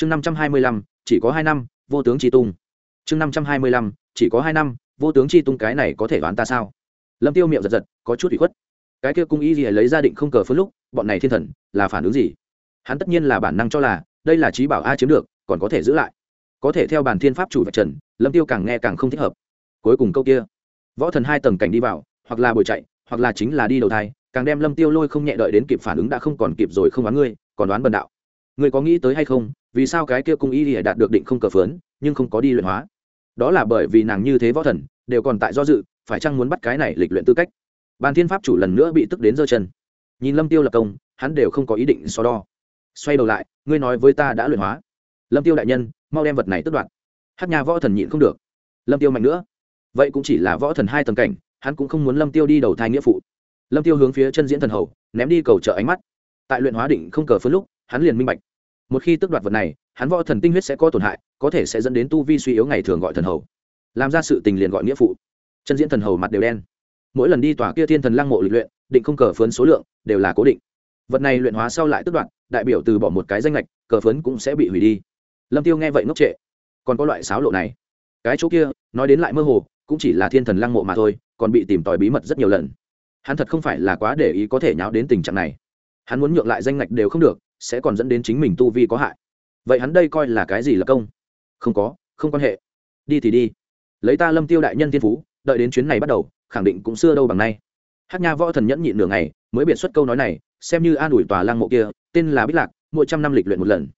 chương năm trăm hai mươi lăm, chỉ có hai năm, vô tướng chi tung. Chương năm trăm hai mươi lăm, chỉ có hai năm, vô tướng chi tung cái này có thể đoán ta sao? Lâm tiêu miệng giật giật, có chút bị khuất. Cái kia cung y gì lấy ra định không cờ phấn lúc, bọn này thiên thần, là phản ứng gì? Hắn tất nhiên là bản năng cho là, đây là trí bảo a chiếm được, còn có thể giữ lại. Có thể theo bản thiên pháp chủ và trần, lâm tiêu càng nghe càng không thích hợp. Cuối cùng câu kia, võ thần hai tầng cảnh đi vào, hoặc là bồi chạy, hoặc là chính là đi đầu thai, càng đem lâm tiêu lôi không nhẹ đợi đến kịp phản ứng đã không còn kịp rồi không đoán ngươi, còn đoán bần đạo ngươi có nghĩ tới hay không, vì sao cái kia cung y lìa đạt được định không cờ phớn, nhưng không có đi luyện hóa? Đó là bởi vì nàng như thế võ thần, đều còn tại do dự, phải chăng muốn bắt cái này lịch luyện tư cách? Bàn thiên pháp chủ lần nữa bị tức đến giơ chân. Nhìn lâm tiêu lập công, hắn đều không có ý định so đo. Xoay đầu lại, ngươi nói với ta đã luyện hóa. Lâm tiêu đại nhân, mau đem vật này tước đoạt. Hát nhà võ thần nhịn không được. Lâm tiêu mạnh nữa. Vậy cũng chỉ là võ thần hai tầng cảnh, hắn cũng không muốn lâm tiêu đi đầu thai nghĩa phụ. Lâm tiêu hướng phía chân diễn thần hầu, ném đi cầu trợ ánh mắt. Tại luyện hóa định không cờ phấn lúc hắn liền minh bạch. Một khi tước đoạt vật này, hắn võ thần tinh huyết sẽ có tổn hại, có thể sẽ dẫn đến tu vi suy yếu ngày thường gọi thần hầu. Làm ra sự tình liền gọi nghĩa phụ. Chân diễn thần hầu mặt đều đen. Mỗi lần đi tòa kia thiên thần lăng mộ lịch luyện, định không cờ phấn số lượng, đều là cố định. Vật này luyện hóa sau lại tước đoạt, đại biểu từ bỏ một cái danh lệch cờ phấn cũng sẽ bị hủy đi. Lâm tiêu nghe vậy ngốc trệ. Còn có loại sáo lộ này. Cái chỗ kia, nói đến lại mơ hồ, cũng chỉ là thiên thần lăng mộ mà thôi, còn bị tìm tòi bí mật rất nhiều lần. Hắn thật không phải là quá để ý có thể nháo đến tình trạng này. Hắn muốn nhượng lại danh ngạch đều không được sẽ còn dẫn đến chính mình tu vi có hại. Vậy hắn đây coi là cái gì là công? Không có, không quan hệ. Đi thì đi. Lấy ta lâm tiêu đại nhân thiên phú, đợi đến chuyến này bắt đầu, khẳng định cũng xưa đâu bằng nay. Hát nha võ thần nhẫn nhịn nửa ngày, mới biện xuất câu nói này, xem như an ủi tòa lang mộ kia, tên là bích lạc, mỗi trăm năm lịch luyện một lần.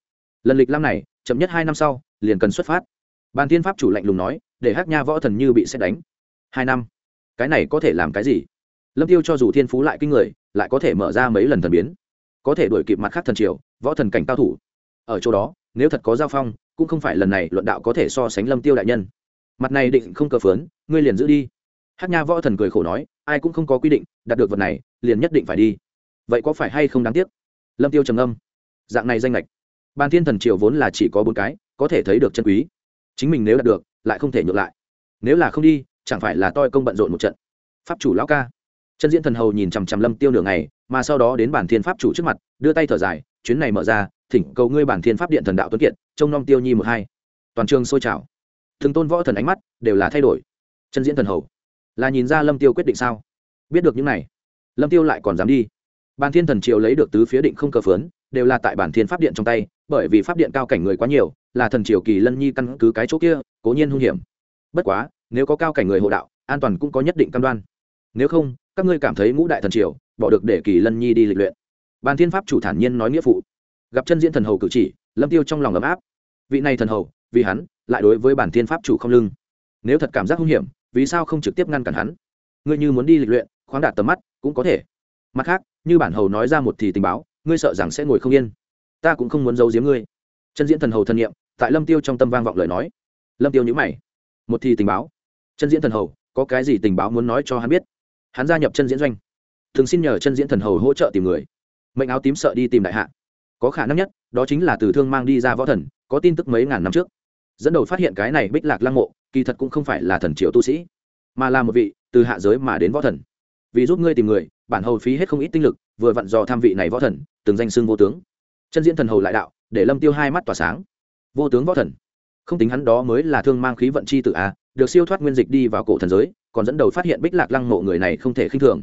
Lần lịch lam này, chậm nhất hai năm sau, liền cần xuất phát. Bàn thiên pháp chủ lạnh lùng nói, để hát nha võ thần như bị xét đánh. Hai năm? Cái này có thể làm cái gì? Lâm tiêu cho dù thiên phú lại kinh người, lại có thể mở ra mấy lần thần biến có thể đuổi kịp mặt khác thần triều, võ thần cảnh cao thủ. Ở chỗ đó, nếu thật có giao phong, cũng không phải lần này luận đạo có thể so sánh lâm tiêu đại nhân. Mặt này định không cờ phớn, ngươi liền giữ đi. Hát nha võ thần cười khổ nói, ai cũng không có quy định, đạt được vật này, liền nhất định phải đi. Vậy có phải hay không đáng tiếc? Lâm tiêu trầm âm dạng này danh lệch ban thiên thần triều vốn là chỉ có bốn cái, có thể thấy được chân quý. Chính mình nếu đạt được, lại không thể nhượng lại. Nếu là không đi, chẳng phải là toi công bận rộn một trận. Pháp chủ lão ca. Chân diễn thần hầu nhìn chằm chằm lâm tiêu nửa ngày mà sau đó đến bản thiên pháp chủ trước mặt, đưa tay thở dài, chuyến này mở ra, thỉnh cầu ngươi bản thiên pháp điện thần đạo tuấn kiệt, trông nom tiêu nhi một hai. Toàn trường sôi trào. Thường tôn võ thần ánh mắt đều là thay đổi. Chân diễn thần hầu. Là nhìn ra lâm tiêu quyết định sao? Biết được những này, lâm tiêu lại còn dám đi. Bản thiên thần triều lấy được tứ phía định không cờ phớn đều là tại bản thiên pháp điện trong tay, bởi vì pháp điện cao cảnh người quá nhiều, là thần triều kỳ lân nhi căn cứ cái chỗ kia, cố nhiên hung hiểm. Bất quá, nếu có cao cảnh người hộ đạo, an toàn cũng có nhất định cam đoan. Nếu không, các ngươi cảm thấy ngũ đại thần triều bỏ được để kỳ lân nhi đi lịch luyện. Bàn thiên pháp chủ thản nhiên nói nghĩa phụ. Gặp chân diễn thần hầu cử chỉ, lâm tiêu trong lòng ấm áp. Vị này thần hầu, vì hắn, lại đối với bản thiên pháp chủ không lưng. Nếu thật cảm giác hung hiểm, vì sao không trực tiếp ngăn cản hắn? Ngươi như muốn đi lịch luyện, khoáng đạt tầm mắt, cũng có thể. Mặt khác, như bản hầu nói ra một thì tình báo, ngươi sợ rằng sẽ ngồi không yên. Ta cũng không muốn giấu giếm ngươi. Chân diễn thần hầu thân nhiệm tại lâm tiêu trong tâm vang vọng lời nói. Lâm tiêu nhữ mày. Một thì tình báo. Chân diễn thần hầu, có cái gì tình báo muốn nói cho hắn biết? Hắn gia nhập chân diễn doanh thường xin nhờ chân diễn thần hầu hỗ trợ tìm người. Mệnh áo tím sợ đi tìm đại hạ. Có khả năng nhất, đó chính là từ thương mang đi ra võ thần, có tin tức mấy ngàn năm trước. Dẫn đầu phát hiện cái này bích lạc lăng mộ, kỳ thật cũng không phải là thần triều tu sĩ, mà là một vị từ hạ giới mà đến võ thần. Vì giúp ngươi tìm người, bản hầu phí hết không ít tinh lực, vừa vặn dò tham vị này võ thần, từng danh xưng vô tướng. Chân diễn thần hầu lại đạo, để lâm tiêu hai mắt tỏa sáng. Vô tướng võ thần. Không tính hắn đó mới là thương mang khí vận chi tự a, được siêu thoát nguyên dịch đi vào cổ thần giới, còn dẫn đầu phát hiện bích lạc lăng mộ người này không thể khinh thường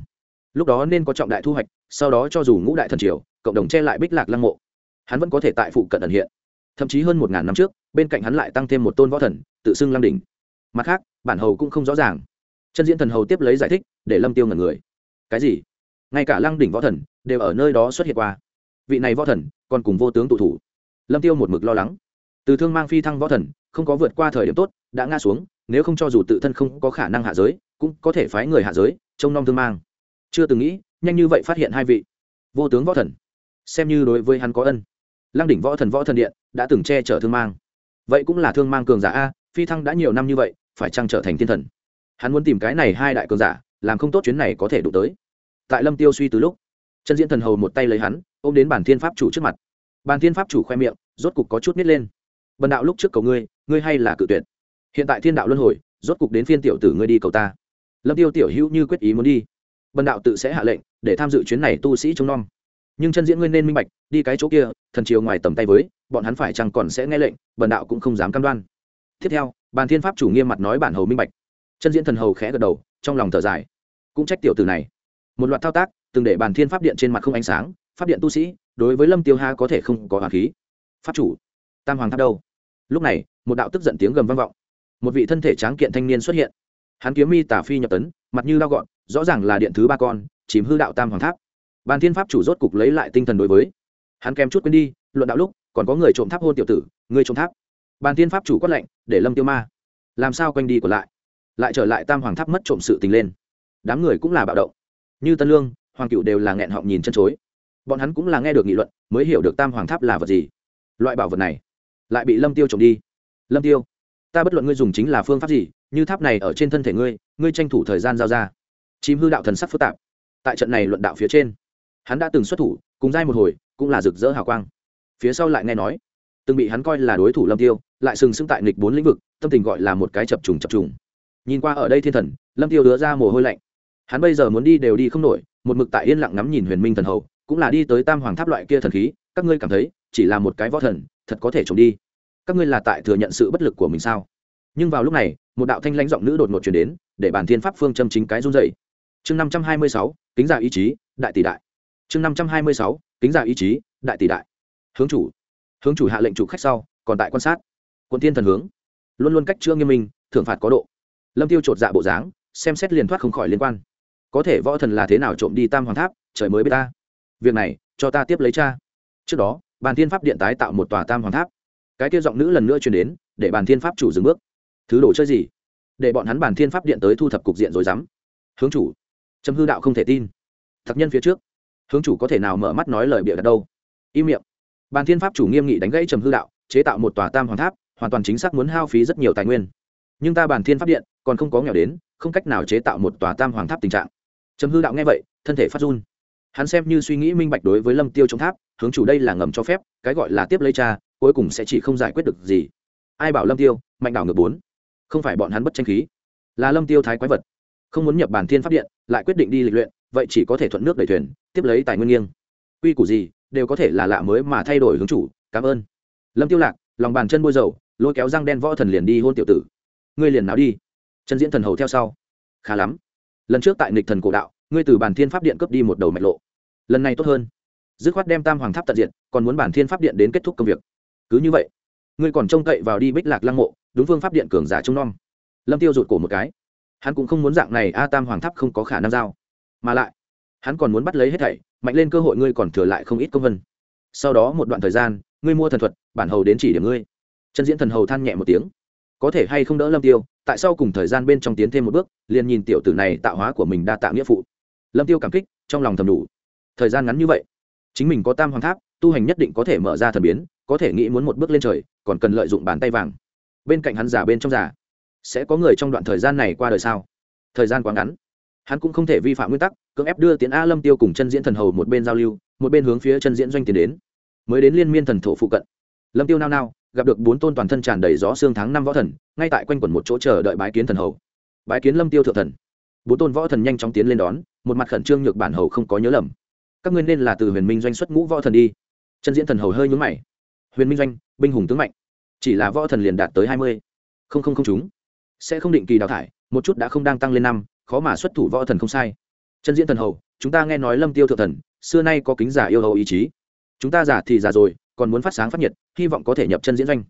lúc đó nên có trọng đại thu hoạch, sau đó cho dù ngũ đại thần triều, cộng đồng che lại bích lạc lăng mộ, hắn vẫn có thể tại phụ cận ẩn hiện. Thậm chí hơn một ngàn năm trước, bên cạnh hắn lại tăng thêm một tôn võ thần, tự xưng lăng đỉnh. Mặt khác, bản hầu cũng không rõ ràng. Chân diễn thần hầu tiếp lấy giải thích, để lâm tiêu ngẩn người. Cái gì? Ngay cả lăng đỉnh võ thần đều ở nơi đó xuất hiện qua. Vị này võ thần còn cùng vô tướng tụ thủ. Lâm tiêu một mực lo lắng. Từ thương mang phi thăng võ thần, không có vượt qua thời điểm tốt, đã ngã xuống, nếu không cho dù tự thân không có khả năng hạ giới, cũng có thể phái người hạ giới, trông nom thương mang chưa từng nghĩ, nhanh như vậy phát hiện hai vị. Vô tướng võ thần. Xem như đối với hắn có ân. Lăng đỉnh võ thần võ thần điện đã từng che chở thương mang. Vậy cũng là thương mang cường giả a, phi thăng đã nhiều năm như vậy, phải chăng trở thành thiên thần? Hắn muốn tìm cái này hai đại cường giả, làm không tốt chuyến này có thể đủ tới. Tại lâm tiêu suy từ lúc chân diễn thần hầu một tay lấy hắn, ôm đến bản thiên pháp chủ trước mặt. Bản thiên pháp chủ khoe miệng, rốt cục có chút nít lên. Bần đạo lúc trước cầu ngươi ngươi hay là cự tuyệt. Hiện tại thiên đạo luân hồi, rốt cục đến phiên tiểu tử ngươi đi cầu ta. Lâm tiêu tiểu hữu như quyết ý muốn đi bần đạo tự sẽ hạ lệnh để tham dự chuyến này tu sĩ trông nom. Nhưng chân diễn ngươi nên minh bạch, đi cái chỗ kia, thần triều ngoài tầm tay với, bọn hắn phải chăng còn sẽ nghe lệnh, bần đạo cũng không dám cam đoan. Tiếp theo, bàn thiên pháp chủ nghiêm mặt nói bản hầu minh bạch. Chân diễn thần hầu khẽ gật đầu, trong lòng thở dài. Cũng trách tiểu từ này. Một loạt thao tác, từng để bàn thiên pháp điện trên mặt không ánh sáng, pháp điện tu sĩ, đối với lâm tiêu ha có thể không có hoàng khí. Pháp chủ, tam hoàng tháp đâu? Lúc này, một đạo tức giận tiếng gầm vang vọng. Một vị thân thể tráng kiện thanh niên xuất hiện hắn kiếm mi tả phi nhập tấn, mặt như lao gọn, rõ ràng là điện thứ ba con, chìm hư đạo tam hoàng tháp. Bàn thiên pháp chủ rốt cục lấy lại tinh thần đối với. Hắn kèm chút quên đi, luận đạo lúc, còn có người trộm tháp hôn tiểu tử, người trộm tháp. Bàn thiên pháp chủ quát lệnh để lâm tiêu ma. Làm sao quanh đi còn lại? Lại trở lại tam hoàng tháp mất trộm sự tình lên. Đám người cũng là bạo động. Như tân lương, hoàng cựu đều là nghẹn họng nhìn chân chối. Bọn hắn cũng là nghe được nghị luận, mới hiểu được tam hoàng tháp là vật gì. Loại bảo vật này, lại bị lâm tiêu trộm đi. Lâm tiêu ta bất luận ngươi dùng chính là phương pháp gì, như tháp này ở trên thân thể ngươi ngươi tranh thủ thời gian giao ra. Chìm hư đạo thần sắc phức tạp. Tại trận này luận đạo phía trên, hắn đã từng xuất thủ, cùng dai một hồi, cũng là rực rỡ hào quang. Phía sau lại nghe nói, từng bị hắn coi là đối thủ lâm tiêu, lại sừng sững tại nghịch bốn lĩnh vực, tâm tình gọi là một cái chập trùng chập trùng. Nhìn qua ở đây thiên thần, lâm tiêu đứa ra mồ hôi lạnh. Hắn bây giờ muốn đi đều đi không nổi, một mực tại yên lặng ngắm nhìn huyền minh thần hầu, cũng là đi tới tam hoàng tháp loại kia thần khí, các ngươi cảm thấy, chỉ là một cái võ thần, thật có thể trộm đi các ngươi là tại thừa nhận sự bất lực của mình sao? Nhưng vào lúc này, một đạo thanh lãnh giọng nữ đột ngột chuyển đến, để bản thiên pháp phương châm chính cái run dày chương năm trăm hai mươi sáu, kính giả ý chí, đại tỷ đại. Chương năm trăm hai mươi sáu, kính giả ý chí, đại tỷ đại. Hướng chủ. Hướng chủ hạ lệnh chủ khách sau, còn tại quan sát. Quân thiên thần hướng. Luôn luôn cách chưa nghiêm minh, thưởng phạt có độ. Lâm tiêu chột dạ bộ dáng, xem xét liền thoát không khỏi liên quan. Có thể võ thần là thế nào trộm đi tam hoàng tháp, trời mới biết ta. Việc này, cho ta tiếp lấy cha. Trước đó bàn thiên pháp điện tái tạo một tòa tam hoàng tháp cái kia giọng nữ lần nữa truyền đến, để bàn thiên pháp chủ dừng bước. Thứ đồ chơi gì? Để bọn hắn bàn thiên pháp điện tới thu thập cục diện rồi dám. Hướng chủ. Trầm hư đạo không thể tin. Thật nhân phía trước. Hướng chủ có thể nào mở mắt nói lời bịa đặt đâu? Im miệng. Bàn thiên pháp chủ nghiêm nghị đánh gãy trầm hư đạo, chế tạo một tòa tam hoàng tháp, hoàn toàn chính xác muốn hao phí rất nhiều tài nguyên. Nhưng ta bàn thiên pháp điện, còn không có nghèo đến, không cách nào chế tạo một tòa tam hoàng tháp tình trạng. Trầm hư đạo nghe vậy, thân thể phát run. Hắn xem như suy nghĩ minh bạch đối với lâm tiêu chống tháp, hướng chủ đây là ngầm cho phép, cái gọi là tiếp lấy cha cuối cùng sẽ chỉ không giải quyết được gì. Ai bảo lâm tiêu, mạnh đảo ngược bốn. Không phải bọn hắn bất tranh khí. Là lâm tiêu thái quái vật. Không muốn nhập bản thiên pháp điện, lại quyết định đi lịch luyện, vậy chỉ có thể thuận nước đẩy thuyền, tiếp lấy tài nguyên nghiêng. Quy củ gì, đều có thể là lạ mới mà thay đổi hướng chủ, cảm ơn. Lâm tiêu lạc, lòng bàn chân bôi dầu, lôi kéo răng đen võ thần liền đi hôn tiểu tử. Ngươi liền nào đi? Chân diễn thần hầu theo sau. Khá lắm. Lần trước tại nghịch thần cổ đạo, ngươi từ bản thiên pháp điện cướp đi một đầu mạch lộ. Lần này tốt hơn. Dứt khoát đem tam hoàng tháp tận diện còn muốn bản thiên pháp điện đến kết thúc công việc cứ như vậy, ngươi còn trông cậy vào đi bích lạc lăng mộ, đúng phương pháp điện cường giả trông nom. Lâm tiêu rụt cổ một cái. Hắn cũng không muốn dạng này a tam hoàng tháp không có khả năng giao. Mà lại, hắn còn muốn bắt lấy hết thảy, mạnh lên cơ hội ngươi còn thừa lại không ít công vân. Sau đó một đoạn thời gian, ngươi mua thần thuật, bản hầu đến chỉ điểm ngươi. Chân diễn thần hầu than nhẹ một tiếng. Có thể hay không đỡ lâm tiêu, tại sao cùng thời gian bên trong tiến thêm một bước, liền nhìn tiểu tử này tạo hóa của mình đa tạo nghĩa phụ. Lâm tiêu cảm kích, trong lòng thầm đủ. Thời gian ngắn như vậy, chính mình có tam hoàng tháp tu hành nhất định có thể mở ra thần biến, có thể nghĩ muốn một bước lên trời, còn cần lợi dụng bàn tay vàng. Bên cạnh hắn giả bên trong giả sẽ có người trong đoạn thời gian này qua đời sao? Thời gian quá ngắn. Hắn cũng không thể vi phạm nguyên tắc, cưỡng ép đưa tiến a lâm tiêu cùng chân diễn thần hầu một bên giao lưu, một bên hướng phía chân diễn doanh tiến đến. Mới đến liên miên thần thổ phụ cận. Lâm tiêu nao nao, gặp được bốn tôn toàn thân tràn đầy gió xương tháng năm võ thần, ngay tại quanh quẩn một chỗ chờ đợi bái kiến thần hầu. Bái kiến lâm tiêu thượng thần. Bốn tôn võ thần nhanh chóng tiến lên đón, một mặt khẩn trương nhược bản hầu không có nhớ lầm. Các ngươi nên là từ huyền minh doanh xuất ngũ võ thần đi chân diễn thần hầu hơi nhúng mày. Huyền minh doanh, binh hùng tướng mạnh. Chỉ là võ thần liền đạt tới hai mươi. Không không không chúng. Sẽ không định kỳ đào thải, một chút đã không đang tăng lên năm, khó mà xuất thủ võ thần không sai. Chân diễn thần hầu, chúng ta nghe nói lâm tiêu thượng thần, xưa nay có kính giả yêu hầu ý chí. Chúng ta giả thì giả rồi, còn muốn phát sáng phát nhiệt, hy vọng có thể nhập chân diễn doanh.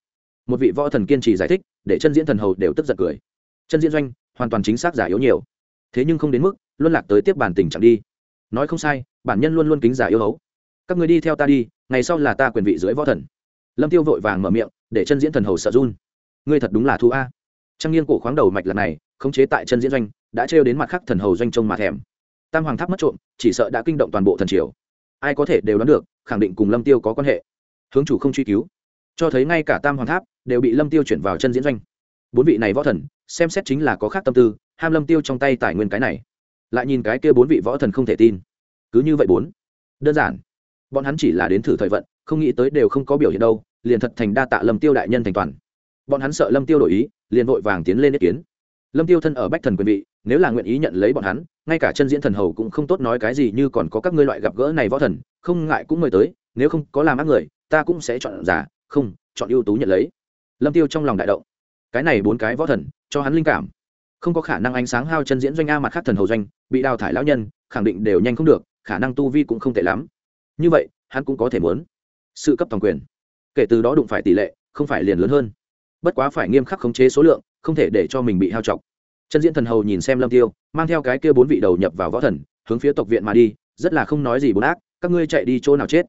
Một vị võ thần kiên trì giải thích, để chân diễn thần hầu đều tức giận cười. Chân diễn doanh, hoàn toàn chính xác giả yếu nhiều. Thế nhưng không đến mức, luân lạc tới tiếp bản tình chẳng đi. Nói không sai, bản nhân luôn luôn kính giả yêu hấu các người đi theo ta đi ngày sau là ta quyền vị dưới võ thần. Lâm tiêu vội vàng mở miệng, để chân diễn thần hầu sợ run. Ngươi thật đúng là thu a. Trang nghiêng cổ khoáng đầu mạch lần này, khống chế tại chân diễn doanh, đã trêu đến mặt khắc thần hầu doanh trông mà thèm. Tam hoàng tháp mất trộm, chỉ sợ đã kinh động toàn bộ thần triều. Ai có thể đều đoán được, khẳng định cùng lâm tiêu có quan hệ. Hướng chủ không truy cứu. Cho thấy ngay cả tam hoàng tháp đều bị lâm tiêu chuyển vào chân diễn doanh. Bốn vị này võ thần, xem xét chính là có khác tâm tư, ham lâm tiêu trong tay tài nguyên cái này. Lại nhìn cái kia bốn vị võ thần không thể tin. Cứ như vậy bốn. Đơn giản bọn hắn chỉ là đến thử thời vận, không nghĩ tới đều không có biểu hiện đâu, liền thật thành đa tạ lâm tiêu đại nhân thành toàn. Bọn hắn sợ lâm tiêu đổi ý, liền vội vàng tiến lên ý kiến. Lâm tiêu thân ở bách thần quyền vị, nếu là nguyện ý nhận lấy bọn hắn, ngay cả chân diễn thần hầu cũng không tốt nói cái gì như còn có các ngươi loại gặp gỡ này võ thần, không ngại cũng mời tới, nếu không có làm ác người, ta cũng sẽ chọn giả, không, chọn ưu tú nhận lấy. Lâm tiêu trong lòng đại động. Cái này bốn cái võ thần, cho hắn linh cảm. Không có khả năng ánh sáng hao chân diễn doanh a mặt khác thần hầu doanh, bị đào thải lão nhân, khẳng định đều nhanh không được, khả năng tu vi cũng không tệ lắm như vậy, hắn cũng có thể muốn sự cấp toàn quyền. Kể từ đó đụng phải tỷ lệ, không phải liền lớn hơn. Bất quá phải nghiêm khắc khống chế số lượng, không thể để cho mình bị hao chọc chân diễn thần hầu nhìn xem lâm tiêu, mang theo cái kia bốn vị đầu nhập vào võ thần, hướng phía tộc viện mà đi, rất là không nói gì bốn ác, các ngươi chạy đi chỗ nào chết?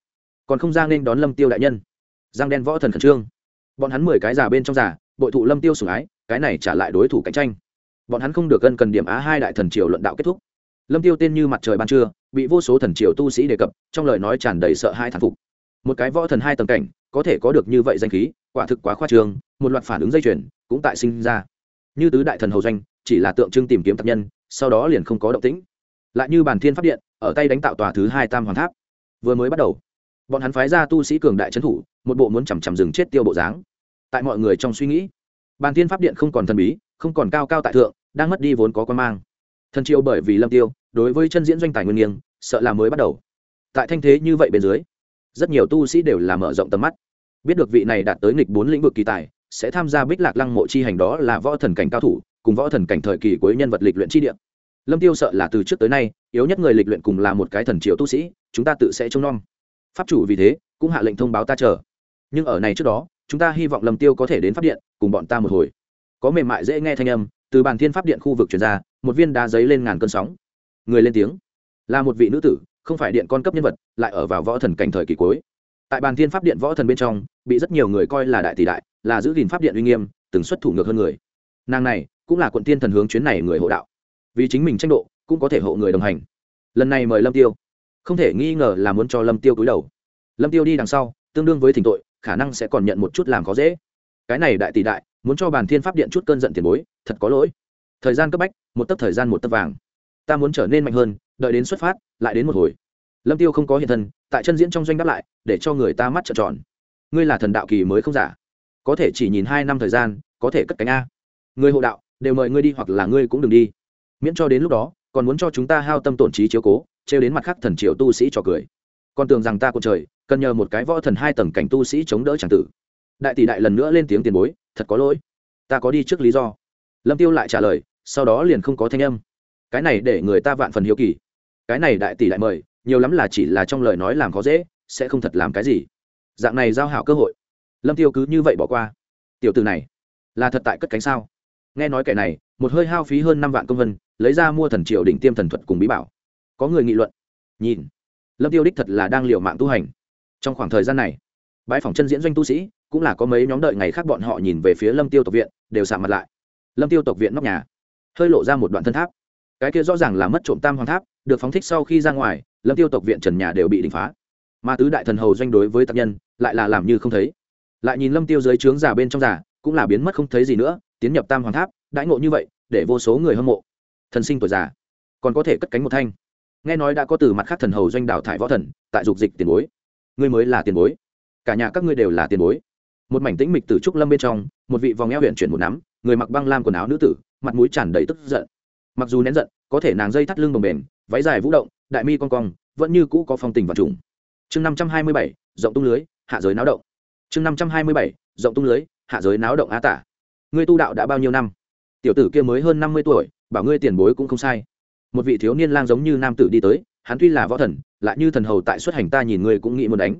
Còn không ra nên đón lâm tiêu đại nhân. Giang đen võ thần khẩn trương. Bọn hắn mười cái già bên trong già, bội thụ lâm tiêu sủng ái, cái này trả lại đối thủ cạnh tranh. Bọn hắn không được cân cần điểm á hai đại thần triều luận đạo kết thúc lâm tiêu tên như mặt trời ban trưa, bị vô số thần triều tu sĩ đề cập, trong lời nói tràn đầy sợ hai thản phục. Một cái võ thần hai tầng cảnh, có thể có được như vậy danh khí, quả thực quá khoa trương, một loạt phản ứng dây chuyền cũng tại sinh ra. Như tứ đại thần hầu doanh, chỉ là tượng trưng tìm kiếm tập nhân, sau đó liền không có động tĩnh. Lại như bàn thiên pháp điện, ở tay đánh tạo tòa thứ hai tam hoàng tháp. Vừa mới bắt đầu, bọn hắn phái ra tu sĩ cường đại trấn thủ, một bộ muốn chằm chằm rừng chết tiêu bộ dáng. Tại mọi người trong suy nghĩ, bàn thiên pháp điện không còn thần bí, không còn cao cao tại thượng, đang mất đi vốn có quan mang thần triều bởi vì lâm tiêu, đối với chân diễn doanh tài nguyên nghiêng, sợ là mới bắt đầu. Tại thanh thế như vậy bên dưới, rất nhiều tu sĩ đều là mở rộng tầm mắt. Biết được vị này đạt tới nghịch bốn lĩnh vực kỳ tài, sẽ tham gia bích lạc lăng mộ chi hành đó là võ thần cảnh cao thủ, cùng võ thần cảnh thời kỳ cuối nhân vật lịch luyện chi địa. Lâm tiêu sợ là từ trước tới nay, yếu nhất người lịch luyện cùng là một cái thần triều tu sĩ, chúng ta tự sẽ trông nom. Pháp chủ vì thế, cũng hạ lệnh thông báo ta chờ. Nhưng ở này trước đó, chúng ta hy vọng lâm tiêu có thể đến phát điện, cùng bọn ta một hồi. Có mềm mại dễ nghe thanh âm từ bàn thiên pháp điện khu vực truyền ra, một viên đá giấy lên ngàn cơn sóng. Người lên tiếng. Là một vị nữ tử, không phải điện con cấp nhân vật, lại ở vào võ thần cảnh thời kỳ cuối. Tại bàn thiên pháp điện võ thần bên trong, bị rất nhiều người coi là đại tỷ đại, là giữ gìn pháp điện uy nghiêm, từng xuất thủ ngược hơn người. Nàng này, cũng là quận tiên thần hướng chuyến này người hộ đạo. Vì chính mình tranh độ, cũng có thể hộ người đồng hành. Lần này mời lâm tiêu. Không thể nghi ngờ là muốn cho lâm tiêu cúi đầu. Lâm tiêu đi đằng sau, tương đương với thỉnh tội, khả năng sẽ còn nhận một chút làm khó dễ cái này đại tỷ đại, muốn cho bàn thiên pháp điện chút cơn giận tiền bối, thật có lỗi. Thời gian cấp bách, một tấc thời gian một tấc vàng. Ta muốn trở nên mạnh hơn, đợi đến xuất phát, lại đến một hồi. Lâm tiêu không có hiện thân, tại chân diễn trong doanh đáp lại, để cho người ta mắt trợn tròn. Ngươi là thần đạo kỳ mới không giả. Có thể chỉ nhìn hai năm thời gian, có thể cất cánh a. Người hộ đạo, đều mời ngươi đi hoặc là ngươi cũng đừng đi. Miễn cho đến lúc đó, còn muốn cho chúng ta hao tâm tổn trí chiếu cố, trêu đến mặt khác thần triều tu sĩ trò cười. Còn tưởng rằng ta của trời, cần nhờ một cái võ thần hai tầng cảnh tu sĩ chống đỡ chẳng tử đại tỷ đại lần nữa lên tiếng tiền bối, thật có lỗi. Ta có đi trước lý do. Lâm tiêu lại trả lời, sau đó liền không có thanh âm. Cái này để người ta vạn phần hiếu kỳ. Cái này đại tỷ đại mời, nhiều lắm là chỉ là trong lời nói làm khó dễ, sẽ không thật làm cái gì. Dạng này giao hảo cơ hội. Lâm tiêu cứ như vậy bỏ qua. Tiểu từ này, là thật tại cất cánh sao? Nghe nói kẻ này, một hơi hao phí hơn năm vạn công vân, lấy ra mua thần triệu đỉnh tiêm thần thuật cùng bí bảo. Có người nghị luận. Nhìn, lâm tiêu đích thật là đang liều mạng tu hành. Trong khoảng thời gian này, bãi phòng chân diễn doanh tu sĩ cũng là có mấy nhóm đợi ngày khác bọn họ nhìn về phía lâm tiêu tộc viện, đều sạm mặt lại. Lâm tiêu tộc viện nóc nhà. Hơi lộ ra một đoạn thân tháp. Cái kia rõ ràng là mất trộm tam hoàng tháp, được phóng thích sau khi ra ngoài, lâm tiêu tộc viện trần nhà đều bị đình phá. Mà tứ đại thần hầu doanh đối với tập nhân, lại là làm như không thấy. Lại nhìn lâm tiêu dưới trướng giả bên trong giả cũng là biến mất không thấy gì nữa, tiến nhập tam hoàng tháp, đãi ngộ như vậy, để vô số người hâm mộ. Thần sinh tuổi già, còn có thể cất cánh một thanh. Nghe nói đã có từ mặt khác thần hầu doanh đào thải võ thần, tại dục dịch tiền bối. Ngươi mới là tiền bối. Cả nhà các ngươi đều là tiền bối một mảnh tĩnh mịch từ trúc lâm bên trong, một vị vòng eo huyện chuyển một nắm, người mặc băng lam quần áo nữ tử, mặt mũi tràn đầy tức giận. Mặc dù nén giận, có thể nàng dây thắt lưng bồng bềnh, váy dài vũ động, đại mi con cong, vẫn như cũ có phong tình và trùng. Chương năm trăm hai mươi bảy, rộng tung lưới, hạ giới náo động. Chương năm trăm hai mươi bảy, rộng tung lưới, hạ giới náo động á tả. Ngươi tu đạo đã bao nhiêu năm? Tiểu tử kia mới hơn năm mươi tuổi, bảo ngươi tiền bối cũng không sai. Một vị thiếu niên lang giống như nam tử đi tới, hắn tuy là võ thần, lại như thần hầu tại xuất hành ta nhìn ngươi cũng nghĩ muốn đánh.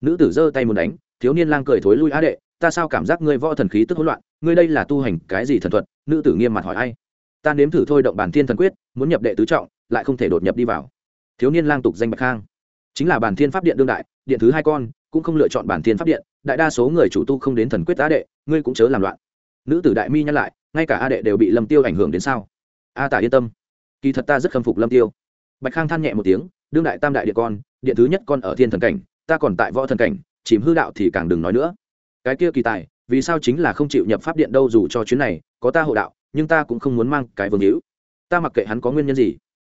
Nữ tử giơ tay muốn đánh thiếu niên lang cười thối lui á đệ, ta sao cảm giác ngươi võ thần khí tức hỗn loạn, ngươi đây là tu hành cái gì thần thuật? Nữ tử nghiêm mặt hỏi ai? Ta nếm thử thôi động bản thiên thần quyết, muốn nhập đệ tứ trọng, lại không thể đột nhập đi vào. Thiếu niên lang tục danh bạch khang. Chính là bản thiên pháp điện đương đại, điện thứ hai con, cũng không lựa chọn bản thiên pháp điện, đại đa số người chủ tu không đến thần quyết á đệ, ngươi cũng chớ làm loạn. Nữ tử đại mi nhắc lại, ngay cả a đệ đều bị lâm tiêu ảnh hưởng đến sao? A tả yên tâm. Kỳ thật ta rất khâm phục lâm tiêu. Bạch khang than nhẹ một tiếng, đương đại tam đại điện con, điện thứ nhất con ở thiên thần cảnh, ta còn tại võ thần cảnh chìm hư đạo thì càng đừng nói nữa. Cái kia kỳ tài, vì sao chính là không chịu nhập pháp điện đâu dù cho chuyến này có ta hộ đạo, nhưng ta cũng không muốn mang cái vương hữu. Ta mặc kệ hắn có nguyên nhân gì.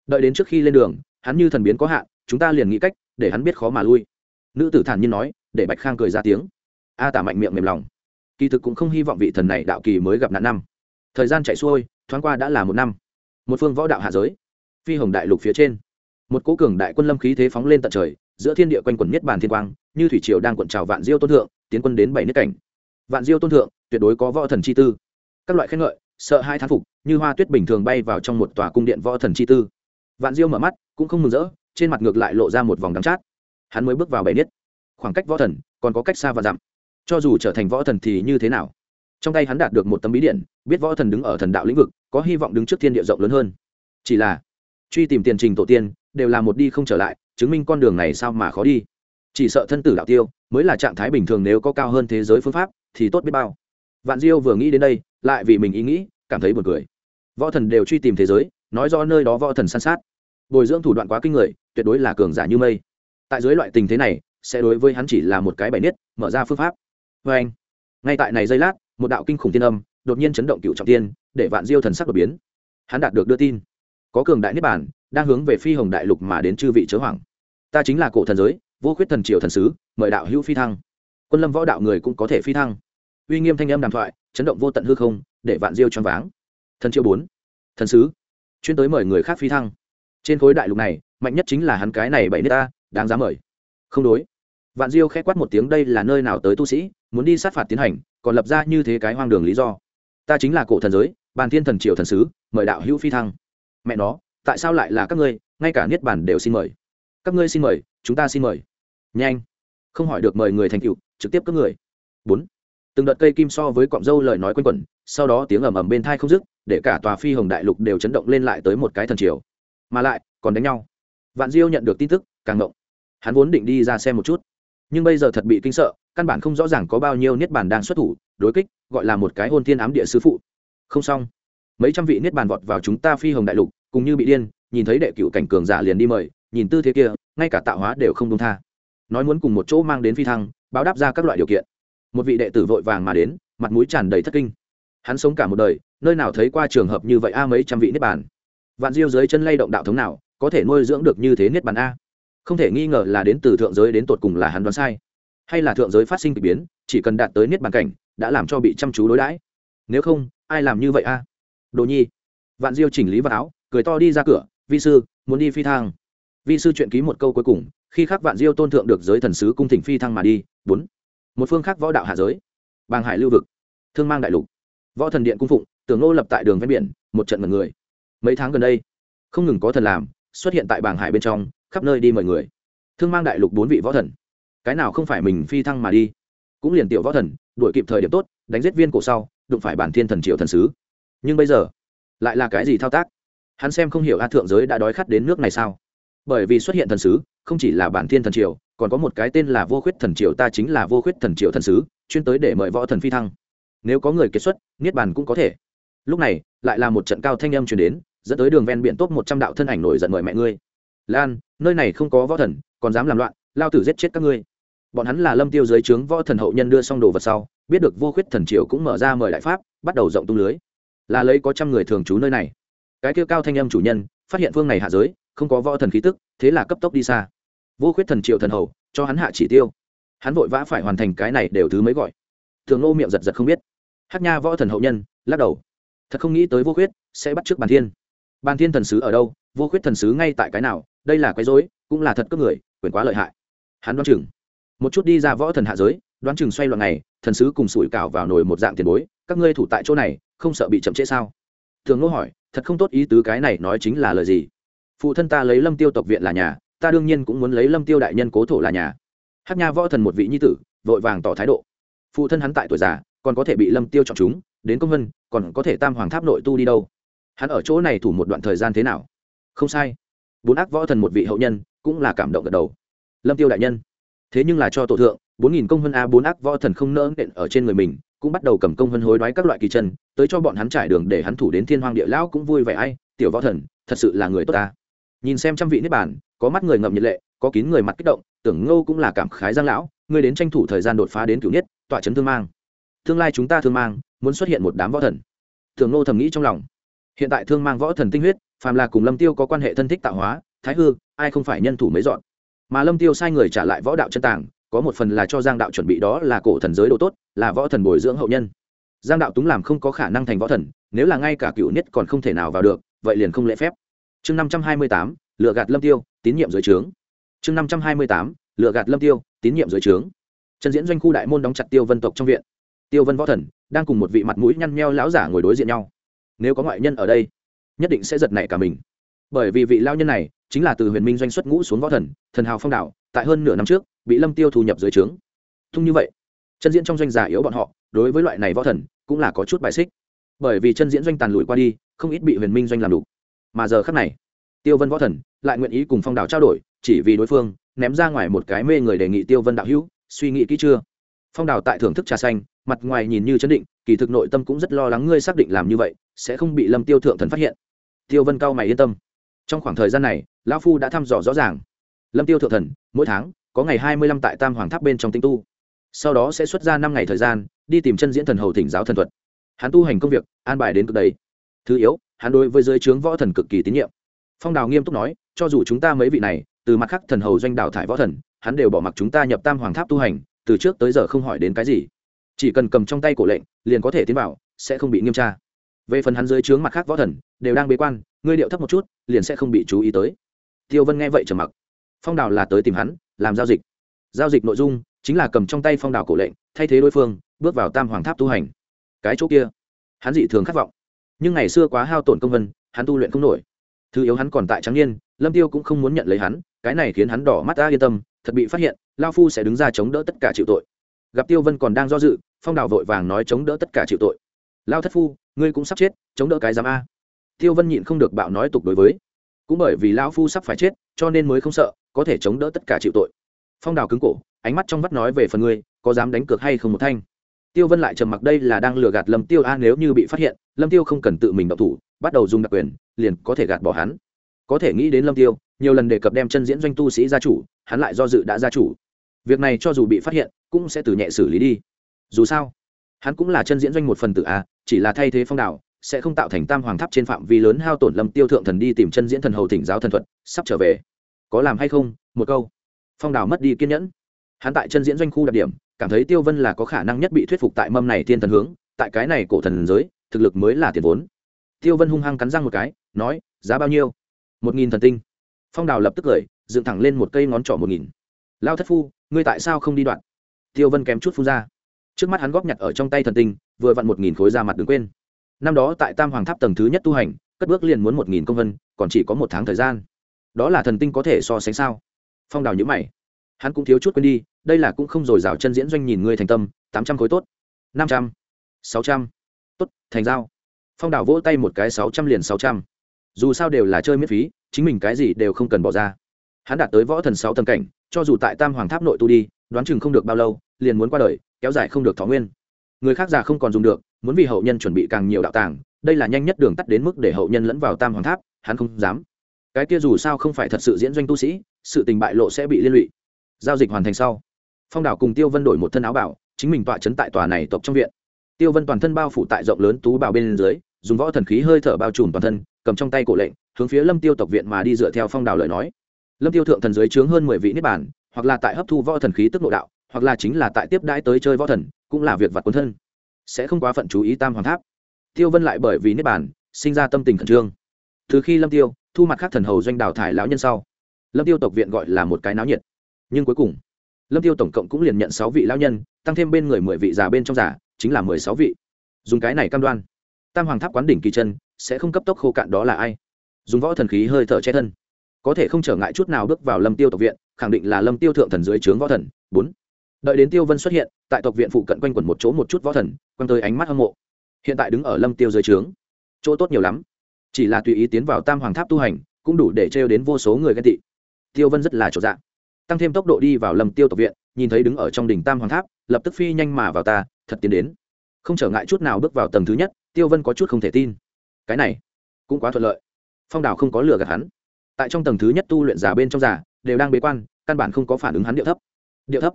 Đợi đến trước khi lên đường, hắn như thần biến có hạn, chúng ta liền nghĩ cách để hắn biết khó mà lui. Nữ tử thản nhiên nói, để bạch khang cười ra tiếng. A tả mạnh miệng mềm lòng. Kỳ thực cũng không hy vọng vị thần này đạo kỳ mới gặp nạn năm. Thời gian chạy xuôi, thoáng qua đã là một năm. Một phương võ đạo hạ giới, phi hồng đại lục phía trên. Một cố cường đại quân lâm khí thế phóng lên tận trời, giữa thiên địa quanh quần nhất bàn thiên quang như thủy triều đang cuộn trào vạn diêu tôn thượng, tiến quân đến bảy nước cảnh. Vạn diêu tôn thượng, tuyệt đối có võ thần chi tư. Các loại khen ngợi, sợ hai thán phục, như hoa tuyết bình thường bay vào trong một tòa cung điện võ thần chi tư. Vạn diêu mở mắt, cũng không mừng rỡ, trên mặt ngược lại lộ ra một vòng đắng chát. Hắn mới bước vào bảy niết. Khoảng cách võ thần, còn có cách xa và dặm. Cho dù trở thành võ thần thì như thế nào? Trong tay hắn đạt được một tấm bí điện, biết võ thần đứng ở thần đạo lĩnh vực, có hy vọng đứng trước thiên địa rộng lớn hơn. Chỉ là, truy tìm tiền trình tổ tiên, đều là một đi không trở lại, chứng minh con đường này sao mà khó đi chỉ sợ thân tử đạo tiêu, mới là trạng thái bình thường nếu có cao hơn thế giới phương pháp, thì tốt biết bao. Vạn diêu vừa nghĩ đến đây, lại vì mình ý nghĩ, cảm thấy buồn cười. Võ thần đều truy tìm thế giới, nói do nơi đó võ thần san sát. Bồi dưỡng thủ đoạn quá kinh người, tuyệt đối là cường giả như mây. Tại dưới loại tình thế này, sẽ đối với hắn chỉ là một cái bài niết, mở ra phương pháp. Vê anh, ngay tại này giây lát, một đạo kinh khủng tiên âm, đột nhiên chấn động cựu trọng tiên, để vạn diêu thần sắc đột biến. Hắn đạt được đưa tin. Có cường đại niết bản đang hướng về phi hồng đại lục mà đến chư vị chớ hoàng ta chính là cổ thần giới vô khuyết thần triều thần sứ, mời đạo hữu phi thăng. Quân lâm võ đạo người cũng có thể phi thăng. Uy nghiêm thanh âm đàm thoại, chấn động vô tận hư không, để vạn diêu choáng váng. Thần triều bốn, thần sứ, chuyên tới mời người khác phi thăng. Trên khối đại lục này, mạnh nhất chính là hắn cái này bảy nước ta, đáng giá mời. Không đối. Vạn diêu khẽ quát một tiếng, đây là nơi nào tới tu sĩ, muốn đi sát phạt tiến hành, còn lập ra như thế cái hoang đường lý do. Ta chính là cổ thần giới, bàn thiên thần triều thần sứ, mời đạo hữu phi thăng. Mẹ nó, tại sao lại là các ngươi, ngay cả niết bản đều xin mời. Các ngươi xin mời chúng ta xin mời. Nhanh. Không hỏi được mời người thành cựu trực tiếp các người. Bốn. Từng đợt cây kim so với cọng dâu lời nói quanh quẩn, sau đó tiếng ầm ầm bên thai không dứt, để cả tòa phi hồng đại lục đều chấn động lên lại tới một cái thần triều. Mà lại, còn đánh nhau. Vạn diêu nhận được tin tức, càng ngộng. Hắn vốn định đi ra xem một chút. Nhưng bây giờ thật bị kinh sợ, căn bản không rõ ràng có bao nhiêu niết bàn đang xuất thủ, đối kích, gọi là một cái hôn thiên ám địa sứ phụ. Không xong. Mấy trăm vị niết bàn vọt vào chúng ta phi hồng đại lục, cùng như bị điên, nhìn thấy đệ cựu cảnh cường giả liền đi mời, nhìn tư thế kia ngay cả tạo hóa đều không đông tha. Nói muốn cùng một chỗ mang đến phi thăng, báo đáp ra các loại điều kiện. Một vị đệ tử vội vàng mà đến, mặt mũi tràn đầy thất kinh. Hắn sống cả một đời, nơi nào thấy qua trường hợp như vậy a mấy trăm vị niết bàn. Vạn diêu dưới chân lay động đạo thống nào, có thể nuôi dưỡng được như thế niết bàn a? Không thể nghi ngờ là đến từ thượng giới đến tột cùng là hắn đoán sai. Hay là thượng giới phát sinh k ỳ biến, chỉ cần đạt tới niết bàn cảnh, đã làm cho bị chăm chú đối đãi. Nếu không, ai làm như vậy a? Đồ nhi. Vạn diêu chỉnh lý vào áo, cười to đi ra cửa, vi sư, muốn đi phi thang vi sư chuyện ký một câu cuối cùng, khi khắc vạn diêu tôn thượng được giới thần sứ cung thỉnh phi thăng mà đi, bốn, một phương khác võ đạo hạ giới, bàng hải lưu vực, thương mang đại lục, võ thần điện cung phụng tưởng ngô lập tại đường ven biển, một trận mật người. Mấy tháng gần đây, không ngừng có thần làm xuất hiện tại bàng hải bên trong, khắp nơi đi mời người. Thương mang đại lục bốn vị võ thần. Cái nào không phải mình phi thăng mà đi, cũng liền tiểu võ thần, đuổi kịp thời điểm tốt, đánh giết viên cổ sau, đụng phải bản thiên thần triệu thần sứ. Nhưng bây giờ, lại là cái gì thao tác? Hắn xem không hiểu a thượng giới đã đói khát đến nước này sao? Bởi vì xuất hiện thần sứ, không chỉ là bản thiên thần triều, còn có một cái tên là vô khuyết thần triều, ta chính là vô khuyết thần triều thần sứ, chuyên tới để mời võ thần phi thăng. Nếu có người kết xuất, niết bàn cũng có thể. Lúc này, lại là một trận cao thanh âm chuyển đến, dẫn tới đường ven biển tốt một trăm đạo thân ảnh nổi giận mời mẹ ngươi. Lan, nơi này không có võ thần, còn dám làm loạn, lao tử giết chết các ngươi. Bọn hắn là lâm tiêu dưới trướng võ thần hậu nhân đưa xong đồ vật sau, biết được vô khuyết thần triều cũng mở ra mời đại pháp, bắt đầu rộng tung lưới. Là lấy có trăm người thường trú nơi này. Cái kêu cao thanh âm chủ nhân, phát hiện phương này hạ giới không có võ thần khí tức, thế là cấp tốc đi xa. Vô khuyết thần triệu thần hầu, cho hắn hạ chỉ tiêu. Hắn vội vã phải hoàn thành cái này đều thứ mới gọi. Thường nô miệng giật giật không biết. Hát nha võ thần hậu nhân, lắc đầu. Thật không nghĩ tới vô khuyết sẽ bắt trước bàn thiên. Bàn thiên thần sứ ở đâu? Vô khuyết thần sứ ngay tại cái nào? Đây là quấy dối cũng là thật cướp người, quyền quá lợi hại. Hắn đoán chừng. Một chút đi ra võ thần hạ giới, đoán chừng xoay loạn này, thần sứ cùng sủi cảo vào nồi một dạng tiền bối, các ngươi thủ tại chỗ này, không sợ bị chậm trễ sao? Thường lô hỏi, thật không tốt ý tứ cái này nói chính là lời gì? Phụ thân ta lấy lâm tiêu tộc viện là nhà, ta đương nhiên cũng muốn lấy lâm tiêu đại nhân cố thổ là nhà. Hát nha võ thần một vị nhi tử, vội vàng tỏ thái độ. Phụ thân hắn tại tuổi già, còn có thể bị lâm tiêu chọn chúng, đến công vân, còn có thể tam hoàng tháp nội tu đi đâu? Hắn ở chỗ này thủ một đoạn thời gian thế nào? Không sai. Bốn ác võ thần một vị hậu nhân, cũng là cảm động gật đầu. Lâm tiêu đại nhân. Thế nhưng là cho tổ thượng, bốn nghìn công vân a bốn ác võ thần không nỡ nện ở trên người mình, cũng bắt đầu cầm công vân hối đoái các loại kỳ chân, tới cho bọn hắn trải đường để hắn thủ đến thiên hoàng địa lão cũng vui vẻ ai, tiểu võ thần, thật sự là người tốt ta nhìn xem trăm vị niết bàn, có mắt người ngậm nhiệt lệ, có kín người mặt kích động, tưởng ngô cũng là cảm khái giang lão người đến tranh thủ thời gian đột phá đến cửu nhất tọa chấn thương mang. Tương lai chúng ta thương mang, muốn xuất hiện một đám võ thần. Tưởng ngô thầm nghĩ trong lòng. Hiện tại thương mang võ thần tinh huyết, phàm là cùng lâm tiêu có quan hệ thân thích tạo hóa, thái hư, ai không phải nhân thủ mấy dọn. Mà lâm tiêu sai người trả lại võ đạo chân tàng, có một phần là cho giang đạo chuẩn bị đó là cổ thần giới độ tốt, là võ thần bồi dưỡng hậu nhân. Giang đạo túng làm không có khả năng thành võ thần, nếu là ngay cả cựu nhất còn không thể nào vào được, vậy liền không lễ phép chương năm trăm hai mươi tám, lựa gạt lâm tiêu, tín nhiệm dưới trướng. chương năm trăm hai mươi tám, lựa gạt lâm tiêu, tín nhiệm dưới trướng. Trần diễn doanh khu đại môn đóng chặt tiêu vân tộc trong viện. Tiêu vân võ thần, đang cùng một vị mặt mũi nhăn nheo lão giả ngồi đối diện nhau. Nếu có ngoại nhân ở đây, nhất định sẽ giật nảy cả mình. Bởi vì vị lao nhân này chính là từ huyền minh doanh xuất ngũ xuống võ thần thần hào phong đảo tại hơn nửa năm trước, bị lâm tiêu thu nhập dưới trướng. Thung như vậy chân diễn trong doanh giả yếu bọn họ, đối với loại này võ thần, cũng là có chút bài xích. Bởi vì chân diễn doanh tàn lụi qua đi, không ít bị huyền minh doanh làm đủ mà giờ khắc này, tiêu vân võ thần lại nguyện ý cùng phong đảo trao đổi, chỉ vì đối phương, ném ra ngoài một cái mê người đề nghị tiêu vân đạo hữu, suy nghĩ kỹ chưa? Phong đảo tại thưởng thức trà xanh, mặt ngoài nhìn như chấn định, kỳ thực nội tâm cũng rất lo lắng ngươi xác định làm như vậy, sẽ không bị lâm tiêu thượng thần phát hiện. Tiêu vân cao mày yên tâm. Trong khoảng thời gian này, lão phu đã thăm dò rõ ràng. Lâm tiêu thượng thần, mỗi tháng, có ngày hai mươi lăm tại tam hoàng tháp bên trong tinh tu. Sau đó sẽ xuất ra năm ngày thời gian, đi tìm chân diễn thần hầu thỉnh giáo thần thuật. Hắn tu hành công việc, an bài đến cực đầy. Thứ yếu hắn đối với giới trướng võ thần cực kỳ tín nhiệm. Phong đào nghiêm túc nói, cho dù chúng ta mấy vị này, từ mặt khác thần hầu doanh đảo thải võ thần, hắn đều bỏ mặc chúng ta nhập tam hoàng tháp tu hành, từ trước tới giờ không hỏi đến cái gì. Chỉ cần cầm trong tay cổ lệnh, liền có thể tiến vào, sẽ không bị nghiêm tra. Về phần hắn dưới trướng mặt khác võ thần, đều đang bế quan, ngươi điệu thấp một chút, liền sẽ không bị chú ý tới. Tiêu vân nghe vậy trầm mặc. Phong đào là tới tìm hắn, làm giao dịch. Giao dịch nội dung chính là cầm trong tay phong đào cổ lệnh, thay thế đối phương, bước vào tam hoàng tháp tu hành. Cái chỗ kia, hắn dị thường khát vọng nhưng ngày xưa quá hao tổn công vân, hắn tu luyện không nổi. Thứ yếu hắn còn tại trắng niên, lâm tiêu cũng không muốn nhận lấy hắn, cái này khiến hắn đỏ mắt ta yên tâm, thật bị phát hiện, lao phu sẽ đứng ra chống đỡ tất cả chịu tội. Gặp tiêu vân còn đang do dự, phong đào vội vàng nói chống đỡ tất cả chịu tội. Lao thất phu, ngươi cũng sắp chết, chống đỡ cái giám a. Tiêu vân nhịn không được bạo nói tục đối với. Cũng bởi vì lão phu sắp phải chết, cho nên mới không sợ, có thể chống đỡ tất cả chịu tội. Phong đào cứng cổ, ánh mắt trong vắt nói về phần ngươi, có dám đánh cược hay không một thanh? Tiêu vân lại trầm mặc đây là đang lừa gạt lâm tiêu. A, nếu như bị phát hiện, lâm tiêu không cần tự mình động thủ, bắt đầu dùng đặc quyền, liền có thể gạt bỏ hắn. Có thể nghĩ đến lâm tiêu, nhiều lần đề cập đem chân diễn doanh tu sĩ gia chủ, hắn lại do dự đã gia chủ. Việc này cho dù bị phát hiện, cũng sẽ từ nhẹ xử lý đi. Dù sao, hắn cũng là chân diễn doanh một phần tử a, chỉ là thay thế phong đạo, sẽ không tạo thành tam hoàng tháp trên phạm vi lớn hao tổn lâm tiêu thượng thần đi tìm chân diễn thần hầu thỉnh giáo thần thuật, sắp trở về. Có làm hay không? Một câu. Phong đào mất đi kiên nhẫn. Hắn tại chân diễn doanh khu đặc điểm cảm thấy tiêu vân là có khả năng nhất bị thuyết phục tại mâm này thiên thần hướng, tại cái này cổ thần giới, thực lực mới là tiền vốn. Tiêu vân hung hăng cắn răng một cái, nói, giá bao nhiêu? Một nghìn thần tinh. Phong đào lập tức cười, dựng thẳng lên một cây ngón trỏ một nghìn. Lao thất phu, ngươi tại sao không đi đoạn? Tiêu vân kém chút phu ra. Trước mắt hắn góp nhặt ở trong tay thần tinh, vừa vặn một nghìn khối ra mặt đứng quên. Năm đó tại tam hoàng tháp tầng thứ nhất tu hành, cất bước liền muốn một nghìn công vân, còn chỉ có một tháng thời gian. Đó là thần tinh có thể so sánh sao? Phong đào nhữ mày hắn cũng thiếu chút quên đi, đây là cũng không r ồ i r à o chân diễn doanh nhìn ngươi thành tâm, tám trăm khối tốt, năm trăm, sáu trăm, tốt, thành giao. Phong đào vỗ tay một cái sáu trăm liền sáu trăm. Dù sao đều là chơi miễn phí, chính mình cái gì đều không cần bỏ ra. Hắn đạt tới võ thần sáu tầng cảnh, cho dù tại tam hoàng tháp nội tu đi, đoán chừng không được bao lâu, liền muốn qua đời, kéo dài không được thọ nguyên. Người khác già không còn dùng được, muốn vì hậu nhân chuẩn bị càng nhiều đạo tàng, đây là nhanh nhất đường tắt đến mức để hậu nhân lẫn vào tam hoàng tháp, hắn không dám. Cái kia dù sao không phải thật sự diễn doanh tu sĩ, sự tình bại lộ sẽ bị liên lụy giao dịch hoàn thành sau. Phong đảo cùng tiêu vân đổi một thân áo bảo, chính mình tọa chấn tại tòa này tộc trong viện. Tiêu vân toàn thân bao phủ tại rộng lớn tú bào bên dưới, dùng võ thần khí hơi thở bao trùm toàn thân, cầm trong tay cổ lệnh, hướng phía lâm tiêu tộc viện mà đi dựa theo phong đảo lời nói. Lâm tiêu thượng thần dưới trướng hơn mười vị niết bản hoặc là tại hấp thu võ thần khí tức nội đạo, hoặc là chính là tại tiếp đãi tới chơi võ thần, cũng là việc vặt quân thân. Sẽ không quá phận chú ý tam hoàng tháp. Tiêu vân lại bởi vì niết bản sinh ra tâm tình khẩn trương. Từ khi lâm tiêu, thu mặt khác thần hầu doanh đào thải lão nhân sau, lâm tiêu tộc viện gọi là một cái náo nhiệt nhưng cuối cùng, lâm tiêu tổng cộng cũng liền nhận sáu vị lão nhân, tăng thêm bên người mười vị già bên trong già, chính là mười sáu vị. Dùng cái này cam đoan, tam hoàng tháp quán đỉnh kỳ chân sẽ không cấp tốc khô cạn đó là ai? Dùng võ thần khí hơi thở che thân. Có thể không trở ngại chút nào bước vào lâm tiêu tộc viện, khẳng định là lâm tiêu thượng thần dưới trướng võ thần. Bốn, đợi đến tiêu vân xuất hiện, tại tộc viện phụ cận quanh quẩn một chỗ một chút võ thần, quăng tới ánh mắt hâm mộ. Hiện tại đứng ở lâm tiêu dưới trướng, chỗ tốt nhiều lắm. Chỉ là tùy ý tiến vào tam hoàng tháp tu hành, cũng đủ để trêu đến vô số người ghen tị. Tiêu vân rất là trọn dạng tăng thêm tốc độ đi vào lâm tiêu tộc viện, nhìn thấy đứng ở trong đỉnh tam hoàng tháp, lập tức phi nhanh mà vào ta, thật tiến đến. Không trở ngại chút nào bước vào tầng thứ nhất, tiêu vân có chút không thể tin. Cái này, cũng quá thuận lợi. Phong đào không có lừa gạt hắn. Tại trong tầng thứ nhất tu luyện giả bên trong giả, đều đang bế quan, căn bản không có phản ứng hắn điệu thấp. Điệu thấp.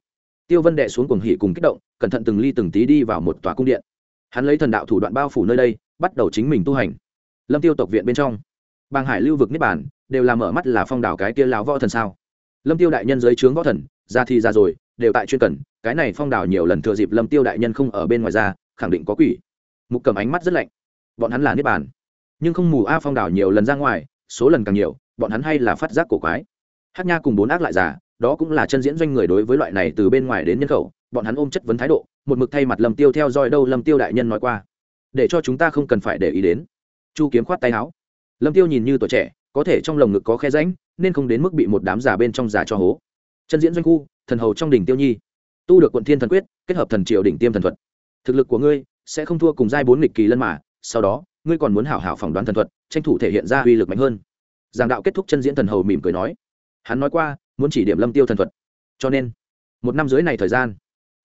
Tiêu vân đệ xuống cuồng hỉ cùng kích động, cẩn thận từng ly từng tí đi vào một tòa cung điện. Hắn lấy thần đạo thủ đoạn bao phủ nơi đây, bắt đầu chính mình tu hành. Lâm tiêu tộc viện bên trong, bàng hải lưu vực niết bản đều làm mở mắt là phong đảo cái kia láo võ thần sao? Lâm tiêu đại nhân dưới trướng võ thần, ra thì ra rồi, đều tại chuyên cần, cái này phong Đào nhiều lần thừa dịp lâm tiêu đại nhân không ở bên ngoài ra, khẳng định có quỷ. Mục cầm ánh mắt rất lạnh. Bọn hắn là niết bàn. Nhưng không mù a, phong Đào nhiều lần ra ngoài, số lần càng nhiều, bọn hắn hay là phát giác cổ quái. Hát nha cùng bốn ác lại giả đó cũng là chân diễn doanh người đối với loại này từ bên ngoài đến nhân khẩu, bọn hắn ôm chất vấn thái độ, một mực thay mặt lâm tiêu theo dõi đâu lâm tiêu đại nhân nói qua. Để cho chúng ta không cần phải để ý đến. Chu kiếm khoát tay áo. Lâm tiêu nhìn như tuổi trẻ có thể trong lồng ngực có khe rãnh, nên không đến mức bị một đám giả bên trong giả cho hố. Chân diễn doanh khu, thần hầu trong đỉnh tiêu nhi. Tu được quận thiên thần quyết, kết hợp thần triều đỉnh tiêm thần thuật. Thực lực của ngươi sẽ không thua cùng giai bốn nghịch kỳ lân mà, sau đó, ngươi còn muốn hảo hảo phỏng đoán thần thuật, tranh thủ thể hiện ra uy lực mạnh hơn. Giảng đạo kết thúc chân diễn thần hầu mỉm cười nói. Hắn nói qua, muốn chỉ điểm lâm tiêu thần thuật. Cho nên, một năm dưới này thời gian,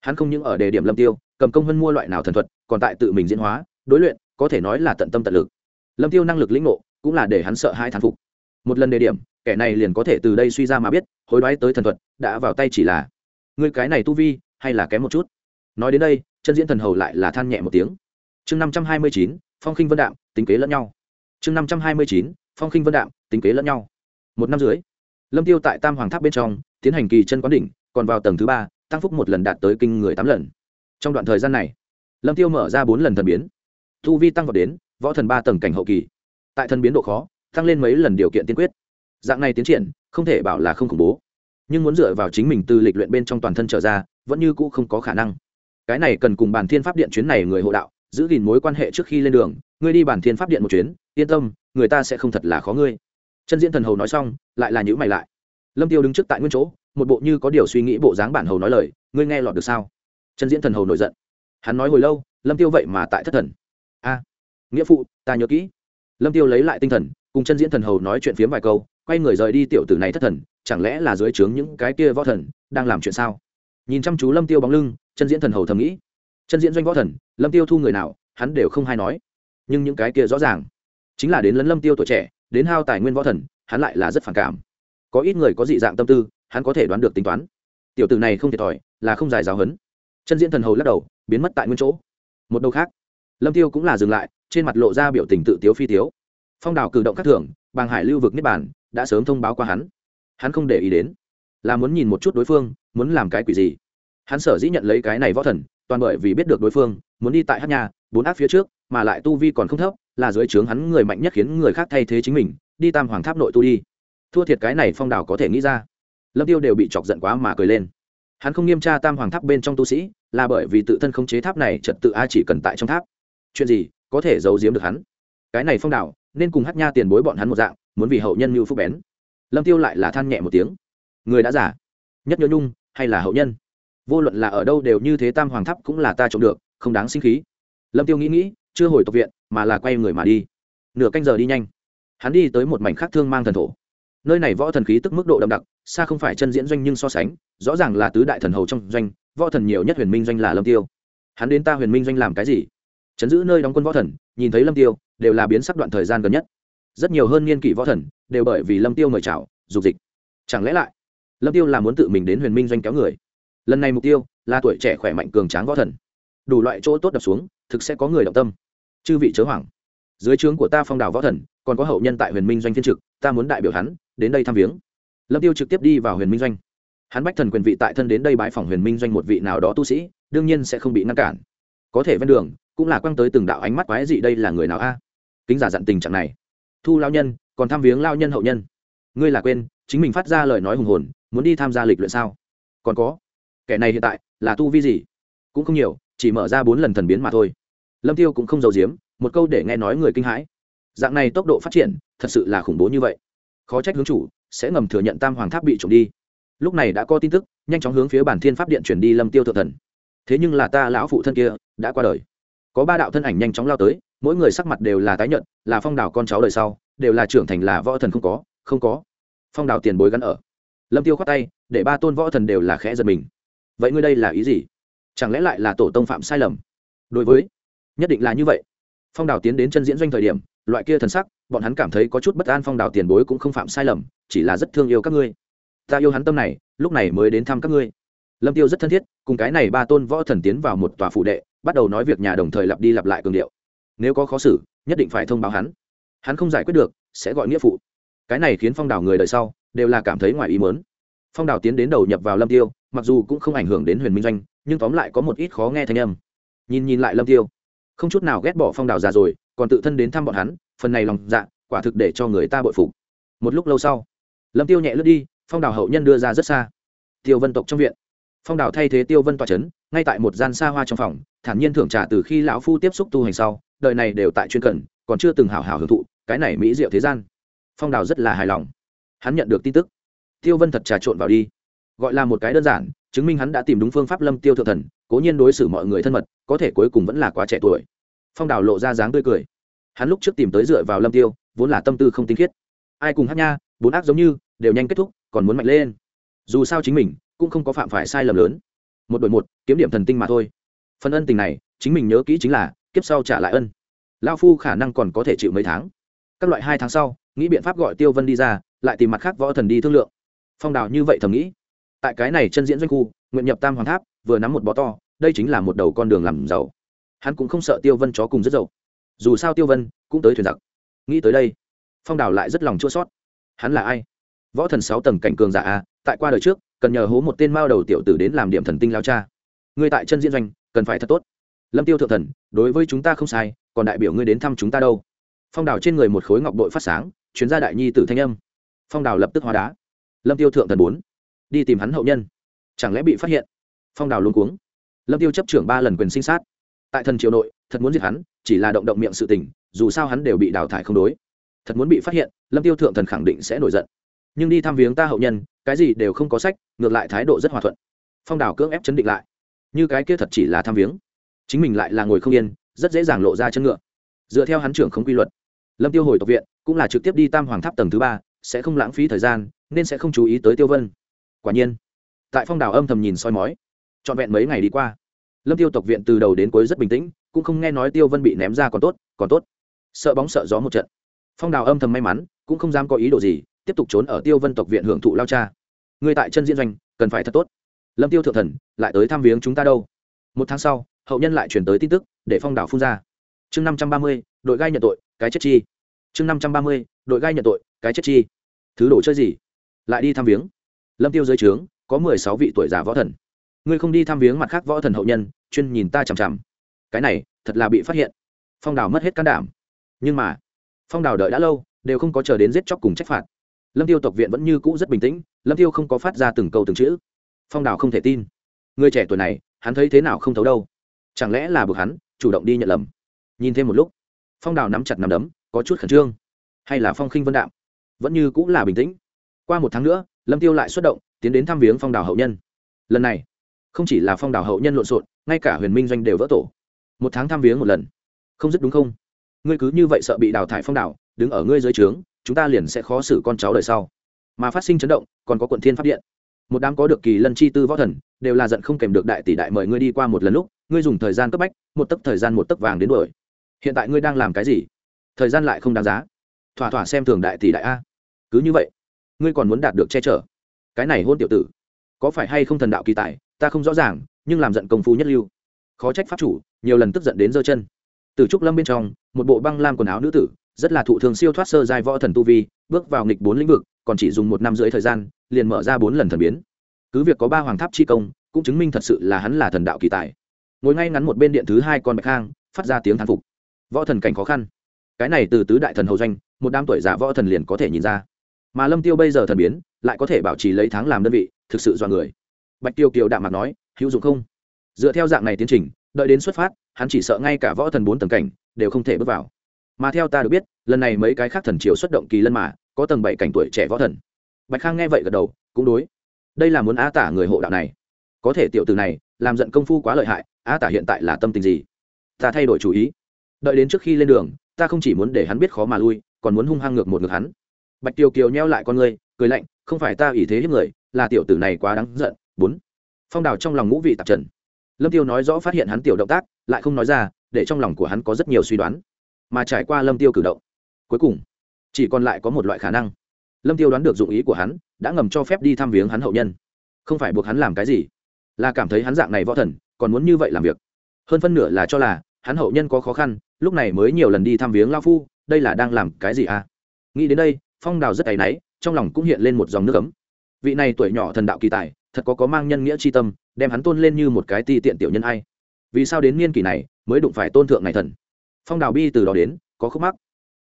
hắn không những ở đề điểm lâm tiêu, cầm công hơn mua loại nào thần thuật, còn tại tự mình diễn hóa, đối luyện, có thể nói là tận tâm tận lực. Lâm tiêu năng lực lĩnh ngộ cũng là để hắn sợ hai thán phục. Một lần đề điểm, kẻ này liền có thể từ đây suy ra mà biết, hối đoái tới thần thuật, đã vào tay chỉ là người cái này tu vi, hay là kém một chút? Nói đến đây, chân diễn thần hầu lại là than nhẹ một tiếng. Chương năm trăm hai mươi chín, phong khinh vân đạm, tính kế lẫn nhau. Chương năm trăm hai mươi chín, phong khinh vân đạm, tính kế lẫn nhau. Một năm dưới lâm tiêu tại tam hoàng tháp bên trong, tiến hành kỳ chân quán đỉnh, còn vào tầng thứ ba, tăng phúc một lần đạt tới kinh người tám lần. Trong đoạn thời gian này, lâm tiêu mở ra bốn lần thần biến. Thu vi tăng vào đến võ thần ba tầng cảnh hậu kỳ tại thân biến độ khó, tăng lên mấy lần điều kiện tiên quyết. Dạng này tiến triển, không thể bảo là không khủng bố. Nhưng muốn dựa vào chính mình từ lịch luyện bên trong toàn thân trở ra, vẫn như cũ không có khả năng. Cái này cần cùng bản thiên pháp điện chuyến này người hộ đạo, giữ gìn mối quan hệ trước khi lên đường, ngươi đi bản thiên pháp điện một chuyến, yên tâm, người ta sẽ không thật là khó ngươi. Chân diễn thần hầu nói xong, lại là nhữ mày lại. Lâm tiêu đứng trước tại nguyên chỗ, một bộ như có điều suy nghĩ bộ dáng bản hầu nói lời, ngươi nghe lọt được sao? Chân diễn thần hầu nổi giận. Hắn nói hồi lâu, lâm tiêu vậy mà tại thất thần. A, nghĩa phụ, ta nhớ kỹ lâm tiêu lấy lại tinh thần, cùng chân diễn thần hầu nói chuyện phiếm vài câu, quay người rời đi tiểu tử này thất thần, chẳng lẽ là dưới trướng những cái kia võ thần đang làm chuyện sao? Nhìn chăm chú lâm tiêu bóng lưng, chân diễn thần hầu thầm nghĩ. Chân diễn doanh võ thần, lâm tiêu thu người nào, hắn đều không hay nói. Nhưng những cái kia rõ ràng, chính là đến lấn lâm tiêu tuổi trẻ, đến hao tài nguyên võ thần, hắn lại là rất phản cảm. Có ít người có dị dạng tâm tư, hắn có thể đoán được tính toán. Tiểu tử này không thiệt thòi, là không dài giáo hấn chân diễn thần hầu lắc đầu, biến mất tại nguyên chỗ. Một đầu khác lâm tiêu cũng là dừng lại, trên mặt lộ ra biểu tình tự tiếu phi tiếu. Phong đào cử động các thưởng, bàng hải lưu vực niết bản đã sớm thông báo qua hắn. Hắn không để ý đến, là muốn nhìn một chút đối phương, muốn làm cái quỷ gì. Hắn sở dĩ nhận lấy cái này võ thần, toàn bởi vì biết được đối phương, muốn đi tại hát nhà bốn áp phía trước, mà lại tu vi còn không thấp, là dưới trướng hắn người mạnh nhất khiến người khác thay thế chính mình, đi tam hoàng tháp nội tu đi. Thua thiệt cái này phong đào có thể nghĩ ra. Lâm tiêu đều bị chọc giận quá mà cười lên. Hắn không nghiêm tra tam hoàng tháp bên trong tu sĩ, là bởi vì tự thân không chế tháp này, trật tự a chỉ cần tại trong tháp chuyện gì có thể giấu giếm được hắn? Cái này phong đảo, nên cùng hát nha tiền bối bọn hắn một dạng, muốn vì hậu nhân mưu phúc bén. Lâm tiêu lại là than nhẹ một tiếng. Người đã giả. Nhất nhớ nhung, hay là hậu nhân? Vô luận là ở đâu đều như thế tam hoàng tháp cũng là ta trộm được, không đáng sinh khí. Lâm tiêu nghĩ nghĩ, chưa hồi tộc viện, mà là quay người mà đi. Nửa canh giờ đi nhanh. Hắn đi tới một mảnh khác thương mang thần thổ. Nơi này võ thần khí tức mức độ đậm đặc, xa không phải chân diễn doanh nhưng so sánh, rõ ràng là tứ đại thần hầu trong doanh, võ thần nhiều nhất huyền minh doanh là lâm tiêu. Hắn đến ta huyền minh doanh làm cái gì? Chấn giữ nơi đóng quân võ thần, nhìn thấy lâm tiêu, đều là biến sắc đoạn thời gian gần nhất. Rất nhiều hơn niên kỷ võ thần, đều bởi vì lâm tiêu mời chào, dục dịch. Chẳng lẽ lại, lâm tiêu là muốn tự mình đến huyền minh doanh kéo người? Lần này mục tiêu là tuổi trẻ khỏe mạnh cường tráng võ thần. Đủ loại chỗ tốt đập xuống, thực sẽ có người động tâm. Chư vị chớ hoảng. Dưới trướng của ta phong đào võ thần, còn có hậu nhân tại huyền minh doanh phiên trực, ta muốn đại biểu hắn, đến đây thăm viếng. Lâm tiêu trực tiếp đi vào huyền minh doanh. Hắn bách thần quyền vị tại thân đến đây bãi phòng huyền minh doanh một vị nào đó tu sĩ, đương nhiên sẽ không bị ngăn cản có thể ven đường, cũng là quăng tới từng đạo ánh mắt quái dị đây là người nào a? Kính giả dặn tình trạng này. Thu lao nhân, còn thăm viếng lao nhân hậu nhân. Ngươi là quên, chính mình phát ra lời nói hùng hồn, muốn đi tham gia lịch luyện sao? Còn có, kẻ này hiện tại là tu vi gì? Cũng không nhiều, chỉ mở ra bốn lần thần biến mà thôi. Lâm tiêu cũng không giấu giếm, một câu để nghe nói người kinh hãi. Dạng này tốc độ phát triển, thật sự là khủng bố như vậy. Khó trách hướng chủ, sẽ ngầm thừa nhận tam hoàng tháp bị trộm đi. Lúc này đã có tin tức, nhanh chóng hướng phía bản thiên pháp điện chuyển đi lâm tiêu thượng thần thế nhưng là ta lão phụ thân kia đã qua đời. Có ba đạo thân ảnh nhanh chóng lao tới, mỗi người sắc mặt đều là tái nhận là phong đảo con cháu đời sau, đều là trưởng thành là võ thần không có không có. Phong đảo tiền bối gắn ở. Lâm tiêu khoát tay, để ba tôn võ thần đều là khẽ giật mình. Vậy ngươi đây là ý gì? Chẳng lẽ lại là tổ tông phạm sai lầm? Đối với, nhất định là như vậy. Phong đảo tiến đến chân diễn doanh thời điểm, loại kia thần sắc, bọn hắn cảm thấy có chút bất an phong đảo tiền bối cũng không phạm sai lầm, chỉ là rất thương yêu các ngươi. Ta yêu hắn tâm này, lúc này mới đến thăm các ngươi lâm tiêu rất thân thiết, cùng cái này ba tôn võ thần tiến vào một tòa phụ đệ, bắt đầu nói việc nhà đồng thời lặp đi lặp lại cường điệu. Nếu có khó xử, nhất định phải thông báo hắn. Hắn không giải quyết được, sẽ gọi nghĩa phụ. Cái này khiến phong đảo người đời sau, đều là cảm thấy ngoài ý mớn phong đảo tiến đến đầu nhập vào lâm tiêu, mặc dù cũng không ảnh hưởng đến huyền minh doanh, nhưng tóm lại có một ít khó nghe thanh âm. Nhìn nhìn lại lâm tiêu, không chút nào ghét bỏ phong đảo già rồi, còn tự thân đến thăm bọn hắn, phần này lòng dạ quả thực để cho người ta bội phục. Một lúc lâu sau, lâm tiêu nhẹ lướt đi, phong đào hậu nhân đưa ra rất xa. Tiêu vân tộc trong viện phong đào thay thế tiêu vân tòa c h ấ n ngay tại một gian xa hoa trong phòng, thản nhiên thưởng trả từ khi lão phu tiếp xúc tu hành sau, đời này đều tại chuyên cần còn chưa từng hào hào hưởng thụ, cái này mỹ diệu thế gian. Phong đào rất là hài lòng. Hắn nhận được tin tức. Tiêu vân thật trà trộn vào đi. Gọi là một cái đơn giản, chứng minh hắn đã tìm đúng phương pháp lâm tiêu thượng thần, cố nhiên đối xử mọi người thân mật, có thể cuối cùng vẫn là quá trẻ tuổi. Phong đào lộ ra dáng tươi cười. Hắn lúc trước tìm tới dựa vào lâm tiêu, vốn là tâm tư không tinh khiết. Ai cùng hát nha, bốn ác giống như, đều nhanh kết thúc, còn muốn mạnh lên. Dù sao chính mình cũng không có phạm phải sai lầm lớn. Một đội một, kiếm điểm thần tinh mà thôi. Phần ân tình này, chính mình nhớ kỹ chính là, kiếp sau trả lại ân. Lao phu khả năng còn có thể chịu mấy tháng. Các loại hai tháng sau, nghĩ biện pháp gọi tiêu vân đi ra, lại tìm mặt khác võ thần đi thương lượng. Phong đào như vậy thầm nghĩ. Tại cái này chân diễn doanh khu, nguyện nhập tam hoàng tháp, vừa nắm một bó to, đây chính là một đầu con đường làm giàu. Hắn cũng không sợ tiêu vân chó cùng rất giàu. Dù sao tiêu vân cũng tới thuyền giặc. Nghĩ tới đây, phong đào lại rất lòng chua sót hắn là ai? Võ thần sáu tầng cảnh cường giả a, tại qua đời trước cần nhờ hố một tên mao đầu tiểu tử đến làm điểm thần tinh lao cha. Ngươi tại chân diễn doanh, cần phải thật tốt. Lâm tiêu thượng thần, đối với chúng ta không sai, còn đại biểu ngươi đến thăm chúng ta đâu. Phong đào trên người một khối ngọc bội phát sáng, chuyến ra đại nhi tử thanh âm. Phong đào lập tức hóa đá. Lâm tiêu thượng thần bốn, đi tìm hắn hậu nhân. Chẳng lẽ bị phát hiện? Phong đào luôn cuống. Lâm tiêu chấp trưởng ba lần quyền sinh sát. Tại thần triều nội, thật muốn giết hắn, chỉ là động động miệng sự tình, dù sao hắn đều bị đào thải không đối. Thật muốn bị phát hiện, lâm tiêu thượng thần khẳng định sẽ nổi giận. Nhưng đi thăm viếng ta hậu nhân cái gì đều không có sách, ngược lại thái độ rất hòa thuận. Phong đào cưỡng ép chấn định lại. Như cái kia thật chỉ là thăm viếng. Chính mình lại là ngồi không yên, rất dễ dàng lộ ra chân ngựa. Dựa theo hắn trưởng không quy luật, lâm tiêu hồi tộc viện cũng là trực tiếp đi tam hoàng tháp tầng thứ ba, sẽ không lãng phí thời gian, nên sẽ không chú ý tới tiêu vân. Quả nhiên, tại phong đào âm thầm nhìn soi mói, trọn vẹn mấy ngày đi qua, lâm tiêu tộc viện từ đầu đến cuối rất bình tĩnh, cũng không nghe nói tiêu vân bị ném ra còn tốt còn tốt. Sợ bóng sợ gió một trận. Phong đào âm thầm may mắn, cũng không dám có ý đồ gì tiếp tục trốn ở tiêu vân tộc viện hưởng thụ lao cha. Người tại chân diễn doanh, cần phải thật tốt. Lâm tiêu thượng thần, lại tới thăm viếng chúng ta đâu? Một tháng sau, hậu nhân lại chuyển tới tin tức, để phong đảo phun ra. Chương năm trăm ba mươi, đội gai nhận tội, cái chết chi. Chương năm trăm ba mươi, đội gai nhận tội, cái chết chi. Thứ đồ chơi gì? Lại đi thăm viếng. Lâm tiêu dưới trướng, có mười sáu vị tuổi già võ thần. Ngươi không đi thăm viếng mặt khác võ thần hậu nhân, chuyên nhìn ta chằm chằm. Cái này, thật là bị phát hiện. Phong đào mất hết can đảm. Nhưng mà, phong đào đợi đã lâu, đều không có chờ đến giết chóc cùng trách phạt lâm tiêu tộc viện vẫn như cũ rất bình tĩnh, lâm tiêu không có phát ra từng câu từng chữ. Phong đào không thể tin. Người trẻ tuổi này, hắn thấy thế nào không thấu đâu. Chẳng lẽ là buộc hắn, chủ động đi nhận lầm? Nhìn thêm một lúc, phong đào nắm chặt nắm đấm, có chút khẩn trương. Hay là phong khinh vân đạm? Vẫn như cũng là bình tĩnh. Qua một tháng nữa, lâm tiêu lại xuất động, tiến đến thăm viếng phong đào hậu nhân. Lần này, không chỉ là phong đào hậu nhân lộn xộn, ngay cả huyền minh doanh đều vỡ tổ. Một tháng thăm viếng một lần. Không dứt đúng không? Ngươi cứ như vậy sợ bị đào thải phong đào, đứng ở ngươi dưới trướng chúng ta liền sẽ khó xử con cháu đời sau. Mà phát sinh chấn động, còn có quận thiên phát điện. Một đám có được kỳ lân chi tư võ thần, đều là giận không kèm được đại tỷ đại mời ngươi đi qua một lần lúc, ngươi dùng thời gian cấp bách, một tấc thời gian một tấc vàng đến đuổi. Hiện tại ngươi đang làm cái gì? Thời gian lại không đáng giá. Thỏa thỏa xem thường đại tỷ đại a. Cứ như vậy, ngươi còn muốn đạt được che chở? Cái này hôn tiểu tử, có phải hay không thần đạo kỳ tài, ta không rõ ràng, nhưng làm giận công phu nhất lưu. Khó trách pháp chủ, nhiều lần tức giận đến giơ chân. Từ trúc lâm bên trong, một bộ băng lam quần áo nữ tử rất là thụ thường siêu thoát sơ giai võ thần tu vi, bước vào nghịch bốn lĩnh vực, còn chỉ dùng một năm rưỡi thời gian, liền mở ra bốn lần thần biến. Cứ việc có ba hoàng tháp chi công, cũng chứng minh thật sự là hắn là thần đạo kỳ tài. Ngồi ngay ngắn một bên điện thứ hai con bạch khang phát ra tiếng thán phục. Võ thần cảnh khó khăn. Cái này từ tứ đại thần hầu doanh, một đám tuổi già võ thần liền có thể nhìn ra. Mà lâm tiêu bây giờ thần biến, lại có thể bảo trì lấy tháng làm đơn vị, thực sự do người. Bạch tiêu kiều đạm mặt nói, hữu dụng không? Dựa theo dạng này tiến trình, đợi đến xuất phát, hắn chỉ sợ ngay cả võ thần bốn tầng cảnh, đều không thể bước vào mà theo ta được biết, lần này mấy cái khác thần triều xuất động kỳ lân mà, có tầng bảy cảnh tuổi trẻ võ thần. Bạch khang nghe vậy gật đầu, cũng đối. Đây là muốn á tả người hộ đạo này. Có thể tiểu từ này, làm giận công phu quá lợi hại, á tả hiện tại là tâm tình gì? Ta thay đổi chủ ý. Đợi đến trước khi lên đường, ta không chỉ muốn để hắn biết khó mà lui, còn muốn hung hăng ngược một ngược hắn. Bạch tiêu kiều nheo lại con ngươi, cười lạnh, không phải ta ủy thế hiếp người, là tiểu tử này quá đáng giận. Bốn. Phong đào trong lòng ngũ vị tạp trần. Lâm tiêu nói rõ phát hiện hắn tiểu động tác, lại không nói ra, để trong lòng của hắn có rất nhiều suy đoán mà trải qua lâm tiêu cử động. Cuối cùng, chỉ còn lại có một loại khả năng. Lâm tiêu đoán được dụng ý của hắn, đã ngầm cho phép đi thăm viếng hắn hậu nhân. Không phải buộc hắn làm cái gì, là cảm thấy hắn dạng này võ thần, còn muốn như vậy làm việc. Hơn phân nửa là cho là, hắn hậu nhân có khó khăn, lúc này mới nhiều lần đi thăm viếng lao phu, đây là đang làm cái gì à? Nghĩ đến đây, phong đào rất áy náy, trong lòng cũng hiện lên một dòng nước ấm. Vị này tuổi nhỏ thần đạo kỳ tài, thật có có mang nhân nghĩa c tâm, đem hắn tôn lên như một cái ti tiện tiểu nhân ai. Vì sao đến niên kỷ này, mới đụng phải tôn thượng này thần? Phong đào bi từ đó đến, có khúc mắc.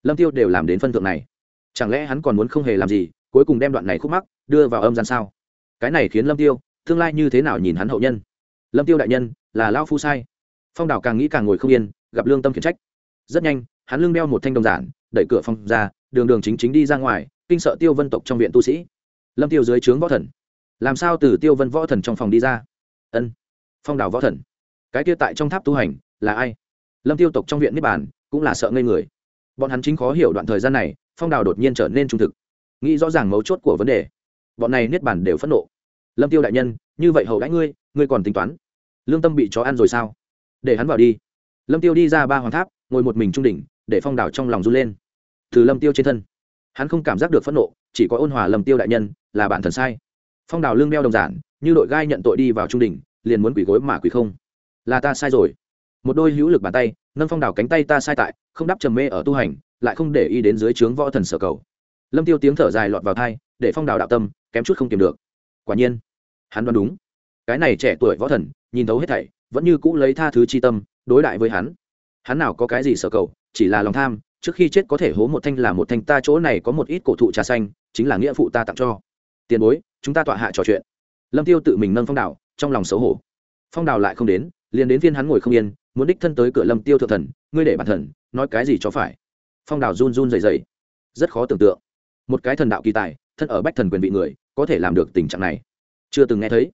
Lâm tiêu đều làm đến phân thượng này. Chẳng lẽ hắn còn muốn không hề làm gì, cuối cùng đem đoạn này khúc mắc đưa vào âm gian sao? Cái này khiến lâm tiêu tương lai như thế nào nhìn hắn hậu nhân? Lâm tiêu đại nhân, là lao phu sai. Phong Đào càng nghĩ càng ngồi không yên, gặp lương tâm khiển trách. Rất nhanh, hắn lưng đeo một thanh đồng giản, đẩy cửa phòng ra, đường đường chính chính đi ra ngoài, kinh sợ tiêu vân tộc trong viện tu sĩ. Lâm tiêu dưới trướng võ thần. Làm sao từ tiêu vân võ thần trong phòng đi ra? Ân, phong Đào võ thần. Cái kia tại trong tháp tu hành, là ai? Lâm tiêu tộc trong viện niết bàn cũng là sợ ngây người. Bọn hắn chính khó hiểu đoạn thời gian này, phong đào đột nhiên trở nên trung thực. Nghĩ rõ ràng mấu chốt của vấn đề. Bọn này niết bàn đều phẫn nộ. Lâm tiêu đại nhân, như vậy hậu đãi ngươi ngươi còn tính toán. Lương tâm bị chó ăn rồi sao? Để hắn vào đi. Lâm tiêu đi ra ba hoàng tháp, ngồi một mình trung đỉnh, để phong Đào trong lòng run lên. Từ lâm tiêu trên thân, hắn không cảm giác được phẫn nộ, chỉ có ôn hòa lâm tiêu đại nhân, là bản thần sai. Phong Đào lương đeo đồng giản, như đội gai nhận tội đi vào trung đỉnh, liền muốn quỷ gối mà quỷ không. Là ta sai rồi một đôi hữu lực bàn tay, nâng phong đảo cánh tay ta sai tại, không đắp trầm mê ở tu hành, lại không để ý đến dưới trướng võ thần sở cầu. Lâm tiêu tiếng thở dài lọt vào thai để phong đảo đạo tâm, kém chút không kiềm được. Quả nhiên, hắn đoán đúng. Cái này trẻ tuổi võ thần, nhìn thấu hết thảy, vẫn như cũ lấy tha thứ chi tâm, đối đại với hắn. Hắn nào có cái gì sở cầu, chỉ là lòng tham, trước khi chết có thể hố một thanh là một thanh, ta chỗ này có một ít cổ thụ trà xanh, chính là nghĩa phụ ta tặng cho. Tiền bối, chúng ta tọa hạ trò chuyện. Lâm tiêu tự mình nâng phong đảo trong lòng xấu hổ. Phong đào lại không đến, liền đến viên hắn ngồi không yên muốn đích thân tới cửa lâm tiêu thượng thần, ngươi để bản thần, nói cái gì cho phải? Phong đào run run dày dày rất khó tưởng tượng. Một cái thần đạo kỳ tài, thân ở bách thần quyền vị người, có thể làm được tình trạng này. Chưa từng nghe thấy.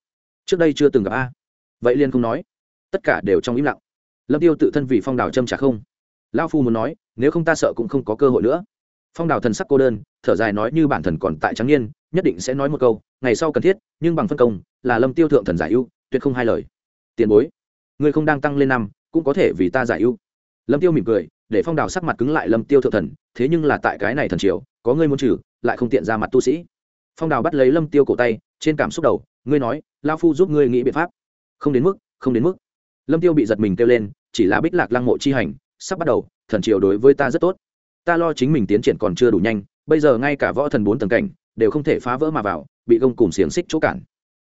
Trước đây chưa từng gặp a. Vậy liên không nói. Tất cả đều trong im lặng. Lâm tiêu tự thân vì phong đào châm trả không. Lao phu muốn nói, nếu không ta sợ cũng không có cơ hội nữa. Phong đào thần sắc cô đơn, thở dài nói như bản thần còn tại trắng niên, nhất định sẽ nói một câu, ngày sau cần thiết, nhưng bằng phân công, là lâm tiêu thượng thần giải ưu, tuyệt không hai lời. Tiền bối, ngươi không đang tăng lên năm cũng có thể vì ta giải ưu. Lâm tiêu mỉm cười, để phong đào sắc mặt cứng lại lâm tiêu thượng thần, thế nhưng là tại cái này thần triều, có ngươi muốn trừ, lại không tiện ra mặt tu sĩ. Phong đào bắt lấy lâm tiêu cổ tay, trên cảm xúc đầu, ngươi nói, lao phu giúp ngươi nghĩ biện pháp. Không đến mức, không đến mức. Lâm tiêu bị giật mình kêu lên, chỉ là bích lạc lăng mộ chi hành, sắp bắt đầu, thần triều đối với ta rất tốt. Ta lo chính mình tiến triển còn chưa đủ nhanh, bây giờ ngay cả võ thần bốn tầng cảnh, đều không thể phá vỡ mà vào, bị gông cùng xiềng xích chỗ cản.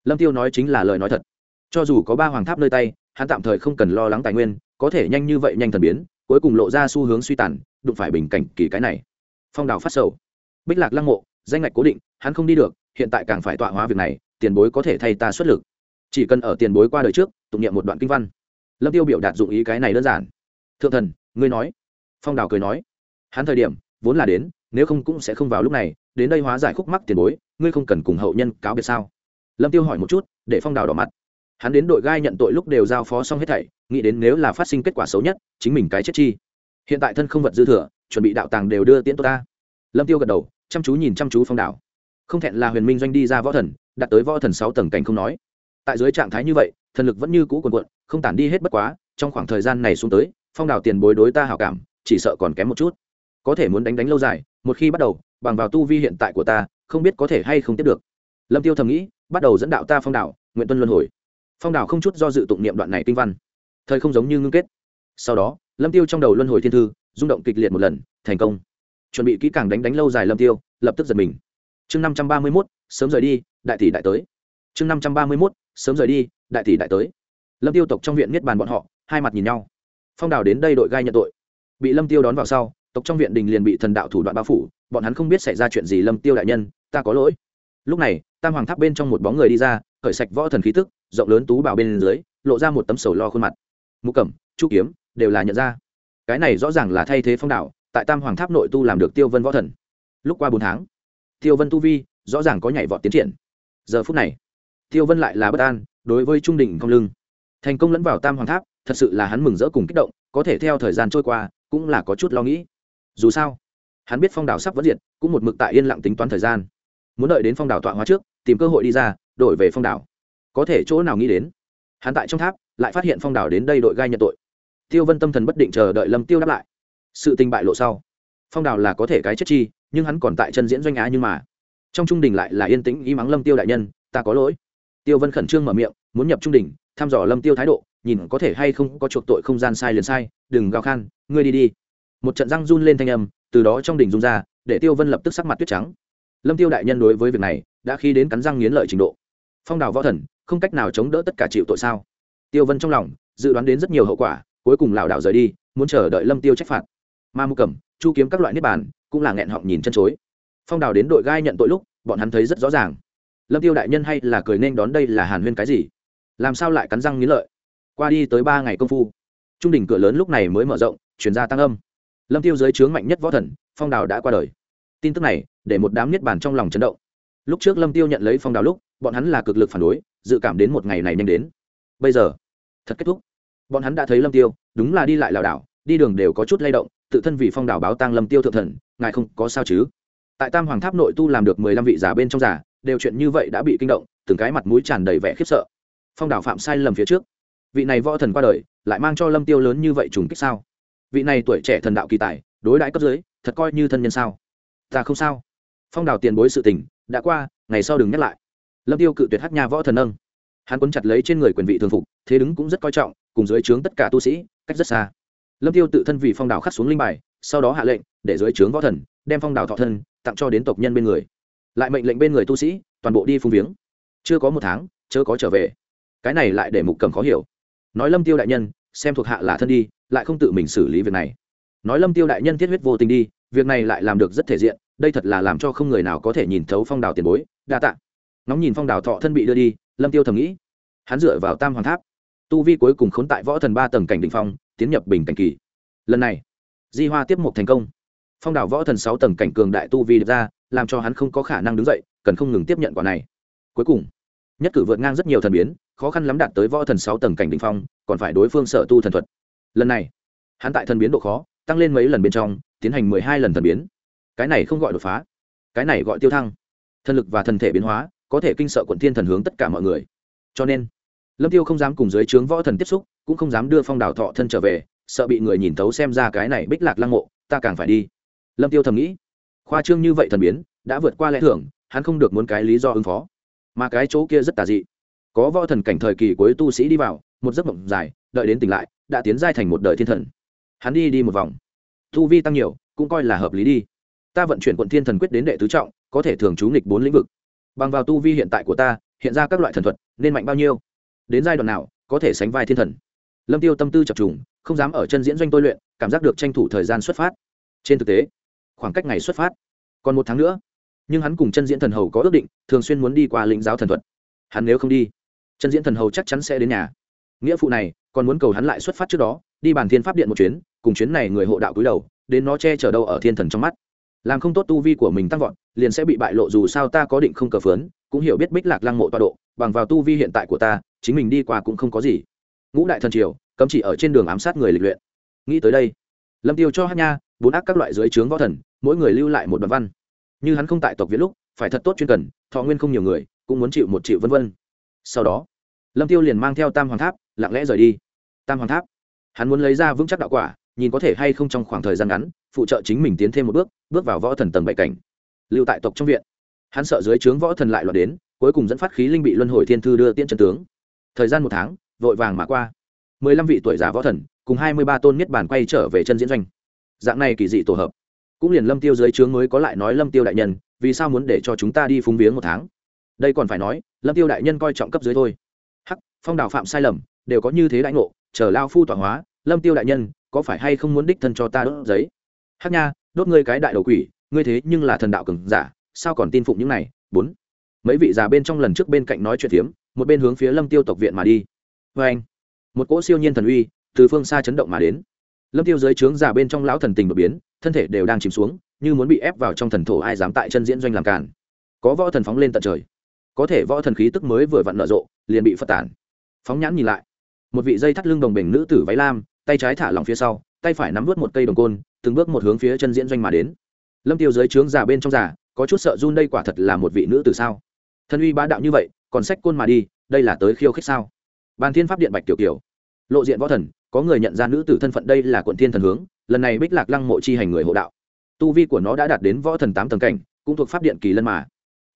Lâm tiêu nói chính là lời nói thật. Cho dù có ba hoàng tháp nơi tay hắn tạm thời không cần lo lắng tài nguyên, có thể nhanh như vậy nhanh thần biến, cuối cùng lộ ra xu hướng suy tàn, đụng phải bình cảnh kỳ cái này. Phong đào phát sầu. Bích lạc lăng mộ, danh ngạch cố định, hắn không đi được, hiện tại càng phải tọa hóa việc này, tiền bối có thể thay ta xuất lực. Chỉ cần ở tiền bối qua đời trước, tụng niệm một đoạn kinh văn. Lâm tiêu biểu đạt dụng ý cái này đơn giản. Thượng thần, ngươi nói. Phong đào cười nói. Hắn thời điểm, vốn là đến, nếu không cũng sẽ không vào lúc này, đến đây hóa giải khúc mắc tiền bối, ngươi không cần cùng hậu nhân cáo biệt sao? Lâm tiêu hỏi một chút, để phong đào đỏ mặt hắn đến đội gai nhận tội lúc đều giao phó xong hết thảy, nghĩ đến nếu là phát sinh kết quả xấu nhất, chính mình cái chết chi. Hiện tại thân không vật dư thừa, chuẩn bị đạo tàng đều đưa tiễn tôi ta. Lâm tiêu gật đầu, chăm chú nhìn chăm chú phong đảo. Không thẹn là huyền minh doanh đi ra võ thần đạt tới võ thần sáu tầng cảnh không nói. Tại dưới trạng thái như vậy, thần lực vẫn như cũ quần quận không tản đi hết bất quá, trong khoảng thời gian này xuống tới, phong đảo tiền bối đối ta hảo cảm, chỉ sợ còn kém một chút. Có thể muốn đánh đánh lâu dài, một khi bắt đầu, bằng vào tu vi hiện tại của ta, không biết có thể hay không tiếp được. Lâm tiêu thầm nghĩ, bắt đầu dẫn đạo ta phong đảo, nguyện tuân luân hồi phong đảo không chút do dự tụng niệm đoạn này kinh văn. Thời không giống như ngưng kết. Sau đó lâm tiêu trong đầu luân hồi thiên thư rung động kịch liệt một lần thành công. Chuẩn bị kỹ càng đánh đánh lâu dài lâm tiêu lập tức giật mình. Chương năm trăm ba mươi 531, sớm rời đi đại tỷ đại tới. Chương năm trăm ba mươi 531, sớm rời đi đại tỷ đại tới. Lâm tiêu tộc trong viện niết bàn bọn họ hai mặt nhìn nhau. Phong đào đến đây đội gai nhận tội. Bị lâm tiêu đón vào sau tộc trong viện đình liền bị thần đạo thủ đoạn bao phủ bọn hắn không biết xảy ra chuyện gì lâm tiêu đại nhân ta có lỗi. Lúc này tam hoàng tháp bên trong một bóng người đi ra khởi sạch võ thần khí tức rộng lớn tú bảo bên dưới, lộ ra một tấm sầu lo khuôn mặt. Mục cẩm, chu kiếm, đều là nhận ra. Cái này rõ ràng là thay thế phong đạo, tại tam hoàng tháp nội tu làm được tiêu vân võ thần. Lúc qua bốn tháng, tiêu vân tu vi rõ ràng có nhảy vọt tiến triển. Giờ phút này, tiêu vân lại là bất an, đối với trung đỉnh không lưng. Thành công lẫn vào tam hoàng tháp, thật sự là hắn mừng rỡ cùng kích động, có thể theo thời gian trôi qua, cũng là có chút lo nghĩ. Dù sao, hắn biết phong đảo sắp vẫn diệt, cũng một mực tại yên lặng tính toán thời gian. Muốn đợi đến phong đảo tọa hóa trước, tìm cơ hội đi ra, đổi về phong đảo có thể chỗ nào nghĩ đến? Hắn tại trong tháp, lại phát hiện phong đảo đến đây đội gai nhận tội. Tiêu vân tâm thần bất định chờ đợi lâm tiêu đáp lại. Sự tình bại lộ sau, phong đảo là có thể cái chết chi, nhưng hắn còn tại chân diễn doanh á nhưng mà. Trong trung đình lại là yên tĩnh y mắng lâm tiêu đại nhân, ta có lỗi. Tiêu vân khẩn trương mở miệng, muốn nhập trung đình, thăm dò lâm tiêu thái độ, nhìn có thể hay không có chuộc tội không gian sai liền sai, đừng gào khan, ngươi đi đi. Một trận răng run lên thanh âm, từ đó trong đỉnh run ra, để tiêu vân lập tức sắc mặt tuyết trắng. Lâm tiêu đại nhân đối với việc này, đã khi đến cắn răng nghiến lợi trình độ. Phong đào võ thần không cách nào chống đỡ tất cả chịu tội sao? Tiêu vân trong lòng, dự đoán đến rất nhiều hậu quả, cuối cùng lảo đảo rời đi, muốn chờ đợi lâm tiêu trách phạt. Ma mục cẩm, chu kiếm các loại niết bàn, cũng là nghẹn họng nhìn chân chối. Phong đào đến đội gai nhận tội lúc, bọn hắn thấy rất rõ ràng. Lâm tiêu đại nhân hay là cười nên đón đây là hàn huyên cái gì? Làm sao lại cắn răng nghĩ lợi? Qua đi tới ba ngày công phu, trung đỉnh cửa lớn lúc này mới mở rộng chuyển ra tăng âm. Lâm tiêu dưới trướng mạnh nhất võ thần, phong đào đã qua đời. Tin tức này, để một đám niết bàn trong lòng chấn động. Lúc trước lâm tiêu nhận lấy phong đào lúc, bọn hắn là cực lực phản đối dự cảm đến một ngày này nhanh đến. Bây giờ, thật kết thúc. Bọn hắn đã thấy lâm tiêu, đúng là đi lại lảo đảo, đi đường đều có chút lay động, tự thân vì phong đảo báo tang lâm tiêu thượng thần, ngài không có sao chứ? Tại tam hoàng tháp nội tu làm được mười lăm vị giả bên trong giả, đều chuyện như vậy đã bị kinh động, từng cái mặt mũi tràn đầy vẻ khiếp sợ. Phong đảo phạm sai lầm phía trước. Vị này võ thần qua đời, lại mang cho lâm tiêu lớn như vậy trùng kích sao? Vị này tuổi trẻ thần đạo kỳ tài, đối đãi cấp dưới, thật coi như thân nhân sao? Ta không sao. Phong đảo tiền bối sự tình, đã qua, ngày sau đừng nhắc lại lâm tiêu cự tuyệt hát nha võ thần nâng. Hắn quấn chặt lấy trên người quyền vị thường phục, thế đứng cũng rất coi trọng, cùng dưới trướng tất cả tu sĩ, cách rất xa. Lâm tiêu tự thân vì phong đảo khắc xuống linh bài, sau đó hạ lệnh, để dưới trướng võ thần, đem phong đảo thọ thân, tặng cho đến tộc nhân bên người. Lại mệnh lệnh bên người tu sĩ, toàn bộ đi phung viếng. Chưa có một tháng, chớ có trở về. Cái này lại để mục cầm khó hiểu. Nói lâm tiêu đại nhân, xem thuộc hạ là thân đi, lại không tự mình xử lý việc này. Nói lâm tiêu đại nhân thiết huyết vô tình đi, việc này lại làm được rất thể diện, đây thật là làm cho không người nào có thể nhìn thấu phong đào tiền bối. Đa tạ nóng nhìn phong đảo thọ thân bị đưa đi, lâm tiêu thầm nghĩ. Hắn dựa vào tam hoàng tháp, tu vi cuối cùng khốn tại võ thần ba tầng cảnh đỉnh phong, tiến nhập bình cảnh kỳ. Lần này, di hoa tiếp một thành công. Phong đảo võ thần sáu tầng cảnh cường đại tu vi được ra, làm cho hắn không có khả năng đứng dậy, cần không ngừng tiếp nhận quả này. Cuối cùng, nhất cử vượt ngang rất nhiều thần biến, khó khăn lắm đạt tới võ thần sáu tầng cảnh đỉnh phong, còn phải đối phương sở tu thần thuật. Lần này, hắn tại thần biến độ khó, tăng lên mấy lần bên trong, tiến hành mười hai lần thần biến. Cái này không gọi đột phá, cái này gọi tiêu thăng. Thần lực và thần thể biến hóa có thể kinh sợ quận thiên thần hướng tất cả mọi người. Cho nên, lâm tiêu không dám cùng dưới trướng võ thần tiếp xúc, cũng không dám đưa phong đảo thọ thân trở về, sợ bị người nhìn thấu xem ra cái này bích lạc lăng mộ, ta càng phải đi. Lâm tiêu thầm nghĩ, khoa trương như vậy thần biến, đã vượt qua lẽ thưởng hắn không được muốn cái lý do ứng phó. Mà cái chỗ kia rất tà dị. Có võ thần cảnh thời kỳ cuối tu sĩ đi vào, một giấc mộng dài, đợi đến tỉnh lại, đã tiến giai thành một đời thiên thần. Hắn đi đi một vòng. Thu vi tăng nhiều, cũng coi là hợp lý đi. Ta vận chuyển quận thiên thần quyết đến đệ tứ trọng, có thể thường trú nghịch bốn lĩnh vực bằng vào tu vi hiện tại của ta, hiện ra các loại thần thuật, nên mạnh bao nhiêu? Đến giai đoạn nào, có thể sánh vai thiên thần? Lâm tiêu tâm tư chập trùng, không dám ở chân diễn doanh tôi luyện, cảm giác được tranh thủ thời gian xuất phát. Trên thực tế, khoảng cách ngày xuất phát, còn một tháng nữa. Nhưng hắn cùng chân diễn thần hầu có ước định, thường xuyên muốn đi qua lĩnh giáo thần thuật. Hắn nếu không đi, chân diễn thần hầu chắc chắn sẽ đến nhà. Nghĩa phụ này, còn muốn cầu hắn lại xuất phát trước đó, đi bàn thiên pháp điện một chuyến, cùng chuyến này người hộ đạo cúi đầu, đến nó che chở đâu ở thiên thần trong mắt làm không tốt tu vi của mình tăng vọt, liền sẽ bị bại lộ dù sao ta có định không cờ phớn, cũng hiểu biết bích lạc lăng mộ tọa độ, bằng vào tu vi hiện tại của ta, chính mình đi qua cũng không có gì. Ngũ đại thần triều, cấm chỉ ở trên đường ám sát người lịch luyện. Nghĩ tới đây, lâm tiêu cho hát nha, bốn ác các loại dưới trướng võ thần, mỗi người lưu lại một đoạn văn. Như hắn không tại tộc viết lúc, phải thật tốt chuyên cần, thọ nguyên không nhiều người, cũng muốn chịu một triệu vân vân. Sau đó, lâm tiêu liền mang theo tam hoàng tháp, lặng lẽ rời đi. Tam hoàng tháp, hắn muốn lấy ra vững chắc đạo quả, nhìn có thể hay không trong khoảng thời gian ngắn, phụ trợ chính mình tiến thêm một bước bước vào võ thần tầng bảy cảnh. Lưu tại tộc trong viện. Hắn sợ dưới trướng võ thần lại loạt đến, cuối cùng dẫn phát khí linh bị luân hồi thiên thư đưa tiễn chân tướng. Thời gian một tháng, vội vàng mà qua. Mười lăm vị tuổi già võ thần, cùng hai mươi ba tôn niết bàn quay trở về chân diễn doanh. Dạng này kỳ dị tổ hợp. Cũng liền lâm tiêu dưới trướng mới có lại nói lâm tiêu đại nhân, vì sao muốn để cho chúng ta đi phúng viếng một tháng? Đây còn phải nói, lâm tiêu đại nhân coi trọng cấp dưới thôi. Hắc, phong đào phạm sai lầm, đều có như thế đại ngộ, chờ lao phu tọa hóa, lâm tiêu đại nhân, có phải hay không muốn đích thân cho ta đốt giấy? Hắc nha đốt ngươi cái đại đầu quỷ, ngươi thế nhưng là thần đạo cường giả, sao còn tin phụng những này? Bốn. Mấy vị già bên trong lần trước bên cạnh nói chuyện phiếm, một bên hướng phía lâm tiêu tộc viện mà đi. Vê anh, một cỗ siêu nhiên thần uy từ phương xa chấn động mà đến. Lâm tiêu dưới trướng già bên trong lão thần tình đột biến, thân thể đều đang chìm xuống, như muốn bị ép vào trong thần thổ ai dám tại chân diễn doanh làm cản có võ thần phóng lên tận trời. Có thể võ thần khí tức mới vừa vặn nở rộ, liền bị phật tản. Phóng nhãn nhìn lại. Một vị dây thắt lưng đồng bình nữ tử váy lam, tay trái thả lỏng phía sau tay phải nắm vút một cây đồng côn từng bước một hướng phía chân diễn doanh mà đến. Lâm tiêu dưới trướng giả bên trong giả, có chút sợ run đây quả thật là một vị nữ tử sao? Thân uy bá đạo như vậy còn sách côn mà đi đây là tới khiêu khích sao? Ban thiên pháp điện bạch tiểu kiều. Lộ diện võ thần có người nhận ra nữ tử thân phận đây là quận thiên thần hướng lần này bích lạc lăng mộ chi hành người hộ đạo. Tu vi của nó đã đạt đến võ thần tám tầng cảnh cũng thuộc pháp điện kỳ lân mà.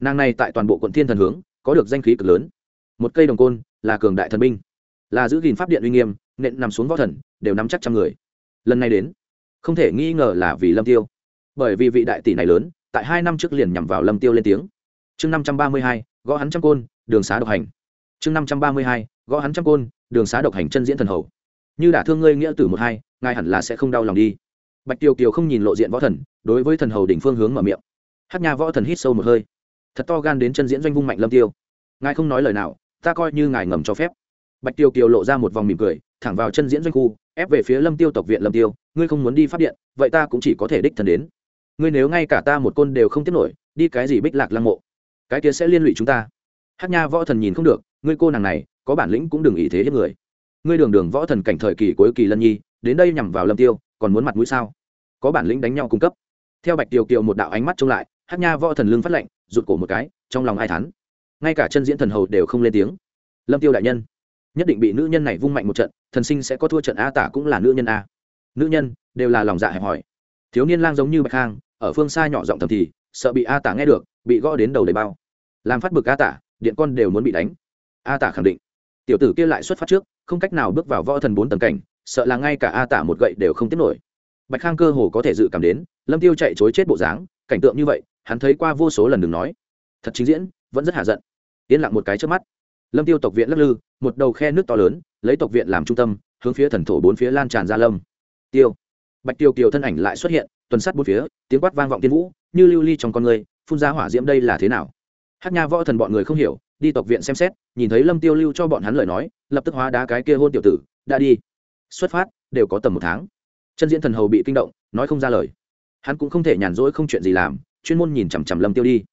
Nàng này tại toàn bộ quận thiên thần hướng có được danh khí cực lớn. Một cây đồng côn là cường đại thần binh. Là giữ gìn pháp điện uy nghiêm nện nằm xuống võ thần đều nắm chắc trăm người lần này đến. Không thể nghi ngờ là vì lâm tiêu. Bởi vì vị đại tỷ này lớn, tại hai năm trước liền nhằm vào lâm tiêu lên tiếng. Chương năm trăm ba mươi hai, gõ hắn trăm côn, đường xá độc hành. Chương năm trăm ba mươi hai, gõ hắn trăm côn, đường xá độc hành chân diễn thần hầu. Như đả thương ngươi nghĩa tử một hai, ngài hẳn là sẽ không đau lòng đi. Bạch tiêu kiều không nhìn lộ diện võ thần, đối với thần hầu đỉnh phương hướng mở miệng. Hát nhà võ thần hít sâu một hơi. Thật to gan đến chân diễn doanh vung mạnh lâm tiêu. Ngài không nói lời nào, ta coi như ngài ngầm cho phép. Bạch tiêu kiều lộ ra một vòng mỉm cười, thẳng vào chân diễn doanh khu ép về phía lâm tiêu tộc viện lâm tiêu, ngươi không muốn đi phát điện, vậy ta cũng chỉ có thể đích thân đến. Ngươi nếu ngay cả ta một côn đều không tiếp nổi, đi cái gì bích lạc lăng mộ? Cái kia sẽ liên lụy chúng ta. Hát nha võ thần nhìn không được, ngươi cô nàng này, có bản lĩnh cũng đừng ý thế hiếp người. Ngươi đường đường võ thần cảnh thời kỳ cuối kỳ lân nhi, đến đây nhằm vào lâm tiêu, còn muốn mặt mũi sao? Có bản lĩnh đánh nhau cung cấp. Theo bạch tiêu kiều một đạo ánh mắt trông lại, hát nha võ thần lưng phát lệnh rụt cổ một cái, trong lòng ai thắn ngay cả chân diễn thần hầu đều không lên tiếng. Lâm tiêu đại nhân nhất định bị nữ nhân này vung mạnh một trận, thần sinh sẽ có thua trận, a tả cũng là nữ nhân a. Nữ nhân, đều là lòng dạ hẹp hòi. Thiếu niên lang giống như bạch khang ở phương xa nhỏ giọng thầm thì, sợ bị a tả nghe được, bị gõ đến đầu đầy bao. Làm phát bực a tả, điện con đều muốn bị đánh. A tả khẳng định. Tiểu tử kia lại xuất phát trước, không cách nào bước vào võ thần bốn tầng cảnh, sợ là ngay cả a tả một gậy đều không tiếp nổi. Bạch khang cơ hồ có thể dự cảm đến, lâm tiêu chạy chối chết bộ dáng, cảnh tượng như vậy, hắn thấy qua vô số lần đừng nói. Thật chính diễn, vẫn rất hạ giận. Yên lặng một cái trước mắt lâm tiêu tộc viện lắc lư, một đầu khe nước to lớn, lấy tộc viện làm trung tâm, hướng phía thần thổ bốn phía lan tràn ra lâm. Tiêu. Bạch tiêu kiều thân ảnh lại xuất hiện, tuần sát bốn phía, tiếng quát vang vọng tiên vũ, như lưu ly trong con người, phun ra hỏa diễm đây là thế nào? Hát nha võ thần bọn người không hiểu, đi tộc viện xem xét, nhìn thấy lâm tiêu lưu cho bọn hắn lời nói, lập tức hóa đá cái kia hôn tiểu tử, đã đi. Xuất phát, đều có tầm một tháng. Chân diễn thần hầu bị kinh động, nói không ra lời. Hắn cũng không thể nhàn rỗi không chuyện gì làm, chuyên môn nhìn chằm chằm lâm tiêu đi.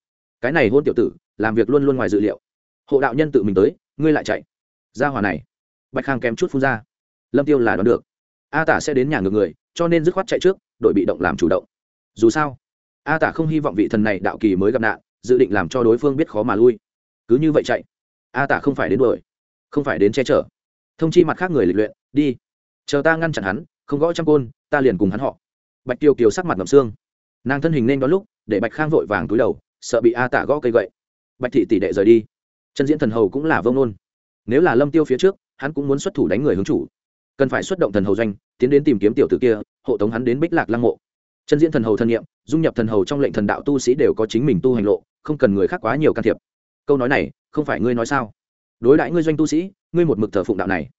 Cái này hôn tiểu tử, làm việc luôn luôn ngoài dự liệu hộ đạo nhân tự mình tới, ngươi lại chạy. Ra hòa này. Bạch khang kém chút phun ra. Lâm tiêu là đoán được. A tả sẽ đến nhà ngược người, cho nên dứt khoát chạy trước đội bị động làm chủ động. Dù sao, a tả không hy vọng vị thần này đạo kỳ mới gặp nạn, dự định làm cho đối phương biết khó mà lui. Cứ như vậy chạy. A tả không phải đến đuổi, không phải đến che chở. Thông chi mặt khác người lịch luyện, đi. Chờ ta ngăn chặn hắn, không gõ trăm côn, ta liền cùng hắn họ. Bạch tiêu kiều sắc mặt ngậm xương nàng thân hình nên đón lúc, để bạch khang vội vàng túi đầu, sợ bị a tả gõ cây gậy. Bạch thị tỷ đệ rời đi chân diễn thần hầu cũng là vông nôn. Nếu là lâm tiêu phía trước, hắn cũng muốn xuất thủ đánh người hướng chủ. Cần phải xuất động thần hầu doanh, tiến đến tìm kiếm tiểu tử kia, hộ tống hắn đến bích lạc lăng mộ. Chân diễn thần hầu thân nhiệm, dung nhập thần hầu trong lệnh thần đạo tu sĩ đều có chính mình tu hành lộ, không cần người khác quá nhiều can thiệp. Câu nói này, không phải ngươi nói sao? Đối đãi ngươi doanh tu sĩ, ngươi một mực thờ phụng đạo này.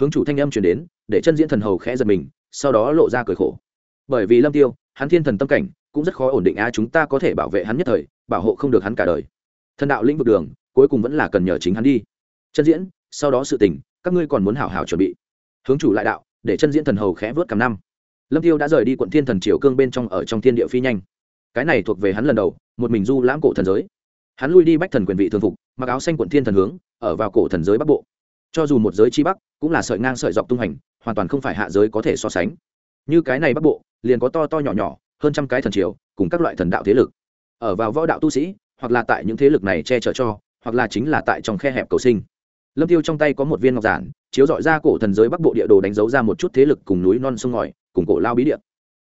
Hướng chủ thanh âm chuyển đến, để chân diễn thần hầu khẽ giật mình, sau đó lộ ra cười khổ. Bởi vì lâm tiêu, hắn thiên thần tâm cảnh, cũng rất khó ổn định a chúng ta có thể bảo vệ hắn nhất thời, bảo hộ không được hắn cả đời. Thần đạo lĩnh vực đường cuối cùng vẫn là cần nhờ chính hắn đi. Chân diễn, sau đó sự tình, các ngươi còn muốn hảo hảo chuẩn bị. Hướng chủ lại đạo, để chân diễn thần hầu khẽ vớt cầm năm. Lâm tiêu đã rời đi quận thiên thần triều cương bên trong ở trong thiên địa phi nhanh. Cái này thuộc về hắn lần đầu, một mình du lãm cổ thần giới. Hắn lui đi bách thần quyền vị thường phục, mặc áo xanh quận thiên thần hướng, ở vào cổ thần giới bắc bộ. Cho dù một giới chi bắc, cũng là sợi ngang sợi dọc tung hành, hoàn toàn không phải hạ giới có thể so sánh. Như cái này bắc bộ, liền có to to nhỏ nhỏ, hơn trăm cái thần triều, cùng các loại thần đạo thế lực. Ở vào võ đạo tu sĩ, hoặc là tại những thế lực này che chở cho hoặc là chính là tại trong khe hẹp cầu sinh. Lâm tiêu trong tay có một viên ngọc giản, chiếu dọi ra cổ thần giới bắc bộ địa đồ đánh dấu ra một chút thế lực cùng núi non sông ngòi, cùng cổ lao bí địa.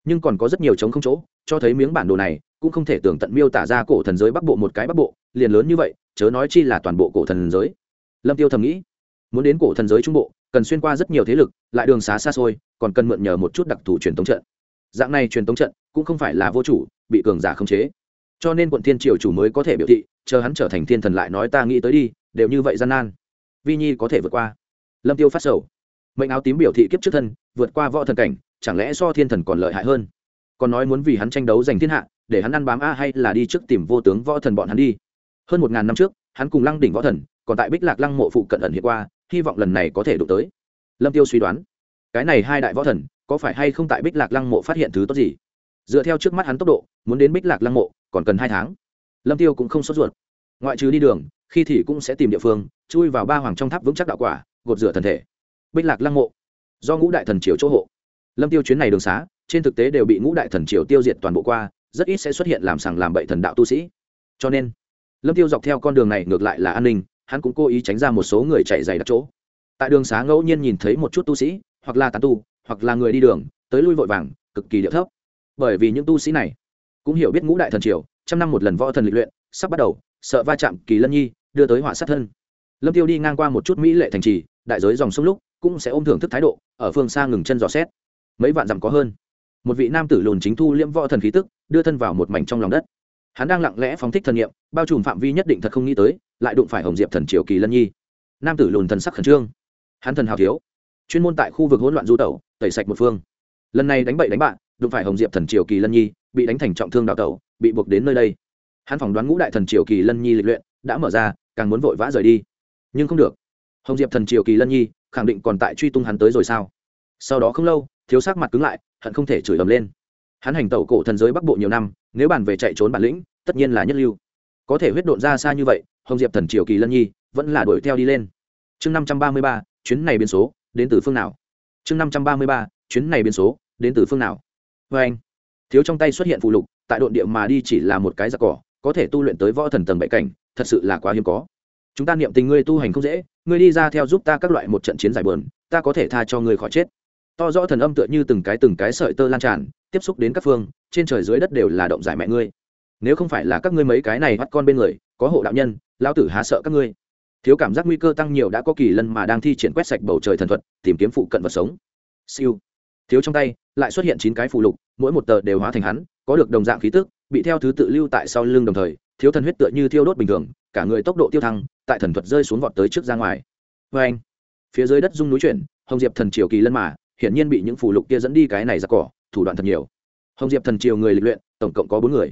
Nhưng còn có rất nhiều trống không chỗ, cho thấy miếng bản đồ này, cũng không thể tưởng tận miêu tả ra cổ thần giới bắc bộ một cái bắc bộ, liền lớn như vậy, chớ nói chi là toàn bộ cổ thần giới. Lâm tiêu thầm nghĩ, muốn đến cổ thần giới trung bộ, cần xuyên qua rất nhiều thế lực, lại đường xá xa xôi, còn cần mượn nhờ một chút đặc thù truyền tống trận. Dạng này truyền tống trận cũng không phải là vô chủ, bị cường giả khống chế cho nên quận thiên triều chủ mới có thể biểu thị, chờ hắn trở thành thiên thần lại nói ta nghĩ tới đi, đều như vậy gian nan. Vi nhi có thể vượt qua. Lâm tiêu phát sầu. Mệnh áo tím biểu thị kiếp trước thân, vượt qua võ thần cảnh, chẳng lẽ so thiên thần còn lợi hại hơn? Còn nói muốn vì hắn tranh đấu giành thiên hạ, để hắn ăn bám a hay là đi trước tìm vô tướng võ thần bọn hắn đi? Hơn một ngàn năm trước, hắn cùng lăng đỉnh võ thần, còn tại bích lạc lăng mộ phụ cận ẩn hiện qua, hy vọng lần này có thể đụng tới. Lâm tiêu suy đoán. Cái này hai đại võ thần, có phải hay không tại bích lạc lăng mộ phát hiện thứ tốt gì? Dựa theo trước mắt hắn tốc độ, muốn đến bích lạc lăng mộ còn cần hai tháng. Lâm tiêu cũng không sốt ruột. Ngoại trừ đi đường, khi thì cũng sẽ tìm địa phương, chui vào ba hoàng trong tháp vững chắc đạo quả, gột rửa thần thể. Bích lạc lăng mộ. Do ngũ đại thần triều chỗ hộ. Lâm tiêu chuyến này đường xá, trên thực tế đều bị ngũ đại thần triều tiêu diệt toàn bộ qua, rất ít sẽ xuất hiện làm sàng làm bậy thần đạo tu sĩ. Cho nên, lâm tiêu dọc theo con đường này ngược lại là an ninh, hắn cũng cố ý tránh ra một số người chạy dày đặc chỗ. Tại đường xá ngẫu nhiên nhìn thấy một chút tu sĩ, hoặc là tán tu, hoặc là người đi đường, tới lui vội vàng, cực kỳ điệu thấp. Bởi vì những tu sĩ này cũng hiểu biết ngũ đại thần triều, trăm năm một lần võ thần lịch luyện, sắp bắt đầu, sợ va chạm kỳ lân nhi, đưa tới họa sát thân. Lâm tiêu đi ngang qua một chút mỹ lệ thành trì, đại giới dòng sông lúc, cũng sẽ ôm thưởng thức thái độ, ở phương xa ngừng chân dò xét. Mấy vạn dặm có hơn. Một vị nam tử lùn chính thu liễm võ thần khí tức, đưa thân vào một mảnh trong lòng đất. Hắn đang lặng lẽ phóng thích thần nghiệm bao trùm phạm vi nhất định thật không nghĩ tới, lại đụng phải hồng diệp thần triều kỳ lân nhi. Nam tử lùn thần sắc khẩn trương. Hắn thần hào thiếu. Chuyên môn tại khu vực hỗn loạn du tẩu, tẩy sạch một phương. Lần này đánh bậy đánh bạn đụng phải hồng diệp thần triều kỳ lân nhi bị đánh thành trọng thương đào tẩu, bị buộc đến nơi đây. Hắn phỏng đoán ngũ đại thần triều kỳ lân nhi lịch luyện đã mở ra, càng muốn vội vã rời đi. Nhưng không được. Hồng diệp thần triều kỳ lân nhi khẳng định còn tại truy tung hắn tới rồi sao? Sau đó không lâu, thiếu sắc mặt cứng lại, hận không thể chửi ầm lên. Hắn hành tẩu cổ thần giới bắc bộ nhiều năm, nếu bàn về chạy trốn bản lĩnh, tất nhiên là nhất lưu. Có thể huyết độn ra xa như vậy, hồng diệp thần triều kỳ lân nhi vẫn là đuổi theo đi lên. Chương năm trăm ba mươi ba, chuyến này biến số, đến từ phương nào? Chương năm trăm ba mươi ba, chuyến này biến số, đến từ phương nào? Vê anh thiếu trong tay xuất hiện phụ lục, tại độn địa mà đi chỉ là một cái giặc cỏ, có thể tu luyện tới võ thần tầng bệ cảnh, thật sự là quá hiếm có. Chúng ta niệm tình ngươi tu hành không dễ, ngươi đi ra theo giúp ta các loại một trận chiến giải bờn ta có thể tha cho ngươi khỏi chết. To rõ thần âm tựa như từng cái từng cái sợi tơ lan tràn, tiếp xúc đến các phương, trên trời dưới đất đều là động giải mẹ ngươi. Nếu không phải là các ngươi mấy cái này bắt con bên người, có hộ đạo nhân, lão tử há sợ các ngươi. Thiếu cảm giác nguy cơ tăng nhiều đã có kỳ lân mà đang thi triển quét sạch bầu trời thần thuật, tìm kiếm phụ cận vật sống. Siêu. Thiếu trong tay, lại xuất hiện chín cái phụ lục mỗi một tờ đều hóa thành hắn, có được đồng dạng khí tức, bị theo thứ tự lưu tại sau lưng đồng thời, thiếu thần huyết tựa như thiêu đốt bình thường, cả người tốc độ tiêu thăng, tại thần thuật rơi xuống vọt tới trước ra ngoài. Vê anh phía dưới đất dung núi chuyển, hồng diệp thần triều kỳ lân mà, hiển nhiên bị những phụ lục kia dẫn đi cái này ra cỏ, thủ đoạn thật nhiều. Hồng diệp thần triều người lịch luyện, tổng cộng có bốn người.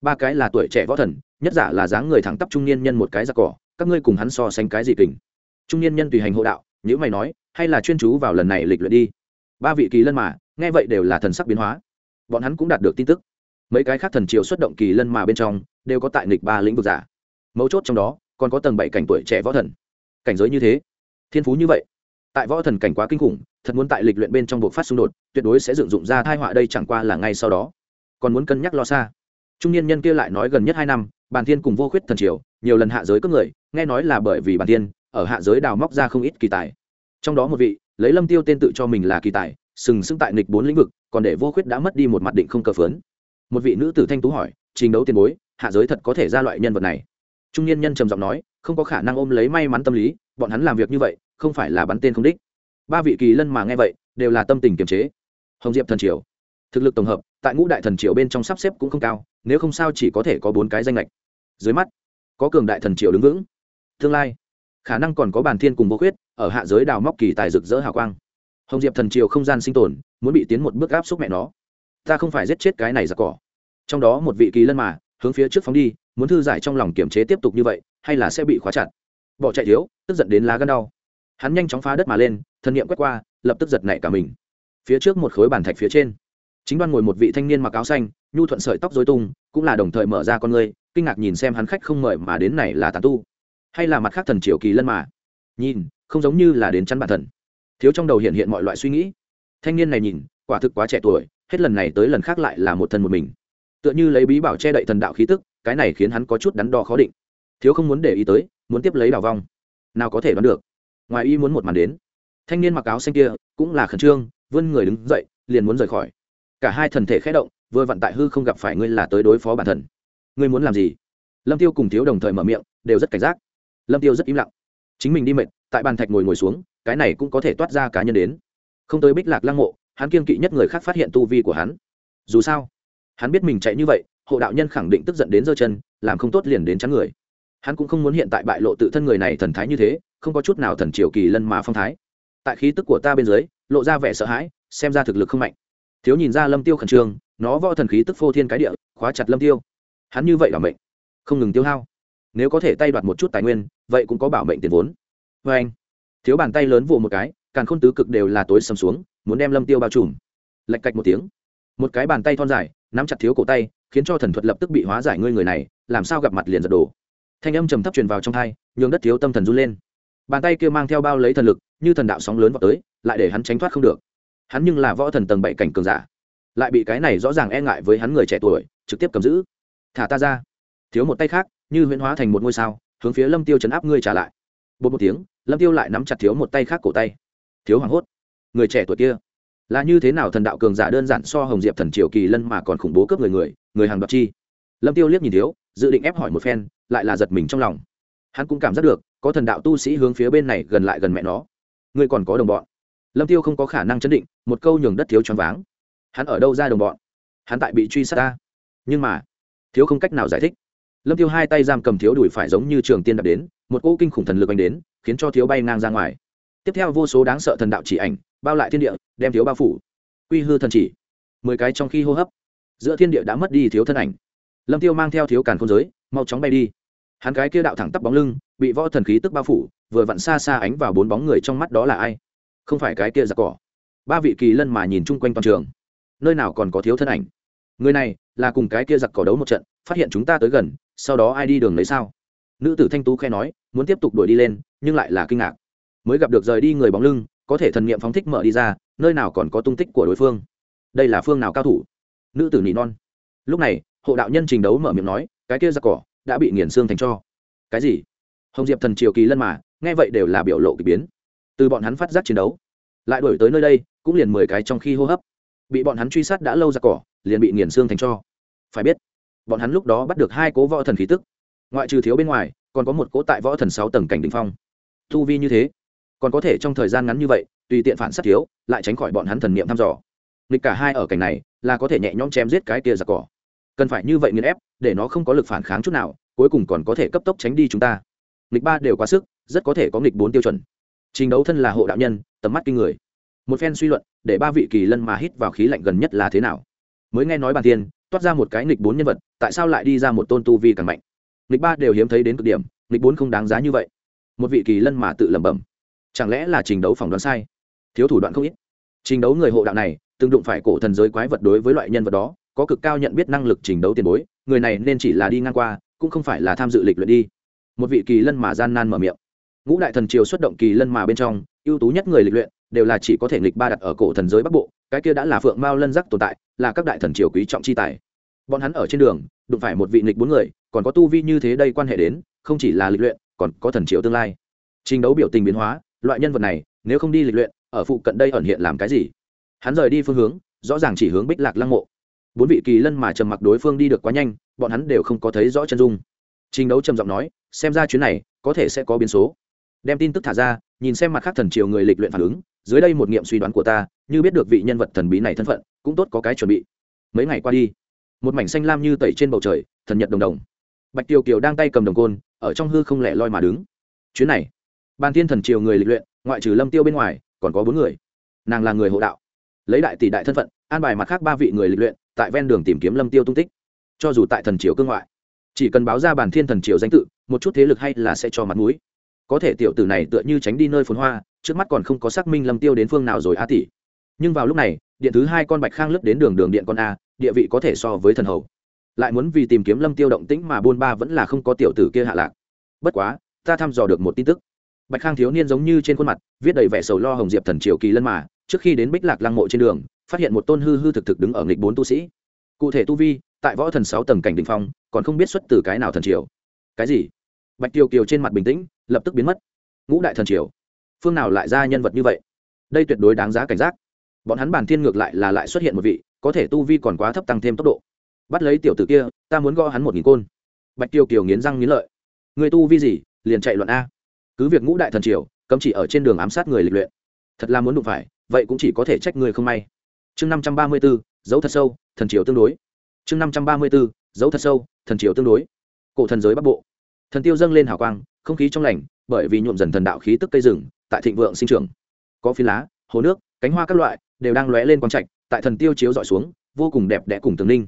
Ba cái là tuổi trẻ võ thần, nhất giả là dáng người thẳng tắp trung niên nhân một cái ra cỏ, các ngươi cùng hắn so sánh cái gì kình? Trung niên nhân tùy hành hộ đạo nếu mày nói, hay là chuyên chú vào lần này lịch luyện đi. Ba vị kỳ lân mà, nghe vậy đều là thần sắc biến hóa bọn hắn cũng đạt được tin tức. Mấy cái khác thần triều xuất động kỳ lân mà bên trong, đều có tại nghịch ba lĩnh vực giả. Mấu chốt trong đó, còn có tầng bảy cảnh tuổi trẻ võ thần. Cảnh giới như thế, thiên phú như vậy. Tại võ thần cảnh quá kinh khủng, thật muốn tại lịch luyện bên trong buộc phát xung đột, tuyệt đối sẽ dựng dụng ra thai họa đây chẳng qua là ngay sau đó. Còn muốn cân nhắc lo xa. Trung niên nhân kia lại nói gần nhất hai năm bàn thiên cùng vô khuyết thần triều, nhiều lần hạ giới cướp người, nghe nói là bởi vì bàn thiên, ở hạ giới đào móc ra không ít kỳ tài. Trong đó một vị, lấy lâm tiêu tên tự cho mình là kỳ tài sừng sững tại nghịch bốn lĩnh vực, còn để vô khuyết đã mất đi một mặt định không cờ phớn một vị nữ tử thanh tú hỏi, trình đấu tiền bối, hạ giới thật có thể ra loại nhân vật này? Trung niên nhân trầm giọng nói, không có khả năng ôm lấy may mắn tâm lý, bọn hắn làm việc như vậy, không phải là bắn tên không đích. Ba vị kỳ lân mà nghe vậy, đều là tâm tình kiềm chế. Hồng diệp thần triều, thực lực tổng hợp, tại ngũ đại thần triều bên trong sắp xếp cũng không cao, nếu không sao chỉ có thể có bốn cái danh lệch dưới mắt, có cường đại thần triều đứng vững. Tương lai, khả năng còn có bàn thiên cùng vô khuyết, ở hạ giới đào móc kỳ tài rực rỡ hào quang hồng diệp thần triều không gian sinh tồn, muốn bị tiến một bước áp xúc mẹ nó. Ta không phải giết chết cái này giặc cỏ. Trong đó một vị kỳ lân mà, hướng phía trước phóng đi, muốn thư giải trong lòng kiểm chế tiếp tục như vậy, hay là sẽ bị khóa chặt? Bỏ chạy thiếu, tức giận đến lá gân đau. Hắn nhanh chóng phá đất mà lên, thân nhiệm quét qua, lập tức giật nảy cả mình. Phía trước một khối bàn thạch phía trên. Chính đoan ngồi một vị thanh niên mặc áo xanh, nhu thuận sợi tóc dối tung, cũng là đồng thời mở ra con người kinh ngạc nhìn xem hắn khách không mời mà đến này là tàn tu, hay là mặt khác thần triều kỳ lân mà. Nhìn, không giống như là đến chắn bản thần thiếu trong đầu hiện hiện mọi loại suy nghĩ. Thanh niên này nhìn, quả thực quá trẻ tuổi, hết lần này tới lần khác lại là một thân một mình. Tựa như lấy bí bảo che đậy thần đạo khí tức, cái này khiến hắn có chút đắn đo khó định. Thiếu không muốn để ý tới, muốn tiếp lấy đào vong. Nào có thể đoán được. Ngoài y muốn một màn đến, thanh niên mặc áo xanh kia cũng là khẩn trương, vươn người đứng dậy, liền muốn rời khỏi. Cả hai thần thể khé động, vừa vặn tại hư không gặp phải ngươi là tới đối phó bản thần ngươi muốn làm gì? Lâm tiêu cùng thiếu đồng thời mở miệng, đều rất cảnh giác. Lâm tiêu rất im lặng. Chính mình đi mệt, tại bàn thạch ngồi ngồi xuống cái này cũng có thể toát ra cá nhân đến. Không tới bích lạc lăng mộ, hắn kiên kỵ nhất người khác phát hiện tu vi của hắn. Dù sao, hắn biết mình chạy như vậy, hộ đạo nhân khẳng định tức giận đến giơ chân, làm không tốt liền đến chắn người. Hắn cũng không muốn hiện tại bại lộ tự thân người này thần thái như thế, không có chút nào thần triều kỳ lân mà phong thái. Tại khí tức của ta bên dưới, lộ ra vẻ sợ hãi, xem ra thực lực không mạnh. Thiếu nhìn ra lâm tiêu khẩn trương, nó võ thần khí tức phô thiên cái địa, khóa chặt lâm tiêu. Hắn như vậy là mệnh. Không ngừng tiêu hao. Nếu có thể tay đoạt một chút tài nguyên, vậy cũng có bảo mệnh tiền vốn. Vê anh thiếu bàn tay lớn vụ một cái càng khôn tứ cực đều là tối sầm xuống, muốn đem lâm tiêu bao trùm. Lạch cạch một tiếng. Một cái bàn tay thon dài, nắm chặt thiếu cổ tay, khiến cho thần thuật lập tức bị hóa giải ngươi người này, làm sao gặp mặt liền giật đổ. Thanh âm trầm thấp truyền vào trong thai nhường đất thiếu tâm thần run lên. Bàn tay kia mang theo bao lấy thần lực, như thần đạo sóng lớn vào tới, lại để hắn tránh thoát không được. Hắn nhưng là võ thần tầng bảy cảnh cường giả. Lại bị cái này rõ ràng e ngại với hắn người trẻ tuổi, trực tiếp cầm giữ. Thả ta ra. Thiếu một tay khác, như huyễn hóa thành một ngôi sao, hướng phía lâm tiêu chấn áp ngươi trả lại. Bột một tiếng lâm tiêu lại nắm chặt thiếu một tay khác cổ tay. Thiếu hoảng hốt. Người trẻ tuổi kia, là như thế nào thần đạo cường giả đơn giản so hồng diệp thần triều kỳ lân mà còn khủng bố cướp người người người hàng đoạt chi? Lâm tiêu liếc nhìn thiếu, dự định ép hỏi một phen, lại là giật mình trong lòng. Hắn cũng cảm giác được, có thần đạo tu sĩ hướng phía bên này gần lại gần mẹ nó. Ngươi còn có đồng bọn. Lâm tiêu không có khả năng chấn định, một câu nhường đất thiếu choáng váng. Hắn ở đâu ra đồng bọn? Hắn tại bị truy sát ta. Nhưng mà, thiếu không cách nào giải thích. Lâm tiêu hai tay giam cầm thiếu đùi phải giống như trường tiên đập đến, một cỗ kinh khủng thần lực anh đến khiến cho thiếu bay ngang ra ngoài. Tiếp theo vô số đáng sợ thần đạo chỉ ảnh, bao lại thiên địa, đem thiếu bao phủ. Quy hư thần chỉ. Mười cái trong khi hô hấp. Giữa thiên địa đã mất đi thiếu thân ảnh. Lâm tiêu mang theo thiếu càn khôn giới, mau chóng bay đi. Hắn cái kia đạo thẳng tắp bóng lưng, bị võ thần khí tức bao phủ, vừa vặn xa xa ánh vào bốn bóng người trong mắt đó là ai? Không phải cái kia giặc cỏ. Ba vị kỳ lân mà nhìn chung quanh toàn trường. Nơi nào còn có thiếu thân ảnh? Người này là cùng cái kia giặc cỏ đấu một trận, phát hiện chúng ta tới gần, sau đó ai đi đường lấy sao? Nữ tử thanh tú khe nói muốn tiếp tục đuổi đi lên, nhưng lại là kinh ngạc. Mới gặp được rời đi người bóng lưng, có thể thần niệm phóng thích mở đi ra, nơi nào còn có tung tích của đối phương. Đây là phương nào cao thủ? Nữ tử nỉ non. Lúc này, hộ đạo nhân trình đấu mở miệng nói, cái kia ra cỏ đã bị nghiền xương thành cho. Cái gì? Hồng diệp thần triều kỳ lân mà, nghe vậy đều là biểu lộ k ỳ biến. Từ bọn hắn phát giác chiến đấu, lại đổi tới nơi đây, cũng liền mười cái trong khi hô hấp. Bị bọn hắn truy sát đã lâu ra cỏ, liền bị nghiền xương thành cho. Phải biết, bọn hắn lúc đó bắt được hai cố võ thần khí tức. Ngoại trừ thiếu bên ngoài còn có một cố tại võ thần sáu tầng cảnh đ ỉ n h phong. Thu vi như thế, còn có thể trong thời gian ngắn như vậy, tùy tiện phản sát thiếu, lại tránh khỏi bọn hắn thần niệm thăm dò. Nghịch cả hai ở cảnh này, là có thể nhẹ nhõm chém giết cái tia giặc cỏ. Cần phải như vậy nghiền ép, để nó không có lực phản kháng chút nào, cuối cùng còn có thể cấp tốc tránh đi chúng ta. Nghịch ba đều quá sức, rất có thể có nghịch bốn tiêu chuẩn. Trình đấu thân là hộ đạo nhân, tầm mắt kinh người. Một phen suy luận, để ba vị kỳ lân mà hít vào khí lạnh gần nhất là thế nào? Mới nghe nói bàn tiên, toát ra một cái nghịch bốn nhân vật, tại sao lại đi ra một tôn tu vi càng mạnh? Nghịch ba đều hiếm thấy đến cực điểm, nghịch bốn không đáng giá như vậy. Một vị kỳ lân mà tự lẩm bẩm. Chẳng lẽ là trình đấu phỏng đoán sai? Thiếu thủ đoạn không ít. Trình đấu người hộ đạo này, từng đụng phải cổ thần giới quái vật đối với loại nhân vật đó, có cực cao nhận biết năng lực trình đấu tiền bối, người này nên chỉ là đi ngang qua, cũng không phải là tham dự lịch luyện đi. Một vị kỳ lân mà gian nan mở miệng. Ngũ đại thần triều xuất động kỳ lân mà bên trong, ưu tú nhất người lịch luyện, đều là chỉ có thể nghịch ba đặt ở cổ thần giới bắc bộ, cái kia đã là phượng mao lân giác tồn tại, là các đại thần triều quý trọng chi tài bọn hắn ở trên đường, đụng phải một vị nghịch bốn người, còn có tu vi như thế đây quan hệ đến, không chỉ là lịch luyện, còn có thần triều tương lai. Trình đấu biểu tình biến hóa, loại nhân vật này, nếu không đi lịch luyện, ở phụ cận đây ẩn hiện làm cái gì? Hắn rời đi phương hướng, rõ ràng chỉ hướng bích lạc lăng mộ. Bốn vị kỳ lân mà trầm mặc đối phương đi được quá nhanh, bọn hắn đều không có thấy rõ chân dung. Trình đấu trầm giọng nói, xem ra chuyến này, có thể sẽ có biến số. Đem tin tức thả ra, nhìn xem mặt khác thần triều người lịch luyện phản ứng, dưới đây một nghiệm suy đoán của ta, như biết được vị nhân vật thần bí này thân phận, cũng tốt có cái chuẩn bị. Mấy ngày qua đi một mảnh xanh lam như tẩy trên bầu trời, thần nhật đồng đồng. Bạch tiêu kiều đang tay cầm đồng côn, ở trong hư không lẻ loi mà đứng. Chuyến này ban thiên thần triều người lịch luyện, ngoại trừ lâm tiêu bên ngoài, còn có bốn người. Nàng là người hộ đạo. Lấy đại tỷ đại thân phận, an bài mặt khác ba vị người lịch luyện, tại ven đường tìm kiếm lâm tiêu tung tích. Cho dù tại thần triều cương ngoại, chỉ cần báo ra bản thiên thần triều danh tự, một chút thế lực hay là sẽ cho mặt mũi. Có thể tiểu tử này tựa như tránh đi nơi phồn hoa, trước mắt còn không có xác minh lâm tiêu đến phương nào rồi a tỷ. Nhưng vào lúc này điện thứ hai con bạch khang lướt đến đường đường điện con a, địa vị có thể so với thần hầu. Lại muốn vì tìm kiếm lâm tiêu động tĩnh mà buôn ba vẫn là không có tiểu tử kia hạ lạc. Bất quá, ta thăm dò được một tin tức. Bạch khang thiếu niên giống như trên khuôn mặt, viết đầy vẻ sầu lo hồng diệp thần triều kỳ lân mà, trước khi đến bích lạc lăng mộ trên đường, phát hiện một tôn hư hư thực thực đứng ở nghịch bốn tu sĩ. Cụ thể tu vi, tại võ thần sáu tầng cảnh đình phong, còn không biết xuất từ cái nào thần triều. Cái gì? Bạch kiều kiều trên mặt bình tĩnh, lập tức biến mất. Ngũ đại thần triều. Phương nào lại ra nhân vật như vậy? Đây tuyệt đối đáng giá cảnh giác bọn hắn bản thiên ngược lại là lại xuất hiện một vị, có thể tu vi còn quá thấp tăng thêm tốc độ. Bắt lấy tiểu tử kia, ta muốn gõ hắn một nghìn côn. Bạch tiêu kiều nghiến răng nghiến lợi. Người tu vi gì, liền chạy luận a. Cứ việc ngũ đại thần triều, cấm chỉ ở trên đường ám sát người lịch luyện. Thật là muốn đụng phải, vậy cũng chỉ có thể trách người không may. Chương năm trăm ba mươi b ố dấu thật sâu, thần triều tương đối. Chương năm trăm ba mươi b ố dấu thật sâu, thần triều tương đối. Cổ thần giới bắc bộ. Thần tiêu dâng lên hào quang, không khí trong lành, bởi vì nhuộm dần thần đạo khí tức cây rừng, tại thịnh vượng sinh trưởng. Có phi lá, hồ nước, cánh hoa các loại đều đang lóe lên quang trạch, tại thần tiêu chiếu dọi xuống, vô cùng đẹp đẽ cùng tường ninh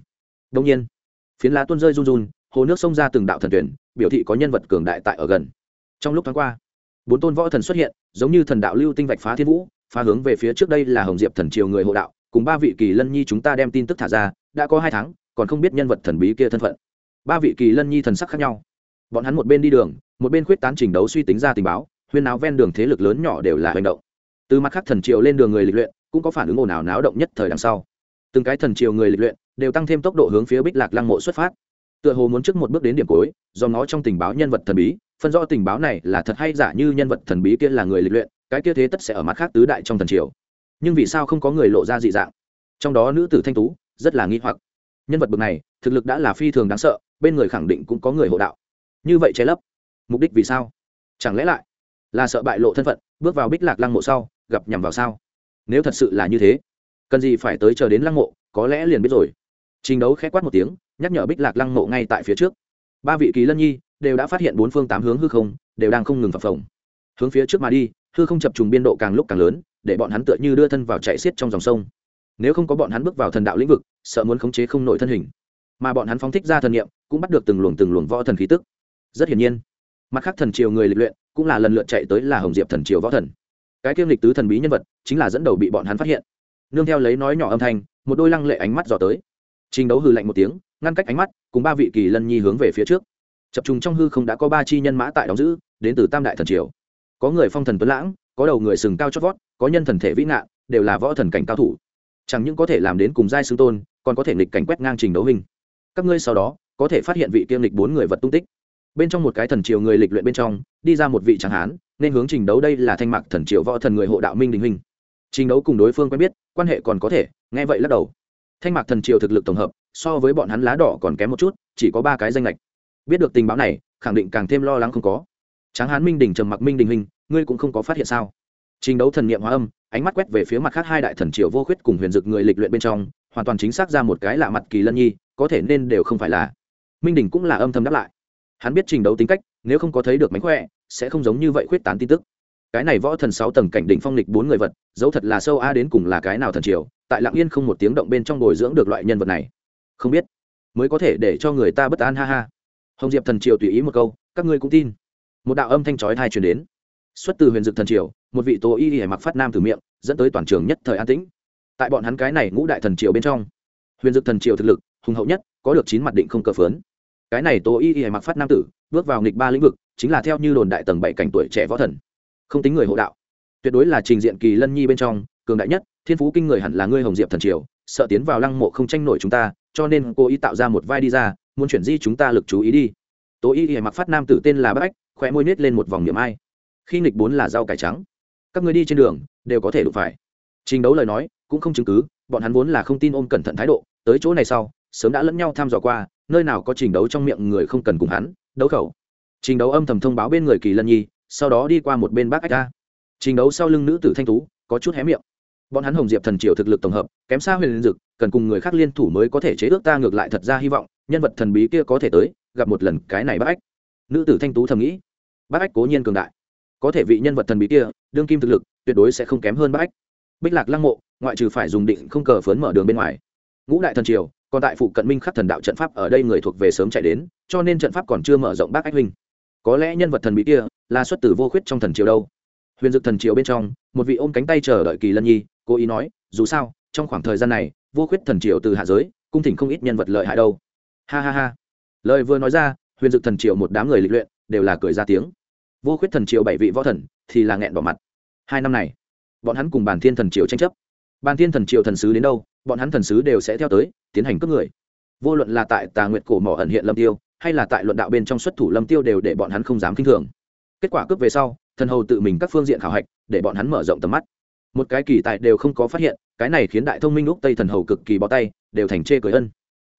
đông nhiên, phiến lá tuôn rơi run run, hồ nước xông ra từng đạo thần tuyển, biểu thị có nhân vật cường đại tại ở gần. Trong lúc tháng qua, bốn tôn võ thần xuất hiện, giống như thần đạo lưu tinh vạch phá thiên vũ, phá hướng về phía trước đây là hồng diệp thần triều người hộ đạo, cùng ba vị kỳ lân nhi chúng ta đem tin tức thả ra, đã có hai tháng, còn không biết nhân vật thần bí kia thân phận. Ba vị kỳ lân nhi thần sắc khác nhau. Bọn hắn một bên đi đường, một bên khuyết tán trình đấu suy tính ra tình báo, huyên náo ven đường thế lực lớn nhỏ đều là hành động. Từ mặt khác thần triều lên đường người lịch luyện cũng có phản ứng ồn ào náo động nhất thời đằng sau. Từng cái thần triều người lịch luyện đều tăng thêm tốc độ hướng phía bích lạc lăng mộ xuất phát. Tựa hồ muốn trước một bước đến điểm cuối, do nó trong tình báo nhân vật thần bí, phân rõ tình báo này là thật hay giả như nhân vật thần bí kia là người lịch luyện, cái kia thế tất sẽ ở mặt khác tứ đại trong thần triều. Nhưng vì sao không có người lộ ra dị dạng? Trong đó nữ tử thanh tú, rất là nghi hoặc. Nhân vật bậc này, thực lực đã là phi thường đáng sợ, bên người khẳng định cũng có người hộ đạo. Như vậy che lấp. Mục đích vì sao? Chẳng lẽ lại là sợ bại lộ thân phận, bước vào bích lạc lăng mộ sau, gặp nhằm vào sao? Nếu thật sự là như thế, cần gì phải tới chờ đến lăng mộ, có lẽ liền biết rồi. Trình đấu khẽ quát một tiếng, nhắc nhở bích lạc lăng mộ ngay tại phía trước. Ba vị kỳ lân nhi đều đã phát hiện bốn phương tám hướng hư không, đều đang không ngừng phập phồng. Hướng phía trước mà đi, hư không chập trùng biên độ càng lúc càng lớn, để bọn hắn tựa như đưa thân vào chạy xiết trong dòng sông. Nếu không có bọn hắn bước vào thần đạo lĩnh vực, sợ muốn khống chế không nổi thân hình. Mà bọn hắn phóng thích ra thần niệm, cũng bắt được từng luồng từng luồng võ thần khí tức. Rất hiển nhiên, mặt khác thần triều người lịch luyện, cũng là lần lượt chạy tới là hồng diệp thần triều võ thần cái kiêm lịch tứ thần bí nhân vật chính là dẫn đầu bị bọn hắn phát hiện. Nương theo lấy nói nhỏ âm thanh, một đôi lăng lệ ánh mắt dò tới. Trình đấu hư lạnh một tiếng, ngăn cách ánh mắt, cùng ba vị kỳ lân nhi hướng về phía trước. Chập trùng trong hư không đã có ba chi nhân mã tại đóng giữ, đến từ tam đại thần triều. Có người phong thần tuấn lãng, có đầu người sừng cao chót vót, có nhân thần thể vĩ ngạn đều là võ thần cảnh cao thủ. Chẳng những có thể làm đến cùng giai xương tôn, còn có thể nghịch cảnh quét ngang trình đấu hình. Các ngươi sau đó, có thể phát hiện vị kiêm lịch bốn người vật tung tích. Bên trong một cái thần triều người lịch luyện bên trong, đi ra một vị tráng hán nên hướng trình đấu đây là thanh mạc thần triều võ thần người hộ đạo minh đình huynh. Trình đấu cùng đối phương quen biết, quan hệ còn có thể, nghe vậy lắc đầu. Thanh mạc thần triều thực lực tổng hợp, so với bọn hắn lá đỏ còn kém một chút, chỉ có ba cái danh lệch. Biết được tình báo này, khẳng định càng thêm lo lắng không có. Tráng hán minh đình trầm mặc minh đình huynh, ngươi cũng không có phát hiện sao? Trình đấu thần niệm hóa âm, ánh mắt quét về phía mặt khác hai đại thần triều vô khuyết cùng huyền dực người lịch luyện bên trong, hoàn toàn chính xác ra một cái lạ mặt kỳ lân nhi, có thể nên đều không phải là. Minh đình cũng là âm thầm đáp lại. Hắn biết trình đấu tính cách nếu không có thấy được mánh khỏe, sẽ không giống như vậy khuyết tán tin tức. Cái này võ thần sáu tầng cảnh đỉnh phong lịch bốn người vật, dấu thật là sâu a đến cùng là cái nào thần triều, tại lạng yên không một tiếng động bên trong bồi dưỡng được loại nhân vật này. Không biết, mới có thể để cho người ta bất an ha ha. Hồng diệp thần triều tùy ý một câu, các ngươi cũng tin. Một đạo âm thanh chói thai truyền đến. Xuất từ huyền dực thần triều, một vị tố y y mặc phát nam từ miệng, dẫn tới toàn trường nhất thời an tĩnh. Tại bọn hắn cái này ngũ đại thần triều bên trong, huyền dực thần triều thực lực, hùng hậu nhất, có được chín mặt định không cờ phớn cái này tố y y mặc phát nam tử, bước vào nghịch ba lĩnh vực, chính là theo như đồn đại tầng bảy cảnh tuổi trẻ võ thần. Không tính người hộ đạo. Tuyệt đối là trình diện kỳ lân nhi bên trong, cường đại nhất, thiên phú kinh người hẳn là ngươi hồng diệp thần triều, sợ tiến vào lăng mộ không tranh nổi chúng ta, cho nên cô ý tạo ra một vai đi ra, muốn chuyển di chúng ta lực chú ý đi. Tố y y mặc phát nam tử tên là bác khỏe môi nết lên một vòng niệm ai. Khi nghịch bốn là rau cải trắng. Các người đi trên đường, đều có thể đụng phải. Trình đấu lời nói, cũng không chứng cứ, bọn hắn vốn là không tin ôm cẩn thận thái độ, tới chỗ này sau, sớm đã lẫn nhau tham dò qua nơi nào có trình đấu trong miệng người không cần cùng hắn, đấu khẩu. Trình đấu âm thầm thông báo bên người kỳ lân nhi, sau đó đi qua một bên bác ách ca trình đấu sau lưng nữ tử thanh tú, có chút hé miệng. Bọn hắn hồng diệp thần triều thực lực tổng hợp, kém xa huyền liên dực, cần cùng người khác liên thủ mới có thể chế ước ta ngược lại thật ra hy vọng, nhân vật thần bí kia có thể tới, gặp một lần cái này bác ách. Nữ tử thanh tú thầm nghĩ. Bác ách cố nhiên cường đại. Có thể vị nhân vật thần bí kia, đương kim thực lực, tuyệt đối sẽ không kém hơn bác ách. Bích lạc lăng mộ, ngoại trừ phải dùng định không cờ phớn mở đường bên ngoài. Ngũ đại thần triều còn tại phụ cận minh khắc thần đạo trận pháp ở đây người thuộc về sớm chạy đến, cho nên trận pháp còn chưa mở rộng bác ách huynh. Có lẽ nhân vật thần bí kia là xuất từ vô khuyết trong thần triều đâu. Huyền dực thần triều bên trong, một vị ôm cánh tay chờ đợi kỳ lân nhi, cố ý nói, dù sao, trong khoảng thời gian này, vô khuyết thần triều từ hạ giới, cung thỉnh không ít nhân vật lợi hại đâu. Ha ha ha. Lời vừa nói ra, huyền dực thần triều một đám người lịch luyện đều là cười ra tiếng. Vô khuyết thần triều bảy vị võ thần thì là nghẹn bỏ mặt. Hai năm này, bọn hắn cùng bàn thiên thần triều tranh chấp. Bàn thiên thần triều thần sứ đến đâu bọn hắn thần sứ đều sẽ theo tới, tiến hành cướp người. Vô luận là tại tà nguyệt cổ mỏ ẩn hiện lâm tiêu, hay là tại luận đạo bên trong xuất thủ lâm tiêu đều để bọn hắn không dám kinh thường. Kết quả cướp về sau, thần hầu tự mình các phương diện khảo hạch, để bọn hắn mở rộng tầm mắt. Một cái kỳ tại đều không có phát hiện, cái này khiến đại thông minh lúc tây thần hầu cực kỳ bó tay, đều thành chê cười ân.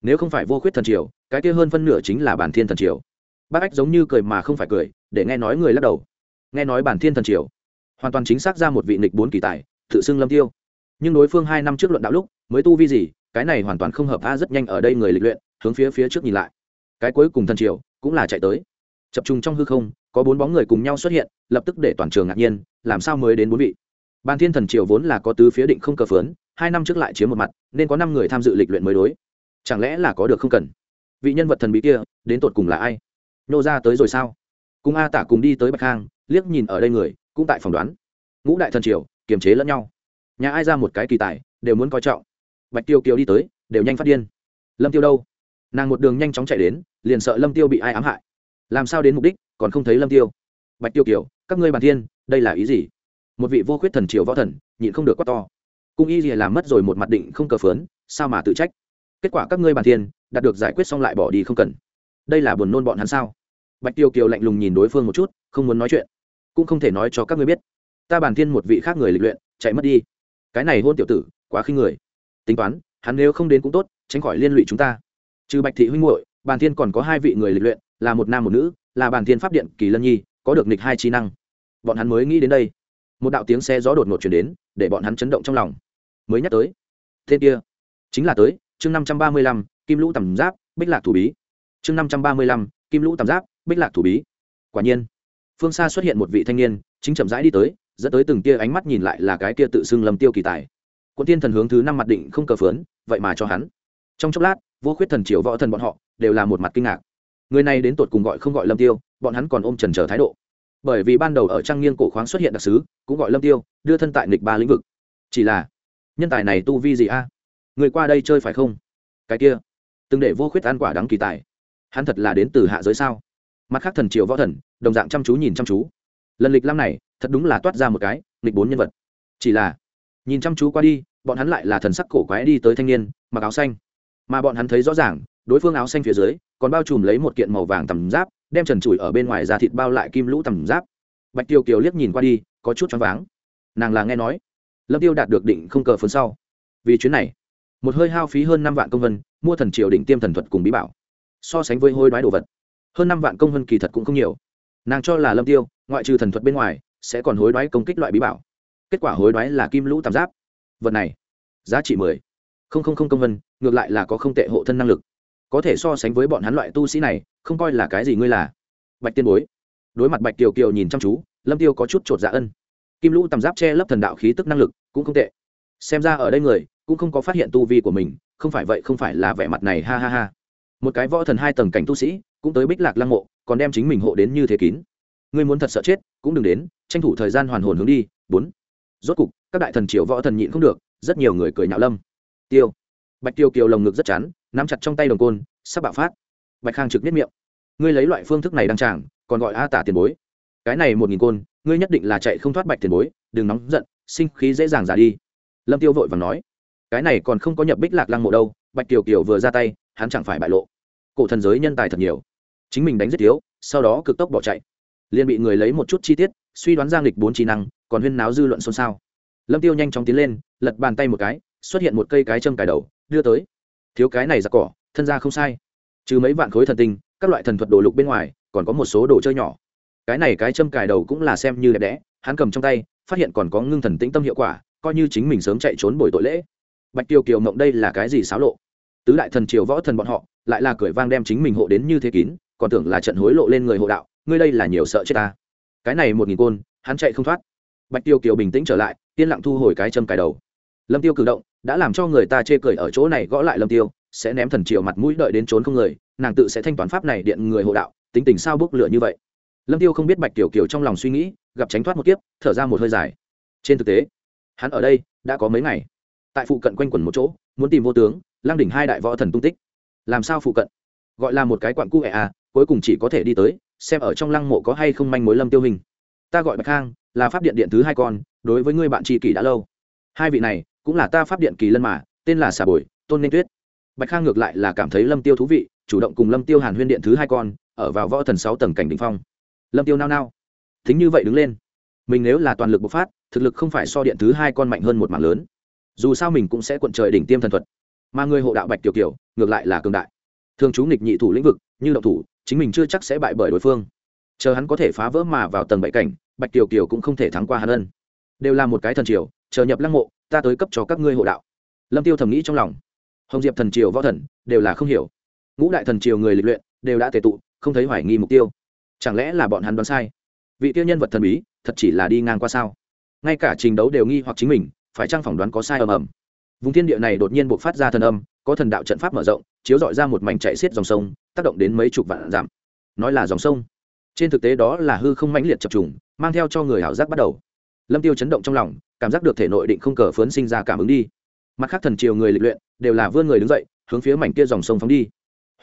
Nếu không phải vô khuyết thần triều, cái kia hơn phân nửa chính là bản thiên thần triều. Bác ách giống như cười mà không phải cười, để nghe nói người lắc đầu. Nghe nói bản thiên thần triều, hoàn toàn chính xác ra một vị nịch bốn kỳ tài, tự xưng lâm tiêu nhưng đối phương hai năm trước luận đạo lúc mới tu vi gì, cái này hoàn toàn không hợp a rất nhanh ở đây người lịch luyện, hướng phía phía trước nhìn lại. Cái cuối cùng thần triều cũng là chạy tới. Chập trung trong hư không, có bốn bóng người cùng nhau xuất hiện, lập tức để toàn trường ngạc nhiên, làm sao mới đến bốn vị? Ban thiên thần triều vốn là có tứ phía định không cờ phớn, hai năm trước lại chiếm một mặt, nên có năm người tham dự lịch luyện mới đối. Chẳng lẽ là có được không cần? Vị nhân vật thần bí kia, đến tột cùng là ai? Nô ra tới rồi sao? Cùng a tả cùng đi tới bạch khang, liếc nhìn ở đây người, cũng tại phòng đoán. Ngũ đại thần triều, kiềm chế lẫn nhau nhà ai ra một cái kỳ tài, đều muốn coi trọng. Bạch tiêu kiều đi tới, đều nhanh phát điên. Lâm tiêu đâu? Nàng một đường nhanh chóng chạy đến, liền sợ lâm tiêu bị ai ám hại. Làm sao đến mục đích, còn không thấy lâm tiêu. Bạch tiêu kiều, các ngươi bàn thiên, đây là ý gì? Một vị vô khuyết thần triều võ thần, nhịn không được quát to. Cung y gì làm mất rồi một mặt định không cờ phớn, sao mà tự trách? Kết quả các ngươi bàn thiên, đạt được giải quyết xong lại bỏ đi không cần. Đây là buồn nôn bọn hắn sao? Bạch tiêu kiều lạnh lùng nhìn đối phương một chút, không muốn nói chuyện. Cũng không thể nói cho các ngươi biết. Ta bàn thiên một vị khác người lịch luyện, chạy mất đi cái này hôn tiểu tử, quá khinh người. Tính toán, hắn nếu không đến cũng tốt, tránh khỏi liên lụy chúng ta. Trừ bạch thị huynh muội, bàn thiên còn có hai vị người lịch luyện, là một nam một nữ, là bàn thiên pháp điện, kỳ lân nhi, có được nịch hai trí năng. Bọn hắn mới nghĩ đến đây. Một đạo tiếng xe gió đột ngột chuyển đến, để bọn hắn chấn động trong lòng. Mới nhắc tới. Tên kia, chính là tới, chương năm trăm ba mươi lăm, kim lũ tầm giáp, bích lạc thủ bí. Chương năm trăm ba mươi lăm, kim lũ tầm giáp, bích lạc thủ bí. Quả nhiên, phương xa xuất hiện một vị thanh niên, chính chậm rãi đi tới dẫn tới từng tia ánh mắt nhìn lại là cái kia tự xưng lâm tiêu kỳ tài. Quân tiên thần hướng thứ năm mặt định không cờ phướn vậy mà cho hắn. Trong chốc lát, vô khuyết thần triều võ thần bọn họ đều là một mặt kinh ngạc. Người này đến tột cùng gọi không gọi lâm tiêu, bọn hắn còn ôm trần trở thái độ. Bởi vì ban đầu ở trang nghiêng cổ khoáng xuất hiện đặc sứ, cũng gọi lâm tiêu, đưa thân tại nghịch ba lĩnh vực. Chỉ là, nhân tài này tu vi gì a? Người qua đây chơi phải không? Cái kia, từng để vô khuyết ăn quả đáng kỳ tài. Hắn thật là đến từ hạ giới sao? Mặt khác thần triều võ thần, đồng dạng chăm chú nhìn chăm chú. Lần lịch lam này thật đúng là toát ra một cái lịch bốn nhân vật. Chỉ là, nhìn chăm chú qua đi, bọn hắn lại là thần sắc cổ quái đi tới thanh niên, mặc áo xanh. Mà bọn hắn thấy rõ ràng, đối phương áo xanh phía dưới, còn bao trùm lấy một kiện màu vàng tầm giáp, đem trần trụi ở bên ngoài da thịt bao lại kim lũ tầm giáp. Bạch tiêu kiều liếc nhìn qua đi, có chút choáng váng. Nàng là nghe nói, lâm tiêu đạt được định không cờ phấn sau. Vì chuyến này, một hơi hao phí hơn năm vạn công vân, mua thần triều định tiêm thần thuật cùng bí bảo. So sánh với hôi đoái đồ vật, hơn năm vạn công vân kỳ thật cũng không nhiều. Nàng cho là lâm tiêu, ngoại trừ thần thuật bên ngoài sẽ còn hối đoái công kích loại bí bảo. Kết quả hối đoái là kim lũ tam giáp. Vật này, giá trị mười. Không không không công vân, ngược lại là có không tệ hộ thân năng lực. Có thể so sánh với bọn hắn loại tu sĩ này, không coi là cái gì ngươi là. Bạch tiên bối. Đối mặt bạch kiều kiều nhìn chăm chú, lâm tiêu có chút chột dạ ân. Kim lũ tầm giáp che lấp thần đạo khí tức năng lực, cũng không tệ. Xem ra ở đây người, cũng không có phát hiện tu vi của mình, không phải vậy không phải là vẻ mặt này, ha ha ha. Một cái võ thần hai tầng cảnh tu sĩ, cũng tới bích lạc lăng mộ, còn đem chính mình hộ đến như thế kín ngươi muốn thật sợ chết cũng đừng đến tranh thủ thời gian hoàn hồn hướng đi bốn. Rốt cục các đại thần triều võ thần nhịn không được rất nhiều người cười nhạo lâm. Tiêu. Bạch tiêu kiều lồng ngực rất chán, nắm chặt trong tay đồng côn sắp bạo phát. Bạch khang trực nhất miệng. Ngươi lấy loại phương thức này đăng tràng còn gọi a tả tiền bối. Cái này một nghìn côn ngươi nhất định là chạy không thoát bạch tiền bối đừng nóng giận sinh khí dễ dàng giả đi. Lâm tiêu vội vàng nói. Cái này còn không có nhập bích lạc lăng mộ đâu bạch tiểu kiều vừa ra tay hắn chẳng phải bại lộ. Cổ thần giới nhân tài thật nhiều. Chính mình đánh rất thiếu sau đó cực tốc bỏ chạy liền bị người lấy một chút chi tiết, suy đoán giang lịch bốn trí năng, còn huyên náo dư luận xôn xao. Lâm tiêu nhanh chóng tiến lên, lật bàn tay một cái, xuất hiện một cây cái châm cài đầu, đưa tới. Thiếu cái này ra cỏ, thân ra không sai. Trừ mấy vạn khối thần tinh, các loại thần thuật đồ lục bên ngoài, còn có một số đồ chơi nhỏ. Cái này cái châm cài đầu cũng là xem như đẹp đẽ, hắn cầm trong tay, phát hiện còn có ngưng thần tĩnh tâm hiệu quả, coi như chính mình sớm chạy trốn buổi tội lễ. Bạch tiêu kiều mộng đây là cái gì xáo lộ? Tứ đại thần triều võ thần bọn họ, lại là cười vang đem chính mình hộ đến như thế kín, còn tưởng là trận hối lộ lên người hộ đạo ngươi đây là nhiều sợ chết ta. Cái này một nghìn côn, hắn chạy không thoát. Bạch tiêu kiều bình tĩnh trở lại, yên lặng thu hồi cái châm cài đầu. Lâm tiêu cử động, đã làm cho người ta chê cười ở chỗ này gõ lại lâm tiêu, sẽ ném thần triệu mặt mũi đợi đến trốn không người, nàng tự sẽ thanh toán pháp này điện người hộ đạo, tính tình sao bước lửa như vậy. Lâm tiêu không biết bạch tiểu kiều trong lòng suy nghĩ, gặp tránh thoát một kiếp, thở ra một hơi dài. Trên thực tế, hắn ở đây đã có mấy ngày. Tại phụ cận quanh quẩn một chỗ, muốn tìm vô tướng lang đỉnh hai đại võ thần tung tích. Làm sao phụ cận? Gọi là một cái quặn cu ẹ à cuối cùng chỉ có thể đi tới xem ở trong lăng mộ có hay không manh mối lâm tiêu hình. Ta gọi bạch khang, là pháp điện điện thứ hai con, đối với ngươi bạn tri kỷ đã lâu. Hai vị này, cũng là ta pháp điện kỳ lân mà, tên là xà bồi, tôn nên tuyết. Bạch khang ngược lại là cảm thấy lâm tiêu thú vị, chủ động cùng lâm tiêu hàn huyên điện thứ hai con, ở vào võ thần sáu tầng cảnh đỉnh phong. Lâm tiêu nao nao. Thính như vậy đứng lên. Mình nếu là toàn lực bộc phát, thực lực không phải so điện thứ hai con mạnh hơn một mảng lớn. Dù sao mình cũng sẽ quận trời đỉnh tiêm thần thuật. Mà người hộ đạo bạch tiểu kiểu ngược lại là cường đại. Thường chú nghịch nhị thủ lĩnh vực, như động thủ chính mình chưa chắc sẽ bại bởi đối phương. Chờ hắn có thể phá vỡ mà vào tầng bảy cảnh, bạch tiểu kiều cũng không thể thắng qua hắn ân. Đều là một cái thần triều, chờ nhập lăng mộ, ta tới cấp cho các ngươi hộ đạo. Lâm tiêu thầm nghĩ trong lòng. Hồng diệp thần triều võ thần, đều là không hiểu. Ngũ đại thần triều người lịch luyện, đều đã tề tụ, không thấy hoài nghi mục tiêu. Chẳng lẽ là bọn hắn đoán sai? Vị tiêu nhân vật thần bí, thật chỉ là đi ngang qua sao? Ngay cả trình đấu đều nghi hoặc chính mình, phải chăng phỏng đoán có sai ầm ầm? Vùng thiên địa này đột nhiên buộc phát ra thần âm, có thần đạo trận pháp mở rộng, chiếu dọi ra một mảnh chạy xiết dòng sông, tác động đến mấy chục vạn giảm nói là dòng sông. Trên thực tế đó là hư không mãnh liệt chập trùng, mang theo cho người hảo giác bắt đầu. Lâm tiêu chấn động trong lòng, cảm giác được thể nội định không cờ phớn sinh ra cảm ứng đi. Mặt khác thần triều người lịch luyện, đều là vươn người đứng dậy, hướng phía mảnh kia dòng sông phóng đi.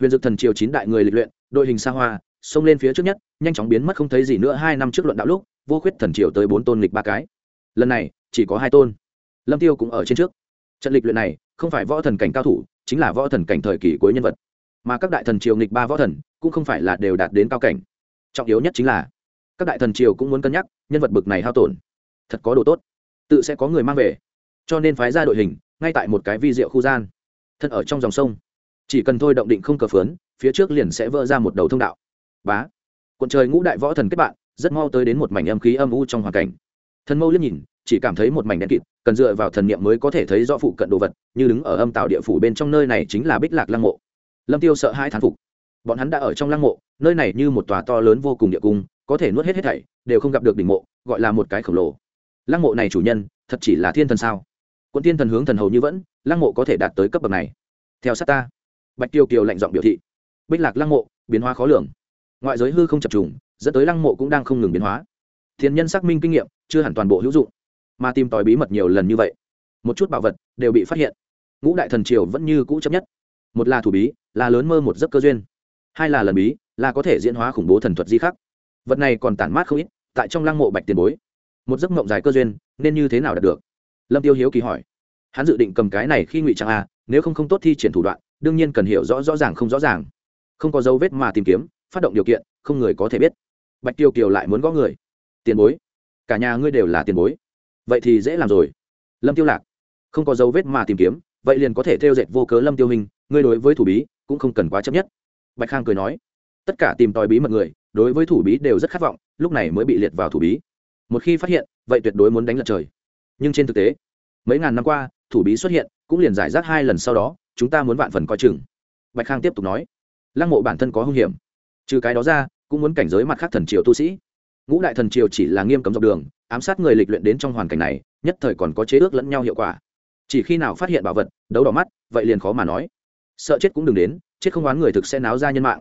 Huyền dực thần triều chín đại người lịch luyện, đội hình xa hoa, xông lên phía trước nhất, nhanh chóng biến mất không thấy gì nữa hai năm trước luận đạo lúc, vô khuyết thần triều tới bốn tôn lịch ba cái. Lần này, chỉ có hai tôn. Lâm tiêu cũng ở trên trước trận lịch luyện này không phải võ thần cảnh cao thủ, chính là võ thần cảnh thời kỳ cuối nhân vật. Mà các đại thần triều nghịch ba võ thần cũng không phải là đều đạt đến cao cảnh. Trọng yếu nhất chính là, các đại thần triều cũng muốn cân nhắc nhân vật bực này hao tổn. Thật có đồ tốt. Tự sẽ có người mang về. Cho nên phái ra đội hình, ngay tại một cái vi diệu khu gian. Thân ở trong dòng sông. Chỉ cần thôi động định không cờ phướn, phía trước liền sẽ vỡ ra một đầu thông đạo. Bá. Quận trời ngũ đại võ thần kết bạn, rất mau tới đến một mảnh âm khí âm u trong hoàn cảnh. Thần mâu liếc nhìn chỉ cảm thấy một mảnh đen kịt, cần dựa vào thần niệm mới có thể thấy rõ phụ cận đồ vật, như đứng ở âm tạo địa phủ bên trong nơi này chính là bích lạc lăng mộ. Lâm tiêu sợ hai thán phục. Bọn hắn đã ở trong lăng mộ, nơi này như một tòa to lớn vô cùng địa cung, có thể nuốt hết hết thảy, đều không gặp được đỉnh mộ, gọi là một cái khổng lồ. Lăng mộ này chủ nhân, thật chỉ là thiên thần sao? Quân tiên thần hướng thần hầu như vẫn, lăng mộ có thể đạt tới cấp bậc này. Theo sát ta. Bạch tiêu kiều lạnh giọng biểu thị. Bích lạc lăng mộ, biến hóa khó lường. Ngoại giới hư không chập trùng, dẫn tới lăng mộ cũng đang không ngừng biến hóa. Thiên nhân xác minh kinh nghiệm, chưa hẳn toàn bộ hữu dụng mà tìm tòi bí mật nhiều lần như vậy. Một chút bảo vật đều bị phát hiện. Ngũ đại thần triều vẫn như cũ chấp nhất. Một là thủ bí, là lớn mơ một giấc cơ duyên. Hai là lần bí, là có thể diễn hóa khủng bố thần thuật di khắc. Vật này còn tản mát không ít, tại trong lăng mộ bạch tiền bối. Một giấc mộng dài cơ duyên, nên như thế nào đạt được? Lâm tiêu hiếu kỳ hỏi. Hắn dự định cầm cái này khi ngụy trang a nếu không không tốt thi triển thủ đoạn, đương nhiên cần hiểu rõ rõ ràng không rõ ràng. Không có dấu vết mà tìm kiếm, phát động điều kiện, không người có thể biết. Bạch tiêu kiều lại muốn gõ người. Tiền bối. Cả nhà ngươi đều là tiền bối vậy thì dễ làm rồi. Lâm tiêu lạc, không có dấu vết mà tìm kiếm, vậy liền có thể theo dệt vô cớ lâm tiêu hình ngươi đối với thủ bí cũng không cần quá chấp nhất. Bạch khang cười nói, tất cả tìm tòi bí mật người, đối với thủ bí đều rất khát vọng, lúc này mới bị liệt vào thủ bí. Một khi phát hiện, vậy tuyệt đối muốn đánh lật trời. Nhưng trên thực tế, mấy ngàn năm qua, thủ bí xuất hiện, cũng liền giải rác hai lần sau đó, chúng ta muốn vạn phần coi chừng. Bạch khang tiếp tục nói, lăng mộ bản thân có hung hiểm. Trừ cái đó ra, cũng muốn cảnh giới mặt khác thần triều tu sĩ. Ngũ đại thần triều chỉ là nghiêm cấm dọc đường ám sát người lịch luyện đến trong hoàn cảnh này, nhất thời còn có chế ước lẫn nhau hiệu quả. Chỉ khi nào phát hiện bảo vật, đấu đỏ mắt, vậy liền khó mà nói. Sợ chết cũng đừng đến, chết không oán người thực sẽ náo ra nhân mạng.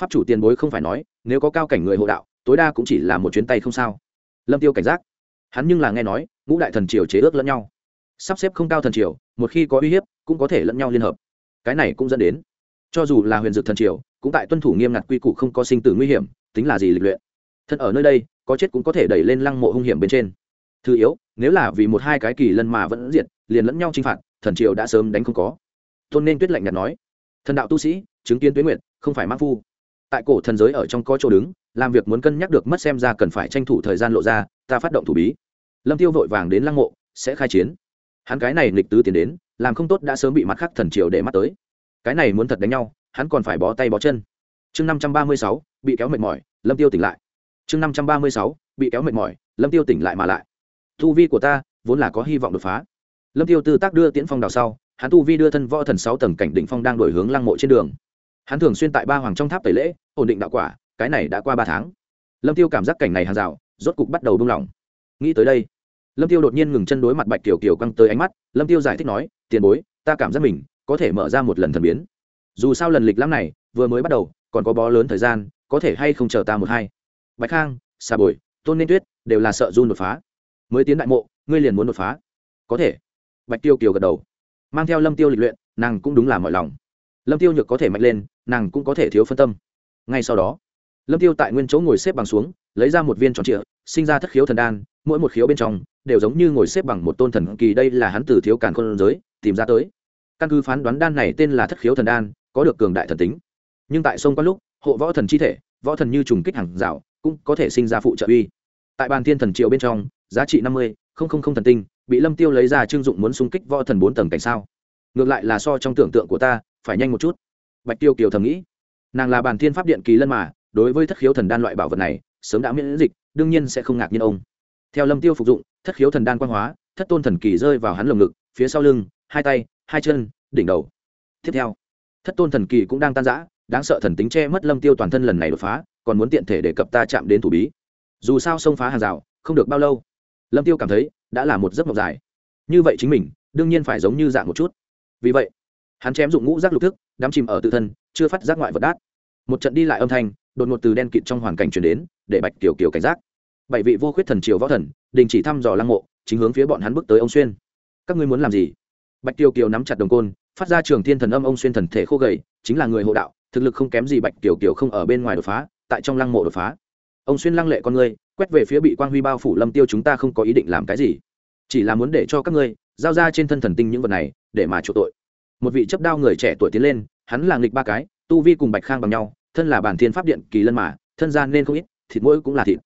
Pháp chủ tiền bối không phải nói, nếu có cao cảnh người hộ đạo, tối đa cũng chỉ là một chuyến tay không sao. Lâm tiêu cảnh giác. Hắn nhưng là nghe nói, ngũ đại thần triều chế ước lẫn nhau. Sắp xếp không cao thần triều, một khi có uy hiếp, cũng có thể lẫn nhau liên hợp. Cái này cũng dẫn đến, cho dù là huyền dược thần triều, cũng tại tuân thủ nghiêm ngặt quy củ không có sinh tử nguy hiểm, tính là gì lịch luyện. Thân ở nơi đây có chết cũng có thể đẩy lên lăng mộ hung hiểm bên trên. Thứ yếu, nếu là vì một hai cái kỳ lân mà vẫn diệt, liền lẫn nhau chinh phạt, thần triều đã sớm đánh không có. Tôn nên tuyết lạnh nhạt nói, thần đạo tu sĩ, chứng kiến tuyến nguyện không phải mắc phu. Tại cổ thần giới ở trong có chỗ đứng, làm việc muốn cân nhắc được mất xem ra cần phải tranh thủ thời gian lộ ra, ta phát động thủ bí. Lâm tiêu vội vàng đến lăng mộ, sẽ khai chiến. Hắn cái này lịch tứ tiến đến, làm không tốt đã sớm bị mặt khác thần triều để mắt tới. Cái này muốn thật đánh nhau, hắn còn phải bó tay bó chân. Chương năm trăm ba mươi sáu, bị kéo mệt mỏi, lâm tiêu tỉnh lại chương năm trăm ba mươi sáu, bị kéo mệt mỏi, lâm tiêu tỉnh lại mà lại. Thu vi của ta vốn là có hy vọng đột phá. Lâm tiêu tư tác đưa tiễn phong đào sau, hắn tu vi đưa thân võ thần sáu tầng cảnh đỉnh phong đang đổi hướng lăng mộ trên đường. Hắn thường xuyên tại ba hoàng trong tháp tẩy lễ, ổn định đạo quả, cái này đã qua ba tháng. Lâm tiêu cảm giác cảnh này hàng rào, rốt cục bắt đầu buông lỏng. Nghĩ tới đây, lâm tiêu đột nhiên ngừng chân đối mặt bạch kiều kiều căng tới ánh mắt, lâm tiêu giải thích nói, tiền bối, ta cảm giác mình có thể mở ra một lần thần biến. Dù sao lần lịch lãm này vừa mới bắt đầu, còn có bó lớn thời gian, có thể hay không chờ ta một hai? Bạch khang, xà bồi, tôn nên tuyết đều là sợ run đột phá. Mới tiến đại mộ, ngươi liền muốn đột phá. Có thể. Bạch tiêu kiều gật đầu. Mang theo lâm tiêu lịch luyện, nàng cũng đúng là mọi lòng. Lâm tiêu nhược có thể mạnh lên, nàng cũng có thể thiếu phân tâm. Ngay sau đó, lâm tiêu tại nguyên chỗ ngồi xếp bằng xuống, lấy ra một viên tròn trịa, sinh ra thất khiếu thần đan, mỗi một khiếu bên trong đều giống như ngồi xếp bằng một tôn thần kỳ, đây là hắn từ thiếu càn khôn giới tìm ra tới. Căn cứ phán đoán đan này tên là thất khiếu thần đan, có được cường đại thần tính. Nhưng tại sông có lúc, hộ võ thần chi thể, võ thần như trùng kích hàng rào cũng có thể sinh ra phụ trợ uy. Tại bàn thiên thần triều bên trong, giá trị năm mươi thần tinh, bị lâm tiêu lấy ra trưng dụng muốn xung kích võ thần bốn tầng cảnh sao? Ngược lại là so trong tưởng tượng của ta, phải nhanh một chút. Bạch tiêu kiều thầm nghĩ. Nàng là bàn thiên pháp điện kỳ lân mà, đối với thất khiếu thần đan loại bảo vật này, sớm đã miễn dịch, đương nhiên sẽ không ngạc nhiên ông. Theo lâm tiêu phục dụng, thất khiếu thần đan quang hóa, thất tôn thần kỳ rơi vào hắn lồng ngực, phía sau lưng, hai tay, hai chân, đỉnh đầu. Tiếp theo, thất tôn thần kỳ cũng đang tan rã, đáng sợ thần tính che mất lâm tiêu toàn thân lần này đột phá còn muốn tiện thể để cập ta chạm đến thủ bí. Dù sao xông phá hàng rào, không được bao lâu. Lâm tiêu cảm thấy đã là một giấc mộng dài. Như vậy chính mình, đương nhiên phải giống như dạng một chút. Vì vậy, hắn chém dụng ngũ giác lục thức, đắm chìm ở tự thân, chưa phát giác ngoại vật đát. Một trận đi lại âm thanh, đột ngột từ đen kịt trong hoàn cảnh chuyển đến, để bạch kiều kiều cảnh giác. Bảy vị vô khuyết thần triều võ thần, đình chỉ thăm dò lăng mộ, chính hướng phía bọn hắn bước tới ông xuyên. Các ngươi muốn làm gì? Bạch kiều kiều nắm chặt đồng côn, phát ra trường thiên thần âm ông xuyên thần thể khô gầy, chính là người hộ đạo, thực lực không kém gì bạch kiều kiều không ở bên ngoài đột phá tại trong lăng mộ đột phá. Ông xuyên lăng lệ con ngươi, quét về phía bị quang huy bao phủ lâm tiêu chúng ta không có ý định làm cái gì. Chỉ là muốn để cho các ngươi giao ra trên thân thần tinh những vật này, để mà chỗ tội. Một vị chấp đao người trẻ tuổi tiến lên, hắn là nghịch ba cái, tu vi cùng bạch khang bằng nhau, thân là bản thiên pháp điện kỳ lân mà, thân gian nên không ít, thịt mỗi cũng là thịt.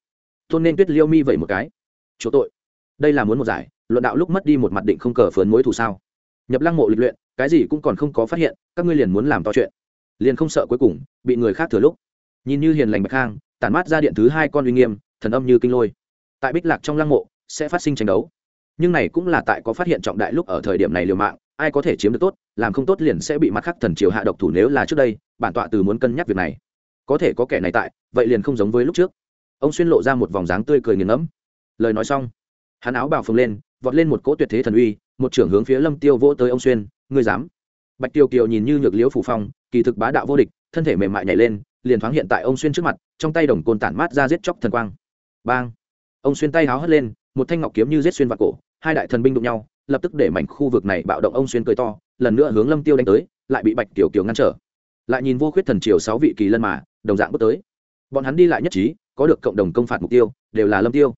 Tôn nên tuyết liêu mi vậy một cái. Chỗ tội. Đây là muốn một giải, luận đạo lúc mất đi một mặt định không cờ phớn mối thù sao. Nhập lăng mộ lịch luyện, cái gì cũng còn không có phát hiện, các ngươi liền muốn làm to chuyện. Liền không sợ cuối cùng, bị người khác thừa lúc nhìn như hiền lành bạch khang tản mát ra điện thứ hai con uy nghiêm, thần âm như kinh lôi. Tại bích lạc trong lăng mộ, sẽ phát sinh tranh đấu. Nhưng này cũng là tại có phát hiện trọng đại lúc ở thời điểm này liều mạng, ai có thể chiếm được tốt, làm không tốt liền sẽ bị mặt khắc thần triều hạ độc thủ nếu là trước đây, bản tọa từ muốn cân nhắc việc này. Có thể có kẻ này tại, vậy liền không giống với lúc trước. Ông xuyên lộ ra một vòng dáng tươi cười nghiền ngẫm. Lời nói xong, hắn áo bào phồng lên, vọt lên một cỗ tuyệt thế thần uy, một trưởng hướng phía lâm tiêu vỗ tới ông xuyên, ngươi dám? Bạch tiêu kiều nhìn như nhược liễu phủ phong, kỳ thực bá đạo vô địch, thân thể mềm mại nhảy lên liền thoáng hiện tại ông xuyên trước mặt, trong tay đồng côn tản mát ra giết chóc thần quang. Bang! Ông xuyên tay háo hất lên, một thanh ngọc kiếm như giết xuyên vào cổ, hai đại thần binh đụng nhau, lập tức để mảnh khu vực này bạo động ông xuyên cười to, lần nữa hướng lâm tiêu đánh tới, lại bị bạch tiểu kiều ngăn trở. Lại nhìn vô khuyết thần triều sáu vị kỳ lân mà, đồng dạng bước tới. Bọn hắn đi lại nhất trí, có được cộng đồng công phạt mục tiêu, đều là lâm tiêu.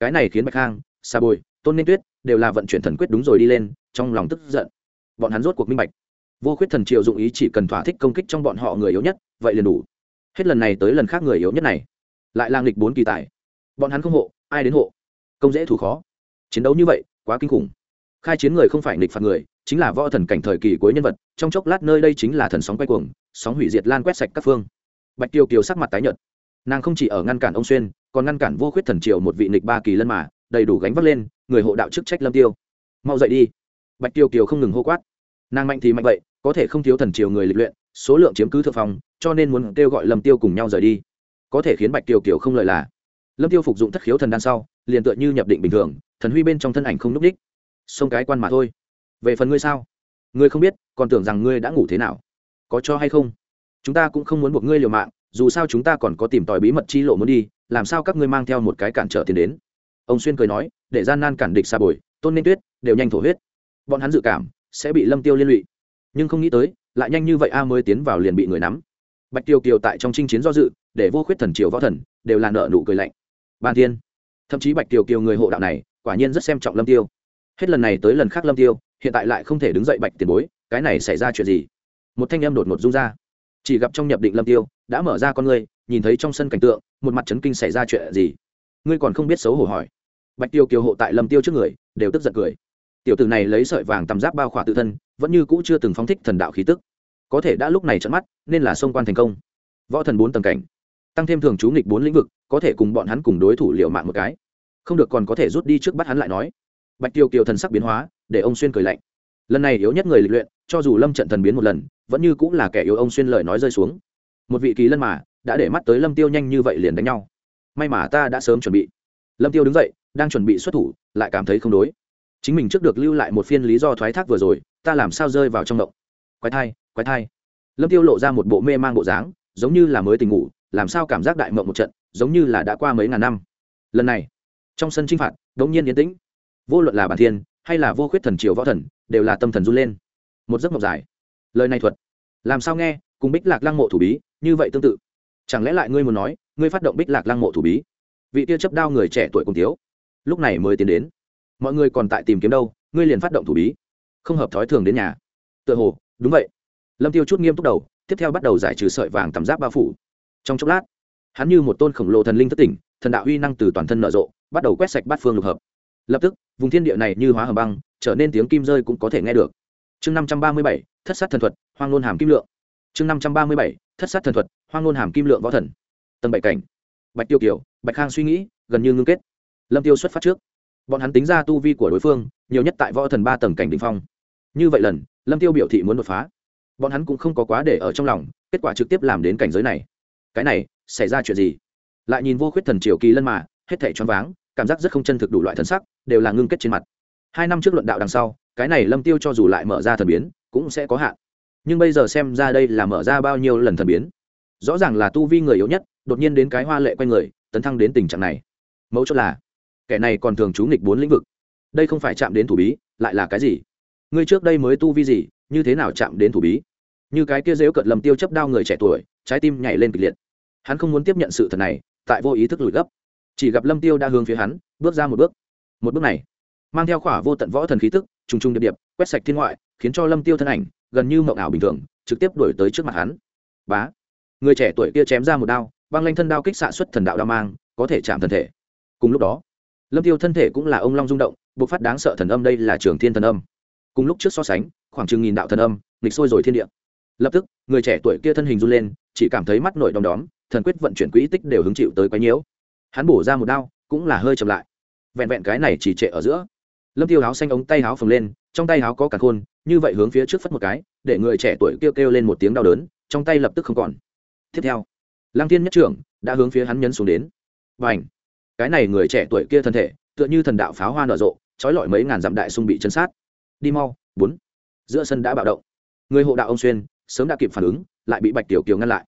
Cái này khiến bạch khang xa bồi, tôn ninh tuyết đều là vận chuyển thần quyết đúng rồi đi lên, trong lòng tức giận. Bọn hắn rốt cuộc minh bạch. Vô khuyết thần triều dụng ý chỉ cần thỏa thích công kích trong bọn họ người yếu nhất, vậy liền đủ hết lần này tới lần khác người yếu nhất này. Lại lang lịch bốn kỳ tài. Bọn hắn không hộ, ai đến hộ? Công dễ thủ khó. Chiến đấu như vậy, quá kinh khủng. Khai chiến người không phải nghịch phạt người, chính là võ thần cảnh thời kỳ cuối nhân vật, trong chốc lát nơi đây chính là thần sóng quay cuồng, sóng hủy diệt lan quét sạch các phương. Bạch tiêu kiều sắc mặt tái nhợt. Nàng không chỉ ở ngăn cản ông xuyên, còn ngăn cản vô khuyết thần triều một vị nghịch ba kỳ lân mà, đầy đủ gánh vác lên, người hộ đạo chức trách lâm tiêu. Mau dậy đi. Bạch tiêu kiều không ngừng hô quát. Nàng mạnh thì mạnh vậy, có thể không thiếu thần triều người lịch luyện, số lượng chiếm cứ thượng phòng cho nên muốn kêu gọi lâm tiêu cùng nhau rời đi. Có thể khiến bạch tiêu kiều không lợi là, lâm tiêu phục dụng thất khiếu thần đan sau, liền tựa như nhập định bình thường, thần huy bên trong thân ảnh không núp đích. Sông cái quan mà thôi. Về phần ngươi sao? Ngươi không biết, còn tưởng rằng ngươi đã ngủ thế nào. Có cho hay không? Chúng ta cũng không muốn buộc ngươi liều mạng, dù sao chúng ta còn có tìm tòi bí mật chi lộ muốn đi, làm sao các ngươi mang theo một cái cản trở tiền đến? Ông xuyên cười nói, để gian nan cản địch xa bồi, tôn nên tuyết, đều nhanh thổ huyết. Bọn hắn dự cảm, sẽ bị lâm tiêu liên lụy. Nhưng không nghĩ tới, lại nhanh như vậy a mới tiến vào liền bị người nắm bạch tiêu kiều tại trong chinh chiến do dự, để vô khuyết thần triều võ thần đều là nợ nụ cười lạnh. Ban thiên, thậm chí bạch tiêu kiều người hộ đạo này, quả nhiên rất xem trọng lâm tiêu. Hết lần này tới lần khác lâm tiêu, hiện tại lại không thể đứng dậy bạch tiền bối, cái này xảy ra chuyện gì? Một thanh em đột ngột rung ra. Chỉ gặp trong nhập định lâm tiêu, đã mở ra con ngươi, nhìn thấy trong sân cảnh tượng, một mặt chấn kinh xảy ra chuyện gì? Ngươi còn không biết xấu hổ hỏi. Bạch tiêu kiều hộ tại lâm tiêu trước người, đều tức giận cười. Tiểu tử này lấy sợi vàng tầm giáp bao khỏa tự thân, vẫn như cũ chưa từng phóng thích thần đạo khí tức có thể đã lúc này trận mắt, nên là xông quan thành công. Võ thần bốn tầng cảnh, tăng thêm thường chú nghịch bốn lĩnh vực, có thể cùng bọn hắn cùng đối thủ liệu mạng một cái. Không được còn có thể rút đi trước bắt hắn lại nói. Bạch tiêu kiều thần sắc biến hóa, để ông xuyên cười lạnh. Lần này yếu nhất người lịch luyện, cho dù lâm trận thần biến một lần, vẫn như cũng là kẻ yếu ông xuyên lời nói rơi xuống. Một vị kỳ lân mà, đã để mắt tới lâm tiêu nhanh như vậy liền đánh nhau. May mà ta đã sớm chuẩn bị. Lâm tiêu đứng dậy, đang chuẩn bị xuất thủ, lại cảm thấy không đối. Chính mình trước được lưu lại một phiên lý do thoái thác vừa rồi, ta làm sao rơi vào trong động? Quái thai quái thai. Lâm tiêu lộ ra một bộ mê mang bộ dáng, giống như là mới tình ngủ, làm sao cảm giác đại mộng một trận, giống như là đã qua mấy ngàn năm. Lần này, trong sân chinh phạt, đống nhiên yên tĩnh. Vô luận là bản thiên, hay là vô khuyết thần triều võ thần, đều là tâm thần run lên. Một giấc mộng dài. Lời này thuật. Làm sao nghe, cùng bích lạc lăng mộ thủ bí, như vậy tương tự. Chẳng lẽ lại ngươi muốn nói, ngươi phát động bích lạc lăng mộ thủ bí? Vị tiêu chấp đao người trẻ tuổi cùng thiếu. Lúc này mới tiến đến. Mọi người còn tại tìm kiếm đâu, ngươi liền phát động thủ bí. Không hợp thói thường đến nhà. Tựa hồ, đúng vậy lâm tiêu chút nghiêm túc đầu, tiếp theo bắt đầu giải trừ sợi vàng tầm giáp bao phủ. Trong chốc lát, hắn như một tôn khổng lồ thần linh thất tỉnh, thần đạo uy năng từ toàn thân nở rộ, bắt đầu quét sạch bát phương lục hợp. Lập tức, vùng thiên địa này như hóa hầm băng, trở nên tiếng kim rơi cũng có thể nghe được. Chương năm trăm ba mươi bảy, thất sát thần thuật, hoang nôn hàm kim lượng. Chương năm trăm ba mươi bảy, thất sát thần thuật, hoang nôn hàm kim lượng võ thần. Tầng bảy cảnh. Bạch tiêu kiều, bạch khang suy nghĩ, gần như ngưng kết. Lâm tiêu xuất phát trước. Bọn hắn tính ra tu vi của đối phương, nhiều nhất tại võ thần ba tầng cảnh đ ỉ n h phong. Như vậy lần, lâm tiêu biểu thị muốn đột phá bọn hắn cũng không có quá để ở trong lòng, kết quả trực tiếp làm đến cảnh giới này. Cái này, xảy ra chuyện gì? Lại nhìn vô khuyết thần triều kỳ lân mà, hết thảy choáng váng, cảm giác rất không chân thực đủ loại thần sắc, đều là ngưng kết trên mặt. Hai năm trước luận đạo đằng sau, cái này lâm tiêu cho dù lại mở ra thần biến, cũng sẽ có hạn. Nhưng bây giờ xem ra đây là mở ra bao nhiêu lần thần biến. Rõ ràng là tu vi người yếu nhất, đột nhiên đến cái hoa lệ q u a n người, tấn thăng đến tình trạng này. Mẫu chốt là, kẻ này còn thường trú nghịch bốn lĩnh vực. Đây không phải chạm đến thủ bí, lại là cái gì? Ngươi trước đây mới tu vi gì như thế nào chạm đến thủ bí? Như cái kia dếu cợt lầm tiêu chấp đao người trẻ tuổi, trái tim nhảy lên kịch liệt. Hắn không muốn tiếp nhận sự thật này, tại vô ý thức lùi gấp. Chỉ gặp lâm tiêu đã hướng phía hắn, bước ra một bước. Một bước này, mang theo khỏa vô tận võ thần khí tức, trùng trùng điệp điệp, quét sạch thiên ngoại, khiến cho lâm tiêu thân ảnh, gần như mộng ảo bình thường, trực tiếp đuổi tới trước mặt hắn. Bá! Người trẻ tuổi kia chém ra một đao, băng lanh thân đao kích xạ xuất thần đạo đao mang, có thể chạm thân thể. Cùng lúc đó lâm tiêu thân thể cũng là ông long rung động, bộc phát đáng sợ thần âm đây là trường thiên thần âm cùng lúc trước so sánh, khoảng chừng nghìn đạo thần âm, nghịch sôi rồi thiên địa. Lập tức, người trẻ tuổi kia thân hình run lên, chỉ cảm thấy mắt nổi đom đóm, thần quyết vận chuyển quỹ tích đều hứng chịu tới quái nhiễu. Hắn bổ ra một đao, cũng là hơi chậm lại. Vẹn vẹn cái này chỉ trệ ở giữa. Lâm tiêu áo xanh ống tay áo phồng lên, trong tay áo có cả khôn, như vậy hướng phía trước phất một cái, để người trẻ tuổi kêu kêu lên một tiếng đau đớn, trong tay lập tức không còn. Tiếp theo, lăng thiên nhất trưởng đã hướng phía hắn nhấn xuống đến. Và ảnh cái này người trẻ tuổi kia thân thể, tựa như thần đạo pháo hoa nở rộ, trói lọi mấy ngàn dặm đại sung bị chân sát đi mau, bốn. Giữa sân đã bạo động. Người hộ đạo ông xuyên sớm đã kịp phản ứng, lại bị bạch tiểu kiều ngăn lại.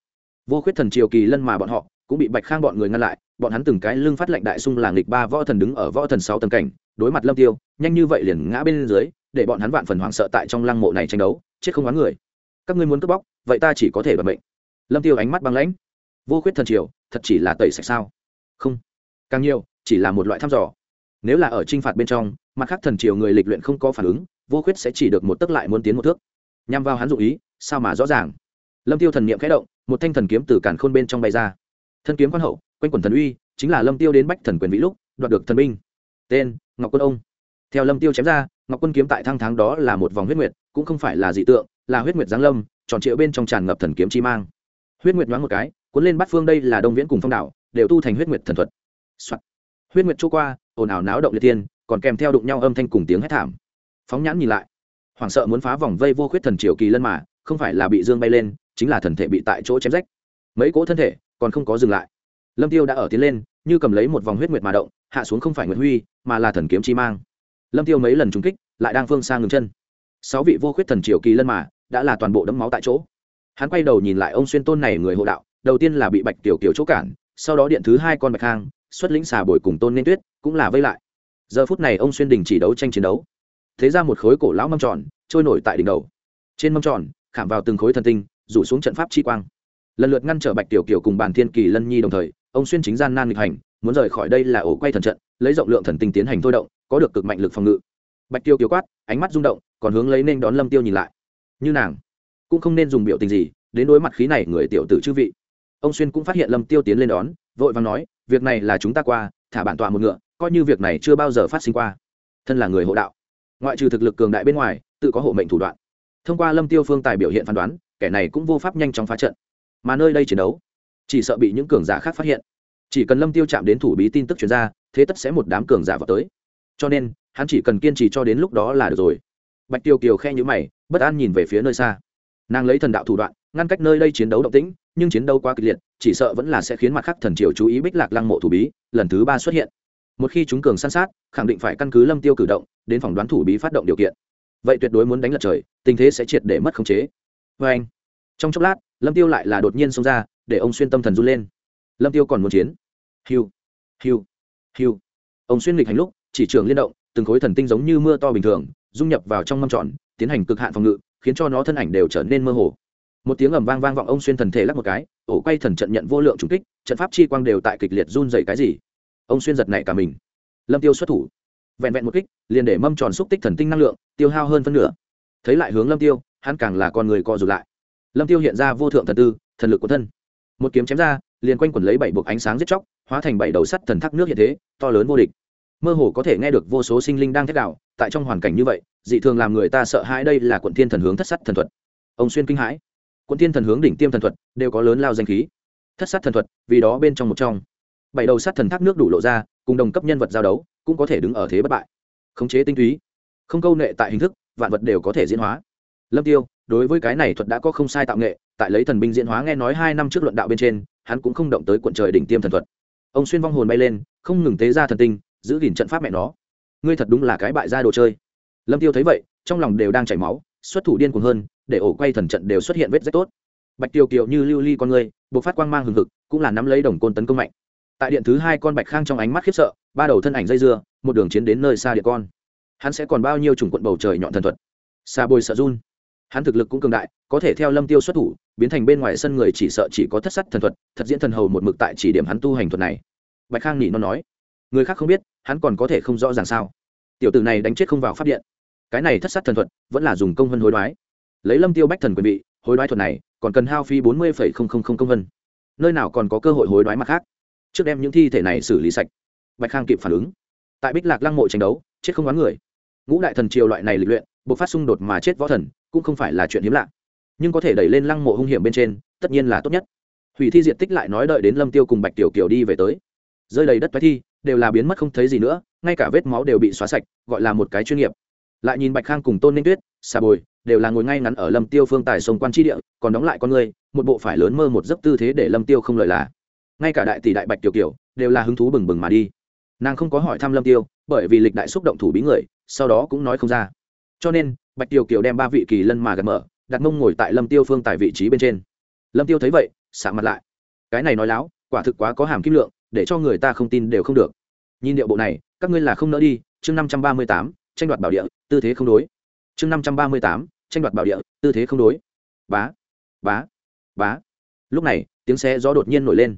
Vô khuyết thần triều kỳ lân mà bọn họ cũng bị bạch khang bọn người ngăn lại, bọn hắn từng cái lưng phát lệnh đại sung làng lịch ba võ thần đứng ở võ thần sáu tầng cảnh, đối mặt lâm tiêu, nhanh như vậy liền ngã bên dưới, để bọn hắn vạn phần hoảng sợ tại trong lăng mộ này tranh đấu, chết không oán người. Các ngươi muốn cướp bóc, vậy ta chỉ có thể bật mệnh. Lâm tiêu ánh mắt băng lãnh. Vô khuyết thần triều, thật chỉ là tẩy sạch sao? Không. Càng nhiều, chỉ là một loại thăm dò. Nếu là ở trinh phạt bên trong, mặt khác thần triều người lịch luyện không có phản ứng vô khuyết sẽ chỉ được một tấc lại muốn tiến một thước. Nhằm vào hắn dụ ý, sao mà rõ ràng? Lâm tiêu thần niệm khẽ động, một thanh thần kiếm từ cản khôn bên trong bay ra. Thân kiếm quan hậu, quanh quần thần uy, chính là lâm tiêu đến bách thần quyền vĩ lúc, đoạt được thần binh. Tên, ngọc quân ông. Theo lâm tiêu chém ra, ngọc quân kiếm tại thăng tháng đó là một vòng huyết nguyệt, cũng không phải là dị tượng, là huyết nguyệt giáng lâm, tròn triệu bên trong tràn ngập thần kiếm chi mang. Huyết nguyệt nhoáng một cái, cuốn lên bát phương đây là đông viễn cùng phong đảo, đều tu thành huyết nguyệt thần thuật. Soạn. huyết nguyệt trôi qua, ồn ào náo động liệt tiên còn kèm theo đụng nhau âm thanh cùng tiếng hét thảm phóng nhãn nhìn lại. Hoảng sợ muốn phá vòng vây vô khuyết thần triều kỳ lân mà, không phải là bị dương bay lên, chính là thần thể bị tại chỗ chém rách. Mấy cỗ thân thể còn không có dừng lại. Lâm tiêu đã ở tiến lên, như cầm lấy một vòng huyết nguyệt mà động, hạ xuống không phải nguyệt huy, mà là thần kiếm chi mang. Lâm tiêu mấy lần trúng kích, lại đang phương xa ngừng chân. Sáu vị vô khuyết thần triều kỳ lân mà, đã là toàn bộ đấm máu tại chỗ. Hắn quay đầu nhìn lại ông xuyên tôn này người hộ đạo, đầu tiên là bị bạch tiểu kiều chỗ cản, sau đó điện thứ hai con bạch khang xuất lĩnh xà bồi cùng tôn nên tuyết, cũng là vây lại. Giờ phút này ông xuyên đình chỉ đấu tranh chiến đấu thế ra một khối cổ lão mâm tròn, trôi nổi tại đỉnh đầu. Trên mâm tròn, khảm vào từng khối thần tinh, rủ xuống trận pháp chi quang. Lần lượt ngăn trở bạch tiểu kiều cùng bàn thiên kỳ lân nhi đồng thời, ông xuyên chính gian nan nghịch hành, muốn rời khỏi đây là ổ quay thần trận, lấy rộng lượng thần tinh tiến hành thôi động, có được cực mạnh lực phòng ngự. Bạch tiêu kiều quát, ánh mắt rung động, còn hướng lấy nên đón lâm tiêu nhìn lại. Như nàng, cũng không nên dùng biểu tình gì, đến đối mặt khí này người tiểu tử chư vị. Ông xuyên cũng phát hiện lâm tiêu tiến lên đón, vội vàng nói, việc này là chúng ta qua, thả bản tọa một ngựa, coi như việc này chưa bao giờ phát sinh qua. Thân là người hộ đạo ngoại trừ thực lực cường đại bên ngoài, tự có hộ mệnh thủ đoạn. Thông qua lâm tiêu phương tài biểu hiện phán đoán, kẻ này cũng vô pháp nhanh chóng phá trận. Mà nơi đây chiến đấu, chỉ sợ bị những cường giả khác phát hiện. Chỉ cần lâm tiêu chạm đến thủ bí tin tức chuyển ra, thế tất sẽ một đám cường giả vào tới. Cho nên, hắn chỉ cần kiên trì cho đến lúc đó là được rồi. Bạch tiêu kiều khe nhữ mày, bất an nhìn về phía nơi xa. Nàng lấy thần đạo thủ đoạn, ngăn cách nơi đây chiến đấu động tĩnh, nhưng chiến đấu quá kịch liệt, chỉ sợ vẫn là sẽ khiến mặt khác thần triều chú ý bích lạc lăng mộ thủ bí lần thứ ba xuất hiện. Một khi chúng cường săn sát, khẳng định phải căn cứ lâm tiêu cử động đến phòng đoán thủ bí phát động điều kiện. Vậy tuyệt đối muốn đánh lật trời, tình thế sẽ triệt để mất khống chế. Vê anh, trong chốc lát, lâm tiêu lại là đột nhiên xông ra, để ông xuyên tâm thần run lên. Lâm tiêu còn muốn chiến. Hiu hiu hiu. Ông xuyên lịch hành lúc, chỉ trường liên động, từng khối thần tinh giống như mưa to bình thường, dung nhập vào trong mâm tròn, tiến hành cực hạn phòng ngự, khiến cho nó thân ảnh đều trở nên mơ hồ. Một tiếng ầm vang vang vọng ông xuyên thần thể lắc một cái, ổ quay thần trận nhận vô lượng trùng kích, trận pháp chi quang đều tại kịch liệt run dày cái gì. Ông xuyên giật nảy cả mình. Lâm tiêu xuất thủ vẹn vẹn một kích, liền để mâm tròn xúc tích thần tinh năng lượng tiêu hao hơn phân nửa. Thấy lại hướng lâm tiêu, hắn càng là con người co rụt lại. Lâm tiêu hiện ra vô thượng thần tư, thần lực của thân. Một kiếm chém ra, liền quanh quẩn lấy bảy buộc ánh sáng giết chóc, hóa thành bảy đầu sắt thần thác nước hiện thế, to lớn vô địch. Mơ hồ có thể nghe được vô số sinh linh đang thét đạo tại trong hoàn cảnh như vậy, dị thường làm người ta sợ hãi đây là quận thiên thần hướng thất sắt thần thuật. Ông xuyên kinh hãi. Quận thiên thần hướng đỉnh tiêm thần thuật, đều có lớn lao danh khí. Thất sát thần thuật, vì đó bên trong một trong bảy đầu sát thần thác nước đủ lộ ra, cùng đồng cấp nhân vật giao đấu, cũng có thể đứng ở thế bất bại. Khống chế tinh túy, không câu nệ tại hình thức, vạn vật đều có thể diễn hóa. Lâm tiêu, đối với cái này thuật đã có không sai tạo nghệ, tại lấy thần binh diễn hóa nghe nói hai năm trước luận đạo bên trên, hắn cũng không động tới quận trời đỉnh tiêm thần thuật. Ông xuyên vong hồn bay lên, không ngừng tế ra thần tinh, giữ gìn trận pháp mẹ nó. Ngươi thật đúng là cái bại gia đồ chơi. Lâm tiêu thấy vậy, trong lòng đều đang chảy máu, xuất thủ điên cuồng hơn, để ổ quay thần trận đều xuất hiện vết rách tốt. Bạch tiêu kiều như lưu ly con người buộc phát quang mang hừng hực, cũng là nắm lấy đồng côn tấn công mạnh tại điện thứ hai con bạch khang trong ánh mắt khiếp sợ, ba đầu thân ảnh dây dưa, một đường chiến đến nơi xa điện con. Hắn sẽ còn bao nhiêu chủng quận bầu trời nhọn thần thuật? Xa bồi sợ run. Hắn thực lực cũng cường đại, có thể theo lâm tiêu xuất thủ, biến thành bên ngoài sân người chỉ sợ chỉ có thất sắt thần thuật, thật diễn thần hầu một mực tại chỉ điểm hắn tu hành thuật này. Bạch khang nỉ nó nói. Người khác không biết, hắn còn có thể không rõ ràng sao. Tiểu tử này đánh chết không vào pháp điện. Cái này thất sát thần thuật, vẫn là dùng công vân hối đoái. Lấy lâm tiêu bách thần quyền vị, hối đoái thuật này, còn cần hao phí bốn mươi công vân. Nơi nào còn có cơ hội hối đoái mặt khác? Trước đem những thi thể này xử lý sạch. Bạch khang kịp phản ứng. Tại bích lạc lăng mộ tranh đấu, chết không đoán người. Ngũ đại thần triều loại này lịch luyện buộc phát xung đột mà chết võ thần, cũng không phải là chuyện hiếm lạ. Nhưng có thể đẩy lên lăng mộ hung hiểm bên trên, tất nhiên là tốt nhất. Hủy thi diện tích lại nói đợi đến lâm tiêu cùng bạch tiểu kiều đi về tới. Rơi đầy đất thoái thi, đều là biến mất không thấy gì nữa, ngay cả vết máu đều bị xóa sạch, gọi là một cái chuyên nghiệp. Lại nhìn bạch khang cùng tôn ninh tuyết, xà bồi, đều là ngồi ngay ngắn ở lâm tiêu phương tài sông quan tri địa, còn đóng lại con người, một bộ phải lớn mơ một giấc tư thế để lâm tiêu không lời là ngay cả đại tỷ đại bạch tiểu kiểu đều là hứng thú bừng bừng mà đi. Nàng không có hỏi thăm lâm tiêu, bởi vì lịch đại xúc động thủ bí người, sau đó cũng nói không ra. Cho nên, bạch kiều kiều đem ba vị kỳ lân mà gật mở, đặt mông ngồi tại lâm tiêu phương tại vị trí bên trên. Lâm tiêu thấy vậy sạ mặt lại. Cái này nói láo, quả thực quá có hàm kim lượng, để cho người ta không tin đều không được. Nhìn điệu bộ này, các ngươi là không nỡ đi, chương năm trăm ba mươi tám, tranh đoạt bảo địa, tư thế không đối. Chương năm trăm ba mươi tám, tranh đoạt bảo địa, tư thế không đối. Bá bá bá. Lúc này, tiếng xe gió đột nhiên nổi lên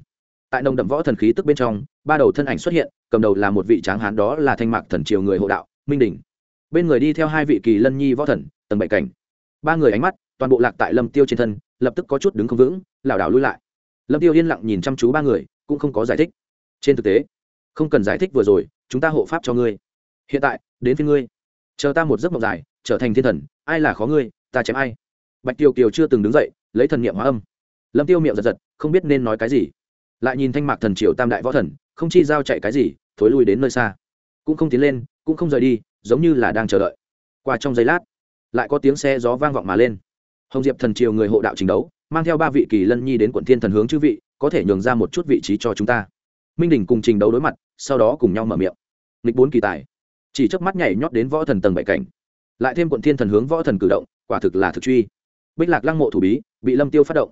tại nồng đậm võ thần khí tức bên trong, ba đầu thân ảnh xuất hiện, cầm đầu là một vị tráng hán đó là thanh mạc thần triều người hộ đạo, minh đình bên người đi theo hai vị kỳ lân nhi võ thần, tầng bảy cảnh. Ba người ánh mắt, toàn bộ lạc tại lâm tiêu trên thân, lập tức có chút đứng không vững, lảo đảo lui lại. Lâm tiêu yên lặng nhìn chăm chú ba người, cũng không có giải thích. Trên thực tế, không cần giải thích vừa rồi, chúng ta hộ pháp cho ngươi. Hiện tại, đến phía ngươi. Chờ ta một giấc mộng dài, trở thành thiên thần, ai là khó ngươi, ta chém ai. Bạch tiêu kiều chưa từng đứng dậy, lấy thần niệm hóa âm. Lâm tiêu miệng giật giật, không biết nên nói cái gì lại nhìn thanh mạc thần triều tam đại võ thần, không chi giao chạy cái gì, thối lui đến nơi xa. Cũng không tiến lên, cũng không rời đi, giống như là đang chờ đợi. Qua trong giây lát, lại có tiếng xe gió vang vọng mà lên. Hồng diệp thần triều người hộ đạo trình đấu, mang theo ba vị kỳ lân nhi đến quận thiên thần hướng chư vị, có thể nhường ra một chút vị trí cho chúng ta. Minh đình cùng trình đấu đối mặt, sau đó cùng nhau mở miệng. Nghịch bốn kỳ tài. Chỉ chớp mắt nhảy nhót đến võ thần tầng bảy cảnh. Lại thêm quận thiên thần hướng võ thần cử động, quả thực là thực truy. Bích lạc lăng mộ thủ bí, bị lâm tiêu phát động.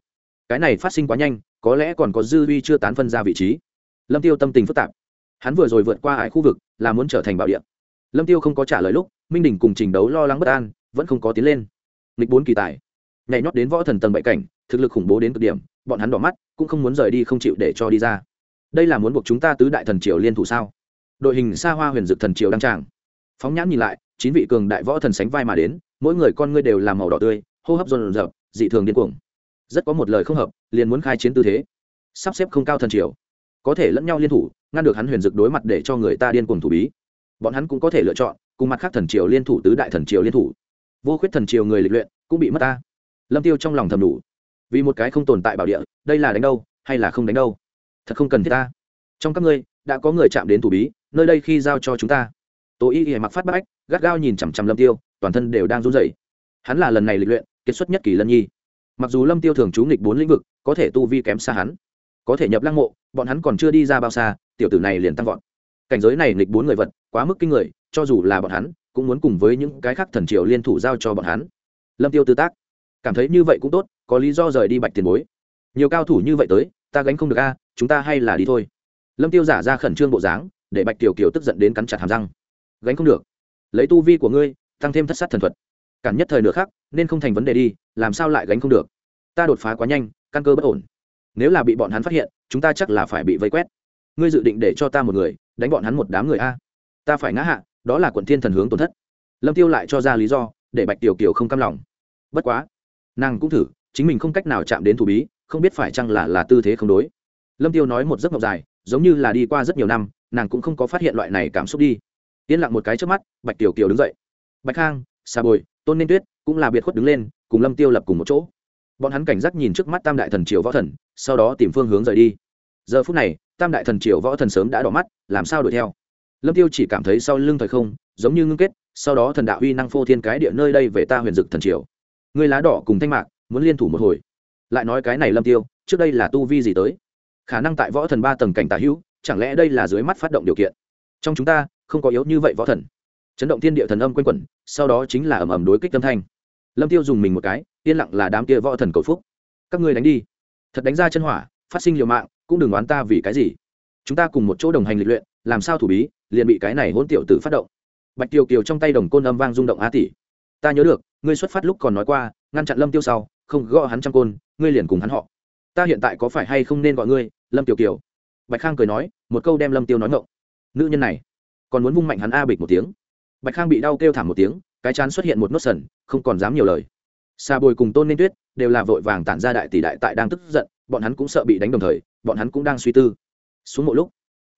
Cái này phát sinh quá nhanh có lẽ còn có dư vi chưa tán phân ra vị trí. Lâm tiêu tâm tình phức tạp. Hắn vừa rồi vượt qua hải khu vực, là muốn trở thành bảo địa. Lâm tiêu không có trả lời lúc, minh đình cùng trình đấu lo lắng bất an, vẫn không có tiến lên. Nghịch bốn kỳ tài. Nhảy nhót đến võ thần tầng bệ cảnh, thực lực khủng bố đến cực điểm, bọn hắn đỏ mắt, cũng không muốn rời đi, không chịu để cho đi ra. Đây là muốn buộc chúng ta tứ đại thần triều liên thủ sao? Đội hình xa hoa huyền dực thần triều đăng tràng. Phóng nhãn nhìn lại, chín vị cường đại võ thần sánh vai mà đến, mỗi người con ngươi đều làm màu đỏ tươi, hô hấp dồn dập dị thường điên cuồng rất có một lời không hợp, liền muốn khai chiến tư thế. Sắp xếp không cao thần triều. Có thể lẫn nhau liên thủ, ngăn được hắn huyền dực đối mặt để cho người ta điên cuồng thủ bí. Bọn hắn cũng có thể lựa chọn, cùng mặt khác thần triều liên thủ tứ đại thần triều liên thủ. Vô khuyết thần triều người lịch luyện, cũng bị mất ta. Lâm tiêu trong lòng thầm đủ. Vì một cái không tồn tại bảo địa, đây là đánh đâu, hay là không đánh đâu? Thật không cần thiết ta. Trong các ngươi, đã có người chạm đến thủ bí, nơi đây khi giao cho chúng ta. Tố y y mặc phát bách gắt gao nhìn chằm chằm lâm tiêu, toàn thân đều đang run rẩy. Hắn là lần này lịch luyện kết xuất nhất kỳ lân nhi mặc dù lâm tiêu thường trú nghịch bốn lĩnh vực, có thể tu vi kém xa hắn, có thể nhập lăng mộ, bọn hắn còn chưa đi ra bao xa, tiểu tử này liền tăng vọt. Cảnh giới này nghịch bốn người vật, quá mức kinh người, cho dù là bọn hắn, cũng muốn cùng với những cái khác thần triều liên thủ giao cho bọn hắn. Lâm tiêu tư tác, cảm thấy như vậy cũng tốt, có lý do rời đi bạch tiền bối. Nhiều cao thủ như vậy tới, ta gánh không được a, chúng ta hay là đi thôi. Lâm tiêu giả ra khẩn trương bộ dáng, để bạch tiểu kiều tức giận đến cắn chặt hàm răng. Gánh không được. Lấy tu vi của ngươi, tăng thêm thất sát thần thuật. Cản nhất thời nửa khác nên không thành vấn đề đi, làm sao lại gánh không được? Ta đột phá quá nhanh, căn cơ bất ổn. Nếu là bị bọn hắn phát hiện, chúng ta chắc là phải bị vây quét. Ngươi dự định để cho ta một người, đánh bọn hắn một đám người a? Ta phải ngã hạ, đó là quận thiên thần hướng tổn thất. Lâm tiêu lại cho ra lý do, để bạch tiểu kiều không cam lòng. Bất quá, nàng cũng thử, chính mình không cách nào chạm đến thủ bí, không biết phải chăng là là tư thế không đối. Lâm tiêu nói một giấc mộng dài, giống như là đi qua rất nhiều năm, nàng cũng không có phát hiện loại này cảm xúc đi. Yên lặng một cái trước mắt, bạch tiểu kiều đứng dậy. Bạch khang xà bồi, tôn nên tuyết cũng là biệt khuất đứng lên, cùng lâm tiêu lập cùng một chỗ bọn hắn cảnh giác nhìn trước mắt tam đại thần triều võ thần, sau đó tìm phương hướng rời đi. Giờ phút này, tam đại thần triều võ thần sớm đã đỏ mắt, làm sao đuổi theo? Lâm tiêu chỉ cảm thấy sau lưng thời không, giống như ngưng kết, sau đó thần đạo uy năng phô thiên cái địa nơi đây về ta huyền dực thần triều. Người lá đỏ cùng thanh mạc, muốn liên thủ một hồi. Lại nói cái này lâm tiêu, trước đây là tu vi gì tới? Khả năng tại võ thần ba tầng cảnh tả hữu, chẳng lẽ đây là dưới mắt phát động điều kiện? Trong chúng ta, không có yếu như vậy võ thần. Chấn động thiên địa thần âm quanh quẩn, sau đó chính là ầm ầm đối kích tâm thanh lâm tiêu dùng mình một cái, yên lặng là đám kia võ thần cầu phúc. Các ngươi đánh đi. Thật đánh ra chân hỏa, phát sinh liều mạng, cũng đừng đoán ta vì cái gì. Chúng ta cùng một chỗ đồng hành lịch luyện, làm sao thủ bí, liền bị cái này hỗn tiểu tử phát động. Bạch kiều kiều trong tay đồng côn âm vang rung động á tỷ ta nhớ được, ngươi xuất phát lúc còn nói qua, ngăn chặn lâm tiêu sau, không gõ hắn trăm côn, ngươi liền cùng hắn họ. Ta hiện tại có phải hay không nên gọi ngươi, lâm kiều kiều? Bạch khang cười nói, một câu đem lâm tiêu nói ngộng. Nữ nhân này, còn muốn vung mạnh hắn a bịch một tiếng. Bạch khang bị đau kêu thảm một tiếng cái chán xuất hiện một nốt sần, không còn dám nhiều lời. Xa bồi cùng tôn nên tuyết đều là vội vàng tản ra đại tỷ đại tại đang tức giận, bọn hắn cũng sợ bị đánh đồng thời, bọn hắn cũng đang suy tư. Xuống một lúc,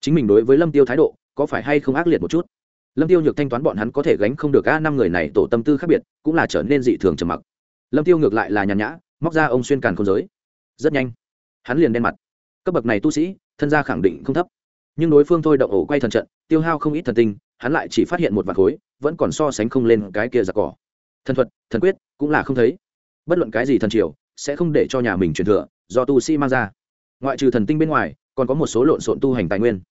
chính mình đối với lâm tiêu thái độ có phải hay không ác liệt một chút? Lâm tiêu nhược thanh toán bọn hắn có thể gánh không được a năm người này tổ tâm tư khác biệt, cũng là trở nên dị thường trầm mặc. Lâm tiêu ngược lại là nhàn nhã, móc ra ông xuyên càn không giới. Rất nhanh, hắn liền đen mặt. Cấp bậc này tu sĩ, thân gia khẳng định không thấp nhưng đối phương thôi động ổ quay thần trận, tiêu hao không ít thần tinh, hắn lại chỉ phát hiện một vạt khối, vẫn còn so sánh không lên cái kia giặc cỏ. Thần thuật, thần quyết, cũng là không thấy. Bất luận cái gì thần triều, sẽ không để cho nhà mình truyền thừa, do tu sĩ mang ra. Ngoại trừ thần tinh bên ngoài, còn có một số lộn xộn tu hành tài nguyên.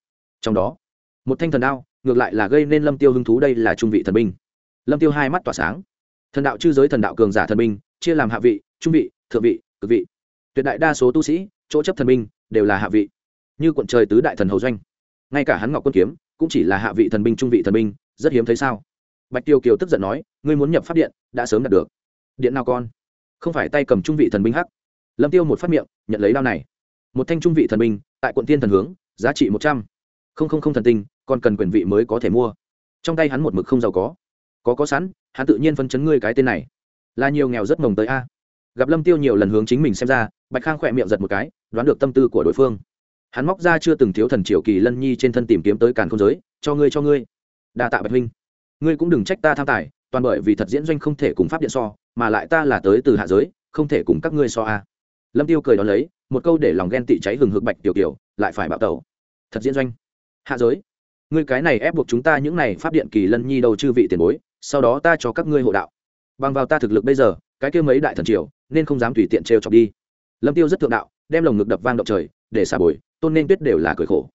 Trong đó, một thanh thần đao, ngược lại là gây nên lâm tiêu hứng thú đây là trung vị thần binh. Lâm tiêu hai mắt tỏa sáng. Thần đạo chư giới thần đạo cường giả thần binh, chia làm hạ vị, trung vị, thượng vị, cực vị. Tuyệt đại đa số tu sĩ, chỗ chấp thần binh, đều là hạ vị. Như quận trời tứ đại thần hầu doanh ngay cả hắn ngọc quân kiếm, cũng chỉ là hạ vị thần binh, trung vị thần binh, rất hiếm thấy sao? Bạch tiêu kiều tức giận nói, ngươi muốn nhập phát điện, đã sớm đạt được. Điện nào con? Không phải tay cầm trung vị thần binh hắc. Lâm tiêu một phát miệng, nhận lấy đao này. Một thanh trung vị thần binh, tại quận tiên thần hướng, giá trị một trăm. Không không không thần tinh, còn cần quyền vị mới có thể mua. Trong tay hắn một mực không giàu có. Có có sẵn, hắn tự nhiên phân chấn ngươi cái tên này. Là nhiều nghèo rất mồng tới a. Gặp lâm tiêu nhiều lần hướng chính mình xem ra, bạch khang khỏe miệng giật một cái, đoán được tâm tư của đối phương hắn móc ra chưa từng thiếu thần triều kỳ lân nhi trên thân tìm kiếm tới càn không giới, cho ngươi cho ngươi. Đa tạ bạch huynh. Ngươi cũng đừng trách ta tham tài, toàn bởi vì thật diễn doanh không thể cùng pháp điện so, mà lại ta là tới từ hạ giới, không thể cùng các ngươi so a. Lâm tiêu cười đón lấy, một câu để lòng ghen tị cháy hừng hực bạch tiểu kiểu lại phải bạo tẩu. Thật diễn doanh. Hạ giới. Ngươi cái này ép buộc chúng ta những này pháp điện kỳ lân nhi đầu chư vị tiền bối, sau đó ta cho các ngươi hộ đạo. Bằng vào ta thực lực bây giờ, cái kia mấy đại thần triều, nên không dám tùy tiện trêu chọc đi. Lâm tiêu rất thượng đạo, đem lồng ngực đập vang động trời, để xả bồi tôn nên tuyết đều là cười khổ.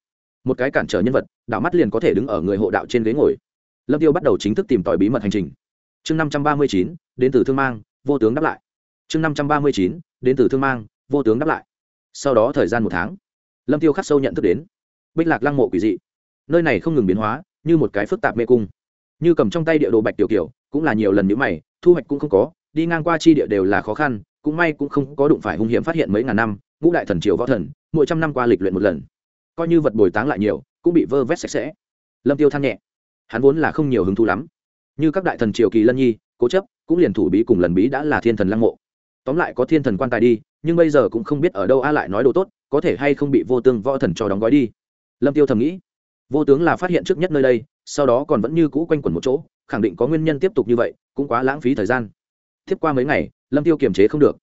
Một cái cản trở nhân vật đạo mắt liền có thể đứng ở người hộ đạo trên ghế ngồi. Lâm tiêu bắt đầu chính thức tìm tòi bí mật hành trình. Chương năm trăm ba mươi chín, đến từ thương mang, vô tướng đáp lại. Chương năm trăm ba mươi chín, đến từ thương mang, vô tướng đáp lại. Sau đó thời gian một tháng, lâm tiêu khắc sâu nhận thức đến bích lạc lăng mộ quỷ dị. Nơi này không ngừng biến hóa, như một cái phức tạp mê cung. Như cầm trong tay địa đồ bạch tiểu kiểu cũng là nhiều lần nhữ mày, thu hoạch cũng không có, đi ngang qua chi địa đều là khó khăn, cũng may cũng không có đụng phải hung hiểm phát hiện mấy ngàn năm ngũ đại thần triều võ thần, mỗi trăm năm qua lịch luyện một lần. Coi như vật bồi táng lại nhiều, cũng bị vơ vét sạch sẽ. Lâm tiêu than nhẹ. Hắn vốn là không nhiều hứng thú lắm. Như các đại thần triều kỳ lân nhi, cố chấp, cũng liền thủ bí cùng lần bí đã là thiên thần lăng mộ. Tóm lại có thiên thần quan tài đi, nhưng bây giờ cũng không biết ở đâu a lại nói đồ tốt, có thể hay không bị vô tương võ thần cho đóng gói đi. Lâm tiêu thầm nghĩ. Vô tướng là phát hiện trước nhất nơi đây, sau đó còn vẫn như cũ quanh quẩn một chỗ, khẳng định có nguyên nhân tiếp tục như vậy, cũng quá lãng phí thời gian. Tiếp qua mấy ngày, lâm tiêu kiềm chế không được.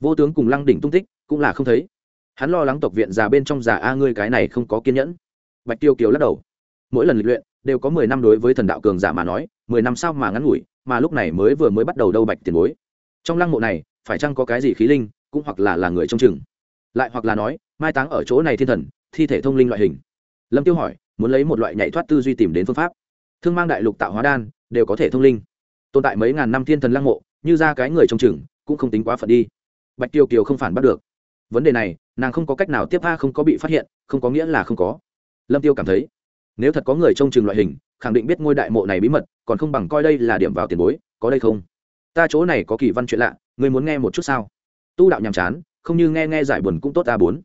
Vô tướng cùng lăng đỉnh tung tích cũng là không thấy. Hắn lo lắng tộc viện già bên trong già a ngươi cái này không có kiên nhẫn. Bạch tiêu kiều lắc đầu. Mỗi lần lịch luyện, đều có mười năm đối với thần đạo cường giả mà nói, mười năm sau mà ngắn ngủi, mà lúc này mới vừa mới bắt đầu đâu bạch tiền bối. Trong lăng mộ này, phải chăng có cái gì khí linh, cũng hoặc là là người trong chừng? Lại hoặc là nói, mai táng ở chỗ này thiên thần, thi thể thông linh loại hình. Lâm tiêu hỏi, muốn lấy một loại nhảy thoát tư duy tìm đến phương pháp. Thương mang đại lục tạo hóa đan, đều có thể thông linh. Tồn tại mấy ngàn năm thiên thần lăng mộ, như ra cái người trong chừng, cũng không tính quá phận đi. Bạch tiêu kiều không phản bắt được vấn đề này, nàng không có cách nào tiếp tha không có bị phát hiện, không có nghĩa là không có. Lâm tiêu cảm thấy, nếu thật có người trông chừng loại hình, khẳng định biết ngôi đại mộ này bí mật, còn không bằng coi đây là điểm vào tiền bối, có đây không? Ta chỗ này có kỳ văn chuyện lạ, người muốn nghe một chút sao? Tu đạo nhàm chán, không như nghe nghe giải buồn cũng tốt ta bốn.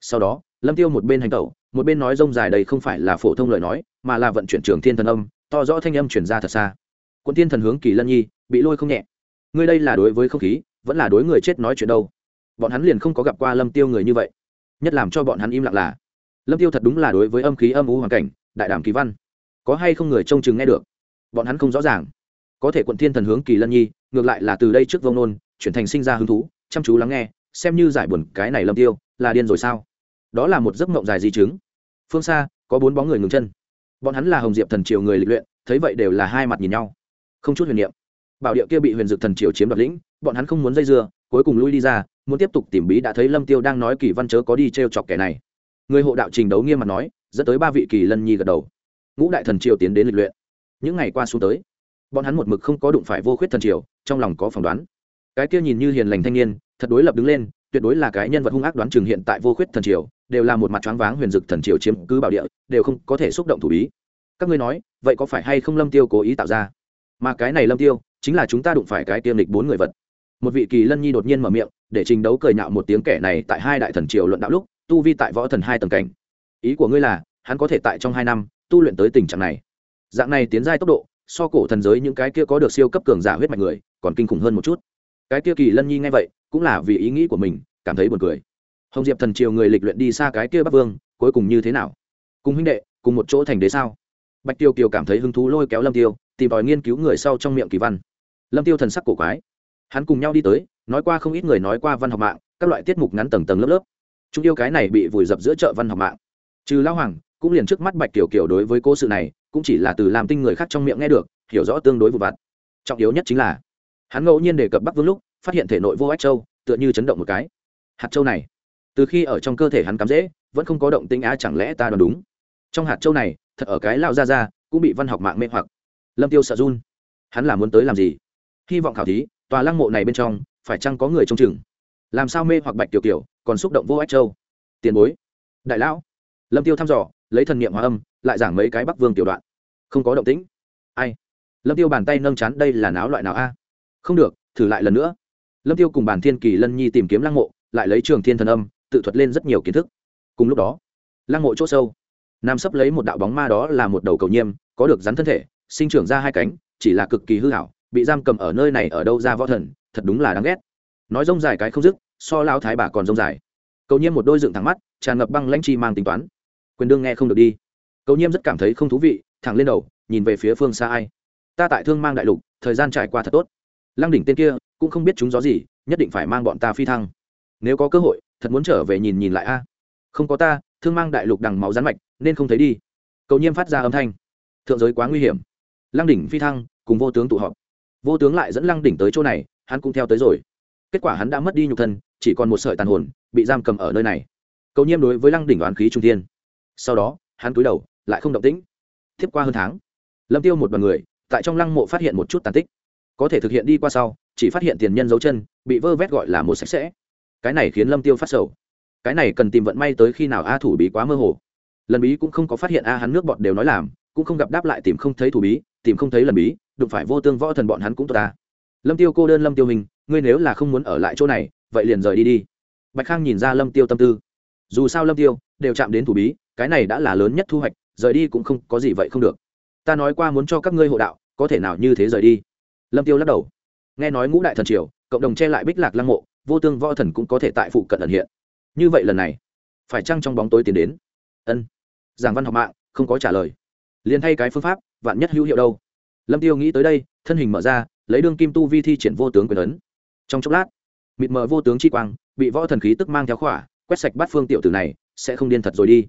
Sau đó, lâm tiêu một bên hành tẩu, một bên nói rông dài đây không phải là phổ thông lời nói, mà là vận chuyển trường thiên thần âm, to rõ thanh âm chuyển ra thật xa. Quân thiên thần hướng kỳ lân nhi, bị lôi không nhẹ. Ngươi đây là đối với không khí, vẫn là đối người chết nói chuyện đâu? Bọn hắn liền không có gặp qua lâm tiêu người như vậy. Nhất làm cho bọn hắn im lặng là, lâm tiêu thật đúng là đối với âm khí âm u hoàn cảnh, đại đảm kỳ văn. Có hay không người trông chừng nghe được? Bọn hắn không rõ ràng. Có thể quận thiên thần hướng kỳ lân nhi, ngược lại là từ đây trước vông nôn, chuyển thành sinh ra hứng thú, chăm chú lắng nghe, xem như giải buồn cái này lâm tiêu, là điên rồi sao? Đó là một giấc mộng dài di chứng. Phương xa, có bốn bóng người ngừng chân. Bọn hắn là hồng diệp thần triều người lịch luyện, thấy vậy đều là hai mặt nhìn nhau. Không chút huyền niệm. Bảo địa kia bị huyền dực thần triều chiếm đoạt lĩnh, bọn hắn không muốn dây dưa, cuối cùng lui đi ra muốn tiếp tục tìm bí đã thấy lâm tiêu đang nói kỳ văn chớ có đi t chọc kẻ này. Người hộ đạo trình đấu nghiêm mặt nói, dẫn tới ba vị kỳ lân nhi gật đầu. Ngũ đại thần triều tiến đến lịch luyện. Những ngày qua xuống tới, bọn hắn một mực không có đụng phải vô khuyết thần triều, trong lòng có phỏng đoán. Cái kia nhìn như hiền lành thanh niên, thật đối lập đứng lên, tuyệt đối là cái nhân vật hung ác đoán chừng hiện tại vô khuyết thần triều, đều là một mặt choáng váng huyền dực thần triều chiếm cứ bảo địa, đều không có thể xúc động thủ bí. Các ngươi nói, vậy có phải hay không lâm tiêu cố ý tạo ra? Mà cái này lâm tiêu, chính là chúng ta đụng phải cái tiêm lịch bốn người vật. Một vị kỳ lân nhi đột nhiên mở miệng để trình đấu cười nhạo một tiếng kẻ này tại hai đại thần triều luận đạo lúc, tu vi tại võ thần hai tầng cảnh. Ý của ngươi là, hắn có thể tại trong hai năm, tu luyện tới tình trạng này. Dạng này tiến giai tốc độ, so cổ thần giới những cái kia có được siêu cấp cường giả huyết mạch người, còn kinh khủng hơn một chút. Cái kia kỳ lân nhi nghe vậy, cũng là vì ý nghĩ của mình, cảm thấy buồn cười. Hồng diệp thần triều người lịch luyện đi xa cái kia bắc vương, cuối cùng như thế nào? Cùng huynh đệ, cùng một chỗ thành đế sao? Bạch tiêu kiều cảm thấy hứng thú lôi kéo lâm tiêu, tìm tòi nghiên cứu người sau trong miệng kỳ văn. Lâm tiêu thần sắc cổ quái. Hắn cùng nhau đi tới nói qua không ít người nói qua văn học mạng, các loại tiết mục ngắn tầng tầng lớp lớp. Chúng yêu cái này bị vùi dập giữa chợ văn học mạng. Trừ lão hoàng, cũng liền trước mắt bạch kiểu kiều đối với cố sự này, cũng chỉ là từ làm tinh người khác trong miệng nghe được, hiểu rõ tương đối vụ vặt. Trọng yếu nhất chính là, hắn ngẫu nhiên đề cập bắc vương lúc, phát hiện thể nội vô ách châu, tựa như chấn động một cái. Hạt châu này, từ khi ở trong cơ thể hắn cắm dễ vẫn không có động tinh á, chẳng lẽ ta đoán đúng? Trong hạt châu này, thật ở cái lao ra ra cũng bị văn học mạng mê hoặc. Lâm tiêu sợ run. Hắn là muốn tới làm gì? Hy vọng khảo thí, tòa lăng mộ này bên trong phải chăng có người trông chừng? Làm sao mê hoặc bạch tiểu kiểu còn xúc động vô ách châu? Tiền bối, đại lão. Lâm tiêu thăm dò, lấy thần niệm hóa âm, lại giảng mấy cái bắc vương tiểu đoạn. Không có động tĩnh. Ai? Lâm tiêu bàn tay nâng chán, đây là náo loại nào a? Không được, thử lại lần nữa. Lâm tiêu cùng bàn thiên kỳ lân nhi tìm kiếm lăng mộ, lại lấy trường thiên thần âm, tự thuật lên rất nhiều kiến thức. Cùng lúc đó, lăng mộ chỗ sâu, nam sấp lấy một đạo bóng ma đó là một đầu cầu nhiêm có được rắn thân thể, sinh trưởng ra hai cánh, chỉ là cực kỳ hư hảo, bị giam cầm ở nơi này ở đâu ra võ thần thật đúng là đáng ghét. Nói rông dài cái không dứt, so lao thái bà còn rông dài. Cầu nhiêm một đôi dựng thẳng mắt, tràn ngập băng lãnh chi mang tính toán. Quyền đương nghe không được đi. Cầu nhiêm rất cảm thấy không thú vị, thẳng lên đầu, nhìn về phía phương xa ai. Ta tại thương mang đại lục, thời gian trải qua thật tốt. Lăng đỉnh tên kia, cũng không biết chúng gió gì, nhất định phải mang bọn ta phi thăng. Nếu có cơ hội, thật muốn trở về nhìn nhìn lại a. Không có ta, thương mang đại lục đằng máu rán mạch, nên không thấy đi. Cầu nhiêm phát ra âm thanh. Thượng giới quá nguy hiểm. Lăng đỉnh phi thăng, cùng vô tướng tụ họp. Vô tướng lại dẫn lăng đỉnh tới chỗ này hắn cũng theo tới rồi. Kết quả hắn đã mất đi nhục thân, chỉ còn một sợi tàn hồn, bị giam cầm ở nơi này. Cầu nhiêm đối với lăng đỉnh đoán khí trung thiên. Sau đó, hắn cúi đầu, lại không động tĩnh. Tiếp qua hơn tháng, lâm tiêu một đoàn người, tại trong lăng mộ phát hiện một chút tàn tích. Có thể thực hiện đi qua sau, chỉ phát hiện tiền nhân dấu chân, bị vơ vét gọi là một sạch sẽ. Cái này khiến lâm tiêu phát sầu. Cái này cần tìm vận may tới khi nào a thủ bí quá mơ hồ. Lần bí cũng không có phát hiện a hắn nước bọn đều nói làm, cũng không gặp đáp lại tìm không thấy thủ bí, tìm không thấy lần bí, đụng phải vô tương võ thần bọn hắn cũng tốt ta lâm tiêu cô đơn lâm tiêu hình ngươi nếu là không muốn ở lại chỗ này, vậy liền rời đi đi. Bạch khang nhìn ra lâm tiêu tâm tư. Dù sao lâm tiêu đều chạm đến thủ bí, cái này đã là lớn nhất thu hoạch, rời đi cũng không có gì vậy không được. Ta nói qua muốn cho các ngươi hộ đạo, có thể nào như thế rời đi? Lâm tiêu lắc đầu. Nghe nói ngũ đại thần triều, cộng đồng che lại bích lạc lăng mộ, vô tương võ thần cũng có thể tại phụ cận ẩn hiện. Như vậy lần này, phải chăng trong bóng tối tiến đến? Ân. Giảng văn học mạng, không có trả lời. Liền thay cái phương pháp, vạn nhất hữu hiệu đâu? Lâm tiêu nghĩ tới đây, thân hình mở ra lấy đương kim tu vi thi triển vô tướng quyền ấn. Trong chốc lát, mịt mờ vô tướng chi quang bị võ thần khí tức mang theo khỏa, quét sạch bắt phương tiểu tử này, sẽ không điên thật rồi đi.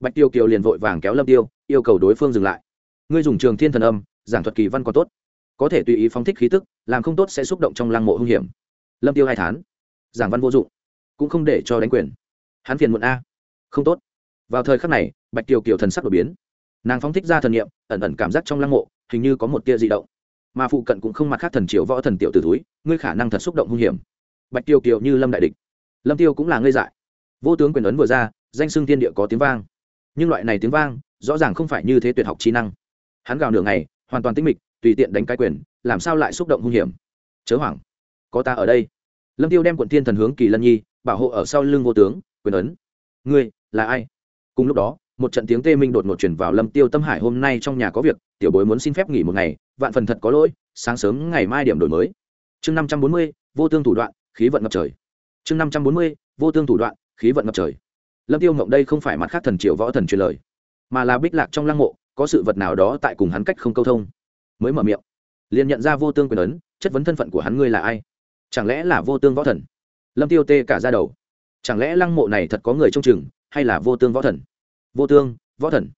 Bạch tiêu kiều liền vội vàng kéo lâm tiêu, yêu cầu đối phương dừng lại. Ngươi dùng trường thiên thần âm, giảng thuật kỳ văn còn tốt. Có thể tùy ý phóng thích khí tức, làm không tốt sẽ xúc động trong lăng mộ hung hiểm. Lâm tiêu hai thán, giảng văn vô dụng, cũng không để cho đánh quyền. Hắn phiền muộn a. Không tốt. Vào thời khắc này, bạch tiêu kiều thần sắc đột biến. Nàng phóng thích ra thần nghiệm ẩn ẩn cảm giác trong lăng mộ, hình như có một tia di động mà phụ cận cũng không mặt khác thần triều võ thần tiểu t túi ngươi khả năng thật xúc động hung hiểm. Bạch tiêu kiều như lâm đại địch. Lâm tiêu cũng là ngây dại. Vô tướng quyền ấn vừa ra, danh xưng tiên địa có tiếng vang. Nhưng loại này tiếng vang, rõ ràng không phải như thế tuyệt học trí năng. Hắn gào nửa ngày, hoàn toàn tĩnh mịch, tùy tiện đánh cái quyền, làm sao lại xúc động hung hiểm? Chớ hoảng, có ta ở đây. Lâm tiêu đem quận thiên thần hướng kỳ lân nhi, bảo hộ ở sau lưng vô tướng, quyền ấn. Ngươi là ai? Cùng lúc đó một trận tiếng tê minh đột ngột chuyển vào lâm tiêu tâm hải hôm nay trong nhà có việc, tiểu bối muốn xin phép nghỉ một ngày, vạn phần thật có lỗi, sáng sớm ngày mai điểm đổi mới. Chương năm trăm bốn mươi, vô tương thủ đoạn, khí vận ngập trời. Chương năm trăm bốn mươi, vô tương thủ đoạn, khí vận ngập trời. Lâm tiêu mộng đây không phải mặt khác thần triều võ thần truyền lời, mà là bích lạc trong lăng mộ, có sự vật nào đó tại cùng hắn cách không câu thông. Mới mở miệng, liền nhận ra vô tương quyền ấn, chất vấn thân phận của hắn ngươi là ai? Chẳng lẽ là vô tương võ thần? Lâm tiêu tê cả ra đầu. Chẳng lẽ lăng mộ này thật có người trông chừng, hay là vô tương võ thần? Vô tương, võ thần.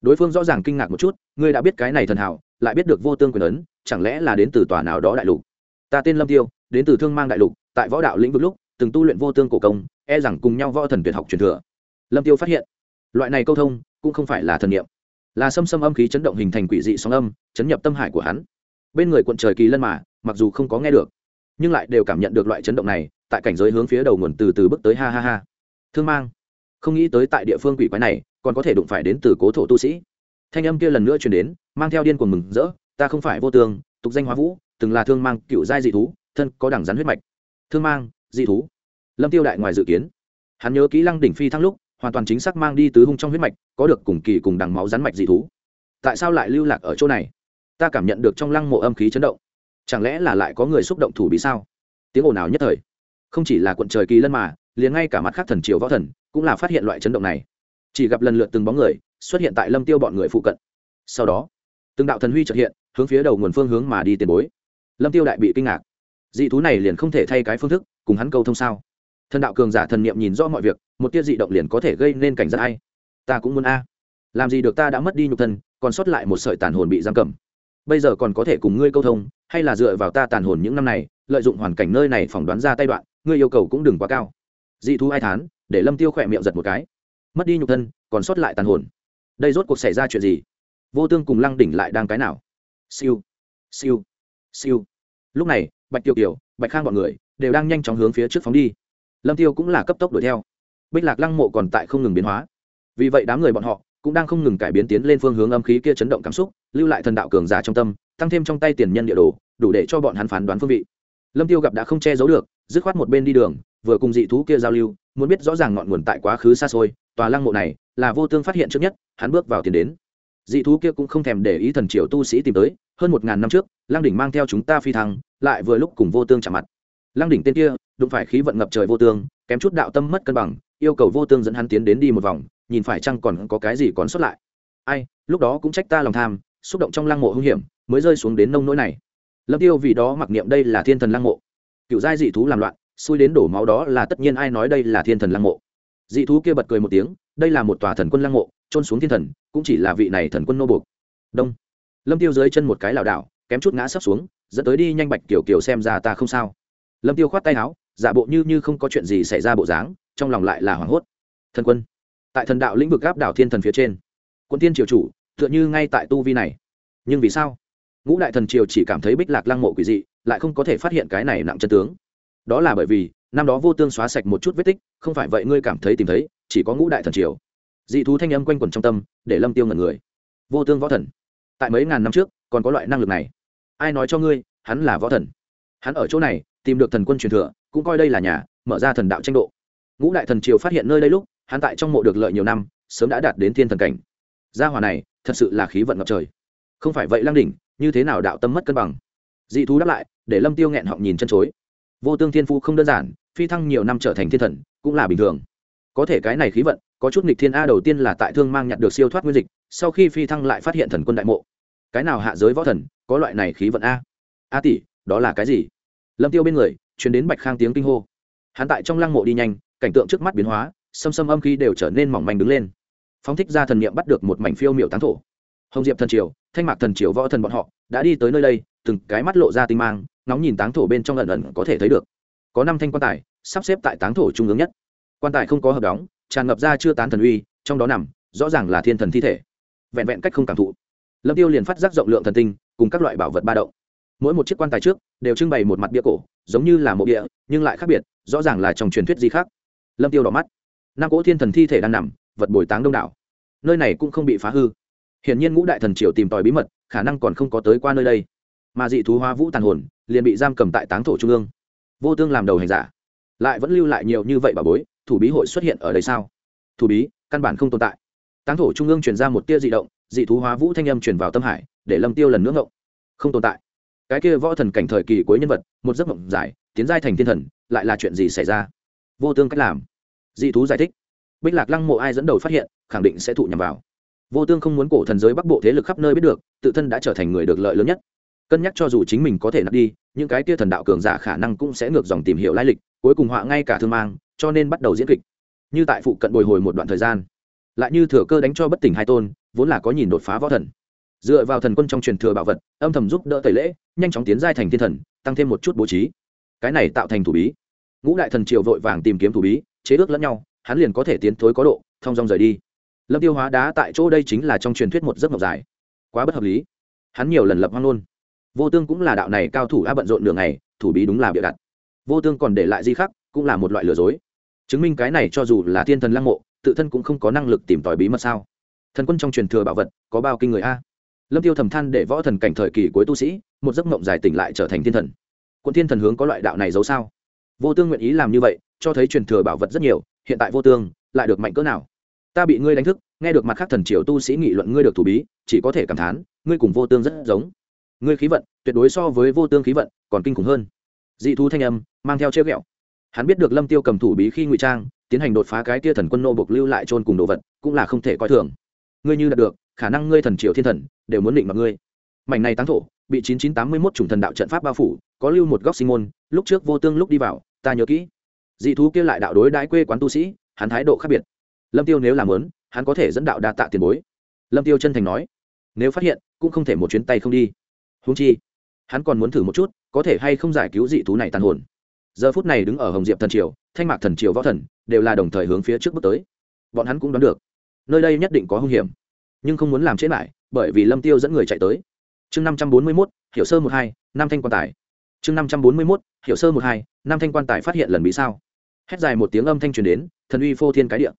Đối phương rõ ràng kinh ngạc một chút, ngươi đã biết cái này thần hảo lại biết được vô tương quyền ấn, chẳng lẽ là đến từ tòa nào đó đại lục? Ta tên lâm tiêu, đến từ thương mang đại lục, tại võ đạo lĩnh vực lúc, từng tu luyện vô tương cổ công e rằng cùng nhau võ thần tuyệt học truyền thừa. Lâm tiêu phát hiện, loại này câu thông, cũng không phải là thần niệm. Là xâm xâm âm khí chấn động hình thành quỷ dị sóng âm, chấn nhập tâm hải của hắn. Bên người quận trời kỳ lân mà, mặc dù không có nghe được, nhưng lại đều cảm nhận được loại chấn động này, tại cảnh giới hướng phía đầu nguồn từ từ bước tới ha ha ha. Thương mang không nghĩ tới tại địa phương quỷ quái này còn có thể đụng phải đến từ cố thổ tu sĩ. Thanh âm kia lần nữa truyền đến, mang theo điên cuồng mừng rỡ, ta không phải vô tường tục danh hóa vũ, từng là thương mang cựu giai dị thú, thân có đẳng rắn huyết mạch. Thương mang, dị thú? Lâm tiêu đại ngoài dự kiến. Hắn nhớ kỹ lăng đỉnh phi thăng lúc, hoàn toàn chính xác mang đi tứ hung trong huyết mạch, có được cùng kỳ cùng đằng máu rắn mạch dị thú. Tại sao lại lưu lạc ở chỗ này? Ta cảm nhận được trong lăng mộ âm khí chấn động. Chẳng lẽ là lại có người xúc động thủ bị sao? Tiếng ồn nào nhất thời. Không chỉ là quận trời kỳ lân mà liền ngay cả mặt khác thần triều võ thần cũng là phát hiện loại chấn động này. Chỉ gặp lần lượt từng bóng người xuất hiện tại lâm tiêu bọn người phụ cận. Sau đó, từng đạo thần huy trật hiện, hướng phía đầu nguồn phương hướng mà đi tiền bối. Lâm tiêu đại bị kinh ngạc. Dị thú này liền không thể thay cái phương thức cùng hắn câu thông sao? Thần đạo cường giả thần niệm nhìn rõ mọi việc, một tia dị động liền có thể gây nên cảnh giác ai? Ta cũng muốn a. Làm gì được ta đã mất đi nhục thân, còn sót lại một sợi tàn hồn bị giam cầm. Bây giờ còn có thể cùng ngươi câu thông, hay là dựa vào ta tàn hồn những năm này, lợi dụng hoàn cảnh nơi này phỏng đoán ra tay đoạn, ngươi yêu cầu cũng đừng quá cao dị thú ai thán, để lâm tiêu khỏe miệng giật một cái. Mất đi nhục thân, còn sót lại tàn hồn. Đây rốt cuộc xảy ra chuyện gì? Vô tương cùng lăng đỉnh lại đang cái nào? Siêu siêu siêu. Lúc này, bạch Tiêu kiều, bạch khang bọn người đều đang nhanh chóng hướng phía trước phóng đi. Lâm tiêu cũng là cấp tốc đuổi theo. Bích lạc lăng mộ còn tại không ngừng biến hóa. Vì vậy đám người bọn họ cũng đang không ngừng cải biến tiến lên phương hướng âm khí kia chấn động cảm xúc, lưu lại thần đạo cường giả trong tâm, tăng thêm trong tay tiền nhân địa đồ, đủ để cho bọn hắn phán đoán phương vị. Lâm tiêu gặp đã không che giấu được, dứt khoát một bên đi đường vừa cùng dị thú kia giao lưu, muốn biết rõ ràng ngọn nguồn tại quá khứ xa xôi, tòa lăng mộ này là vô tương phát hiện trước nhất, hắn bước vào tiền đến. Dị thú kia cũng không thèm để ý thần triều tu sĩ tìm tới, hơn một ngàn năm trước, lăng đỉnh mang theo chúng ta phi thăng, lại vừa lúc cùng vô tương chạm mặt. Lăng đỉnh tên kia, đụng phải khí vận ngập trời vô tương, kém chút đạo tâm mất cân bằng, yêu cầu vô tương dẫn hắn tiến đến đi một vòng, nhìn phải chăng còn có cái gì còn sót lại. Ai, lúc đó cũng trách ta lòng tham, xúc động trong lăng mộ hung hiểm, mới rơi xuống đến nông nỗi này. Lâm tiêu vì đó mặc niệm đây là thiên thần lăng mộ. Cựu giai dị thú làm loạn xui đến đổ máu đó là tất nhiên ai nói đây là thiên thần lăng mộ. Dị thú kia bật cười một tiếng, đây là một tòa thần quân lăng mộ trôn xuống thiên thần, cũng chỉ là vị này thần quân nô buộc. Đông. Lâm tiêu dưới chân một cái lảo đảo, kém chút ngã sấp xuống, dẫn tới đi nhanh bạch kiểu kiểu xem ra ta không sao. Lâm tiêu khoát tay áo, giả bộ như như không có chuyện gì xảy ra bộ dáng, trong lòng lại là hoảng hốt. Thần quân. Tại thần đạo lĩnh vực gáp đảo thiên thần phía trên, quân tiên triều chủ, tựa như ngay tại tu vi này. Nhưng vì sao? Ngũ đại thần triều chỉ cảm thấy bích lạc lăng mộ quỷ dị, lại không có thể phát hiện cái này nặng chân tướng đó là bởi vì năm đó vô tương xóa sạch một chút vết tích, không phải vậy ngươi cảm thấy tìm thấy, chỉ có ngũ đại thần triều. Dị thú thanh âm quanh quẩn trong tâm, để lâm tiêu ngẩn người. Vô tương võ thần, tại mấy ngàn năm trước, còn có loại năng lực này. Ai nói cho ngươi, hắn là võ thần? Hắn ở chỗ này, tìm được thần quân truyền thừa, cũng coi đây là nhà, mở ra thần đạo tranh độ. Ngũ đại thần triều phát hiện nơi đây lúc, hắn tại trong mộ được lợi nhiều năm, sớm đã đạt đến thiên thần cảnh. Gia hòa này, thật sự là khí vận ngập trời. Không phải vậy lăng đỉnh, như thế nào đạo tâm mất cân bằng? Dị thú đáp lại, để lâm tiêu nghẹn họng nhìn chân chối vô tương thiên phu không đơn giản, phi thăng nhiều năm trở thành thiên thần, cũng là bình thường. Có thể cái này khí vận, có chút nghịch thiên a đầu tiên là tại thương mang nhặt được siêu thoát nguyên dịch, sau khi phi thăng lại phát hiện thần quân đại mộ. Cái nào hạ giới võ thần, có loại này khí vận a? A tỷ, đó là cái gì? Lâm tiêu bên người chuyển đến bạch khang tiếng kinh hô. Hắn tại trong lăng mộ đi nhanh, cảnh tượng trước mắt biến hóa, xâm xâm âm khí đều trở nên mỏng manh đứng lên. Phóng thích ra thần niệm bắt được một mảnh phiêu miểu tán thổ. Hồng diệp thần triều, thanh mạc thần triều võ thần bọn họ, đã đi tới nơi đây, từng cái mắt lộ ra tinh mang nóng nhìn táng thổ bên trong ẩn ẩn có thể thấy được. Có năm thanh quan tài, sắp xếp tại táng thổ trung ương nhất. Quan tài không có hợp đóng, tràn ngập ra chưa tán thần uy, trong đó nằm, rõ ràng là thiên thần thi thể. Vẹn vẹn cách không cảm thụ. Lâm tiêu liền phát giác rộng lượng thần tinh, cùng các loại bảo vật ba động. Mỗi một chiếc quan tài trước, đều trưng bày một mặt bia cổ, giống như là mộ địa, nhưng lại khác biệt, rõ ràng là trong truyền thuyết gì khác. Lâm tiêu đỏ mắt. Năm cỗ thiên thần thi thể đang nằm, vật bồi táng đông đảo. Nơi này cũng không bị phá hư. Hiển nhiên ngũ đại thần triều tìm tòi bí mật, khả năng còn không có tới qua nơi đây mà dị thú hóa vũ tàn hồn liền bị giam cầm tại táng thổ trung ương. Vô tương làm đầu hành giả, lại vẫn lưu lại nhiều như vậy bà bối, thủ bí hội xuất hiện ở đây sao? Thủ bí, căn bản không tồn tại. Táng thổ trung ương truyền ra một tia dị động, dị thú hóa vũ thanh âm truyền vào tâm hải, để lâm tiêu lần nữa ngộng. Không tồn tại. Cái kia võ thần cảnh thời kỳ cuối nhân vật, một giấc mộng dài, tiến giai thành thiên thần, lại là chuyện gì xảy ra? Vô tương cách làm. Dị thú giải thích. Bích lạc lăng mộ ai dẫn đầu phát hiện, khẳng định sẽ thụ nhầm vào. Vô tương không muốn cổ thần giới bắc bộ thế lực khắp nơi biết được, tự thân đã trở thành người được lợi lớn nhất cân nhắc cho dù chính mình có thể nạp đi, những cái tia thần đạo cường giả khả năng cũng sẽ ngược dòng tìm hiểu lai lịch, cuối cùng họa ngay cả thương mang, cho nên bắt đầu diễn kịch. Như tại phụ cận bồi hồi một đoạn thời gian, lại như thừa cơ đánh cho bất tỉnh hai tôn, vốn là có nhìn đột phá võ thần. Dựa vào thần quân trong truyền thừa bảo vật, âm thầm giúp đỡ tẩy lễ, nhanh chóng tiến giai thành thiên thần, tăng thêm một chút bố trí. Cái này tạo thành thủ bí. Ngũ đại thần triều vội vàng tìm kiếm thủ bí, chế ước lẫn nhau, hắn liền có thể tiến thối có độ, thong dong rời đi. Lâm tiêu hóa đá tại chỗ đây chính là trong truyền thuyết một giấc mộng dài. Quá bất hợp lý. Hắn nhiều lần lập hoang luôn vô tương cũng là đạo này cao thủ a bận rộn nửa ngày, thủ bí đúng là bịa đặt. Vô tương còn để lại di khắc cũng là một loại lừa dối. Chứng minh cái này cho dù là thiên thần lăng mộ, tự thân cũng không có năng lực tìm tòi bí mật sao? Thần quân trong truyền thừa bảo vật, có bao kinh người a? Lâm tiêu thầm than để võ thần cảnh thời kỳ cuối tu sĩ, một giấc mộng dài tỉnh lại trở thành thiên thần. Quân thiên thần hướng có loại đạo này giấu sao? Vô tương nguyện ý làm như vậy, cho thấy truyền thừa bảo vật rất nhiều, hiện tại vô tương lại được mạnh cỡ nào? Ta bị ngươi đánh thức, nghe được mặt khác thần triều tu sĩ nghị luận ngươi được thủ bí, chỉ có thể cảm thán, ngươi cùng vô tương rất giống ngươi khí vận, tuyệt đối so với vô tương khí vận, còn kinh khủng hơn. Dị thú thanh âm, mang theo chơi ghẹo. Hắn biết được lâm tiêu cầm thủ bí khi ngụy trang, tiến hành đột phá cái tia thần quân nô buộc lưu lại trôn cùng đồ vật, cũng là không thể coi thường. Ngươi như đạt được, khả năng ngươi thần triều thiên thần, đều muốn định mặc ngươi. Mảnh này táng thổ, bị chín chín tám mươi 9981 chủng thần đạo trận pháp bao phủ, có lưu một góc sinh môn, lúc trước vô tương lúc đi vào, ta nhớ kỹ. Dị thú kia lại đạo đối đãi quê quán tu sĩ, hắn thái độ khác biệt. Lâm tiêu nếu làm lớn hắn có thể dẫn đạo đa tạ tiền bối. Lâm tiêu chân thành nói, nếu phát hiện, cũng không thể một chuyến tay không đi húng chi, hắn còn muốn thử một chút, có thể hay không giải cứu dị thú này tàn hồn. Giờ phút này đứng ở hồng diệp thần triều, thanh mạc thần triều võ thần, đều là đồng thời hướng phía trước bước tới. Bọn hắn cũng đoán được, nơi đây nhất định có hung hiểm, nhưng không muốn làm chết lại, bởi vì lâm tiêu dẫn người chạy tới. Chương năm trăm bốn mươi mốt, hiểu sơ một hai năm thanh quan tài. Chương năm trăm bốn mươi mốt, hiểu sơ một hai năm thanh quan tài phát hiện lần bị sao. Hét dài một tiếng âm thanh truyền đến, thần uy phô thiên cái địa.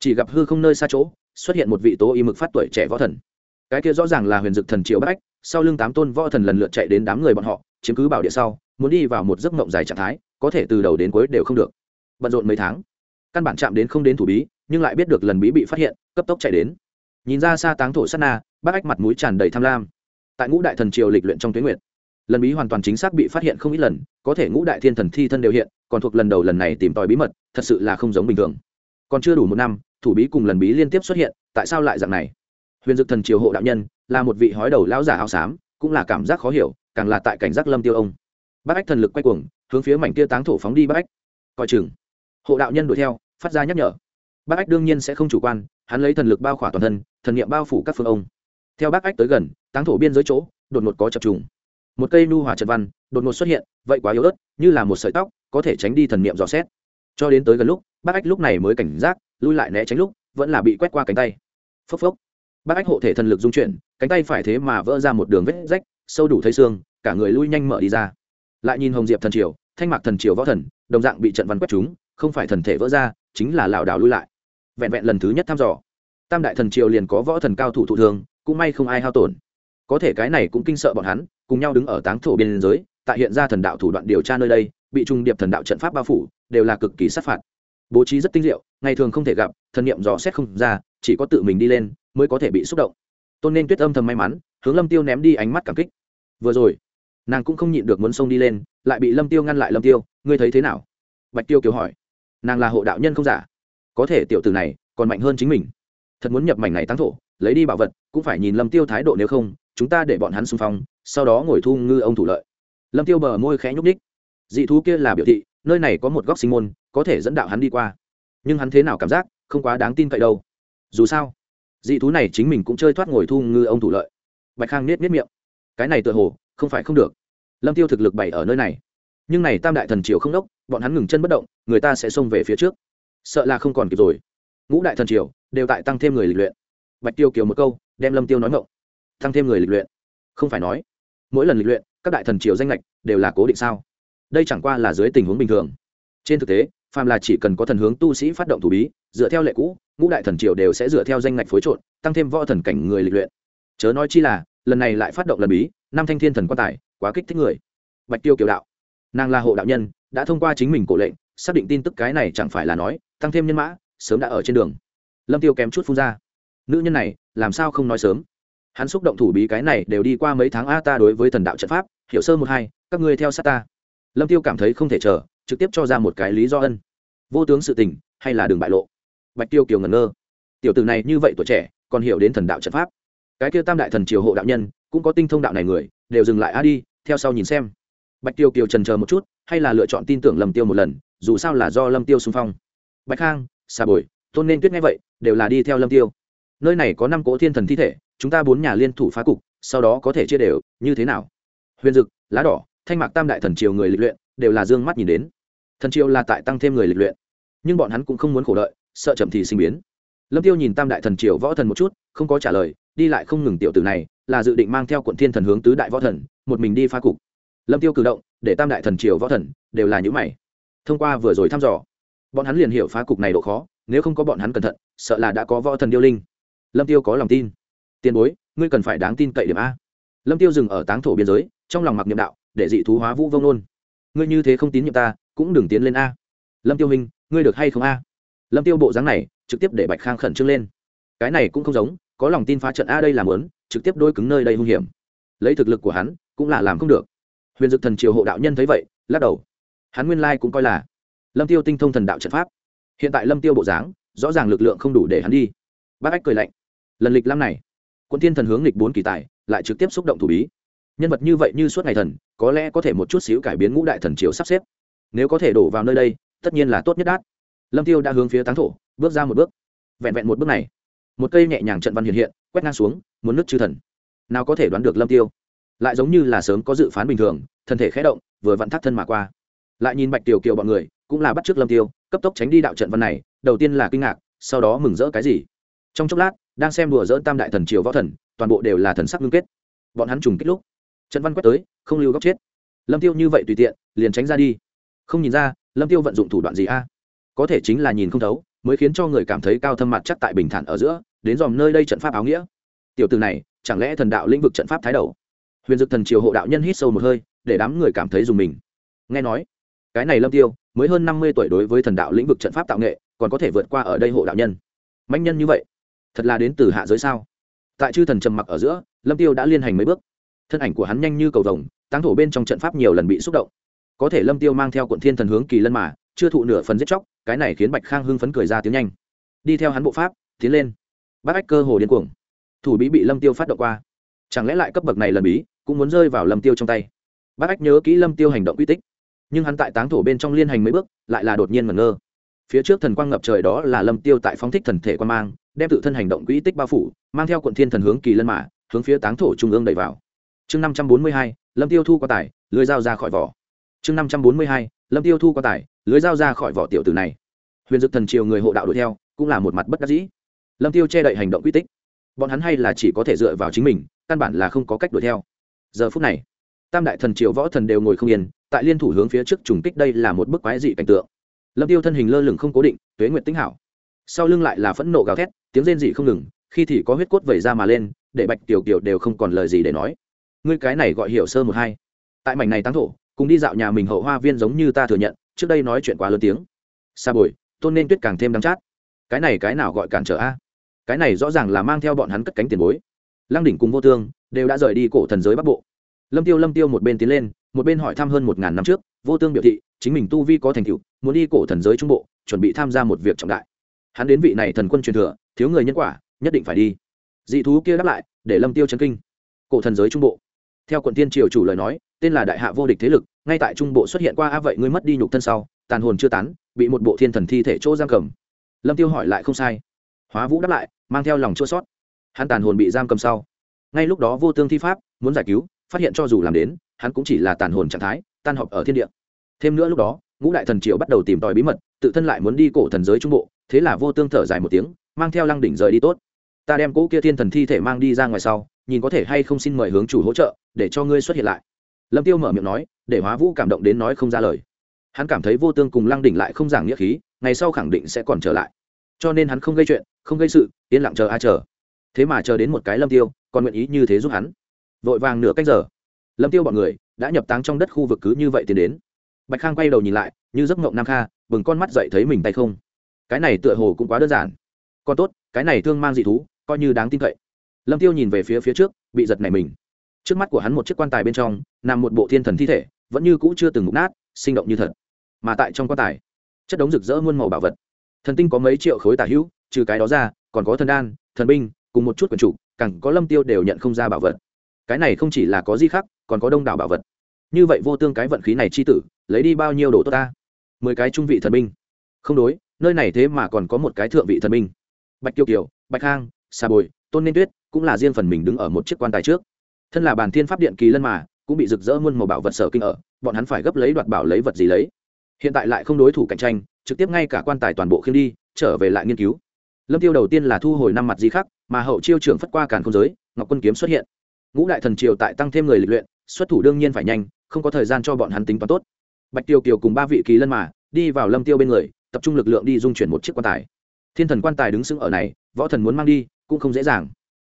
Chỉ gặp hư không nơi xa chỗ, xuất hiện một vị tố y mực phát tuổi trẻ võ thần. Cái kia rõ ràng là huyền dực thần Triều bách sau lưng tám tôn võ thần lần lượt chạy đến đám người bọn họ, chiếm cứ bảo địa sau, muốn đi vào một giấc mộng dài trạng thái, có thể từ đầu đến cuối đều không được. Bận rộn mấy tháng, căn bản chạm đến không đến thủ bí, nhưng lại biết được lần bí bị phát hiện, cấp tốc chạy đến. Nhìn ra xa táng thổ sát na, bác ách mặt mũi tràn đầy tham lam. Tại ngũ đại thần triều lịch luyện trong tuyến nguyện lần bí hoàn toàn chính xác bị phát hiện không ít lần, có thể ngũ đại thiên thần thi thân đều hiện, còn thuộc lần đầu lần này tìm tòi bí mật, thật sự là không giống bình thường. Còn chưa đủ một năm, thủ bí cùng lần bí liên tiếp xuất hiện, tại sao lại dạng này? Huyền dực thần triều hộ đạo nhân là một vị hói đầu lão giả áo xám, cũng là cảm giác khó hiểu, càng là tại cảnh giác lâm tiêu ông. Bác ách thần lực quay cuồng, hướng phía mảnh kia táng thổ phóng đi bác ách. Coi chừng. Hộ đạo nhân đuổi theo, phát ra nhắc nhở. Bác ách đương nhiên sẽ không chủ quan, hắn lấy thần lực bao khỏa toàn thân, thần niệm bao phủ các phương ông. Theo bác ách tới gần, táng thổ biên giới chỗ, đột ngột có chập trùng. Một cây nu hòa trật văn, đột ngột xuất hiện, vậy quá yếu ớt, như là một sợi tóc, có thể tránh đi thần niệm dò xét. Cho đến tới gần lúc, bác ách lúc này mới cảnh giác, lui lại né tránh lúc, vẫn là bị quét qua cánh tay. Phốc phốc bác ách hộ thể thần lực dung chuyển, cánh tay phải thế mà vỡ ra một đường vết rách, sâu đủ thấy xương, cả người lui nhanh mở đi ra. Lại nhìn hồng diệp thần triều, thanh mạc thần triều võ thần, đồng dạng bị trận văn quét chúng, không phải thần thể vỡ ra, chính là lảo đảo lui lại. Vẹn vẹn lần thứ nhất thăm dò, tam đại thần triều liền có võ thần cao thủ thụ thường cũng may không ai hao tổn. Có thể cái này cũng kinh sợ bọn hắn, cùng nhau đứng ở táng thổ biên giới, tại hiện ra thần đạo thủ đoạn điều tra nơi đây, bị trung điệp thần đạo trận pháp bao phủ, đều là cực kỳ sát phạt. Bố trí rất tinh diệu, ngày thường không thể gặp, thần niệm dò xét không ra, chỉ có tự mình đi lên mới có thể bị xúc động. Tôn nên tuyết âm thầm may mắn, hướng lâm tiêu ném đi ánh mắt cảm kích. Vừa rồi, nàng cũng không nhịn được muốn xông đi lên, lại bị lâm tiêu ngăn lại. Lâm tiêu, ngươi thấy thế nào? Bạch tiêu kiều hỏi. Nàng là hộ đạo nhân không giả. Có thể tiểu tử này còn mạnh hơn chính mình. Thật muốn nhập mảnh này tăng thổ, lấy đi bảo vật, cũng phải nhìn lâm tiêu thái độ nếu không, chúng ta để bọn hắn xung phong, sau đó ngồi thu ngư ông thủ lợi. Lâm tiêu bờ môi khẽ nhúc ních dị thú kia là biểu thị, nơi này có một góc sinh môn, có thể dẫn đạo hắn đi qua. Nhưng hắn thế nào cảm giác, không quá đáng tin cậy đâu. Dù sao dị thú này chính mình cũng chơi thoát ngồi thu ngư ông thủ lợi. Bạch khang nết nết miệng. Cái này tựa hồ, không phải không được. Lâm tiêu thực lực bày ở nơi này. Nhưng này tam đại thần triều không đốc, bọn hắn ngừng chân bất động, người ta sẽ xông về phía trước. Sợ là không còn kịp rồi. Ngũ đại thần triều đều tại tăng thêm người lịch luyện. Bạch tiêu kiều một câu, đem lâm tiêu nói ngộng. Tăng thêm người lịch luyện? Không phải nói. Mỗi lần lịch luyện, các đại thần triều danh lệch đều là cố định sao? Đây chẳng qua là dưới tình huống bình thường. Trên thực tế, phàm là chỉ cần có thần hướng tu sĩ phát động thủ bí, dựa theo lệ cũ ngũ đại thần triều đều sẽ dựa theo danh ngạch phối trộn, tăng thêm võ thần cảnh người lịch luyện. Chớ nói chi là, lần này lại phát động lần bí, năm thanh thiên thần quan tài, quá kích thích người. Bạch tiêu kiều đạo, nàng là hộ đạo nhân, đã thông qua chính mình cổ lệnh, xác định tin tức cái này chẳng phải là nói, tăng thêm nhân mã, sớm đã ở trên đường. Lâm tiêu kém chút phun ra, nữ nhân này, làm sao không nói sớm? Hắn xúc động thủ bí cái này đều đi qua mấy tháng a, ta đối với thần đạo trận pháp, hiểu sơ một hai, các ngươi theo sát ta. Lâm tiêu cảm thấy không thể chờ, trực tiếp cho ra một cái lý do ân. Vô tướng sự tình, hay là đường bại lộ bạch tiêu kiều ngẩn ngơ. Tiểu tử này như vậy tuổi trẻ, còn hiểu đến thần đạo trận pháp. Cái kia tam đại thần triều hộ đạo nhân, cũng có tinh thông đạo này người, đều dừng lại, a, đi, theo sau nhìn xem. Bạch tiêu kiều trần chờ một chút, hay là lựa chọn tin tưởng lâm tiêu một lần, dù sao là do lâm tiêu xung phong. Bạch khang xà bồi, tôn nên tuyết nghe vậy, đều là đi theo lâm tiêu. Nơi này có năm cỗ thiên thần thi thể, chúng ta bốn nhà liên thủ phá cục, sau đó có thể chia đều, như thế nào? Huyền dực, lá đỏ, thanh mạc tam đại thần triều người lịch luyện, đều là dương mắt nhìn đến. Thần triều là tại tăng thêm người lịch luyện. Nhưng bọn hắn cũng không muốn khổ đợi sợ chậm thì sinh biến. Lâm tiêu nhìn tam đại thần triều võ thần một chút, không có trả lời, đi lại không ngừng tiểu tử này, là dự định mang theo quận thiên thần hướng tứ đại võ thần, một mình đi phá cục. Lâm tiêu cử động, để tam đại thần triều võ thần đều là những mày. Thông qua vừa rồi thăm dò, bọn hắn liền hiểu phá cục này độ khó, nếu không có bọn hắn cẩn thận, sợ là đã có võ thần điêu linh. Lâm tiêu có lòng tin. Tiền bối, ngươi cần phải đáng tin cậy điểm a. Lâm tiêu dừng ở táng thổ biên giới, trong lòng mặc niệm đạo, để dị thú hóa vũ vông nôn ngươi như thế không tín nhiệm ta, cũng đừng tiến lên a. Lâm tiêu hình ngươi được hay không a? Lâm tiêu bộ dáng này, trực tiếp để bạch khang khẩn trương lên. Cái này cũng không giống, có lòng tin phá trận a đây làm lớn trực tiếp đôi cứng nơi đây hung hiểm. Lấy thực lực của hắn, cũng là làm không được. Huyền dực thần triều hộ đạo nhân thấy vậy, lắc đầu. Hắn nguyên lai cũng coi là lâm tiêu tinh thông thần đạo trận pháp. Hiện tại lâm tiêu bộ dáng, rõ ràng lực lượng không đủ để hắn đi. Bác ách cười lạnh. Lần lịch năm này, quân thiên thần hướng lịch bốn kỳ tài, lại trực tiếp xúc động thủ bí. Nhân vật như vậy như suốt ngày thần, có lẽ có thể một chút xíu cải biến ngũ đại thần triều sắp xếp. Nếu có thể đổ vào nơi đây, tất nhiên là tốt nhất đát lâm tiêu đã hướng phía táng thổ, bước ra một bước. Vẹn vẹn một bước này, một cây nhẹ nhàng trận văn hiện hiện, quét ngang xuống, muốn nước chư thần. Nào có thể đoán được lâm tiêu? Lại giống như là sớm có dự phán bình thường, thân thể khẽ động, vừa vặn thắt thân mà qua. Lại nhìn bạch tiểu kiều bọn người, cũng là bắt trước lâm tiêu, cấp tốc tránh đi đạo trận văn này, đầu tiên là kinh ngạc, sau đó mừng rỡ cái gì? Trong chốc lát, đang xem đùa dỡn tam đại thần triều võ thần, toàn bộ đều là thần sắc ngưng kết. Bọn hắn trùng kích lúc, trận văn quét tới, không lưu góc chết. Lâm tiêu như vậy tùy tiện, liền tránh ra đi. Không nhìn ra, lâm tiêu vận dụng thủ đoạn gì a? Có thể chính là nhìn không thấu, mới khiến cho người cảm thấy cao thâm mặt chắc tại bình thản ở giữa, đến dòm nơi đây trận pháp áo nghĩa. Tiểu từ này, chẳng lẽ thần đạo lĩnh vực trận pháp thái đầu? Huyền dực thần triều hộ đạo nhân hít sâu một hơi, để đám người cảm thấy dùng mình. Nghe nói, cái này lâm tiêu, mới hơn năm mươi tuổi đối với thần đạo lĩnh vực trận pháp tạo nghệ, còn có thể vượt qua ở đây hộ đạo nhân. Mạnh nhân như vậy, thật là đến từ hạ giới sao? Tại chư thần trầm mặc ở giữa, lâm tiêu đã liên hành mấy bước. Thân ảnh của hắn nhanh như cầu vồng, táng thổ bên trong trận pháp nhiều lần bị xúc động. Có thể lâm tiêu mang theo quận thiên thần hướng kỳ lân mà, chưa thụ nửa phần giết chóc cái này khiến bạch khang hưng phấn cười ra tiếng nhanh. Đi theo hắn bộ pháp, tiến lên. Bác ách cơ hồ điên cuồng. Thủ bí bị lâm tiêu phát động qua. Chẳng lẽ lại cấp bậc này lần bí, cũng muốn rơi vào lâm tiêu trong tay? Bác ách nhớ kỹ lâm tiêu hành động uy tích. Nhưng hắn tại táng thổ bên trong liên hành mấy bước, lại là đột nhiên ngẩn ngơ. Phía trước thần quang ngập trời đó là lâm tiêu tại phóng thích thần thể quan mang, đem tự thân hành động quỹ tích bao phủ, mang theo quận thiên thần hướng kỳ lân mã hướng phía táng thổ trung ương đẩy vào. Chương năm trăm bốn mươi hai, lâm tiêu thu qua tải lưới dao ra khỏi vỏ. Chương năm trăm bốn mươi hai, lâm tiêu thu qua tải lưới dao ra khỏi vỏ tiểu tử này. Huyền dực thần triều người hộ đạo đuổi theo, cũng là một mặt bất đắc dĩ. Lâm tiêu che đậy hành động quy tích. Bọn hắn hay là chỉ có thể dựa vào chính mình, căn bản là không có cách đuổi theo. Giờ phút này, tam đại thần triều võ thần đều ngồi không yên, tại liên thủ hướng phía trước trùng kích đây là một bức quái dị cảnh tượng. Lâm tiêu thân hình lơ lửng không cố định, tuế nguyệt tính hảo. Sau lưng lại là phẫn nộ gào thét, tiếng rên dị không ngừng, khi thì có huyết cốt vẩy ra mà lên, để bạch tiểu kiều đều không còn lời gì để nói. Ngươi cái này gọi hiểu sơ một hai. Tại mảnh này tăng thổ, cùng đi dạo nhà mình hậu hoa viên giống như ta thừa nhận trước đây nói chuyện quá lớn tiếng. Xa bồi, tôn nên tuyết càng thêm đắng chát. Cái này cái nào gọi cản trở a? Cái này rõ ràng là mang theo bọn hắn cất cánh tiền bối. Lăng đỉnh cùng vô tương đều đã rời đi cổ thần giới bắc bộ. Lâm tiêu lâm tiêu một bên tiến lên, một bên hỏi thăm hơn một ngàn năm trước, vô tương biểu thị, chính mình tu vi có thành tựu, muốn đi cổ thần giới trung bộ, chuẩn bị tham gia một việc trọng đại. Hắn đến vị này thần quân truyền thừa, thiếu người nhân quả, nhất định phải đi. Dị thú kia đáp lại, để lâm tiêu chấn kinh. Cổ thần giới trung bộ. Theo quận tiên triều chủ lời nói tên là đại hạ vô địch thế lực, ngay tại trung bộ xuất hiện qua, a, vậy ngươi mất đi nhục thân sau, tàn hồn chưa tán, bị một bộ thiên thần thi thể chỗ giam cầm. Lâm tiêu hỏi lại không sai. Hóa vũ đáp lại, mang theo lòng chua sót hắn tàn hồn bị giam cầm sau. Ngay lúc đó vô tương thi pháp, muốn giải cứu, phát hiện cho dù làm đến, hắn cũng chỉ là tàn hồn trạng thái, tan họp ở thiên địa. Thêm nữa lúc đó, ngũ đại thần triều bắt đầu tìm tòi bí mật, tự thân lại muốn đi cổ thần giới trung bộ, thế là vô tương thở dài một tiếng, mang theo lăng đỉnh rời đi tốt. Ta đem cỗ kia thiên thần thi thể mang đi ra ngoài sau, nhìn có thể hay không xin mời hướng chủ hỗ trợ, để cho ngươi xuất hiện lại lâm tiêu mở miệng nói, để hóa vũ cảm động đến nói không ra lời. Hắn cảm thấy vô tương cùng lăng đỉnh lại không giảng nghĩa khí, ngày sau khẳng định sẽ còn trở lại. Cho nên hắn không gây chuyện, không gây sự, yên lặng chờ a chờ. Thế mà chờ đến một cái lâm tiêu, còn nguyện ý như thế giúp hắn. Vội vàng nửa cách giờ, lâm tiêu bọn người đã nhập táng trong đất khu vực cứ như vậy tiến đến. Bạch khang quay đầu nhìn lại, như giấc mộng nam kha, bừng con mắt dậy thấy mình tay không. Cái này tựa hồ cũng quá đơn giản. Còn tốt, cái này thương mang dị thú, coi như đáng tin cậy. Lâm tiêu nhìn về phía phía trước, bị giật này mình trước mắt của hắn một chiếc quan tài bên trong nằm một bộ thiên thần thi thể vẫn như cũ chưa từng mục nát sinh động như thật. Mà tại trong quan tài chất đống rực rỡ muôn màu bảo vật. Thần tinh có mấy triệu khối tả hữu trừ cái đó ra còn có thần đan thần binh cùng một chút quần chủ cẳng có lâm tiêu đều nhận không ra bảo vật. Cái này không chỉ là có di khắc còn có đông đảo bảo vật. Như vậy vô tương cái vận khí này chi tử lấy đi bao nhiêu đồ tốt ta? Mười cái trung vị thần binh. Không đối nơi này thế mà còn có một cái thượng vị thần binh. Bạch kiều kiều bạch hang, xà bồi tôn nên tuyết cũng là riêng phần mình đứng ở một chiếc quan tài trước thân là bàn thiên pháp điện kỳ lân mà, cũng bị rực rỡ muôn màu bảo vật sở kinh ở, bọn hắn phải gấp lấy đoạt bảo lấy vật gì lấy. Hiện tại lại không đối thủ cạnh tranh, trực tiếp ngay cả quan tài toàn bộ khiêm đi, trở về lại nghiên cứu. Lâm tiêu đầu tiên là thu hồi năm mặt di khắc, mà hậu chiêu trưởng phất qua càn không giới, ngọc quân kiếm xuất hiện. Ngũ đại thần triều tại tăng thêm người lịch luyện, xuất thủ đương nhiên phải nhanh, không có thời gian cho bọn hắn tính toán tốt. Bạch tiêu kiều cùng ba vị kỳ lân mà, đi vào lâm tiêu bên người, tập trung lực lượng đi dung chuyển một chiếc quan tài. Thiên thần quan tài đứng sững ở này, võ thần muốn mang đi, cũng không dễ dàng.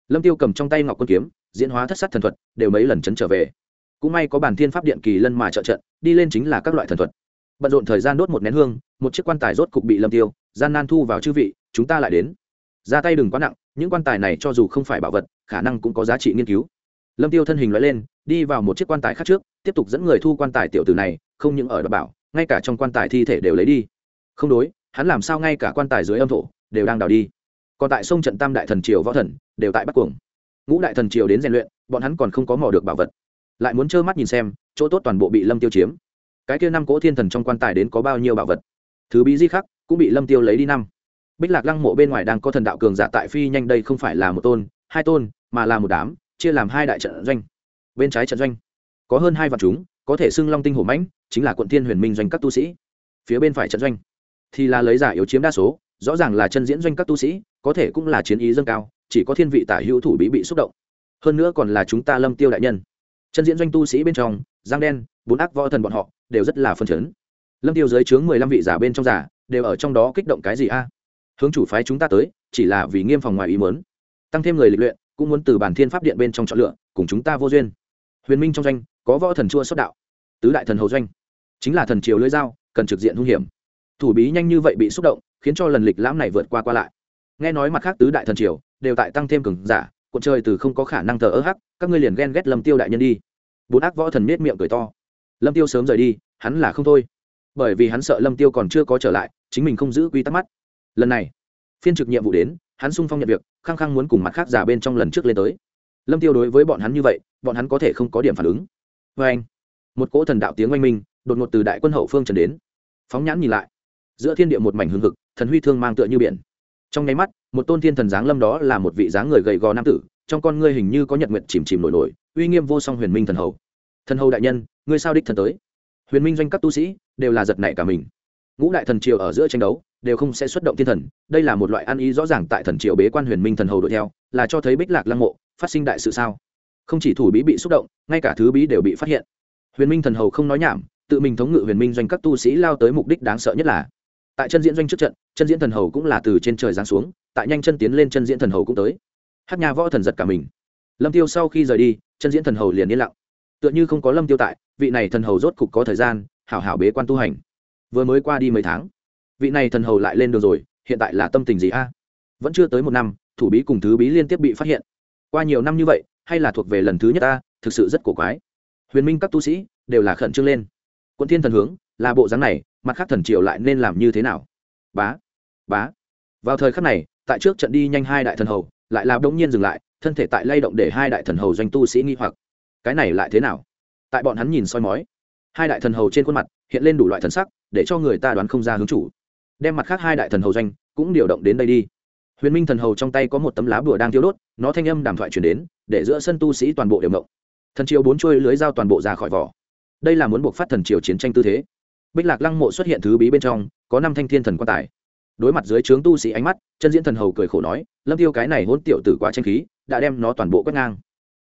Lâm tiêu cầm trong tay ngọc quân kiếm diễn hóa thất sát thần thuật, đều mấy lần chấn trở về. Cũng may có bản thiên pháp điện kỳ lân mà trợ trận, đi lên chính là các loại thần thuật. Bận rộn thời gian đốt một nén hương, một chiếc quan tài rốt cục bị lâm tiêu, gian nan thu vào chư vị, chúng ta lại đến. Ra tay đừng quá nặng, những quan tài này cho dù không phải bảo vật, khả năng cũng có giá trị nghiên cứu. Lâm tiêu thân hình loại lên, đi vào một chiếc quan tài khác trước, tiếp tục dẫn người thu quan tài tiểu tử này, không những ở đảm bảo, ngay cả trong quan tài thi thể đều lấy đi. Không đối, hắn làm sao ngay cả quan tài dưới âm thổ, đều đang đào đi. Còn tại sông trận tam đại thần triều võ thần, đều tại bắc cuồng ngũ đại thần triều đến rèn luyện, bọn hắn còn không có mò được bảo vật. Lại muốn trơ mắt nhìn xem, chỗ tốt toàn bộ bị lâm tiêu chiếm. Cái kia năm cỗ thiên thần trong quan tài đến có bao nhiêu bảo vật? Thứ bí di khắc, cũng bị lâm tiêu lấy đi năm. Bích lạc lăng mộ bên ngoài đang có thần đạo cường giả tại phi nhanh đây không phải là một tôn, hai tôn, mà là một đám, chia làm hai đại trận doanh. Bên trái trận doanh, có hơn hai vạn chúng, có thể xưng long tinh hổ mãnh, chính là quận thiên huyền minh doanh các tu sĩ. Phía bên phải trận doanh, thì là lấy giả yếu chiếm đa số, rõ ràng là chân diễn doanh các tu sĩ, có thể cũng là chiến ý dâng cao chỉ có thiên vị tả hữu thủ bí bị xúc động. Hơn nữa còn là chúng ta lâm tiêu đại nhân. Chân diễn doanh tu sĩ bên trong, giang đen, bốn ác võ thần bọn họ, đều rất là phân chấn. Lâm tiêu dưới chướng mười lăm vị giả bên trong giả, đều ở trong đó kích động cái gì a? Hướng chủ phái chúng ta tới, chỉ là vì nghiêm phòng ngoài ý muốn. Tăng thêm người lịch luyện, cũng muốn từ bản thiên pháp điện bên trong chọn lựa, cùng chúng ta vô duyên. Huyền minh trong doanh, có võ thần chua xuất đạo. Tứ đại thần hầu doanh, chính là thần triều lưỡi dao, cần trực diện hung hiểm. Thủ bí nhanh như vậy bị xúc động, khiến cho lần lịch lãm này vượt qua qua lại nghe nói mặt khác tứ đại thần triều đều tại tăng thêm cường giả, cuộn trời từ không có khả năng thờ ơ hắc, các ngươi liền ghen ghét lâm tiêu đại nhân đi. Bốn ác võ thần nết miệng cười to. Lâm tiêu sớm rời đi, hắn là không thôi. Bởi vì hắn sợ lâm tiêu còn chưa có trở lại, chính mình không giữ quy tắc mắt. Lần này, phiên trực nhiệm vụ đến, hắn sung phong nhận việc, khăng khăng muốn cùng mặt khác giả bên trong lần trước lên tới. Lâm tiêu đối với bọn hắn như vậy, bọn hắn có thể không có điểm phản ứng. Vê anh, một cỗ thần đạo tiếng oanh minh, đột ngột từ đại quân hậu phương trần đến. Phóng nhãn nhìn lại, giữa thiên địa một mảnh hương thực thần huy thương mang tựa như biển trong nháy mắt, một tôn thiên thần dáng lâm đó là một vị dáng người gầy gò nam tử, trong con ngươi hình như có nhật nguyện chìm chìm nổi nổi, uy nghiêm vô song huyền minh thần hầu. Thần hầu đại nhân, ngươi sao đích thần tới? Huyền minh doanh các tu sĩ, đều là giật nảy cả mình. Ngũ đại thần triều ở giữa tranh đấu, đều không sẽ xuất động thiên thần, đây là một loại ăn ý rõ ràng tại thần triều bế quan huyền minh thần hầu đuổi theo, là cho thấy bích lạc lăng mộ, phát sinh đại sự sao? Không chỉ thủ bí bị xúc động, ngay cả thứ bí đều bị phát hiện. Huyền minh thần hầu không nói nhảm, tự mình thống ngự huyền minh doanh các tu sĩ lao tới mục đích đáng sợ nhất là tại chân diễn doanh trước trận, chân diễn thần hầu cũng là từ trên trời giáng xuống, tại nhanh chân tiến lên chân diễn thần hầu cũng tới. Hát nhà võ thần giật cả mình. Lâm tiêu sau khi rời đi, chân diễn thần hầu liền yên lặng. Tựa như không có lâm tiêu tại, vị này thần hầu rốt cục có thời gian, hảo hảo bế quan tu hành. Vừa mới qua đi mấy tháng, vị này thần hầu lại lên đường rồi, hiện tại là tâm tình gì a? Vẫn chưa tới một năm, thủ bí cùng thứ bí liên tiếp bị phát hiện. Qua nhiều năm như vậy, hay là thuộc về lần thứ nhất ta, thực sự rất cổ quái. Huyền minh các tu sĩ, đều là khẩn trương lên. Quận thiên thần hướng, là bộ dáng này mặt khác thần triều lại nên làm như thế nào? Bá bá. Vào thời khắc này, tại trước trận đi nhanh hai đại thần hầu, lại là đống nhiên dừng lại, thân thể tại lay động để hai đại thần hầu doanh tu sĩ nghi hoặc. Cái này lại thế nào? Tại bọn hắn nhìn soi mói, hai đại thần hầu trên khuôn mặt hiện lên đủ loại thần sắc, để cho người ta đoán không ra hướng chủ. Đem mặt khác hai đại thần hầu doanh cũng điều động đến đây đi. Huyền minh thần hầu trong tay có một tấm lá bùa đang thiêu đốt, nó thanh âm đàm thoại chuyển đến, để giữa sân tu sĩ toàn bộ đều động. Thần triều bốn chuôi lưới dao toàn bộ ra khỏi vỏ. Đây là muốn buộc phát thần triều chiến tranh tư thế bích lạc lăng mộ xuất hiện thứ bí bên trong, có năm thanh thiên thần quan tài. Đối mặt dưới trướng tu sĩ ánh mắt, chân diễn thần hầu cười khổ nói, lâm tiêu cái này hôn tiểu tử quá tranh khí, đã đem nó toàn bộ quét ngang.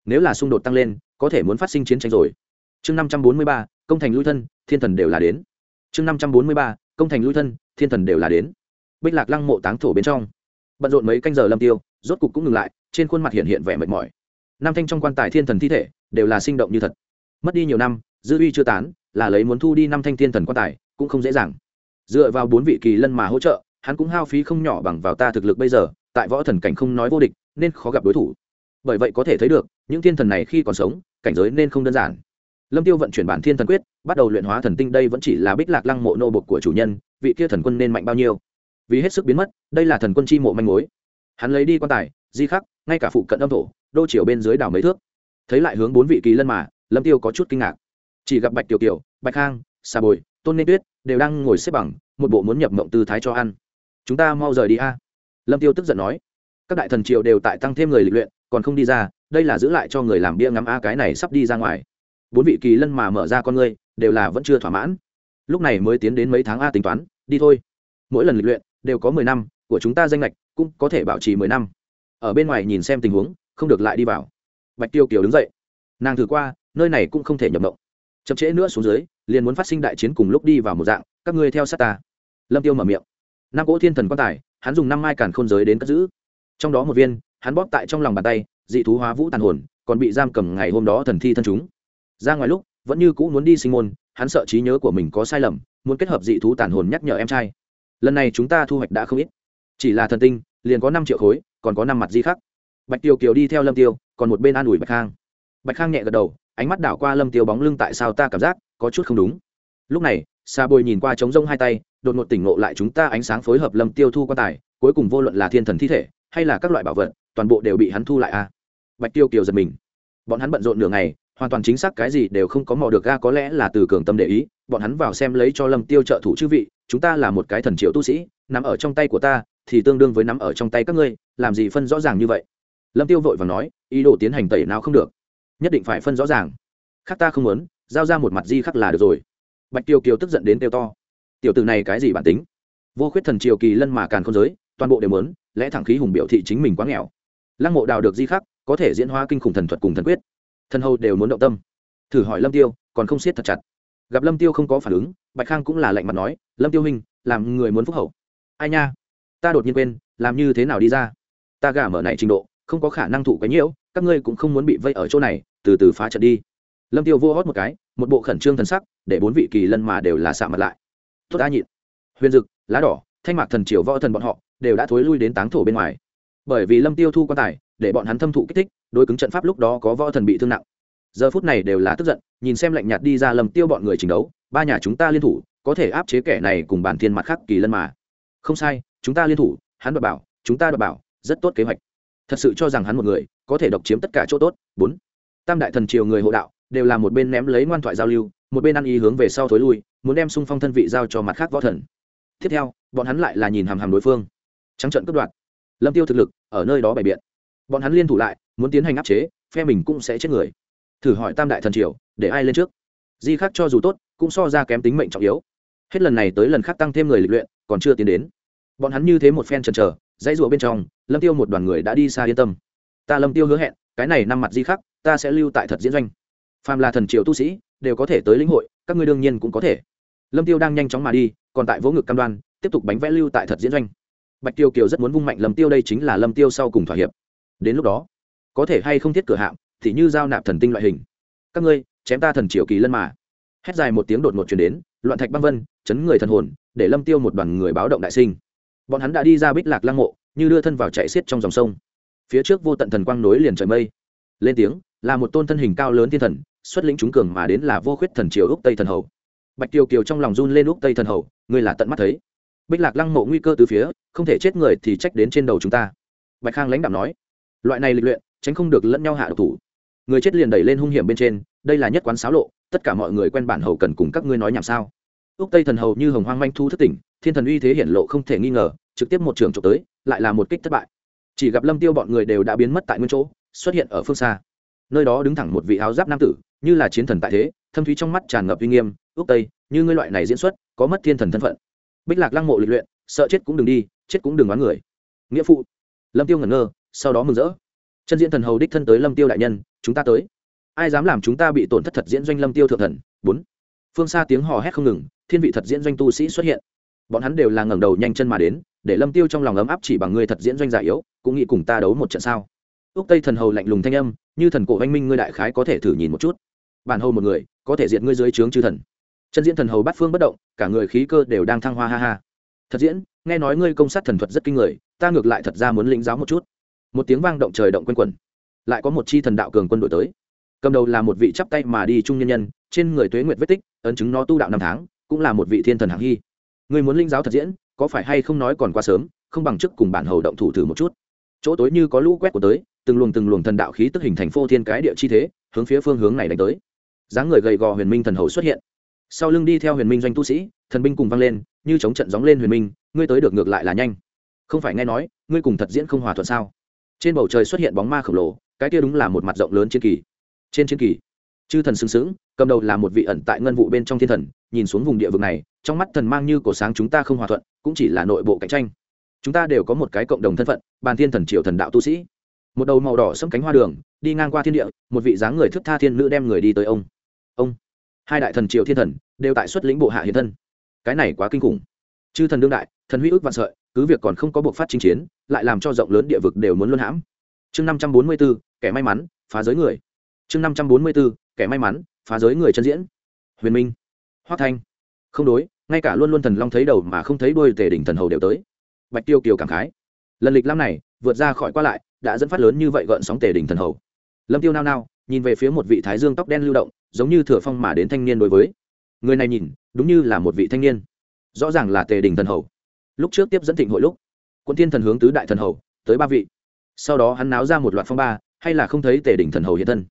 Nếu là xung đột tăng lên, có thể muốn phát sinh chiến tranh rồi. Chương năm trăm bốn mươi ba, công thành lui thân, thiên thần đều là đến. Chương năm trăm bốn mươi ba, công thành lui thân, thiên thần đều là đến. Bích lạc lăng mộ táng thổ bên trong. Bận rộn mấy canh giờ lâm tiêu, rốt cục cũng ngừng lại, trên khuôn mặt hiện hiện vẻ mệt mỏi. Năm thanh trong quan tài thiên thần thi thể, đều là sinh động như thật. Mất đi nhiều năm, dư uy chưa tán là lấy muốn thu đi năm thanh thiên thần quan tài, cũng không dễ dàng. Dựa vào bốn vị kỳ lân mà hỗ trợ, hắn cũng hao phí không nhỏ bằng vào ta thực lực bây giờ, tại võ thần cảnh không nói vô địch, nên khó gặp đối thủ. Bởi vậy có thể thấy được, những thiên thần này khi còn sống, cảnh giới nên không đơn giản. Lâm tiêu vận chuyển bản thiên thần quyết, bắt đầu luyện hóa thần tinh đây vẫn chỉ là bích lạc lăng mộ nô bộc của chủ nhân, vị kia thần quân nên mạnh bao nhiêu? Vì hết sức biến mất, đây là thần quân chi mộ manh mối. Hắn lấy đi quan tài, di khắc, ngay cả phụ cận âm thổ, đô chiều bên dưới đảo mấy thước. Thấy lại hướng bốn vị kỳ lân mà, lâm tiêu có chút kinh ngạc chỉ gặp bạch tiểu kiều, bạch khang, xà bồi, tôn nên tuyết đều đang ngồi xếp bằng, một bộ muốn nhập mộng tư thái cho ăn. Chúng ta mau rời đi a. Lâm tiêu tức giận nói. Các đại thần triều đều tại tăng thêm người lịch luyện, còn không đi ra, đây là giữ lại cho người làm bia ngắm a cái này sắp đi ra ngoài. Bốn vị kỳ lân mà mở ra con ngươi, đều là vẫn chưa thỏa mãn. Lúc này mới tiến đến mấy tháng a tính toán, đi thôi. Mỗi lần lịch luyện đều có mười năm, của chúng ta danh lệch cũng có thể bảo trì mười năm. Ở bên ngoài nhìn xem tình huống, không được lại đi vào. Bạch tiêu kiều đứng dậy. Nàng thử qua, nơi này cũng không thể nhập mộng chậm trễ nữa xuống dưới, liền muốn phát sinh đại chiến cùng lúc đi vào một dạng, các ngươi theo sát ta. Lâm tiêu mở miệng. Năm cỗ thiên thần quan tài, hắn dùng năm mai càn khôn giới đến cất giữ. Trong đó một viên, hắn bóp tại trong lòng bàn tay, dị thú hóa vũ tàn hồn, còn bị giam cầm ngày hôm đó thần thi thân chúng. Ra ngoài lúc, vẫn như cũ muốn đi sinh môn, hắn sợ trí nhớ của mình có sai lầm, muốn kết hợp dị thú tàn hồn nhắc nhở em trai. Lần này chúng ta thu hoạch đã không ít. Chỉ là thần tinh, liền có năm triệu khối, còn có năm mặt di khắc. Bạch tiêu kiều đi theo lâm tiêu, còn một bên an ủi bạch khang. Bạch khang nhẹ gật đầu ánh mắt đảo qua lâm tiêu bóng lưng tại sao ta cảm giác có chút không đúng. Lúc này xa bồi nhìn qua trống rông hai tay, đột ngột tỉnh ngộ lại chúng ta ánh sáng phối hợp lâm tiêu thu quan tài, cuối cùng vô luận là thiên thần thi thể, hay là các loại bảo vật, toàn bộ đều bị hắn thu lại a bạch tiêu kiều giật mình. Bọn hắn bận rộn nửa ngày, hoàn toàn chính xác cái gì đều không có mò được ga có lẽ là từ cường tâm để ý, bọn hắn vào xem lấy cho lâm tiêu trợ thủ chư vị, chúng ta là một cái thần triệu tu sĩ nằm ở trong tay của ta, thì tương đương với nắm ở trong tay các ngươi, làm gì phân rõ ràng như vậy? Lâm tiêu vội và nói, ý đồ tiến hành tẩy nào không được nhất định phải phân rõ ràng. Khác ta không muốn, giao ra một mặt di khắc là được rồi. Bạch tiêu kiều tức giận đến tiêu to. Tiểu tử này cái gì bản tính? Vô khuyết thần triều kỳ lân mà càn không giới, toàn bộ đều muốn, lẽ thẳng khí hùng biểu thị chính mình quá nghèo. Lăng mộ đào được di khắc, có thể diễn hóa kinh khủng thần thuật cùng thần quyết. Thần hầu đều muốn động tâm. Thử hỏi lâm tiêu, còn không siết thật chặt. Gặp lâm tiêu không có phản ứng, bạch khang cũng là lạnh mặt nói, lâm tiêu huynh, làm người muốn phúc hậu. Ai nha, ta đột nhiên quên, làm như thế nào đi ra? Ta gả mở này trình độ, không có khả năng thụ cái nhiễu, các ngươi cũng không muốn bị vây ở chỗ này từ từ phá trận đi. Lâm tiêu vô hót một cái, một bộ khẩn trương thần sắc, để bốn vị kỳ lân mà đều là xạ mặt lại. Tốt đã nhịn. Huyền dực, lá đỏ, thanh mạc thần triều võ thần bọn họ đều đã thối lui đến táng thổ bên ngoài. Bởi vì lâm tiêu thu quan tài, để bọn hắn thâm thụ kích thích, đối cứng trận pháp lúc đó có võ thần bị thương nặng. Giờ phút này đều là tức giận, nhìn xem lạnh nhạt đi ra lâm tiêu bọn người trình đấu, ba nhà chúng ta liên thủ, có thể áp chế kẻ này cùng bản thiên mặt khác kỳ lân mà. Không sai, chúng ta liên thủ, hắn đoạt bảo, chúng ta đoạt bảo, rất tốt kế hoạch. Thật sự cho rằng hắn một người, có thể độc chiếm tất cả chỗ tốt. Bốn tam đại thần triều người hộ đạo đều là một bên ném lấy ngoan thoại giao lưu, một bên ăn ý hướng về sau thối lui, muốn đem xung phong thân vị giao cho mặt khác võ thần. Tiếp theo, bọn hắn lại là nhìn hàm hàm đối phương. Trắng trận cướp đoạt. Lâm tiêu thực lực ở nơi đó bày biện. Bọn hắn liên thủ lại, muốn tiến hành áp chế, phe mình cũng sẽ chết người. Thử hỏi tam đại thần triều, để ai lên trước? Di khác cho dù tốt, cũng so ra kém tính mệnh trọng yếu. Hết lần này tới lần khác tăng thêm người lịch luyện, còn chưa tiến đến. Bọn hắn như thế một phen chần chờ, dãy rụa bên trong, lâm tiêu một đoàn người đã đi xa yên tâm. Ta lâm tiêu hứa hẹn, cái này năm mặt di khắc ta sẽ lưu tại thật diễn doanh. Phàm là thần triều tu sĩ, đều có thể tới lĩnh hội, các ngươi đương nhiên cũng có thể. Lâm tiêu đang nhanh chóng mà đi, còn tại vỗ ngực cam đoan, tiếp tục bánh vẽ lưu tại thật diễn doanh. Bạch tiêu kiều rất muốn vung mạnh lâm tiêu đây chính là lâm tiêu sau cùng thỏa hiệp. Đến lúc đó, có thể hay không thiết cửa hạm, thì như giao nạp thần tinh loại hình. Các ngươi, chém ta thần triều kỳ lân mà. Hét dài một tiếng đột ngột chuyển đến, loạn thạch băng vân, chấn người thần hồn, để lâm tiêu một đoàn người báo động đại sinh. Bọn hắn đã đi ra bích lạc lăng mộ, như đưa thân vào chạy xiết trong dòng sông. Phía trước vô tận thần quang nối liền trời mây. Lên tiếng là một tôn thân hình cao lớn thiên thần, xuất lĩnh chúng cường mà đến là vô khuyết thần triều úc tây thần hầu. Bạch kiều kiều trong lòng run lên úc tây thần hầu, ngươi là tận mắt thấy. Bích lạc lăng mộ nguy cơ từ phía, không thể chết người thì trách đến trên đầu chúng ta. Bạch khang lãnh đạo nói, loại này lịch luyện, tránh không được lẫn nhau hạ độc thủ. Người chết liền đẩy lên hung hiểm bên trên, đây là nhất quán xáo lộ, tất cả mọi người quen bản hầu cần cùng các ngươi nói nhảm sao. Úc tây thần hầu như hồng hoang manh thu thất tỉnh, thiên thần uy thế hiển lộ không thể nghi ngờ, trực tiếp một trường trộm tới, lại là một kích thất bại. Chỉ gặp lâm tiêu bọn người đều đã biến mất tại nguyên chỗ, xuất hiện ở phương xa nơi đó đứng thẳng một vị áo giáp nam tử, như là chiến thần tại thế, thâm thúy trong mắt tràn ngập uy nghiêm ước tây, như ngươi loại này diễn xuất, có mất thiên thần thân phận. Bích lạc lăng mộ lịch luyện, sợ chết cũng đừng đi, chết cũng đừng đoán người. Nghĩa phụ. Lâm tiêu ngẩn ngơ, sau đó mừng rỡ. Chân diễn thần hầu đích thân tới lâm tiêu đại nhân, chúng ta tới. Ai dám làm chúng ta bị tổn thất thật diễn doanh lâm tiêu thượng thần? Bốn. Phương xa tiếng hò hét không ngừng, thiên vị thật diễn doanh tu sĩ xuất hiện. Bọn hắn đều là ngẩng đầu nhanh chân mà đến, để lâm tiêu trong lòng ấm áp chỉ bằng người thật diễn doanh giả yếu, cũng nghĩ cùng ta đấu một trận sao? Úc tây thần hầu lạnh lùng thanh âm, như thần cổ anh minh ngươi đại khái có thể thử nhìn một chút. Bản hầu một người, có thể diệt ngươi dưới trướng chư thần. Chân diễn thần hầu bắt phương bất động, cả người khí cơ đều đang thăng hoa ha ha. Thật diễn, nghe nói ngươi công sát thần thuật rất kinh người, ta ngược lại thật ra muốn lĩnh giáo một chút. Một tiếng vang động trời động quanh quần lại có một chi thần đạo cường quân đội tới. Cầm đầu là một vị chắp tay mà đi trung nhân nhân, trên người tuế nguyệt vết tích, ấn chứng nó tu đạo năm tháng, cũng là một vị thiên thần hạng hy. Người muốn linh giáo thật diễn, có phải hay không nói còn quá sớm, không bằng chức cùng bản hầu động thủ thử một chút. Chỗ tối như có lũ quét của tới từng luồng từng luồng thần đạo khí tức hình thành phô thiên cái địa chi thế, hướng phía phương hướng này đánh tới. Dáng người gầy gò huyền minh thần hầu xuất hiện. Sau lưng đi theo huyền minh doanh tu sĩ, thần binh cùng vang lên, như chống trận gióng lên huyền minh, ngươi tới được ngược lại là nhanh. Không phải nghe nói, ngươi cùng thật diễn không hòa thuận sao? Trên bầu trời xuất hiện bóng ma khổng lồ, cái kia đúng là một mặt rộng lớn chiến kỳ. Trên chiến kỳ, chư thần sừng sững, cầm đầu là một vị ẩn tại ngân vụ bên trong thiên thần, nhìn xuống vùng địa vực này, trong mắt thần mang như cổ sáng chúng ta không hòa thuận, cũng chỉ là nội bộ cạnh tranh. Chúng ta đều có một cái cộng đồng thân phận, bàn thiên thần triều thần đạo tu sĩ một đầu màu đỏ sẫm cánh hoa đường, đi ngang qua thiên địa, một vị dáng người thức tha thiên nữ đem người đi tới ông. Ông. Hai đại thần triều thiên thần đều tại xuất lĩnh bộ hạ hiện thân. Cái này quá kinh khủng. Chư thần đương đại, thần huy ước vạn sợi, cứ việc còn không có buộc phát chinh chiến, lại làm cho rộng lớn địa vực đều muốn luân hãm. Chương năm trăm bốn mươi b ố kẻ may mắn, phá giới người. Chương năm trăm bốn mươi b ố kẻ may mắn, phá giới người chân diễn. Huyền minh. Hoác thanh. Không đối, ngay cả luôn luôn thần long thấy đầu mà không thấy đôi tề đỉnh thần hầu đều tới. Bạch tiêu kiều cảm khái. Lần lịch lam này, vượt ra khỏi qua lại đã dẫn phát lớn như vậy gợn sóng tề đình thần hầu. Lâm tiêu nao nao, nhìn về phía một vị thái dương tóc đen lưu động, giống như thừa phong mà đến thanh niên đối với. Người này nhìn, đúng như là một vị thanh niên. Rõ ràng là tề đình thần hầu. Lúc trước tiếp dẫn thịnh hội lúc quân thiên thần hướng tứ đại thần hầu, tới ba vị. Sau đó hắn náo ra một loạt phong ba, hay là không thấy tề đình thần hầu hiện thân.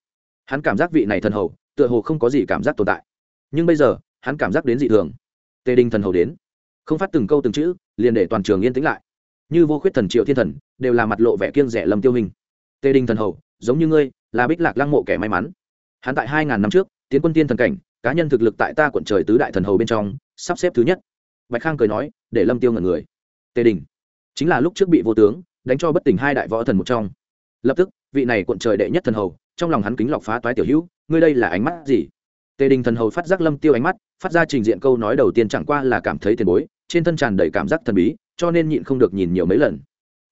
Hắn cảm giác vị này thần hầu, tựa hồ không có gì cảm giác tồn tại. Nhưng bây giờ, hắn cảm giác đến dị thường. Tề đình thần hầu đến. Không phát từng câu từng chữ, liền để toàn trường yên tĩnh lại như vô khuyết thần triệu thiên thần, đều là mặt lộ vẻ kiêng rẻ lâm tiêu hình. Tề đình thần hầu, giống như ngươi, là bích lạc lăng mộ kẻ may mắn. Hắn tại hai ngàn năm trước, tiến quân tiên thần cảnh, cá nhân thực lực tại ta quận trời tứ đại thần hầu bên trong, sắp xếp thứ nhất. Bạch khang cười nói, để lâm tiêu ngẩn người. Tề đình, chính là lúc trước bị vô tướng, đánh cho bất tỉnh hai đại võ thần một trong. Lập tức, vị này quận trời đệ nhất thần hầu, trong lòng hắn kính lọc phá toái tiểu hữu, ngươi đây là ánh mắt gì? Tề đình thần hầu phát giác lâm tiêu ánh mắt, phát ra trình diện câu nói đầu tiên chẳng qua là cảm thấy tiền bối, trên thân tràn đầy cảm giác thần bí cho nên nhịn không được nhìn nhiều mấy lần.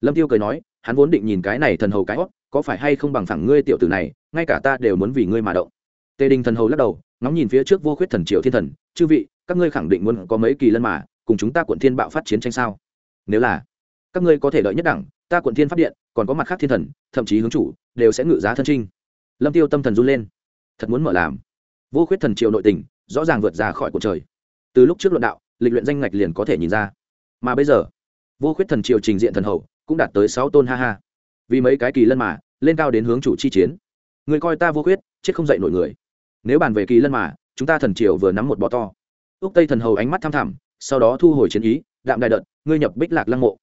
Lâm tiêu cười nói, hắn vốn định nhìn cái này thần hầu cái hót, có phải hay không bằng phẳng ngươi tiểu tử này, ngay cả ta đều muốn vì ngươi mà động. Tề đình thần hầu lắc đầu, ngóng nhìn phía trước vô khuyết thần triều thiên thần, chư vị, các ngươi khẳng định muốn có mấy kỳ lân mà, cùng chúng ta quận thiên bạo phát chiến tranh sao? Nếu là, các ngươi có thể đợi nhất đẳng, ta quận thiên phát điện, còn có mặt khác thiên thần, thậm chí hướng chủ, đều sẽ ngự giá thân trinh. Lâm tiêu tâm thần run lên. Thật muốn mở làm. Vô khuyết thần triều nội tình, rõ ràng vượt ra khỏi cuộc trời. Từ lúc trước luận đạo, lịch luyện danh ngạch liền có thể nhìn ra. Mà bây giờ vô khuyết thần triều trình diện thần hậu, cũng đạt tới sáu tôn ha ha. Vì mấy cái kỳ lân mà lên cao đến hướng chủ chi chiến. Người coi ta vô khuyết chết không dậy nổi người. Nếu bàn về kỳ lân mà chúng ta thần triều vừa nắm một bọ to. Úc tây thần hầu ánh mắt tham thẳm sau đó thu hồi chiến ý đạm đại đợt ngươi nhập bích lạc lăng mộ.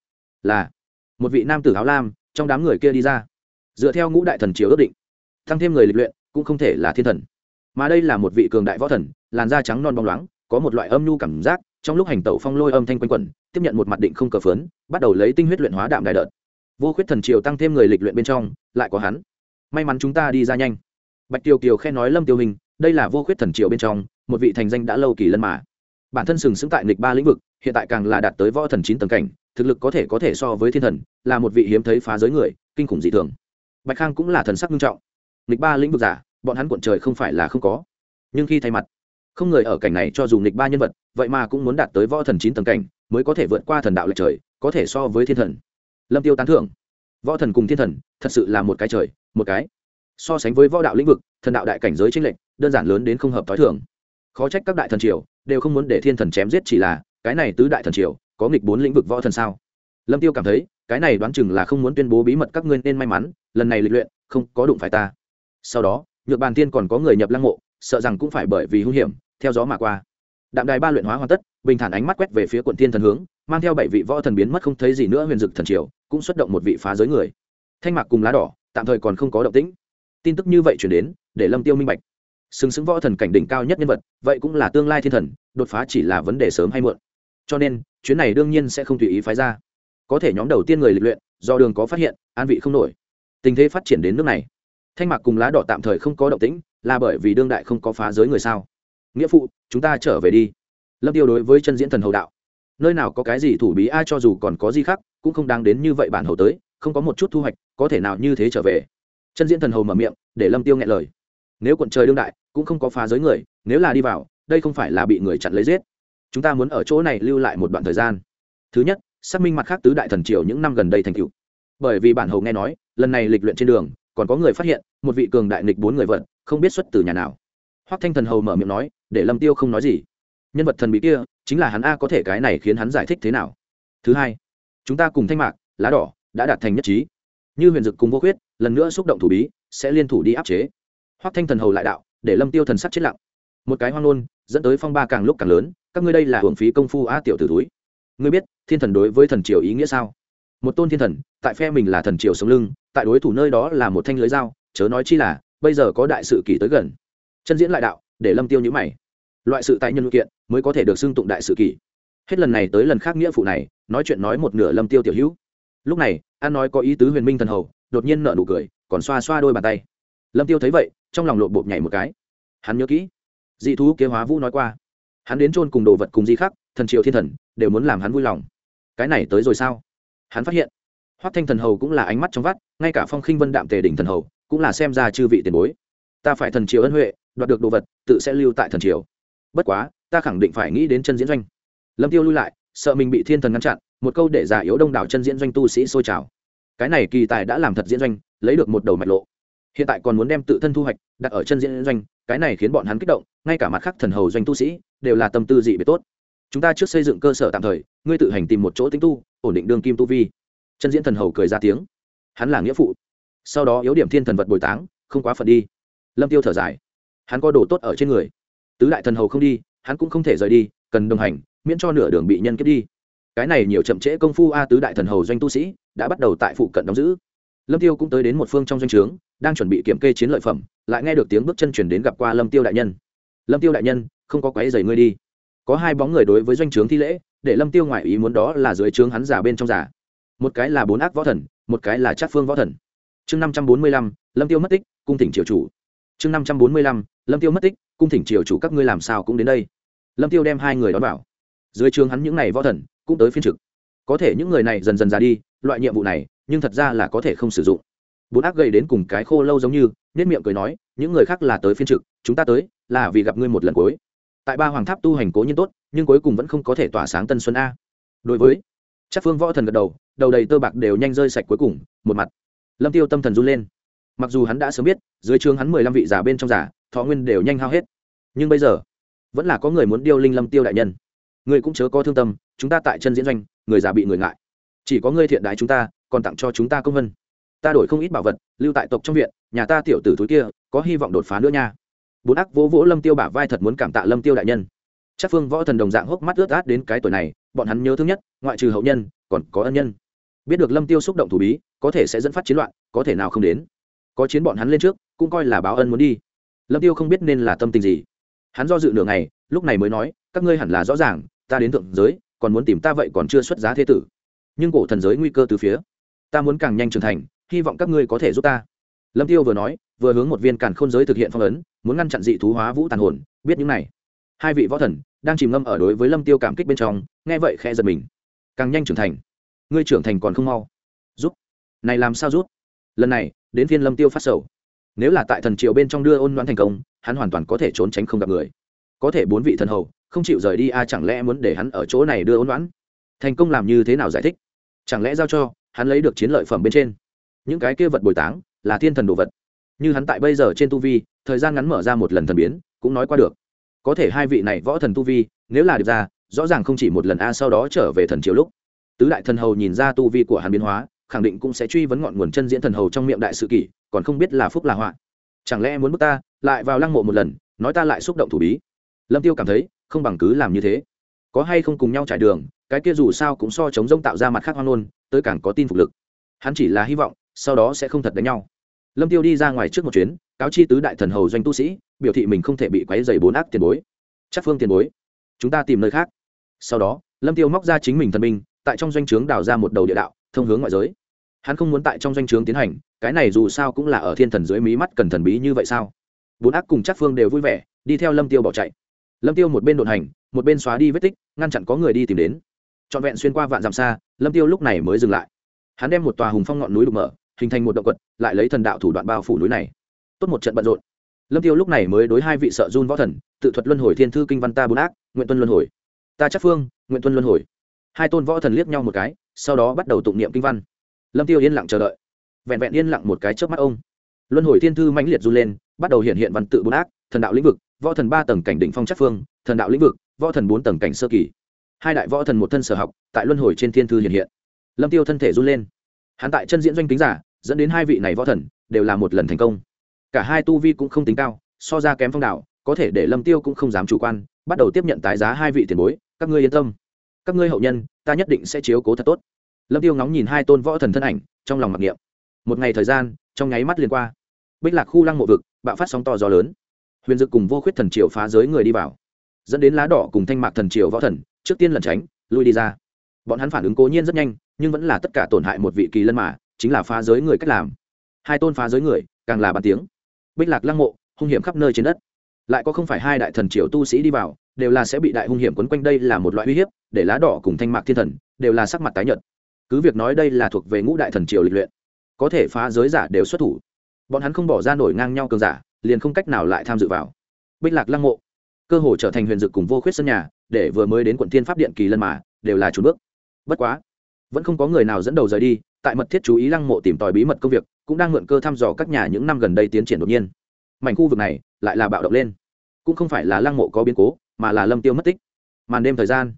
Là một vị nam tử áo lam trong đám người kia đi ra. Dựa theo ngũ đại thần triều ước định tăng thêm người lịch luyện cũng không thể là thiên thần. Mà đây là một vị cường đại võ thần làn da trắng non bóng loáng có một loại âm nhu cảm giác trong lúc hành tẩu phong lôi âm thanh quanh quẩn, tiếp nhận một mặt định không cờ phớn, bắt đầu lấy tinh huyết luyện hóa đạm đại đợt. Vô khuyết thần triều tăng thêm người lịch luyện bên trong, lại có hắn. May mắn chúng ta đi ra nhanh. Bạch tiêu kiều khen nói lâm tiêu hình, đây là vô khuyết thần triều bên trong, một vị thành danh đã lâu kỳ lân mà. Bản thân sừng sững tại nghịch ba lĩnh vực, hiện tại càng là đạt tới võ thần chín tầng cảnh, thực lực có thể có thể so với thiên thần, là một vị hiếm thấy phá giới người, kinh khủng dị thường. Bạch khang cũng là thần sắc nghiêm trọng. Nghịch ba lĩnh vực giả, bọn hắn cuộn trời không phải là không có. Nhưng khi thay mặt không người ở cảnh này cho dù nghịch ba nhân vật, vậy mà cũng muốn đạt tới võ thần chín tầng cảnh, mới có thể vượt qua thần đạo lệch trời, có thể so với thiên thần. Lâm tiêu tán thưởng. Võ thần cùng thiên thần, thật sự là một cái trời, một cái. So sánh với võ đạo lĩnh vực, thần đạo đại cảnh giới tranh lệch, đơn giản lớn đến không hợp t h i thường. Khó trách các đại thần triều đều không muốn để thiên thần chém giết chỉ là, cái này tứ đại thần triều, có nghịch bốn lĩnh vực võ thần sao? Lâm tiêu cảm thấy, cái này đoán chừng là không muốn tuyên bố bí mật các ngươi nên may mắn, lần này lịch luyện, không có đụng phải ta. Sau đó, nhược bàn tiên còn có người nhập lăng mộ, sợ rằng cũng phải bởi vì hung hiểm theo gió mà qua. Đạm đài ba luyện hóa hoàn tất, bình thản ánh mắt quét về phía quận thiên thần hướng, mang theo bảy vị võ thần biến mất không thấy gì nữa huyền dực thần triều, cũng xuất động một vị phá giới người. Thanh mạc cùng lá đỏ, tạm thời còn không có động tĩnh. Tin tức như vậy chuyển đến, để lâm tiêu minh bạch. Xứng xứng võ thần cảnh đỉnh cao nhất nhân vật, vậy cũng là tương lai thiên thần, đột phá chỉ là vấn đề sớm hay muộn. Cho nên, chuyến này đương nhiên sẽ không tùy ý phái ra. Có thể nhóm đầu tiên người lịch luyện, do đường có phát hiện, an vị không nổi. Tình thế phát triển đến nước này. Thanh mạc cùng lá đỏ tạm thời không có động tĩnh, là bởi vì đương đại không có phá giới người sao? Nghĩa phụ, chúng ta trở về đi. Lâm tiêu đối với chân diễn thần hầu đạo. Nơi nào có cái gì thủ bí ai cho dù còn có gì khác, cũng không đáng đến như vậy bản hầu tới, không có một chút thu hoạch, có thể nào như thế trở về. Chân diễn thần hầu mở miệng, để lâm tiêu nghe lời. Nếu quận trời đương đại, cũng không có phá giới người, nếu là đi vào, đây không phải là bị người chặn lấy giết. Chúng ta muốn ở chỗ này lưu lại một đoạn thời gian. Thứ nhất, xác minh mặt khác tứ đại thần triều những năm gần đây thành cựu bởi vì bản hầu nghe nói, lần này lịch luyện trên đường, còn có người phát hiện, một vị cường đại nghịch bốn người vận, không biết xuất từ nhà nào. Hoắc thanh thần hầu mở miệng nói để lâm tiêu không nói gì. Nhân vật thần bí kia chính là hắn a có thể cái này khiến hắn giải thích thế nào? Thứ hai, chúng ta cùng thanh mạc, lá đỏ đã đạt thành nhất trí. Như huyền dực cùng vô khuyết, lần nữa xúc động thủ bí, sẽ liên thủ đi áp chế. Hoắc thanh thần hầu lại đạo, để lâm tiêu thần sắc chết lặng. Một cái hoang nôn dẫn tới phong ba càng lúc càng lớn, các ngươi đây là hưởng phí công phu a tiểu tử túi. Ngươi biết, thiên thần đối với thần triều ý nghĩa sao? Một tôn thiên thần, tại phe mình là thần triều sống lưng, tại đối thủ nơi đó là một thanh lưới dao, chớ nói chi là, bây giờ có đại sự kỳ tới gần. Chân diễn lại đạo để lâm tiêu nhữ mày loại sự tại nhân kiện mới có thể được xưng tụng đại sự kỷ hết lần này tới lần khác nghĩa phụ này nói chuyện nói một nửa lâm tiêu tiểu hữu lúc này an nói có ý tứ huyền minh thần hầu đột nhiên nở nụ cười còn xoa xoa đôi bàn tay lâm tiêu thấy vậy trong lòng lộn bộp nhảy một cái hắn nhớ kỹ dị thú kế hóa vũ nói qua hắn đến chôn cùng đồ vật cùng di khắc thần triều thiên thần đều muốn làm hắn vui lòng cái này tới rồi sao hắn phát hiện hoắc thanh thần hầu cũng là ánh mắt trong vắt ngay cả phong khinh vân đạm tề đỉnh thần hầu cũng là xem ra chư vị tiền bối ta phải thần triều ân huệ đoạt được đồ vật, tự sẽ lưu tại thần triều. Bất quá, ta khẳng định phải nghĩ đến chân diễn doanh. Lâm tiêu lui lại, sợ mình bị thiên thần ngăn chặn, một câu để giả yếu đông đảo chân diễn doanh tu sĩ sôi trào. Cái này kỳ tài đã làm thật diễn doanh, lấy được một đầu mạch lộ. Hiện tại còn muốn đem tự thân thu hoạch, đặt ở chân diễn doanh, cái này khiến bọn hắn kích động, ngay cả mặt khác thần hầu doanh tu sĩ, đều là tâm tư dị biệt tốt. Chúng ta trước xây dựng cơ sở tạm thời, ngươi tự hành tìm một chỗ tính tu, ổn định đương kim tu vi. Chân diễn thần hầu cười ra tiếng. Hắn là nghĩa phụ. Sau đó yếu điểm thiên thần vật bồi táng, không quá phận đi. Lâm tiêu thở dài hắn có đồ tốt ở trên người. Tứ đại thần hầu không đi, hắn cũng không thể rời đi, cần đồng hành, miễn cho nửa đường bị nhân kiếp đi. Cái này nhiều chậm trễ công phu a tứ đại thần hầu doanh tu sĩ, đã bắt đầu tại phụ cận đóng giữ. Lâm tiêu cũng tới đến một phương trong doanh trướng, đang chuẩn bị kiểm kê chiến lợi phẩm, lại nghe được tiếng bước chân chuyển đến gặp qua lâm tiêu đại nhân. Lâm tiêu đại nhân, không có quấy giày ngươi đi. Có hai bóng người đối với doanh trướng thi lễ, để lâm tiêu ngoại ý muốn đó là dưới trướng hắn giả bên trong giả một cái là bốn ác võ thần, một cái là chắc phương võ thần. Chương năm trăm bốn mươi lăm, lâm tiêu mất tích, cung thỉnh triều chủ chương năm trăm bốn mươi lăm, lâm tiêu mất tích, cung thỉnh triều chủ các ngươi làm sao cũng đến đây. Lâm tiêu đem hai người đón vào. Dưới trường hắn những này võ thần, cũng tới phiên trực. Có thể những người này dần dần ra đi, loại nhiệm vụ này, nhưng thật ra là có thể không sử dụng. Bốn ác gầy đến cùng cái khô lâu giống như nết miệng cười nói, những người khác là tới phiên trực, chúng ta tới, là vì gặp ngươi một lần cuối. Tại ba hoàng tháp tu hành cố nhiên tốt, nhưng cuối cùng vẫn không có thể tỏa sáng tân xuân a. Đối với, chắc phương võ thần gật đầu đầu đầy tơ bạc đều nhanh rơi sạch cuối cùng, một mặt. Lâm tiêu tâm thần run lên mặc dù hắn đã sớm biết, dưới trường hắn mười lăm vị giả bên trong giả, thọ nguyên đều nhanh hao hết. Nhưng bây giờ, vẫn là có người muốn điêu linh lâm tiêu đại nhân. Người cũng chớ có thương tâm, chúng ta tại chân diễn doanh, người già bị người ngại. Chỉ có ngươi thiện đại chúng ta, còn tặng cho chúng ta công vân. Ta đổi không ít bảo vật, lưu tại tộc trong viện, nhà ta tiểu tử thúi kia, có hy vọng đột phá nữa nha. Bốn ác vỗ vỗ lâm tiêu bả vai thật muốn cảm tạ lâm tiêu đại nhân. Chắc phương võ thần đồng dạng hốc mắt ướt át đến cái tuổi này, bọn hắn nhớ thương nhất, ngoại trừ hậu nhân, còn có ân nhân. Biết được lâm tiêu xúc động thủ bí, có thể sẽ dẫn phát chiến loạn, có thể nào không đến có chiến bọn hắn lên trước, cũng coi là báo ân muốn đi. Lâm tiêu không biết nên là tâm tình gì. Hắn do dự nửa ngày, lúc này mới nói, các ngươi hẳn là rõ ràng, ta đến thượng giới, còn muốn tìm ta vậy còn chưa xuất giá thế tử. Nhưng cổ thần giới nguy cơ từ phía, ta muốn càng nhanh trưởng thành, hy vọng các ngươi có thể giúp ta. Lâm tiêu vừa nói, vừa hướng một viên càn khôn giới thực hiện phong ấn, muốn ngăn chặn dị thú hóa vũ tàn hồn, biết những này. Hai vị võ thần đang chìm ngâm ở đối với lâm tiêu cảm kích bên trong, nghe vậy khẽ giật mình. Càng nhanh trưởng thành, ngươi trưởng thành còn không mau. Giúp. Này làm sao giúp? Lần này đến phiên lâm tiêu phát sầu. Nếu là tại thần triều bên trong đưa ôn đoán thành công, hắn hoàn toàn có thể trốn tránh không gặp người. Có thể bốn vị thần hầu, không chịu rời đi a, chẳng lẽ muốn để hắn ở chỗ này đưa ôn đoán thành công làm như thế nào giải thích? Chẳng lẽ giao cho hắn lấy được chiến lợi phẩm bên trên? Những cái kia vật bồi táng, là thiên thần đồ vật. Như hắn tại bây giờ trên tu vi, thời gian ngắn mở ra một lần thần biến, cũng nói qua được. Có thể hai vị này võ thần tu vi, nếu là được ra, rõ ràng không chỉ một lần a, sau đó trở về thần triều lúc. Tứ đại thần hầu nhìn ra tu vi của hắn biến hóa khẳng định cũng sẽ truy vấn ngọn nguồn chân diễn thần hầu trong miệng đại sự kỷ còn không biết là phúc là họa. Chẳng lẽ muốn bước ta lại vào lăng mộ một lần nói ta lại xúc động thủ bí? Lâm tiêu cảm thấy không bằng cứ làm như thế. Có hay không cùng nhau trải đường cái kia dù sao cũng so chống rông tạo ra mặt khác hoang nôn tới càng có tin phục lực. Hắn chỉ là hy vọng sau đó sẽ không thật đánh nhau. Lâm tiêu đi ra ngoài trước một chuyến cáo chi tứ đại thần hầu doanh tu sĩ biểu thị mình không thể bị quấy dày bốn ác tiền bối. Chắc phương tiền bối chúng ta tìm nơi khác. Sau đó lâm tiêu móc ra chính mình thần minh, tại trong doanh trướng đào ra một đầu địa đạo thông hướng ngoại giới. Hắn không muốn tại trong doanh trướng tiến hành, cái này dù sao cũng là ở thiên thần dưới mí mắt cần thần bí như vậy sao? Bốn ác cùng chắc phương đều vui vẻ, đi theo lâm tiêu bỏ chạy. Lâm tiêu một bên đột hành, một bên xóa đi vết tích, ngăn chặn có người đi tìm đến. Trọn vẹn xuyên qua vạn dặm xa, lâm tiêu lúc này mới dừng lại. Hắn đem một tòa hùng phong ngọn núi đục mở, hình thành một động quật, lại lấy thần đạo thủ đoạn bao phủ núi này. Tốt một trận bận rộn. Lâm tiêu lúc này mới đối hai vị sợ run võ thần, tự thuật luân hồi thiên thư kinh văn ta bốn ác, nguyện tuân luân hồi. Ta chắc phương, nguyện tuân luân hồi. Hai tôn võ thần liếc nhau một cái sau đó bắt đầu tụng niệm kinh văn. Lâm tiêu yên lặng chờ đợi. Vẹn vẹn yên lặng một cái trước mắt ông. Luân hồi thiên thư mãnh liệt run lên, bắt đầu hiện hiện văn tự bốn ác, thần đạo lĩnh vực, võ thần ba tầng cảnh đỉnh phong chắc phương, thần đạo lĩnh vực, võ thần bốn tầng cảnh sơ kỳ. Hai đại võ thần một thân sở học, tại luân hồi trên thiên thư hiện hiện. Lâm tiêu thân thể run lên. Hắn tại chân diễn doanh kính giả, dẫn đến hai vị này võ thần, đều là một lần thành công. Cả hai tu vi cũng không tính cao, so ra kém phong đạo, có thể để lâm tiêu cũng không dám chủ quan, bắt đầu tiếp nhận tái giá hai vị tiền bối, các ngươi yên tâm các ngươi hậu nhân, ta nhất định sẽ chiếu cố thật tốt. Lâm tiêu ngóng nhìn hai tôn võ thần thân ảnh, trong lòng mặc niệm. Một ngày thời gian, trong nháy mắt liền qua. Bích lạc khu lăng mộ vực, bạo phát sóng to gió lớn. Huyền dực cùng vô khuyết thần triều phá giới người đi vào. Dẫn đến lá đỏ cùng thanh mạc thần triều võ thần, trước tiên lẩn tránh, lui đi ra. Bọn hắn phản ứng cố nhiên rất nhanh, nhưng vẫn là tất cả tổn hại một vị kỳ lân mà, chính là phá giới người cách làm. Hai tôn phá giới người, càng là bàn tiếng. Bích lạc lăng mộ, hung hiểm khắp nơi trên đất lại có không phải hai đại thần triều tu sĩ đi vào, đều là sẽ bị đại hung hiểm quấn quanh đây là một loại uy hiếp, để lá đỏ cùng thanh mạc thiên thần đều là sắc mặt tái nhợt. Cứ việc nói đây là thuộc về ngũ đại thần triều lịch luyện, có thể phá giới giả đều xuất thủ. Bọn hắn không bỏ ra nổi ngang nhau cường giả, liền không cách nào lại tham dự vào. Bích lạc lăng mộ, cơ hồ trở thành huyền dực cùng vô khuyết sân nhà, để vừa mới đến quận thiên pháp điện kỳ lân mà, đều là chủ bước. Bất quá, vẫn không có người nào dẫn đầu rời đi, tại mật thiết chú ý lăng mộ tìm tòi bí mật công việc, cũng đang mượn cơ thăm dò các nhà những năm gần đây tiến triển đột nhiên. Mảnh khu vực này lại là bạo động lên. Cũng không phải là lăng mộ có biến cố, mà là lâm tiêu mất tích. Màn đêm thời gian.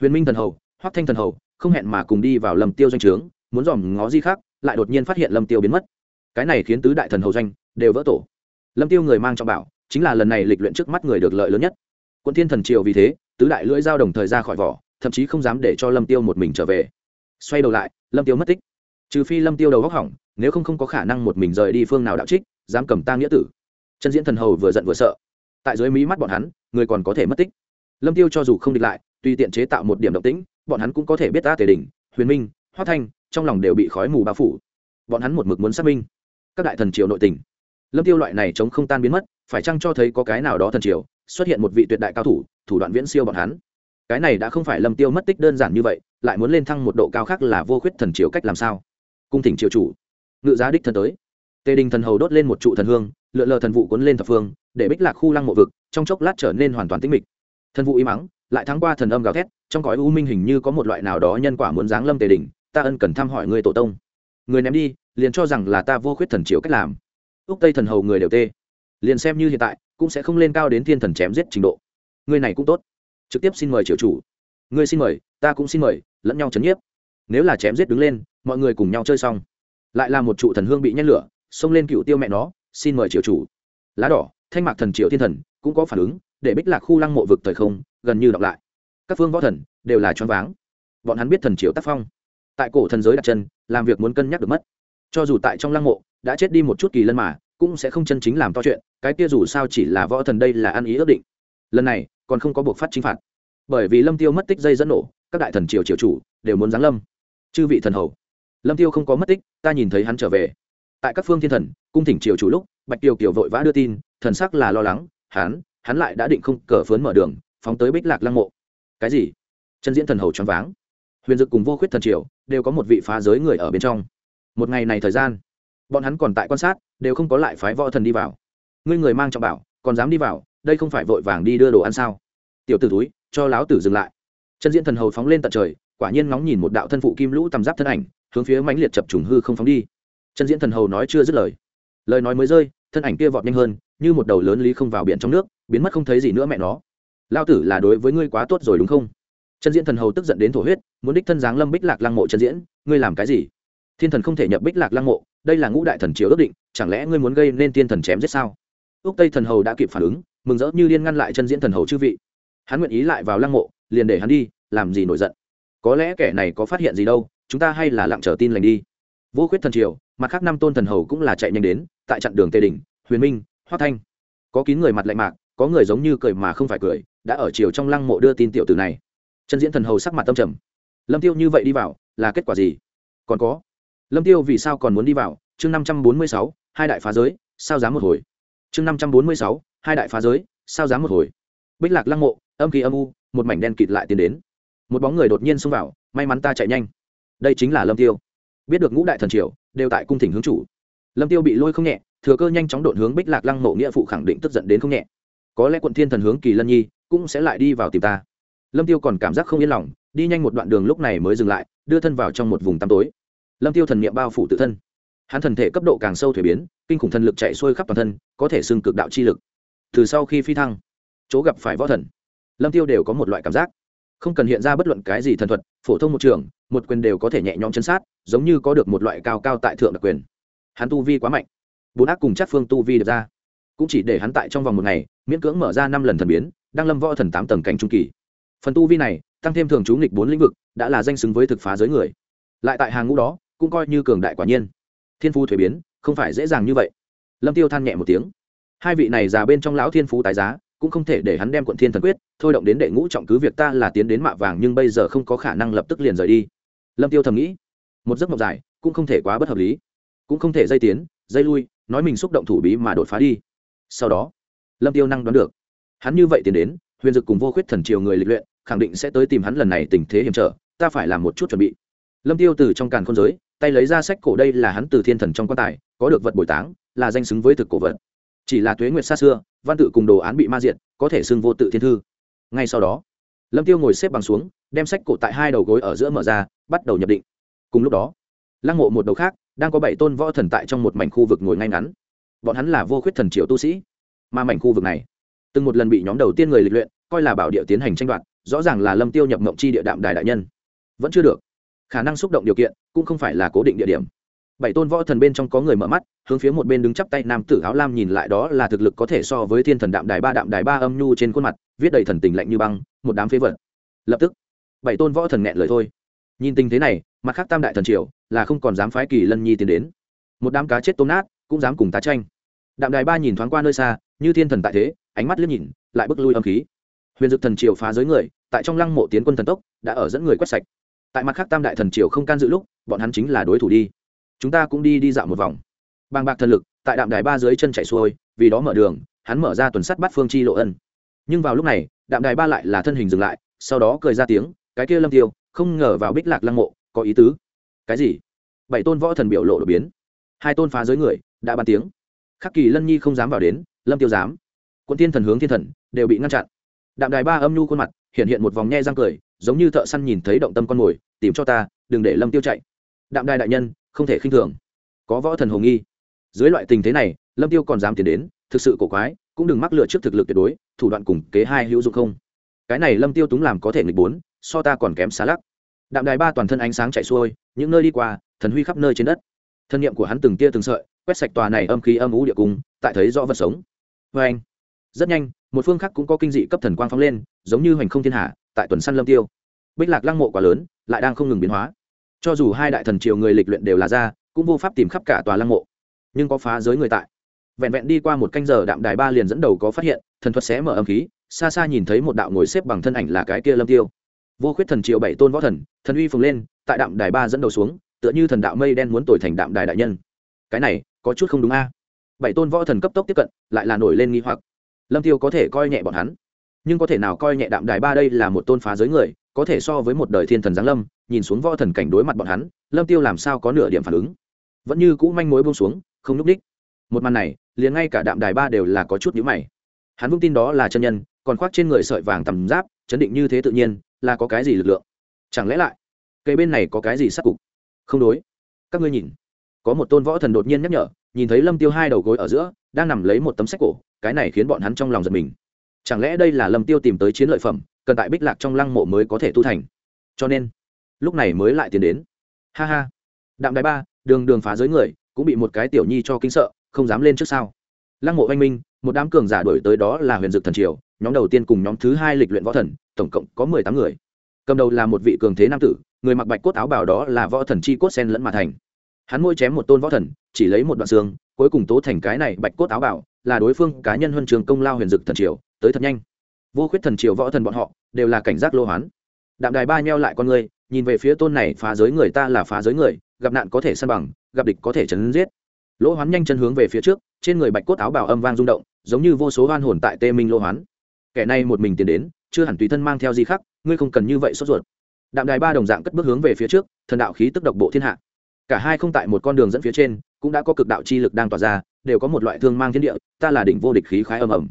Huyền minh thần hầu, hoắc thanh thần hầu, không hẹn mà cùng đi vào lâm tiêu doanh trướng, muốn dòm ngó gì khác lại đột nhiên phát hiện lâm tiêu biến mất. Cái này khiến tứ đại thần hầu doanh đều vỡ tổ. Lâm tiêu người mang trọng bảo, chính là lần này lịch luyện trước mắt người được lợi lớn nhất. Quân thiên thần triều vì thế, tứ đại lưỡi dao đồng thời ra khỏi vỏ, thậm chí không dám để cho lâm tiêu một mình trở về. Xoay đầu lại, lâm tiêu mất tích. Trừ phi lâm tiêu đầu góc hỏng, nếu không không có khả năng một mình rời đi phương nào đạo trích, dám cầm ta nghĩa tử chân diễn thần hầu vừa giận vừa sợ. Tại dưới mí mắt bọn hắn, người còn có thể mất tích. Lâm tiêu cho dù không địch lại, tùy tiện chế tạo một điểm động tĩnh, bọn hắn cũng có thể biết ta tề đình, huyền minh hoa thanh, trong lòng đều bị khói mù bao phủ. Bọn hắn một mực muốn xác minh các đại thần triều nội tình. Lâm tiêu loại này chống không tan biến mất, phải chăng cho thấy có cái nào đó thần triều xuất hiện một vị tuyệt đại cao thủ thủ đoạn viễn siêu bọn hắn? Cái này đã không phải lâm tiêu mất tích đơn giản như vậy, lại muốn lên thăng một độ cao khác là vô khuyết thần triều cách làm sao? Cung thỉnh triều chủ, ngự giá đích thân tới. Tề đình thần hầu đốt lên một trụ thần hương lượn lờ thần vụ cuốn lên thập phương để bích lạc khu lăng mộ vực trong chốc lát trở nên hoàn toàn tĩnh mịch. Thần vụ im mắng lại thắng qua thần âm gào thét trong cõi u minh hình như có một loại nào đó nhân quả muốn giáng lâm tề đỉnh, ta ân cần thăm hỏi người tổ tông. Người ném đi liền cho rằng là ta vô khuyết thần chiếu cách làm. Úc tây thần hầu người đều tê. Liền xem như hiện tại cũng sẽ không lên cao đến thiên thần chém giết trình độ. Người này cũng tốt. Trực tiếp xin mời triều chủ. Người xin mời ta cũng xin mời lẫn nhau chấn nhiếp. Nếu là chém giết đứng lên mọi người cùng nhau chơi xong. Lại là một trụ thần hương bị nhét lửa xông lên cựu tiêu mẹ nó xin mời triều chủ. Lá đỏ, thanh mạc thần triệu thiên thần, cũng có phản ứng, để bích lạc khu lăng mộ vực thời không, gần như đọc lại. Các phương võ thần, đều là choáng váng. Bọn hắn biết thần triệu tác phong. Tại cổ thần giới đặt chân, làm việc muốn cân nhắc được mất. Cho dù tại trong lăng mộ, đã chết đi một chút kỳ lân mà, cũng sẽ không chân chính làm to chuyện, cái kia dù sao chỉ là võ thần đây là ăn ý ước định. Lần này, còn không có buộc phát chính phạt. Bởi vì lâm tiêu mất tích dây dẫn nổ, các đại thần triều triều chủ, đều muốn giáng lâm. Chư vị thần hầu, lâm tiêu không có mất tích, ta nhìn thấy hắn trở về tại các phương thiên thần, cung thỉnh triều chủ lúc, bạch kiều kiều vội vã đưa tin, thần sắc là lo lắng, hắn hắn lại đã định không cờ phớn mở đường, phóng tới bích lạc lăng mộ. Cái gì? Chân diễn thần hầu choáng váng. Huyền dực cùng vô khuyết thần triều đều có một vị phá giới người ở bên trong. Một ngày này thời gian, bọn hắn còn tại quan sát, đều không có lại phái võ thần đi vào. Ngươi người mang trọng bảo, còn dám đi vào, đây không phải vội vàng đi đưa đồ ăn sao? Tiểu t ử túi cho láo tử dừng lại. Chân diễn thần hầu phóng lên tận trời, quả nhiên ngóng nhìn một đạo thân phụ kim lũ tầm giáp thân ảnh, hướng phía mãnh liệt chập trùng hư không phóng đi chân diễn thần hầu nói chưa dứt lời. Lời nói mới rơi, thân ảnh kia vọt nhanh hơn, như một đầu lớn lý không vào biển trong nước, biến mất không thấy gì nữa mẹ nó. Lao tử là đối với ngươi quá tốt rồi đúng không? Chân diễn thần hầu tức giận đến thổ huyết, muốn đích thân giáng lâm bích lạc lăng mộ chân diễn, ngươi làm cái gì? Thiên thần không thể nhập bích lạc lăng mộ, đây là ngũ đại thần triều ước định, chẳng lẽ ngươi muốn gây nên Thiên thần chém giết sao? Úc tây thần hầu đã kịp phản ứng, mừng rỡ như liên ngăn lại chân diễn thần hầu chư vị. Hắn nguyện ý lại vào lăng mộ, liền để hắn đi, làm gì nổi giận? Có lẽ kẻ này có phát hiện gì đâu, chúng ta hay là lặng chờ tin lành đi. Vô khuyết thần triều mặt khác năm tôn thần hầu cũng là chạy nhanh đến, tại chặn đường tề đình, huyền minh hoác thanh. Có kín người mặt lạnh mạc, có người giống như cười mà không phải cười, đã ở chiều trong lăng mộ đưa tin tiểu từ này. Chân diễn thần hầu sắc mặt tâm trầm. Lâm tiêu như vậy đi vào, là kết quả gì? Còn có. Lâm tiêu vì sao còn muốn đi vào? Chương năm trăm bốn mươi sáu, hai đại phá giới, sao dám một hồi? Chương năm trăm bốn mươi sáu, hai đại phá giới, sao dám một hồi? Bích lạc lăng mộ, âm khí âm u, một mảnh đen kịt lại tiến đến. Một bóng người đột nhiên xông vào, may mắn ta chạy nhanh. Đây chính là lâm tiêu. Biết được ngũ đại thần triều đều tại cung thỉnh hướng chủ. Lâm tiêu bị lôi không nhẹ, thừa cơ nhanh chóng đột hướng bích lạc lăng mộ nghĩa phụ khẳng định tức giận đến không nhẹ. Có lẽ quận thiên thần hướng kỳ lân nhi cũng sẽ lại đi vào tìm ta. Lâm tiêu còn cảm giác không yên lòng, đi nhanh một đoạn đường lúc này mới dừng lại, đưa thân vào trong một vùng tăm tối. Lâm tiêu thần niệm bao phủ tự thân. Hắn thần thể cấp độ càng sâu thuế biến, kinh khủng thần lực chạy xuôi khắp toàn thân, có thể xưng cực đạo chi lực. Từ sau khi phi thăng, chỗ gặp phải võ thần, lâm tiêu đều có một loại cảm giác không cần hiện ra bất luận cái gì thần thuật, phổ thông một trường, một quyền đều có thể nhẹ nhõm chân sát, giống như có được một loại cao cao tại thượng đặc quyền. Hắn tu vi quá mạnh. Bốn ác cùng chắc phương tu vi được ra. Cũng chỉ để hắn tại trong vòng một ngày, miễn cưỡng mở ra năm lần thần biến đang lâm võ thần tám tầng cảnh trung kỳ. Phần tu vi này, tăng thêm thường trú nghịch bốn lĩnh vực, đã là danh xứng với thực phá giới người. Lại tại hàng ngũ đó, cũng coi như cường đại quả nhiên. Thiên phu thuế biến, không phải dễ dàng như vậy. Lâm tiêu than nhẹ một tiếng. Hai vị này già bên trong lão thiên phú tái giá cũng không thể để hắn đem quận thiên thần quyết, thôi động đến đệ ngũ trọng cứ việc ta là tiến đến mạ vàng nhưng bây giờ không có khả năng lập tức liền rời đi. Lâm tiêu thầm nghĩ, một giấc mộng dài, cũng không thể quá bất hợp lý. Cũng không thể dây tiến, dây lui, nói mình xúc động thủ bí mà đột phá đi. Sau đó, lâm tiêu năng đoán được, hắn như vậy tiến đến, huyền dực cùng vô khuyết thần triều người lịch luyện, khẳng định sẽ tới tìm hắn lần này tình thế hiểm trở, ta phải làm một chút chuẩn bị. Lâm tiêu từ trong càn khôn giới, tay lấy ra sách cổ, đây là hắn từ thiên thần trong quan tài, có được vật bồi táng, là danh xứng với thực cổ vật chỉ là tuế nguyệt xa xưa, văn tự cùng đồ án bị ma diện có thể xưng vô tự thiên thư. Ngay sau đó, lâm tiêu ngồi xếp bằng xuống, đem sách cổ tại hai đầu gối ở giữa mở ra, bắt đầu nhập định. Cùng lúc đó, lăng mộ một đầu khác, đang có bảy tôn võ thần tại trong một mảnh khu vực ngồi ngay ngắn. Bọn hắn là vô khuyết thần triều tu sĩ. Mà mảnh khu vực này, từng một lần bị nhóm đầu tiên người lịch luyện, coi là bảo địa tiến hành tranh đoạt, rõ ràng là lâm tiêu nhập mộng chi địa đạm đài đại nhân. Vẫn chưa được. Khả năng xúc động điều kiện cũng không phải là cố định địa điểm bảy tôn võ thần bên trong có người mở mắt, hướng phía một bên đứng chắp tay, nam tử áo lam nhìn lại đó là thực lực có thể so với thiên thần đạm đài ba, đạm đài ba âm nhu trên khuôn mặt, viết đầy thần tình lạnh như băng, một đám phế vật. Lập tức, bảy tôn võ thần nghẹn lời thôi. Nhìn tình thế này, mặt khác tam đại thần triều là không còn dám phái kỳ lân nhi tiến đến. Một đám cá chết tôm nát, cũng dám cùng tá tranh. Đạm đài ba nhìn thoáng qua nơi xa, như thiên thần tại thế, ánh mắt liếc nhìn, lại bước lui âm khí. Huyền dực thần triều phá giới người tại tại trong lăng mộ tiến quân thần tốc, đã ở dẫn người quét sạch. Tại mặt khác tam đại thần triều không can dự lúc, bọn hắn chính là đối thủ đi chúng ta cũng đi đi dạo một vòng. Bàng bạc thần lực, tại đạm đài ba dưới chân chạy xuôi, vì đó mở đường, hắn mở ra tuần sắt bắt phương chi lộ ân. Nhưng vào lúc này, đạm đài ba lại là thân hình dừng lại, sau đó cười ra tiếng, cái kia lâm tiêu, không ngờ vào bích lạc lăng mộ, có ý tứ. Cái gì? Bảy tôn võ thần biểu lộ đột biến. Hai tôn phá giới người, đã bàn tiếng. Khắc kỳ lân nhi không dám vào đến, lâm tiêu dám. Quân thiên thần hướng thiên thần, đều bị ngăn chặn. Đạm đài ba âm nhu khuôn mặt, hiện hiện một vòng nhe răng cười, giống như thợ săn nhìn thấy động tâm con mồi, tìm cho ta, đừng để lâm tiêu chạy. Đạm đài đại nhân không thể khinh thường. Có võ thần hồ nghi. Dưới loại tình thế này, lâm tiêu còn dám tiến đến, thực sự cổ quái, cũng đừng mắc lựa trước thực lực tuyệt đối, thủ đoạn cùng kế hai hữu dụng không. Cái này lâm tiêu túng làm có thể nghịch bốn, so ta còn kém xa lắc. Đạm đài ba toàn thân ánh sáng chạy xuôi, những nơi đi qua, thần huy khắp nơi trên đất. Thân nhiệm của hắn từng tia từng sợi, quét sạch tòa này âm khí âm ú địa cung, tại thấy rõ vật sống. Vê anh, rất nhanh, một phương khác cũng có kinh dị cấp thần quang phóng lên, giống như hoành không thiên hạ tại tuần săn lâm tiêu. Bích lạc lăng mộ quá lớn, lại đang không ngừng biến hóa cho dù hai đại thần triều người lịch luyện đều là ra, cũng vô pháp tìm khắp cả tòa lăng mộ. Nhưng có phá giới người tại. Vẹn vẹn đi qua một canh giờ đạm đài ba liền dẫn đầu có phát hiện, thần thuật sẽ mở âm khí, xa xa nhìn thấy một đạo ngồi xếp bằng thân ảnh là cái kia lâm tiêu. Vô khuyết thần triều bảy tôn võ thần thần uy phồng lên, tại đạm đài ba dẫn đầu xuống, tựa như thần đạo mây đen muốn tồi thành đạm đài đại nhân. Cái này, có chút không đúng a. Bảy tôn võ thần cấp tốc tiếp cận, lại là nổi lên nghi hoặc. Lâm tiêu có thể coi nhẹ bọn hắn, nhưng có thể nào coi nhẹ đạm đài ba đây là một tôn phá giới người có thể so với một đời thiên thần giáng lâm, nhìn xuống võ thần cảnh đối mặt bọn hắn, lâm tiêu làm sao có nửa điểm phản ứng? Vẫn như cũ manh mối buông xuống, không núp đích một màn này, liền ngay cả đạm đài ba đều là có chút nhíu mày. Hắn vững tin đó là chân nhân, còn khoác trên người sợi vàng tầm giáp, chấn định như thế tự nhiên, là có cái gì lực lượng? Chẳng lẽ lại, cây bên này có cái gì sắc cục? Không đối. Các ngươi nhìn. Có một tôn võ thần đột nhiên nhắc nhở, nhìn thấy lâm tiêu hai đầu gối ở giữa, đang nằm lấy một tấm sách cổ, cái này khiến bọn hắn trong lòng giật mình. Chẳng lẽ đây là lâm tiêu tìm tới chiến lợi phẩm cần tại bích lạc trong lăng mộ mới có thể tu thành. Cho nên, lúc này mới lại tiến đến. Ha ha. Đạm đài ba, đường đường phá giới người, cũng bị một cái tiểu nhi cho kinh sợ, không dám lên trước sau lăng mộ anh minh, một đám cường giả đổi tới đó là huyền dực thần triều, nhóm đầu tiên cùng nhóm thứ hai lịch luyện võ thần, tổng cộng có mười tám người. Cầm đầu là một vị cường thế nam tử, người mặc bạch cốt áo bảo đó là võ thần chi cốt sen lẫn mà thành. Hắn môi chém một tôn võ thần, chỉ lấy một đoạn xương, cuối cùng tố thành cái này bạch cốt áo bảo là đối phương cá nhân huân trường công lao huyền dực thần triều, tới thật nhanh vô khuyết thần triều võ thần bọn họ, đều là cảnh giác lô hoán. Đạm đài ba nheo lại con người, nhìn về phía tôn này phá giới người ta là phá giới người, gặp nạn có thể săn bằng, gặp địch có thể chấn giết. Lỗ hoán nhanh chân hướng về phía trước, trên người bạch cốt áo bào âm vang rung động, giống như vô số hoan hồn tại tê minh lỗ hoán. Kẻ này một mình tiến đến, chưa hẳn tùy thân mang theo gì khác, ngươi không cần như vậy sốt ruột. Đạm đài ba đồng dạng cất bước hướng về phía trước, thần đạo khí tức độc bộ thiên hạ. Cả hai không tại một con đường dẫn phía trên, cũng đã có cực đạo chi lực đang tỏa ra, đều có một loại thương mang thiên địa, ta là đỉnh vô địch khí khái âm ầm.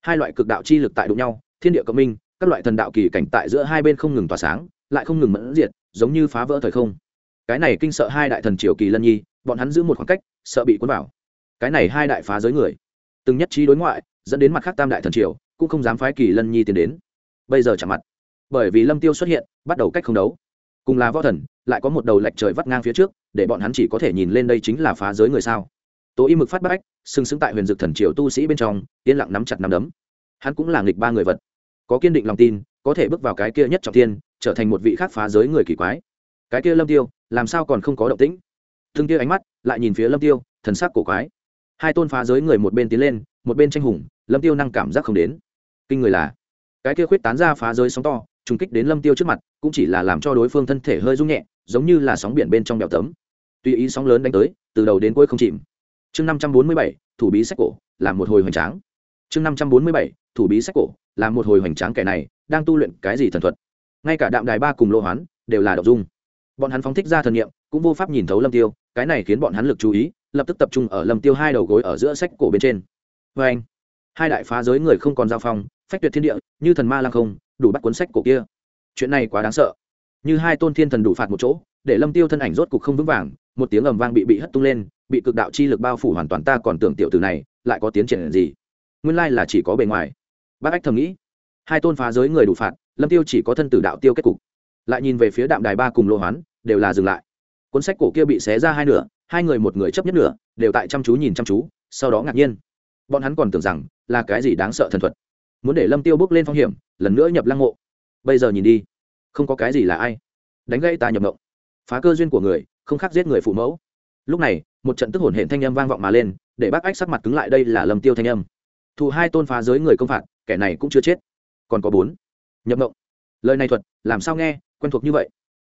Hai loại cực đạo chi lực tại đụng nhau thiên địa cộng minh, các loại thần đạo kỳ cảnh tại giữa hai bên không ngừng tỏa sáng, lại không ngừng mẫn diệt, giống như phá vỡ thời không. Cái này kinh sợ hai đại thần triều kỳ lân nhi, bọn hắn giữ một khoảng cách, sợ bị cuốn vào. Cái này hai đại phá giới người, từng nhất trí đối ngoại, dẫn đến mặt khác tam đại thần triều, cũng không dám phái kỳ lân nhi tiến đến. Bây giờ chạm mặt, bởi vì lâm tiêu xuất hiện, bắt đầu cách không đấu. Cùng là võ thần, lại có một đầu lệch trời vắt ngang phía trước, để bọn hắn chỉ có thể nhìn lên đây chính là phá giới người sao? Tố y mực phát bách, sừng sững tại huyền dực thần triều tu sĩ bên trong, yên lặng nắm chặt nắm đấm hắn cũng là nghịch ba người vật. Có kiên định lòng tin, có thể bước vào cái kia nhất trọng tiên trở thành một vị khác phá giới người kỳ quái. Cái kia lâm tiêu, làm sao còn không có động tĩnh? Thương kia ánh mắt, lại nhìn phía lâm tiêu, thần sắc cổ quái. Hai tôn phá giới người một bên tiến lên, một bên tranh hùng, lâm tiêu năng cảm giác không đến. Kinh người là, cái kia khuyết tán ra phá giới sóng to, trùng kích đến lâm tiêu trước mặt, cũng chỉ là làm cho đối phương thân thể hơi rung nhẹ, giống như là sóng biển bên trong bèo tấm. Tuy ý sóng lớn đánh tới, từ đầu đến cuối không chìm. Chương năm trăm bốn mươi bảy, thủ bí sách cổ làm một hồi hoành tráng. Chương năm trăm bốn mươi bảy thủ bí sách cổ làm một hồi hoành tráng kẻ này, đang tu luyện cái gì thần thuật. Ngay cả đạm đài ba cùng lô hoán, đều là đậu dung. Bọn hắn phóng thích ra thần nghiệm cũng vô pháp nhìn thấu lâm tiêu, cái này khiến bọn hắn lực chú ý, lập tức tập trung ở lâm tiêu hai đầu gối ở giữa sách cổ bên trên. Vê anh, hai đại phá giới người không còn giao phong, phách tuyệt thiên địa, như thần ma lăng không, đủ bắt cuốn sách cổ kia. Chuyện này quá đáng sợ. Như hai tôn thiên thần đủ phạt một chỗ, để lâm tiêu thân ảnh rốt cục không vững vàng, một tiếng ầm vang bị bị hất tung lên, bị cực đạo chi lực bao phủ hoàn toàn ta còn tưởng tiểu tử này, lại có tiến triển gì? Nguyên lai là chỉ có bề ngoài bác ách thầm nghĩ, hai tôn phá giới người đủ phạt, lâm tiêu chỉ có thân tử đạo tiêu kết cục. Lại nhìn về phía đạm đài ba cùng lô hoán, đều là dừng lại. Cuốn sách cổ kia bị xé ra hai nửa, hai người một người chấp nhất nửa, đều tại chăm chú nhìn chăm chú, sau đó ngạc nhiên. Bọn hắn còn tưởng rằng là cái gì đáng sợ thần thuật. Muốn để lâm tiêu bước lên phong hiểm, lần nữa nhập lăng mộ. Bây giờ nhìn đi, không có cái gì là ai. Đánh gây ta nhập mộng. Phá cơ duyên của người, không khác giết người phụ mẫu. Lúc này, một trận tức hồn hển thanh âm vang vọng mà lên, để bác ách sắc mặt cứng lại đây là lâm tiêu thanh âm thù hai tôn phá giới người công phạt, kẻ này cũng chưa chết, còn có bốn. Nhập mộng. Lời này thuật, làm sao nghe, quen thuộc như vậy.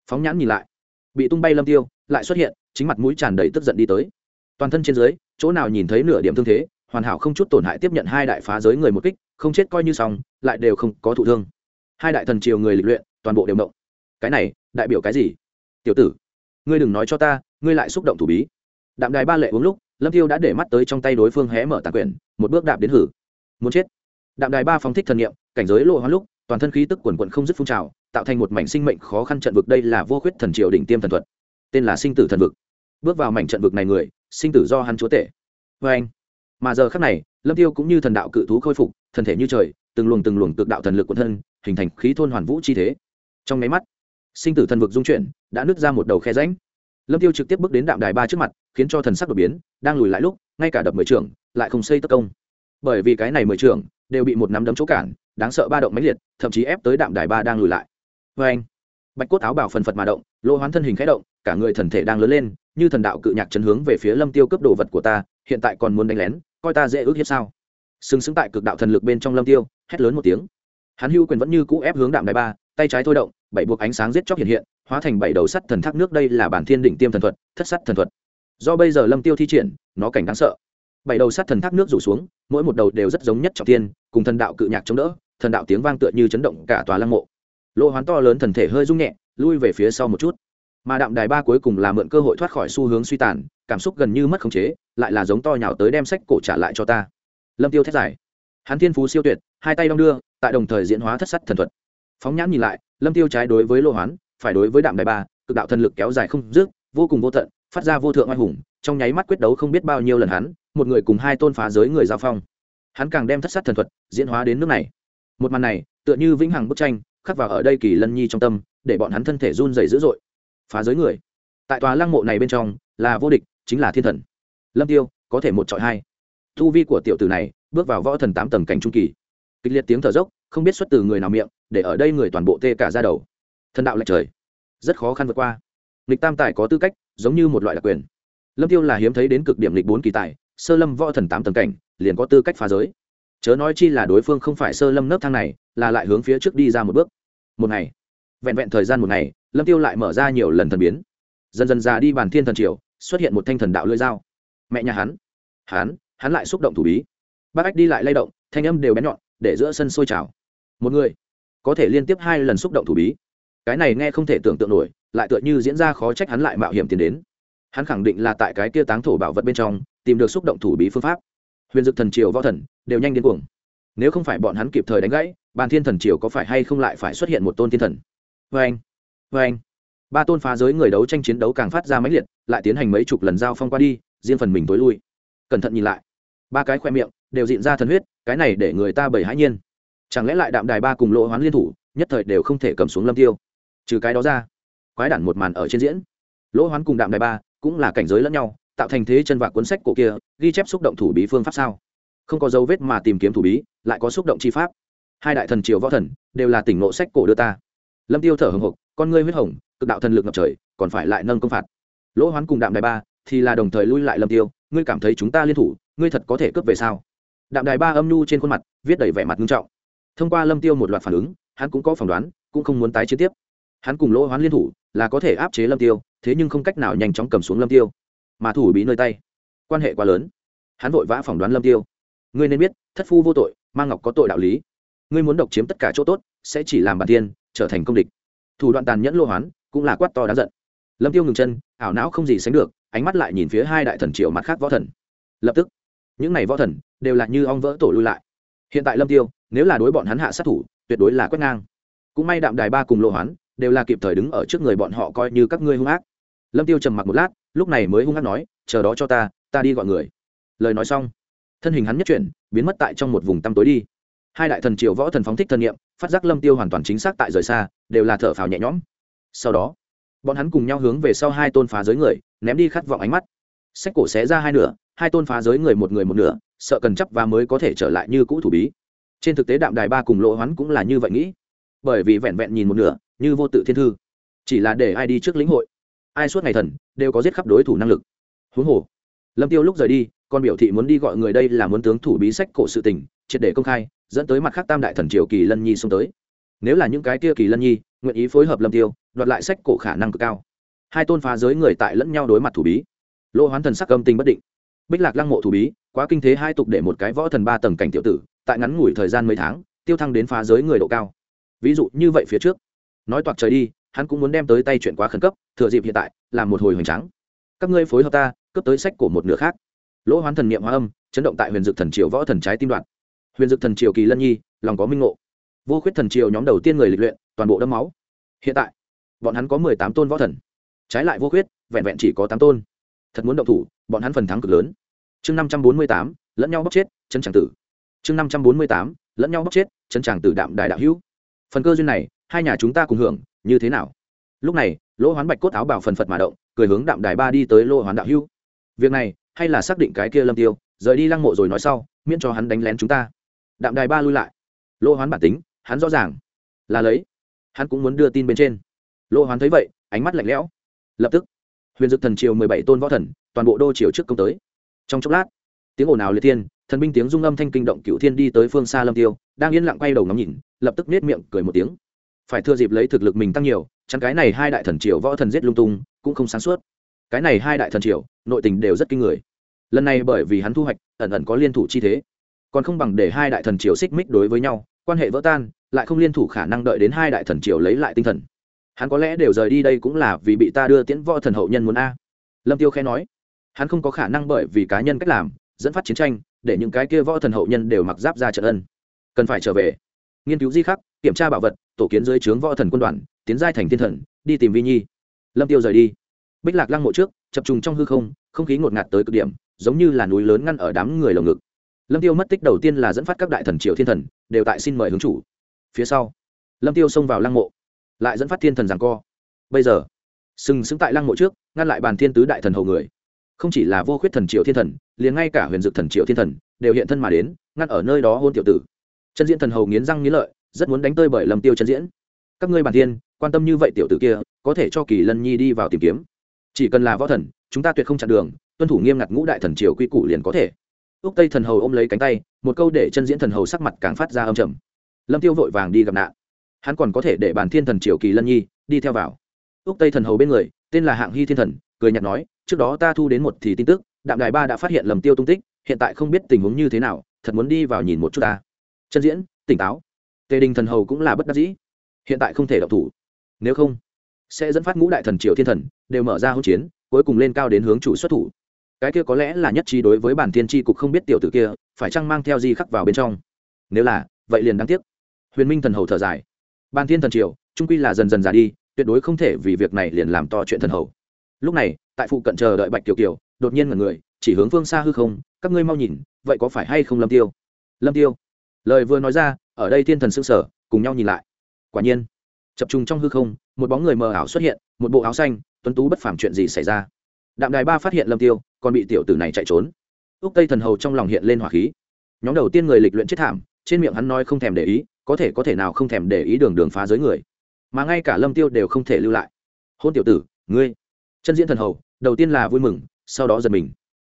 Phóng nhãn nhìn lại. Bị tung bay lâm tiêu, lại xuất hiện, chính mặt mũi tràn đầy tức giận đi tới. Toàn thân trên dưới, chỗ nào nhìn thấy nửa điểm thương thế, hoàn hảo không chút tổn hại tiếp nhận hai đại phá giới người một kích, không chết coi như xong, lại đều không có thụ thương. Hai đại thần triều người lịch luyện, toàn bộ đều động cái này, đại biểu cái gì? Tiểu tử, ngươi đừng nói cho ta, ngươi lại xúc động thủ bí. Đạm đài ba lệ uống lúc lâm tiêu đã để mắt tới trong tay đối phương hé mở tàn quyển, một bước đạp đến hử. Muốn chết. Đạm đài ba phóng thích thần nghiệm cảnh giới lộ hoa lúc, toàn thân khí tức quần quận không dứt phun trào, tạo thành một mảnh sinh mệnh khó khăn trận vực đây là vô khuyết thần triều đỉnh tiêm thần thuật. Tên là sinh tử thần vực. Bước vào mảnh trận vực này người, sinh tử do hắn chúa tể. Vê anh. Mà giờ khắc này, lâm tiêu cũng như thần đạo cự thú khôi phục, thân thể như trời, từng luồng từng luồng cực đạo thần lực quần thân, hình thành khí thôn hoàn vũ chi thế. Trong máy mắt, sinh tử thần vực dung chuyển, đã nứt ra một đầu khe rãnh lâm tiêu trực tiếp bước đến đạm đài ba trước mặt, khiến cho thần sắc đột biến, đang lùi lại lúc, ngay cả đập mười trưởng lại không xây tất công. Bởi vì cái này mười trưởng đều bị một nắm đấm chỗ cản, đáng sợ ba động mãnh liệt, thậm chí ép tới đạm đài ba đang lùi lại. Vê anh, bạch cốt áo bảo phần phật mà động, lỗ hoán thân hình khẽ động, cả người thần thể đang lớn lên, như thần đạo cự nhạc chấn hướng về phía lâm tiêu cướp đồ vật của ta, hiện tại còn muốn đánh lén, coi ta dễ ước hiếp sao? Sừng sững tại cực đạo thần lực bên trong lâm tiêu, hét lớn một tiếng. Hắn hưu quyền vẫn như cũ ép hướng đạm đài ba, tay trái thôi động, bảy buộc ánh sáng giết chóc hiện hiện hóa thành bảy đầu sắt thần thác nước. Đây là bản thiên đỉnh tiêm thần thuật, thất sắt thần thuật. Do bây giờ lâm tiêu thi triển, nó cảnh đáng sợ. Bảy đầu sắt thần thác nước rủ xuống, mỗi một đầu đều rất giống nhất trọng tiên cùng thần đạo cự nhạc chống đỡ, thần đạo tiếng vang tựa như chấn động cả tòa lăng mộ. Lỗ hoán to lớn thần thể hơi rung nhẹ, lui về phía sau một chút. Mà đạm đài ba cuối cùng là mượn cơ hội thoát khỏi xu hướng suy tàn, cảm xúc gần như mất khống chế, lại là giống to nhào tới đem sách cổ trả lại cho ta. Lâm tiêu thét giải hắn thiên phú siêu tuyệt, hai tay đong đưa, tại đồng thời diễn hóa thất sắt thần thuật. Phóng nhãn nhìn lại, lâm tiêu trái đối với lô hoán phải đối với đạm đài ba, cực đạo thần lực kéo dài không dứt, vô cùng vô tận, phát ra vô thượng oai hùng, trong nháy mắt quyết đấu không biết bao nhiêu lần hắn, một người cùng hai tôn phá giới người giao phong. Hắn càng đem thất sát thần thuật diễn hóa đến nước này. Một màn này, tựa như vĩnh hằng bức tranh, khắc vào ở đây kỳ lân nhi trong tâm, để bọn hắn thân thể run rẩy dữ dội. Phá giới người. Tại tòa lăng mộ này bên trong, là vô địch, chính là thiên thần. Lâm tiêu, có thể một trọi hai. Thu vi của tiểu tử này, bước vào võ thần tám tầng cảnh trung kỳ. Kịch liệt tiếng thở dốc, không biết xuất từ người nào miệng, để ở đây người toàn bộ tê cả ra đầu thần đạo lệch trời. Rất khó khăn vượt qua. Lịch tam tài có tư cách, giống như một loại đặc quyền. Lâm tiêu là hiếm thấy đến cực điểm lịch bốn kỳ tài, sơ lâm võ thần tám tầng cảnh, liền có tư cách phá giới. Chớ nói chi là đối phương không phải sơ lâm nấc thang này, là lại hướng phía trước đi ra một bước. Một ngày, vẹn vẹn thời gian một ngày, lâm tiêu lại mở ra nhiều lần thần biến. Dần dần già đi bàn thiên thần triều, xuất hiện một thanh thần đạo lưỡi dao. Mẹ nhà hắn hắn hắn lại xúc động thủ bí. Bác ách đi lại lay động, thanh âm đều bén nhọn, để giữa sân sôi trào. Một người, có thể liên tiếp hai lần xúc động thủ bí cái này nghe không thể tưởng tượng nổi, lại tựa như diễn ra khó trách hắn lại mạo hiểm tiến đến. Hắn khẳng định là tại cái kia táng thổ bảo vật bên trong, tìm được xúc động thủ bí phương pháp. Huyền dực thần triều, võ thần, đều nhanh đến cuồng. Nếu không phải bọn hắn kịp thời đánh gãy, bàn thiên thần triều có phải hay không lại phải xuất hiện một tôn thiên thần? Vê anh vê anh ba tôn phá giới người đấu tranh chiến đấu càng phát ra máy liệt, lại tiến hành mấy chục lần giao phong qua đi, riêng phần mình tối lui. Cẩn thận nhìn lại. Ba cái khoe miệng đều diện ra thần huyết, cái này để người ta bầy hãi nhiên. Chẳng lẽ lại đạm đài ba cùng lộ hoán liên thủ, nhất thời đều không thể cầm xuống lâm tiêu? Trừ cái đó ra, quái đản một màn ở trên diễn. Lỗ hoán cùng đạm đài ba cũng là cảnh giới lẫn nhau, tạo thành thế chân và cuốn sách cổ kia, ghi chép xúc động thủ bí phương pháp sao? Không có dấu vết mà tìm kiếm thủ bí, lại có xúc động chi pháp. Hai đại thần triều võ thần đều là tỉnh ngộ sách cổ đưa ta. Lâm tiêu thở hồng hộc, con ngươi huyết hồng, cực đạo thần lực ngập trời, còn phải lại nâng công phạt. Lỗ hoán cùng đạm đài ba thì là đồng thời lui lại lâm tiêu, ngươi cảm thấy chúng ta liên thủ, ngươi thật có thể cướp về sao? Đạm đài ba âm nhu trên khuôn mặt, viết đầy vẻ mặt nghiêm trọng. Thông qua lâm tiêu một loạt phản ứng, hắn cũng có phỏng đoán, cũng không muốn tái chiến tiếp hắn cùng lỗ hoán liên thủ là có thể áp chế lâm tiêu, thế nhưng không cách nào nhanh chóng cầm xuống lâm tiêu. Mà thủ bị nơi tay, quan hệ quá lớn. Hắn vội vã phỏng đoán lâm tiêu. Ngươi nên biết, thất phu vô tội mang ngọc có tội đạo lý. Ngươi muốn độc chiếm tất cả chỗ tốt, sẽ chỉ làm bản tiên, trở thành công địch. Thủ đoạn tàn nhẫn lô hoán cũng là quát to đáng giận. Lâm tiêu ngừng chân, ảo não không gì sánh được, ánh mắt lại nhìn phía hai đại thần triều mặt khác võ thần. Lập tức, những này võ thần đều là như ong vỡ tổ lui lại. Hiện tại lâm tiêu, nếu là đối bọn hắn hạ sát thủ, tuyệt đối là quét ngang. Cũng may đạm đài ba cùng lô hoán đều là kịp thời đứng ở trước người bọn họ coi như các ngươi hung ác. Lâm tiêu trầm mặc một lát, lúc này mới hung ác nói, chờ đó cho ta ta đi gọi người. Lời nói xong, thân hình hắn nhất chuyển, biến mất tại trong một vùng tăm tối đi. Hai đại thần triều võ thần phóng thích thân nhiệm phát giác lâm tiêu hoàn toàn chính xác tại rời xa, đều là thở phào nhẹ nhõm. Sau đó, bọn hắn cùng nhau hướng về sau hai tôn phá giới người, ném đi khát vọng ánh mắt. Sách cổ xé ra hai nửa, hai tôn phá giới người một người một nửa, sợ cần chấp và mới có thể trở lại như cũ thủ bí. Trên thực tế đạm đài ba cùng lỗ hoán cũng là như vậy nghĩ. Bởi vì vẹn vẹn nhìn một nửa như vô tự thiên thư. Chỉ là để ai đi trước lĩnh hội, ai suốt ngày thần, đều có giết khắp đối thủ năng lực. Huống hồ, lâm tiêu lúc rời đi còn biểu thị muốn đi gọi người đây là muốn tướng thủ bí sách cổ sự tình, triệt để công khai, dẫn tới mặt khác tam đại thần triều kỳ lân nhi xông tới. Nếu là những cái kia kỳ lân nhi, nguyện ý phối hợp lâm tiêu, đoạt lại sách cổ khả năng cực cao. Hai tôn phá giới người tại lẫn nhau đối mặt thủ bí. Lỗ hoán thần sắc âm tình bất định. Bích lạc lăng mộ thủ bí, quá kinh thế hai tục để một cái võ thần ba tầng cảnh tiểu tử, tại ngắn ngủi thời gian mấy tháng, tiêu thăng đến phá giới người độ cao. Ví dụ như vậy phía trước nói toạc trời đi, hắn cũng muốn đem tới tay chuyện quá khẩn cấp, thừa dịp hiện tại, làm một hồi hoành trắng các ngươi phối hợp ta, cướp tới sách của một nửa khác. Lỗ hoán thần niệm hóa âm, chấn động tại huyền dực thần triều võ thần trái tim đoạn. Huyền dực thần triều kỳ lân nhi, lòng có minh ngộ. Vô khuyết thần triều nhóm đầu tiên người lịch luyện, toàn bộ đấm máu. Hiện tại, bọn hắn có mười tám tôn võ thần. Trái lại vô khuyết, vẹn vẹn chỉ có tám tôn. Thật muốn động thủ, bọn hắn phần thắng cực lớn. Chương năm trăm bốn mươi tám, lẫn nhau bóc chết, chân tràng tử. Chương năm trăm bốn mươi tám, lẫn nhau bóc chết, chân tràng tử đạm đại đạo hữu. Phần cơ duyên này hai nhà chúng ta cùng hưởng như thế nào? Lúc này lỗ hoán bạch cốt áo bảo phần phật mà động cười hướng đạm đài ba đi tới lỗ hoán đạo hưu. Việc này hay là xác định cái kia lâm tiêu rời đi lăng mộ rồi nói sau miễn cho hắn đánh lén chúng ta. Đạm đài ba lui lại. Lỗ hoán bản tính hắn rõ ràng là lấy. Hắn cũng muốn đưa tin bên trên. Lỗ hoán thấy vậy ánh mắt lạnh lẽo. Lập tức huyền dực thần triều mười bảy tôn võ thần toàn bộ đô triều trước công tới. Trong chốc lát tiếng ồn ào liệt thiên, thần binh tiếng rung âm thanh kinh động cựu thiên đi tới phương xa lâm tiêu đang yên lặng quay đầu ngắm nhìn lập tức nết miệng cười một tiếng phải thừa dịp lấy thực lực mình tăng nhiều, chắn cái này hai đại thần triều võ thần giết lung tung, cũng không sáng suốt. Cái này hai đại thần triều, nội tình đều rất kinh người. Lần này bởi vì hắn thu hoạch, ẩn ẩn có liên thủ chi thế. Còn không bằng để hai đại thần triều xích mích đối với nhau, quan hệ vỡ tan, lại không liên thủ khả năng đợi đến hai đại thần triều lấy lại tinh thần. Hắn có lẽ đều rời đi đây cũng là vì bị ta đưa tiễn võ thần hậu nhân muốn a. Lâm tiêu khẽ nói. Hắn không có khả năng bởi vì cá nhân cách làm, dẫn phát chiến tranh, để những cái kia võ thần hậu nhân đều mặc giáp ra trận ân. Cần phải trở về nghiên cứu di khắc, kiểm tra bảo vật, tổ kiến dưới trướng võ thần quân đoàn, tiến giai thành thiên thần, đi tìm vi nhi. Lâm tiêu rời đi. Bích lạc lăng mộ trước, chập trùng trong hư không không khí ngột ngạt tới cực điểm, giống như là núi lớn ngăn ở đám người lồng ngực. Lâm tiêu mất tích đầu tiên là dẫn phát các đại thần triều thiên thần, đều tại xin mời hướng chủ. Phía sau, lâm tiêu xông vào lăng mộ, lại dẫn phát thiên thần giằng co. Bây giờ, sừng sững tại lăng mộ trước, ngăn lại bàn thiên tứ đại thần hầu người. Không chỉ là vô khuyết thần triều thiên thần, liền ngay cả huyền dực thần triều thiên thần, đều hiện thân mà đến, ngăn ở nơi đó hôn tiểu tử chân diễn thần hầu nghiến răng nghiến lợi, rất muốn đánh tơi bởi lâm tiêu chân diễn. Các ngươi bản thiên, quan tâm như vậy tiểu tử kia, có thể cho kỳ lân nhi đi vào tìm kiếm. Chỉ cần là võ thần, chúng ta tuyệt không chặn đường, tuân thủ nghiêm ngặt ngũ đại thần triều quy củ liền có thể. Úc tây thần hầu ôm lấy cánh tay, một câu để chân diễn thần hầu sắc mặt càng phát ra âm trầm. Lâm tiêu vội vàng đi gặp nạn. Hắn còn có thể để bản thiên thần triều kỳ lân nhi đi theo vào. Úc tây thần hầu bên người, tên là hạng hy thiên thần, cười nhạt nói, trước đó ta thu đến một thì tin tức, đạm đài ba đã phát hiện lầm tiêu tung tích, hiện tại không biết tình huống như thế nào, thật muốn đi vào nhìn một chút ta chân diễn, tỉnh táo. Tề đình thần hầu cũng là bất đắc dĩ. Hiện tại không thể đọc thủ. Nếu không, sẽ dẫn phát ngũ đại thần triều thiên thần, đều mở ra hỗn chiến, cuối cùng lên cao đến hướng chủ xuất thủ. Cái kia có lẽ là nhất trí đối với bản thiên tri cục không biết tiểu tử kia, phải chăng mang theo gì khắc vào bên trong. Nếu là, vậy liền đáng tiếc. Huyền minh thần hầu thở dài. Ban thiên thần triều, trung quy là dần dần già đi, tuyệt đối không thể vì việc này liền làm to chuyện thần hầu. Lúc này, tại phụ cận chờ đợi bạch kiều kiều, đột nhiên ngần người, chỉ hướng phương xa hư không, các ngươi mau nhìn, vậy có phải hay không lâm tiêu? Lâm tiêu lời vừa nói ra, ở đây thiên thần sương sở cùng nhau nhìn lại. Quả nhiên, chập trùng trong hư không, một bóng người mờ ảo xuất hiện, một bộ áo xanh, tuấn tú bất phàm chuyện gì xảy ra? Đạm đài ba phát hiện lâm tiêu, còn bị tiểu tử này chạy trốn. Úc tây thần hầu trong lòng hiện lên hỏa khí. Nhóm đầu tiên người lịch luyện chết thảm, trên miệng hắn nói không thèm để ý, có thể có thể nào không thèm để ý đường đường phá giới người. Mà ngay cả lâm tiêu đều không thể lưu lại. Hôn tiểu tử, ngươi. Chân diễn thần hầu, đầu tiên là vui mừng, sau đó giật mình.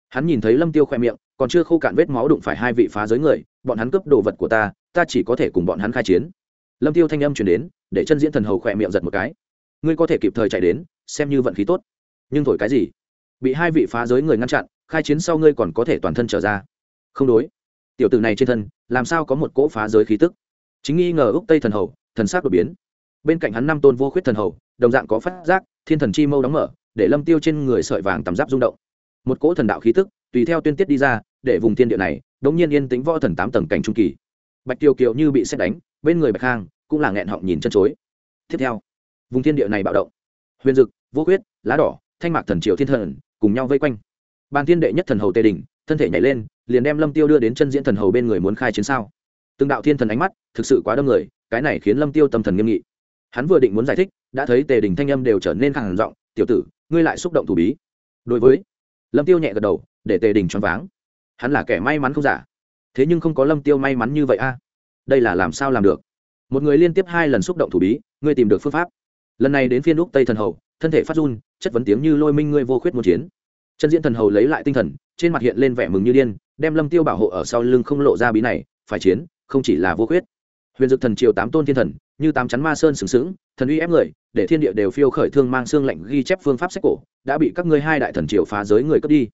Hắn nhìn thấy lâm tiêu khoe miệng còn chưa khô cạn vết máu đụng phải hai vị phá giới người, bọn hắn cướp đồ vật của ta ta chỉ có thể cùng bọn hắn khai chiến. Lâm tiêu thanh âm truyền đến, để chân diễn thần hầu khỏe miệng giật một cái. Ngươi có thể kịp thời chạy đến, xem như vận khí tốt. Nhưng thổi cái gì? Bị hai vị phá giới người ngăn chặn, khai chiến sau ngươi còn có thể toàn thân trở ra. Không đối. Tiểu tử này trên thân, làm sao có một cỗ phá giới khí tức? Chính nghi ngờ úc tây thần hầu, thần sắc đột biến. Bên cạnh hắn năm tôn vô khuyết thần hầu, đồng dạng có phát giác, thiên thần chi mâu đóng mở, để lâm tiêu trên người sợi vàng tầm giáp rung động. Một cỗ thần đạo khí tức, tùy theo tuyên tiết đi ra để vùng thiên địa này, đống nhiên yên tĩnh võ thần tám tầng cảnh trung kỳ. Bạch tiêu kiều như bị xét đánh, bên người bạch khang cũng là nghẹn họng nhìn chân chối. Tiếp theo, vùng thiên địa này bạo động. Huyền dực, vô quyết, lá đỏ, thanh mạc thần triều thiên thần cùng nhau vây quanh. Bàn thiên đệ nhất thần hầu tề đình, thân thể nhảy lên, liền đem lâm tiêu đưa đến chân diễn thần hầu bên người muốn khai chiến sao. Từng đạo thiên thần ánh mắt, thực sự quá đông người, cái này khiến lâm tiêu tâm thần nghiêm nghị. Hắn vừa định muốn giải thích, đã thấy tề đình thanh âm đều trở nên khẳng giọng, tiểu tử, ngươi lại xúc động thủ bí. Đối với, lâm tiêu nhẹ gật đầu, để tề đình choáng váng hắn là kẻ may mắn không giả. Thế nhưng không có lâm tiêu may mắn như vậy a. Đây là làm sao làm được? Một người liên tiếp hai lần xúc động thủ bí, ngươi tìm được phương pháp. Lần này đến phiên úc tây thần hầu, thân thể phát run, chất vấn tiếng như lôi minh ngươi vô khuyết một chiến. Chân diễn thần hầu lấy lại tinh thần, trên mặt hiện lên vẻ mừng như điên, đem lâm tiêu bảo hộ ở sau lưng không lộ ra bí này, phải chiến, không chỉ là vô khuyết. Huyền dực thần triều tám tôn thiên thần, như tám chắn ma sơn sừng sững, thần uy ép người, để thiên địa đều phiêu khởi thương mang xương lạnh ghi chép phương pháp sách cổ, đã bị các ngươi hai đại thần triều phá giới người cướp đi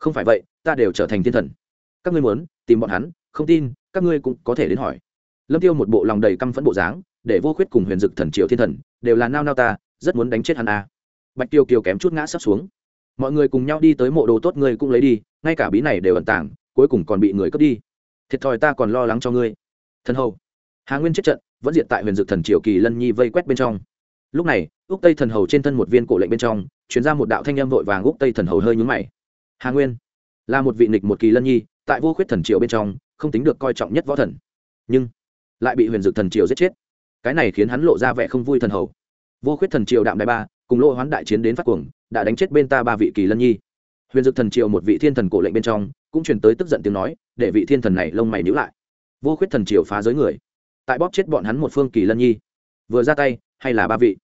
không phải vậy, ta đều trở thành thiên thần. Các ngươi muốn tìm bọn hắn, không tin, các ngươi cũng có thể đến hỏi. Lâm tiêu một bộ lòng đầy căm phẫn bộ dáng, để vô khuyết cùng huyền dực thần triều thiên thần, đều là nao nao ta, rất muốn đánh chết hắn a. Bạch tiêu kiều kém chút ngã sắp xuống. Mọi người cùng nhau đi tới mộ đồ tốt ngươi cũng lấy đi, ngay cả bí này đều ẩn tàng, cuối cùng còn bị người cướp đi. Thiệt thòi ta còn lo lắng cho ngươi. Thân hầu. Hà nguyên chết trận, vẫn diệt tại huyền dực thần triều kỳ lân nhi vây quét bên trong. Lúc này, úc tây thần hầu trên thân một viên cổ lệnh bên trong chuyển ra một đạo thanh âm vội vàng úc tây thần hầu hơi nhúng mày hà nguyên là một vị nịch một kỳ lân nhi, tại vô khuyết thần triều bên trong, không tính được coi trọng nhất võ thần. Nhưng lại bị huyền dực thần triều giết chết. Cái này khiến hắn lộ ra vẻ không vui thần hầu. Vô khuyết thần triều đạm đại ba, cùng lỗ hoán đại chiến đến phát cuồng, đã đánh chết bên ta ba vị kỳ lân nhi. Huyền dực thần triều một vị thiên thần cổ lệnh bên trong, cũng truyền tới tức giận tiếng nói, để vị thiên thần này lông mày nhữ lại. Vô khuyết thần triều phá giới người, tại bóp chết bọn hắn một phương kỳ lân nhi. Vừa ra tay, hay là ba vị?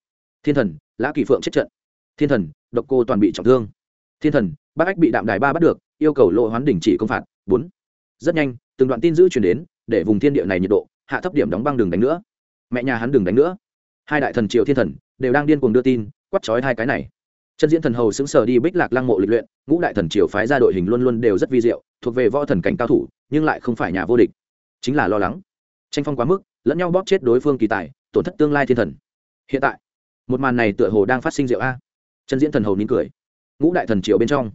Thiên thần, lã kỳ phượng chết trận. Thiên thần, độc cô toàn bị trọng thương. Thiên thần bác ách bị đạm đài ba bắt được, yêu cầu lộ hoán đình chỉ công phạt. Bốn. Rất nhanh, từng đoạn tin giữ chuyển đến, để vùng thiên địa này nhiệt độ, hạ thấp điểm đóng băng đường đánh nữa. Mẹ nhà hắn đừng đánh nữa. Hai đại thần triều thiên thần, đều đang điên cuồng đưa tin quắt trói hai cái này. Chân diễn thần hầu xứng sờ đi bích lạc lăng mộ lịch luyện, ngũ đại thần triều phái ra đội hình luôn luôn đều rất vi diệu, thuộc về võ thần cảnh cao thủ, nhưng lại không phải nhà vô địch. Chính là lo lắng. Tranh phong quá mức, lẫn nhau bóp chết đối phương kỳ tài, tổn thất tương lai thiên thần. Hiện tại, một màn này tựa hồ đang phát sinh diệu a. Chân diễn thần hầu nín cười. Ngũ đại thần triều bên trong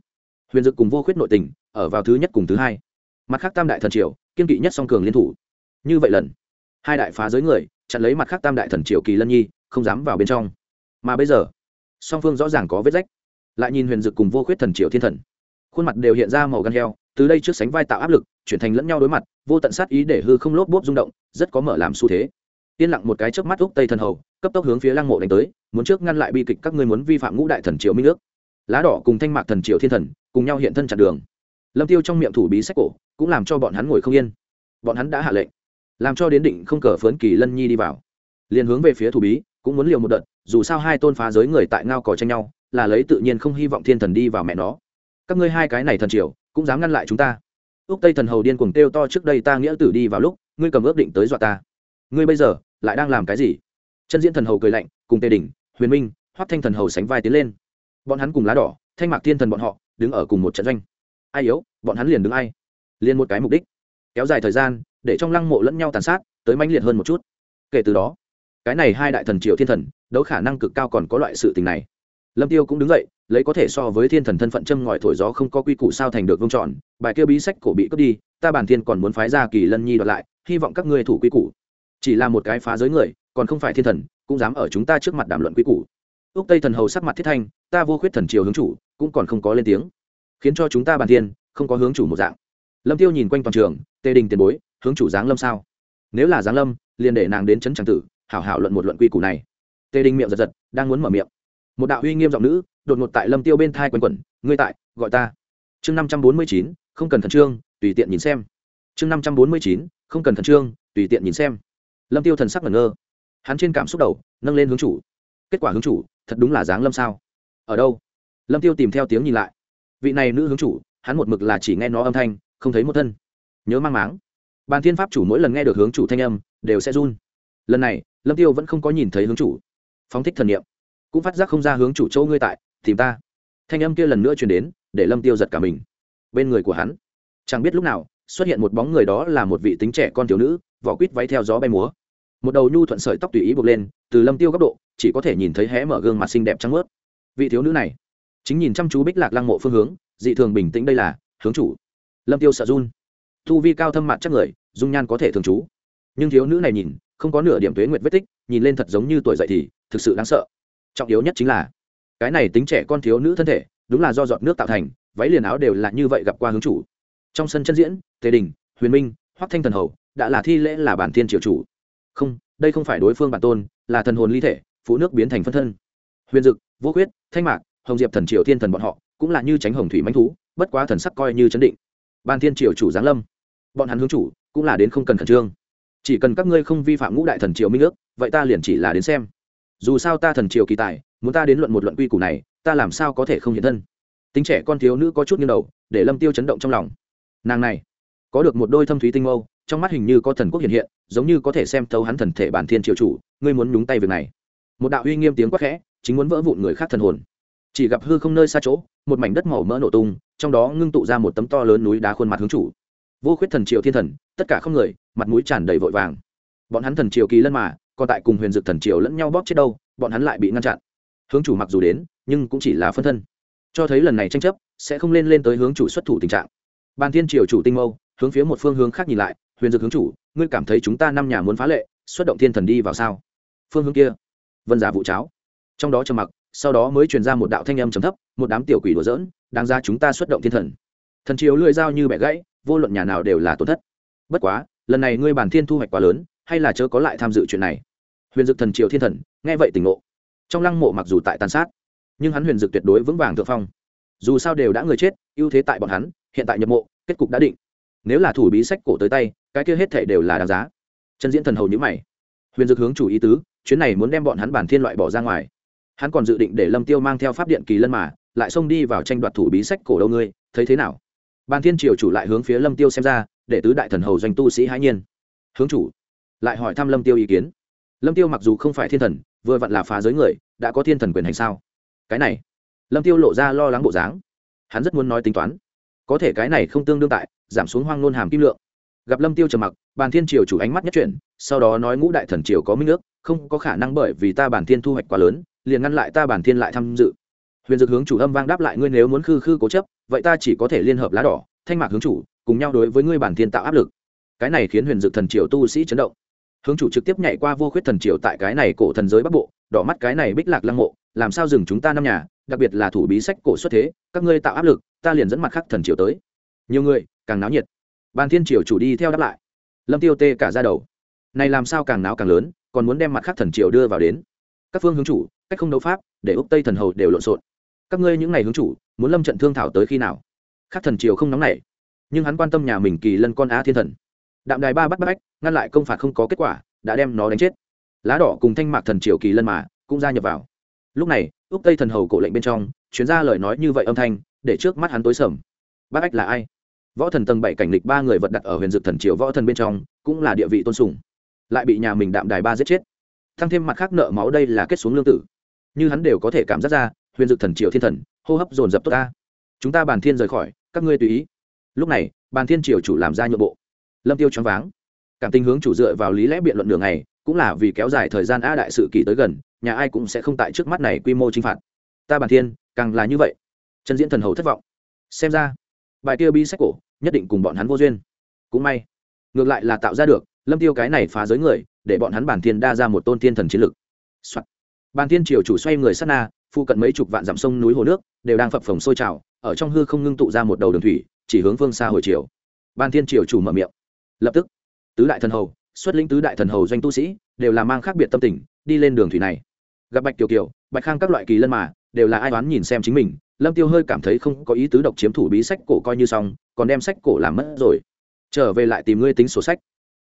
huyền dực cùng vô khuyết nội tình, ở vào thứ nhất cùng thứ hai. Mặt khác tam đại thần triều, kiên kỵ nhất song cường liên thủ. Như vậy lần, hai đại phá giới người, chặn lấy mặt khác tam đại thần triều kỳ lân nhi, không dám vào bên trong. Mà bây giờ, song phương rõ ràng có vết rách. Lại nhìn huyền dực cùng vô khuyết thần triều thiên thần, khuôn mặt đều hiện ra màu gan heo, từ đây trước sánh vai tạo áp lực, chuyển thành lẫn nhau đối mặt, vô tận sát ý để hư không lốp bốp rung động, rất có mở làm xu thế. Yên lặng một cái trước mắt úc tây thần hầu, cấp tốc hướng phía lăng mộ đánh tới, muốn trước ngăn lại bi kịch các ngươi muốn vi phạm ngũ đại thần triều minh nước lá đỏ cùng thanh mạc thần triều thiên thần cùng nhau hiện thân chặn đường. Lâm tiêu trong miệng thủ bí sách cổ cũng làm cho bọn hắn ngồi không yên. Bọn hắn đã hạ lệnh, làm cho đến định không cờ phớn kỳ lân nhi đi vào. Liền hướng về phía thủ bí, cũng muốn liều một đợt, dù sao hai tôn phá giới người tại ngao cò tranh nhau, là lấy tự nhiên không hy vọng thiên thần đi vào mẹ nó. Các ngươi hai cái này thần triều, cũng dám ngăn lại chúng ta. Úc tây thần hầu điên cuồng kêu to trước đây ta nghĩa tử đi vào lúc, ngươi cầm ước định tới dọa ta. Ngươi bây giờ, lại đang làm cái gì? Chân diễn thần hầu cười lạnh, cùng tề đỉnh, huyền minh, hoắc thanh thần hầu sánh vai tiến lên bọn hắn cùng lá đỏ, thanh mạc thiên thần bọn họ, đứng ở cùng một trận doanh. Ai yếu, bọn hắn liền đứng ai. Liền một cái mục đích. Kéo dài thời gian, để trong lăng mộ lẫn nhau tàn sát, tới mãnh liệt hơn một chút. Kể từ đó, cái này hai đại thần triều thiên thần, đấu khả năng cực cao còn có loại sự tình này. Lâm tiêu cũng đứng dậy, lấy có thể so với thiên thần thân phận châm ngòi thổi gió không có quy củ sao thành được vương tròn bài kia bí sách cổ bị cướp đi, ta bản thiên còn muốn phái ra kỳ lân nhi đoạt lại, hy vọng các ngươi thủ quy củ. Chỉ là một cái phá giới người, còn không phải thiên thần, cũng dám ở chúng ta trước mặt đàm luận quy củ úc tây thần hầu sắc mặt thiết thanh, ta vô khuyết thần triều hướng chủ, cũng còn không có lên tiếng, khiến cho chúng ta bản thiên, không có hướng chủ một dạng. Lâm tiêu nhìn quanh toàn trường, tề đình tiền bối, hướng chủ giáng lâm sao? Nếu là giáng lâm, liền để nàng đến chấn tràng tử, hảo hảo luận một luận quy củ này. Tề đình miệng giật giật, đang muốn mở miệng. Một đạo uy nghiêm giọng nữ, đột ngột tại lâm tiêu bên thai quanh quẩn, ngươi tại, gọi ta. Chương năm trăm bốn mươi chín, không cần thần trương, tùy tiện nhìn xem. Chương năm trăm bốn mươi chín, không cần thần trương, tùy tiện nhìn xem. Lâm tiêu thần sắc ngẩn ngơ. Hắn trên cảm xúc đầu, nâng lên hướng chủ. Kết quả hướng chủ thật đúng là dáng lâm sao? Ở đâu? Lâm tiêu tìm theo tiếng nhìn lại. Vị này nữ hướng chủ, hắn một mực là chỉ nghe nó âm thanh, không thấy một thân. Nhớ mang máng. Bàn thiên pháp chủ mỗi lần nghe được hướng chủ thanh âm, đều sẽ run. Lần này, lâm tiêu vẫn không có nhìn thấy hướng chủ. Phóng thích thần niệm. Cũng phát giác không ra hướng chủ châu ngươi tại, tìm ta. Thanh âm kia lần nữa truyền đến, để lâm tiêu giật cả mình. Bên người của hắn, chẳng biết lúc nào, xuất hiện một bóng người đó là một vị tính trẻ con thiếu nữ, vỏ quýt váy theo gió bay múa. Một đầu nhu thuận sợi tóc tùy ý buộc lên, từ lâm tiêu góc độ chỉ có thể nhìn thấy hé mở gương mặt xinh đẹp trắng ướt vị thiếu nữ này, chính nhìn chăm chú bích lạc lăng mộ phương hướng, dị thường bình tĩnh đây là, hướng chủ. Lâm tiêu sợ run. Thu vi cao thâm mặt chắc người, dung nhan có thể thường trú. Nhưng thiếu nữ này nhìn, không có nửa điểm tuế nguyệt vết tích, nhìn lên thật giống như tuổi dậy thì thực sự đáng sợ. Trọng yếu nhất chính là, cái này tính trẻ con thiếu nữ thân thể, đúng là do giọt nước tạo thành, váy liền áo đều là như vậy gặp qua hướng chủ. Trong sân chân diễn, tề đình, huyền minh, hoắc thanh thần hầu, đã là thi lễ là bản thiên triều chủ. Không, đây không phải đối phương bản tôn, là thần hồn ly thể phụ nước biến thành phân thân. Huyền dực, vô quyết thanh mạc, hồng diệp thần triều thiên thần bọn họ cũng là như tránh hồng thủy manh thú, bất quá thần sắc coi như chấn định. Ban thiên triều chủ giáng lâm, bọn hắn hướng chủ, cũng là đến không cần khẩn trương. Chỉ cần các ngươi không vi phạm ngũ đại thần triều minh ước, vậy ta liền chỉ là đến xem. Dù sao ta thần triều kỳ tài, muốn ta đến luận một luận quy củ này, ta làm sao có thể không hiện thân? Tính trẻ con thiếu nữ có chút như đầu, để lâm tiêu chấn động trong lòng. Nàng này, có được một đôi thâm thúy tinh mâu, trong mắt hình như có thần quốc hiện hiện, giống như có thể xem thấu hắn thần thể bản thiên triều chủ, ngươi muốn nhúng tay việc này một đạo uy nghiêm tiếng quát khẽ, chính muốn vỡ vụn người khác thần hồn. Chỉ gặp hư không nơi xa chỗ, một mảnh đất màu mỡ nổ tung, trong đó ngưng tụ ra một tấm to lớn núi đá khuôn mặt hướng chủ. Vô khuyết thần triều thiên thần, tất cả không người, mặt mũi tràn đầy vội vàng. Bọn hắn thần triều kỳ lân mà, còn tại cùng huyền dực thần triều lẫn nhau bóp chết đâu, bọn hắn lại bị ngăn chặn. Hướng chủ mặc dù đến, nhưng cũng chỉ là phân thân. Cho thấy lần này tranh chấp, sẽ không lên lên tới hướng chủ xuất thủ tình trạng. Ban thiên triều chủ tinh mâu, hướng phía một phương hướng khác nhìn lại, huyền dực hướng chủ, ngươi cảm thấy chúng ta năm nhà muốn phá lệ, xuất động thiên thần đi vào sao? Phương hướng kia vân giả vụ cháo. Trong đó trầm mặc, sau đó mới truyền ra một đạo thanh âm trầm thấp, một đám tiểu quỷ đùa dỡn đáng ra chúng ta xuất động thiên thần. Thần triều lưỡi dao như bẻ gãy, vô luận nhà nào đều là tổn thất. Bất quá, lần này ngươi bản thiên thu hoạch quá lớn, hay là chớ có lại tham dự chuyện này. Huyền dực thần triều thiên thần, nghe vậy tỉnh ngộ. Trong lăng mộ mặc dù tại tàn sát, nhưng hắn huyền dực tuyệt đối vững vàng thượng phong. Dù sao đều đã người chết, ưu thế tại bọn hắn, hiện tại nhập mộ, kết cục đã định. Nếu là thủ bí sách cổ tới tay, cái kia hết thể đều là đáng giá. Chân diễn thần hầu nhữ mày huyền dực hướng chủ ý tứ, chuyến này muốn đem bọn hắn bản thiên loại bỏ ra ngoài. Hắn còn dự định để lâm tiêu mang theo pháp điện kỳ lân mà, lại xông đi vào tranh đoạt thủ bí sách cổ đâu ngươi, thấy thế nào? Bản thiên triều chủ lại hướng phía lâm tiêu xem ra, để tứ đại thần hầu doanh tu sĩ hãi nhiên. Hướng chủ, lại hỏi thăm lâm tiêu ý kiến. Lâm tiêu mặc dù không phải thiên thần, vừa vặn là phá giới người, đã có thiên thần quyền hành sao? Cái này, lâm tiêu lộ ra lo lắng bộ dáng. Hắn rất muốn nói tính toán. Có thể cái này không tương đương tại, giảm xuống hoang nôn hàm kim lượng gặp lâm tiêu trầm mặc, bàn thiên triều chủ ánh mắt nhất chuyển, sau đó nói ngũ đại thần triều có minh nước, không có khả năng bởi vì ta bản thiên thu hoạch quá lớn, liền ngăn lại ta bản thiên lại tham dự. Huyền dược hướng chủ âm vang đáp lại ngươi nếu muốn khư khư cố chấp, vậy ta chỉ có thể liên hợp lá đỏ, thanh mạc hướng chủ, cùng nhau đối với ngươi bản thiên tạo áp lực. Cái này khiến huyền dược thần triều tu sĩ chấn động. Hướng chủ trực tiếp nhảy qua vô khuyết thần triều tại cái này cổ thần giới bắc bộ, đỏ mắt cái này bích lạc lăng mộ, làm sao dừng chúng ta năm nhà, đặc biệt là thủ bí sách cổ xuất thế, các ngươi tạo áp lực, ta liền dẫn mặt khắc thần triều tới. Nhiều người, càng náo nhiệt ban thiên triều chủ đi theo đáp lại. Lâm tiêu tê cả ra đầu. Này làm sao càng náo càng lớn, còn muốn đem mặt khắc thần triều đưa vào đến. Các phương hướng chủ, cách không đấu pháp, để úc tây thần hầu đều lộn xộn. Các ngươi những ngày hướng chủ, muốn lâm trận thương thảo tới khi nào? Khắc thần triều không nóng nảy. Nhưng hắn quan tâm nhà mình kỳ lân con á thiên thần. Đạm đài ba bắt bắt bách, ngăn lại công phạt không có kết quả, đã đem nó đánh chết. Lá đỏ cùng thanh mạc thần triều kỳ lân mà, cũng gia nhập vào. Lúc này, úc tây thần hầu cổ lệnh bên trong chuyến ra lời nói như vậy âm thanh, để trước mắt hắn tối sầm. Bác ách là ai? Võ thần tầng bảy cảnh lịch ba người vật đặt ở huyền dực thần triều võ thần bên trong, cũng là địa vị tôn sùng. Lại bị nhà mình đạm đài ba giết chết. Thăng thêm mặt khác nợ máu đây là kết xuống lương tử. Như hắn đều có thể cảm giác ra, huyền dực thần triều thiên thần, hô hấp dồn dập tốt ta. Chúng ta bàn thiên rời khỏi, các ngươi tùy ý. Lúc này, bàn thiên triều chủ làm ra nhượng bộ. Lâm tiêu choáng váng. Cảm tình hướng chủ dựa vào lý lẽ biện luận đường này cũng là vì kéo dài thời gian a đại sự kỳ tới gần, nhà ai cũng sẽ không tại trước mắt này quy mô chinh phạt. Ta bàn thiên, càng là như vậy. Trần diễn thần hầu thất vọng. Xem ra bài kia bi sách cổ, nhất định cùng bọn hắn vô duyên. Cũng may, ngược lại là tạo ra được, lâm tiêu cái này phá giới người, để bọn hắn bản thiên đa ra một tôn thiên thần chiến lực. Soạn. bản thiên triều chủ xoay người sát na phụ cận mấy chục vạn dặm sông núi hồ nước, đều đang phập phồng sôi trào, ở trong hư không ngưng tụ ra một đầu đường thủy, chỉ hướng phương xa hồi chiều ban thiên triều chủ mở miệng. Lập tức, tứ đại thần hầu, xuất lĩnh tứ đại thần hầu doanh tu sĩ, đều là mang khác biệt tâm tình, đi lên đường thủy này. Gặp bạch kiều kiều, bạch khang các loại kỳ lân mà đều là ai đoán nhìn xem chính mình, lâm tiêu hơi cảm thấy không có ý tứ độc chiếm thủ bí sách cổ coi như xong, còn đem sách cổ làm mất rồi. Trở về lại tìm ngươi tính sổ sách.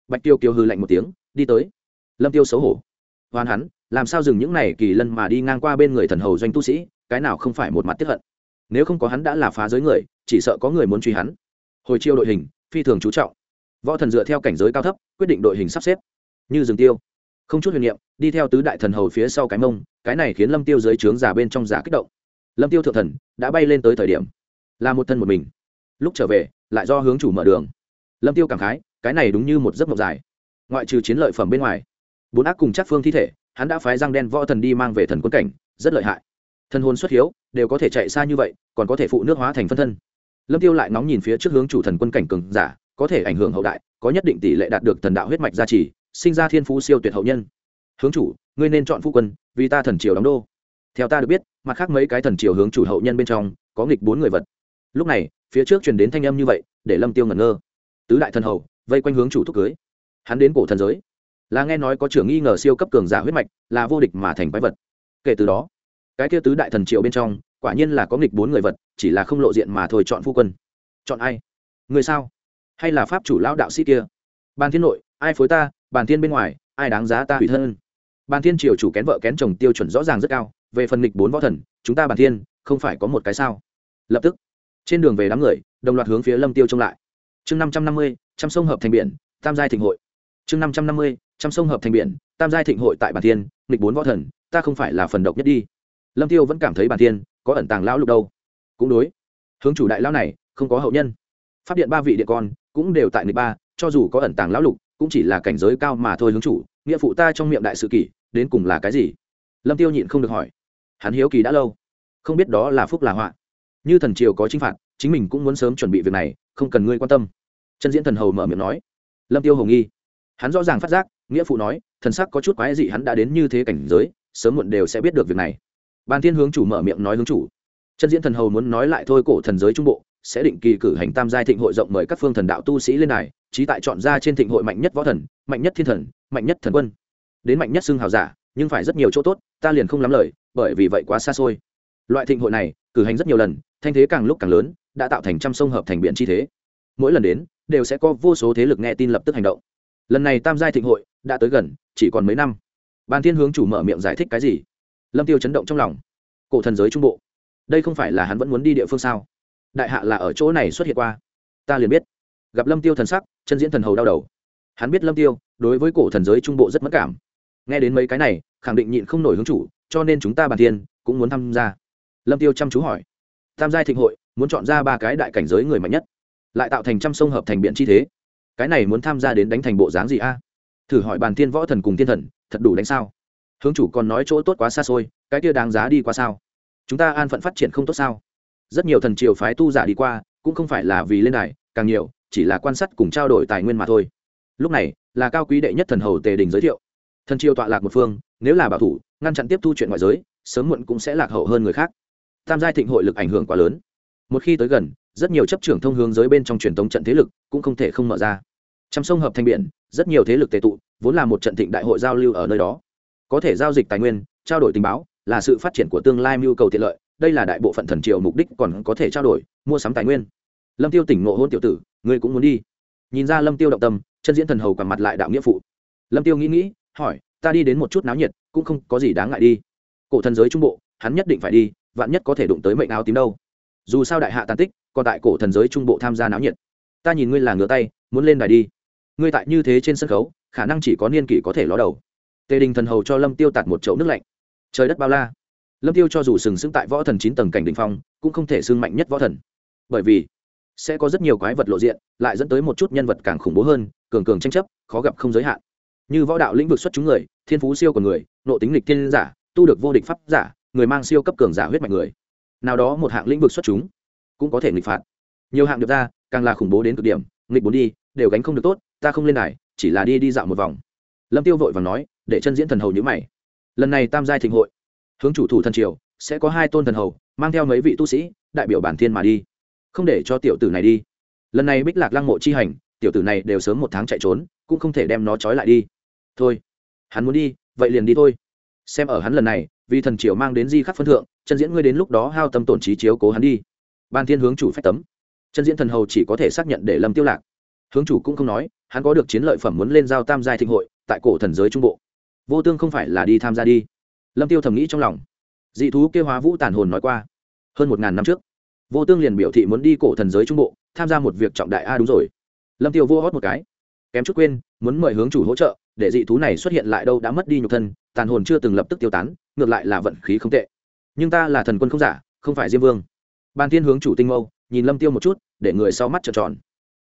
Bạch tiêu kiều hư lạnh một tiếng, đi tới. Lâm tiêu xấu hổ. Hoan hắn, làm sao dừng những này kỳ lân mà đi ngang qua bên người thần hầu doanh tu sĩ, cái nào không phải một mặt tiếp hận. Nếu không có hắn đã là phá giới người, chỉ sợ có người muốn truy hắn. Hồi chiêu đội hình, phi thường chú trọng. Võ thần dựa theo cảnh giới cao thấp, quyết định đội hình sắp xếp. Như rừng tiêu không chút huyền niệm, đi theo tứ đại thần hầu phía sau cái mông, cái này khiến lâm tiêu dưới trướng giả bên trong giả kích động. Lâm tiêu thượng thần đã bay lên tới thời điểm, là một thân một mình. Lúc trở về, lại do hướng chủ mở đường. Lâm tiêu cảm khái, cái này đúng như một giấc mộng dài. Ngoại trừ chiến lợi phẩm bên ngoài, bốn ác cùng chắc phương thi thể, hắn đã phái răng đen võ thần đi mang về thần quân cảnh, rất lợi hại. Thân hồn xuất hiếu, đều có thể chạy xa như vậy, còn có thể phụ nước hóa thành phân thân. Lâm tiêu lại nóng nhìn phía trước hướng chủ thần quân cảnh cường giả, có thể ảnh hưởng hậu đại, có nhất định tỷ lệ đạt được thần đạo huyết mạch gia trì sinh ra thiên phú siêu tuyệt hậu nhân. Hướng chủ, ngươi nên chọn phu quân, vì ta thần triều đóng đô. Theo ta được biết, mặt khác mấy cái thần triều hướng chủ hậu nhân bên trong, có nghịch bốn người vật. Lúc này, phía trước truyền đến thanh âm như vậy, để lâm tiêu ngẩn ngơ. Tứ đại thần hầu, vây quanh hướng chủ thúc cưới. Hắn đến cổ thần giới. Là nghe nói có trưởng nghi ngờ siêu cấp cường giả huyết mạch, là vô địch mà thành quái vật. Kể từ đó, cái kia tứ đại thần triều bên trong, quả nhiên là có nghịch bốn người vật, chỉ là không lộ diện mà thôi chọn phu quân. Chọn ai? Người sao? Hay là pháp chủ lão đạo sĩ kia? Ban thiên nội, ai phối ta bàn thiên bên ngoài, ai đáng giá ta hủy thân? Bàn thiên triều chủ kén vợ kén chồng tiêu chuẩn rõ ràng rất cao, về phần nghịch bốn võ thần, chúng ta bàn thiên, không phải có một cái sao? Lập tức, trên đường về đám người, đồng loạt hướng phía lâm tiêu trông lại. Chương năm trăm năm mươi, trăm sông hợp thành biển, tam giai thịnh hội. Chương năm trăm năm mươi, trăm sông hợp thành biển, tam giai thịnh hội tại bản thiên, nghịch bốn võ thần, ta không phải là phần độc nhất đi. Lâm tiêu vẫn cảm thấy bản thiên có ẩn tàng lão lục đâu. Cũng đối, hướng chủ đại lão này không có hậu nhân. Phát điện ba vị điện con cũng đều tại nghịch ba, cho dù có ẩn tàng lão lục cũng chỉ là cảnh giới cao mà thôi hướng chủ, nghĩa phụ ta trong miệng đại sự kỷ, đến cùng là cái gì? Lâm tiêu nhịn không được hỏi. Hắn hiếu kỳ đã lâu, không biết đó là phúc là họa. Như thần triều có chính phạt, chính mình cũng muốn sớm chuẩn bị việc này, không cần ngươi quan tâm. Chân diễn thần hầu mở miệng nói. Lâm tiêu Hồng nghi. Hắn rõ ràng phát giác, nghĩa phụ nói, thần sắc có chút quái dị hắn đã đến như thế cảnh giới, sớm muộn đều sẽ biết được việc này. Ban thiên hướng chủ mở miệng nói hướng chủ. Chân diễn thần hầu muốn nói lại thôi cổ thần giới trung bộ, sẽ định kỳ cử hành tam giai thịnh hội rộng mời các phương thần đạo tu sĩ lên này trí tại chọn ra trên thịnh hội mạnh nhất võ thần, mạnh nhất thiên thần, mạnh nhất thần quân. Đến mạnh nhất xưng hào giả, nhưng phải rất nhiều chỗ tốt, ta liền không lắm lời, bởi vì vậy quá xa xôi. Loại thịnh hội này, cử hành rất nhiều lần, thanh thế càng lúc càng lớn, đã tạo thành trăm sông hợp thành biện chi thế. Mỗi lần đến, đều sẽ có vô số thế lực nghe tin lập tức hành động. Lần này tam giai thịnh hội, đã tới gần, chỉ còn mấy năm. Ban thiên hướng chủ mở miệng giải thích cái gì? Lâm tiêu chấn động trong lòng. Cổ thần giới trung bộ. Đây không phải là hắn vẫn muốn đi địa phương sao? Đại hạ là ở chỗ này xuất hiện qua. Ta liền biết gặp lâm tiêu thần sắc, chân diễn thần hầu đau đầu. Hắn biết lâm tiêu đối với cổ thần giới trung bộ rất mất cảm. Nghe đến mấy cái này, khẳng định nhịn không nổi hướng chủ, cho nên chúng ta bàn tiên cũng muốn tham gia. Lâm tiêu chăm chú hỏi. Tam giai thịnh hội, muốn chọn ra ba cái đại cảnh giới người mạnh nhất, lại tạo thành trăm sông hợp thành biện chi thế. Cái này muốn tham gia đến đánh thành bộ dáng gì a? Thử hỏi bàn thiên võ thần cùng thiên thần, thật đủ đánh sao? Hướng chủ còn nói chỗ tốt quá xa xôi, cái kia đáng giá đi qua sao? Chúng ta an phận phát triển không tốt sao? Rất nhiều thần triều phái tu giả đi qua, cũng không phải là vì lên đài, càng nhiều chỉ là quan sát cùng trao đổi tài nguyên mà thôi. Lúc này, là cao quý đệ nhất thần hầu tề đình giới thiệu. Thần triều tọa lạc một phương, nếu là bảo thủ, ngăn chặn tiếp thu chuyện ngoại giới, sớm muộn cũng sẽ lạc hậu hơn người khác. Tam giai thịnh hội lực ảnh hưởng quá lớn. Một khi tới gần, rất nhiều chấp trưởng thông hướng giới bên trong truyền thống trận thế lực cũng không thể không mở ra. Trăm sông hợp thành biển, rất nhiều thế lực tệ tụ, vốn là một trận thịnh đại hội giao lưu ở nơi đó. Có thể giao dịch tài nguyên, trao đổi tình báo, là sự phát triển của tương lai mưu cầu tiện lợi, đây là đại bộ phận thần triều mục đích còn có thể trao đổi, mua sắm tài nguyên. Lâm tiêu tỉnh ngộ hôn tiểu tử ngươi cũng muốn đi. Nhìn ra lâm tiêu động tâm, chân diễn thần hầu cả mặt lại đạo nghĩa phụ. Lâm tiêu nghĩ nghĩ, hỏi, ta đi đến một chút náo nhiệt, cũng không có gì đáng ngại đi. Cổ thần giới trung bộ, hắn nhất định phải đi, vạn nhất có thể đụng tới mệnh áo tím đâu. Dù sao đại hạ tàn tích, còn tại cổ thần giới trung bộ tham gia náo nhiệt. Ta nhìn ngươi là ngửa tay, muốn lên đài đi. Ngươi tại như thế trên sân khấu, khả năng chỉ có niên kỷ có thể ló đầu. Tề đình thần hầu cho lâm tiêu tạt một chậu nước lạnh. Trời đất bao la. Lâm tiêu cho dù sừng sững tại võ thần chín tầng cảnh đình phong, cũng không thể xưng mạnh nhất võ thần. Bởi vì sẽ có rất nhiều quái vật lộ diện, lại dẫn tới một chút nhân vật càng khủng bố hơn, cường cường tranh chấp, khó gặp không giới hạn. Như võ đạo lĩnh vực xuất chúng người, thiên phú siêu của người nộ tính lịch thiên giả, tu được vô địch pháp giả, người mang siêu cấp cường giả huyết mạch người. Nào đó một hạng lĩnh vực xuất chúng cũng có thể nghịch phạt. Nhiều hạng được ra, càng là khủng bố đến cực điểm, nghịch bốn đi, đều gánh không được tốt, ta không lên đài, chỉ là đi đi dạo một vòng. Lâm tiêu vội và nói, để chân diễn thần hầu nhữ mày. Lần này tam giai thịnh hội, hướng chủ thủ thần triều, sẽ có hai tôn thần hầu, mang theo mấy vị tu sĩ, đại biểu bản thiên mà đi không để cho tiểu tử này đi. Lần này bích lạc lăng mộ chi hành, tiểu tử này đều sớm một tháng chạy trốn, cũng không thể đem nó trói lại đi. Thôi, hắn muốn đi, vậy liền đi thôi. Xem ở hắn lần này, vì thần triều mang đến di khắc phân thượng chân diễn ngươi đến lúc đó hao tâm tổn trí chiếu cố hắn đi. Ban thiên hướng chủ phách tấm. Chân diễn thần hầu chỉ có thể xác nhận để lâm tiêu lạc. Hướng chủ cũng không nói, hắn có được chiến lợi phẩm muốn lên giao tam giai thịnh hội, tại cổ thần giới trung bộ. Vô tương không phải là đi tham gia đi. Lâm tiêu thầm nghĩ trong lòng. Dị thú kêu hóa vũ tàn hồn nói qua. Hơn một ngàn năm trước vô tương liền biểu thị muốn đi cổ thần giới trung bộ, tham gia một việc trọng đại. A đúng rồi. Lâm tiêu vô hót một cái. Kém chút quên, muốn mời hướng chủ hỗ trợ, để dị thú này xuất hiện lại đâu đã mất đi nhục thân, tàn hồn chưa từng lập tức tiêu tán, ngược lại là vận khí không tệ. Nhưng ta là thần quân không giả, không phải diêm vương. Ban Thiên hướng chủ tinh mâu, nhìn lâm tiêu một chút, để người sau mắt trợn tròn.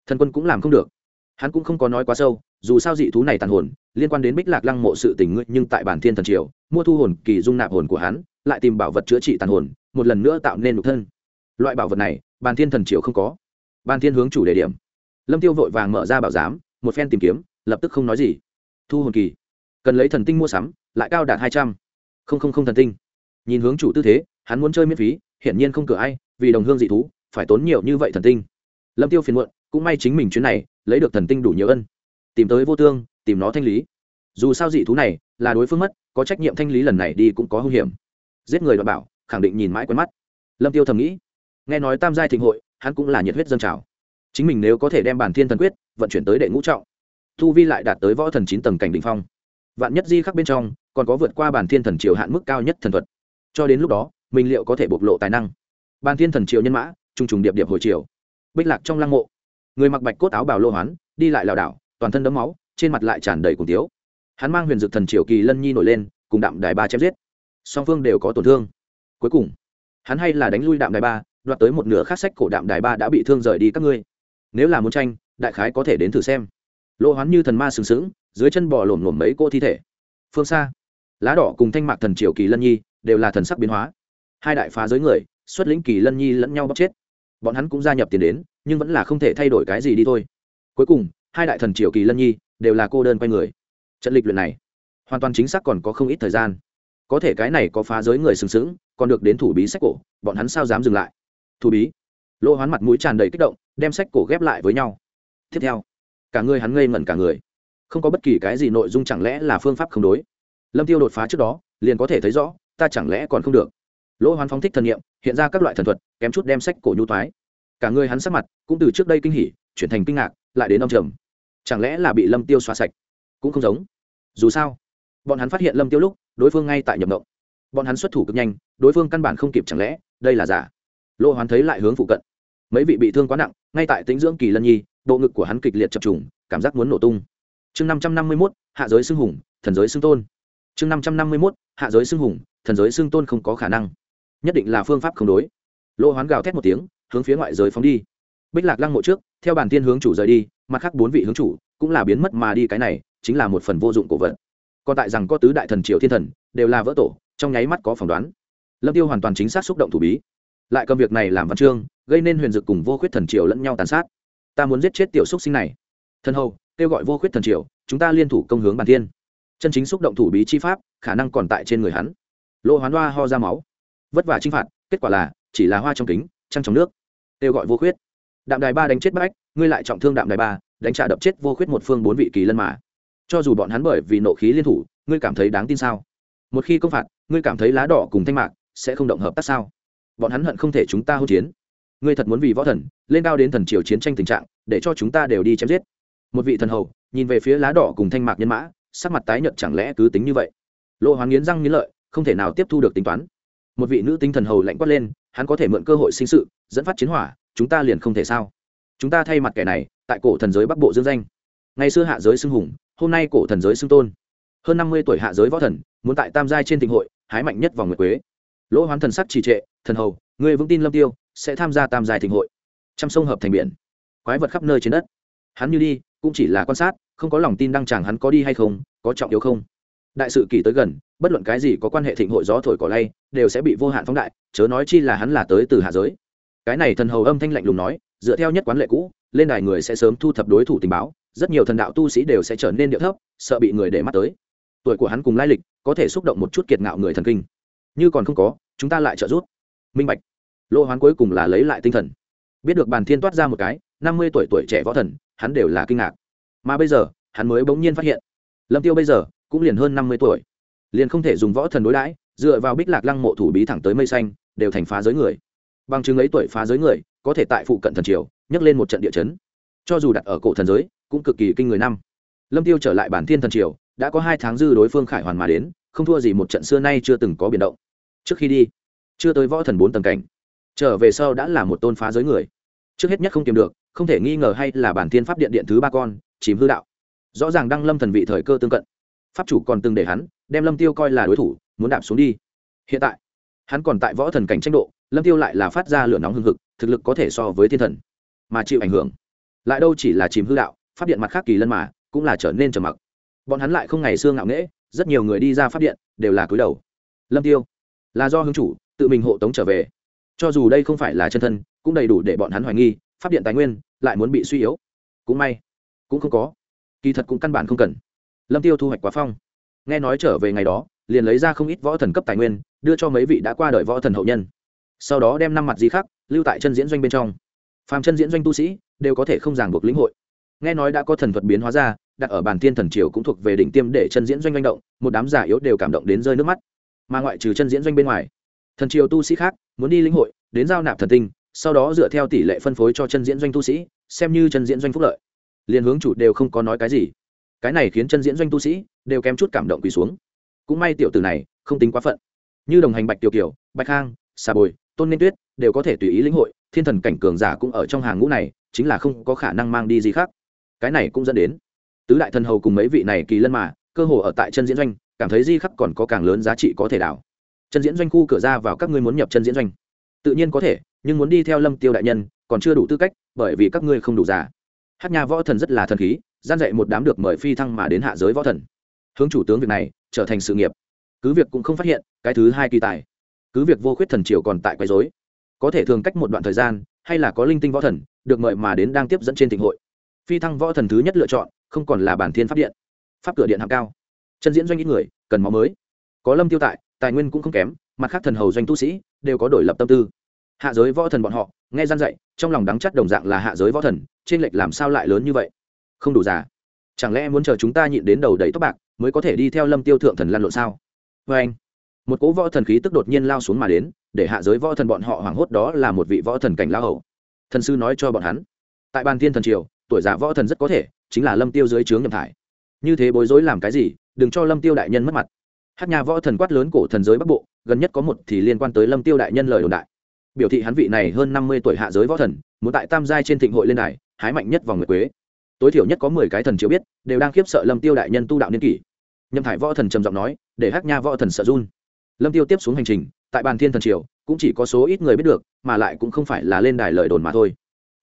Thần quân cũng làm không được. Hắn cũng không có nói quá sâu, dù sao dị thú này tàn hồn, liên quan đến bích lạc lăng mộ sự tình ngươi, nhưng tại bản thiên thần triều, mua thu hồn kỳ dung nạp hồn của hắn, lại tìm bảo vật chữa trị tàn hồn, một lần nữa tạo nên nhục thân loại bảo vật này, bàn thiên thần triều không có. Bàn thiên hướng chủ đề điểm. Lâm tiêu vội vàng mở ra bảo giám, một phen tìm kiếm, lập tức không nói gì. Thu hồn kỳ. Cần lấy thần tinh mua sắm, lại cao đạt hai trăm. Không không không thần tinh. Nhìn hướng chủ tư thế, hắn muốn chơi miễn phí, hiển nhiên không cửa ai, vì đồng hương dị thú, phải tốn nhiều như vậy thần tinh. Lâm tiêu phiền muộn, cũng may chính mình chuyến này, lấy được thần tinh đủ nhiều ân. Tìm tới vô tương, tìm nó thanh lý. Dù sao dị thú này, là đối phương mất, có trách nhiệm thanh lý lần này đi cũng có hung hiểm. Giết người đoạn bảo, khẳng định nhìn mãi quen mắt. Lâm tiêu thầm nghĩ nghe nói tam giai thịnh hội, hắn cũng là nhiệt huyết dân trào. Chính mình nếu có thể đem bản thiên thần quyết vận chuyển tới đệ ngũ trọng thu vi lại đạt tới võ thần chín tầng cảnh đ ỉ n h phong. Vạn nhất di khắc bên trong, còn có vượt qua bản thiên thần triều hạn mức cao nhất thần thuật. Cho đến lúc đó, mình liệu có thể bộc lộ tài năng? Bản thiên thần triều nhân mã, trùng trùng điệp điệp hồi triều. Bích lạc trong lăng mộ, người mặc bạch cốt áo bào lô hoán, đi lại lảo đảo, toàn thân đấm máu, trên mặt lại tràn đầy cùng tiếu. Hắn mang huyền dực thần triều kỳ lân nhi nổi lên, cùng đạm đài ba chém giết. Song phương đều có tổn thương. Cuối cùng, hắn hay là đánh lui đạm đài ba đoạt tới một nửa khắc sách cổ đạm đài ba đã bị thương rời đi các ngươi. Nếu là muốn tranh, đại khái có thể đến thử xem. Lỗ hoán như thần ma sừng sững, dưới chân bò lổm lổm mấy cô thi thể. Phương xa, lá đỏ cùng thanh mạc thần triều kỳ lân nhi đều là thần sắc biến hóa. Hai đại phá giới người, xuất lĩnh kỳ lân nhi lẫn nhau bóc chết. Bọn hắn cũng gia nhập tiền đến, nhưng vẫn là không thể thay đổi cái gì đi thôi. Cuối cùng, hai đại thần triều kỳ lân nhi đều là cô đơn quay người. Trận lịch luyện này, hoàn toàn chính xác còn có không ít thời gian. Có thể cái này có phá giới người sừng sững, còn được đến thủ bí sách cổ, bọn hắn sao dám dừng lại? Thủ bí. Lỗ hoán mặt mũi tràn đầy kích động, đem sách cổ ghép lại với nhau. Tiếp theo, cả người hắn ngây ngẩn cả người. Không có bất kỳ cái gì nội dung chẳng lẽ là phương pháp không đối. Lâm tiêu đột phá trước đó, liền có thể thấy rõ, ta chẳng lẽ còn không được. Lỗ hoán phóng thích thần nghiệm hiện ra các loại thần thuật, kém chút đem sách cổ nhu toái cả người hắn sắc mặt cũng từ trước đây kinh hỉ, chuyển thành kinh ngạc, lại đến ông trầm. Chẳng lẽ là bị lâm tiêu xóa sạch? Cũng không giống. Dù sao, bọn hắn phát hiện lâm tiêu lúc, đối phương ngay tại nhập động bọn hắn xuất thủ cực nhanh, đối phương căn bản không kịp chẳng lẽ, đây là giả? Lô hoán thấy lại hướng phụ cận. Mấy vị bị thương quá nặng, ngay tại tính dưỡng kỳ lân nhi, bộ ngực của hắn kịch liệt chập trùng, cảm giác muốn nổ tung. Chương năm trăm năm mươi mốt, hạ giới xưng hùng, thần giới xưng tôn. Chương năm trăm năm mươi mốt, hạ giới xưng hùng, thần giới xưng tôn không có khả năng. Nhất định là phương pháp không đối. Lô hoán gào thét một tiếng, hướng phía ngoại giới phóng đi. Bích lạc lăng mộ trước, theo bản tiên hướng chủ rời đi, mặt khác bốn vị hướng chủ cũng là biến mất mà đi cái này, chính là một phần vô dụng cổ vật. Còn tại rằng có tứ đại thần triều thiên thần, đều là vỡ tổ, trong nháy mắt có phỏng đoán. Lâm tiêu hoàn toàn chính xác xúc động thủ bí lại cầm việc này làm văn chương, gây nên huyền dực cùng vô khuyết thần triều lẫn nhau tàn sát. Ta muốn giết chết tiểu xúc sinh này. Thân hầu, kêu gọi vô khuyết thần triều, chúng ta liên thủ công hướng bản thiên. Chân chính xúc động thủ bí chi pháp, khả năng còn tại trên người hắn. Lỗ hoán hoa ho ra máu. Vất vả chinh phạt, kết quả là, chỉ là hoa trong kính, trăng trong nước. Kêu gọi vô khuyết. Đạm đài ba đánh chết bách, ngươi lại trọng thương đạm đài ba, đánh trả đập chết vô khuyết một phương bốn vị kỳ lân mà. Cho dù bọn hắn bởi vì nộ khí liên thủ, ngươi cảm thấy đáng tin sao? Một khi công phạt, ngươi cảm thấy lá đỏ cùng thanh mạc sẽ không động hợp tác sao? Bọn hắn hận không thể chúng ta hỗn chiến. Ngươi thật muốn vì võ thần, lên cao đến thần triều chiến tranh tình trạng, để cho chúng ta đều đi chém giết. Một vị thần hầu, nhìn về phía lá đỏ cùng thanh mạc nhân mã, sắc mặt tái nhợt chẳng lẽ cứ tính như vậy? Lỗ hoán nghiến răng nghiến lợi, không thể nào tiếp thu được tính toán. Một vị nữ tinh thần hầu lạnh quát lên, hắn có thể mượn cơ hội sinh sự, dẫn phát chiến hỏa, chúng ta liền không thể sao? Chúng ta thay mặt kẻ này, tại cổ thần giới bắc bộ dương danh. Ngày xưa hạ giới xưng hùng, hôm nay cổ thần giới xưng tôn. Hơn năm mươi tuổi hạ giới võ thần, muốn tại tam giai trên tình hội, hái mạnh nhất vòng nguyệt quế lỗ hoán thần sắc trì trệ, thần hầu người vững tin lâm tiêu, sẽ tham gia tam Dài thịnh hội. Trăm sông hợp thành biển. Quái vật khắp nơi trên đất. Hắn như đi, cũng chỉ là quan sát, không có lòng tin đăng chàng hắn có đi hay không, có trọng yếu không. Đại sự kỳ tới gần, bất luận cái gì có quan hệ thịnh hội gió thổi cỏ lay, đều sẽ bị vô hạn phóng đại, chớ nói chi là hắn là tới từ hạ giới. Cái này thần hầu âm thanh lạnh lùng nói, dựa theo nhất quán lệ cũ, lên đài người sẽ sớm thu thập đối thủ tình báo, rất nhiều thần đạo tu sĩ đều sẽ trở nên điệu thấp, sợ bị người để mắt tới. Tuổi của hắn cùng lai lịch, có thể xúc động một chút kiệt ngạo người thần kinh như còn không có, chúng ta lại trợ giúp. Minh bạch. Lô hoán cuối cùng là lấy lại tinh thần. Biết được bàn thiên toát ra một cái, năm mươi tuổi tuổi trẻ võ thần, hắn đều là kinh ngạc. Mà bây giờ, hắn mới bỗng nhiên phát hiện. Lâm tiêu bây giờ, cũng liền hơn năm mươi tuổi. Liền không thể dùng võ thần đối đãi, dựa vào bích lạc lăng mộ thủ bí thẳng tới mây xanh, đều thành phá giới người. Bằng chứng ấy tuổi phá giới người, có thể tại phụ cận thần triều, nhấc lên một trận địa chấn. Cho dù đặt ở cổ thần giới, cũng cực kỳ kinh người năm. Lâm tiêu trở lại bản thiên thần triều, đã có hai tháng dư đối phương khải hoàn mà đến không thua gì một trận xưa nay chưa từng có biến động. Trước khi đi, chưa tới võ thần bốn tầng cảnh, trở về sau đã là một tôn phá giới người. Trước hết nhất không tìm được, không thể nghi ngờ hay là bản thiên pháp điện điện thứ ba con, chìm hư đạo. Rõ ràng đăng lâm thần vị thời cơ tương cận, pháp chủ còn từng để hắn, đem lâm tiêu coi là đối thủ, muốn đạp xuống đi. Hiện tại, hắn còn tại võ thần cảnh tranh độ, lâm tiêu lại là phát ra lửa nóng hưng hực, thực lực có thể so với thiên thần, mà chịu ảnh hưởng. Lại đâu chỉ là chìm hư đạo, pháp điện mặt khác kỳ lân mà, cũng là trở nên trầm mặc. Bọn hắn lại không ngày xưa ngạo nghễ rất nhiều người đi ra pháp điện, đều là cúi đầu. Lâm tiêu, là do hướng chủ, tự mình hộ tống trở về. Cho dù đây không phải là chân thân, cũng đầy đủ để bọn hắn hoài nghi, pháp điện tài nguyên lại muốn bị suy yếu. Cũng may, cũng không có. Kỳ thật cũng căn bản không cần. Lâm tiêu thu hoạch quá phong. Nghe nói trở về ngày đó, liền lấy ra không ít võ thần cấp tài nguyên, đưa cho mấy vị đã qua đời võ thần hậu nhân. Sau đó đem năm mặt gì khác lưu tại chân diễn doanh bên trong. Phàm chân diễn doanh tu sĩ, đều có thể không ràng buộc lĩnh hội. Nghe nói đã có thần thuật biến hóa ra đặt ở bàn tiên thần triều cũng thuộc về đỉnh tiêm để chân diễn doanh doanh động, một đám giả yếu đều cảm động đến rơi nước mắt. Mà ngoại trừ chân diễn doanh bên ngoài, thần triều tu sĩ khác muốn đi lĩnh hội, đến giao nạp thần tinh, sau đó dựa theo tỷ lệ phân phối cho chân diễn doanh tu sĩ, xem như chân diễn doanh phúc lợi. Liền hướng chủ đều không có nói cái gì. Cái này khiến chân diễn doanh tu sĩ đều kém chút cảm động quỳ xuống. Cũng may tiểu tử này không tính quá phận. Như đồng hành bạch tiểu kiều, bạch khang, xà bồi, tôn nên tuyết đều có thể tùy ý lĩnh hội, thiên thần cảnh cường giả cũng ở trong hàng ngũ này, chính là không có khả năng mang đi gì khác. Cái này cũng dẫn đến tứ đại thần hầu cùng mấy vị này kỳ lân mà, cơ hồ ở tại chân diễn doanh, cảm thấy di khắc còn có càng lớn giá trị có thể đảo. Chân diễn doanh khu cửa ra vào các ngươi muốn nhập chân diễn doanh. Tự nhiên có thể, nhưng muốn đi theo lâm tiêu đại nhân, còn chưa đủ tư cách, bởi vì các ngươi không đủ già. Hát nhà võ thần rất là thần khí, gian dạy một đám được mời phi thăng mà đến hạ giới võ thần. Hướng chủ tướng việc này, trở thành sự nghiệp. Cứ việc cũng không phát hiện, cái thứ hai kỳ tài. Cứ việc vô khuyết thần triều còn tại quấy rối. Có thể thường cách một đoạn thời gian, hay là có linh tinh võ thần, được mời mà đến đang tiếp dẫn trên thịnh hội. Phi thăng võ thần thứ nhất lựa chọn không còn là bản thiên pháp điện. Pháp cửa điện hạng cao. Chân diễn doanh ít người cần máu mới. Có lâm tiêu tại tài nguyên cũng không kém mặt khác thần hầu doanh tu sĩ đều có đổi lập tâm tư. Hạ giới võ thần bọn họ nghe gian dạy trong lòng đắng chắt đồng dạng là hạ giới võ thần trên lệch làm sao lại lớn như vậy? Không đủ già. Chẳng lẽ muốn chờ chúng ta nhịn đến đầu đầy tóc bạc mới có thể đi theo lâm tiêu thượng thần lăn lộn sao? Vê anh một cỗ võ thần khí tức đột nhiên lao xuống mà đến để hạ giới võ thần bọn họ hoảng hốt đó là một vị võ thần cảnh lao hầu, thần sư nói cho bọn hắn tại ban thiên thần triều tuổi già võ thần rất có thể chính là lâm tiêu dưới trướng nhậm thải. Như thế bối rối làm cái gì, đừng cho lâm tiêu đại nhân mất mặt. Hát nhà võ thần quát lớn cổ thần giới bắc bộ, gần nhất có một thì liên quan tới lâm tiêu đại nhân lời đồn đại. Biểu thị hắn vị này hơn năm mươi tuổi hạ giới võ thần, muốn tại tam giai trên thịnh hội lên đài, hái mạnh nhất vòng nguyệt quế. Tối thiểu nhất có mười cái thần chiếu biết, đều đang khiếp sợ lâm tiêu đại nhân tu đạo niên kỷ. Nhâm thải võ thần trầm giọng nói, để hát nha võ thần sợ run. Lâm tiêu tiếp xuống hành trình, tại bàn thiên thần triều, cũng chỉ có số ít người biết được, mà lại cũng không phải là lên đài lời đồn mà thôi.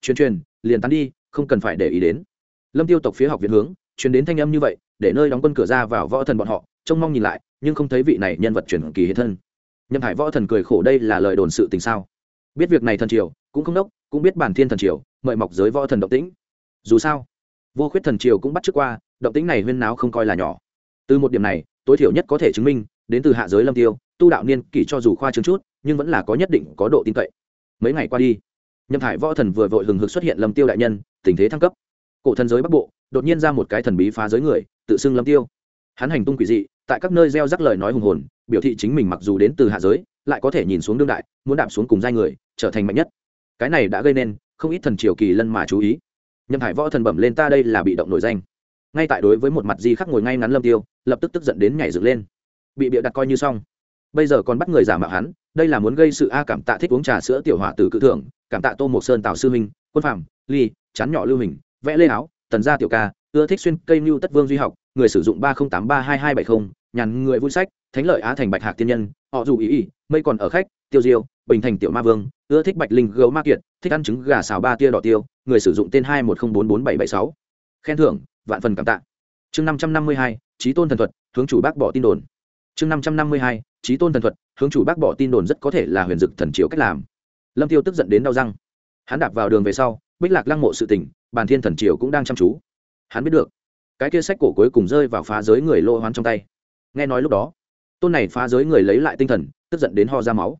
Truyền truyền liền tán đi, không cần phải để ý đến lâm tiêu tộc phía học viện hướng chuyển đến thanh âm như vậy, để nơi đóng quân cửa ra vào võ thần bọn họ, trông mong nhìn lại, nhưng không thấy vị này nhân vật chuyển kỳ hiện thân. Nhâm Hải võ thần cười khổ đây là lời đồn sự tình sao? Biết việc này thần triều, cũng không đốc, cũng biết bản thiên thần triều, mời mọc giới võ thần động tĩnh. Dù sao, vô khuyết thần triều cũng bắt trước qua, động tĩnh này huyên náo không coi là nhỏ. Từ một điểm này, tối thiểu nhất có thể chứng minh, đến từ hạ giới lâm tiêu, tu đạo niên kỷ cho dù khoa chứng chút, nhưng vẫn là có nhất định có độ tin cậy. Mấy ngày qua đi nhâm thải võ thần vừa vội hừng hực xuất hiện lâm tiêu đại nhân, tình thế thăng cấp cổ thần giới bắc bộ, đột nhiên ra một cái thần bí phá giới người, tự xưng lâm tiêu. Hắn hành tung quỷ dị, tại các nơi gieo rắc lời nói hùng hồn, biểu thị chính mình mặc dù đến từ hạ giới, lại có thể nhìn xuống đương đại, muốn đạp xuống cùng giai người, trở thành mạnh nhất. Cái này đã gây nên không ít thần triều kỳ lân mà chú ý. Nhâm hải võ thần bẩm lên ta đây là bị động nổi danh. Ngay tại đối với một mặt di khắc ngồi ngay ngắn lâm tiêu, lập tức tức giận đến nhảy dựng lên. Bị bịa đặt coi như xong. Bây giờ còn bắt người giả mạo hắn, đây là muốn gây sự a cảm tạ thích uống trà sữa tiểu hỏa từ cự thưởng cảm tạ tô mộc sơn tào sư minh quân phạm ly, chán nhỏ lưu hình vẽ lê áo, tần gia tiểu ca, ưa thích xuyên cây mưu tất vương duy học, người sử dụng ba không tám ba hai hai bảy không, nhàn người vui sách, thánh lợi á thành bạch hạc tiên nhân, họ dù ý ý, mây còn ở khách, tiêu diêu, bình thành tiểu ma vương, ưa thích bạch linh gấu ma kiệt, thích ăn trứng gà xào ba tia đỏ tiêu, người sử dụng tên hai một không bốn bốn bảy bảy sáu. Khen thưởng, vạn phần cảm tạ. Chương năm trăm năm mươi hai, trí tôn thần thuật, hướng chủ bác bỏ tin đồn. Chương năm trăm năm mươi hai, trí tôn thần thuật, hướng chủ bác bỏ tin đồn rất có thể là huyền dực thần chiếu cách làm. Lâm tiêu tức giận đến đau răng. Hắn đạp vào đường về sau, bích lạc lăng mộ sự tỉnh bàn thiên thần triều cũng đang chăm chú. Hắn biết được, cái kia sách cổ cuối cùng rơi vào phá giới người lô hoán trong tay. Nghe nói lúc đó, tôn này phá giới người lấy lại tinh thần, tức giận đến ho ra máu.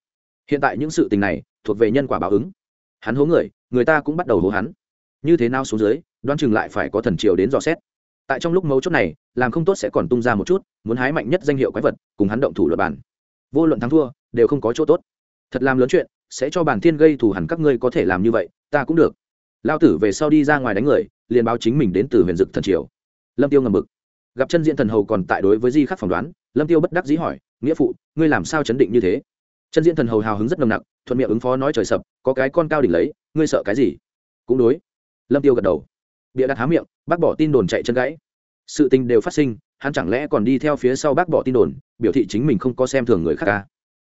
Hiện tại những sự tình này thuộc về nhân quả báo ứng. Hắn hố người người ta cũng bắt đầu hố hắn. Như thế nào xuống dưới, đoán chừng lại phải có thần triều đến dò xét. Tại trong lúc mấu chốt này, làm không tốt sẽ còn tung ra một chút, muốn hái mạnh nhất danh hiệu quái vật, cùng hắn động thủ luật bản vô luận thắng thua, đều không có chỗ tốt. Thật làm lớn chuyện, sẽ cho bản thiên gây thù hẳn các ngươi có thể làm như vậy, ta cũng được lao tử về sau đi ra ngoài đánh người, liền báo chính mình đến từ huyền dực thần triều. Lâm tiêu ngầm bực. Gặp chân diện thần hầu còn tại đối với di khắc phỏng đoán, lâm tiêu bất đắc dĩ hỏi, nghĩa phụ, ngươi làm sao chấn định như thế? Chân diện thần hầu hào hứng rất nồng nặc, thuận miệng ứng phó nói trời sập, có cái con cao đỉnh lấy, ngươi sợ cái gì? Cũng đối. Lâm tiêu gật đầu. Bịa đặt há miệng, bác bỏ tin đồn chạy chân gãy. Sự tình đều phát sinh, hắn chẳng lẽ còn đi theo phía sau bác bỏ tin đồn, biểu thị chính mình không có xem thường người khác ca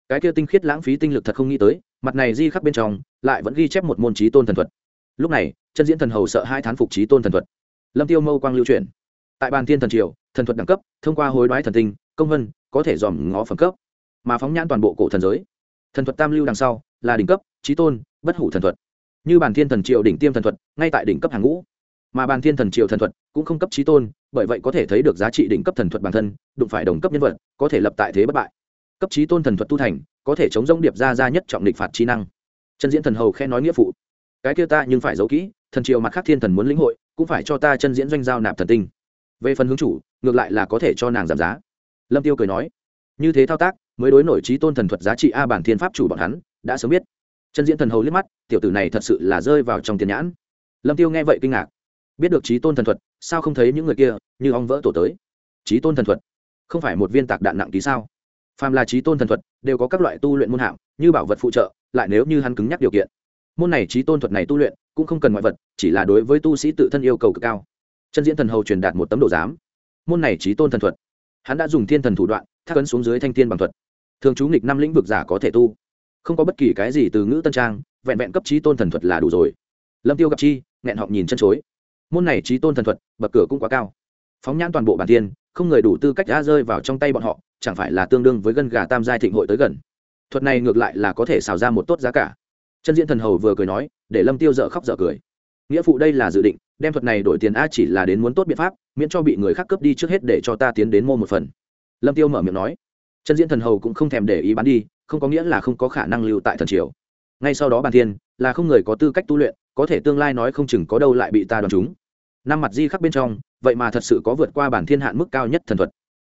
cái kia tinh khiết lãng phí tinh lực thật không nghĩ tới, mặt này di khắc bên trong, lại vẫn ghi chép một môn trí tôn thần thuật lúc này, chân diễn thần hầu sợ hai thán phục trí tôn thần thuật. Lâm tiêu mâu quang lưu truyền tại bàn thiên thần triều, thần thuật đẳng cấp, thông qua hối đoái thần tinh, công vân, có thể dòm ngó phẩm cấp, mà phóng nhãn toàn bộ cổ thần giới. Thần thuật tam lưu đằng sau, là đỉnh cấp trí tôn, bất hủ thần thuật. Như bàn thiên thần triều đỉnh tiêm thần thuật, ngay tại đỉnh cấp hàng ngũ. Mà bàn thiên thần triều thần thuật cũng không cấp trí tôn, bởi vậy có thể thấy được giá trị đỉnh cấp thần thuật bản thân, đụng phải đồng cấp nhân vật, có thể lập tại thế bất bại. Cấp trí tôn thần thuật tu thành, có thể chống rông điệp ra ra nhất trọng địch phạt trí năng. Chân diễn thần hầu khen nói nghĩa phụ cái kia ta nhưng phải giấu kỹ, thần triều mặt khác thiên thần muốn lĩnh hội, cũng phải cho ta chân diễn doanh giao nạp thần tinh. Về phần hướng chủ, ngược lại là có thể cho nàng giảm giá. Lâm tiêu cười nói. Như thế thao tác, mới đối nổi trí tôn thần thuật giá trị a bản thiên pháp chủ bọn hắn, đã sớm biết. Chân diễn thần hầu liếc mắt, tiểu tử này thật sự là rơi vào trong tiền nhãn. Lâm tiêu nghe vậy kinh ngạc. Biết được trí tôn thần thuật, sao không thấy những người kia, như ong vỡ tổ tới? Trí tôn thần thuật? Không phải một viên tạc đạn nặng ký sao? Phàm là trí tôn thần thuật, đều có các loại tu luyện môn hạng, như bảo vật phụ trợ, lại nếu như hắn cứng nhắc điều kiện môn này trí tôn thuật này tu luyện cũng không cần ngoại vật, chỉ là đối với tu sĩ tự thân yêu cầu cực cao. Chân diễn thần hầu truyền đạt một tấm độ giám. Môn này trí tôn thần thuật, hắn đã dùng thiên thần thủ đoạn, thác ấn xuống dưới thanh thiên bằng thuật. Thường chú nghịch năm lĩnh vực giả có thể tu. Không có bất kỳ cái gì từ ngữ tân trang, vẹn vẹn cấp trí tôn thần thuật là đủ rồi. Lâm tiêu gặp chi, nghẹn họng nhìn chân chối. Môn này trí tôn thần thuật, bậc cửa cũng quá cao. Phóng nhãn toàn bộ bản thiên, không người đủ tư cách đã rơi vào trong tay bọn họ, chẳng phải là tương đương với gân gà tam giai thịnh hội tới gần. Thuật này ngược lại là có thể xào ra một tốt giá cả chân diễn thần hầu vừa cười nói, để lâm tiêu dở khóc dở cười. Nghĩa phụ đây là dự định, đem thuật này đổi tiền a chỉ là đến muốn tốt biện pháp, miễn cho bị người khác cướp đi trước hết để cho ta tiến đến mô một phần. Lâm tiêu mở miệng nói. Chân diễn thần hầu cũng không thèm để ý bán đi, không có nghĩa là không có khả năng lưu tại thần triều. Ngay sau đó bàn thiên, là không người có tư cách tu luyện, có thể tương lai nói không chừng có đâu lại bị ta đoán chúng. Năm mặt di khắc bên trong, vậy mà thật sự có vượt qua bản thiên hạn mức cao nhất thần thuật.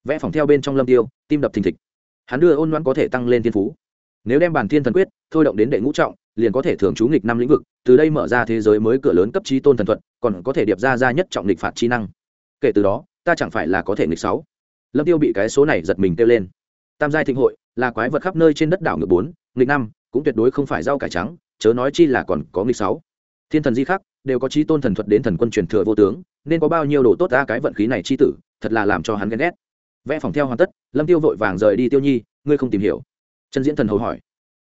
Vẽ phòng theo bên trong lâm tiêu, tim đập thình thịch. Hắn đưa ôn loan có thể tăng lên thiên phú. Nếu đem bản thiên thần quyết, thôi động đến đệ ngũ trọng liền có thể thường trú nghịch năm lĩnh vực, từ đây mở ra thế giới mới cửa lớn cấp trí tôn thần thuật, còn có thể điệp ra ra nhất trọng nghịch phạt chi năng. Kể từ đó, ta chẳng phải là có thể nghịch sáu. Lâm tiêu bị cái số này giật mình kêu lên. Tam giai thịnh hội, là quái vật khắp nơi trên đất đảo ngược bốn, nghịch năm, cũng tuyệt đối không phải rau cải trắng, chớ nói chi là còn có nghịch sáu. Thiên thần di khắc, đều có trí tôn thần thuật đến thần quân truyền thừa vô tướng, nên có bao nhiêu đồ tốt ra cái vận khí này chi tử, thật là làm cho hắn ghen ghét. Vẽ phòng theo hoàn tất, lâm tiêu vội vàng rời đi tiêu nhi, ngươi không tìm hiểu. Trần diễn thần hầu hỏi.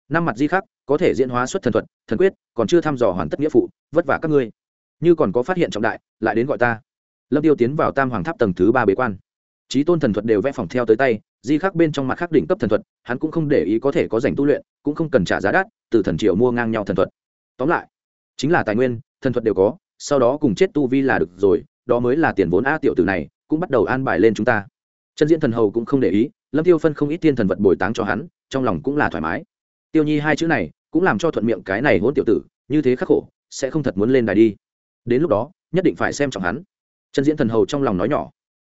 Năm mặt di khắc có thể diễn hóa xuất thần thuật, thần quyết, còn chưa thăm dò hoàn tất nghĩa phụ, vất vả các ngươi. Như còn có phát hiện trọng đại, lại đến gọi ta. Lâm tiêu tiến vào tam hoàng tháp tầng thứ ba bế quan. Trí tôn thần thuật đều vẽ phòng theo tới tay, di khắc bên trong mặt khắc đỉnh cấp thần thuật, hắn cũng không để ý có thể có dành tu luyện, cũng không cần trả giá đắt, từ thần triều mua ngang nhau thần thuật. Tóm lại, chính là tài nguyên, thần thuật đều có, sau đó cùng chết tu vi là được rồi, đó mới là tiền vốn a tiểu tử này, cũng bắt đầu an bài lên chúng ta. Chân diễn thần hầu cũng không để ý, lâm tiêu phân không ít tiên thần vật bồi táng cho hắn, trong lòng cũng là thoải mái. Tiêu nhi hai chữ này cũng làm cho thuận miệng cái này hôn tiểu tử, như thế khắc khổ, sẽ không thật muốn lên đài đi. Đến lúc đó, nhất định phải xem trọng hắn. Chân diễn thần hầu trong lòng nói nhỏ.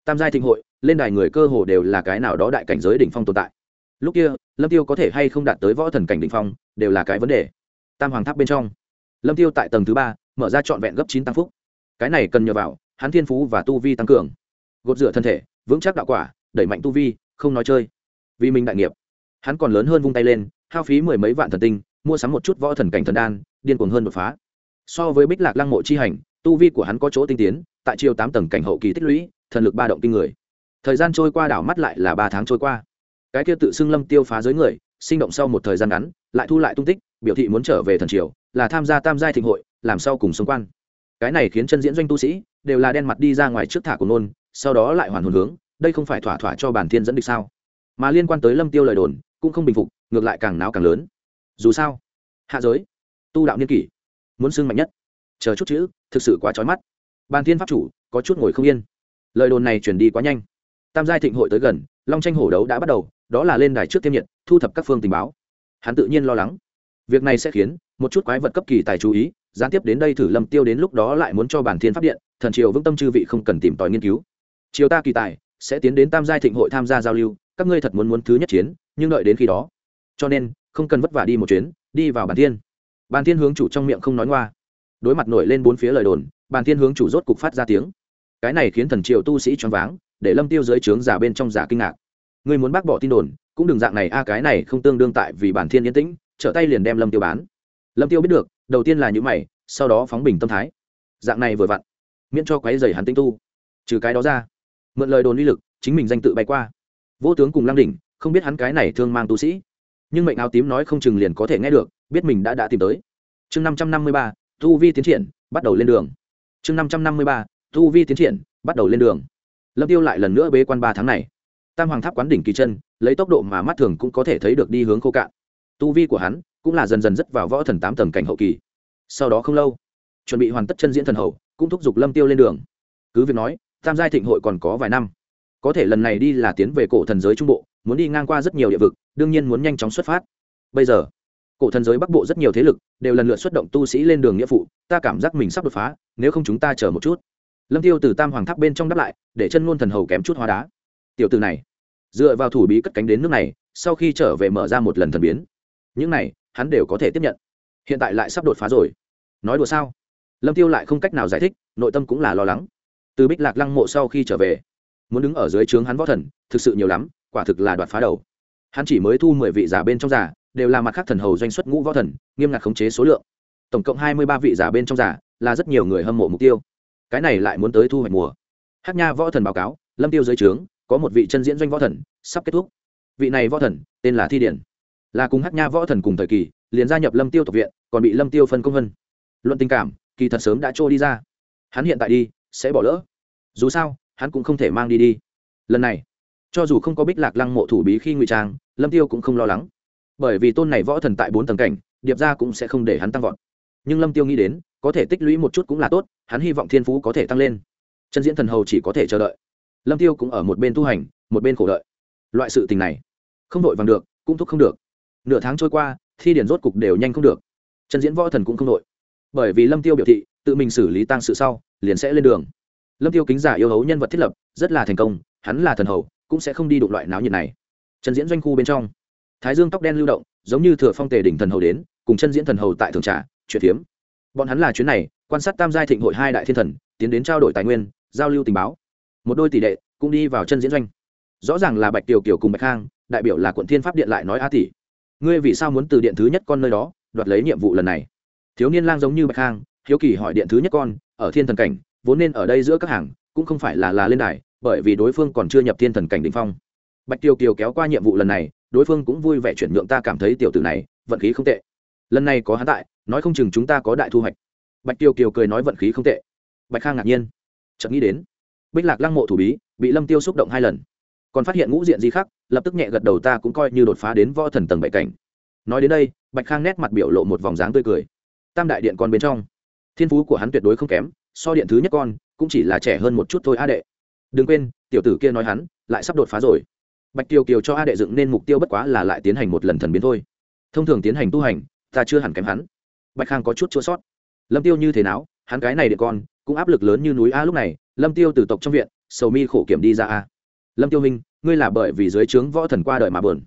Tam giai thịnh hội, lên đài người cơ hồ đều là cái nào đó đại cảnh giới đỉnh phong tồn tại. Lúc kia, lâm tiêu có thể hay không đạt tới võ thần cảnh đỉnh phong, đều là cái vấn đề. Tam hoàng tháp bên trong. Lâm tiêu tại tầng thứ ba, mở ra trọn vẹn gấp chín tăng phúc. Cái này cần nhờ vào, hắn thiên phú và tu vi tăng cường. Gột rửa thân thể, vững chắc đạo quả, đẩy mạnh tu vi, không nói chơi. Vì mình đại nghiệp, hắn còn lớn hơn vung tay lên, hao phí mười mấy vạn thần tinh mua sắm một chút võ thần cảnh thần đan, điên cuồng hơn đột phá. So với bích lạc lăng mộ chi hành, tu vi của hắn có chỗ tinh tiến, tại chiều tám tầng cảnh hậu kỳ tích lũy, thần lực ba động kinh người. Thời gian trôi qua đảo mắt lại là ba tháng trôi qua. Cái kia tự xưng lâm tiêu phá giới người, sinh động sau một thời gian ngắn, lại thu lại tung tích, biểu thị muốn trở về thần triều, là tham gia tam giai thịnh hội, làm sau cùng xung quan cái này khiến chân diễn doanh tu sĩ, đều là đen mặt đi ra ngoài trước thả của nôn, sau đó lại hoàn hồn hướng, đây không phải thỏa thỏa cho bản thiên dẫn địch sao? Mà liên quan tới lâm tiêu lời đồn, cũng không bình phục, ngược lại càng náo càng lớn dù sao, hạ giới, tu đạo niên kỷ, muốn xưng mạnh nhất. Chờ chút chữ, thực sự quá trói mắt. Bàn thiên pháp chủ, có chút ngồi không yên. Lời đồn này chuyển đi quá nhanh. Tam giai thịnh hội tới gần, long tranh hổ đấu đã bắt đầu, đó là lên đài trước tiêm nhiệt, thu thập các phương tình báo. Hắn tự nhiên lo lắng. Việc này sẽ khiến một chút quái vật cấp kỳ tài chú ý, gián tiếp đến đây thử lâm tiêu đến lúc đó lại muốn cho bản thiên pháp điện, thần triều vững tâm chư vị không cần tìm tòi nghiên cứu. Triều ta kỳ tài sẽ tiến đến tam giai thịnh hội tham gia giao lưu, các ngươi thật muốn muốn thứ nhất chiến, nhưng đợi đến khi đó. Cho nên không cần vất vả đi một chuyến, đi vào bàn thiên. Bàn thiên hướng chủ trong miệng không nói ngoa. Đối mặt nổi lên bốn phía lời đồn, bàn thiên hướng chủ rốt cục phát ra tiếng. Cái này khiến thần triều tu sĩ choáng váng, để lâm tiêu dưới trướng giả bên trong giả kinh ngạc. Ngươi muốn bác bỏ tin đồn, cũng đừng dạng này, a, cái này không tương đương tại vì bản thiên yên tĩnh, trở tay liền đem lâm tiêu bán. Lâm tiêu biết được, đầu tiên là những mày, sau đó phóng bình tâm thái. Dạng này vừa vặn, miễn cho quấy rầy hắn tinh tu. Trừ cái đó ra, mượn lời đồn uy lực, chính mình danh tự bay qua. Vô tướng cùng lăng đỉnh, không biết hắn cái này thương mang tu sĩ nhưng mệnh áo tím nói không chừng liền có thể nghe được, biết mình đã đã tìm tới. Chương năm trăm năm mươi ba, tu vi tiến triển, bắt đầu lên đường. Chương năm trăm năm mươi ba, tu vi tiến triển, bắt đầu lên đường. Lâm tiêu lại lần nữa bế quan ba tháng này. Tam hoàng tháp quán đỉnh kỳ chân, lấy tốc độ mà mắt thường cũng có thể thấy được đi hướng khô cạn. Tu vi của hắn cũng là dần dần dứt vào võ thần tám tầng cảnh hậu kỳ. Sau đó không lâu, chuẩn bị hoàn tất chân diễn thần hậu, cũng thúc giục lâm tiêu lên đường. Cứ việc nói, tam giai thịnh hội còn có vài năm. Có thể lần này đi là tiến về cổ thần giới trung bộ muốn đi ngang qua rất nhiều địa vực, đương nhiên muốn nhanh chóng xuất phát. Bây giờ, cổ thần giới bắc bộ rất nhiều thế lực đều lần lượt xuất động tu sĩ lên đường nghĩa phụ, ta cảm giác mình sắp đột phá, nếu không chúng ta chờ một chút. Lâm tiêu từ tam hoàng tháp bên trong đáp lại, để chân ngôn thần hầu kém chút hóa đá. Tiểu từ này, dựa vào thủ bí cất cánh đến nước này, sau khi trở về mở ra một lần thần biến. Những này, hắn đều có thể tiếp nhận. Hiện tại lại sắp đột phá rồi. Nói đùa sao? Lâm tiêu lại không cách nào giải thích, nội tâm cũng là lo lắng. Từ bích lạc lăng mộ sau khi trở về, muốn đứng ở dưới trướng hắn võ thần, thực sự nhiều lắm quả thực là đoạt phá đầu. Hắn chỉ mới thu mười vị giả bên trong giả, đều là mặt khác thần hầu doanh xuất ngũ võ thần, nghiêm ngặt khống chế số lượng. Tổng cộng hai mươi ba vị giả bên trong giả, là rất nhiều người hâm mộ mục tiêu. Cái này lại muốn tới thu hoạch mùa. Hát nha võ thần báo cáo, lâm tiêu dưới trướng, có một vị chân diễn doanh võ thần, sắp kết thúc. Vị này võ thần, tên là thi điển. Là cùng hát nha võ thần cùng thời kỳ, liền gia nhập lâm tiêu tộc viện, còn bị lâm tiêu phân công vân luận tình cảm, kỳ thật sớm đã trôi đi ra. Hắn hiện tại đi, sẽ bỏ lỡ. Dù sao, hắn cũng không thể mang đi đi. Lần này cho dù không có bích lạc lăng mộ thủ bí khi ngụy trang, lâm tiêu cũng không lo lắng. Bởi vì tôn này võ thần tại bốn tầng cảnh, điệp ra cũng sẽ không để hắn tăng vọt. Nhưng lâm tiêu nghĩ đến, có thể tích lũy một chút cũng là tốt, hắn hy vọng thiên phú có thể tăng lên. Chân diễn thần hầu chỉ có thể chờ đợi. Lâm tiêu cũng ở một bên tu hành, một bên khổ đợi. Loại sự tình này, không đội vàng được, cũng thúc không được. Nửa tháng trôi qua, thi điển rốt cục đều nhanh không được. Chân diễn võ thần cũng không đội bởi vì lâm tiêu biểu thị, tự mình xử lý tăng sự sau, liền sẽ lên đường. Lâm tiêu kính giả yêu hấu nhân vật thiết lập, rất là thành công, hắn là thần hầu cũng sẽ không đi đụng loại náo nhiệt này. Chân diễn doanh khu bên trong, thái dương tóc đen lưu động, giống như thừa phong tề đỉnh thần hầu đến, cùng chân diễn thần hầu tại thường trà, chuyện phiếm. Bọn hắn là chuyến này, quan sát tam giai thịnh hội hai đại thiên thần, tiến đến trao đổi tài nguyên, giao lưu tình báo. Một đôi tỷ đệ cũng đi vào chân diễn doanh. Rõ ràng là bạch tiểu kiều cùng bạch khang, đại biểu là quận thiên pháp điện lại nói a tỷ. Ngươi vì sao muốn từ điện thứ nhất con nơi đó, đoạt lấy nhiệm vụ lần này? Thiếu niên lang giống như bạch khang, hiếu kỳ hỏi điện thứ nhất con, ở thiên thần cảnh, vốn nên ở đây giữa các hàng, cũng không phải là là lên đài bởi vì đối phương còn chưa nhập thiên thần cảnh đ ỉ n h phong. Bạch tiêu kiều kéo qua nhiệm vụ lần này, đối phương cũng vui vẻ chuyển nhượng ta cảm thấy tiểu tử này vận khí không tệ. Lần này có hắn tại, nói không chừng chúng ta có đại thu hoạch. Bạch tiêu kiều cười nói vận khí không tệ. Bạch khang ngạc nhiên. Chợt nghĩ đến, bích lạc lăng mộ thủ bí, bị lâm tiêu xúc động hai lần. Còn phát hiện ngũ diện gì khác, lập tức nhẹ gật đầu ta cũng coi như đột phá đến võ thần tầng bảy cảnh. Nói đến đây, bạch khang nét mặt biểu lộ một vòng dáng tươi cười. Tam đại điện con bên trong. Thiên phú của hắn tuyệt đối không kém, so điện thứ nhất con, cũng chỉ là trẻ hơn một chút thôi a đệ đừng quên, tiểu tử kia nói hắn, lại sắp đột phá rồi. Bạch Tiêu kiều cho a đệ dựng nên mục tiêu bất quá là lại tiến hành một lần thần biến thôi. Thông thường tiến hành tu hành, ta chưa hẳn kém hắn. Bạch khang có chút chua sót. Lâm tiêu như thế nào? Hắn cái này để con, cũng áp lực lớn như núi a lúc này, lâm tiêu từ tộc trong viện, sầu mi khổ kiểm đi ra a. Lâm tiêu minh ngươi là bởi vì dưới trướng võ thần qua đời mà buồn.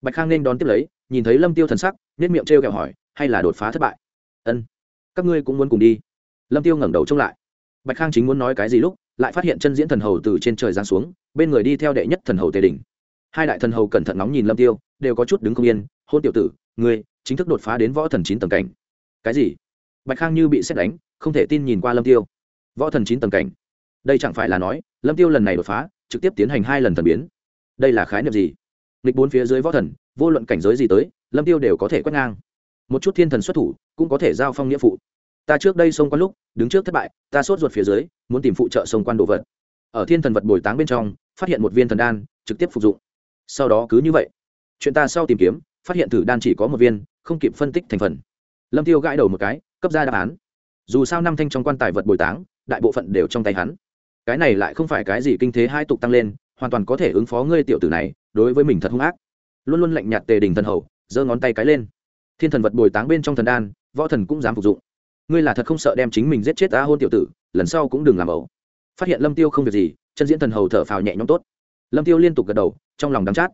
Bạch khang nên đón tiếp lấy, nhìn thấy lâm tiêu thần sắc nên miệng trêu kẹo hỏi, hay là đột phá thất bại? Ân, các ngươi cũng muốn cùng đi. Lâm tiêu ngẩng đầu trông lại. Bạch khang chính muốn nói cái gì lúc lại phát hiện chân diễn thần hầu từ trên trời giáng xuống, bên người đi theo đệ nhất thần hầu tề đình. Hai đại thần hầu cẩn thận nóng nhìn lâm tiêu, đều có chút đứng không yên, hôn tiểu tử, ngươi chính thức đột phá đến võ thần chín tầng cảnh. Cái gì? Bạch khang như bị xét đánh, không thể tin nhìn qua lâm tiêu. Võ thần chín tầng cảnh? Đây chẳng phải là nói, lâm tiêu lần này đột phá, trực tiếp tiến hành hai lần thần biến? Đây là khái niệm gì? Nghịch bốn phía dưới võ thần, vô luận cảnh giới gì tới, lâm tiêu đều có thể quét ngang. Một chút thiên thần xuất thủ, cũng có thể giao phong nghĩa phụ. Ta trước đây xông qua lúc, đứng trước thất bại, ta sốt ruột phía dưới muốn tìm phụ trợ xông quan đồ vật. Ở thiên thần vật bồi táng bên trong, phát hiện một viên thần đan, trực tiếp phục dụng. Sau đó cứ như vậy, chuyện ta sau tìm kiếm, phát hiện thử đan chỉ có một viên, không kịp phân tích thành phần. Lâm tiêu gãi đầu một cái, cấp ra đáp án. Dù sao năm thanh trong quan tài vật bồi táng, đại bộ phận đều trong tay hắn. Cái này lại không phải cái gì kinh thế hai tục tăng lên, hoàn toàn có thể ứng phó ngươi tiểu tử này, đối với mình thật hung ác. Luôn luôn lạnh nhạt tề đình thần hầu, giơ ngón tay cái lên. Thiên thần vật bồi táng bên trong thần đan, võ thần cũng dám phục dụng. Ngươi là thật không sợ đem chính mình giết chết ta hôn tiểu tử lần sau cũng đừng làm ẩu. Phát hiện lâm tiêu không việc gì, chân diễn thần hầu thở phào nhẹ nhõm tốt. Lâm tiêu liên tục gật đầu, trong lòng đắm chát.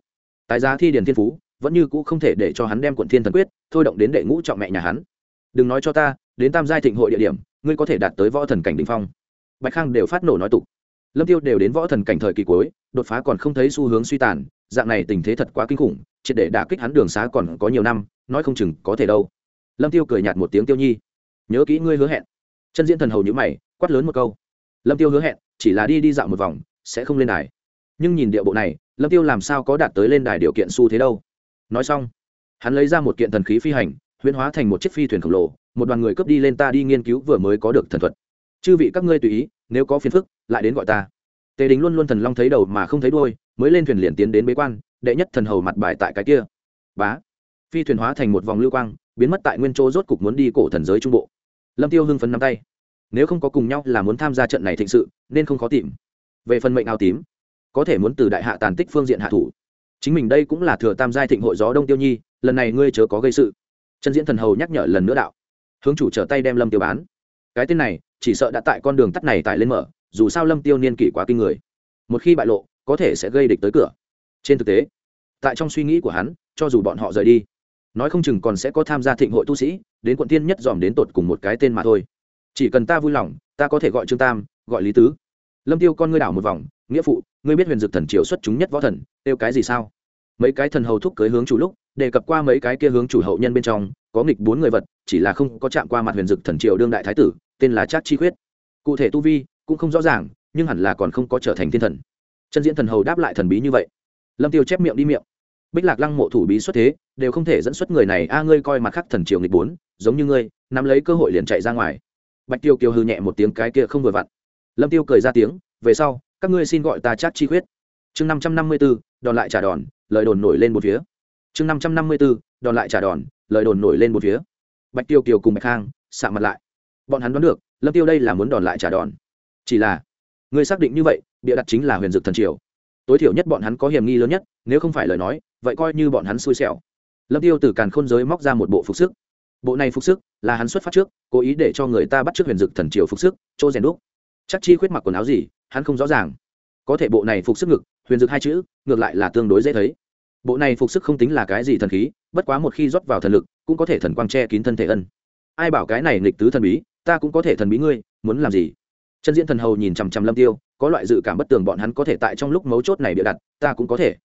Tái giá thi điền thiên phú, vẫn như cũ không thể để cho hắn đem quận thiên thần quyết, thôi động đến đệ ngũ trọng mẹ nhà hắn. Đừng nói cho ta, đến tam giai thịnh hội địa điểm, ngươi có thể đạt tới võ thần cảnh đỉnh phong. Bạch khang đều phát nổ nói tục. Lâm tiêu đều đến võ thần cảnh thời kỳ cuối, đột phá còn không thấy xu hướng suy tàn, dạng này tình thế thật quá kinh khủng, triệt để đả kích hắn đường xá còn có nhiều năm, nói không chừng có thể đâu. Lâm tiêu cười nhạt một tiếng tiêu nhi. Nhớ kỹ ngươi hứa hẹn. Chân diễn thần hầu nhữ mày quát lớn một câu. Lâm tiêu hứa hẹn, chỉ là đi đi dạo một vòng, sẽ không lên đài. Nhưng nhìn địa bộ này, lâm tiêu làm sao có đạt tới lên đài điều kiện xu thế đâu. Nói xong, hắn lấy ra một kiện thần khí phi hành, huyễn hóa thành một chiếc phi thuyền khổng lồ, một đoàn người cướp đi lên ta đi nghiên cứu vừa mới có được thần thuật. Chư vị các ngươi tùy ý, nếu có phiền phức, lại đến gọi ta. Tề đình luôn luôn thần long thấy đầu mà không thấy đuôi, mới lên thuyền liền tiến đến bế quan, đệ nhất thần hầu mặt bài tại cái kia. Bá. Phi thuyền hóa thành một vòng lưu quang, biến mất tại nguyên chỗ rốt cục muốn đi cổ thần giới trung bộ. Lâm tiêu hưng phấn nắm tay nếu không có cùng nhau là muốn tham gia trận này thịnh sự, nên không khó tìm. Về phần mệnh áo tím, có thể muốn từ đại hạ tàn tích phương diện hạ thủ. Chính mình đây cũng là thừa tam giai thịnh hội gió đông tiêu nhi, lần này ngươi chớ có gây sự. Chân diễn thần hầu nhắc nhở lần nữa đạo. Hướng chủ trở tay đem lâm tiêu bán. Cái tên này, chỉ sợ đã tại con đường tắt này tải lên mở, dù sao lâm tiêu niên kỷ quá kinh người. Một khi bại lộ, có thể sẽ gây địch tới cửa. Trên thực tế, tại trong suy nghĩ của hắn, cho dù bọn họ rời đi, nói không chừng còn sẽ có tham gia thịnh hội tu sĩ, đến quận tiên nhất dòm đến tột cùng một cái tên mà thôi chỉ cần ta vui lòng, ta có thể gọi trương tam, gọi lý tứ. Lâm tiêu con ngươi đảo một vòng, nghĩa phụ, ngươi biết huyền dực thần triều xuất chúng nhất võ thần tiêu cái gì sao? Mấy cái thần hầu thúc cưới hướng chủ lúc, đề cập qua mấy cái kia hướng chủ hậu nhân bên trong, có nghịch bốn người vật, chỉ là không có chạm qua mặt huyền dực thần triều đương đại thái tử, tên là trác chi khuyết. Cụ thể tu vi cũng không rõ ràng, nhưng hẳn là còn không có trở thành thiên thần. Chân diễn thần hầu đáp lại thần bí như vậy. Lâm tiêu chép miệng đi miệng. Bích lạc lăng mộ thủ bí xuất thế, đều không thể dẫn xuất người này. A, ngươi coi mặt khắc thần triều nghịch bốn, giống như ngươi, nắm lấy cơ hội liền chạy ra ngoài bạch tiêu kiều hư nhẹ một tiếng cái kia không vừa vặn. Lâm tiêu cười ra tiếng, về sau, các ngươi xin gọi ta chắc chi khuyết. Chương năm trăm năm mươi b ố đòn lại trả đòn, lời đồn nổi lên một phía. Chương năm trăm năm mươi b ố đòn lại trả đòn, lời đồn nổi lên một phía. Bạch tiêu kiều cùng bạch khang sạ mặt lại. Bọn hắn đoán được, lâm tiêu đây là muốn đòn lại trả đòn. Chỉ là người xác định như vậy, bịa đặt chính là huyền dực thần triều. Tối thiểu nhất bọn hắn có hiểm nghi lớn nhất, nếu không phải lời nói, vậy coi như bọn hắn xui xẻo. Lâm tiêu từ càn khôn giới móc ra một bộ phục sức bộ này phục sức là hắn xuất phát trước, cố ý để cho người ta bắt trước huyền dực thần triều phục sức, chỗ rèn đúc. Chắc chi khuyết mặc quần áo gì, hắn không rõ ràng. Có thể bộ này phục sức ngực, huyền dực hai chữ, ngược lại là tương đối dễ thấy. Bộ này phục sức không tính là cái gì thần khí, bất quá một khi rót vào thần lực, cũng có thể thần quang che kín thân thể ân. Ai bảo cái này nghịch tứ thần bí, ta cũng có thể thần bí ngươi, muốn làm gì? Chân diễn thần hầu nhìn chằm chằm lâm tiêu, có loại dự cảm bất tường bọn hắn có thể tại trong lúc mấu chốt này bịa đặt, ta cũng có thể.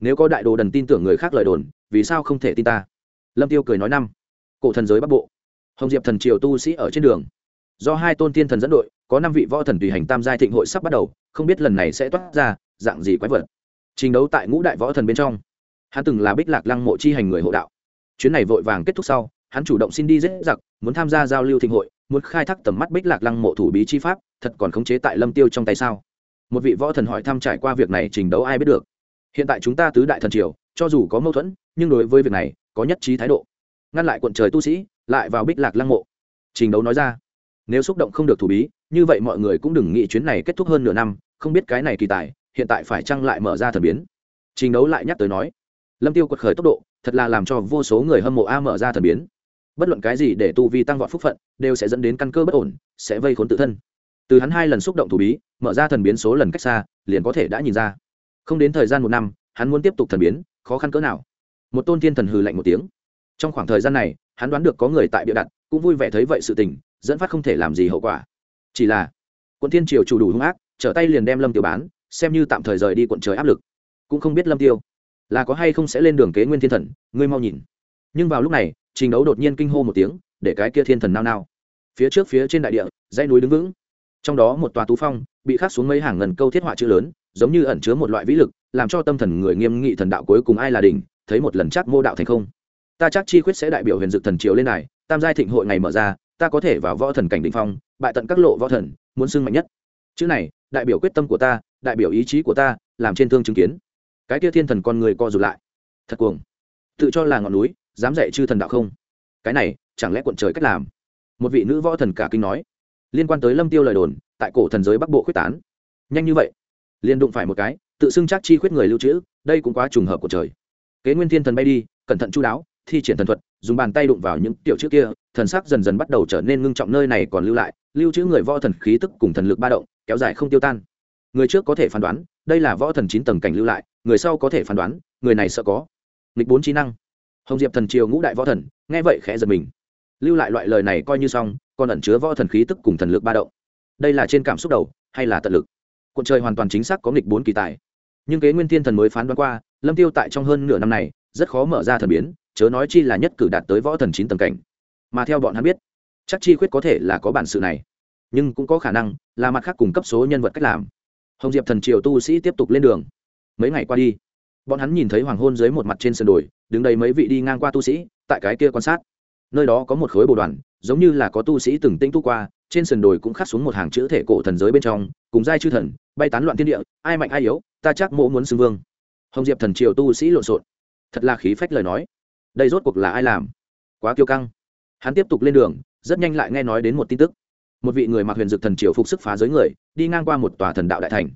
Nếu có đại đồ đần tin tưởng người khác lời đồn, vì sao không thể tin ta? Lâm tiêu cười nói năm cổ thần giới bắc bộ. Hồng diệp thần triều tu sĩ ở trên đường. Do hai tôn tiên thần dẫn đội, có năm vị võ thần tùy hành tam giai thịnh hội sắp bắt đầu, không biết lần này sẽ toát ra dạng gì quái vật. Trình đấu tại ngũ đại võ thần bên trong. Hắn từng là bích lạc lăng mộ chi hành người hộ đạo. Chuyến này vội vàng kết thúc sau, hắn chủ động xin đi dễ giặc, muốn tham gia giao lưu thịnh hội, muốn khai thác tầm mắt bích lạc lăng mộ thủ bí chi pháp, thật còn khống chế tại lâm tiêu trong tay sao? Một vị võ thần hỏi thăm trải qua việc này trình đấu ai biết được. Hiện tại chúng ta tứ đại thần triều, cho dù có mâu thuẫn, nhưng đối với việc này, có nhất trí thái độ ngăn lại quận trời tu sĩ, lại vào bích lạc lăng mộ. Trình đấu nói ra, nếu xúc động không được thủ bí, như vậy mọi người cũng đừng nghĩ chuyến này kết thúc hơn nửa năm, không biết cái này kỳ tài, hiện tại phải chăng lại mở ra thần biến. Trình đấu lại nhắc tới nói, lâm tiêu quật khởi tốc độ, thật là làm cho vô số người hâm mộ a mở ra thần biến. Bất luận cái gì để tu vi tăng vọt phúc phận, đều sẽ dẫn đến căn cơ bất ổn, sẽ vây khốn tự thân. Từ hắn hai lần xúc động thủ bí, mở ra thần biến số lần cách xa, liền có thể đã nhìn ra. Không đến thời gian một năm, hắn muốn tiếp tục thần biến, khó khăn cỡ nào. Một tôn thiên thần hừ lạnh một tiếng trong khoảng thời gian này, hắn đoán được có người tại bịa đặt, cũng vui vẻ thấy vậy sự tình, dẫn phát không thể làm gì hậu quả. Chỉ là, quận thiên triều chủ đủ hung ác, trở tay liền đem lâm tiêu bán, xem như tạm thời rời đi quận trời áp lực. Cũng không biết lâm tiêu, là có hay không sẽ lên đường kế nguyên thiên thần, ngươi mau nhìn. Nhưng vào lúc này, trình đấu đột nhiên kinh hô một tiếng, để cái kia thiên thần nao nao. Phía trước phía trên đại địa, dãy núi đứng vững. Trong đó một tòa tú phong, bị khắc xuống mấy hàng ngần câu thiết họa chữ lớn, giống như ẩn chứa một loại vĩ lực, làm cho tâm thần người nghiêm nghị thần đạo cuối cùng ai là đỉnh, thấy một lần chắc mô đạo thành không ta chắc chi quyết sẽ đại biểu huyền dực thần triều lên này tam giai thịnh hội ngày mở ra, ta có thể vào võ thần cảnh định phong, bại tận các lộ võ thần, muốn xưng mạnh nhất. Chữ này, đại biểu quyết tâm của ta, đại biểu ý chí của ta, làm trên thương chứng kiến. Cái kia thiên thần con người co rụt lại. Thật cuồng. Tự cho là ngọn núi, dám dạy chư thần đạo không? Cái này, chẳng lẽ quận trời cách làm? Một vị nữ võ thần cả kinh nói. Liên quan tới lâm tiêu lời đồn, tại cổ thần giới bắc bộ quyết tán. Nhanh như vậy. Liền đụng phải một cái, tự xưng chắc chi khuyết người lưu trữ, đây cũng quá trùng hợp của trời. Kế nguyên thiên thần bay đi, cẩn thận chu đáo thi triển thần thuật, dùng bàn tay đụng vào những tiểu chữ kia, thần sắc dần dần bắt đầu trở nên ngưng trọng nơi này còn lưu lại, lưu trữ người võ thần khí tức cùng thần lực ba động, kéo dài không tiêu tan. Người trước có thể phán đoán, đây là võ thần chín tầng cảnh lưu lại, người sau có thể phán đoán, người này sợ có. Nghịch bốn trí năng. Hồng diệp thần triều ngũ đại võ thần, nghe vậy khẽ giật mình. Lưu lại loại lời này coi như xong, còn ẩn chứa võ thần khí tức cùng thần lực ba động. Đây là trên cảm xúc đầu, hay là tận lực? Cuộn trời hoàn toàn chính xác có nghịch bốn kỳ tài. Nhưng kế nguyên thiên thần mới phán đoán qua, lâm tiêu tại trong hơn nửa năm này rất khó mở ra thần biến, chớ nói chi là nhất cử đạt tới võ thần chín tầng cảnh. Mà theo bọn hắn biết, chắc chi khuyết có thể là có bản sự này, nhưng cũng có khả năng là mặt khác cung cấp số nhân vật cách làm. Hồng diệp thần triều tu sĩ tiếp tục lên đường. Mấy ngày qua đi, bọn hắn nhìn thấy hoàng hôn dưới một mặt trên sườn đồi, đứng đây mấy vị đi ngang qua tu sĩ, tại cái kia quan sát. Nơi đó có một khối bồ đoàn, giống như là có tu sĩ từng tinh tu qua, trên sườn đồi cũng khắc xuống một hàng chữ thể cổ thần giới bên trong, cùng giai chư thần, bay tán loạn thiên địa, ai mạnh ai yếu, ta chắc mỗ muốn xưng vương. Hồng diệp thần triều tu sĩ lộn xộn thật là khí phách lời nói. Đây rốt cuộc là ai làm? Quá kiêu căng. Hắn tiếp tục lên đường, rất nhanh lại nghe nói đến một tin tức. Một vị người mặc huyền dực thần triều phục sức phá giới người, đi ngang qua một tòa thần đạo đại thành.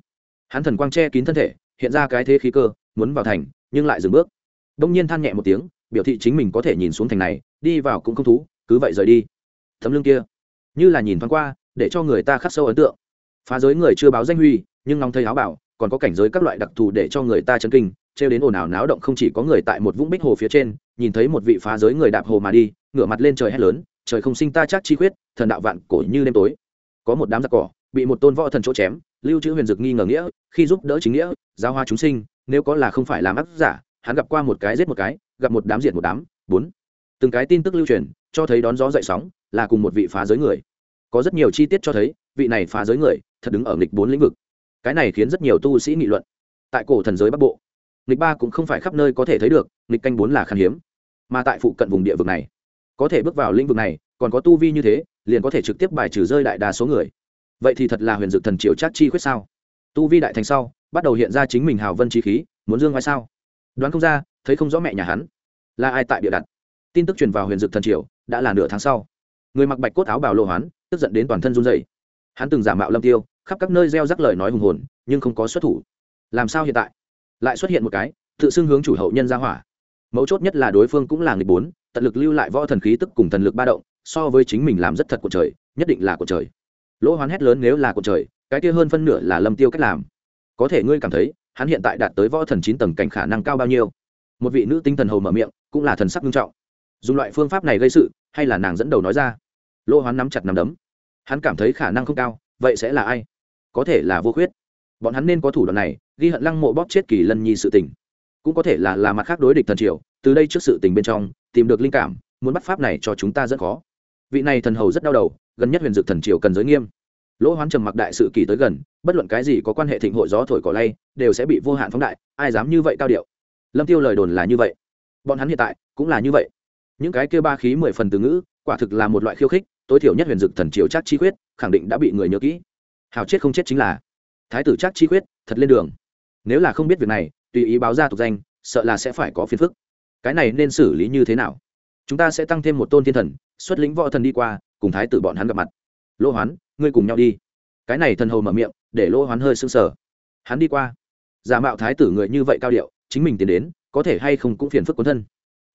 Hắn thần quang che kín thân thể, hiện ra cái thế khí cơ, muốn vào thành, nhưng lại dừng bước. Đông nhiên than nhẹ một tiếng, biểu thị chính mình có thể nhìn xuống thành này, đi vào cũng không thú, cứ vậy rời đi. Thấm lưng kia, như là nhìn thoáng qua, để cho người ta khắc sâu ấn tượng. Phá giới người chưa báo danh huy, nhưng ngóng thấy áo bảo, còn có cảnh giới các loại đặc thù để cho người ta chấn kinh trêu đến ồn ào náo động không chỉ có người tại một vũng bích hồ phía trên, nhìn thấy một vị phá giới người đạp hồ mà đi, ngửa mặt lên trời hét lớn, trời không sinh ta chắc chi khuyết, thần đạo vạn cổ như đêm tối. Có một đám giặc cỏ, bị một tôn võ thần chỗ chém, lưu trữ huyền dực nghi ngờ nghĩa, khi giúp đỡ chính nghĩa giáo hoa chúng sinh, nếu có là không phải làm ác giả, hắn gặp qua một cái giết một cái, gặp một đám diệt một đám. Bốn. Từng cái tin tức lưu truyền, cho thấy đón gió dậy sóng, là cùng một vị phá giới người. Có rất nhiều chi tiết cho thấy, vị này phá giới người, thật đứng ở nghịch bốn lĩnh vực. Cái này khiến rất nhiều tu sĩ nghị luận. Tại cổ thần giới bắc bộ nghịch ba cũng không phải khắp nơi có thể thấy được, nghịch canh bốn là khan hiếm. Mà tại phụ cận vùng địa vực này, có thể bước vào lĩnh vực này, còn có tu vi như thế, liền có thể trực tiếp bài trừ rơi đại đa số người. Vậy thì thật là huyền dực thần triệu chắc chi khuyết sao? Tu vi đại thành sau, bắt đầu hiện ra chính mình hào vân trí khí, muốn dương ngoài sao? Đoán không ra, thấy không rõ mẹ nhà hắn. Là ai tại địa đặt? Tin tức truyền vào huyền dực thần triều, đã là nửa tháng sau. Người mặc bạch cốt áo bào lộ hoán, tức giận đến toàn thân run dày hắn từng giả mạo lâm tiêu, khắp các nơi gieo rắc lời nói hùng hồn, nhưng không có xuất thủ. Làm sao hiện tại? Lại xuất hiện một cái, tự xưng hướng chủ hậu nhân ra hỏa. Mấu chốt nhất là đối phương cũng là người bốn, tận lực lưu lại võ thần khí tức cùng thần lực ba động, so với chính mình làm rất thật của trời, nhất định là của trời. Lỗ hoán hét lớn nếu là của trời, cái kia hơn phân nửa là lâm tiêu cách làm. Có thể ngươi cảm thấy, hắn hiện tại đạt tới võ thần chín tầng cảnh khả năng cao bao nhiêu? Một vị nữ tinh thần hầu mở miệng, cũng là thần sắc nghiêm trọng. Dùng loại phương pháp này gây sự, hay là nàng dẫn đầu nói ra? Lỗ hoán nắm chặt nắm đấm. Hắn cảm thấy khả năng không cao, vậy sẽ là ai? Có thể là vô khuyết. Bọn hắn nên có thủ đoạn này ghi hận lăng mộ bóp chết kỳ lân nhi sự tình. Cũng có thể là là mặt khác đối địch thần triều, từ đây trước sự tình bên trong, tìm được linh cảm, muốn bắt pháp này cho chúng ta rất khó. Vị này thần hầu rất đau đầu, gần nhất huyền dực thần triều cần giới nghiêm. Lỗ hoán trầm mặc đại sự kỳ tới gần, bất luận cái gì có quan hệ thịnh hội gió thổi cỏ lay, đều sẽ bị vô hạn phóng đại, ai dám như vậy cao điệu. Lâm tiêu lời đồn là như vậy. Bọn hắn hiện tại cũng là như vậy. Những cái kia ba khí mười phần từ ngữ, quả thực là một loại khiêu khích, tối thiểu nhất huyền dực thần triều chắc chi quyết khẳng định đã bị người nhớ kỹ. Hào chết không chết chính là. Thái tử chắc chi quyết thật lên đường nếu là không biết việc này tùy ý báo ra tục danh sợ là sẽ phải có phiền phức. Cái này nên xử lý như thế nào? Chúng ta sẽ tăng thêm một tôn thiên thần xuất lĩnh võ thần đi qua cùng thái tử bọn hắn gặp mặt. Lỗ hoán ngươi cùng nhau đi. Cái này thần hầu mở miệng để lỗ hoán hơi sưng sờ. Hắn đi qua. Giả mạo thái tử người như vậy cao điệu chính mình tiến đến có thể hay không cũng phiền phức cuốn thân.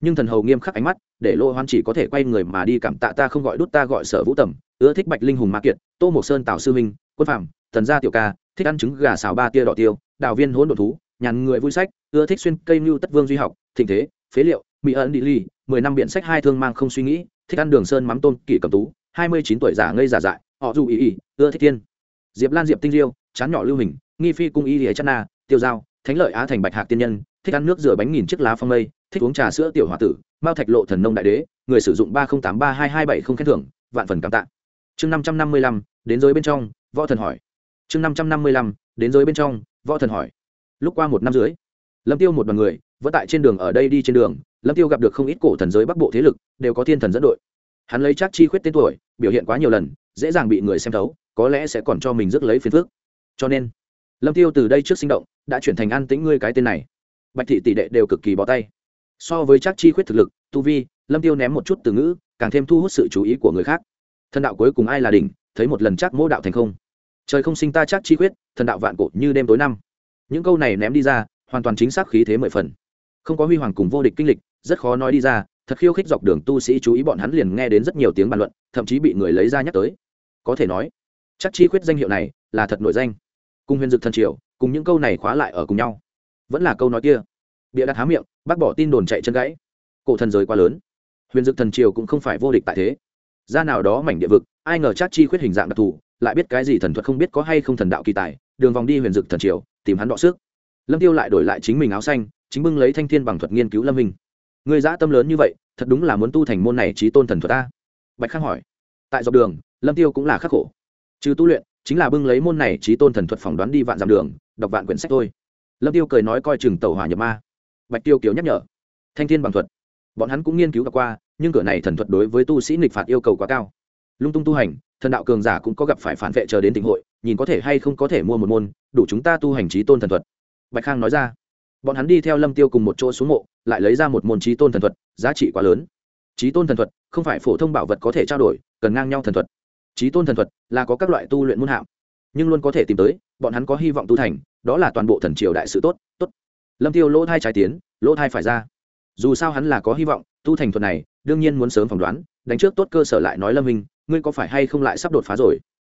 Nhưng thần hầu nghiêm khắc ánh mắt để lỗ hoán chỉ có thể quay người mà đi cảm tạ ta không gọi đút ta gọi sở vũ tầm, ưa thích bạch linh hùng ma kiệt tô mộc sơn tào sư minh quân phạm thần gia tiểu ca, thích ăn trứng gà xào ba tia đỏ tiêu, đào viên hỗn độn thú, nhàn người vui sách, ưa thích xuyên cây mưu tất vương duy học, thịnh thế, phế liệu, mỹ ẩn đi ly mười năm biện sách hai thương mang không suy nghĩ, thích ăn đường sơn mắm tôn kỷ cầm tú, hai mươi chín tuổi giả ngây giả dại, họ dù ý ý, ưa thích tiên diệp lan diệp tinh diêu, chán nhỏ lưu hình, nghi phi cung y lìa chất na, tiêu dao thánh lợi á thành bạch hạc tiên nhân, thích ăn nước rửa bánh nghìn chiếc lá phong mây, thích uống trà sữa tiểu hòa tử, mao thạch lộ thần nông đại đế, người sử dụng ba không tám ba hai hai bảy không khen thưởng, vạn phần cảm tạ. Chương năm trăm năm mươi lăm, đến giới bên trong, võ thần hỏi chương năm trăm năm mươi lăm, đến giới bên trong, võ thần hỏi. Lúc qua một năm dưới, lâm tiêu một đoàn người, vẫn tại trên đường ở đây đi trên đường, lâm tiêu gặp được không ít cổ thần giới bắc bộ thế lực, đều có thiên thần dẫn đội. Hắn lấy chắc chi khuyết tên tuổi, biểu hiện quá nhiều lần, dễ dàng bị người xem thấu, có lẽ sẽ còn cho mình rước lấy phiền phước cho nên, lâm tiêu từ đây trước sinh động, đã chuyển thành an tĩnh ngươi cái tên này. Bạch thị tỷ đệ đều cực kỳ bỏ tay. So với chắc chi khuyết thực lực, tu vi, lâm tiêu ném một chút từ ngữ, càng thêm thu hút sự chú ý của người khác. Thân đạo cuối cùng ai là đỉnh, thấy một lần chắc mỗ đạo thành không trời không sinh ta chắc chi Quyết, thần đạo vạn cổ như đêm tối năm. Những câu này ném đi ra hoàn toàn chính xác khí thế mười phần. Không có huy hoàng cùng vô địch kinh lịch rất khó nói đi ra thật khiêu khích dọc đường tu sĩ chú ý bọn hắn liền nghe đến rất nhiều tiếng bàn luận thậm chí bị người lấy ra nhắc tới. Có thể nói chắc chi Quyết danh hiệu này là thật nội danh. Cùng huyền dực thần triều cùng những câu này khóa lại ở cùng nhau. Vẫn là câu nói kia. Bịa đặt há miệng bác bỏ tin đồn chạy chân gãy. Cổ thần giới quá lớn. Huyền dực thần triều cũng không phải vô địch tại thế. Ra nào đó mảnh địa vực ai ngờ chắc chi khuyết hình dạng đặc thù lại biết cái gì thần thuật không biết có hay không thần đạo kỳ tài, đường vòng đi huyền dực thần triều, tìm hắn đọ sức. Lâm tiêu lại đổi lại chính mình áo xanh, chính bưng lấy thanh thiên bằng thuật nghiên cứu lâm hình người dã tâm lớn như vậy, thật đúng là muốn tu thành môn này trí tôn thần thuật ta bạch khang hỏi. Tại dọc đường, lâm tiêu cũng là khắc khổ. Trừ tu luyện, chính là bưng lấy môn này trí tôn thần thuật phỏng đoán đi vạn dặm đường, đọc vạn quyển sách thôi. Lâm tiêu cười nói coi chừng tàu hỏa nhập ma. Bạch tiêu kiều nhắc nhở. Thanh thiên bằng thuật. Bọn hắn cũng nghiên cứu qua, nhưng cửa này thần thuật đối với tu sĩ nghịch phạt yêu cầu quá cao lung tung tu hành, thần đạo cường giả cũng có gặp phải phản vệ chờ đến tình hội, nhìn có thể hay không có thể mua một môn, đủ chúng ta tu hành trí tôn thần thuật. Bạch khang nói ra. Bọn hắn đi theo lâm tiêu cùng một chỗ xuống mộ, lại lấy ra một môn trí tôn thần thuật, giá trị quá lớn. Trí tôn thần thuật, không phải phổ thông bảo vật có thể trao đổi, cần ngang nhau thần thuật. Trí tôn thần thuật là có các loại tu luyện môn hạng, nhưng luôn có thể tìm tới, bọn hắn có hy vọng tu thành, đó là toàn bộ thần triều đại sự tốt tốt. Lâm tiêu lỗ thai trái tiến, lỗ thai phải ra. Dù sao hắn là có hy vọng, tu thành thuật này, đương nhiên muốn sớm phỏng đoán, đánh trước tốt cơ sở lại nói lâm minh ngươi có phải hay không lại sắp đột phá rồi?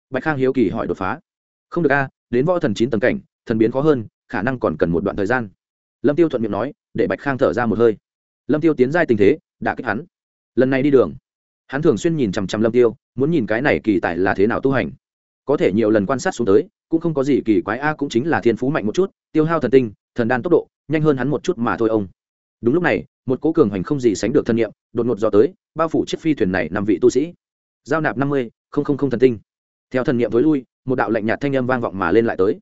Bạch khang hiếu kỳ hỏi đột phá. Không được a, đến võ thần chín tầng cảnh, thần biến khó hơn, khả năng còn cần một đoạn thời gian. Lâm tiêu thuận miệng nói, để bạch khang thở ra một hơi. Lâm tiêu tiến giai tình thế, đã kích hắn. Lần này đi đường, hắn thường xuyên nhìn chằm chằm lâm tiêu, muốn nhìn cái này kỳ tài là thế nào tu hành. Có thể nhiều lần quan sát xuống tới, cũng không có gì kỳ quái a, cũng chính là thiên phú mạnh một chút, tiêu hao thần tinh, thần đan tốc độ, nhanh hơn hắn một chút mà thôi ông. Đúng lúc này, một cố cường hành không gì sánh được thân nhiệm đột ngột dò tới, bao phủ chiếc phi thuyền này năm vị tu sĩ giao nạp năm mươi, không không không thần tinh. Theo thần niệm thối lui, một đạo lạnh nhạt thanh âm vang vọng mà lên lại tới.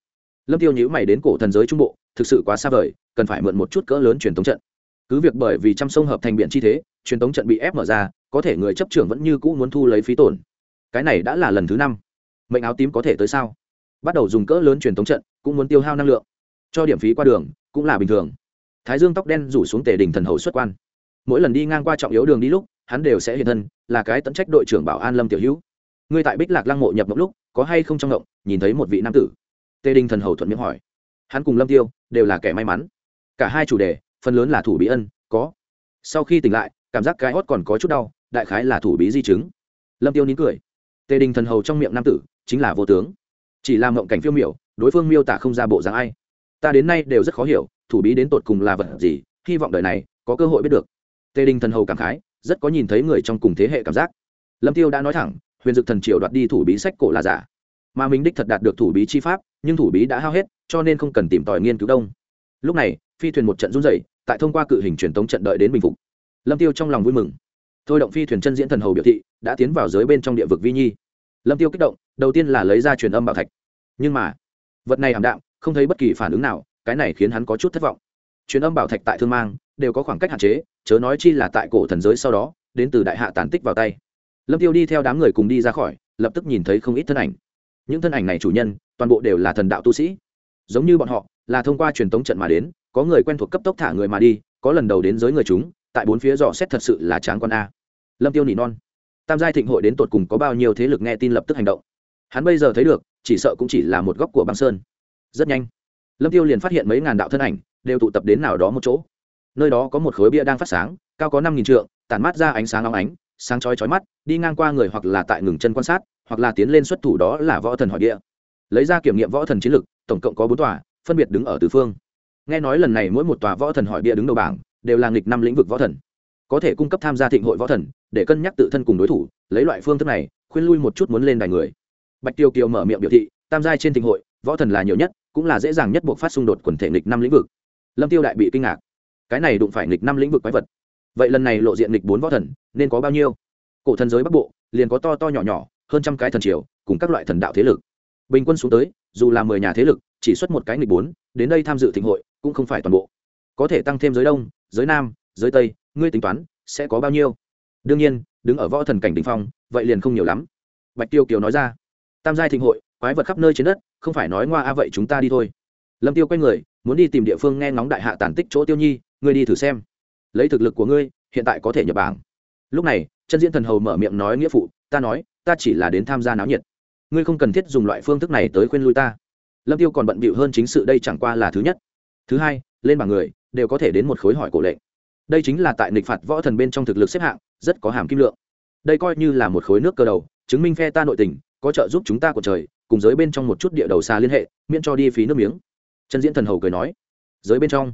Lâm tiêu nhíu mày đến cổ thần giới trung bộ, thực sự quá xa vời, cần phải mượn một chút cỡ lớn truyền thống trận. Cứ việc bởi vì trăm sông hợp thành biển chi thế, truyền thống trận bị ép mở ra, có thể người chấp trưởng vẫn như cũ muốn thu lấy phí tổn. Cái này đã là lần thứ năm. Mệnh áo tím có thể tới sao? Bắt đầu dùng cỡ lớn truyền thống trận, cũng muốn tiêu hao năng lượng. Cho điểm phí qua đường, cũng là bình thường. Thái dương tóc đen rủ xuống tề đình thần hầu xuất quan. Mỗi lần đi ngang qua trọng yếu đường đi lúc hắn đều sẽ hiện thân, là cái tận trách đội trưởng bảo an lâm tiểu hữu. Ngươi tại bích lạc lăng mộ nhập mộng lúc, có hay không trong ngộng nhìn thấy một vị nam tử? Tê đình thần hầu thuận miệng hỏi. Hắn cùng lâm tiêu, đều là kẻ may mắn. Cả hai chủ đề, phần lớn là thủ bí ân, có. Sau khi tỉnh lại, cảm giác cái hót còn có chút đau, đại khái là thủ bí di chứng. Lâm tiêu nín cười. Tê đình thần hầu trong miệng nam tử, chính là vô tướng. Chỉ là mộng cảnh phiêu miểu, đối phương miêu tả không ra bộ dáng ai. Ta đến nay đều rất khó hiểu, thủ bí đến tột cùng là vật gì, hy vọng đời này, có cơ hội biết được. Tê đình thần hầu cảm khái rất có nhìn thấy người trong cùng thế hệ cảm giác. Lâm tiêu đã nói thẳng, huyền dực thần triều đoạt đi thủ bí sách cổ là giả. Mà mình đích thật đạt được thủ bí chi pháp, nhưng thủ bí đã hao hết, cho nên không cần tìm tòi nghiên cứu đông. Lúc này, phi thuyền một trận run rẩy, tại thông qua cự hình truyền tống trận đợi đến bình phục. Lâm tiêu trong lòng vui mừng. Thôi động phi thuyền chân diễn thần hầu biểu thị, đã tiến vào giới bên trong địa vực vi nhi. Lâm tiêu kích động, đầu tiên là lấy ra truyền âm bảo thạch. Nhưng mà, vật này ảm đạm, không thấy bất kỳ phản ứng nào, cái này khiến hắn có chút thất vọng. Truyền âm bảo thạch tại thương mang đều có khoảng cách hạn chế, chớ nói chi là tại cổ thần giới sau đó, đến từ đại hạ tàn tích vào tay. Lâm tiêu đi theo đám người cùng đi ra khỏi, lập tức nhìn thấy không ít thân ảnh. Những thân ảnh này chủ nhân, toàn bộ đều là thần đạo tu sĩ. Giống như bọn họ, là thông qua truyền tống trận mà đến, có người quen thuộc cấp tốc thả người mà đi, có lần đầu đến giới người chúng, tại bốn phía dò xét thật sự là tráng con a. Lâm tiêu nỉ non. Tam giai thịnh hội đến tột cùng có bao nhiêu thế lực nghe tin lập tức hành động. Hắn bây giờ thấy được, chỉ sợ cũng chỉ là một góc của băng sơn. Rất nhanh, lâm tiêu liền phát hiện mấy ngàn đạo thân ảnh đều tụ tập đến nào đó một chỗ nơi đó có một khối bia đang phát sáng, cao có năm nghìn trượng, tản mát ra ánh sáng óng ánh, sáng chói chói mắt, đi ngang qua người hoặc là tại ngừng chân quan sát, hoặc là tiến lên xuất thủ đó là võ thần hỏi địa. Lấy ra kiểm nghiệm võ thần chiến lực, tổng cộng có bốn tòa, phân biệt đứng ở tứ phương. Nghe nói lần này mỗi một tòa võ thần hỏi bia đứng đầu bảng, đều là nghịch năm lĩnh vực võ thần. Có thể cung cấp tham gia thịnh hội võ thần, để cân nhắc tự thân cùng đối thủ, lấy loại phương thức này, khuyên lui một chút muốn lên đài người. Bạch tiêu kiều mở miệng biểu thị, tam giai trên thịnh hội, võ thần là nhiều nhất, cũng là dễ dàng nhất buộc phát xung đột quần thể nghịch năm lĩnh vực. Lâm tiêu đại bị kinh ngạc cái này đụng phải nghịch năm lĩnh vực quái vật. Vậy lần này lộ diện nghịch bốn võ thần, nên có bao nhiêu? Cổ thần giới bắc bộ, liền có to to nhỏ nhỏ, hơn trăm cái thần triều, cùng các loại thần đạo thế lực. Bình quân xuống tới, dù là mười nhà thế lực, chỉ xuất một cái nghịch bốn, đến đây tham dự thịnh hội, cũng không phải toàn bộ. Có thể tăng thêm giới đông, giới nam, giới tây, ngươi tính toán, sẽ có bao nhiêu? Đương nhiên, đứng ở võ thần cảnh đình phong, vậy liền không nhiều lắm. Bạch tiêu kiều nói ra. Tam giai thịnh hội, quái vật khắp nơi trên đất, không phải nói ngoa a vậy chúng ta đi thôi. Lâm tiêu quay người, muốn đi tìm địa phương nghe ngóng đại hạ tản tích chỗ tiêu nhi ngươi đi thử xem. Lấy thực lực của ngươi, hiện tại có thể nhập bảng. Lúc này chân diễn thần hầu mở miệng nói nghĩa phụ, ta nói, ta chỉ là đến tham gia náo nhiệt. Ngươi không cần thiết dùng loại phương thức này tới khuyên lui ta. Lâm tiêu còn bận bịu hơn chính sự đây chẳng qua là thứ nhất. Thứ hai, lên bảng người, đều có thể đến một khối hỏi cổ lệnh. Đây chính là tại nịch phạt võ thần bên trong thực lực xếp hạng, rất có hàm kim lượng. Đây coi như là một khối nước cơ đầu, chứng minh phe ta nội tình, có trợ giúp chúng ta của trời, cùng giới bên trong một chút địa đầu xa liên hệ, miễn cho đi phí nước miếng. Chân diễn thần hầu cười nói, giới bên trong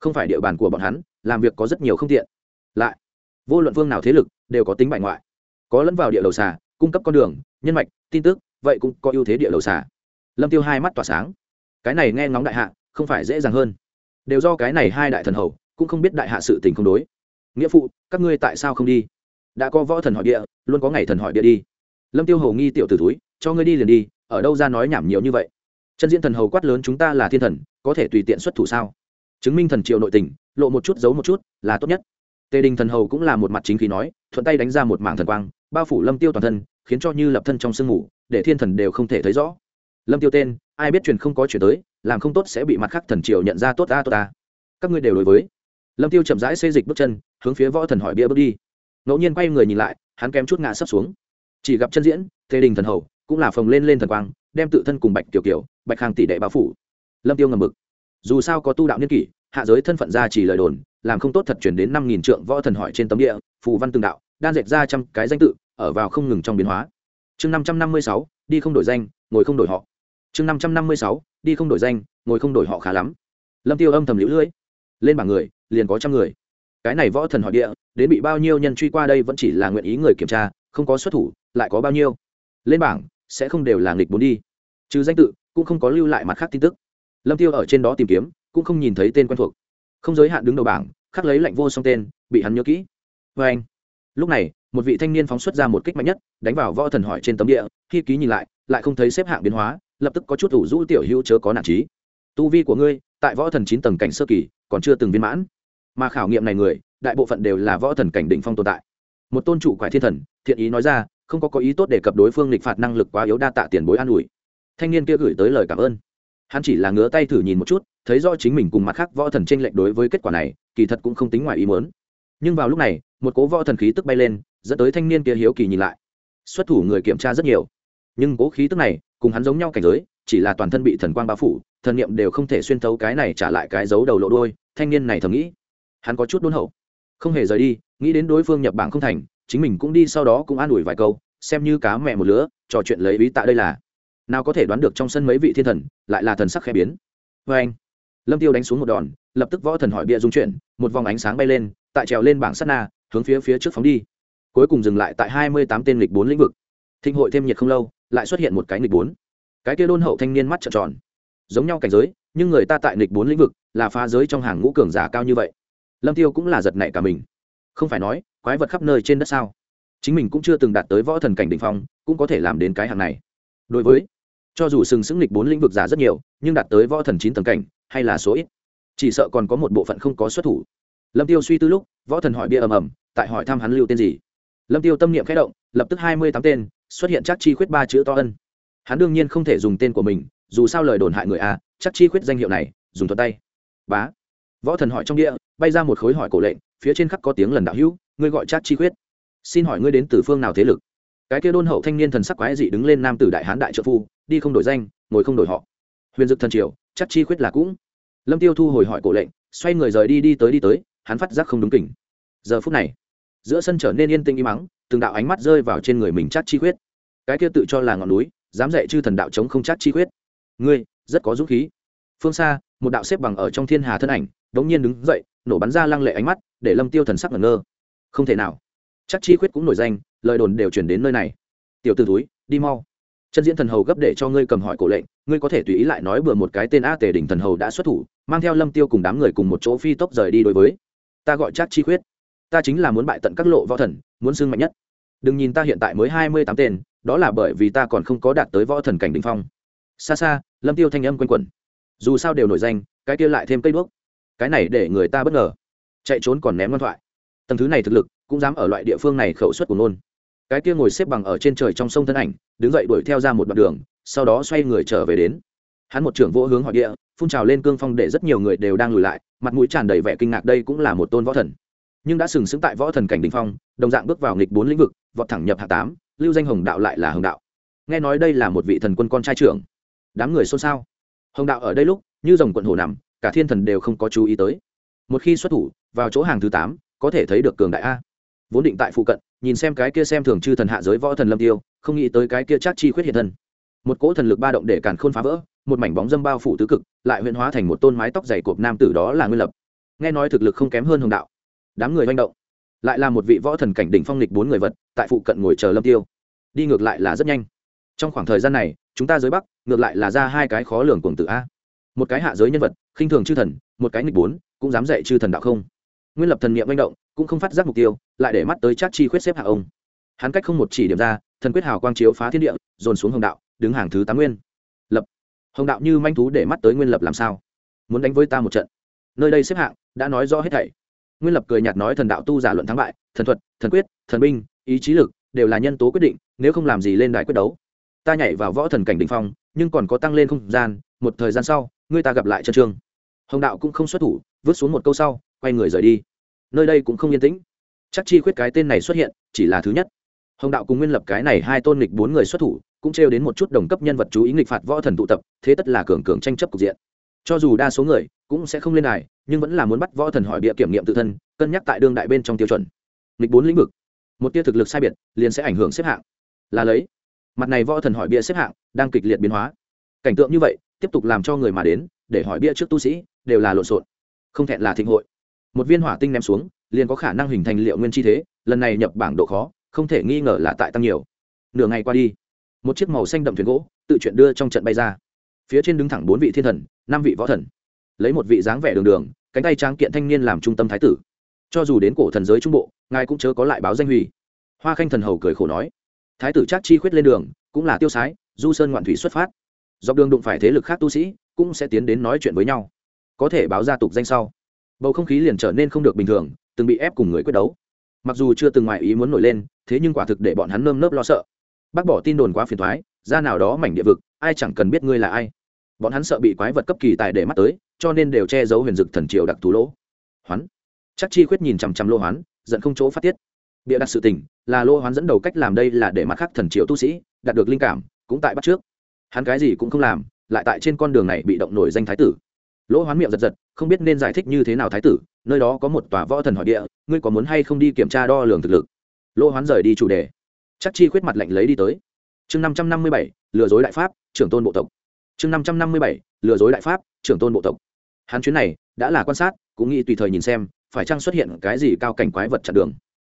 không phải địa bàn của bọn hắn, làm việc có rất nhiều không tiện. Lại, vô luận vương nào thế lực đều có tính bại ngoại. Có lẫn vào địa đầu xà, cung cấp con đường, nhân mạch, tin tức, vậy cũng có ưu thế địa đầu xà. Lâm tiêu hai mắt tỏa sáng. Cái này nghe ngóng đại hạ, không phải dễ dàng hơn. Đều do cái này hai đại thần hầu, cũng không biết đại hạ sự tình không đối. Nghĩa phụ, các ngươi tại sao không đi? Đã có võ thần hỏi địa, luôn có ngày thần hỏi địa đi. Lâm tiêu hầu nghi tiểu tử túi cho ngươi đi liền đi, ở đâu ra nói nhảm nhiều như vậy? Chân diễn thần hầu quát lớn chúng ta là thiên thần, có thể tùy tiện xuất thủ sao? Chứng minh thần triều nội tình, lộ một chút giấu một chút, là tốt nhất. Tề đình thần hầu cũng là một mặt chính khí nói, thuận tay đánh ra một mảng thần quang, bao phủ lâm tiêu toàn thân, khiến cho như lập thân trong sương ngủ để thiên thần đều không thể thấy rõ. Lâm tiêu tên, ai biết truyền không có truyền tới, làm không tốt sẽ bị mặt khác thần triều nhận ra tốt ta tốt ta. Các ngươi đều đối với. Lâm tiêu chậm rãi xây dịch bước chân, hướng phía võ thần hỏi bia bước đi. Ngẫu nhiên quay người nhìn lại, hắn kém chút ngã sấp xuống. Chỉ gặp chân diễn, tề đình thần hầu, cũng là phồng lên lên thần quang, đem tự thân cùng bạch tiểu kiều, bạch hàng tỷ đệ bao phủ. Lâm tiêu ngầm mực dù sao có tu đạo niên kỷ, hạ giới thân phận ra chỉ lời đồn, làm không tốt thật chuyển đến năm nghìn trượng võ thần hỏi trên tấm địa, phù văn từng đạo, đan dệt ra trăm cái danh tự, ở vào không ngừng trong biến hóa. Chương năm trăm năm mươi sáu, đi không đổi danh, ngồi không đổi họ. Chương năm trăm năm mươi sáu, đi không đổi danh, ngồi không đổi họ khá lắm. Lâm tiêu âm thầm liễu lưỡi. Lên bảng người, liền có trăm người. Cái này võ thần hỏi địa, đến bị bao nhiêu nhân truy qua đây vẫn chỉ là nguyện ý người kiểm tra, không có xuất thủ, lại có bao nhiêu. Lên bảng, sẽ không đều là nghịch bốn đi. Trừ danh tự, cũng không có lưu lại mặt khác tin tức lâm tiêu ở trên đó tìm kiếm, cũng không nhìn thấy tên quen thuộc. Không giới hạn đứng đầu bảng, khắc lấy lệnh vô song tên, bị hắn nhớ kỹ. Vê anh. Lúc này, một vị thanh niên phóng xuất ra một kích mạnh nhất, đánh vào võ thần hỏi trên tấm địa, khi ký nhìn lại lại không thấy xếp hạng biến hóa, lập tức có chút ủ rũ tiểu hữu chớ có nản trí tu vi của ngươi, tại võ thần chín tầng cảnh sơ kỳ, còn chưa từng viên mãn. Mà khảo nghiệm này người, đại bộ phận đều là võ thần cảnh đỉnh phong tồn tại. Một tôn chủ quải thiên thần, thiện ý nói ra, không có có ý tốt để cập đối phương lịch phạt năng lực quá yếu đa tạ tiền bối an ủi. Thanh niên kia gửi tới lời cảm ơn hắn chỉ là ngứa tay thử nhìn một chút, thấy do chính mình cùng mặt khác võ thần tranh lệch đối với kết quả này, kỳ thật cũng không tính ngoài ý muốn. Nhưng vào lúc này, một cố võ thần khí tức bay lên, dẫn tới thanh niên kia hiếu kỳ nhìn lại. Xuất thủ người kiểm tra rất nhiều. Nhưng cố khí tức này, cùng hắn giống nhau cảnh giới, chỉ là toàn thân bị thần quang bao phủ, thần niệm đều không thể xuyên thấu cái này trả lại cái dấu đầu lộ đôi thanh niên này thầm nghĩ. Hắn có chút đôn hậu. Không hề rời đi, nghĩ đến đối phương nhập bảng không thành, chính mình cũng đi sau đó cũng an ủi vài câu, xem như cá mẹ một lứa, trò chuyện lấy ý tạ đây là nào có thể đoán được trong sân mấy vị thiên thần, lại là thần sắc khẽ biến. Vê anh, lâm tiêu đánh xuống một đòn, lập tức võ thần hỏi bịa dung chuyển, một vòng ánh sáng bay lên, tại trèo lên bảng sắt na, hướng phía phía trước phóng đi. Cuối cùng dừng lại tại hai mươi tám tên lịch bốn lĩnh vực. Thịnh hội thêm nhiệt không lâu, lại xuất hiện một cái nghịch bốn. Cái kia đôn hậu thanh niên mắt trợn tròn. Giống nhau cảnh giới, nhưng người ta tại nghịch bốn lĩnh vực là phá giới trong hàng ngũ cường giả cao như vậy. Lâm tiêu cũng là giật nảy cả mình. Không phải nói, quái vật khắp nơi trên đất sao? Chính mình cũng chưa từng đạt tới võ thần cảnh đỉnh phong, cũng có thể làm đến cái hàng này. Đối với cho dù sừng sững lịch bốn lĩnh vực giả rất nhiều, nhưng đạt tới võ thần chín tầng cảnh, hay là số ít. Chỉ sợ còn có một bộ phận không có xuất thủ. Lâm tiêu suy tư lúc, võ thần hỏi bia ầm ầm, tại hỏi thăm hắn lưu tên gì. Lâm tiêu tâm niệm khẽ động, lập tức hai mươi tám tên, xuất hiện chắc chi khuyết ba chữ to ân. Hắn đương nhiên không thể dùng tên của mình, dù sao lời đồn hại người a, chắc chi khuyết danh hiệu này, dùng thuật tay. Bá. Võ thần hỏi trong địa, bay ra một khối hỏi cổ lệnh, phía trên khắc có tiếng lần đạo hữu, ngươi gọi chắc chi khuyết. Xin hỏi ngươi đến từ phương nào thế lực? Cái kia đôn hậu thanh niên thần sắc quái dị đứng lên nam tử đại hán đại trợ phu, đi không đổi danh, ngồi không đổi họ. Huyền dực thần triều, chắc chi khuyết là cũng. Lâm tiêu thu hồi hỏi cổ lệnh, xoay người rời đi đi tới đi tới, hắn phát giác không đúng kỉnh giờ phút này, giữa sân trở nên yên tĩnh im mắng, từng đạo ánh mắt rơi vào trên người mình chắc chi khuyết. Cái kia tự cho là ngọn núi, dám dạy chư thần đạo chống không chắc chi khuyết. Ngươi, rất có dũng khí. Phương xa, một đạo xếp bằng ở trong thiên hà thân ảnh, đống nhiên đứng dậy, nổ bắn ra lăng lệ ánh mắt, để lâm tiêu thần sắc ngẩn ngơ. Không thể nào. Chắc chi khuyết cũng nổi danh lời đồn đều chuyển đến nơi này. Tiểu t ử túi đi mau. Chân diễn thần hầu gấp để cho ngươi cầm hỏi cổ lệnh, ngươi có thể tùy ý lại nói bừa một cái tên a tề đỉnh thần hầu đã xuất thủ, mang theo lâm tiêu cùng đám người cùng một chỗ phi tốc rời đi đối với. Ta gọi chắc chi khuyết. Ta chính là muốn bại tận các lộ võ thần, muốn xưng mạnh nhất. Đừng nhìn ta hiện tại mới hai mươi tám tên, đó là bởi vì ta còn không có đạt tới võ thần cảnh đ ỉ n h phong. Xa xa, lâm tiêu thanh âm quanh quẩn. Dù sao đều nổi danh, cái kia lại thêm cây đuốc. Cái này để người ta bất ngờ. Chạy trốn còn ném ngoan thoại. Tầng thứ này thực lực cũng dám ở loại địa phương này khẩu suất của nôn. Cái kia ngồi xếp bằng ở trên trời trong sông thân ảnh, đứng dậy đuổi theo ra một đoạn đường, sau đó xoay người trở về đến. Hắn một trưởng vỗ hướng hỏi địa, phun trào lên cương phong để rất nhiều người đều đang lùi lại, mặt mũi tràn đầy vẻ kinh ngạc đây cũng là một tôn võ thần. Nhưng đã sừng sững tại võ thần cảnh đình phong, đồng dạng bước vào nghịch bốn lĩnh vực, vọt thẳng nhập hạ tám, lưu danh hồng đạo lại là hồng đạo. Nghe nói đây là một vị thần quân con trai trưởng. Đám người xôn xao. Hồng đạo ở đây lúc, như dòng quận hồ nằm, cả thiên thần đều không có chú ý tới. Một khi xuất thủ, vào chỗ hàng thứ tám, có thể thấy được cường đại a vốn định tại phụ cận, nhìn xem cái kia xem thường chư thần hạ giới võ thần lâm tiêu, không nghĩ tới cái kia chắc chi khuyết hiện thân. Một cỗ thần lực ba động để càn khôn phá vỡ, một mảnh bóng dâm bao phủ tứ cực, lại huyện hóa thành một tôn mái tóc dày cộp nam tử đó là nguyên lập. Nghe nói thực lực không kém hơn hồng đạo. Đám người manh động. Lại là một vị võ thần cảnh đỉnh phong lịch bốn người vật, tại phụ cận ngồi chờ lâm tiêu. Đi ngược lại là rất nhanh. Trong khoảng thời gian này, chúng ta dưới bắc, ngược lại là ra hai cái khó lường cuồng tự a. Một cái hạ giới nhân vật, khinh thường chư thần, một cái nghịch bốn, cũng dám dạy chư thần đạo không? Nguyên lập thần niệm manh động cũng không phát giác mục tiêu, lại để mắt tới chắc chi khuyết xếp hạ ông. Hắn cách không một chỉ điểm ra, thần quyết hào quang chiếu phá thiên địa, dồn xuống hồng đạo, đứng hàng thứ tám nguyên. Lập. Hồng đạo như manh thú để mắt tới nguyên lập làm sao? Muốn đánh với ta một trận. Nơi đây xếp hạng, đã nói rõ hết thảy. Nguyên lập cười nhạt nói thần đạo tu giả luận thắng bại, thần thuật, thần quyết, thần binh, ý chí lực, đều là nhân tố quyết định, nếu không làm gì lên đài quyết đấu. Ta nhảy vào võ thần cảnh đình phong, nhưng còn có tăng lên không gian, một thời gian sau, ngươi ta gặp lại chân trương. Hồng đạo cũng không xuất thủ, vứt xuống một câu sau, quay người rời đi nơi đây cũng không yên tĩnh. Chắc chi khuyết cái tên này xuất hiện, chỉ là thứ nhất. Hồng đạo cùng nguyên lập cái này hai tôn nghịch bốn người xuất thủ, cũng trêu đến một chút đồng cấp nhân vật chú ý nghịch phạt võ thần tụ tập, thế tất là cường cường tranh chấp cục diện. Cho dù đa số người cũng sẽ không lên đài, nhưng vẫn là muốn bắt võ thần hỏi bịa kiểm nghiệm tự thân, cân nhắc tại đương đại bên trong tiêu chuẩn. Nghịch bốn lĩnh vực. Một tia thực lực sai biệt, liền sẽ ảnh hưởng xếp hạng. Là lấy. Mặt này võ thần hỏi bịa xếp hạng, đang kịch liệt biến hóa. Cảnh tượng như vậy, tiếp tục làm cho người mà đến, để hỏi bịa trước tu sĩ, đều là lộn xộn. Không thẹn là thịnh hội một viên hỏa tinh ném xuống, liền có khả năng hình thành liệu nguyên chi thế, lần này nhập bảng độ khó, không thể nghi ngờ là tại tăng nhiều. Nửa ngày qua đi, một chiếc màu xanh đậm thuyền gỗ tự chuyện đưa trong trận bay ra. Phía trên đứng thẳng bốn vị thiên thần, năm vị võ thần. Lấy một vị dáng vẻ đường đường, cánh tay tráng kiện thanh niên làm trung tâm thái tử. Cho dù đến cổ thần giới trung bộ, ngài cũng chớ có lại báo danh hủy. Hoa khanh thần hầu cười khổ nói. Thái tử chắc chi khuyết lên đường, cũng là tiêu sái, du sơn ngoạn thủy xuất phát. Dọc đường đụng phải thế lực khác tu sĩ, cũng sẽ tiến đến nói chuyện với nhau. Có thể báo gia tục danh sau bầu không khí liền trở nên không được bình thường, từng bị ép cùng người quyết đấu. Mặc dù chưa từng ngoại ý muốn nổi lên, thế nhưng quả thực để bọn hắn nơm nớp lo sợ. Bác bỏ tin đồn quá phiền thoái, ra nào đó mảnh địa vực, ai chẳng cần biết ngươi là ai. Bọn hắn sợ bị quái vật cấp kỳ tài để mắt tới, cho nên đều che giấu huyền dực thần triều đặc thù lỗ. Hoán. Chắc chi khuyết nhìn chằm chằm lô hoán, giận không chỗ phát tiết. Bịa đặt sự tình, là lô hoán dẫn đầu cách làm đây là để mặt khác thần triều tu sĩ, đạt được linh cảm, cũng tại bắt trước. Hắn cái gì cũng không làm, lại tại trên con đường này bị động nổi danh thái tử lỗ hoán miệng giật giật, không biết nên giải thích như thế nào thái tử, nơi đó có một tòa võ thần hỏi địa, ngươi có muốn hay không đi kiểm tra đo lường thực lực? Lỗ hoán rời đi chủ đề. Chắc chi khuyết mặt lạnh lấy đi tới. Chương năm trăm năm mươi bảy, lừa dối đại pháp, trưởng tôn bộ tộc. Chương năm trăm năm mươi bảy, lừa dối đại pháp, trưởng tôn bộ tộc. Hắn chuyến này, đã là quan sát, cũng nghĩ tùy thời nhìn xem, phải chăng xuất hiện cái gì cao cảnh quái vật chặn đường.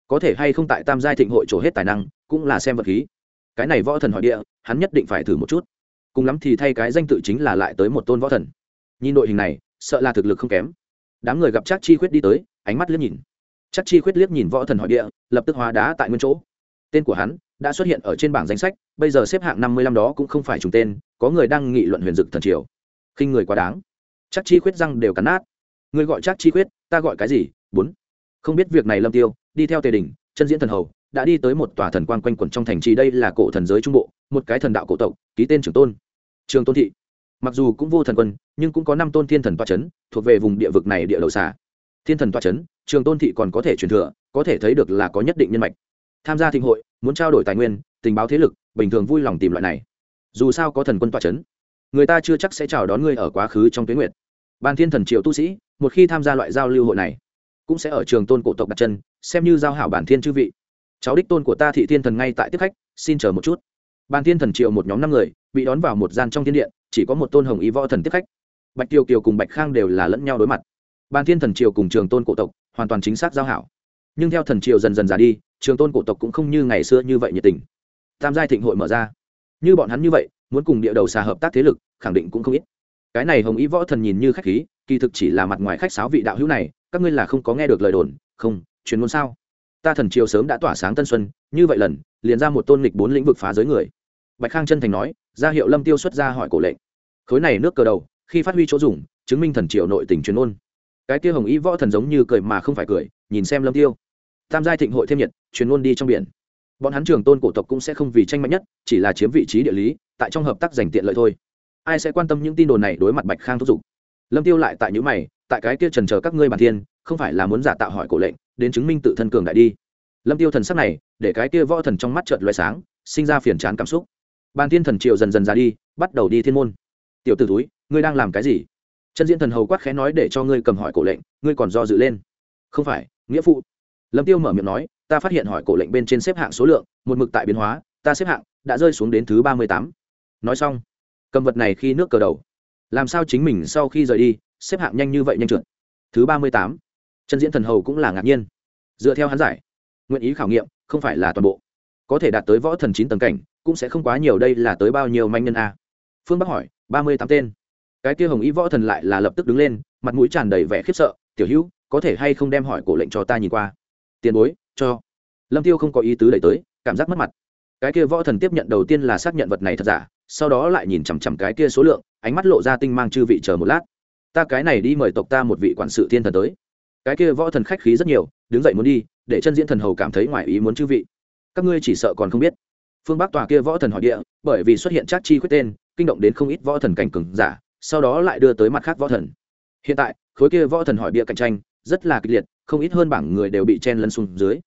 Có thể hay không tại tam giai thịnh hội trổ hết tài năng, cũng là xem vật khí. Cái này võ thần hỏi địa, hắn nhất định phải thử một chút. Cùng lắm thì thay cái danh tự chính là lại tới một tôn võ thần nhìn đội hình này, sợ là thực lực không kém. Đám người gặp chắc chi khuyết đi tới, ánh mắt liếc nhìn. Chắc chi khuyết liếc nhìn võ thần hỏi địa, lập tức hóa đá tại nguyên chỗ. Tên của hắn đã xuất hiện ở trên bảng danh sách, bây giờ xếp hạng năm mươi lăm đó cũng không phải trùng tên, có người đang nghị luận huyền dực thần triều. Khinh người quá đáng. Chắc chi khuyết răng đều cắn nát. Người gọi chắc chi khuyết, ta gọi cái gì? Bốn. Không biết việc này lâm tiêu, đi theo tề đình, chân diễn thần hầu, đã đi tới một tòa thần quan quanh quẩn trong thành trì, đây là cổ thần giới trung bộ, một cái thần đạo cổ tộc, ký tên trường tôn. Trường tôn thị mặc dù cũng vô thần quân, nhưng cũng có năm tôn thiên thần toa c h ấ n thuộc về vùng địa vực này địa đầu xà. Thiên thần toa c h ấ n trường tôn thị còn có thể truyền thừa, có thể thấy được là có nhất định nhân mạch. Tham gia thịnh hội, muốn trao đổi tài nguyên, tình báo thế lực, bình thường vui lòng tìm loại này. Dù sao có thần quân toa c h ấ n người ta chưa chắc sẽ chào đón ngươi ở quá khứ trong tuyến nguyệt. Ban thiên thần triệu tu sĩ, một khi tham gia loại giao lưu hội này, cũng sẽ ở trường tôn cổ tộc đặt chân, xem như giao hảo bản thiên chư vị. Cháu đích tôn của ta thị thiên thần ngay tại tiếp khách, xin chờ một chút. Ban thiên thần triệu một nhóm năm người, bị đón vào một gian trong thiên điện chỉ có một tôn hồng ý võ thần tiếp khách. Bạch tiêu kiều cùng bạch khang đều là lẫn nhau đối mặt. Ban thiên thần triều cùng trường tôn cổ tộc hoàn toàn chính xác giao hảo. Nhưng theo thần triều dần dần già đi, trường tôn cổ tộc cũng không như ngày xưa như vậy nhiệt tình. Tam giai thịnh hội mở ra. Như bọn hắn như vậy, muốn cùng địa đầu xà hợp tác thế lực, khẳng định cũng không ít. Cái này hồng ý võ thần nhìn như khách khí, kỳ thực chỉ là mặt ngoài khách sáo vị đạo hữu này, các ngươi là không có nghe được lời đồn, không truyền ngôn sao? Ta thần triều sớm đã tỏa sáng tân xuân, như vậy lần, liền ra một tôn lịch bốn lĩnh vực phá giới người. Bạch khang chân thành nói ra hiệu lâm tiêu xuất ra hỏi cổ lệnh. Khối này nước cờ đầu, khi phát huy chỗ dùng, chứng minh thần triệu nội tình truyền ôn cái kia hồng ý võ thần giống như cười mà không phải cười, nhìn xem lâm tiêu. Tam giai thịnh hội thêm nhiệt, truyền ôn đi trong biển. Bọn hắn trường tôn cổ tộc cũng sẽ không vì tranh mạnh nhất, chỉ là chiếm vị trí địa lý, tại trong hợp tác giành tiện lợi thôi. Ai sẽ quan tâm những tin đồn này đối mặt bạch khang thúc giục? Lâm tiêu lại tại những mày, tại cái kia trần chờ các ngươi bản thiên, không phải là muốn giả tạo hỏi cổ lệnh, đến chứng minh tự thân cường đại đi. Lâm tiêu thần sắc này, để cái kia võ thần trong mắt chợt loé sáng, sinh ra phiền chán cảm xúc bàn thiên thần triệu dần dần ra đi, bắt đầu đi thiên môn. Tiểu t ử túi ngươi đang làm cái gì? Chân diễn thần hầu quát khẽ nói để cho ngươi cầm hỏi cổ lệnh, ngươi còn do dự lên. Không phải, nghĩa phụ. Lâm tiêu mở miệng nói, ta phát hiện hỏi cổ lệnh bên trên xếp hạng số lượng, một mực tại biến hóa, ta xếp hạng đã rơi xuống đến thứ ba mươi tám. Nói xong, cầm vật này khi nước cờ đầu. Làm sao chính mình sau khi rời đi, xếp hạng nhanh như vậy nhanh trượt? Thứ ba mươi tám. Chân diễn thần hầu cũng là ngạc nhiên. Dựa theo hắn giải, nguyện ý khảo nghiệm, không phải là toàn bộ có thể đạt tới võ thần chín tầng cảnh, cũng sẽ không quá nhiều đây là tới bao nhiêu manh nhân a. Phương bắc hỏi, ba mươi tám tên. Cái kia hồng ý võ thần lại là lập tức đứng lên, mặt mũi tràn đầy vẻ khiếp sợ, tiểu hữu, có thể hay không đem hỏi cổ lệnh cho ta nhìn qua? Tiền bối, cho. Lâm tiêu không có ý tứ đẩy tới, cảm giác mất mặt. Cái kia võ thần tiếp nhận đầu tiên là xác nhận vật này thật giả, sau đó lại nhìn chằm chằm cái kia số lượng, ánh mắt lộ ra tinh mang chư vị chờ một lát. Ta cái này đi mời tộc ta một vị quản sự thiên thần tới. Cái kia võ thần khách khí rất nhiều, đứng dậy muốn đi, để chân diễn thần hầu cảm thấy ngoài ý muốn chư vị các ngươi chỉ sợ còn không biết. Phương bắc tòa kia võ thần hỏi địa, bởi vì xuất hiện chắc chi quyết tên, kinh động đến không ít võ thần cảnh cừng giả, sau đó lại đưa tới mặt khác võ thần. Hiện tại, khối kia võ thần hỏi địa cạnh tranh, rất là kịch liệt, không ít hơn bảng người đều bị chen lấn xuống dưới.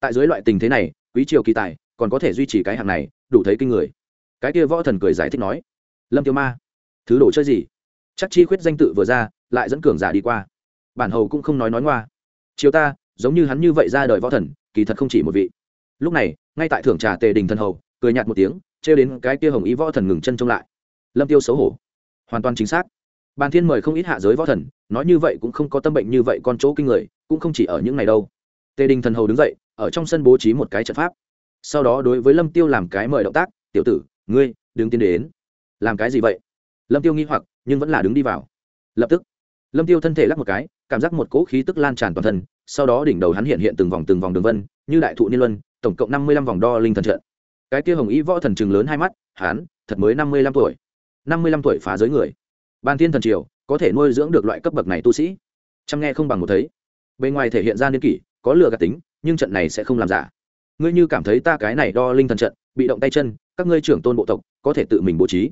Tại dưới loại tình thế này, quý triều kỳ tài còn có thể duy trì cái hạng này, đủ thấy kinh người. Cái kia võ thần cười giải thích nói, lâm tiêu ma, thứ đồ chơi gì? Chắc chi khuyết danh tự vừa ra, lại dẫn cường giả đi qua. Bản hầu cũng không nói nói ngoa. Chiều ta, giống như hắn như vậy ra đời võ thần, kỳ thật không chỉ một vị lúc này, ngay tại thưởng trà tề đình thần hầu, cười nhạt một tiếng, trêu đến cái kia hồng ý võ thần ngừng chân trông lại. Lâm tiêu xấu hổ. Hoàn toàn chính xác. Bàn thiên mời không ít hạ giới võ thần, nói như vậy cũng không có tâm bệnh như vậy con chỗ kinh người, cũng không chỉ ở những ngày đâu. Tề đình thần hầu đứng dậy, ở trong sân bố trí một cái trận pháp. Sau đó đối với lâm tiêu làm cái mời động tác, tiểu tử, ngươi, đứng tiến đến. Làm cái gì vậy? Lâm tiêu nghi hoặc, nhưng vẫn là đứng đi vào. Lập tức, lâm tiêu thân thể lắc một cái, cảm giác một cỗ khí tức lan tràn toàn thân, sau đó đỉnh đầu hắn hiện hiện từng vòng từng vòng đường vân, như đại thụ niên luân tổng cộng năm mươi lăm vòng đo linh thần trận. Cái kia hồng ý võ thần chừng lớn hai mắt hán thật mới năm mươi lăm tuổi. năm mươi lăm tuổi phá giới người. Ban thiên thần triều, có thể nuôi dưỡng được loại cấp bậc này tu sĩ. Chăm nghe không bằng một thấy. Bên ngoài thể hiện ra niên kỷ, có lừa gạt tính, nhưng trận này sẽ không làm giả. Ngươi như cảm thấy ta cái này đo linh thần trận, bị động tay chân, các ngươi trưởng tôn bộ tộc, có thể tự mình bố trí.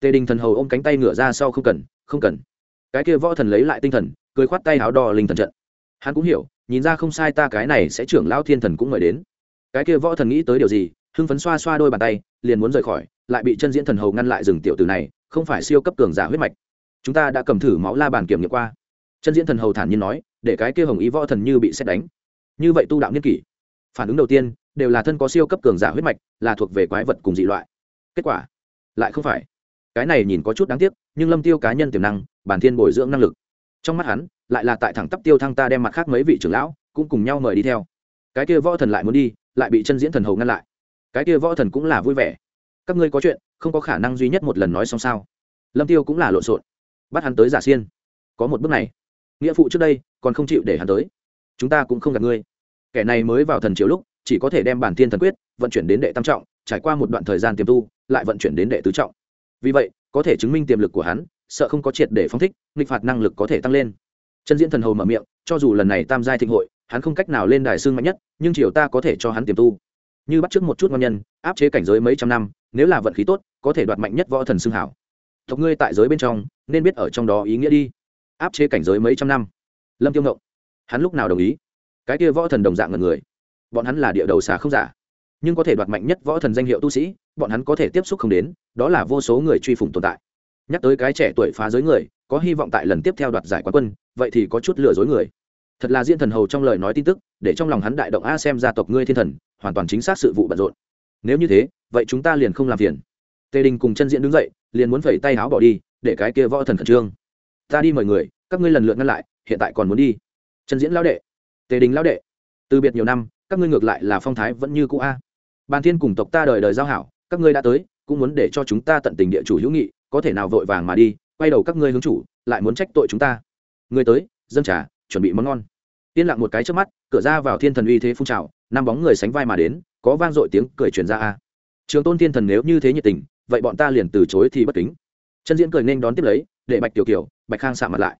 Tề đình thần hầu ôm cánh tay ngửa ra sau không cần không cần. Cái kia võ thần lấy lại tinh thần, cười khoát tay áo đo linh thần trận. Hắn cũng hiểu, nhìn ra không sai ta cái này sẽ trưởng lão thiên thần cũng mời đến cái kia võ thần nghĩ tới điều gì, hưng phấn xoa xoa đôi bàn tay, liền muốn rời khỏi, lại bị chân diễn thần hầu ngăn lại rừng tiểu tử này, không phải siêu cấp cường giả huyết mạch. Chúng ta đã cầm thử máu la bàn kiểm nghiệm qua. Chân diễn thần hầu thản nhiên nói, để cái kia hồng ý võ thần như bị xét đánh. Như vậy tu đạo niên kỷ. Phản ứng đầu tiên, đều là thân có siêu cấp cường giả huyết mạch, là thuộc về quái vật cùng dị loại. Kết quả, lại không phải. Cái này nhìn có chút đáng tiếc, nhưng lâm tiêu cá nhân tiềm năng, bản thiên bồi dưỡng năng lực. Trong mắt hắn, lại là tại thẳng tắp tiêu thăng ta đem mặt khác mấy vị trưởng lão, cũng cùng nhau mời đi theo. Cái kia võ thần lại muốn đi lại bị chân diễn thần hầu ngăn lại. Cái kia võ thần cũng là vui vẻ. Các ngươi có chuyện, không có khả năng duy nhất một lần nói xong sao? Lâm tiêu cũng là lộn xộn. Bắt hắn tới giả xiên. Có một bước này. Nghĩa phụ trước đây, còn không chịu để hắn tới. Chúng ta cũng không gặp ngươi. Kẻ này mới vào thần chiếu lúc, chỉ có thể đem bản thiên thần quyết, vận chuyển đến đệ tam trọng, trải qua một đoạn thời gian tiềm tu, lại vận chuyển đến đệ tứ trọng. Vì vậy, có thể chứng minh tiềm lực của hắn, sợ không có triệt để phong thích, nghịch phạt năng lực có thể tăng lên. Chân diễn thần hầu mở miệng, cho dù lần này tam giai thịnh hội hắn không cách nào lên đài xương mạnh nhất, nhưng chiều ta có thể cho hắn tiềm tu. Như bắt trước một chút ngon nhân, áp chế cảnh giới mấy trăm năm, nếu là vận khí tốt, có thể đoạt mạnh nhất võ thần xương hảo. Tộc ngươi tại giới bên trong, nên biết ở trong đó ý nghĩa đi. Áp chế cảnh giới mấy trăm năm. Lâm tiêu ngộng. Hắn lúc nào đồng ý? Cái kia võ thần đồng dạng ngần người. Bọn hắn là địa đầu xà không giả. Nhưng có thể đoạt mạnh nhất võ thần danh hiệu tu sĩ, bọn hắn có thể tiếp xúc không đến, đó là vô số người truy phủng tồn tại. Nhắc tới cái trẻ tuổi phá giới người, có hy vọng tại lần tiếp theo đoạt giải quán quân, vậy thì có chút lừa dối người thật là diễn thần hầu trong lời nói tin tức, để trong lòng hắn đại động a xem gia tộc ngươi thiên thần, hoàn toàn chính xác sự vụ bận rộn. Nếu như thế, vậy chúng ta liền không làm phiền. Tề đình cùng chân diễn đứng dậy, liền muốn phẩy tay áo bỏ đi, để cái kia võ thần khẩn trương. Ta đi mời người, các ngươi lần lượt ngăn lại, hiện tại còn muốn đi. Chân diễn lao đệ. Tề đình lao đệ. Từ biệt nhiều năm, các ngươi ngược lại là phong thái vẫn như cũ a. Bàn thiên cùng tộc ta đời đời giao hảo, các ngươi đã tới, cũng muốn để cho chúng ta tận tình địa chủ hữu nghị, có thể nào vội vàng mà đi, quay đầu các ngươi hướng chủ, lại muốn trách tội chúng ta. Người tới dân trà chuẩn bị món ngon. Yên lặng một cái trước mắt, cửa ra vào thiên thần uy thế phun trào, năm bóng người sánh vai mà đến, có vang dội tiếng cười truyền ra a. Trường tôn thiên thần nếu như thế nhiệt tình, vậy bọn ta liền từ chối thì bất kính. Chân diễn cười nên đón tiếp lấy, để bạch tiểu kiều, bạch khang xạ mặt lại.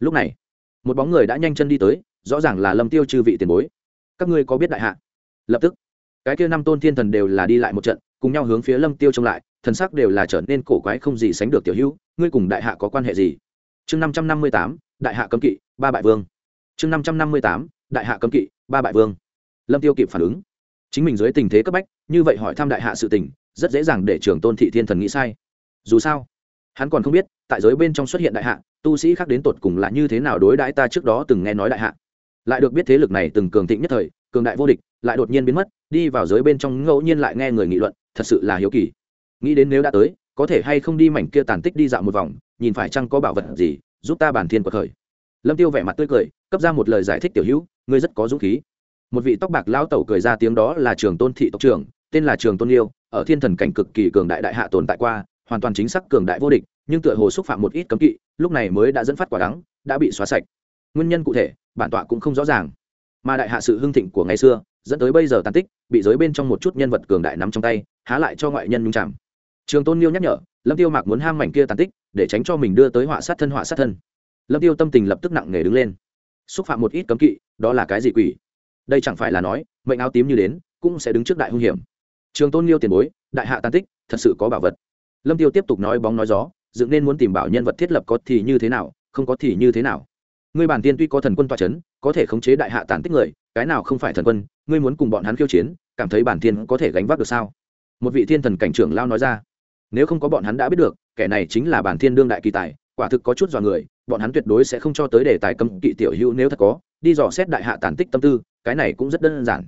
Lúc này, một bóng người đã nhanh chân đi tới, rõ ràng là lâm tiêu chư vị tiền bối. Các ngươi có biết đại hạ? Lập tức, cái kia năm tôn thiên thần đều là đi lại một trận, cùng nhau hướng phía lâm tiêu trông lại, thần sắc đều là trở nên cổ quái không gì sánh được tiểu hữu, ngươi cùng đại hạ có quan hệ gì? Chương năm trăm năm mươi tám, đại hạ cấm kỵ, ba bại vương chương năm trăm năm mươi tám, đại hạ cấm kỵ, ba bại vương. Lâm tiêu kịp phản ứng. Chính mình dưới tình thế cấp bách, như vậy hỏi thăm đại hạ sự tình, rất dễ dàng để trường tôn thị thiên thần nghĩ sai. Dù sao, hắn còn không biết, tại giới bên trong xuất hiện đại hạ, tu sĩ khác đến tột cùng là như thế nào đối đãi ta trước đó từng nghe nói đại hạ. Lại được biết thế lực này từng cường thịnh nhất thời, cường đại vô địch, lại đột nhiên biến mất, đi vào giới bên trong ngẫu nhiên lại nghe người nghị luận, thật sự là hiếu kỳ. Nghĩ đến nếu đã tới, có thể hay không đi mảnh kia tàn tích đi dạo một vòng, nhìn phải chăng có bảo vật gì, giúp ta bản thiên cuộc khởi lâm tiêu vẻ mặt tươi cười, cấp ra một lời giải thích tiểu hữu, ngươi rất có dũng khí. Một vị tóc bạc lão tẩu cười ra tiếng đó là trường tôn thị tộc trưởng, tên là trường tôn liêu, ở thiên thần cảnh cực kỳ cường đại đại hạ tồn tại qua, hoàn toàn chính xác cường đại vô địch, nhưng tựa hồ xúc phạm một ít cấm kỵ, lúc này mới đã dẫn phát quả đắng, đã bị xóa sạch. Nguyên nhân cụ thể, bản tọa cũng không rõ ràng. Mà đại hạ sự hưng thịnh của ngày xưa, dẫn tới bây giờ tàn tích, bị giới bên trong một chút nhân vật cường đại nắm trong tay, há lại cho ngoại nhân nhung chạm. Trường tôn liêu nhắc nhở, lâm tiêu mạc muốn ham mảnh kia tàn tích, để tránh cho mình đưa tới họa sát thân họa sát thân lâm tiêu tâm tình lập tức nặng nề đứng lên. Xúc phạm một ít cấm kỵ đó là cái gì quỷ? Đây chẳng phải là nói mệnh áo tím như đến cũng sẽ đứng trước đại hung hiểm. Trường tôn liêu tiền bối đại hạ tàn tích thật sự có bảo vật. Lâm tiêu tiếp tục nói bóng nói gió dựng nên muốn tìm bảo nhân vật thiết lập có thì như thế nào không có thì như thế nào. Ngươi bản tiên tuy có thần quân toa chấn, có thể khống chế đại hạ tàn tích người cái nào không phải thần quân ngươi muốn cùng bọn hắn khiêu chiến cảm thấy bản tiên có thể gánh vác được sao? Một vị thiên thần cảnh trưởng lao nói ra. Nếu không có bọn hắn đã biết được kẻ này chính là bản thiên đương đại kỳ tài quả thực có chút dọa người bọn hắn tuyệt đối sẽ không cho tới đề tài cấm kỵ tiểu hữu nếu thật có, đi dò xét đại hạ tàn tích tâm tư, cái này cũng rất đơn giản.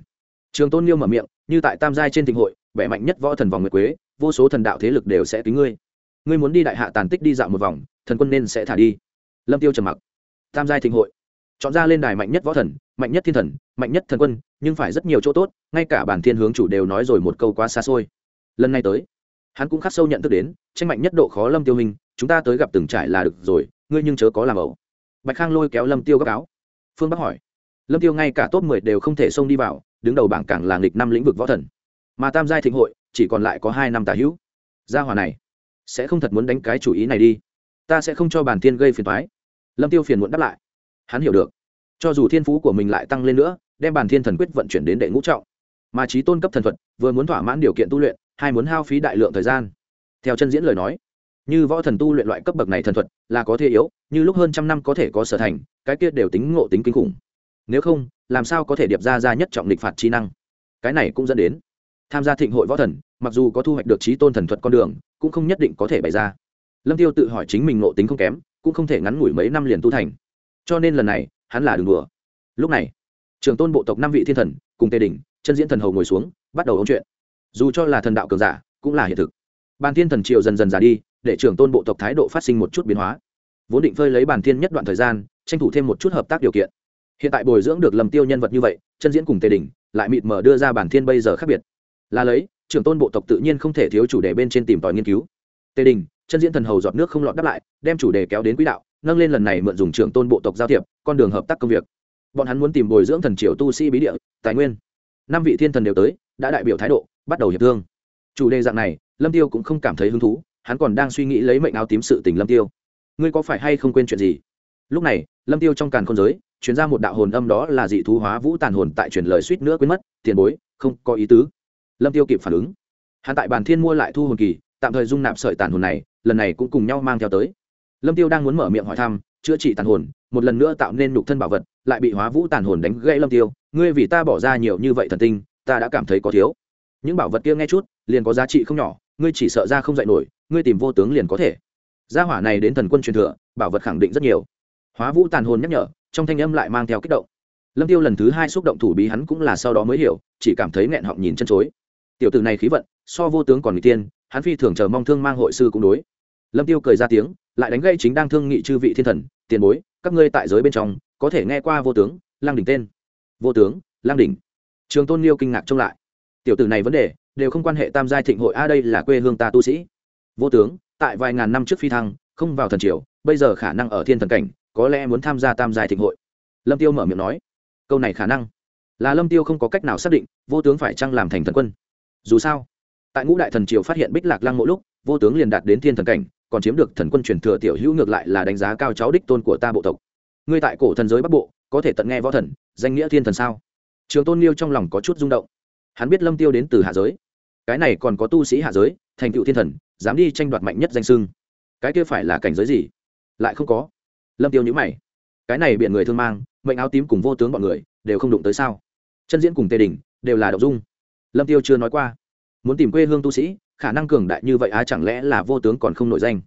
Trường tôn liêu mở miệng, như tại tam giai trên thịnh hội, vẻ mạnh nhất võ thần vòng nguyệt quế, vô số thần đạo thế lực đều sẽ tính ngươi. Ngươi muốn đi đại hạ tàn tích đi dạo một vòng, thần quân nên sẽ thả đi. Lâm tiêu trầm mặc. Tam giai thịnh hội. Chọn ra lên đài mạnh nhất võ thần, mạnh nhất thiên thần, mạnh nhất thần quân, nhưng phải rất nhiều chỗ tốt, ngay cả bản thiên hướng chủ đều nói rồi một câu quá xa xôi. Lần này tới, hắn cũng khắc sâu nhận thức đến, tranh mạnh nhất độ khó lâm tiêu hình chúng ta tới gặp từng trải là được rồi ngươi nhưng chớ có làm ẩu. Bạch khang lôi kéo lâm tiêu gấp áo. Phương bắc hỏi. Lâm tiêu ngay cả top mười đều không thể xông đi vào, đứng đầu bảng cảng làng nghịch năm lĩnh vực võ thần. Mà tam giai thịnh hội, chỉ còn lại có hai năm tà hữu. Gia hòa này, sẽ không thật muốn đánh cái chủ ý này đi. Ta sẽ không cho bản thiên gây phiền thoái lâm tiêu phiền muộn đáp lại. Hắn hiểu được. Cho dù thiên phú của mình lại tăng lên nữa, đem bản thiên thần quyết vận chuyển đến đệ ngũ trọng. Mà trí tôn cấp thần thuật, vừa muốn thỏa mãn điều kiện tu luyện, hai muốn hao phí đại lượng thời gian. Theo chân diễn lời nói như võ thần tu luyện loại cấp bậc này thần thuật, là có thể yếu, như lúc hơn trăm năm có thể có sở thành, cái kia đều tính ngộ tính kinh khủng. Nếu không, làm sao có thể điệp ra ra nhất trọng địch phạt trí năng? Cái này cũng dẫn đến, tham gia thịnh hội võ thần, mặc dù có thu hoạch được trí tôn thần thuật con đường, cũng không nhất định có thể bày ra. Lâm tiêu tự hỏi chính mình ngộ tính không kém, cũng không thể ngắn ngủi mấy năm liền tu thành. Cho nên lần này, hắn là đường đùa. Lúc này trường tôn bộ tộc năm vị thiên thần, cùng tề đình chân diễn thần hầu ngồi xuống, bắt đầu ôn chuyện. Dù cho là thần đạo cường giả, cũng là hiện thực. Bàn thiên thần triều dần dần già đi để trưởng tôn bộ tộc thái độ phát sinh một chút biến hóa. Vốn định phơi lấy bản thiên nhất đoạn thời gian, tranh thủ thêm một chút hợp tác điều kiện. Hiện tại bồi dưỡng được lầm tiêu nhân vật như vậy, chân diễn cùng tề đình, lại mịt mờ đưa ra bản thiên bây giờ khác biệt. Là lấy, trưởng tôn bộ tộc tự nhiên không thể thiếu chủ đề bên trên tìm tòi nghiên cứu. Tề đình, chân diễn thần hầu giọt nước không lọt đáp lại, đem chủ đề kéo đến quỹ đạo, nâng lên lần này mượn dùng trưởng tôn bộ tộc giao thiệp, con đường hợp tác công việc. Bọn hắn muốn tìm bồi dưỡng thần triều tu sĩ bí địa, tài nguyên. Năm vị thiên thần đều tới, đã đại biểu thái độ, bắt đầu hiệp thương. Chủ đề dạng này, lâm tiêu cũng không cảm thấy hứng thú hắn còn đang suy nghĩ lấy mệnh áo tím sự tình lâm tiêu. Ngươi có phải hay không quên chuyện gì? Lúc này, lâm tiêu trong càn khôn giới chuyển ra một đạo hồn âm đó là dị thú hóa vũ tàn hồn tại truyền lời suýt nữa quên mất, tiền bối, không có ý tứ. Lâm tiêu kịp phản ứng. Hắn tại bàn thiên mua lại thu hồn kỳ, tạm thời dung nạp sợi tàn hồn này, lần này cũng cùng nhau mang theo tới. Lâm tiêu đang muốn mở miệng hỏi thăm, chữa trị tàn hồn, một lần nữa tạo nên nhục thân bảo vật, lại bị hóa vũ tàn hồn đánh gãy lâm tiêu, ngươi vì ta bỏ ra nhiều như vậy thần tinh, ta đã cảm thấy có thiếu. Những bảo vật kia nghe chút, liền có giá trị không nhỏ, ngươi chỉ sợ ra không dạy nổi ngươi tìm vô tướng liền có thể. Gia hỏa này đến thần quân truyền thừa, bảo vật khẳng định rất nhiều. Hóa vũ tàn hồn nhắc nhở, trong thanh âm lại mang theo kích động. Lâm tiêu lần thứ hai xúc động thủ bí hắn cũng là sau đó mới hiểu, chỉ cảm thấy nghẹn họng nhìn chân chối. Tiểu tử này khí vận, so vô tướng còn n tiên, hắn phi thường chờ mong thương mang hội sư cũng đối. Lâm tiêu cười ra tiếng, lại đánh gây chính đang thương nghị chư vị thiên thần, tiền bối, các ngươi tại giới bên trong, có thể nghe qua vô tướng lang đỉnh tên. Vô tướng lang đỉnh. Trường tôn liêu kinh ngạc trông lại. Tiểu tử này vấn đề, đều không quan hệ tam giai thịnh hội, a, đây là quê hương ta tu sĩ vô tướng, tại vài ngàn năm trước phi thăng, không vào thần triều, bây giờ khả năng ở thiên thần cảnh, có lẽ muốn tham gia tam giai thịnh hội. Lâm tiêu mở miệng nói, câu này khả năng là lâm tiêu không có cách nào xác định, vô tướng phải chăng làm thành thần quân. Dù sao, tại ngũ đại thần triều phát hiện bích lạc lăng mỗi lúc, vô tướng liền đạt đến thiên thần cảnh, còn chiếm được thần quân truyền thừa tiểu hữu ngược lại là đánh giá cao cháu đích tôn của ta bộ tộc. Ngươi tại cổ thần giới bắc bộ, có thể tận nghe võ thần, danh nghĩa thiên thần sao? Trường tôn liêu trong lòng có chút rung động. Hắn biết lâm tiêu đến từ hạ giới. Cái này còn có tu sĩ hạ giới, thành tựu thiên thần dám đi tranh đoạt mạnh nhất danh sưng. Cái kia phải là cảnh giới gì? Lại không có. Lâm tiêu nhữ mày. Cái này biện người thương mang, mệnh áo tím cùng vô tướng bọn người, đều không đụng tới sao? Chân diễn cùng tề đình, đều là đậu dung. Lâm tiêu chưa nói qua. Muốn tìm quê hương tu sĩ, khả năng cường đại như vậy á chẳng lẽ là vô tướng còn không nổi danh?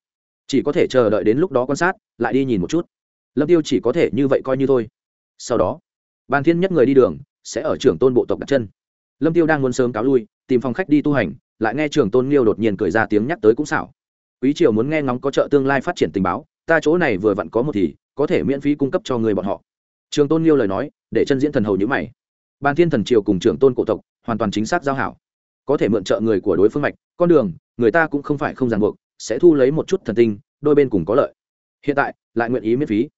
Chỉ có thể chờ đợi đến lúc đó quan sát, lại đi nhìn một chút. Lâm tiêu chỉ có thể như vậy coi như thôi. Sau đó ban thiên nhất người đi đường, sẽ ở trưởng tôn bộ tộc đặt chân. Lâm tiêu đang muốn sớm cáo lui, tìm phòng khách đi tu hành lại nghe trưởng tôn liêu đột nhiên cười ra tiếng nhắc tới cũng xảo. Quý triều muốn nghe ngóng có chợ tương lai phát triển tình báo, ta chỗ này vừa vặn có một thì, có thể miễn phí cung cấp cho người bọn họ. Trường tôn liêu lời nói, để chân diễn thần hầu nhữ mày. Ban thiên thần triều cùng trưởng tôn cổ tộc, hoàn toàn chính xác giao hảo. Có thể mượn trợ người của đối phương mạch, con đường, người ta cũng không phải không ràng buộc, sẽ thu lấy một chút thần tinh, đôi bên cùng có lợi. Hiện tại, lại nguyện ý miễn phí.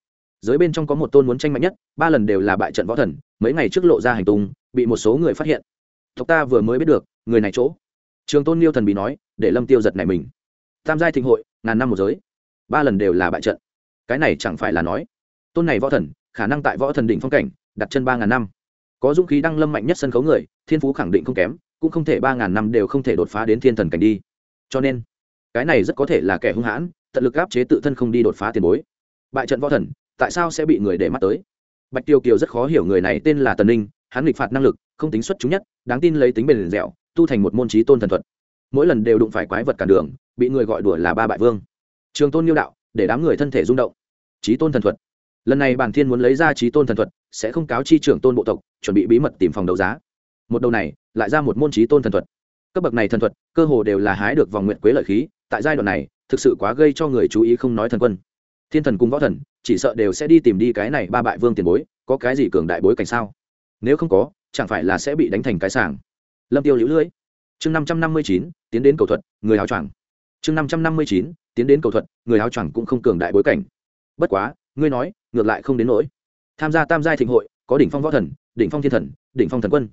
Giới bên trong có một tôn muốn tranh mạnh nhất, ba lần đều là bại trận võ thần, mấy ngày trước lộ ra hành tung, bị một số người phát hiện. Tộc ta vừa mới biết được, người này chỗ trường tôn niêu thần bị nói, để lâm tiêu giật này mình. Tam giai thịnh hội, ngàn năm một giới. Ba lần đều là bại trận. Cái này chẳng phải là nói, tôn này võ thần, khả năng tại võ thần đỉnh phong cảnh, đặt chân ba ngàn năm. Có dũng khí đăng lâm mạnh nhất sân khấu người, thiên phú khẳng định không kém, cũng không thể ba ngàn năm đều không thể đột phá đến thiên thần cảnh đi. Cho nên, cái này rất có thể là kẻ hung hãn, tận lực áp chế tự thân không đi đột phá tiền bối. Bại trận võ thần, tại sao sẽ bị người để mắt tới? Bạch tiêu kiều rất khó hiểu người này tên là tần ninh, hắn nghịch phạt năng lực, không tính xuất chúng nhất, đáng tin lấy tính bền dẻo tu thành một môn trí tôn thần thuật. Mỗi lần đều đụng phải quái vật cản đường, bị người gọi đùa là ba bại vương. Trường tôn nhiêu đạo, để đám người thân thể rung động. Trí tôn thần thuật. Lần này bản thiên muốn lấy ra trí tôn thần thuật, sẽ không cáo chi trưởng tôn bộ tộc, chuẩn bị bí mật tìm phòng đấu giá. Một đầu này, lại ra một môn trí tôn thần thuật. Cấp bậc này thần thuật, cơ hồ đều là hái được vòng nguyện quế lợi khí, tại giai đoạn này, thực sự quá gây cho người chú ý không nói thần quân. Thiên thần cùng võ thần, chỉ sợ đều sẽ đi tìm đi cái này ba bại vương tiền bối, có cái gì cường đại bối cảnh sao? Nếu không có, chẳng phải là sẽ bị đánh thành cái sàng lâm tiêu liễu lưỡi chương năm trăm năm mươi chín, tiến đến cầu thuật, người áo choàng. Chương năm trăm năm mươi chín, tiến đến cầu thuật, người áo choàng cũng không cường đại bối cảnh. Bất quá, ngươi nói, ngược lại không đến nỗi. Tham gia tam giai thịnh hội, có đỉnh phong võ thần, đỉnh phong thiên thần, đỉnh phong thần quân.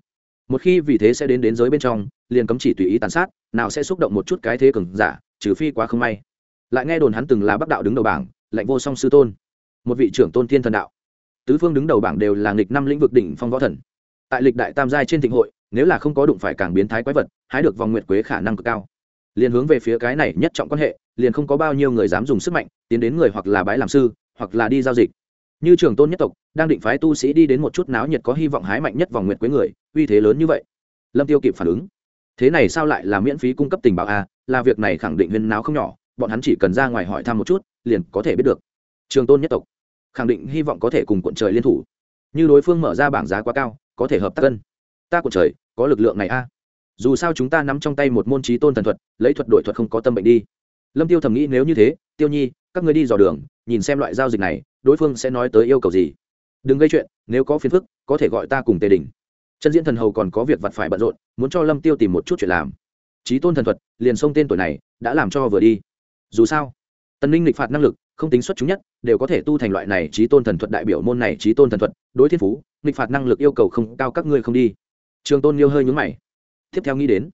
Một khi vì thế sẽ đến đến giới bên trong, liền cấm chỉ tùy ý tàn sát, nào sẽ xúc động một chút cái thế cường giả, trừ phi quá không may. Lại nghe đồn hắn từng là bắc đạo đứng đầu bảng, lạnh vô song sư tôn. Một vị trưởng tôn thiên thần đạo. Tứ phương đứng đầu bảng đều là nghịch năm lĩnh vực đỉnh phong võ thần. Tại lịch đại tam giai trên thịnh hội nếu là không có đụng phải càng biến thái quái vật, hái được vòng nguyệt quế khả năng cực cao. Liền hướng về phía cái này nhất trọng quan hệ, liền không có bao nhiêu người dám dùng sức mạnh, tiến đến người hoặc là bái làm sư, hoặc là đi giao dịch. Như trường tôn nhất tộc, đang định phái tu sĩ đi đến một chút náo nhiệt có hy vọng hái mạnh nhất vòng nguyệt quế người, uy thế lớn như vậy. Lâm tiêu kịp phản ứng. Thế này sao lại là miễn phí cung cấp tình báo a, là việc này khẳng định huyên náo không nhỏ, bọn hắn chỉ cần ra ngoài hỏi thăm một chút, liền có thể biết được. Trường tôn nhất tộc, khẳng định hy vọng có thể cùng quận trời liên thủ. Như đối phương mở ra bảng giá quá cao, có thể hợp tác cân ta của trời, có lực lượng này a. Dù sao chúng ta nắm trong tay một môn trí tôn thần thuật, lấy thuật đổi thuật không có tâm bệnh đi. Lâm tiêu thầm nghĩ nếu như thế, tiêu nhi, các người đi dò đường, nhìn xem loại giao dịch này, đối phương sẽ nói tới yêu cầu gì. Đừng gây chuyện, nếu có phiền phức, có thể gọi ta cùng tề đình. Chân diễn thần hầu còn có việc vặt phải bận rộn, muốn cho lâm tiêu tìm một chút chuyện làm. Trí tôn thần thuật, liền xông tên tuổi này, đã làm cho vừa đi. Dù sao, tần ninh lịch phạt năng lực, không tính xuất chúng nhất, đều có thể tu thành loại này trí tôn thần thuật đại biểu môn này trí tôn thần thuật, đối thiên phú lịch phạt năng lực yêu cầu không cao các ngươi không đi trường tôn liêu hơi nhúng mày. Tiếp theo nghĩ đến,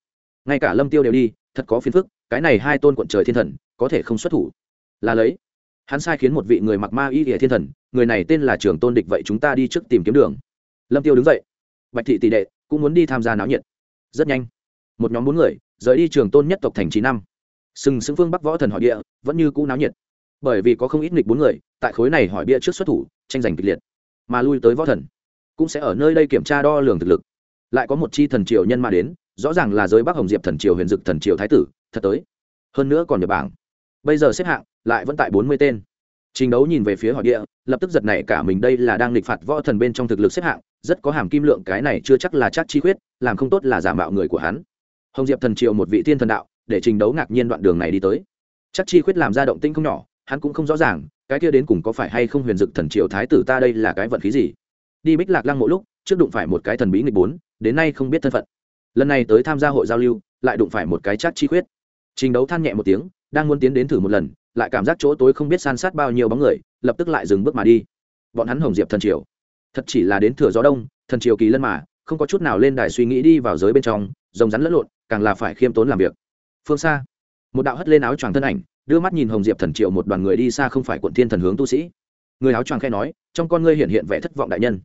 ngay cả lâm tiêu đều đi, thật có phiền phức, cái này hai tôn quận trời thiên thần, có thể không xuất thủ. Là lấy, hắn sai khiến một vị người mặc ma y địa thiên thần, người này tên là trường tôn địch vậy chúng ta đi trước tìm kiếm đường. Lâm tiêu đứng dậy. Bạch thị tỷ đệ cũng muốn đi tham gia náo nhiệt. Rất nhanh, một nhóm bốn người, rời đi trường tôn nhất tộc thành chín năm. Sừng sững phương bắc võ thần hỏi địa, vẫn như cũ náo nhiệt. Bởi vì có không ít nghịch bốn người, tại khối này hỏi bia trước xuất thủ, tranh giành kịch liệt. Mà lui tới võ thần, cũng sẽ ở nơi đây kiểm tra đo lường thực lực lại có một chi thần triều nhân mà đến, rõ ràng là giới bắc hồng diệp thần triều huyền dực thần triều thái tử, thật tới. Hơn nữa còn nhập bảng. Bây giờ xếp hạng lại vẫn tại bốn mươi tên. Trình đấu nhìn về phía họ địa, lập tức giật này cả mình đây là đang nghịch phạt võ thần bên trong thực lực xếp hạng, rất có hàm kim lượng, cái này chưa chắc là chắc chi khuyết, làm không tốt là giả mạo người của hắn. Hồng diệp thần triều một vị tiên thần đạo, để trình đấu ngạc nhiên đoạn đường này đi tới. Chắc chi khuyết làm ra động tinh không nhỏ, hắn cũng không rõ ràng, cái kia đến cùng có phải hay không huyền dực thần triều thái tử ta đây là cái vận khí gì. Đi bích lạc lăng mỗi lúc trước đụng phải một cái thần bí nghịch bốn, đến nay không biết thân phận. Lần này tới tham gia hội giao lưu, lại đụng phải một cái chắc chi khuyết. Trình đấu than nhẹ một tiếng, đang muốn tiến đến thử một lần, lại cảm giác chỗ tối không biết san sát bao nhiêu bóng người, lập tức lại dừng bước mà đi. Bọn hắn hồng diệp thần triều. Thật chỉ là đến thừa gió đông, thần triều kỳ lân mà, không có chút nào lên đài suy nghĩ đi vào giới bên trong, rồng rắn lẫn lộn, càng là phải khiêm tốn làm việc. Phương xa, một đạo hất lên áo choàng thân ảnh, đưa mắt nhìn hồng diệp thần triệu một đoàn người đi xa không phải quận thiên thần hướng tu sĩ. Người áo choàng khe nói, trong con ngươi hiện hiện vẻ thất vọng đại nhân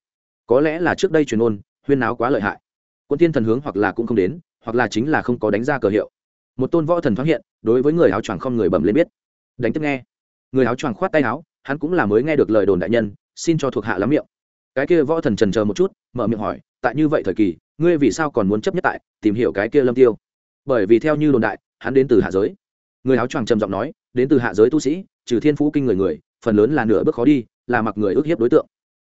có lẽ là trước đây truyền ôn, huyên náo quá lợi hại. Quân thiên thần hướng hoặc là cũng không đến, hoặc là chính là không có đánh ra cờ hiệu. Một tôn võ thần thoáng hiện, đối với người áo choàng không người bẩm lên biết. Đánh tiếp nghe. Người áo choàng khoát tay áo, hắn cũng là mới nghe được lời đồn đại nhân, xin cho thuộc hạ lắm miệng. Cái kia võ thần trần chờ một chút, mở miệng hỏi, tại như vậy thời kỳ, ngươi vì sao còn muốn chấp nhất tại, tìm hiểu cái kia lâm tiêu? Bởi vì theo như đồn đại, hắn đến từ hạ giới. Người áo choàng trầm giọng nói, đến từ hạ giới tu sĩ, trừ thiên phú kinh người người, phần lớn là nửa bước khó đi, là mặc người ước hiếp đối tượng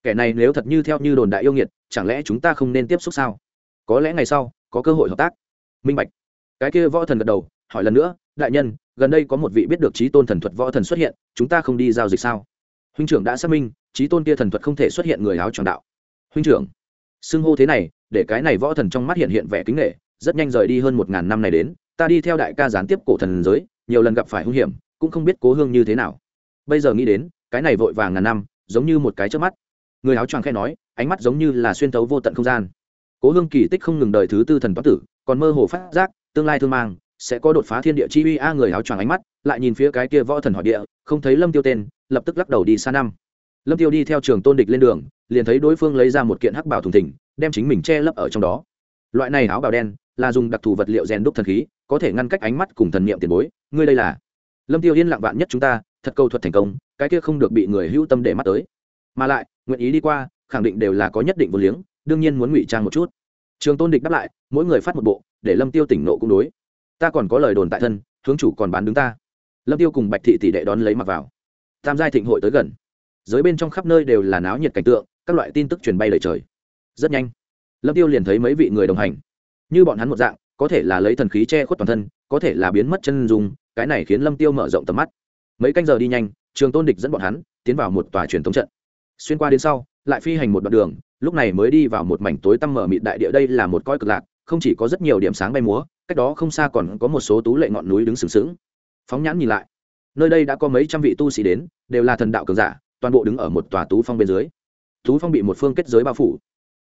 kẻ này nếu thật như theo như đồn đại yêu nghiệt, chẳng lẽ chúng ta không nên tiếp xúc sao? Có lẽ ngày sau, có cơ hội hợp tác. Minh bạch. Cái kia võ thần gật đầu, hỏi lần nữa, đại nhân, gần đây có một vị biết được trí tôn thần thuật võ thần xuất hiện, chúng ta không đi giao dịch sao? Huynh trưởng đã xác minh trí tôn kia thần thuật không thể xuất hiện người áo tròn đạo. Huynh trưởng. Xưng hô thế này, để cái này võ thần trong mắt hiện hiện vẻ kính nghệ rất nhanh rời đi hơn một ngàn năm này đến, ta đi theo đại ca gián tiếp cổ thần giới, nhiều lần gặp phải hung hiểm, cũng không biết cố hương như thế nào. Bây giờ nghĩ đến, cái này vội vàng ngàn năm, giống như một cái trước mắt người áo choàng khe nói, ánh mắt giống như là xuyên thấu vô tận không gian. Cố hương kỳ tích không ngừng đời thứ tư thần toán tử, còn mơ hồ phát giác, tương lai thương mang, sẽ có đột phá thiên địa chi uy a người áo choàng ánh mắt, lại nhìn phía cái kia võ thần hỏi địa, không thấy lâm tiêu tên, lập tức lắc đầu đi xa năm. Lâm tiêu đi theo trường tôn địch lên đường, liền thấy đối phương lấy ra một kiện hắc bảo thùng thỉnh đem chính mình che lấp ở trong đó. Loại này áo bào đen, là dùng đặc thù vật liệu rèn đúc thần khí, có thể ngăn cách ánh mắt cùng thần niệm tiền bối. Ngươi đây là? Lâm tiêu yên lặng vạn nhất chúng ta, thật câu thuật thành công, cái kia không được bị người hữu tâm để mắt tới mà lại, nguyện ý đi qua, khẳng định đều là có nhất định vô liếng, đương nhiên muốn ngụy trang một chút. Trường tôn địch đáp lại, mỗi người phát một bộ, để lâm tiêu tỉnh nộ cũng đối. Ta còn có lời đồn tại thân, hướng chủ còn bán đứng ta. Lâm tiêu cùng bạch thị tỷ đệ đón lấy mặc vào. Tam giai thịnh hội tới gần. Giới bên trong khắp nơi đều là náo nhiệt cảnh tượng, các loại tin tức truyền bay lời trời. Rất nhanh, lâm tiêu liền thấy mấy vị người đồng hành. Như bọn hắn một dạng, có thể là lấy thần khí che khuất toàn thân, có thể là biến mất chân dùng cái này khiến lâm tiêu mở rộng tầm mắt. Mấy canh giờ đi nhanh, trường tôn địch dẫn bọn hắn tiến vào một tòa truyền thống trận xuyên qua đến sau, lại phi hành một đoạn đường, lúc này mới đi vào một mảnh tối tăm mở mịt đại địa, đây là một coi cực lạc, không chỉ có rất nhiều điểm sáng bay múa, cách đó không xa còn có một số tú lệ ngọn núi đứng sừng sững. Phóng nhãn nhìn lại, nơi đây đã có mấy trăm vị tu sĩ đến, đều là thần đạo cường giả, toàn bộ đứng ở một tòa tú phong bên dưới. Tú phong bị một phương kết giới bao phủ.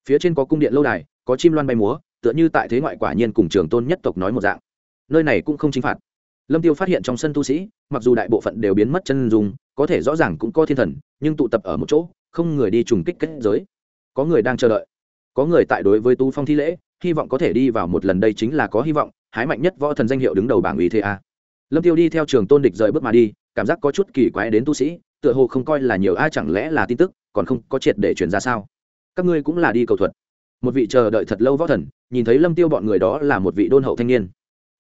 Phía trên có cung điện lâu đài, có chim loan bay múa, tựa như tại thế ngoại quả nhiên cùng trường tôn nhất tộc nói một dạng. Nơi này cũng không chính phạt. Lâm tiêu phát hiện trong sân tu sĩ, mặc dù đại bộ phận đều biến mất chân dùng có thể rõ ràng cũng có thiên thần, nhưng tụ tập ở một chỗ không người đi trùng kích kết giới. Có người đang chờ đợi. Có người tại đối với tu phong thi lễ, hy vọng có thể đi vào một lần đây chính là có hy vọng, hái mạnh nhất võ thần danh hiệu đứng đầu bảng ủy thế a. Lâm tiêu đi theo trường tôn địch rời bước mà đi, cảm giác có chút kỳ quái đến tu sĩ, tựa hồ không coi là nhiều ai chẳng lẽ là tin tức, còn không có triệt để chuyển ra sao? Các ngươi cũng là đi cầu thuật. Một vị chờ đợi thật lâu võ thần, nhìn thấy lâm tiêu bọn người đó là một vị đôn hậu thanh niên.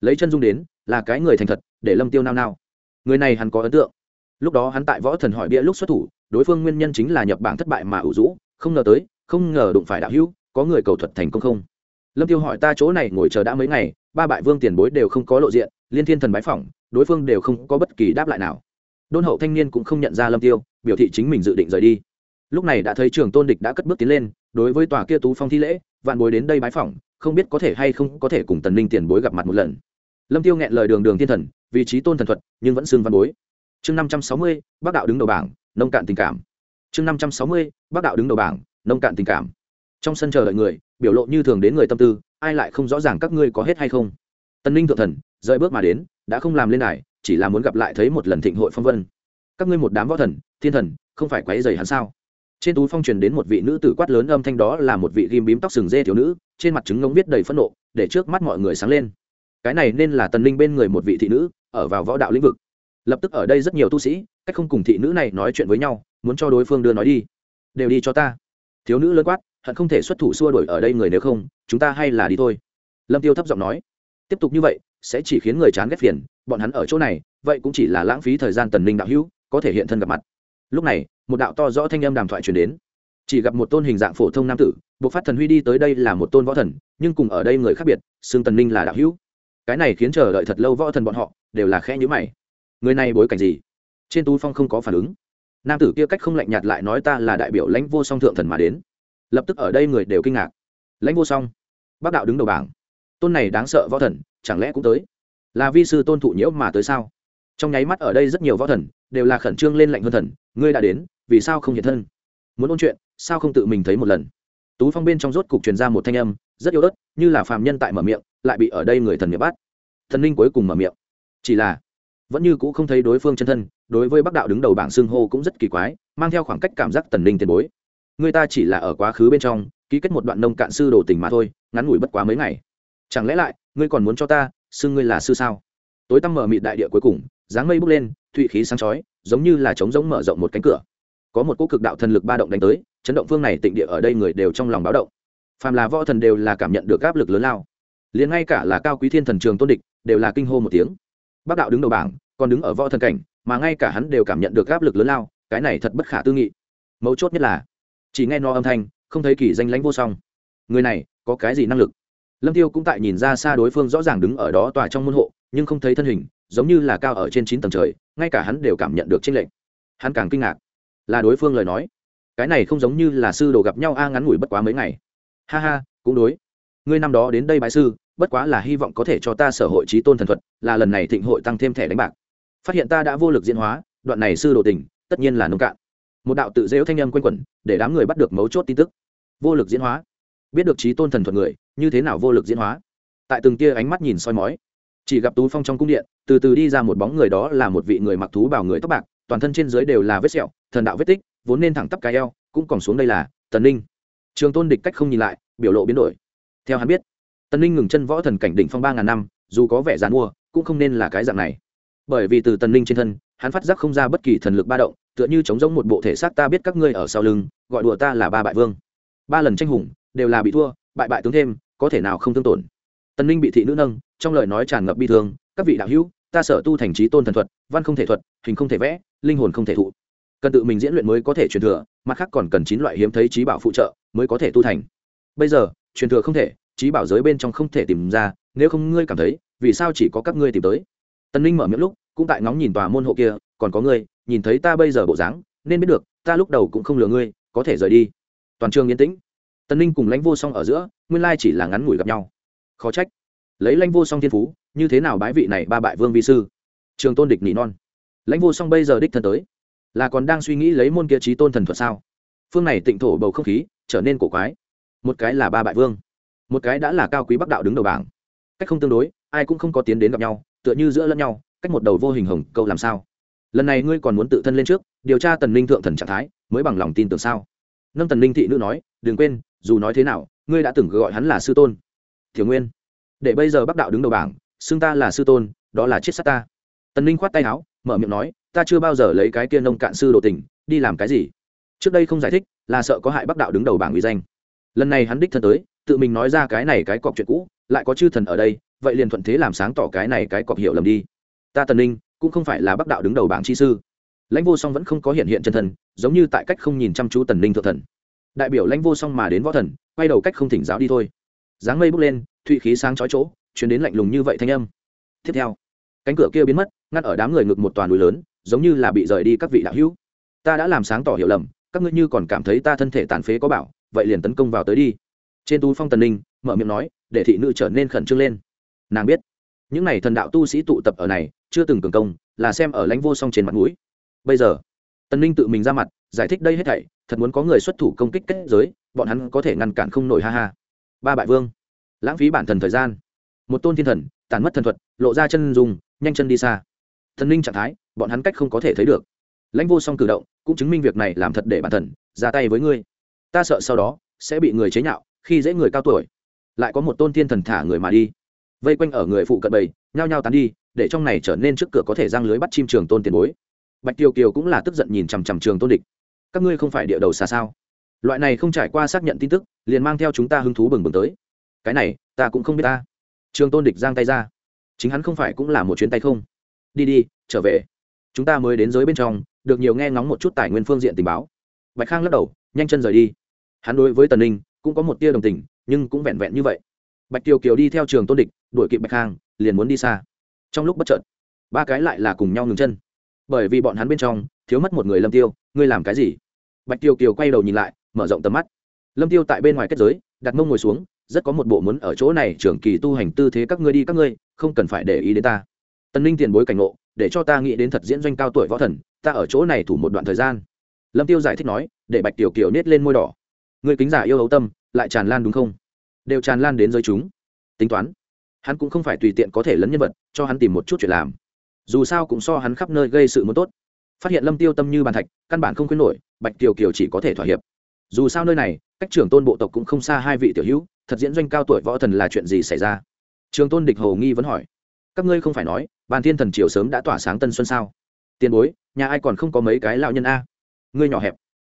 Lấy chân dung đến, là cái người thành thật, để lâm tiêu nao nao. Người này hắn có ấn tượng. Lúc đó hắn tại võ thần hỏi bia lúc xuất thủ đối phương nguyên nhân chính là nhập bảng thất bại mà ủ rũ, không ngờ tới, không ngờ đụng phải đạo hữu, có người cầu thuật thành công không? Lâm tiêu hỏi ta chỗ này ngồi chờ đã mấy ngày, ba bại vương tiền bối đều không có lộ diện, liên thiên thần bái phỏng, đối phương đều không có bất kỳ đáp lại nào. Đôn hậu thanh niên cũng không nhận ra lâm tiêu, biểu thị chính mình dự định rời đi. Lúc này đã thấy trường tôn địch đã cất bước tiến lên, đối với tòa kia tú phong thi lễ, vạn bối đến đây bái phỏng, không biết có thể hay không có thể cùng tần linh tiền bối gặp mặt một lần. Lâm tiêu nghẹn lời đường đường thiên thần, vị trí tôn thần thuật, nhưng vẫn xương văn bối. Chương năm trăm sáu mươi bác đạo đứng đầu bảng nông cạn tình cảm. Chương năm trăm sáu mươi bác đạo đứng đầu bảng, nông cạn tình cảm. Trong sân chờ đợi người, biểu lộ như thường đến người tâm tư, ai lại không rõ ràng các ngươi có hết hay không. Tân ninh thượng thần, rời bước mà đến, đã không làm lên này chỉ là muốn gặp lại thấy một lần thịnh hội phong vân. Các ngươi một đám võ thần, thiên thần, không phải quấy dày hắn sao? Trên tú phong truyền đến một vị nữ tử quát lớn âm thanh đó là một vị ghim bím tóc sừng dê thiếu nữ, trên mặt trứng ngông viết đầy phẫn nộ, để trước mắt mọi người sáng lên. Cái này nên là tần linh bên người một vị thị nữ, ở vào võ đạo lĩnh vực. Lập tức ở đây rất nhiều tu sĩ cách không cùng thị nữ này nói chuyện với nhau, muốn cho đối phương đưa nói đi. Đều đi cho ta. Thiếu nữ lớn quát, hận không thể xuất thủ xua đuổi ở đây người nếu không, chúng ta hay là đi thôi. Lâm tiêu thấp giọng nói. Tiếp tục như vậy, sẽ chỉ khiến người chán ghét phiền, bọn hắn ở chỗ này, vậy cũng chỉ là lãng phí thời gian tần linh đạo hữu, có thể hiện thân gặp mặt. Lúc này, một đạo to rõ thanh âm đàm thoại truyền đến. Chỉ gặp một tôn hình dạng phổ thông nam tử, buộc phát thần huy đi tới đây là một tôn võ thần, nhưng cùng ở đây người khác biệt xương tần linh là đạo hữu. Cái này khiến chờ đợi thật lâu võ thần bọn họ, đều là khẽ nhữ mày. Người này bối cảnh gì? Trên tú phong không có phản ứng. Nam tử kia cách không lạnh nhạt lại nói ta là đại biểu lãnh vô song thượng thần mà đến. Lập tức ở đây người đều kinh ngạc. Lãnh vô song, bác đạo đứng đầu bảng. Tôn này đáng sợ võ thần, chẳng lẽ cũng tới? Là vi sư tôn thụ nhiễu mà tới sao? Trong nháy mắt ở đây rất nhiều võ thần, đều là khẩn trương lên lạnh hơn thần, ngươi đã đến, vì sao không hiện thân? Muốn ôn chuyện, sao không tự mình thấy một lần? Tú phong bên trong rốt cục truyền ra một thanh âm, rất yếu ớt, như là phàm nhân tại mở miệng, lại bị ở đây người thần miệng bắt. Thần linh cuối cùng mở miệng. Chỉ là vẫn như cũ không thấy đối phương chân thân, đối với bắc đạo đứng đầu bảng xưng hô cũng rất kỳ quái, mang theo khoảng cách cảm giác tần linh tiền bối. Người ta chỉ là ở quá khứ bên trong, ký kết một đoạn nông cạn sư đồ tình mà thôi, ngắn ngủi bất quá mấy ngày. Chẳng lẽ lại, ngươi còn muốn cho ta xưng ngươi là sư sao? Tối tăm mở mịt đại địa cuối cùng, dáng mây bốc lên, thụy khí sáng chói, giống như là trống giống mở rộng một cánh cửa. Có một cỗ cực đạo thần lực ba động đánh tới, chấn động phương này tịnh địa ở đây người đều trong lòng báo động. Phàm là võ thần đều là cảm nhận được áp lực lớn lao. Liền ngay cả là cao quý thiên thần trường tôn địch, đều là kinh hô một tiếng. Bác đạo đứng đầu bảng còn đứng ở võ thần cảnh, mà ngay cả hắn đều cảm nhận được áp lực lớn lao, cái này thật bất khả tư nghị. Mấu chốt nhất là, chỉ nghe no âm thanh, không thấy kỳ danh lãnh vô song. Người này, có cái gì năng lực? Lâm tiêu cũng tại nhìn ra xa đối phương rõ ràng đứng ở đó tòa trong môn hộ, nhưng không thấy thân hình, giống như là cao ở trên chín tầng trời, ngay cả hắn đều cảm nhận được tranh lệch. Hắn càng kinh ngạc. Là đối phương lời nói. Cái này không giống như là sư đồ gặp nhau a ngắn ngủi bất quá mấy ngày. Ha ha, cũng đối. Ngươi năm đó đến đây bái sư bất quá là hy vọng có thể cho ta sở hội trí tôn thần thuật, là lần này thịnh hội tăng thêm thẻ đánh bạc. Phát hiện ta đã vô lực diễn hóa, đoạn này sư đồ tình, tất nhiên là nông cạn. Một đạo tự dễu thanh âm quanh quẩn, để đám người bắt được mấu chốt tin tức. Vô lực diễn hóa. Biết được trí tôn thần thuật người, như thế nào vô lực diễn hóa? Tại từng tia ánh mắt nhìn soi mói. Chỉ gặp tú phong trong cung điện, từ từ đi ra một bóng người đó là một vị người mặc thú bảo người tóc bạc, toàn thân trên dưới đều là vết sẹo, thần đạo vết tích, vốn nên thẳng tắp cái eo, cũng còn xuống đây là tần ninh. Trường tôn địch cách không nhìn lại, biểu lộ biến đổi. Theo hắn biết tần ninh ngừng chân võ thần cảnh đỉnh phong ba ngàn năm, dù có vẻ dàn mua cũng không nên là cái dạng này. Bởi vì từ tần ninh trên thân, hắn phát giác không ra bất kỳ thần lực ba động, tựa như chống giống một bộ thể xác ta biết các ngươi ở sau lưng, gọi đùa ta là ba bại vương. Ba lần tranh hùng, đều là bị thua, bại bại tướng thêm, có thể nào không thương tổn. Tần ninh bị thị nữ nâng, trong lời nói tràn ngập bi thương, các vị đạo hữu, ta sở tu thành trí tôn thần thuật, văn không thể thuật, hình không thể vẽ, linh hồn không thể thụ. Cần tự mình diễn luyện mới có thể truyền thừa, mặt khác còn cần chín loại hiếm thấy trí bảo phụ trợ mới có thể tu thành. Bây giờ, truyền thừa không thể trí bảo giới bên trong không thể tìm ra, nếu không ngươi cảm thấy, vì sao chỉ có các ngươi tìm tới? Tần ninh mở miệng lúc, cũng tại ngóng nhìn tòa môn hộ kia, còn có ngươi, nhìn thấy ta bây giờ bộ dáng, nên biết được, ta lúc đầu cũng không lừa ngươi, có thể rời đi. Toàn trường yên tĩnh. Tần ninh cùng lãnh vô song ở giữa, nguyên lai chỉ là ngắn ngủi gặp nhau. Khó trách. Lấy lãnh vô song thiên phú, như thế nào bái vị này ba bại vương vi sư? Trường tôn địch nỉ non. Lãnh vô song bây giờ đích thân tới, là còn đang suy nghĩ lấy môn kia trí tôn thần thuật sao? Phương này tịnh thổ bầu không khí, trở nên cổ quái. Một cái là ba bại vương một cái đã là cao quý bắc đạo đứng đầu bảng. Cách không tương đối, ai cũng không có tiến đến gặp nhau, tựa như giữa lẫn nhau, cách một đầu vô hình hồng, câu làm sao? Lần này ngươi còn muốn tự thân lên trước, điều tra tần linh thượng thần trạng thái, mới bằng lòng tin tưởng sao? Nâng tần linh thị nữ nói, đừng quên, dù nói thế nào, ngươi đã từng gọi hắn là sư tôn. Thiếu nguyên, để bây giờ bắc đạo đứng đầu bảng, xưng ta là sư tôn, đó là chết sát ta. Tần linh khoát tay áo, mở miệng nói, ta chưa bao giờ lấy cái kia nông cạn sư đồ tình, đi làm cái gì? Trước đây không giải thích, là sợ có hại bắc đạo đứng đầu bảng uy danh. Lần này hắn đích thân tới tự mình nói ra cái này cái cọc chuyện cũ, lại có chư thần ở đây, vậy liền thuận thế làm sáng tỏ cái này cái cọc hiểu lầm đi. Ta tần ninh, cũng không phải là bắc đạo đứng đầu bảng chi sư. Lãnh vô song vẫn không có hiện hiện chân thần, giống như tại cách không nhìn chăm chú tần ninh thượng thần. Đại biểu lãnh vô song mà đến võ thần, quay đầu cách không thỉnh giáo đi thôi. Dáng mây bốc lên, thụy khí sáng chói chỗ chuyển đến lạnh lùng như vậy thanh âm. Tiếp theo, cánh cửa kia biến mất, ngăn ở đám người ngực một toàn núi lớn, giống như là bị rời đi các vị đạo hữu. Ta đã làm sáng tỏ hiểu lầm, các ngươi như còn cảm thấy ta thân thể tàn phế có bảo, vậy liền tấn công vào tới đi trên tú phong tần ninh, mở miệng nói, để thị nữ trở nên khẩn trương lên. Nàng biết, những n à y thần đạo tu sĩ tụ tập ở này, chưa từng cường công, là xem ở lãnh vô song trên mặt mũi. Bây giờ, tần ninh tự mình ra mặt, giải thích đây hết thảy, thật muốn có người xuất thủ công kích kết giới, bọn hắn có thể ngăn cản không nổi ha ha. Ba bại vương, lãng phí bản thần thời gian. Một tôn thiên thần tàn mất thần thuật, lộ ra chân dùng nhanh chân đi xa. Thần ninh trạng thái, bọn hắn cách không có thể thấy được. Lãnh vô song cử động, cũng chứng minh việc này làm thật để bản thần ra tay với ngươi. Ta sợ sau đó, sẽ bị người chế nhạo khi dễ người cao tuổi, lại có một tôn thiên thần thả người mà đi. Vây quanh ở người phụ cận bầy, nhao nhao tán đi, để trong này trở nên trước cửa có thể giang lưới bắt chim trường tôn tiền bối. Bạch kiều kiều cũng là tức giận nhìn chằm chằm trường tôn địch. Các ngươi không phải địa đầu xa sao? Loại này không trải qua xác nhận tin tức, liền mang theo chúng ta hứng thú bừng bừng tới. Cái này, ta cũng không biết ta. Trường tôn địch giang tay ra. Chính hắn không phải cũng là một chuyến tay không? Đi đi, trở về. Chúng ta mới đến giới bên trong, được nhiều nghe ngóng một chút tài nguyên phương diện tình báo. Bạch khang lắc đầu, nhanh chân rời đi. Hắn đối với tần ninh cũng có một tia đồng tình, nhưng cũng vẹn vẹn như vậy. Bạch kiều kiều đi theo trường tôn địch, đuổi kịp bạch khang, liền muốn đi xa. Trong lúc bất chợt, ba cái lại là cùng nhau ngừng chân. Bởi vì bọn hắn bên trong thiếu mất một người lâm tiêu, ngươi làm cái gì? Bạch kiều kiều quay đầu nhìn lại, mở rộng tầm mắt. Lâm tiêu tại bên ngoài kết giới, đặt mông ngồi xuống, rất có một bộ muốn ở chỗ này trưởng kỳ tu hành tư thế các ngươi đi các ngươi, không cần phải để ý đến ta. Tân ninh tiền bối cảnh ngộ, để cho ta nghĩ đến thật diễn doanh cao tuổi võ thần, ta ở chỗ này thủ một đoạn thời gian. Lâm tiêu giải thích nói, để bạch tiểu kiều nết lên môi đỏ người kính giả yêu hấu tâm, lại tràn lan đúng không? Đều tràn lan đến giới chúng. Tính toán, hắn cũng không phải tùy tiện có thể lấn nhân vật, cho hắn tìm một chút chuyện làm. Dù sao cũng so hắn khắp nơi gây sự muốn tốt. Phát hiện lâm tiêu tâm như bàn thạch, căn bản không khuyến nổi, bạch tiểu kiều chỉ có thể thỏa hiệp. Dù sao nơi này, cách trưởng tôn bộ tộc cũng không xa hai vị tiểu hữu, thật diễn doanh cao tuổi võ thần là chuyện gì xảy ra? Trường tôn địch hồ nghi vẫn hỏi. Các ngươi không phải nói, bàn thiên thần triều sớm đã tỏa sáng tân xuân sao? Tiền bối, nhà ai còn không có mấy cái lão nhân a? Ngươi nhỏ hẹp.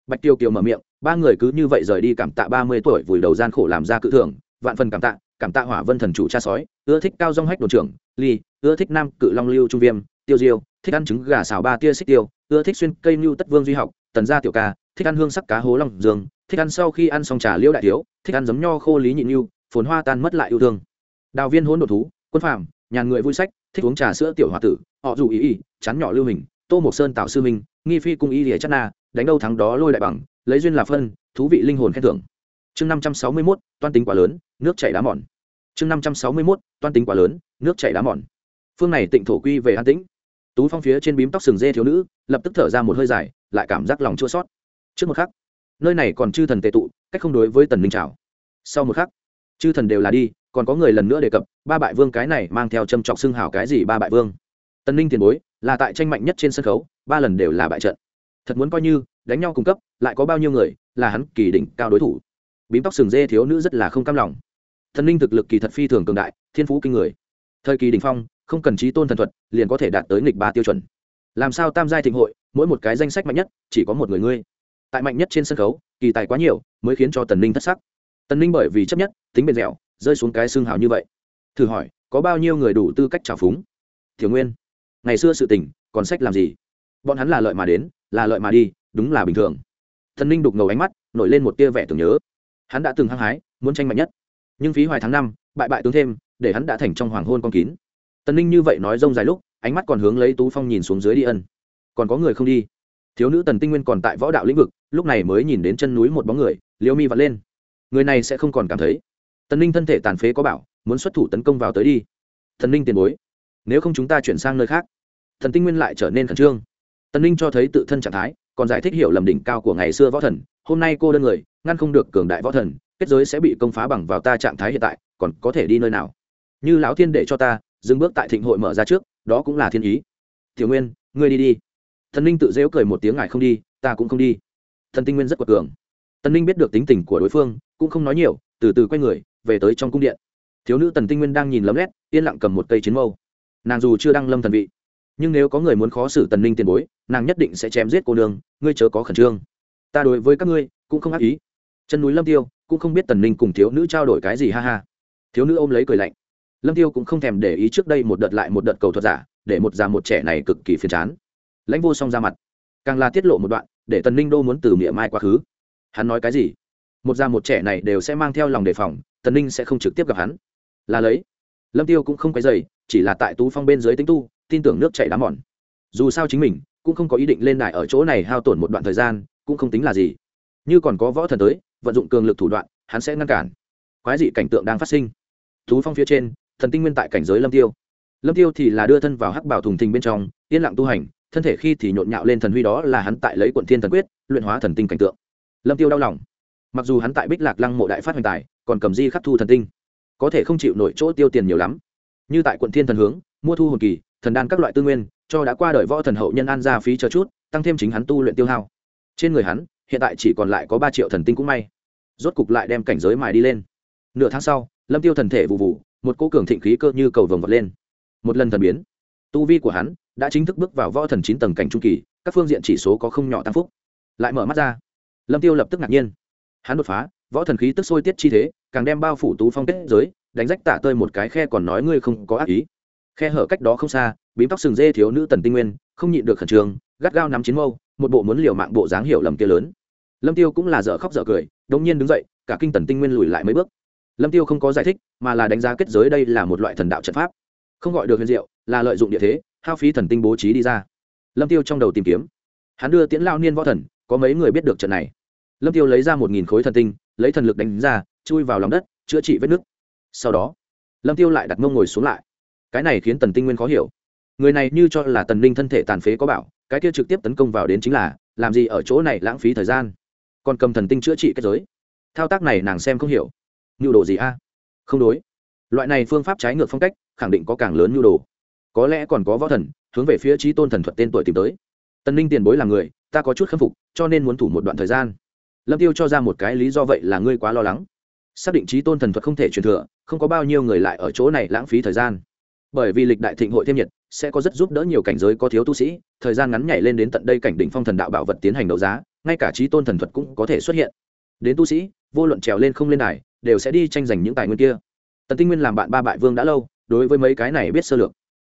Bạch tiêu kiều mở miệng ba người cứ như vậy rời đi cảm tạ ba mươi tuổi vùi đầu gian khổ làm ra cự thưởng, vạn phần cảm tạ cảm tạ hỏa vân thần chủ cha sói, ưa thích cao dong hách đồn trưởng, ly, ưa thích nam cự long lưu trung viêm, tiêu diêu, thích ăn trứng gà xào ba tia xích tiêu, ưa thích xuyên cây lưu tất vương duy học, tần gia tiểu ca, thích ăn hương sắc cá hố long dương, thích ăn sau khi ăn xong trà liễu đại thiếu, thích ăn giấm nho khô lý nhịn lưu phồn hoa tan mất lại yêu thương. Đào viên hỗn đột thú, quân phạm nhàn người vui sách, thích uống trà sữa tiểu hòa tử, họ dù ý ý, chán nhỏ lưu hình, tô mộc sơn tạo sư minh, nghi phi cung y lìa chân na, đánh đâu thắng đó lôi đại bằng lấy duyên là phân, thú vị linh hồn khen thưởng. Chương năm trăm sáu mươi mốt, toan tính quá lớn, nước chảy đá mòn. Chương năm trăm sáu mươi mốt, toan tính quá lớn, nước chảy đá mòn. Phương này tịnh thổ quy về an tĩnh. Tú phong phía trên bím tóc sừng dê thiếu nữ, lập tức thở ra một hơi dài, lại cảm giác lòng chua sót trước một khắc, nơi này còn chư thần tệ tụ, cách không đối với tần minh trào sau một khắc, chư thần đều là đi, còn có người lần nữa đề cập, ba bại vương cái này mang theo châm trọc xưng hào cái gì ba bại vương. Tần ninh tiền bối, là tại tranh mạnh nhất trên sân khấu, ba lần đều là bại trận. Thật muốn coi như đánh nhau cung cấp, lại có bao nhiêu người, là hắn kỳ đỉnh cao đối thủ. Bím tóc sừng dê thiếu nữ rất là không cam lòng. Thần Linh thực lực kỳ thật phi thường cường đại, thiên phú kinh người. Thời kỳ đỉnh phong, không cần trí tôn thần thuật, liền có thể đạt tới nghịch ba tiêu chuẩn. Làm sao tam giai thịnh hội, mỗi một cái danh sách mạnh nhất, chỉ có một người ngươi. Tại mạnh nhất trên sân khấu, kỳ tài quá nhiều, mới khiến cho tần ninh thất sắc. Tần ninh bởi vì chấp nhất, tính bền dẻo, rơi xuống cái xương hào như vậy. Thử hỏi, có bao nhiêu người đủ tư cách trào phúng? Thiếu nguyên, ngày xưa sự tình, còn sách làm gì? Bọn hắn là lợi mà đến, là lợi mà đi đúng là bình thường. Thần ninh đục ngầu ánh mắt, nổi lên một tia vẻ tưởng nhớ. Hắn đã từng hăng hái, muốn tranh mạnh nhất. Nhưng phí hoài tháng năm, bại bại tướng thêm, để hắn đã thành trong hoàng hôn con kín. Tần ninh như vậy nói rông dài lúc, ánh mắt còn hướng lấy tú phong nhìn xuống dưới đi ân. Còn có người không đi? Thiếu nữ tần tinh nguyên còn tại võ đạo lĩnh vực, lúc này mới nhìn đến chân núi một bóng người liêu mi vật lên. Người này sẽ không còn cảm thấy. Tần ninh thân thể tàn phế có bảo, muốn xuất thủ tấn công vào tới đi. Thần ninh tiền bối, nếu không chúng ta chuyển sang nơi khác. Thần tinh nguyên lại trở nên khẩn trương. Tần ninh cho thấy tự thân trạng thái còn giải thích hiểu lầm đỉnh cao của ngày xưa võ thần, hôm nay cô đơn người, ngăn không được cường đại võ thần, kết giới sẽ bị công phá bằng vào ta trạng thái hiện tại, còn có thể đi nơi nào? Như lão thiên để cho ta, dừng bước tại thịnh hội mở ra trước, đó cũng là thiên ý. Tiểu nguyên, ngươi đi đi. Thần ninh tự dễu cười một tiếng ngài không đi, ta cũng không đi. Thần tinh nguyên rất quật cường. Tần ninh biết được tính tình của đối phương, cũng không nói nhiều, từ từ quay người, về tới trong cung điện. Thiếu nữ tần tinh nguyên đang nhìn lấm lét, yên lặng cầm một cây chiến mâu. Nàng dù chưa đăng lâm thần vị nhưng nếu có người muốn khó xử tần ninh tiền bối, nàng nhất định sẽ chém giết cô nương, ngươi chớ có khẩn trương. Ta đối với các ngươi cũng không ác ý. Chân núi lâm tiêu cũng không biết tần ninh cùng thiếu nữ trao đổi cái gì, ha ha. Thiếu nữ ôm lấy cười lạnh. Lâm tiêu cũng không thèm để ý trước đây một đợt lại một đợt cầu thuật giả, để một già một trẻ này cực kỳ phiền chán. Lãnh vô song ra mặt. Càng là tiết lộ một đoạn, để tần ninh đô muốn từ miệng mai quá khứ. Hắn nói cái gì? Một già một trẻ này đều sẽ mang theo lòng đề phòng, tần ninh sẽ không trực tiếp gặp hắn. Là lấy. Lâm tiêu cũng không quay dày chỉ là tại tú phong bên dưới tính tu tin tưởng nước chảy đá mòn. Dù sao chính mình cũng không có ý định lên đài ở chỗ này hao tổn một đoạn thời gian, cũng không tính là gì. Như còn có võ thần tới, vận dụng cường lực thủ đoạn, hắn sẽ ngăn cản. Quái dị cảnh tượng đang phát sinh. Thú phong phía trên, thần tinh nguyên tại cảnh giới lâm tiêu. Lâm tiêu thì là đưa thân vào hắc bảo thùng thình bên trong, yên lặng tu hành, thân thể khi thì nhộn nhạo lên thần huy đó là hắn tại lấy quận thiên thần quyết, luyện hóa thần tinh cảnh tượng. Lâm tiêu đau lòng. Mặc dù hắn tại bích lạc lăng mộ đại phát hoành tài, còn cầm di khắc thu thần tinh. Có thể không chịu nổi chỗ tiêu tiền nhiều lắm. Như tại quận thiên thần hướng, mua thu hồn kỳ thần đan các loại tư nguyên, cho đã qua đời võ thần hậu nhân an ra phí chờ chút, tăng thêm chính hắn tu luyện tiêu hao. Trên người hắn, hiện tại chỉ còn lại có ba triệu thần tinh cũng may. Rốt cục lại đem cảnh giới mài đi lên. Nửa tháng sau, lâm tiêu thần thể vụ vụ, một cỗ cường thịnh khí cơ như cầu vồng vọt lên. Một lần thần biến, tu vi của hắn đã chính thức bước vào võ thần chín tầng cảnh trung kỳ, các phương diện chỉ số có không nhỏ tăng phúc. Lại mở mắt ra, lâm tiêu lập tức ngạc nhiên. Hắn đột phá, võ thần khí tức sôi tiết chi thế, càng đem bao phủ tú phong kết giới, đánh rách tả tơi một cái khe còn nói ngươi không có ác ý khe hở cách đó không xa, bím tóc sừng dê thiếu nữ tần tinh nguyên, không nhịn được khẩn trương, gắt gao nắm chiến mâu, một bộ muốn liều mạng bộ dáng hiểu lầm kia lớn. Lâm tiêu cũng là dở khóc dở cười, đống nhiên đứng dậy, cả kinh tần tinh nguyên lùi lại mấy bước. Lâm tiêu không có giải thích, mà là đánh giá kết giới đây là một loại thần đạo trận pháp. Không gọi được huyền diệu, là lợi dụng địa thế, hao phí thần tinh bố trí đi ra. Lâm tiêu trong đầu tìm kiếm. Hắn đưa tiễn lao niên võ thần, có mấy người biết được trận này. Lâm tiêu lấy ra một nghìn khối thần tinh, lấy thần lực đánh ra, chui vào lòng đất, chữa trị vết nứt. Sau đó, lâm tiêu lại đặt mông ngồi xuống lại cái này khiến tần tinh nguyên khó hiểu. Người này như cho là tần linh thân thể tàn phế có bảo cái kia trực tiếp tấn công vào đến chính là, làm gì ở chỗ này lãng phí thời gian? Còn cầm thần tinh chữa trị kết giới. Thao tác này nàng xem không hiểu. Nhu đồ gì a? Không đối. Loại này phương pháp trái ngược phong cách, khẳng định có càng lớn nhu đồ. Có lẽ còn có võ thần, hướng về phía trí tôn thần thuật tên tuổi tìm tới. Tần ninh tiền bối là người, ta có chút khâm phục, cho nên muốn thủ một đoạn thời gian. Lâm tiêu cho ra một cái lý do vậy là ngươi quá lo lắng. Xác định trí tôn thần thuật không thể truyền thừa, không có bao nhiêu người lại ở chỗ này lãng phí thời gian bởi vì lịch đại thịnh hội thêm nhiệt, sẽ có rất giúp đỡ nhiều cảnh giới có thiếu tu sĩ, thời gian ngắn nhảy lên đến tận đây cảnh đỉnh phong thần đạo bảo vật tiến hành đấu giá, ngay cả trí tôn thần thuật cũng có thể xuất hiện. Đến tu sĩ, vô luận trèo lên không lên đài, đều sẽ đi tranh giành những tài nguyên kia. Tần tinh nguyên làm bạn ba bại vương đã lâu, đối với mấy cái này biết sơ lược.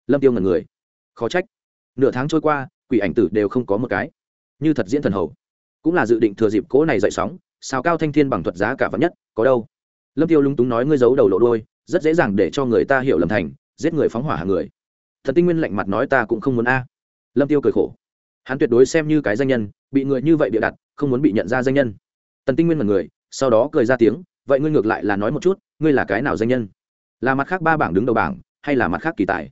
Lâm tiêu ngần người. Khó trách. Nửa tháng trôi qua, quỷ ảnh tử đều không có một cái. Như thật diễn thần hầu. Cũng là dự định thừa dịp cố này dậy sóng sao cao thanh thiên bằng thuật giá cả vật nhất, có đâu. Lâm tiêu lúng túng nói ngươi giấu đầu lộ đôi rất dễ dàng để cho người ta hiểu lầm thành giết người phóng hỏa hàng người. Thần tinh nguyên lạnh mặt nói ta cũng không muốn a. Lâm tiêu cười khổ. Hắn tuyệt đối xem như cái danh nhân, bị người như vậy bịa đặt, không muốn bị nhận ra danh nhân. Tần tinh nguyên là người, sau đó cười ra tiếng, vậy ngươi ngược lại là nói một chút, ngươi là cái nào danh nhân? Là mặt khác ba bảng đứng đầu bảng, hay là mặt khác kỳ tài?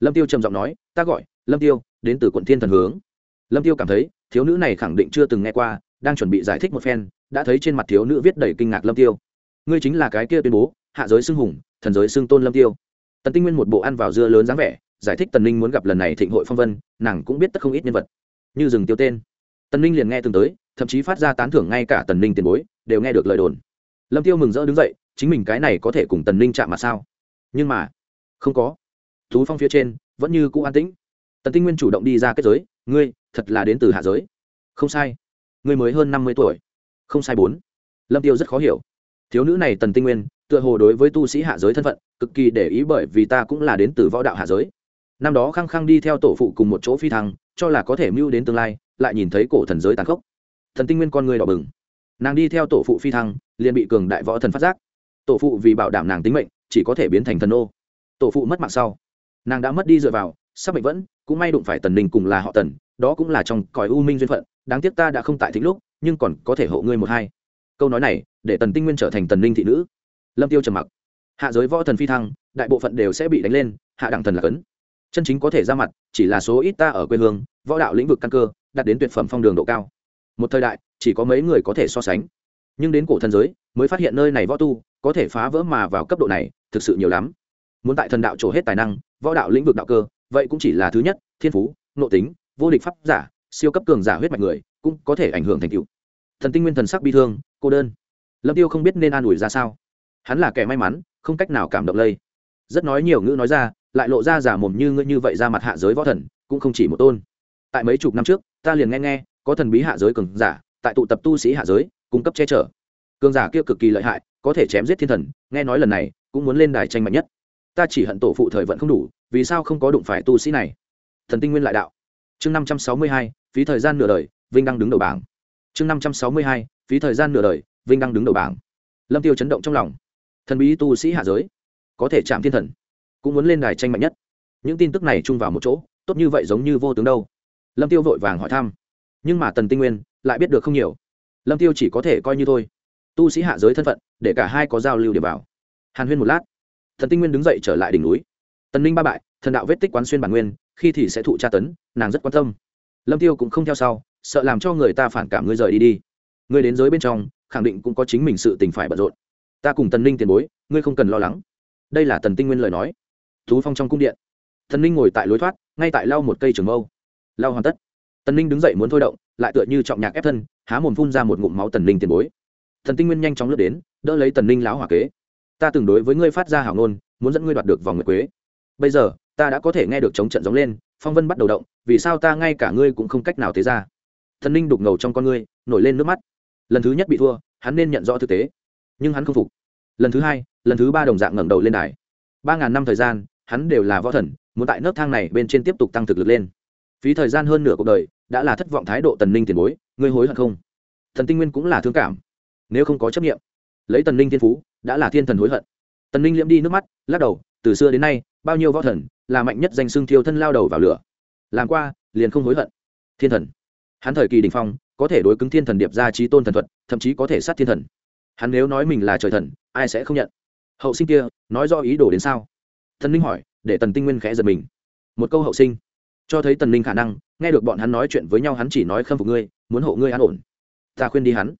Lâm tiêu trầm giọng nói, ta gọi, lâm tiêu, đến từ quận thiên thần hướng. Lâm tiêu cảm thấy, thiếu nữ này khẳng định chưa từng nghe qua, đang chuẩn bị giải thích một phen, đã thấy trên mặt thiếu nữ viết đầy kinh ngạc lâm tiêu. Ngươi chính là cái kia tuyên bố, hạ giới xưng hùng, thần giới xưng tôn lâm tiêu tần tinh nguyên một bộ ăn vào dưa lớn dáng vẻ, giải thích tần ninh muốn gặp lần này thịnh hội phong vân, nàng cũng biết tất không ít nhân vật. Như rừng tiêu tên. Tần ninh liền nghe từng tới, thậm chí phát ra tán thưởng ngay cả tần ninh tiền bối, đều nghe được lời đồn. Lâm tiêu mừng rỡ đứng dậy, chính mình cái này có thể cùng tần ninh chạm mà sao? Nhưng mà, không có. Thú phong phía trên, vẫn như cũ an tĩnh. Tần tinh nguyên chủ động đi ra kết giới, ngươi, thật là đến từ hạ giới. Không sai. Ngươi mới hơn năm mươi tuổi. Không sai bốn. Lâm tiêu rất khó hiểu. Thiếu nữ này tần tinh nguyên, tựa hồ đối với tu sĩ hạ giới thân phận cực kỳ để ý bởi vì ta cũng là đến từ võ đạo hạ giới. Năm đó khăng khăng đi theo tổ phụ cùng một chỗ phi thăng, cho là có thể mưu đến tương lai, lại nhìn thấy cổ thần giới tàn khốc. Thần tinh nguyên con người đỏ bừng. Nàng đi theo tổ phụ phi thăng, liền bị cường đại võ thần phát giác. Tổ phụ vì bảo đảm nàng tính mệnh, chỉ có thể biến thành thần ô tổ phụ mất mạng sau, nàng đã mất đi dựa vào, sắp bệnh vẫn, cũng may đụng phải tần ninh cùng là họ tần, đó cũng là trong cõi u minh duyên phận. Đáng tiếc ta đã không tại thính lúc, nhưng còn có thể hộ ngươi một hai. Câu nói này, để tần tinh nguyên trở thành tần ninh thị nữ. Lâm tiêu trầm mặc hạ giới võ thần phi thăng, đại bộ phận đều sẽ bị đánh lên, hạ đẳng thần là cấn. Chân chính có thể ra mặt, chỉ là số ít ta ở quê hương, võ đạo lĩnh vực căn cơ, đạt đến tuyệt phẩm phong đường độ cao. Một thời đại, chỉ có mấy người có thể so sánh. Nhưng đến cổ thần giới, mới phát hiện nơi này võ tu, có thể phá vỡ mà vào cấp độ này, thực sự nhiều lắm. Muốn tại thần đạo trổ hết tài năng, võ đạo lĩnh vực đạo cơ, vậy cũng chỉ là thứ nhất, thiên phú, nội tính, vô địch pháp giả, siêu cấp cường giả huyết mạch người, cũng có thể ảnh hưởng thành tựu. Thần tinh nguyên thần sắc bi thương, cô đơn. Lâm tiêu không biết nên an ủi ra sao. Hắn là kẻ may mắn không cách nào cảm động lây. Rất nói nhiều ngữ nói ra, lại lộ ra giả mồm như ngươi như vậy ra mặt hạ giới võ thần, cũng không chỉ một tôn. Tại mấy chục năm trước, ta liền nghe nghe, có thần bí hạ giới cường giả, tại tụ tập tu sĩ hạ giới, cung cấp che chở. Cường giả kia cực kỳ lợi hại, có thể chém giết thiên thần, nghe nói lần này, cũng muốn lên đài tranh mạnh nhất. Ta chỉ hận tổ phụ thời vận không đủ, vì sao không có đụng phải tu sĩ này? Thần tinh nguyên lại đạo. Chương năm trăm sáu mươi hai, phí thời gian nửa đời, vinh đang đứng đầu bảng. Chương năm trăm sáu mươi hai, phí thời gian nửa đời, vinh đang đứng đầu bảng. Lâm tiêu chấn động trong lòng thần bí tu sĩ hạ giới, có thể chạm thiên thần, cũng muốn lên đài tranh mạnh nhất. Những tin tức này chung vào một chỗ, tốt như vậy giống như vô tướng đâu. Lâm tiêu vội vàng hỏi thăm. Nhưng mà tần tinh nguyên lại biết được không nhiều. Lâm tiêu chỉ có thể coi như thôi. Tu sĩ hạ giới thân phận, để cả hai có giao lưu để vào. Hàn huyên một lát thần tinh nguyên đứng dậy trở lại đỉnh núi. Tần ninh ba bại, thần đạo vết tích quán xuyên bản nguyên, khi thì sẽ thụ tra tấn, nàng rất quan tâm. Lâm tiêu cũng không theo sau, sợ làm cho người ta phản cảm ngươi rời đi đi. Ngươi đến giới bên trong, khẳng định cũng có chính mình sự tình phải bận rộn ta cùng tần ninh tiền bối, ngươi không cần lo lắng. Đây là tần tinh nguyên lời nói. Thú phong trong cung điện. Tần ninh ngồi tại lối thoát, ngay tại lau một cây trường mâu. Lau hoàn tất. Tần ninh đứng dậy muốn thôi động, lại tựa như trọng nhạc ép thân, há mồm phun ra một ngụm máu tần ninh tiền bối. Thần tinh nguyên nhanh chóng lướt đến, đỡ lấy tần ninh láo hỏa kế. Ta từng đối với ngươi phát ra hảo ngôn, muốn dẫn ngươi đoạt được vòng nguyệt quế. Bây giờ, ta đã có thể nghe được chống trận giống lên, phong vân bắt đầu động, vì sao ta ngay cả ngươi cũng không cách nào thế ra? Thần ninh đục ngầu trong con ngươi, nổi lên nước mắt. Lần thứ nhất bị thua, hắn nên nhận rõ thực tế nhưng hắn không phục. Lần thứ hai, lần thứ ba đồng dạng ngẩng đầu lên đài. Ba ngàn năm thời gian, hắn đều là võ thần, muốn tại nấc thang này bên trên tiếp tục tăng thực lực lên. Phí thời gian hơn nửa cuộc đời, đã là thất vọng thái độ tần ninh tiền bối, ngươi hối hận không? Thần tinh nguyên cũng là thương cảm. Nếu không có chấp nghiệm lấy tần ninh thiên phú, đã là thiên thần hối hận. Tần ninh liễm đi nước mắt, lắc đầu, từ xưa đến nay, bao nhiêu võ thần là mạnh nhất danh xương thiêu thân lao đầu vào lửa. Làm qua, liền không hối hận. Thiên thần. Hắn thời kỳ đình phong, có thể đối cứng thiên thần điệp ra trí tôn thần thuật, thậm chí có thể sát thiên thần hắn nếu nói mình là trời thần, ai sẽ không nhận? Hậu sinh kia, nói do ý đồ đến sao? Thần linh hỏi, để tần tinh nguyên khẽ giật mình. Một câu hậu sinh. Cho thấy tần linh khả năng, nghe được bọn hắn nói chuyện với nhau hắn chỉ nói khâm phục ngươi, muốn hộ ngươi an ổn. Ta khuyên đi hắn.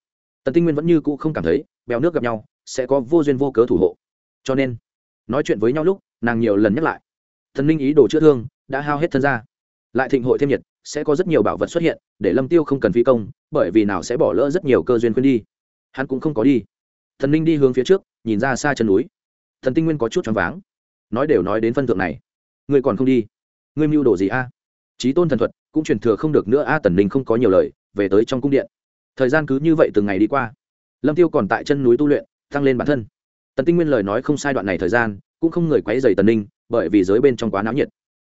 Tần tinh nguyên vẫn như cũ không cảm thấy, bèo nước gặp nhau, sẽ có vô duyên vô cớ thủ hộ. Cho nên, nói chuyện với nhau lúc, nàng nhiều lần nhắc lại. Thần linh ý đồ chữa thương, đã hao hết thân ra lại thịnh hội thêm nhiệt, sẽ có rất nhiều bảo vật xuất hiện, để lâm tiêu không cần phi công, bởi vì nào sẽ bỏ lỡ rất nhiều cơ duyên khuyên đi. Hắn cũng không có đi thần ninh đi hướng phía trước, nhìn ra xa chân núi. Thần tinh nguyên có chút choáng váng. Nói đều nói đến phân thượng này. Ngươi còn không đi? Ngươi mưu đồ gì a? Trí tôn thần thuật, cũng truyền thừa không được nữa a, tần ninh không có nhiều lời, về tới trong cung điện. Thời gian cứ như vậy từng ngày đi qua. Lâm tiêu còn tại chân núi tu luyện, tăng lên bản thân. Tần tinh nguyên lời nói không sai đoạn này thời gian, cũng không người quấy dày tần ninh, bởi vì giới bên trong quá náo nhiệt.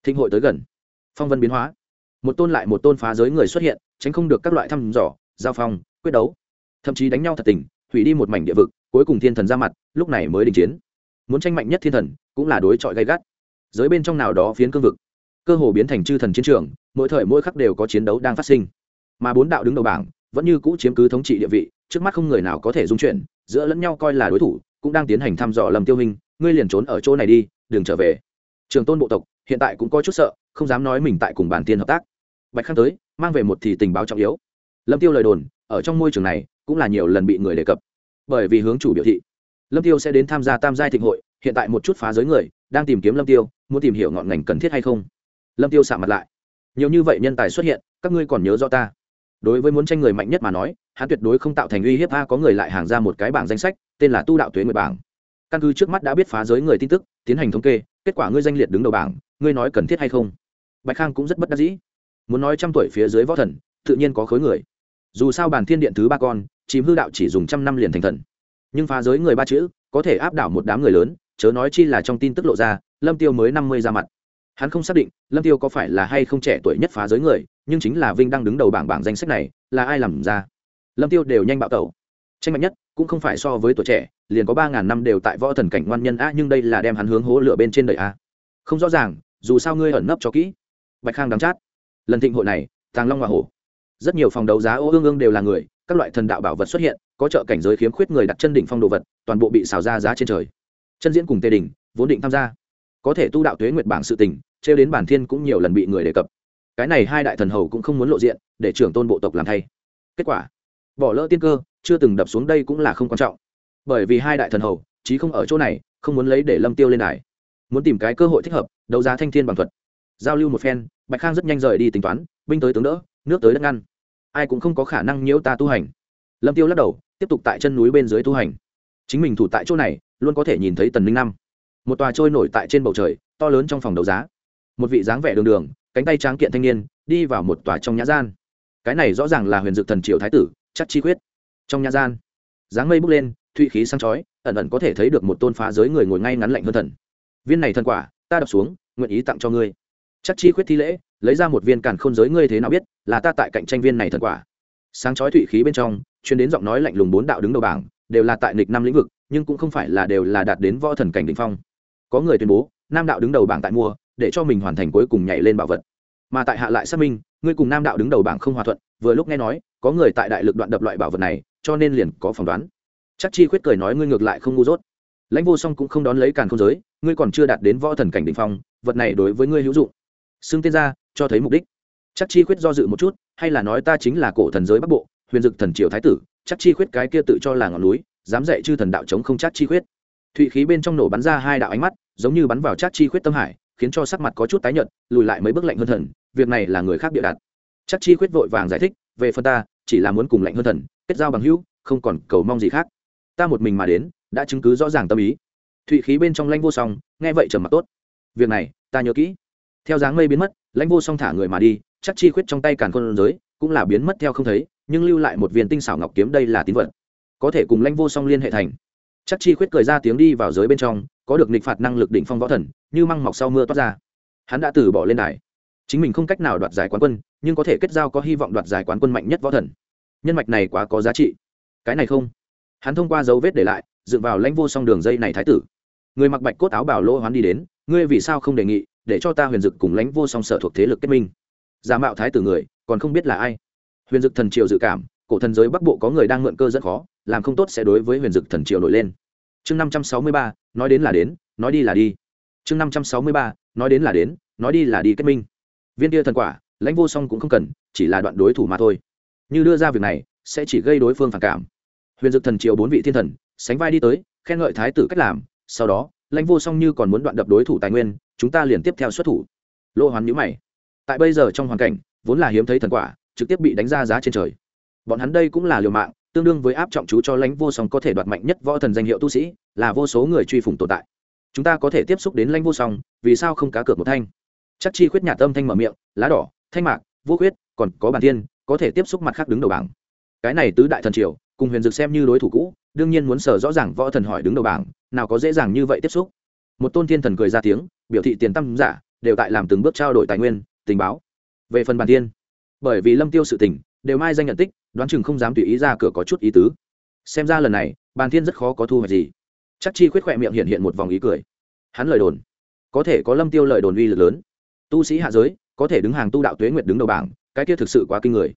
Thịnh hội tới gần. Phong vân biến hóa. Một tôn lại một tôn phá giới người xuất hiện, tránh không được các loại thăm dò, giao phong, quyết đấu. Thậm chí đánh nhau thật tình, hủy đi một mảnh địa vực cuối cùng thiên thần ra mặt, lúc này mới đình chiến. Muốn tranh mạnh nhất thiên thần, cũng là đối chọi gay gắt. Giới bên trong nào đó phiến cương vực, cơ hồ biến thành chư thần chiến trường, mỗi thời mỗi khắc đều có chiến đấu đang phát sinh. Mà bốn đạo đứng đầu bảng, vẫn như cũ chiếm cứ thống trị địa vị, trước mắt không người nào có thể dung chuyển, giữa lẫn nhau coi là đối thủ, cũng đang tiến hành thăm dò lầm tiêu hình ngươi liền trốn ở chỗ này đi, đừng trở về. Trường tôn bộ tộc, hiện tại cũng có chút sợ, không dám nói mình tại cùng bản tiên hợp tác. Bạch khang tới, mang về một thì tình báo trọng yếu. Lâm tiêu lời đồn, ở trong môi trường này, cũng là nhiều lần bị người đề cập bởi vì hướng chủ biểu thị. Lâm tiêu sẽ đến tham gia tam giai thịnh hội, hiện tại một chút phá giới người, đang tìm kiếm lâm tiêu, muốn tìm hiểu ngọn ngành cần thiết hay không. Lâm tiêu xạ mặt lại. Nhiều như vậy nhân tài xuất hiện, các ngươi còn nhớ rõ ta. Đối với muốn tranh người mạnh nhất mà nói, hắn tuyệt đối không tạo thành uy hiếp a, có người lại hàng ra một cái bảng danh sách, tên là tu đạo tuế người bảng. Căn cứ trước mắt đã biết phá giới người tin tức, tiến hành thống kê, kết quả ngươi danh liệt đứng đầu bảng, ngươi nói cần thiết hay không? Bạch khang cũng rất bất đắc dĩ. Muốn nói trăm tuổi phía dưới võ thần, tự nhiên có khối người. Dù sao bản thiên điện thứ ba con chìm hư đạo chỉ dùng trăm năm liền thành thần. Nhưng phá giới người ba chữ, có thể áp đảo một đám người lớn, chớ nói chi là trong tin tức lộ ra, lâm tiêu mới năm mươi ra mặt. Hắn không xác định, lâm tiêu có phải là hay không trẻ tuổi nhất phá giới người, nhưng chính là vinh đang đứng đầu bảng bảng danh sách này, là ai làm ra? Lâm tiêu đều nhanh bạo tẩu. Tranh mạnh nhất, cũng không phải so với tuổi trẻ, liền có ba ngàn năm đều tại võ thần cảnh ngoan nhân a nhưng đây là đem hắn hướng hố lửa bên trên đời a không rõ ràng, dù sao ngươi ẩn nấp cho kỹ. Bạch khang đắm chát. Lần thịnh hội này, tàng long hoa hổ. Rất nhiều phòng đấu giá ô ương ương đều là người các loại thần đạo bảo vật xuất hiện, có trợ cảnh giới khiếm khuyết người đặt chân đỉnh phong đồ vật, toàn bộ bị xào ra giá trên trời. Chân diễn cùng tề đỉnh, vốn định tham gia. Có thể tu đạo tuế nguyệt bảng sự tình, trêu đến bản thiên cũng nhiều lần bị người đề cập. Cái này hai đại thần hầu cũng không muốn lộ diện, để trưởng tôn bộ tộc làm thay. Kết quả, bỏ lỡ tiên cơ, chưa từng đập xuống đây cũng là không quan trọng. Bởi vì hai đại thần hầu, chí không ở chỗ này, không muốn lấy để lâm tiêu lên đài. Muốn tìm cái cơ hội thích hợp, đấu giá thanh thiên bằng thuật. Giao lưu một phen, bạch khang rất nhanh rời đi tính toán, binh tới tướng đỡ, nước tới đất ngăn ai cũng không có khả năng nhiễu ta tu hành. Lâm tiêu lắc đầu, tiếp tục tại chân núi bên dưới tu hành. Chính mình thủ tại chỗ này, luôn có thể nhìn thấy tần ninh năm. Một tòa trôi nổi tại trên bầu trời, to lớn trong phòng đấu giá. Một vị dáng vẻ đường đường, cánh tay tráng kiện thanh niên, đi vào một tòa trong nhã gian. Cái này rõ ràng là huyền dực thần triều thái tử, chắc chi quyết. trong nhã gian, dáng mây bốc lên, thụy khí sang chói, ẩn ẩn có thể thấy được một tôn phá giới người ngồi ngay ngắn lạnh hơn thần. Viên này thần quả, ta đọc xuống, nguyện ý tặng cho ngươi chắc chi khuyết thi lễ, lấy ra một viên càn khôn giới ngươi thế nào biết, là ta tại cạnh tranh viên này thần quả. Sáng chói thụy khí bên trong chuyên đến giọng nói lạnh lùng bốn đạo đứng đầu bảng, đều là tại nịch năm lĩnh vực, nhưng cũng không phải là đều là đạt đến võ thần cảnh đ ỉ n h phong. Có người tuyên bố, nam đạo đứng đầu bảng tại mua, để cho mình hoàn thành cuối cùng nhảy lên bảo vật. Mà tại hạ lại xác minh, ngươi cùng nam đạo đứng đầu bảng không hòa thuận, vừa lúc nghe nói, có người tại đại lực đoạn đập loại bảo vật này, cho nên liền có phỏng đoán. Chắc chi khuyết cười nói ngươi ngược lại không ngu dốt. Lãnh vô song cũng không đón lấy càn không giới, ngươi còn chưa đạt đến võ thần cảnh đ ỉ n h phong, vật này đối với ngươi hữu dụng xưng tên ra, cho thấy mục đích. Chắc chi khuyết do dự một chút, hay là nói ta chính là cổ thần giới bắc bộ, huyền dực thần triều thái tử, chắc chi khuyết cái kia tự cho là ngọn núi, dám dạy chư thần đạo chống không chắc chi khuyết. Thụy khí bên trong nổ bắn ra hai đạo ánh mắt, giống như bắn vào chắc chi khuyết tâm hải, khiến cho sắc mặt có chút tái nhợt, lùi lại mấy bước lạnh hơn thần, việc này là người khác bịa đặt. Chắc chi khuyết vội vàng giải thích, về phần ta, chỉ là muốn cùng lạnh hơn thần, kết giao bằng hữu, không còn cầu mong gì khác. Ta một mình mà đến, đã chứng cứ rõ ràng tâm ý. Thụy khí bên trong lanh vô song, nghe vậy trầm mặt tốt. Việc này, ta nhớ kỹ theo dáng mây biến mất, lãnh vô song thả người mà đi, chắc chi khuyết trong tay càn khôn giới cũng là biến mất theo không thấy, nhưng lưu lại một viên tinh xảo ngọc kiếm đây là tín vật. Có thể cùng lãnh vô song liên hệ thành. Chắc chi khuyết cười ra tiếng đi vào giới bên trong, có được nịch phạt năng lực đỉnh phong võ thần, như măng mọc sau mưa toát ra. Hắn đã từ bỏ lên đài. Chính mình không cách nào đoạt giải quán quân, nhưng có thể kết giao có hy vọng đoạt giải quán quân mạnh nhất võ thần. Nhân mạch này quá có giá trị. Cái này không. Hắn thông qua dấu vết để lại, dựng vào lãnh vô song đường dây này thái tử. Người mặc bạch cốt áo bảo lỗ hoán đi đến, ngươi vì sao không đề nghị? Để cho ta huyền dực cùng lãnh vô song sở thuộc thế lực kết minh. Giả mạo thái tử người, còn không biết là ai. Huyền dực thần triều dự cảm, cổ thần giới bắc bộ có người đang mượn cơ rất khó, làm không tốt sẽ đối với huyền dực thần triều nổi lên. Chương năm trăm sáu mươi ba, nói đến là đến, nói đi là đi. Chương năm trăm sáu mươi ba, nói đến là đến, nói đi là đi kết minh. Viên tia thần quả, lãnh vô song cũng không cần, chỉ là đoạn đối thủ mà thôi. Như đưa ra việc này, sẽ chỉ gây đối phương phản cảm. Huyền dực thần triều bốn vị thiên thần, sánh vai đi tới, khen ngợi thái tử cách làm, sau đó lãnh vô song như còn muốn đoạn đập đối thủ tài nguyên, chúng ta liền tiếp theo xuất thủ. Lô hoán nhữ mày. Tại bây giờ trong hoàn cảnh, vốn là hiếm thấy thần quả, trực tiếp bị đánh ra giá trên trời. Bọn hắn đây cũng là liều mạng, tương đương với áp trọng chú cho lãnh vô song có thể đoạt mạnh nhất võ thần danh hiệu tu sĩ, là vô số người truy phủng tồn tại. Chúng ta có thể tiếp xúc đến lãnh vô song, vì sao không cá cược một thanh? Chắc chi khuyết nhà tâm thanh mở miệng, lá đỏ, thanh mạc, vô khuyết, còn có bản thiên có thể tiếp xúc mặt khác đứng đầu bảng. Cái này tứ đại thần triều, cùng huyền dực xem như đối thủ cũ đương nhiên muốn sở rõ ràng võ thần hỏi đứng đầu bảng, nào có dễ dàng như vậy tiếp xúc. Một tôn thiên thần cười ra tiếng, biểu thị tiền tâm giả, đều tại làm từng bước trao đổi tài nguyên, tình báo. Về phần bản thiên, bởi vì lâm tiêu sự tình, đều mai danh nhận tích, đoán chừng không dám tùy ý ra cửa có chút ý tứ. Xem ra lần này bàn thiên rất khó có thu hoạch gì. Chắc chi khuyết khỏe miệng hiện hiện một vòng ý cười. Hắn lời đồn, có thể có lâm tiêu lời đồn uy lực lớn. Tu sĩ hạ giới, có thể đứng hàng tu đạo tuế nguyệt đứng đầu bảng, cái kia thực sự quá kinh người.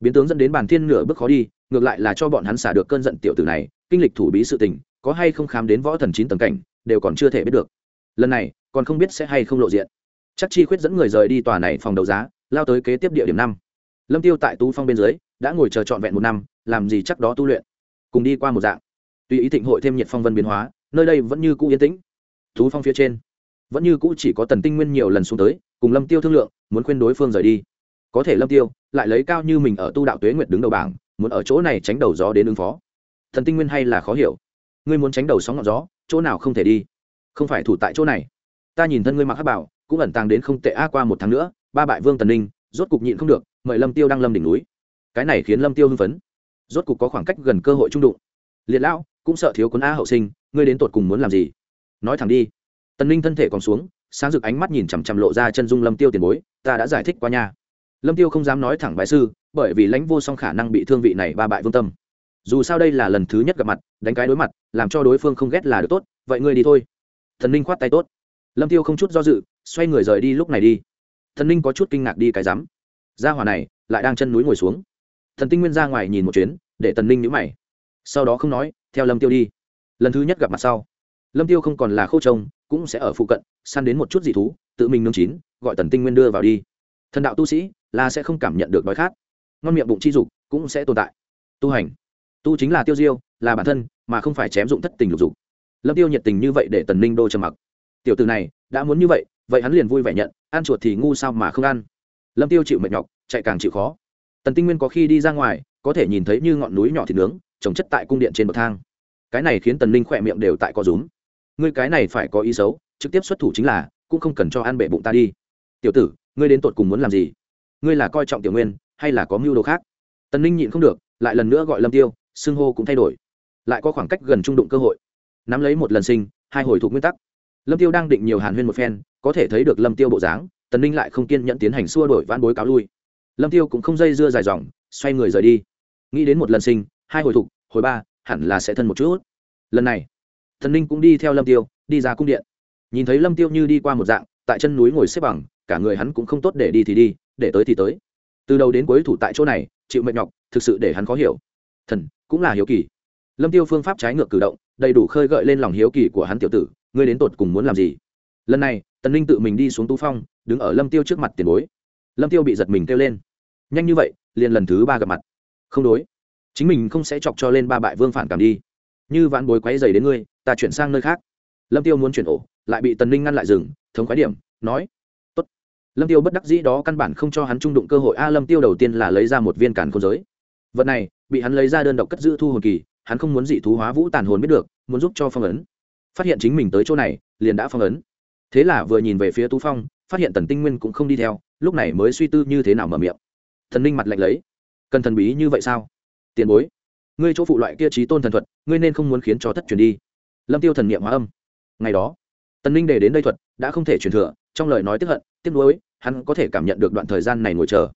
Biến tướng dẫn đến bàn thiên nửa bước khó đi, ngược lại là cho bọn hắn xả được cơn giận tiểu tử này kinh lịch thủ bí sự tình, có hay không khám đến võ thần chín tầng cảnh, đều còn chưa thể biết được. Lần này, còn không biết sẽ hay không lộ diện. Chắc chi khuyết dẫn người rời đi tòa này phòng đấu giá, lao tới kế tiếp địa điểm năm. Lâm tiêu tại tú phong bên dưới, đã ngồi chờ trọn vẹn một năm, làm gì chắc đó tu luyện. Cùng đi qua một dạng. Tùy ý thịnh hội thêm nhiệt phong vân biến hóa, nơi đây vẫn như cũ yên tĩnh. Tú phong phía trên, vẫn như cũ chỉ có tần tinh nguyên nhiều lần xuống tới, cùng lâm tiêu thương lượng, muốn khuyên đối phương rời đi. Có thể lâm tiêu lại lấy cao như mình ở tu đạo tuế nguyệt đứng đầu bảng, muốn ở chỗ này tránh đầu gió đến ứng phó thần tinh nguyên hay là khó hiểu. Ngươi muốn tránh đầu sóng ngọn gió, chỗ nào không thể đi? Không phải thủ tại chỗ này. Ta nhìn thân ngươi mặc hát bảo, cũng ẩn tàng đến không tệ a qua một tháng nữa, ba bại vương tần ninh, rốt cục nhịn không được, mời lâm tiêu đang lâm đỉnh núi. Cái này khiến lâm tiêu hưng phấn. Rốt cục có khoảng cách gần cơ hội trung đụng. Liệt lão, cũng sợ thiếu quân a hậu sinh, ngươi đến tột cùng muốn làm gì? Nói thẳng đi. Tần ninh thân thể còn xuống, sáng rực ánh mắt nhìn chằm chằm lộ ra chân dung lâm tiêu tiền bối, ta đã giải thích qua nhà. lâm tiêu không dám nói thẳng bài sư, bởi vì lãnh vô song khả năng bị thương vị này ba bại vương tâm dù sao đây là lần thứ nhất gặp mặt, đánh cái đối mặt, làm cho đối phương không ghét là được tốt, vậy ngươi đi thôi. Thần ninh khoát tay tốt. Lâm tiêu không chút do dự, xoay người rời đi lúc này đi. Thần ninh có chút kinh ngạc đi cái rắm. Gia hỏa này, lại đang chân núi ngồi xuống. Thần tinh nguyên ra ngoài nhìn một chuyến, để tần ninh nhữ mày. Sau đó không nói, theo lâm tiêu đi. Lần thứ nhất gặp mặt sau, lâm tiêu không còn là khâu trông, cũng sẽ ở phụ cận, săn đến một chút dị thú, tự mình nương chín, gọi tần tinh nguyên đưa vào đi. Thần đạo tu sĩ, là sẽ không cảm nhận được đói khát. Ngon miệng bụng chi dục cũng sẽ tồn tại. Tu hành tu chính là tiêu diêu, là bản thân, mà không phải chém dụng thất tình lục dục. Lâm tiêu nhiệt tình như vậy để tần ninh đô trầm mặc. Tiểu từ này, đã muốn như vậy vậy hắn liền vui vẻ nhận, ăn chuột thì ngu sao mà không ăn. Lâm tiêu chịu mệt nhọc, chạy càng chịu khó. Tần tinh nguyên có khi đi ra ngoài, có thể nhìn thấy như ngọn núi nhỏ thịt nướng, trồng chất tại cung điện trên bậc thang. Cái này khiến tần linh khỏe miệng đều tại có rúm. Ngươi cái này phải có ý xấu, trực tiếp xuất thủ chính là, cũng không cần cho ăn bệ bụng ta đi. Tiểu tử, ngươi đến tột cùng muốn làm gì? Ngươi là coi trọng tiểu nguyên, hay là có mưu đồ khác? Tần ninh nhịn không được, lại lần nữa gọi lâm tiêu xưng hô cũng thay đổi. Lại có khoảng cách gần trung đụng cơ hội. Nắm lấy một lần sinh, hai hồi thuộc nguyên tắc. Lâm tiêu đang định nhiều hàn huyên một phen, có thể thấy được lâm tiêu bộ dáng, tần ninh lại không kiên nhẫn tiến hành xua đổi van bối cáo lui. Lâm tiêu cũng không dây dưa dài dòng, xoay người rời đi. Nghĩ đến một lần sinh, hai hồi thục hồi ba, hẳn là sẽ thân một chút. Lần này thần ninh cũng đi theo lâm tiêu, đi ra cung điện. Nhìn thấy lâm tiêu như đi qua một dạng, tại chân núi ngồi xếp bằng, cả người hắn cũng không tốt để đi thì đi, để tới thì tới. Từ đầu đến cuối thủ tại chỗ này, chịu mệt nhọc, thực sự để hắn khó hiểu thần, cũng là hiếu kỳ. Lâm tiêu phương pháp trái ngược cử động, đầy đủ khơi gợi lên lòng hiếu kỳ của hắn tiểu tử, ngươi đến tột cùng muốn làm gì? Lần này, tần linh tự mình đi xuống tú phong, đứng ở lâm tiêu trước mặt tiền bối. Lâm tiêu bị giật mình kêu lên. Nhanh như vậy, liền lần thứ ba gặp mặt. Không đối. Chính mình không sẽ chọc cho lên ba bại vương phản cảm đi. Như vãn bối quấy dày đến ngươi, ta chuyển sang nơi khác. Lâm tiêu muốn chuyển ổ, lại bị tần ninh ngăn lại rừng thống khoái điểm, nói. Tốt. lâm tiêu bất đắc dĩ đó căn bản không cho hắn trung đụng cơ hội. A, lâm tiêu đầu tiên là lấy ra một viên càn khôn giới vật này, bị hắn lấy ra đơn độc cất giữ thu hồn kỳ, hắn không muốn dị thú hóa vũ tàn hồn biết được, muốn giúp cho phong ấn. Phát hiện chính mình tới chỗ này, liền đã phong ấn. Thế là vừa nhìn về phía tú phong, phát hiện tần tinh nguyên cũng không đi theo, lúc này mới suy tư như thế nào mở miệng. Thần ninh mặt lạnh lấy. Cần thần bí như vậy sao? Tiền bối, ngươi chỗ phụ loại kia trí tôn thần thuật, ngươi nên không muốn khiến cho thất truyền đi. Lâm tiêu thần niệm hóa âm. Ngày đó, tần ninh để đến đây thuật, đã không thể truyền thừa, trong lời nói tức hận tiếc nuối hắn có thể cảm nhận được đoạn thời gian này ngồi chờ.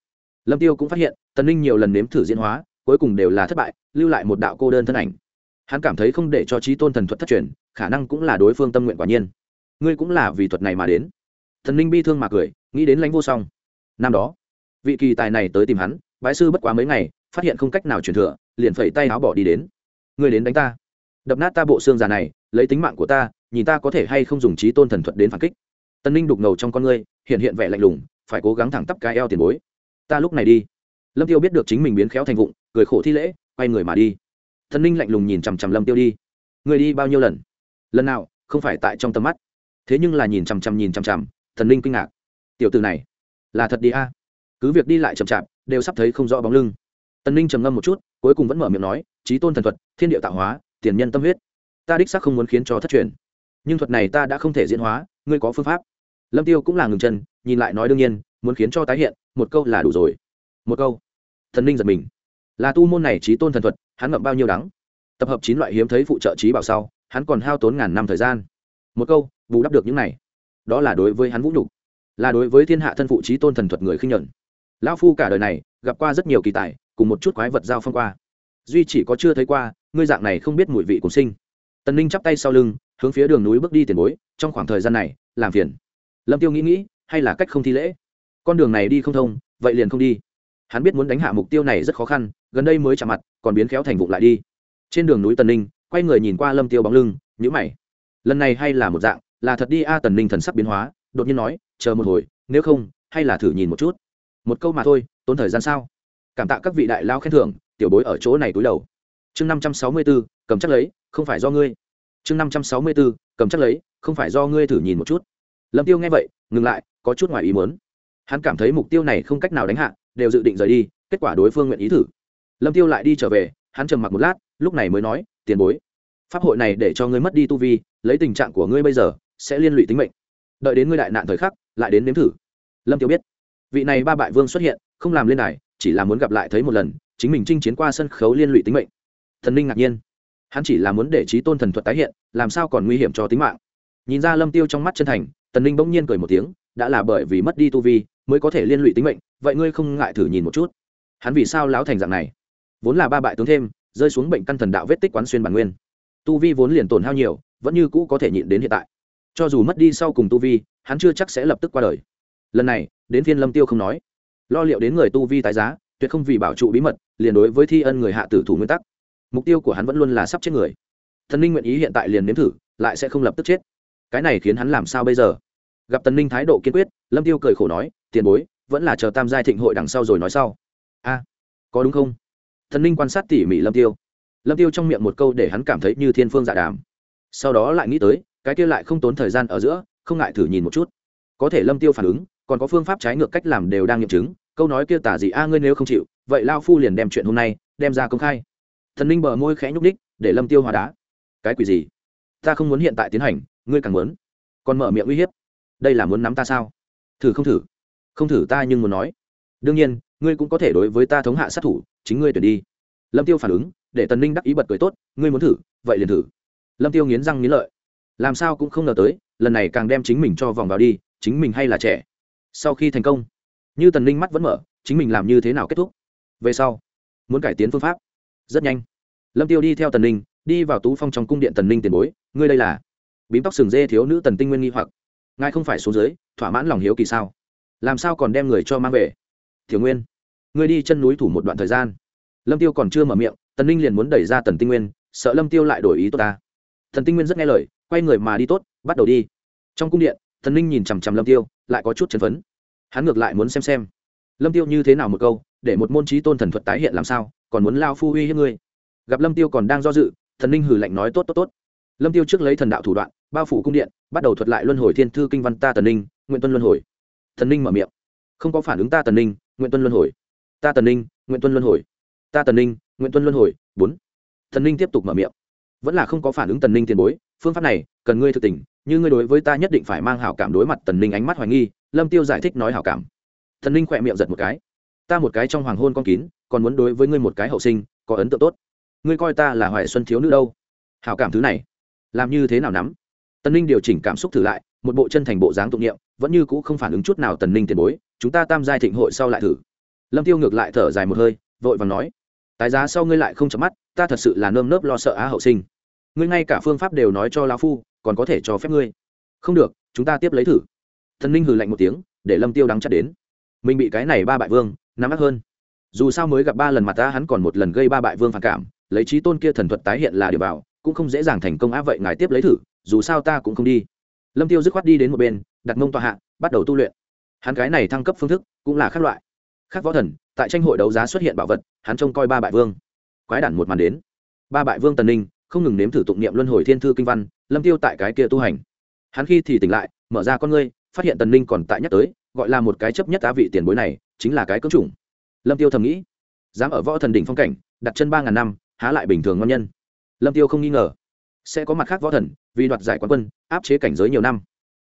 Lâm tiêu cũng phát hiện, tần ninh nhiều lần nếm thử diễn hóa cuối cùng đều là thất bại, lưu lại một đạo cô đơn thân ảnh. Hắn cảm thấy không để cho trí tôn thần thuật thất truyền, khả năng cũng là đối phương tâm nguyện quả nhiên. Ngươi cũng là vì thuật này mà đến. Thần linh bi thương mà cười, nghĩ đến lãnh vô song. Năm đó, vị kỳ tài này tới tìm hắn, bái sư bất quá mấy ngày, phát hiện không cách nào truyền thừa, liền phẩy tay áo bỏ đi đến. Ngươi đến đánh ta. Đập nát ta bộ xương già này, lấy tính mạng của ta, nhìn ta có thể hay không dùng trí tôn thần thuật đến phản kích. Tân ninh đục ngầu trong con ngươi, hiện hiện vẻ lạnh lùng, phải cố gắng thẳng tắp cái eo tiền bối. Ta lúc này đi. Lâm tiêu biết được chính mình biến khéo thành vụng cười khổ thi lễ, quay người mà đi. Thần ninh lạnh lùng nhìn chằm chằm lâm tiêu đi. Người đi bao nhiêu lần? Lần nào, không phải tại trong tầm mắt. Thế nhưng là nhìn chằm chằm, nhìn chằm chằm, thần ninh kinh ngạc. Tiểu từ này, là thật đi a. Cứ việc đi lại chậm chạp, đều sắp thấy không rõ bóng lưng. Tần ninh trầm ngâm một chút, cuối cùng vẫn mở miệng nói trí tôn thần thuật, thiên địa tạo hóa, tiền nhân tâm huyết. Ta đích xác không muốn khiến cho thất truyền. Nhưng thuật này ta đã không thể diễn hóa, ngươi có phương pháp. Lâm tiêu cũng là ngừng chân, nhìn lại nói đương nhiên, muốn khiến cho tái hiện, một câu là đủ rồi. Một câu. Thần ninh giật mình là tu môn này trí tôn thần thuật, hắn ngậm bao nhiêu đắng. Tập hợp chín loại hiếm thấy phụ trợ trí bảo sau, hắn còn hao tốn ngàn năm thời gian. Một câu, bù đắp được những này. Đó là đối với hắn vũ nhục, là đối với thiên hạ thân phụ trí tôn thần thuật người khinh nhuận lão phu cả đời này, gặp qua rất nhiều kỳ tài, cùng một chút quái vật giao phong qua. Duy chỉ có chưa thấy qua, ngươi dạng này không biết mùi vị cùng sinh. Tần ninh chắp tay sau lưng, hướng phía đường núi bước đi tiền bối, trong khoảng thời gian này, làm phiền. Lâm tiêu nghĩ nghĩ, hay là cách không thi lễ? Con đường này đi không thông, vậy liền không đi hắn biết muốn đánh hạ mục tiêu này rất khó khăn, gần đây mới chạm mặt, còn biến khéo thành vụng lại đi. Trên đường núi tần ninh, quay người nhìn qua lâm tiêu bóng lưng nhữ mày. Lần này hay là một dạng, là thật đi a, tần ninh thần sắc biến hóa, đột nhiên nói, chờ một hồi, nếu không, hay là thử nhìn một chút. Một câu mà thôi, tốn thời gian sao? Cảm tạ các vị đại lao khen thưởng, tiểu bối ở chỗ này túi đầu. Chương năm trăm sáu mươi b ố cầm chắc lấy, không phải do ngươi. Chương năm trăm sáu mươi b ố cầm chắc lấy, không phải do ngươi thử nhìn một chút. Lâm tiêu nghe vậy, ngừng lại, có chút ngoài ý muốn. Hắn cảm thấy mục tiêu này không cách nào đánh hạ đều dự định rời đi, kết quả đối phương nguyện ý thử. Lâm tiêu lại đi trở về, hắn trầm mặc một lát, lúc này mới nói, tiền bối, pháp hội này để cho ngươi mất đi tu vi, lấy tình trạng của ngươi bây giờ, sẽ liên lụy tính mệnh. Đợi đến ngươi đại nạn thời khắc, lại đến nếm thử. Lâm tiêu biết, vị này ba bại vương xuất hiện, không làm lên này chỉ là muốn gặp lại thấy một lần, chính mình chinh chiến qua sân khấu liên lụy tính mệnh. Thần Linh ngạc nhiên, hắn chỉ là muốn để trí tôn thần thuật tái hiện, làm sao còn nguy hiểm cho tính mạng. Nhìn ra lâm tiêu trong mắt chân thành, tần ninh bỗng nhiên cười một tiếng, đã là bởi vì mất đi tu vi mới có thể liên lụy tính mệnh, vậy ngươi không ngại thử nhìn một chút. Hắn vì sao láo thành dạng này? Vốn là ba bại tướng thêm, rơi xuống bệnh căn thần đạo vết tích quán xuyên bản nguyên. Tu vi vốn liền tổn hao nhiều, vẫn như cũ có thể nhịn đến hiện tại. Cho dù mất đi sau cùng tu vi, hắn chưa chắc sẽ lập tức qua đời. Lần này, đến phiên lâm tiêu không nói. Lo liệu đến người tu vi tái giá, tuyệt không vì bảo trụ bí mật, liền đối với thi ân người hạ tử thủ nguyên tắc. Mục tiêu của hắn vẫn luôn là sắp chết người. Thần linh nguyện ý hiện tại liền nếm thử, lại sẽ không lập tức chết. Cái này khiến hắn làm sao bây giờ? Gặp tần ninh thái độ kiên quyết, lâm tiêu cười khổ nói, tiền bối, vẫn là chờ tam giai thịnh hội đằng sau rồi nói sau. A, có đúng không? Thần ninh quan sát tỉ mỉ lâm tiêu. Lâm tiêu trong miệng một câu để hắn cảm thấy như thiên phương dạ đàm. Sau đó lại nghĩ tới, cái kia lại không tốn thời gian ở giữa, không ngại thử nhìn một chút. Có thể lâm tiêu phản ứng, còn có phương pháp trái ngược cách làm đều đang nghiệm chứng, câu nói kia tả gì, a, ngươi nếu không chịu, vậy lao phu liền đem chuyện hôm nay đem ra công khai. Thần ninh bờ môi khẽ nhúc đích để lâm tiêu hòa đá. Cái quỷ gì? Ta không muốn hiện tại tiến hành, ngươi càng muốn. Còn mở miệng uy hiếp đây là muốn nắm ta sao? Thử không thử? Không thử ta nhưng muốn nói. Đương nhiên, ngươi cũng có thể đối với ta thống hạ sát thủ, chính ngươi tuyển đi. Lâm tiêu phản ứng, để tần ninh đắc ý bật cười tốt, ngươi muốn thử, vậy liền thử. Lâm tiêu nghiến răng nghiến lợi. Làm sao cũng không ngờ tới, lần này càng đem chính mình cho vòng vào đi, chính mình hay là trẻ. Sau khi thành công, như tần ninh mắt vẫn mở, chính mình làm như thế nào kết thúc? Về sau, muốn cải tiến phương pháp. Rất nhanh. Lâm tiêu đi theo tần ninh, đi vào tú phong trong cung điện tần ninh tiền bối, ngươi đây là? Bím tóc sừng dê thiếu nữ tần tinh nguyên nghi hoặc ngài không phải xuống dưới, thỏa mãn lòng hiếu kỳ sao? Làm sao còn đem người cho mang về? Thiếu nguyên, ngươi đi chân núi thủ một đoạn thời gian. Lâm tiêu còn chưa mở miệng, tần ninh liền muốn đẩy ra tần tinh nguyên, sợ lâm tiêu lại đổi ý tốt ta. Thần tinh nguyên rất nghe lời, quay người mà đi tốt, bắt đầu đi. Trong cung điện thần ninh nhìn chằm chằm lâm tiêu, lại có chút chấn phấn. Hắn ngược lại muốn xem xem. Lâm tiêu như thế nào một câu, để một môn trí tôn thần thuật tái hiện làm sao, còn muốn lao phu uy hiếp ngươi. Gặp lâm tiêu còn đang do dự thần ninh hử lạnh nói tốt tốt tốt lâm tiêu trước lấy thần đạo thủ đoạn, bao phủ cung điện, bắt đầu thuật lại luân hồi thiên thư kinh văn ta tần ninh, nguyện tuân luân hồi. Thần ninh mở miệng. Không có phản ứng ta tần ninh, nguyện tuân luân hồi. Ta tần ninh, nguyện tuân luân hồi. Ta tần ninh, nguyện tuân luân hồi. Bốn. Thần ninh tiếp tục mở miệng. Vẫn là không có phản ứng tần ninh tiền bối, phương pháp này, cần ngươi thực tình, như ngươi đối với ta nhất định phải mang hảo cảm đối mặt tần ninh ánh mắt hoài nghi, lâm tiêu giải thích nói hảo cảm. Thần ninh khỏe miệng giật một cái. Ta một cái trong hoàng hôn con kín, còn muốn đối với ngươi một cái hậu sinh, có ấn tượng tốt. Ngươi coi ta là hoài xuân thiếu nữ đâu? Hảo cảm thứ này làm như thế nào nắm? Tần ninh điều chỉnh cảm xúc thử lại, một bộ chân thành bộ dáng tụng niệm, vẫn như cũ không phản ứng chút nào tần ninh tiền bối, chúng ta tam giai thịnh hội sau lại thử. Lâm tiêu ngược lại thở dài một hơi, vội và nói, tái giá sau ngươi lại không chấm mắt, ta thật sự là nơm nớp lo sợ á hậu sinh. Ngươi ngay cả phương pháp đều nói cho lão phu, còn có thể cho phép ngươi. Không được, chúng ta tiếp lấy thử. Thần ninh hừ lạnh một tiếng, để lâm tiêu đắng chặt đến. Mình bị cái này ba bại vương, nắm ác hơn. Dù sao mới gặp ba lần mặt ta, hắn còn một lần gây ba bại vương phản cảm, lấy trí tôn kia thần thuật tái hiện là điều bảo cũng không dễ dàng thành công á, vậy ngài tiếp lấy thử, dù sao ta cũng không đi. Lâm tiêu dứt khoát đi đến một bên, đặt mông tọa hạ, bắt đầu tu luyện. Hắn cái này thăng cấp phương thức cũng là khác loại. Khác võ thần, tại tranh hội đấu giá xuất hiện bảo vật, hắn trông coi ba bại vương. Quái đản một màn đến. Ba bại vương tần ninh, không ngừng nếm thử tụng niệm luân hồi thiên thư kinh văn, lâm tiêu tại cái kia tu hành. Hắn khi thì tỉnh lại, mở ra con ngươi, phát hiện tần ninh còn tại nhắc tới, gọi là một cái chấp nhất á vị tiền bối này, chính là cái cưỡng chủng. Lâm tiêu thầm nghĩ, dám ở võ thần đỉnh phong cảnh, đặt chân ba ngàn năm, há lại bình thường ngon nhân lâm tiêu không nghi ngờ. Sẽ có mặt khác võ thần, vì đoạt giải quán quân, áp chế cảnh giới nhiều năm.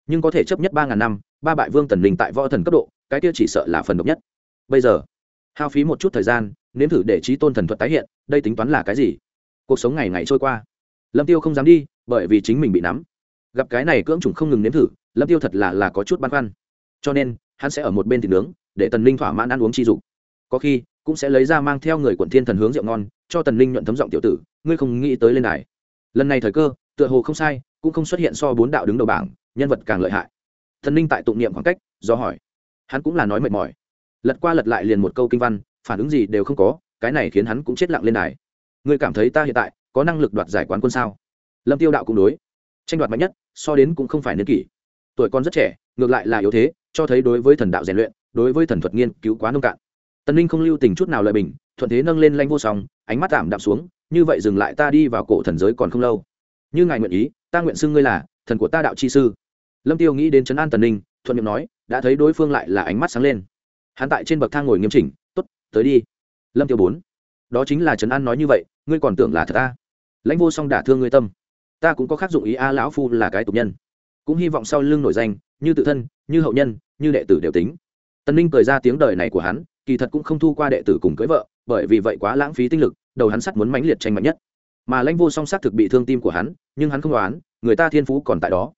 Nhưng có thể chấp nhất ba ngàn năm, ba bại vương tần linh tại võ thần cấp độ, cái kia chỉ sợ là phần độc nhất. Bây giờ, hao phí một chút thời gian, nếm thử để trí tôn thần thuật tái hiện, đây tính toán là cái gì? Cuộc sống ngày ngày trôi qua. Lâm tiêu không dám đi, bởi vì chính mình bị nắm. Gặp cái này cưỡng chủng không ngừng nếm thử, lâm tiêu thật là là có chút băn khoăn. Cho nên, hắn sẽ ở một bên thịt nướng, để tần linh thỏa mãn ăn uống chi dục. Có khi, cũng sẽ lấy ra mang theo người quận thiên thần hướng rượu ngon, cho tần linh nhuận thấm giọng tiểu tử ngươi không nghĩ tới lên đài. Lần này thời cơ, tựa hồ không sai, cũng không xuất hiện so bốn đạo đứng đầu bảng, nhân vật càng lợi hại. Thần ninh tại tụng niệm khoảng cách, do hỏi. Hắn cũng là nói mệt mỏi. Lật qua lật lại liền một câu kinh văn, phản ứng gì đều không có, cái này khiến hắn cũng chết lặng lên đài. Ngươi cảm thấy ta hiện tại có năng lực đoạt giải quán quân sao? Lâm tiêu đạo cũng đối. Tranh đoạt mạnh nhất, so đến cũng không phải niên kỷ. Tuổi con rất trẻ, ngược lại là yếu thế, cho thấy đối với thần đạo rèn luyện, đối với thần thuật nghiên cứu quá nông cạn. Tần ninh không lưu tình chút nào lợi bình, thuận thế nâng lên lanh vô song, ánh mắt tạm đạm xuống như vậy dừng lại ta đi vào cổ thần giới còn không lâu. Như ngài nguyện ý, ta nguyện xưng ngươi là thần của ta đạo chi sư. Lâm tiêu nghĩ đến trấn an tần ninh, thuận miệng nói, đã thấy đối phương lại là ánh mắt sáng lên. Hắn tại trên bậc thang ngồi nghiêm chỉnh, tốt, tới đi. Lâm tiêu bốn, đó chính là trấn an nói như vậy, ngươi còn tưởng là thật ta? Lãnh vô song đả thương ngươi tâm. Ta cũng có khác dụng ý a, lão phu là cái tục nhân. Cũng hy vọng sau lưng nổi danh, như tự thân, như hậu nhân, như đệ tử đều tính. Tần ninh cười ra tiếng đời này của hắn, kỳ thật cũng không thu qua đệ tử cùng cưới vợ, bởi vì vậy quá lãng phí tinh lực đầu hắn sắt muốn mãnh liệt tranh mạnh nhất. Mà lãnh vô song xác thực bị thương tim của hắn, nhưng hắn không đoán người ta thiên phú còn tại đó.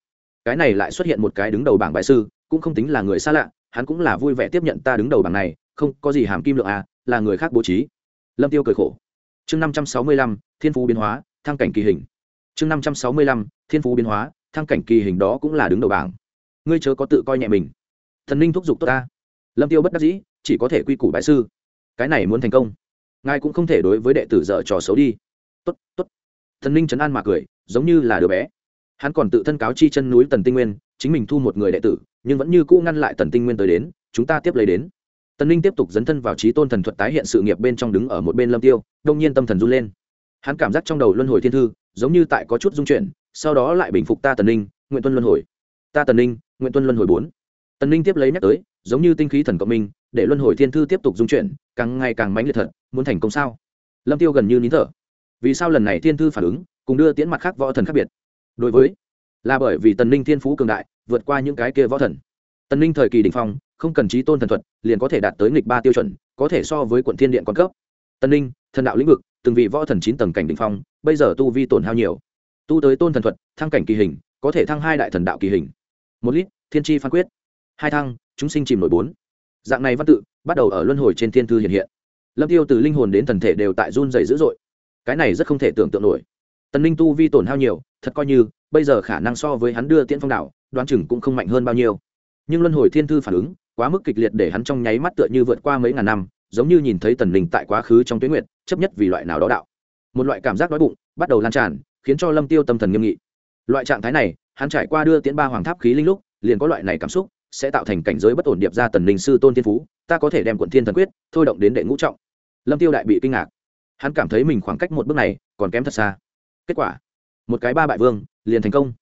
Cái này lại xuất hiện một cái đứng đầu bảng bài sư, cũng không tính là người xa lạ, hắn cũng là vui vẻ tiếp nhận ta đứng đầu bảng này, không có gì hàm kim lượng à là người khác bố trí. Lâm tiêu cười khổ. Chương năm trăm sáu mươi lăm, thiên phú biến hóa, thăng cảnh kỳ hình. Chương năm trăm sáu mươi lăm, thiên phú biến hóa, thăng cảnh kỳ hình đó cũng là đứng đầu bảng. Ngươi chớ có tự coi nhẹ mình. Thần ninh thúc giục tốt ta. Lâm tiêu bất đắc dĩ, chỉ có thể quy củ bại sư. Cái này muốn thành công ngài cũng không thể đối với đệ tử dở trò xấu đi. Tốt tốt. Thần ninh chấn an mà cười, giống như là đứa bé. Hắn còn tự thân cáo chi chân núi tần tinh nguyên, chính mình thu một người đệ tử, nhưng vẫn như cũ ngăn lại tần tinh nguyên tới đến, chúng ta tiếp lấy đến. Tần ninh tiếp tục dấn thân vào trí tôn thần thuật tái hiện sự nghiệp bên trong đứng ở một bên lâm tiêu, đông nhiên tâm thần run lên. Hắn cảm giác trong đầu luân hồi thiên thư, giống như tại có chút dung chuyển, sau đó lại bình phục ta tần ninh, nguyện tuân luân hồi. Ta tần ninh, nguyện tuân luân hồi bốn tần ninh tiếp lấy nhắc tới, giống như tinh khí thần cộng minh, để luân hồi thiên thư tiếp tục dung chuyển, càng ngày càng mãnh liệt thật, muốn thành công sao? Lâm tiêu gần như nín thở. Vì sao lần này thiên thư phản ứng, cùng đưa tiễn mặt khác võ thần khác biệt? Đối với, là bởi vì tần ninh thiên phú cường đại, vượt qua những cái kia võ thần. Tần ninh thời kỳ đình phong, không cần trí tôn thần thuật, liền có thể đạt tới nghịch ba tiêu chuẩn, có thể so với quận thiên điện con cấp. Tần ninh, thần đạo lĩnh vực, từng vị võ thần chín tầng cảnh đình phong, bây giờ tu vi tổn hao nhiều. Tu tới tôn thần thuật, thăng cảnh kỳ hình, có thể thăng hai đại thần đạo kỳ hình. Một lít, thiên tri phan quyết hai thăng, chúng sinh chìm nổi bốn. Dạng này văn tự bắt đầu ở luân hồi trên thiên thư hiện hiện. Lâm tiêu từ linh hồn đến thần thể đều tại run dày dữ dội. Cái này rất không thể tưởng tượng nổi. Tần ninh tu vi tổn hao nhiều, thật coi như, bây giờ khả năng so với hắn đưa tiễn phong đạo đoán chừng cũng không mạnh hơn bao nhiêu. Nhưng luân hồi thiên thư phản ứng, quá mức kịch liệt để hắn trong nháy mắt tựa như vượt qua mấy ngàn năm, giống như nhìn thấy tần ninh tại quá khứ trong tuyến nguyệt, chấp nhất vì loại nào đó đạo. Một loại cảm giác đói bụng, bắt đầu lan tràn, khiến cho lâm tiêu tâm thần nghiêm nghị. Loại trạng thái này, hắn trải qua đưa tiễn ba hoàng tháp khí linh lúc, liền có loại này cảm xúc sẽ tạo thành cảnh giới bất ổn điệp ra tần linh sư tôn thiên phú, ta có thể đem quận thiên thần quyết thôi động đến đệ ngũ trọng. Lâm tiêu đại bị kinh ngạc. Hắn cảm thấy mình khoảng cách một bước này còn kém thật xa. Kết quả, một cái ba bại vương, liền thành công.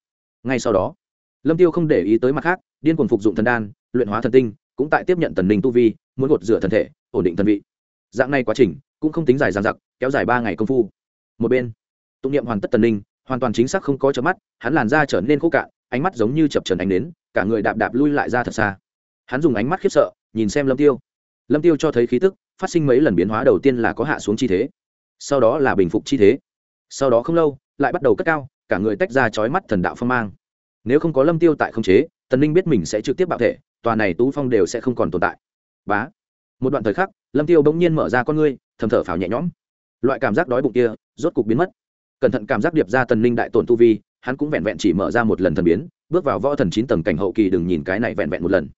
Ngay sau đó, lâm tiêu không để ý tới mặt khác, điên cuồng phục dụng thần đan, luyện hóa thần tinh, cũng tại tiếp nhận tần linh tu vi, muốn gột rửa thần thể, ổn định thần vị. Dạng này quá trình cũng không tính dài dằng dặc, kéo dài ba ngày công phu. Một bên, tụng niệm hoàn tất tần linh hoàn toàn chính xác không có chớp mắt, hắn làn da trở nên khô cạn, ánh mắt giống như chập trần ánh đến cả người đạp đạp lui lại ra thật xa. Hắn dùng ánh mắt khiếp sợ, nhìn xem lâm tiêu. Lâm tiêu cho thấy khí tức, phát sinh mấy lần biến hóa đầu tiên là có hạ xuống chi thế, sau đó là bình phục chi thế. Sau đó không lâu, lại bắt đầu cất cao, cả người tách ra chói mắt thần đạo phong mang. Nếu không có lâm tiêu tại không chế, tần ninh biết mình sẽ trực tiếp bạo thể, tòa này tú phong đều sẽ không còn tồn tại. Bá. Một đoạn thời khắc, lâm tiêu bỗng nhiên mở ra con ngươi, thầm thở phào nhẹ nhõm. Loại cảm giác đói bụng kia, rốt cục biến mất. Cẩn thận cảm giác điệp ra tần ninh đại tổn tu vi, hắn cũng vẹn vẹn chỉ mở ra một lần thần biến bước vào võ thần chín tầng cảnh hậu kỳ đừng nhìn cái này vẹn vẹn một lần.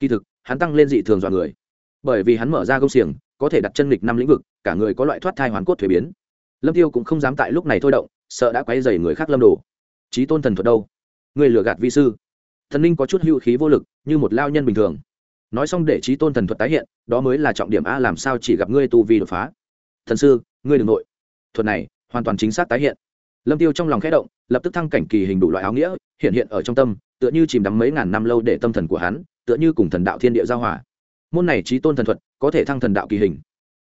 Kỳ thực, hắn tăng lên dị thường dọa người. Bởi vì hắn mở ra công xiềng, có thể đặt chân lịch năm lĩnh vực, cả người có loại thoát thai hoàn cốt thuế biến. Lâm tiêu cũng không dám tại lúc này thôi động, sợ đã quấy dày người khác lâm đồ. Trí tôn thần thuật đâu? Người lừa gạt vi sư. Thần linh có chút hữu khí vô lực, như một lao nhân bình thường. Nói xong để trí tôn thần thuật tái hiện, đó mới là trọng điểm a làm sao chỉ gặp ngươi tu vi đột phá? Thần sư, ngươi đ ừ n g nội. Thuật này hoàn toàn chính xác tái hiện. Lâm tiêu trong lòng khẽ động, lập tức thăng cảnh kỳ hình đủ loại áo nghĩa hiện hiện ở trong tâm, tựa như chìm đắm mấy ngàn năm lâu để tâm thần của hắn, tựa như cùng thần đạo thiên địa giao hòa. Môn này trí tôn thần thuật, có thể thăng thần đạo kỳ hình.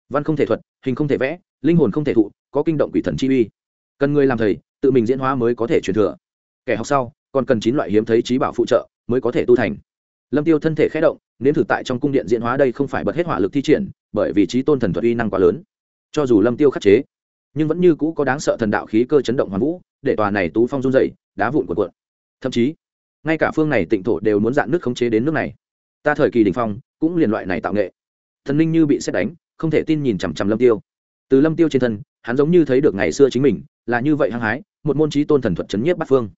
Văn không thể thuật, hình không thể vẽ, linh hồn không thể thụ, có kinh động quỷ thần chi uy. Cần người làm thầy, tự mình diễn hóa mới có thể truyền thừa. Kẻ học sau, còn cần chín loại hiếm thấy trí bảo phụ trợ mới có thể tu thành. Lâm tiêu thân thể khẽ động, nếm thử tại trong cung điện diễn hóa đây không phải bật hết hỏa lực thi triển, bởi vì trí tôn thần thuật uy năng quá lớn. Cho dù lâm tiêu khắc chế, nhưng vẫn như cũ có đáng sợ thần đạo khí cơ chấn động hoàn vũ, để tòa này tú phong run dày đá vụn cuộn cuộn thậm chí, ngay cả phương này tịnh thổ đều muốn dạn nước khống chế đến nước này. Ta thời kỳ đình phong, cũng liền loại này tạo nghệ. Thần linh như bị xét đánh, không thể tin nhìn chằm chằm lâm tiêu. Từ lâm tiêu trên thân, hắn giống như thấy được ngày xưa chính mình, là như vậy hăng hái, một môn trí tôn thần thuật chấn nhiếp bắt phương.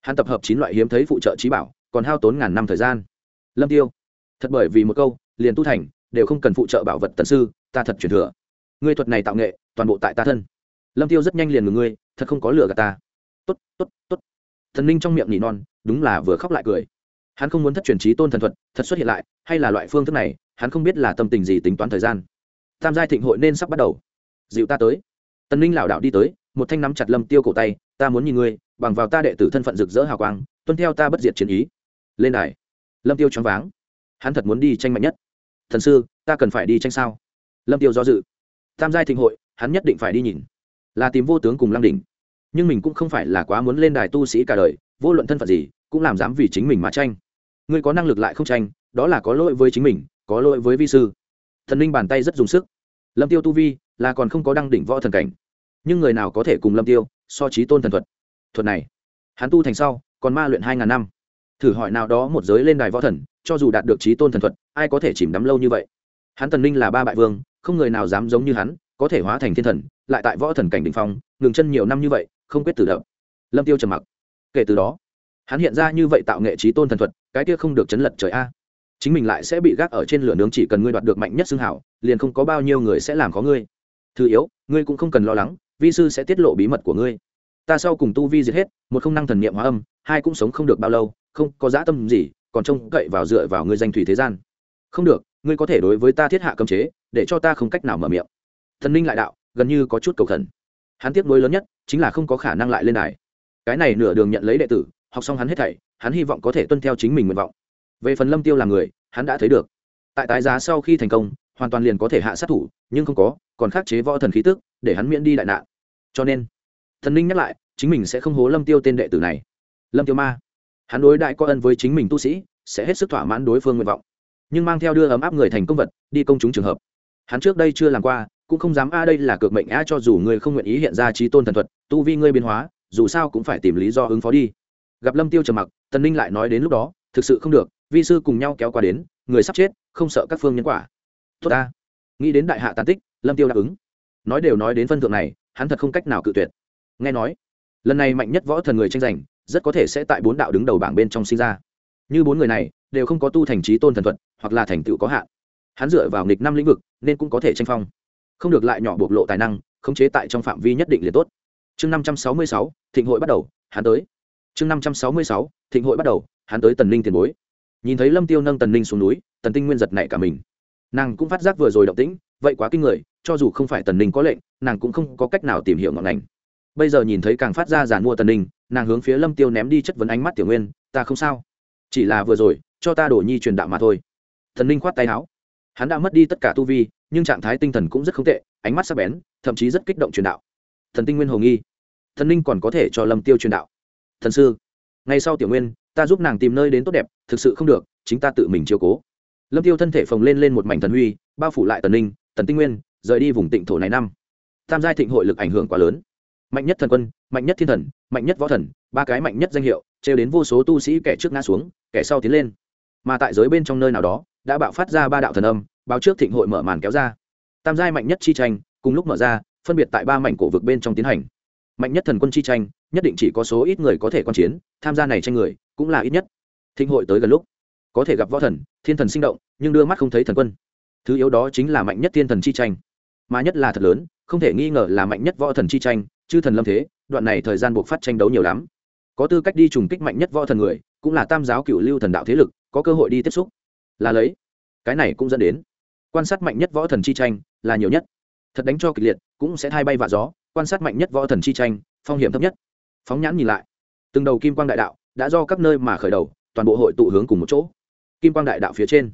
Hắn tập hợp chín loại hiếm thấy phụ trợ trí bảo, còn hao tốn ngàn năm thời gian. Lâm tiêu, thật bởi vì một câu, liền tu thành, đều không cần phụ trợ bảo vật tần sư, ta thật truyền thừa. Ngươi thuật này tạo nghệ, toàn bộ tại ta thân. Lâm tiêu rất nhanh liền ngừng ngươi, thật không có lửa gạt ta. Tốt tốt tốt thần ninh trong miệng nỉ non, đúng là vừa khóc lại cười. Hắn không muốn thất truyền trí tôn thần thuật, thật xuất hiện lại, hay là loại phương thức này, hắn không biết là tâm tình gì tính toán thời gian. Tam giai thịnh hội nên sắp bắt đầu. Dịu ta tới. Tần ninh lảo đảo đi tới, một thanh nắm chặt lâm tiêu cổ tay, ta muốn nhìn ngươi, bằng vào ta đệ tử thân phận rực rỡ hào quang, tuân theo ta bất diệt chiến ý. Lên đài. Lâm tiêu choáng váng. Hắn thật muốn đi tranh mạnh nhất. Thần sư, ta cần phải đi tranh sao? Lâm tiêu do dự. Tam giai thịnh hội, hắn nhất định phải đi nhìn. Là tìm vô tướng cùng lăng đỉnh nhưng mình cũng không phải là quá muốn lên đài tu sĩ cả đời, vô luận thân phận gì, cũng làm dám vì chính mình mà tranh. Ngươi có năng lực lại không tranh, đó là có lỗi với chính mình, có lỗi với vi sư. Thần linh bàn tay rất dùng sức. Lâm tiêu tu vi là còn không có đăng đỉnh võ thần cảnh, nhưng người nào có thể cùng lâm tiêu so trí tôn thần thuật? Thuật này, hắn tu thành sau, còn ma luyện hai ngàn năm. Thử hỏi nào đó một giới lên đài võ thần, cho dù đạt được trí tôn thần thuật, ai có thể chìm đắm lâu như vậy? Hắn thần linh là ba bại vương, không người nào dám giống như hắn, có thể hóa thành thiên thần, lại tại võ thần cảnh đình phong, ngừng chân nhiều năm như vậy không quyết tử động lâm tiêu trầm mặc. Kể từ đó, hắn hiện ra như vậy tạo nghệ trí tôn thần thuật, cái kia không được chấn lật trời a. Chính mình lại sẽ bị gác ở trên lửa nướng chỉ cần ngươi đoạt được mạnh nhất xương hảo, liền không có bao nhiêu người sẽ làm khó ngươi. Thứ yếu, ngươi cũng không cần lo lắng, vi sư sẽ tiết lộ bí mật của ngươi. Ta sau cùng tu vi diệt hết, một không năng thần niệm hóa âm, hai cũng sống không được bao lâu, không có dã tâm gì, còn trông cậy vào dựa vào ngươi danh thủy thế gian. Không được, ngươi có thể đối với ta thiết hạ cấm chế, để cho ta không cách nào mở miệng. Thần ninh lại đạo, gần như có chút cầu thần hắn tiếc nuối lớn nhất chính là không có khả năng lại lên đài. Cái này nửa đường nhận lấy đệ tử, học xong hắn hết thảy, hắn hy vọng có thể tuân theo chính mình nguyện vọng. Về phần lâm tiêu là người, hắn đã thấy được. Tại tái giá sau khi thành công, hoàn toàn liền có thể hạ sát thủ, nhưng không có, còn khắc chế võ thần khí tức, để hắn miễn đi đại nạn. Cho nên, thần linh nhắc lại, chính mình sẽ không hố lâm tiêu tên đệ tử này. Lâm tiêu ma. Hắn đối đại có ân với chính mình tu sĩ, sẽ hết sức thỏa mãn đối phương nguyện vọng. Nhưng mang theo đưa ấm áp người thành công vật, đi công chúng trường hợp. Hắn trước đây chưa làm qua cũng không dám a à đây là cược mệnh a cho dù ngươi không nguyện ý hiện ra trí tôn thần thuật, tu vi ngươi biến hóa, dù sao cũng phải tìm lý do ứng phó đi. Gặp lâm tiêu trầm mặc, tần ninh lại nói đến lúc đó, thực sự không được, vi sư cùng nhau kéo qua đến, người sắp chết, không sợ các phương nhân quả. Tốt ta. Nghĩ đến đại hạ tàn tích, lâm tiêu đáp ứng. Nói đều nói đến phân thượng này, hắn thật không cách nào cự tuyệt. Nghe nói, lần này mạnh nhất võ thần người tranh giành, rất có thể sẽ tại bốn đạo đứng đầu bảng bên trong sinh ra. Như bốn người này, đều không có tu thành trí tôn thần thuật, hoặc là thành tựu có hạn. Hắn dựa vào nghịch năm lĩnh vực, nên cũng có thể tranh phong không được lại nhỏ bộc lộ tài năng, khống chế tại trong phạm vi nhất định liền tốt. Chương năm trăm sáu mươi sáu, thịnh hội bắt đầu, hắn tới. Chương năm trăm sáu mươi sáu, thịnh hội bắt đầu, hắn tới tần ninh tiền bối. Nhìn thấy lâm tiêu nâng tần ninh xuống núi, tần tinh nguyên giật nảy cả mình. Nàng cũng phát giác vừa rồi động tĩnh, vậy quá kinh người, cho dù không phải tần ninh có lệnh, nàng cũng không có cách nào tìm hiểu ngọn ngành bây giờ nhìn thấy càng phát ra giàn mua tần ninh nàng hướng phía lâm tiêu ném đi chất vấn ánh mắt tiểu nguyên, ta không sao. Chỉ là vừa rồi, cho ta đổ nhi truyền đạo mà thôi. Thần ninh khoát tay áo hắn đã mất đi tất cả tu vi, nhưng trạng thái tinh thần cũng rất không tệ, ánh mắt sắc bén, thậm chí rất kích động truyền đạo. Thần tinh nguyên hồ nghi. Thần ninh còn có thể cho lâm tiêu truyền đạo. Thần sư, ngay sau tiểu nguyên, ta giúp nàng tìm nơi đến tốt đẹp, thực sự không được, chính ta tự mình chiêu cố. Lâm tiêu thân thể phồng lên lên một mảnh thần huy, bao phủ lại tần ninh, tần tinh nguyên, rời đi vùng tịnh thổ này năm. Tham gia thịnh hội lực ảnh hưởng quá lớn. Mạnh nhất thần quân, mạnh nhất thiên thần, mạnh nhất võ thần, ba cái mạnh nhất danh hiệu, trêu đến vô số tu sĩ kẻ trước ngã xuống, kẻ sau tiến lên. Mà tại giới bên trong nơi nào đó đã bạo phát ra ba đạo thần âm, báo trước thịnh hội mở màn kéo ra. Tam giai mạnh nhất chi tranh, cùng lúc mở ra, phân biệt tại ba mảnh cổ vực bên trong tiến hành. Mạnh nhất thần quân chi tranh, nhất định chỉ có số ít người có thể quan chiến, tham gia này tranh người, cũng là ít nhất. Thịnh hội tới gần lúc, có thể gặp võ thần, thiên thần sinh động, nhưng đưa mắt không thấy thần quân. Thứ yếu đó chính là mạnh nhất thiên thần chi tranh. Mà nhất là thật lớn, không thể nghi ngờ là mạnh nhất võ thần chi tranh, chư thần lâm thế, đoạn này thời gian buộc phát tranh đấu nhiều lắm. Có tư cách đi trùng kích mạnh nhất võ thần người, cũng là tam giáo cựu lưu thần đạo thế lực, có cơ hội đi tiếp xúc là lấy. Cái này cũng dẫn đến quan sát mạnh nhất võ thần chi tranh là nhiều nhất. Thật đánh cho kịch liệt, cũng sẽ thay bay vạ gió, quan sát mạnh nhất võ thần chi tranh, phong hiểm thấp nhất. Phóng nhãn nhìn lại, từng đầu kim quang đại đạo đã do các nơi mà khởi đầu, toàn bộ hội tụ hướng cùng một chỗ. Kim quang đại đạo phía trên,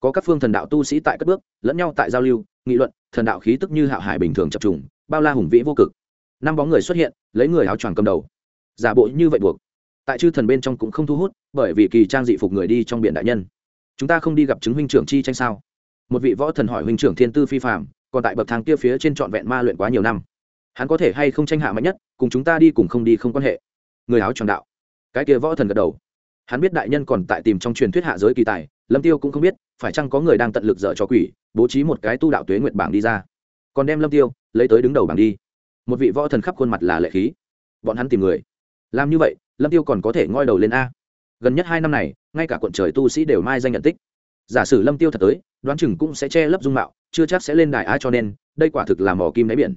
có các phương thần đạo tu sĩ tại các bước, lẫn nhau tại giao lưu, nghị luận, thần đạo khí tức như hạo hải bình thường chập trùng, bao la hùng vĩ vô cực. Năm bóng người xuất hiện, lấy người áo choàng cầm đầu. Giả bộ như vậy buộc. Tại chư thần bên trong cũng không thu hút, bởi vì kỳ trang dị phục người đi trong biển đại nhân chúng ta không đi gặp chứng huynh trưởng chi tranh sao? Một vị võ thần hỏi huynh trưởng thiên tư phi phạm còn tại bậc thang kia phía trên trọn vẹn ma luyện quá nhiều năm. Hắn có thể hay không tranh hạ mạnh nhất, cùng chúng ta đi cùng không đi không quan hệ. Người áo tròn đạo. Cái kia võ thần gật đầu. Hắn biết đại nhân còn tại tìm trong truyền thuyết hạ giới kỳ tài, lâm tiêu cũng không biết, phải chăng có người đang tận lực dở cho quỷ, bố trí một cái tu đạo tuế nguyệt bảng đi ra. Còn đem lâm tiêu lấy tới đứng đầu bảng đi. Một vị võ thần khắp khuôn mặt là lệ khí. Bọn hắn tìm người. Làm như vậy, lâm tiêu còn có thể ngoi đầu lên a gần nhất hai năm này, ngay cả quận trời tu sĩ đều mai danh nhận tích. Giả sử lâm tiêu thật tới, đoán chừng cũng sẽ che lấp dung mạo, chưa chắc sẽ lên đài a cho nên, đây quả thực là mỏ kim đáy biển.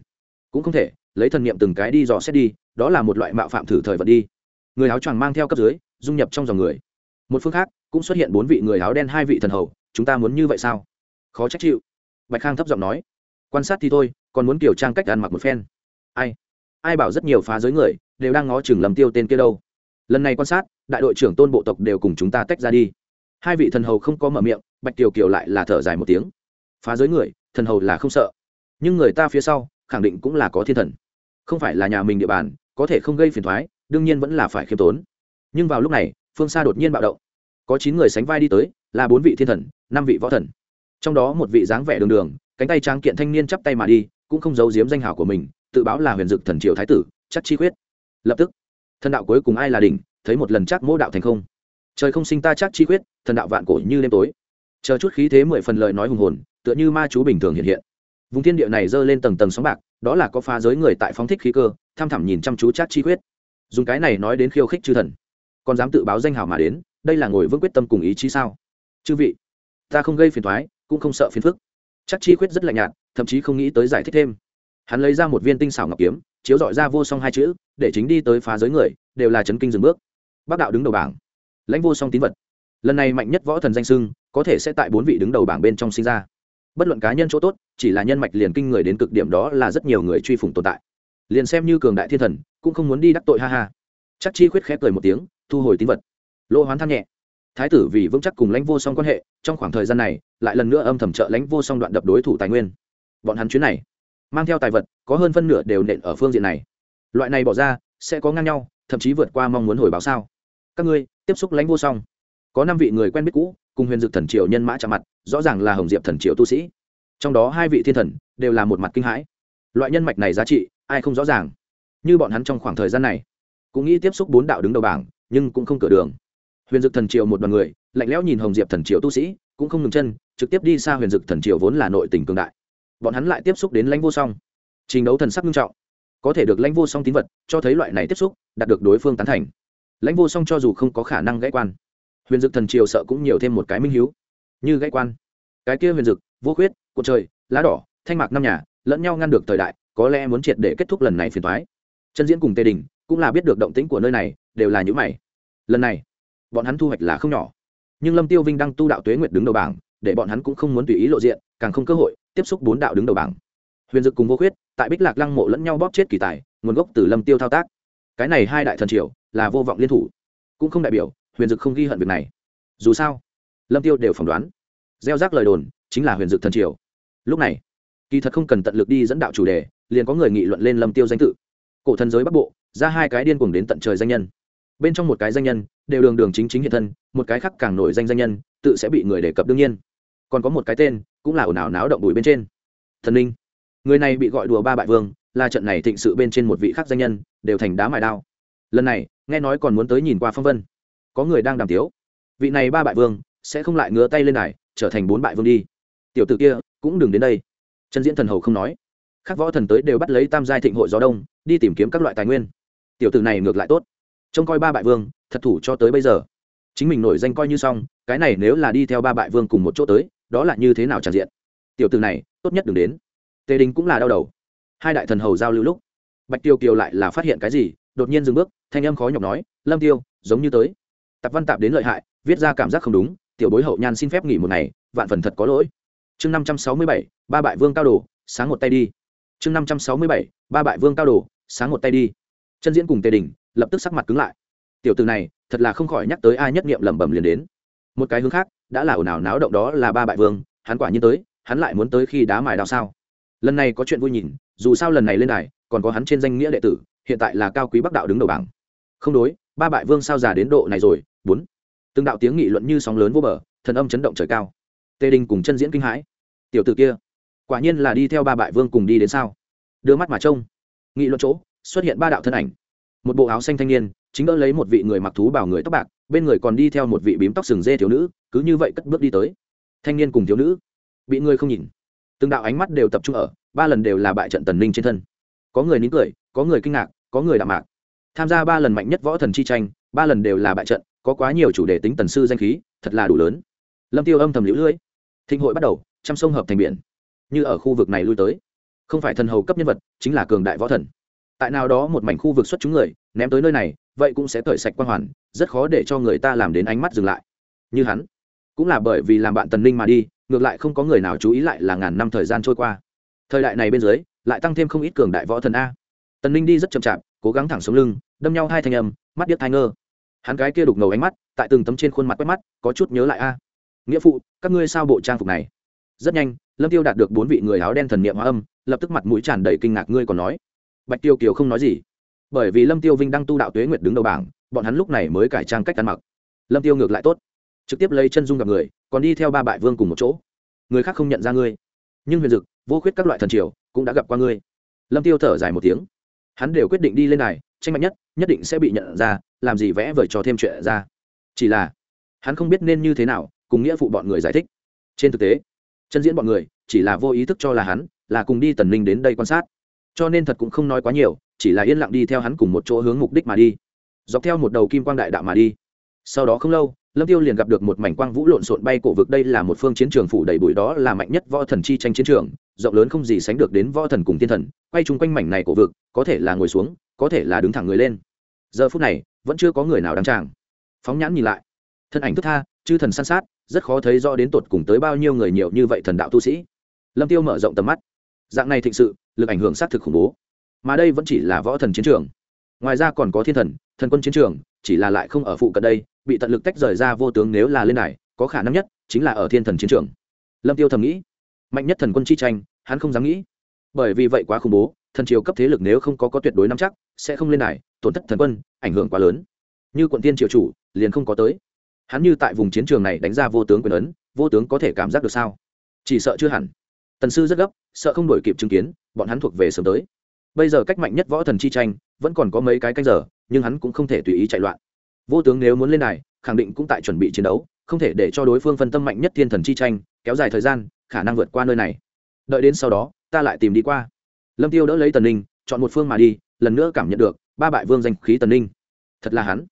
Cũng không thể, lấy thần niệm từng cái đi dò xét đi, đó là một loại mạo phạm thử thời vật đi. Người áo choàng mang theo cấp dưới, dung nhập trong dòng người. Một phương khác, cũng xuất hiện bốn vị người áo đen hai vị thần hầu, chúng ta muốn như vậy sao? Khó trách chịu. Bạch khang thấp giọng nói. Quan sát thì thôi, còn muốn kiểu trang cách ăn mặc một phen. Ai? Ai bảo rất nhiều phá giới người, đều đang ngó chừng lầm tiêu tên kia đâu? Lần này quan sát đại đội trưởng tôn bộ tộc đều cùng chúng ta tách ra đi. Hai vị thần hầu không có mở miệng, bạch kiều kiều lại là thở dài một tiếng. Phá giới người, thần hầu là không sợ. Nhưng người ta phía sau, khẳng định cũng là có thiên thần. Không phải là nhà mình địa bàn, có thể không gây phiền thoái, đương nhiên vẫn là phải khiêm tốn. Nhưng vào lúc này, phương xa đột nhiên bạo động. Có chín người sánh vai đi tới, là bốn vị thiên thần, năm vị võ thần. Trong đó một vị dáng vẻ đường đường, cánh tay tráng kiện thanh niên chắp tay mà đi, cũng không giấu giếm danh hảo của mình, tự báo là huyền dực thần triều thái tử, chắc chi khuyết. Lập tức, thần đạo cuối cùng ai là đỉnh thấy một lần chắc mỗ đạo thành không. Trời không sinh ta chắc chi quyết, thần đạo vạn cổ như đêm tối. Chờ chút khí thế mười phần lời nói hùng hồn tựa như ma chú bình thường hiện hiện. Vùng thiên địa này giơ lên tầng tầng sóng bạc đó là có phá giới người tại phóng thích khí cơ tham thẳm nhìn chăm chú chắc chi quyết. dùng cái này nói đến khiêu khích chư thần còn dám tự báo danh hào mà đến đây là ngồi vững quyết tâm cùng ý chí sao? Chư vị ta không gây phiền thoái cũng không sợ phiền phức. Chắc chi quyết rất lạnh nhạt thậm chí không nghĩ tới giải thích thêm. Hắn lấy ra một viên tinh xảo ngọc kiếm chiếu dọi ra vô song hai chữ để chính đi tới phá giới người đều là chấn kinh dừng bước bác đạo đứng đầu bảng. Lãnh vô song tín vật. Lần này mạnh nhất võ thần danh sưng có thể sẽ tại bốn vị đứng đầu bảng bên trong sinh ra. Bất luận cá nhân chỗ tốt, chỉ là nhân mạch liền kinh người đến cực điểm đó là rất nhiều người truy phủng tồn tại. Liền xem như cường đại thiên thần, cũng không muốn đi đắc tội ha ha. Chắc chi khuyết khép cười một tiếng, thu hồi tín vật. Lỗ hoán than nhẹ. Thái tử vì vững chắc cùng lãnh vô song quan hệ, trong khoảng thời gian này, lại lần nữa âm thầm trợ lãnh vô song đoạn đập đối thủ tài nguyên. Bọn hắn chuyến này, mang theo tài vật, có hơn phân nửa đều nện ở phương diện này. Loại này bỏ ra, sẽ có ngang nhau, thậm chí vượt qua mong muốn hồi báo sao? Các ngươi, tiếp xúc lãnh vô song. Có năm vị người quen biết cũ, cùng huyền dực thần triều nhân mã chạm mặt, rõ ràng là hồng diệp thần triều tu sĩ. Trong đó hai vị thiên thần đều là một mặt kinh hãi. Loại nhân mạch này giá trị, ai không rõ ràng. Như bọn hắn trong khoảng thời gian này, cũng nghĩ tiếp xúc bốn đạo đứng đầu bảng, nhưng cũng không cửa đường. Huyền dực thần triều một đoàn người, lạnh lẽo nhìn hồng diệp thần triều tu sĩ, cũng không ngừng chân, trực tiếp đi xa huyền dực thần triều vốn là nội tỉnh cường đại. Bọn hắn lại tiếp xúc đến lãnh vô song. Trình đấu thần sắc nghiêm trọng. Có thể được lãnh vô song tín vật, cho thấy loại này tiếp xúc, đạt được đối phương tán thành lãnh vô song cho dù không có khả năng gãy quan, huyền dực thần triều sợ cũng nhiều thêm một cái minh hiếu. Như gãy quan, cái kia huyền dực, vô khuyết cột trời, lá đỏ, thanh mạc năm nhà, lẫn nhau ngăn được thời đại, có lẽ muốn triệt để kết thúc lần này phiền thoái chân diễn cùng tề đình cũng là biết được động tĩnh của nơi này, đều là những mày. Lần này, bọn hắn thu hoạch là không nhỏ. Nhưng lâm tiêu vinh đang tu đạo tuế nguyệt đứng đầu bảng, để bọn hắn cũng không muốn tùy ý lộ diện, càng không cơ hội tiếp xúc bốn đạo đứng đầu bảng. Huyền dực cùng vô khuyết, tại bích lạc lăng mộ lẫn nhau bóp chết kỳ tài, nguồn gốc từ lâm tiêu thao tác. Cái này hai đại thần triều là vô vọng liên thủ. Cũng không đại biểu, huyền dực không ghi hận việc này. Dù sao, lâm tiêu đều phỏng đoán, gieo rác lời đồn chính là huyền dực thần triều. Lúc này, kỳ thật không cần tận lực đi dẫn đạo chủ đề, liền có người nghị luận lên lâm tiêu danh tự. Cổ thần giới bắc bộ, ra hai cái điên cuồng đến tận trời danh nhân. Bên trong một cái danh nhân, đều đường đường chính chính hiện thân, một cái khác càng nổi danh danh nhân, tự sẽ bị người đề cập đương nhiên. Còn có một cái tên, cũng là ồn ào náo động bụi bên trên. Thần linh người này bị gọi đùa ba bại vương, là trận này thịnh sự bên trên một vị khác danh nhân, đều thành đá mài đao. Lần này nghe nói còn muốn tới nhìn qua phong vân. Có người đang đàm tiếu. Vị này ba bại vương, sẽ không lại ngứa tay lên này, trở thành bốn bại vương đi. Tiểu tử kia, cũng đừng đến đây. Chân diễn thần hầu không nói. Các võ thần tới đều bắt lấy tam giai thịnh hội gió đông, đi tìm kiếm các loại tài nguyên. Tiểu tử này ngược lại tốt. Trông coi ba bại vương, thật thủ cho tới bây giờ. Chính mình nổi danh coi như xong, cái này nếu là đi theo ba bại vương cùng một chỗ tới, đó là như thế nào tràn diện? Tiểu tử này, tốt nhất đừng đến. Tề đình cũng là đau đầu. Hai đại thần hầu giao lưu lúc, bạch tiêu kiều lại là phát hiện cái gì đột nhiên dừng bước, thanh âm khó nhọc nói, lâm tiêu, giống như tới. Tạp văn tạp đến lợi hại, viết ra cảm giác không đúng, tiểu bối hậu nhan xin phép nghỉ một ngày, vạn phần thật có lỗi. Chương năm trăm sáu mươi bảy, ba bại vương cao đồ, sáng một tay đi. Chương năm trăm sáu mươi bảy, ba bại vương cao đồ, sáng một tay đi. Chân diễn cùng tề đình, lập tức sắc mặt cứng lại. Tiểu từ này, thật là không khỏi nhắc tới ai nhất nghiệm lẩm bẩm liền đến. Một cái hướng khác, đã là ồn ào náo động đó là ba bại vương, hắn quả nhiên tới, hắn lại muốn tới khi đá mài đào sao? Lần này có chuyện vui nhìn, dù sao lần này lên đài, còn có hắn trên danh nghĩa đệ tử hiện tại là cao quý bắc đạo đứng đầu bảng. Không đối, ba bại vương sao già đến độ này rồi, bốn. Từng đạo tiếng nghị luận như sóng lớn vô bờ, thần âm chấn động trời cao. Tê đình cùng chân diễn kinh hãi. Tiểu tử kia, quả nhiên là đi theo ba bại vương cùng đi đến sao? Đưa mắt mà trông. Nghị luận chỗ, xuất hiện ba đạo thân ảnh. Một bộ áo xanh thanh niên, chính đỡ lấy một vị người mặc thú bảo người tóc bạc, bên người còn đi theo một vị bím tóc sừng dê thiếu nữ, cứ như vậy cất bước đi tới. Thanh niên cùng thiếu nữ, bị người không nhìn. Từng đạo ánh mắt đều tập trung ở, ba lần đều là bại trận tần ninh trên thân. Có người nín cười có người kinh ngạc, có người đạm mạc. Tham gia ba lần mạnh nhất võ thần chi tranh, ba lần đều là bại trận, có quá nhiều chủ đề tính tần sư danh khí, thật là đủ lớn. Lâm tiêu âm thầm lũ lưỡi thịnh hội bắt đầu, trăm sông hợp thành biển. Như ở khu vực này lui tới. Không phải thần hầu cấp nhân vật, chính là cường đại võ thần. Tại nào đó một mảnh khu vực xuất chúng người, ném tới nơi này, vậy cũng sẽ cởi sạch quan hoàn, rất khó để cho người ta làm đến ánh mắt dừng lại. Như hắn, cũng là bởi vì làm bạn tần ninh mà đi, ngược lại không có người nào chú ý lại là ngàn năm thời gian trôi qua. Thời đại này bên dưới, lại tăng thêm không ít cường đại võ thần a tần ninh đi rất chậm chạp, cố gắng thẳng xuống lưng, đâm nhau hai thanh âm, mắt điếc thai ngơ. Hắn cái kia đục ngầu ánh mắt, tại từng tấm trên khuôn mặt quét mắt, có chút nhớ lại a. Nghĩa phụ, các ngươi sao bộ trang phục này? Rất nhanh, lâm tiêu đạt được bốn vị người áo đen thần niệm hóa âm, lập tức mặt mũi tràn đầy kinh ngạc ngươi còn nói. Bạch tiêu kiều không nói gì. Bởi vì lâm tiêu vinh đang tu đạo tuế nguyệt đứng đầu bảng, bọn hắn lúc này mới cải trang cách ăn mặc. Lâm tiêu ngược lại tốt. Trực tiếp lấy chân dung gặp người, còn đi theo ba bại vương cùng một chỗ. Người khác không nhận ra ngươi. Nhưng huyền dực, vô khuyết các loại thần triều, cũng đã gặp qua ngươi. Lâm tiêu thở dài một tiếng hắn đều quyết định đi lên này, tranh mạnh nhất nhất định sẽ bị nhận ra, làm gì vẽ vời cho thêm chuyện ra. Chỉ là, hắn không biết nên như thế nào, cùng nghĩa phụ bọn người giải thích. Trên thực tế, chân diễn bọn người, chỉ là vô ý thức cho là hắn, là cùng đi tần ninh đến đây quan sát. Cho nên thật cũng không nói quá nhiều, chỉ là yên lặng đi theo hắn cùng một chỗ hướng mục đích mà đi. Dọc theo một đầu kim quang đại đạo mà đi. Sau đó không lâu, lâm tiêu liền gặp được một mảnh quang vũ lộn xộn bay cổ vực. Đây là một phương chiến trường phủ đầy bụi, đó là mạnh nhất võ thần chi tranh chiến trường rộng lớn không gì sánh được đến võ thần cùng thiên thần quay chung quanh mảnh này cổ vực có thể là ngồi xuống có thể là đứng thẳng người lên. Giờ phút này vẫn chưa có người nào đăng tràng. Phóng nhãn nhìn lại. Thân ảnh thức tha chư thần san sát rất khó thấy rõ đến tột cùng tới bao nhiêu người nhiều như vậy thần đạo tu sĩ. Lâm tiêu mở rộng tầm mắt. Dạng này thịnh sự lực ảnh hưởng xác thực khủng bố. Mà đây vẫn chỉ là võ thần chiến trường. Ngoài ra còn có thiên thần thần quân chiến trường chỉ là lại không ở phụ cận đây bị tận lực tách rời ra vô tướng nếu là lên này, có khả năng nhất chính là ở thiên thần chiến trường. Lâm tiêu thầm nghĩ mạnh nhất thần quân chi tranh hắn không dám nghĩ. Bởi vì vậy quá khủng bố, thần triều cấp thế lực nếu không có có tuyệt đối nắm chắc, sẽ không lên đài, tổn thất thần quân, ảnh hưởng quá lớn. Như quận tiên triều chủ, liền không có tới. Hắn như tại vùng chiến trường này đánh ra vô tướng quyền ấn, vô tướng có thể cảm giác được sao? Chỉ sợ chưa hẳn. Tần sư rất gấp, sợ không đổi kịp chứng kiến, bọn hắn thuộc về sớm tới. Bây giờ cách mạnh nhất võ thần chi tranh, vẫn còn có mấy cái canh giờ, nhưng hắn cũng không thể tùy ý chạy loạn. Vô tướng nếu muốn lên này khẳng định cũng tại chuẩn bị chiến đấu, không thể để cho đối phương phân tâm mạnh nhất thiên thần chi tranh, kéo dài thời gian, khả năng vượt qua nơi này đợi đến sau đó, ta lại tìm đi qua. Lâm tiêu đỡ lấy tần ninh, chọn một phương mà đi, lần nữa cảm nhận được ba bại vương danh khí tần ninh. Thật là hắn.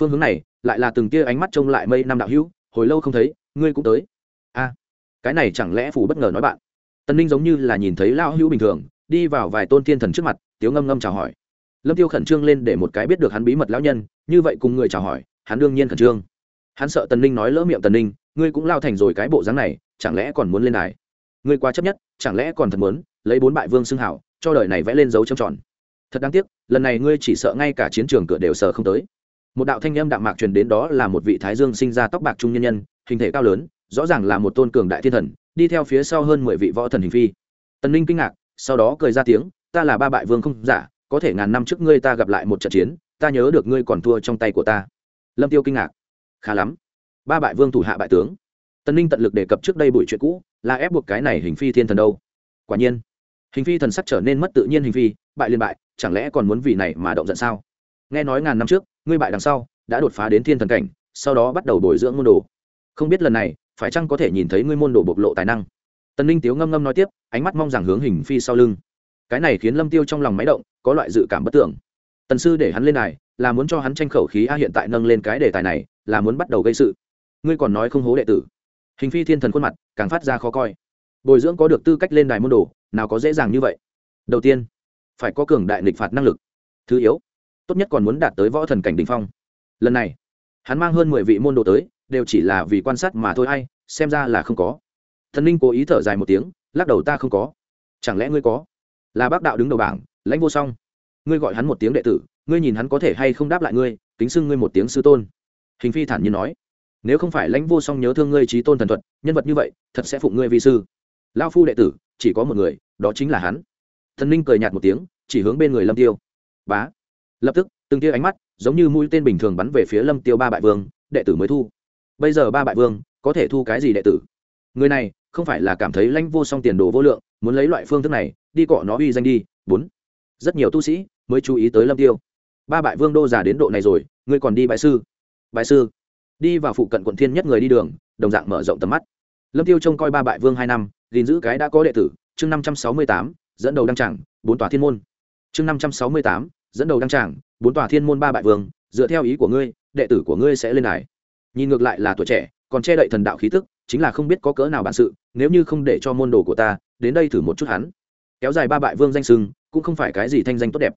Phương hướng này lại là từng tia ánh mắt trông lại mây năm đạo hữu, hồi lâu không thấy, ngươi cũng tới. A, cái này chẳng lẽ phủ bất ngờ nói bạn? Tần ninh giống như là nhìn thấy lão hữu bình thường, đi vào vài tôn thiên thần trước mặt, tiếu ngâm ngâm chào hỏi. Lâm tiêu khẩn trương lên để một cái biết được hắn bí mật lão nhân, như vậy cùng người chào hỏi, hắn đương nhiên khẩn trương. Hắn sợ tần ninh nói lỡ miệng tần ninh, ngươi cũng lao thành rồi cái bộ dáng này, chẳng lẽ còn muốn lên đài? Ngươi quá chấp nhất, chẳng lẽ còn thật muốn lấy bốn bại vương xưng hảo, cho đời này vẽ lên dấu trầm tròn? Thật đáng tiếc, lần này ngươi chỉ sợ ngay cả chiến trường cửa đều sờ không tới. Một đạo thanh âm đạm mạc truyền đến đó là một vị thái dương sinh ra tóc bạc trung nhân nhân, hình thể cao lớn, rõ ràng là một tôn cường đại thiên thần, đi theo phía sau hơn mười vị võ thần hình phi. Tần ninh kinh ngạc, sau đó cười ra tiếng, ta là ba bại vương không giả, có thể ngàn năm trước ngươi ta gặp lại một trận chiến, ta nhớ được ngươi còn thua trong tay của ta. Lâm tiêu kinh ngạc, khá lắm, ba bại vương thủ hạ bại tướng tần ninh tận lực đề cập trước đây buổi chuyện cũ, là ép buộc cái này hình phi thiên thần đâu. Quả nhiên, hình phi thần sắc trở nên mất tự nhiên hình phi, bại liên bại, chẳng lẽ còn muốn vì này mà động giận sao? Nghe nói ngàn năm trước, ngươi bại đằng sau, đã đột phá đến thiên thần cảnh, sau đó bắt đầu bồi dưỡng môn đồ. Không biết lần này, phải chăng có thể nhìn thấy ngươi môn đồ bộc lộ tài năng? Tần ninh tiếu ngâm ngâm nói tiếp, ánh mắt mong rằng hướng hình phi sau lưng. Cái này khiến lâm tiêu trong lòng máy động, có loại dự cảm bất tưởng. Tần sư để hắn lên này là muốn cho hắn tranh khẩu khí a hiện tại nâng lên cái đề tài này, là muốn bắt đầu gây sự. Ngươi còn nói không hố đệ tử hình phi thiên thần khuôn mặt càng phát ra khó coi. Bồi dưỡng có được tư cách lên đài môn đồ, nào có dễ dàng như vậy. Đầu tiên, phải có cường đại nghịch phạt năng lực. Thứ yếu, tốt nhất còn muốn đạt tới võ thần cảnh đ ỉ n h phong. Lần này, hắn mang hơn mười vị môn đồ tới, đều chỉ là vì quan sát mà thôi hay xem ra là không có. Thần ninh cố ý thở dài một tiếng, lắc đầu ta không có. Chẳng lẽ ngươi có? Là bác đạo đứng đầu bảng, lãnh vô song. Ngươi gọi hắn một tiếng đệ tử, ngươi nhìn hắn có thể hay không đáp lại ngươi, kính xưng ngươi một tiếng sư tôn. Hình phi thản nhiên nói nếu không phải lãnh vô song nhớ thương ngươi trí tôn thần thuật, nhân vật như vậy, thật sẽ phụng ngươi vi sư. Lao phu đệ tử, chỉ có một người, đó chính là hắn. Thần ninh cười nhạt một tiếng, chỉ hướng bên người lâm tiêu. Bá. Lập tức, từng tia ánh mắt, giống như mũi tên bình thường bắn về phía lâm tiêu ba bại vương, đệ tử mới thu. Bây giờ ba bại vương, có thể thu cái gì đệ tử? Người này, không phải là cảm thấy lãnh vô song tiền đồ vô lượng, muốn lấy loại phương thức này, đi cọ nó uy danh đi. Bốn. Rất nhiều tu sĩ mới chú ý tới lâm tiêu. Ba bại vương đô già đến độ này rồi, ngươi còn đi bại sư. Bại sư đi vào phụ cận quận thiên nhất người đi đường, đồng dạng mở rộng tầm mắt. Lâm tiêu trông coi ba bại vương hai năm, gìn giữ cái đã có đệ tử, chương năm trăm sáu mươi tám, dẫn đầu đăng trảng bốn tòa thiên môn. Chương năm trăm sáu mươi tám, dẫn đầu đăng trảng bốn tòa thiên môn ba bại vương, dựa theo ý của ngươi, đệ tử của ngươi sẽ lên đài. Nhìn ngược lại là tuổi trẻ, còn che đậy thần đạo khí tức, chính là không biết có cỡ nào bản sự, nếu như không để cho môn đồ của ta, đến đây thử một chút hắn. Kéo dài ba bại vương danh sưng cũng không phải cái gì thanh danh tốt đẹp.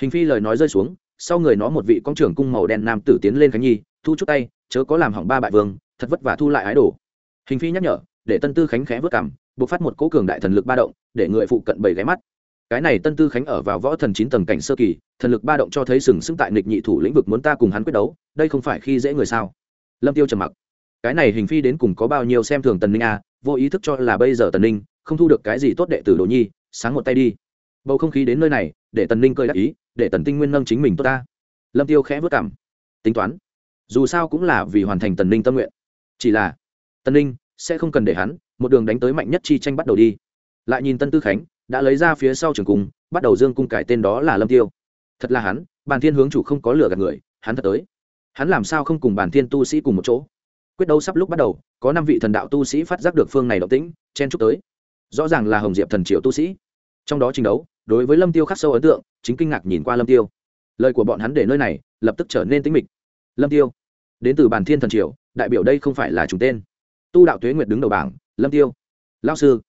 Hình phi lời nói rơi xuống, sau người nó một vị con trưởng cung màu đen nam tử tiến lên khánh nhi thu chút tay, chớ có làm hỏng ba bại vương, thật vất vả thu lại ái đồ. Hình phi nhắc nhở, để tân tư khánh khẽ vớt cảm, buộc phát một cỗ cường đại thần lực ba động, để người phụ cận bảy ghé mắt. Cái này tân tư khánh ở vào võ thần chín tầng cảnh sơ kỳ, thần lực ba động cho thấy sừng sững tại nịch nhị thủ lĩnh vực muốn ta cùng hắn quyết đấu, đây không phải khi dễ người sao? Lâm tiêu trầm mặc. Cái này hình phi đến cùng có bao nhiêu xem thường tần ninh a vô ý thức cho là bây giờ tần ninh không thu được cái gì tốt đệ tử đồ nhi, sáng một tay đi. Bầu không khí đến nơi này, để tần ninh cơi đắc ý, để tần tinh nguyên nâng chính mình tốt ta. Lâm tiêu khẽ vất cảm. Tính toán dù sao cũng là vì hoàn thành tần ninh tâm nguyện. Chỉ là, tần ninh sẽ không cần để hắn, một đường đánh tới mạnh nhất chi tranh bắt đầu đi. Lại nhìn tân tư khánh, đã lấy ra phía sau trường cung, bắt đầu dương cung cải tên đó là lâm tiêu. Thật là hắn, bàn thiên hướng chủ không có lửa gạt người, hắn thật tới. Hắn làm sao không cùng bàn thiên tu sĩ cùng một chỗ? Quyết đấu sắp lúc bắt đầu, có năm vị thần đạo tu sĩ phát giác được phương này động tĩnh, chen chúc tới. Rõ ràng là hồng diệp thần triệu tu sĩ. Trong đó trình đấu, đối với lâm tiêu khắc sâu ấn tượng, chính kinh ngạc nhìn qua lâm tiêu. Lời của bọn hắn để nơi này, lập tức trở nên tĩnh mịch lâm tiêu. Đến từ bàn thiên thần triều, đại biểu đây không phải là chúng tên. Tu đạo tuế nguyệt đứng đầu bảng, lâm tiêu. Lao sư.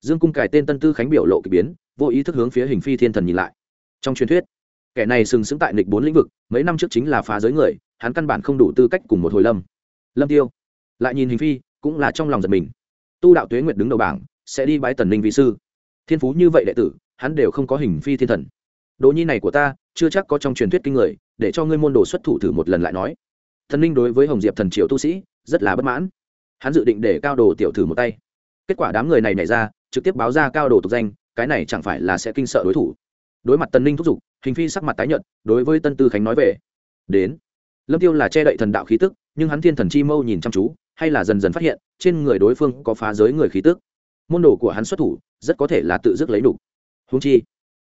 Dương cung cải tên tân tư khánh biểu lộ k ỳ biến, vô ý thức hướng phía hình phi thiên thần nhìn lại. Trong truyền thuyết, kẻ này sừng sững tại nịch bốn lĩnh vực, mấy năm trước chính là phá giới người, hắn căn bản không đủ tư cách cùng một hồi lâm. Lâm tiêu. Lại nhìn hình phi, cũng là trong lòng giật mình. Tu đạo tuế nguyệt đứng đầu bảng, sẽ đi bái tần ninh vị sư. Thiên phú như vậy đệ tử, hắn đều không có hình phi thiên thần. Đỗ nhi này của ta chưa chắc có trong truyền thuyết kinh người, để cho ngươi môn đồ xuất thủ thử một lần lại nói. Thần ninh đối với hồng diệp thần triều tu sĩ, rất là bất mãn. Hắn dự định để cao đồ tiểu thử một tay. Kết quả đám người này nảy ra, trực tiếp báo ra cao đồ tục danh, cái này chẳng phải là sẽ kinh sợ đối thủ. Đối mặt tần ninh thúc giục, hình phi sắc mặt tái nhợt, đối với tân tư khánh nói về. Đến. Lâm tiêu là che đậy thần đạo khí tức, nhưng hắn thiên thần chi mâu nhìn chăm chú, hay là dần dần phát hiện, trên người đối phương có phá giới người khí tức. Môn đồ của hắn xuất thủ, rất có thể là tự dứt lấy đủ. Húng chi,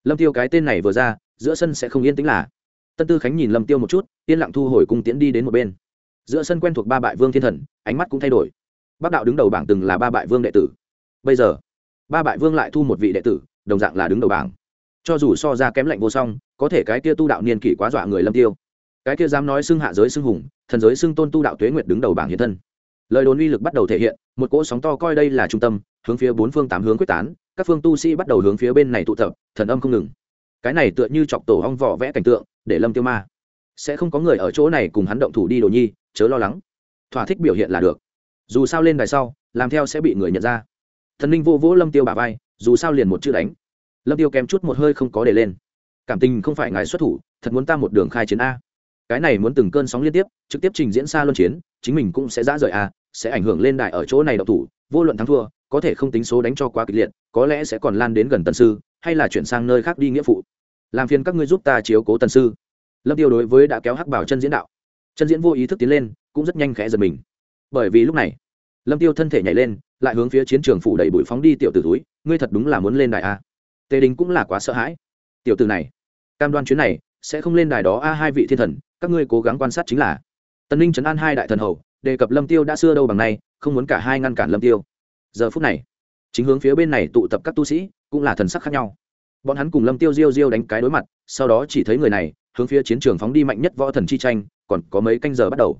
lâm tiêu cái tên này vừa ra giữa sân sẽ không yên tĩnh là. Tân tư khánh nhìn lâm tiêu một chút, yên lặng thu hồi cung tiễn đi đến một bên. Giữa sân quen thuộc ba bại vương thiên thần, ánh mắt cũng thay đổi. Bác đạo đứng đầu bảng từng là ba bại vương đệ tử. Bây giờ, ba bại vương lại thu một vị đệ tử, đồng dạng là đứng đầu bảng. Cho dù so ra kém lạnh vô song, có thể cái kia tu đạo niên kỷ quá dọa người lâm tiêu. Cái kia dám nói xưng hạ giới xưng hùng, thần giới xưng tôn tu đạo tuế nguyệt đứng đầu bảng hiện thân. Lời đồn uy lực bắt đầu thể hiện, một cỗ sóng to coi đây là trung tâm, hướng phía bốn phương tám hướng quyết tán, các phương tu sĩ bắt đầu hướng phía bên này tụ tập, thần âm không ngừng cái này tựa như chọc tổ hong vỏ vẽ cảnh tượng, để lâm tiêu ma sẽ không có người ở chỗ này cùng hắn động thủ đi đồ nhi, chớ lo lắng. Thỏa thích biểu hiện là được. Dù sao lên đài sau, làm theo sẽ bị người nhận ra. Thần linh vô vỗ lâm tiêu bà vai, dù sao liền một chữ đánh. Lâm tiêu kém chút một hơi không có để lên. Cảm tình không phải ngài xuất thủ, thật muốn ta một đường khai chiến a. Cái này muốn từng cơn sóng liên tiếp, trực tiếp trình diễn xa luân chiến, chính mình cũng sẽ ra rời a, sẽ ảnh hưởng lên đài ở chỗ này độc thủ, vô luận thắng thua, có thể không tính số đánh cho quá kịch liệt, có lẽ sẽ còn lan đến gần tần sư, hay là chuyển sang nơi khác đi nghĩa phụ làm phiền các ngươi giúp ta chiếu cố tần sư. Lâm tiêu đối với đã kéo hắc bảo chân diễn đạo. Chân diễn vô ý thức tiến lên, cũng rất nhanh khẽ giật mình. Bởi vì lúc này, lâm tiêu thân thể nhảy lên, lại hướng phía chiến trường phủ đẩy bụi phóng đi tiểu tử túi, ngươi thật đúng là muốn lên đài a. Tề đình cũng là quá sợ hãi. Tiểu tử này, cam đoan chuyến này sẽ không lên đài đó a, hai vị thiên thần, các ngươi cố gắng quan sát chính là. Tần ninh, trấn an hai đại thần hầu, đề cập lâm tiêu đã xưa đâu bằng nay, không muốn cả hai ngăn cản lâm tiêu. Giờ phút này, chính hướng phía bên này tụ tập các tu sĩ, cũng là thần sắc khác nhau bọn hắn cùng lâm tiêu diêu diêu đánh cái đối mặt, sau đó chỉ thấy người này, hướng phía chiến trường phóng đi mạnh nhất võ thần chi tranh, còn có mấy canh giờ bắt đầu.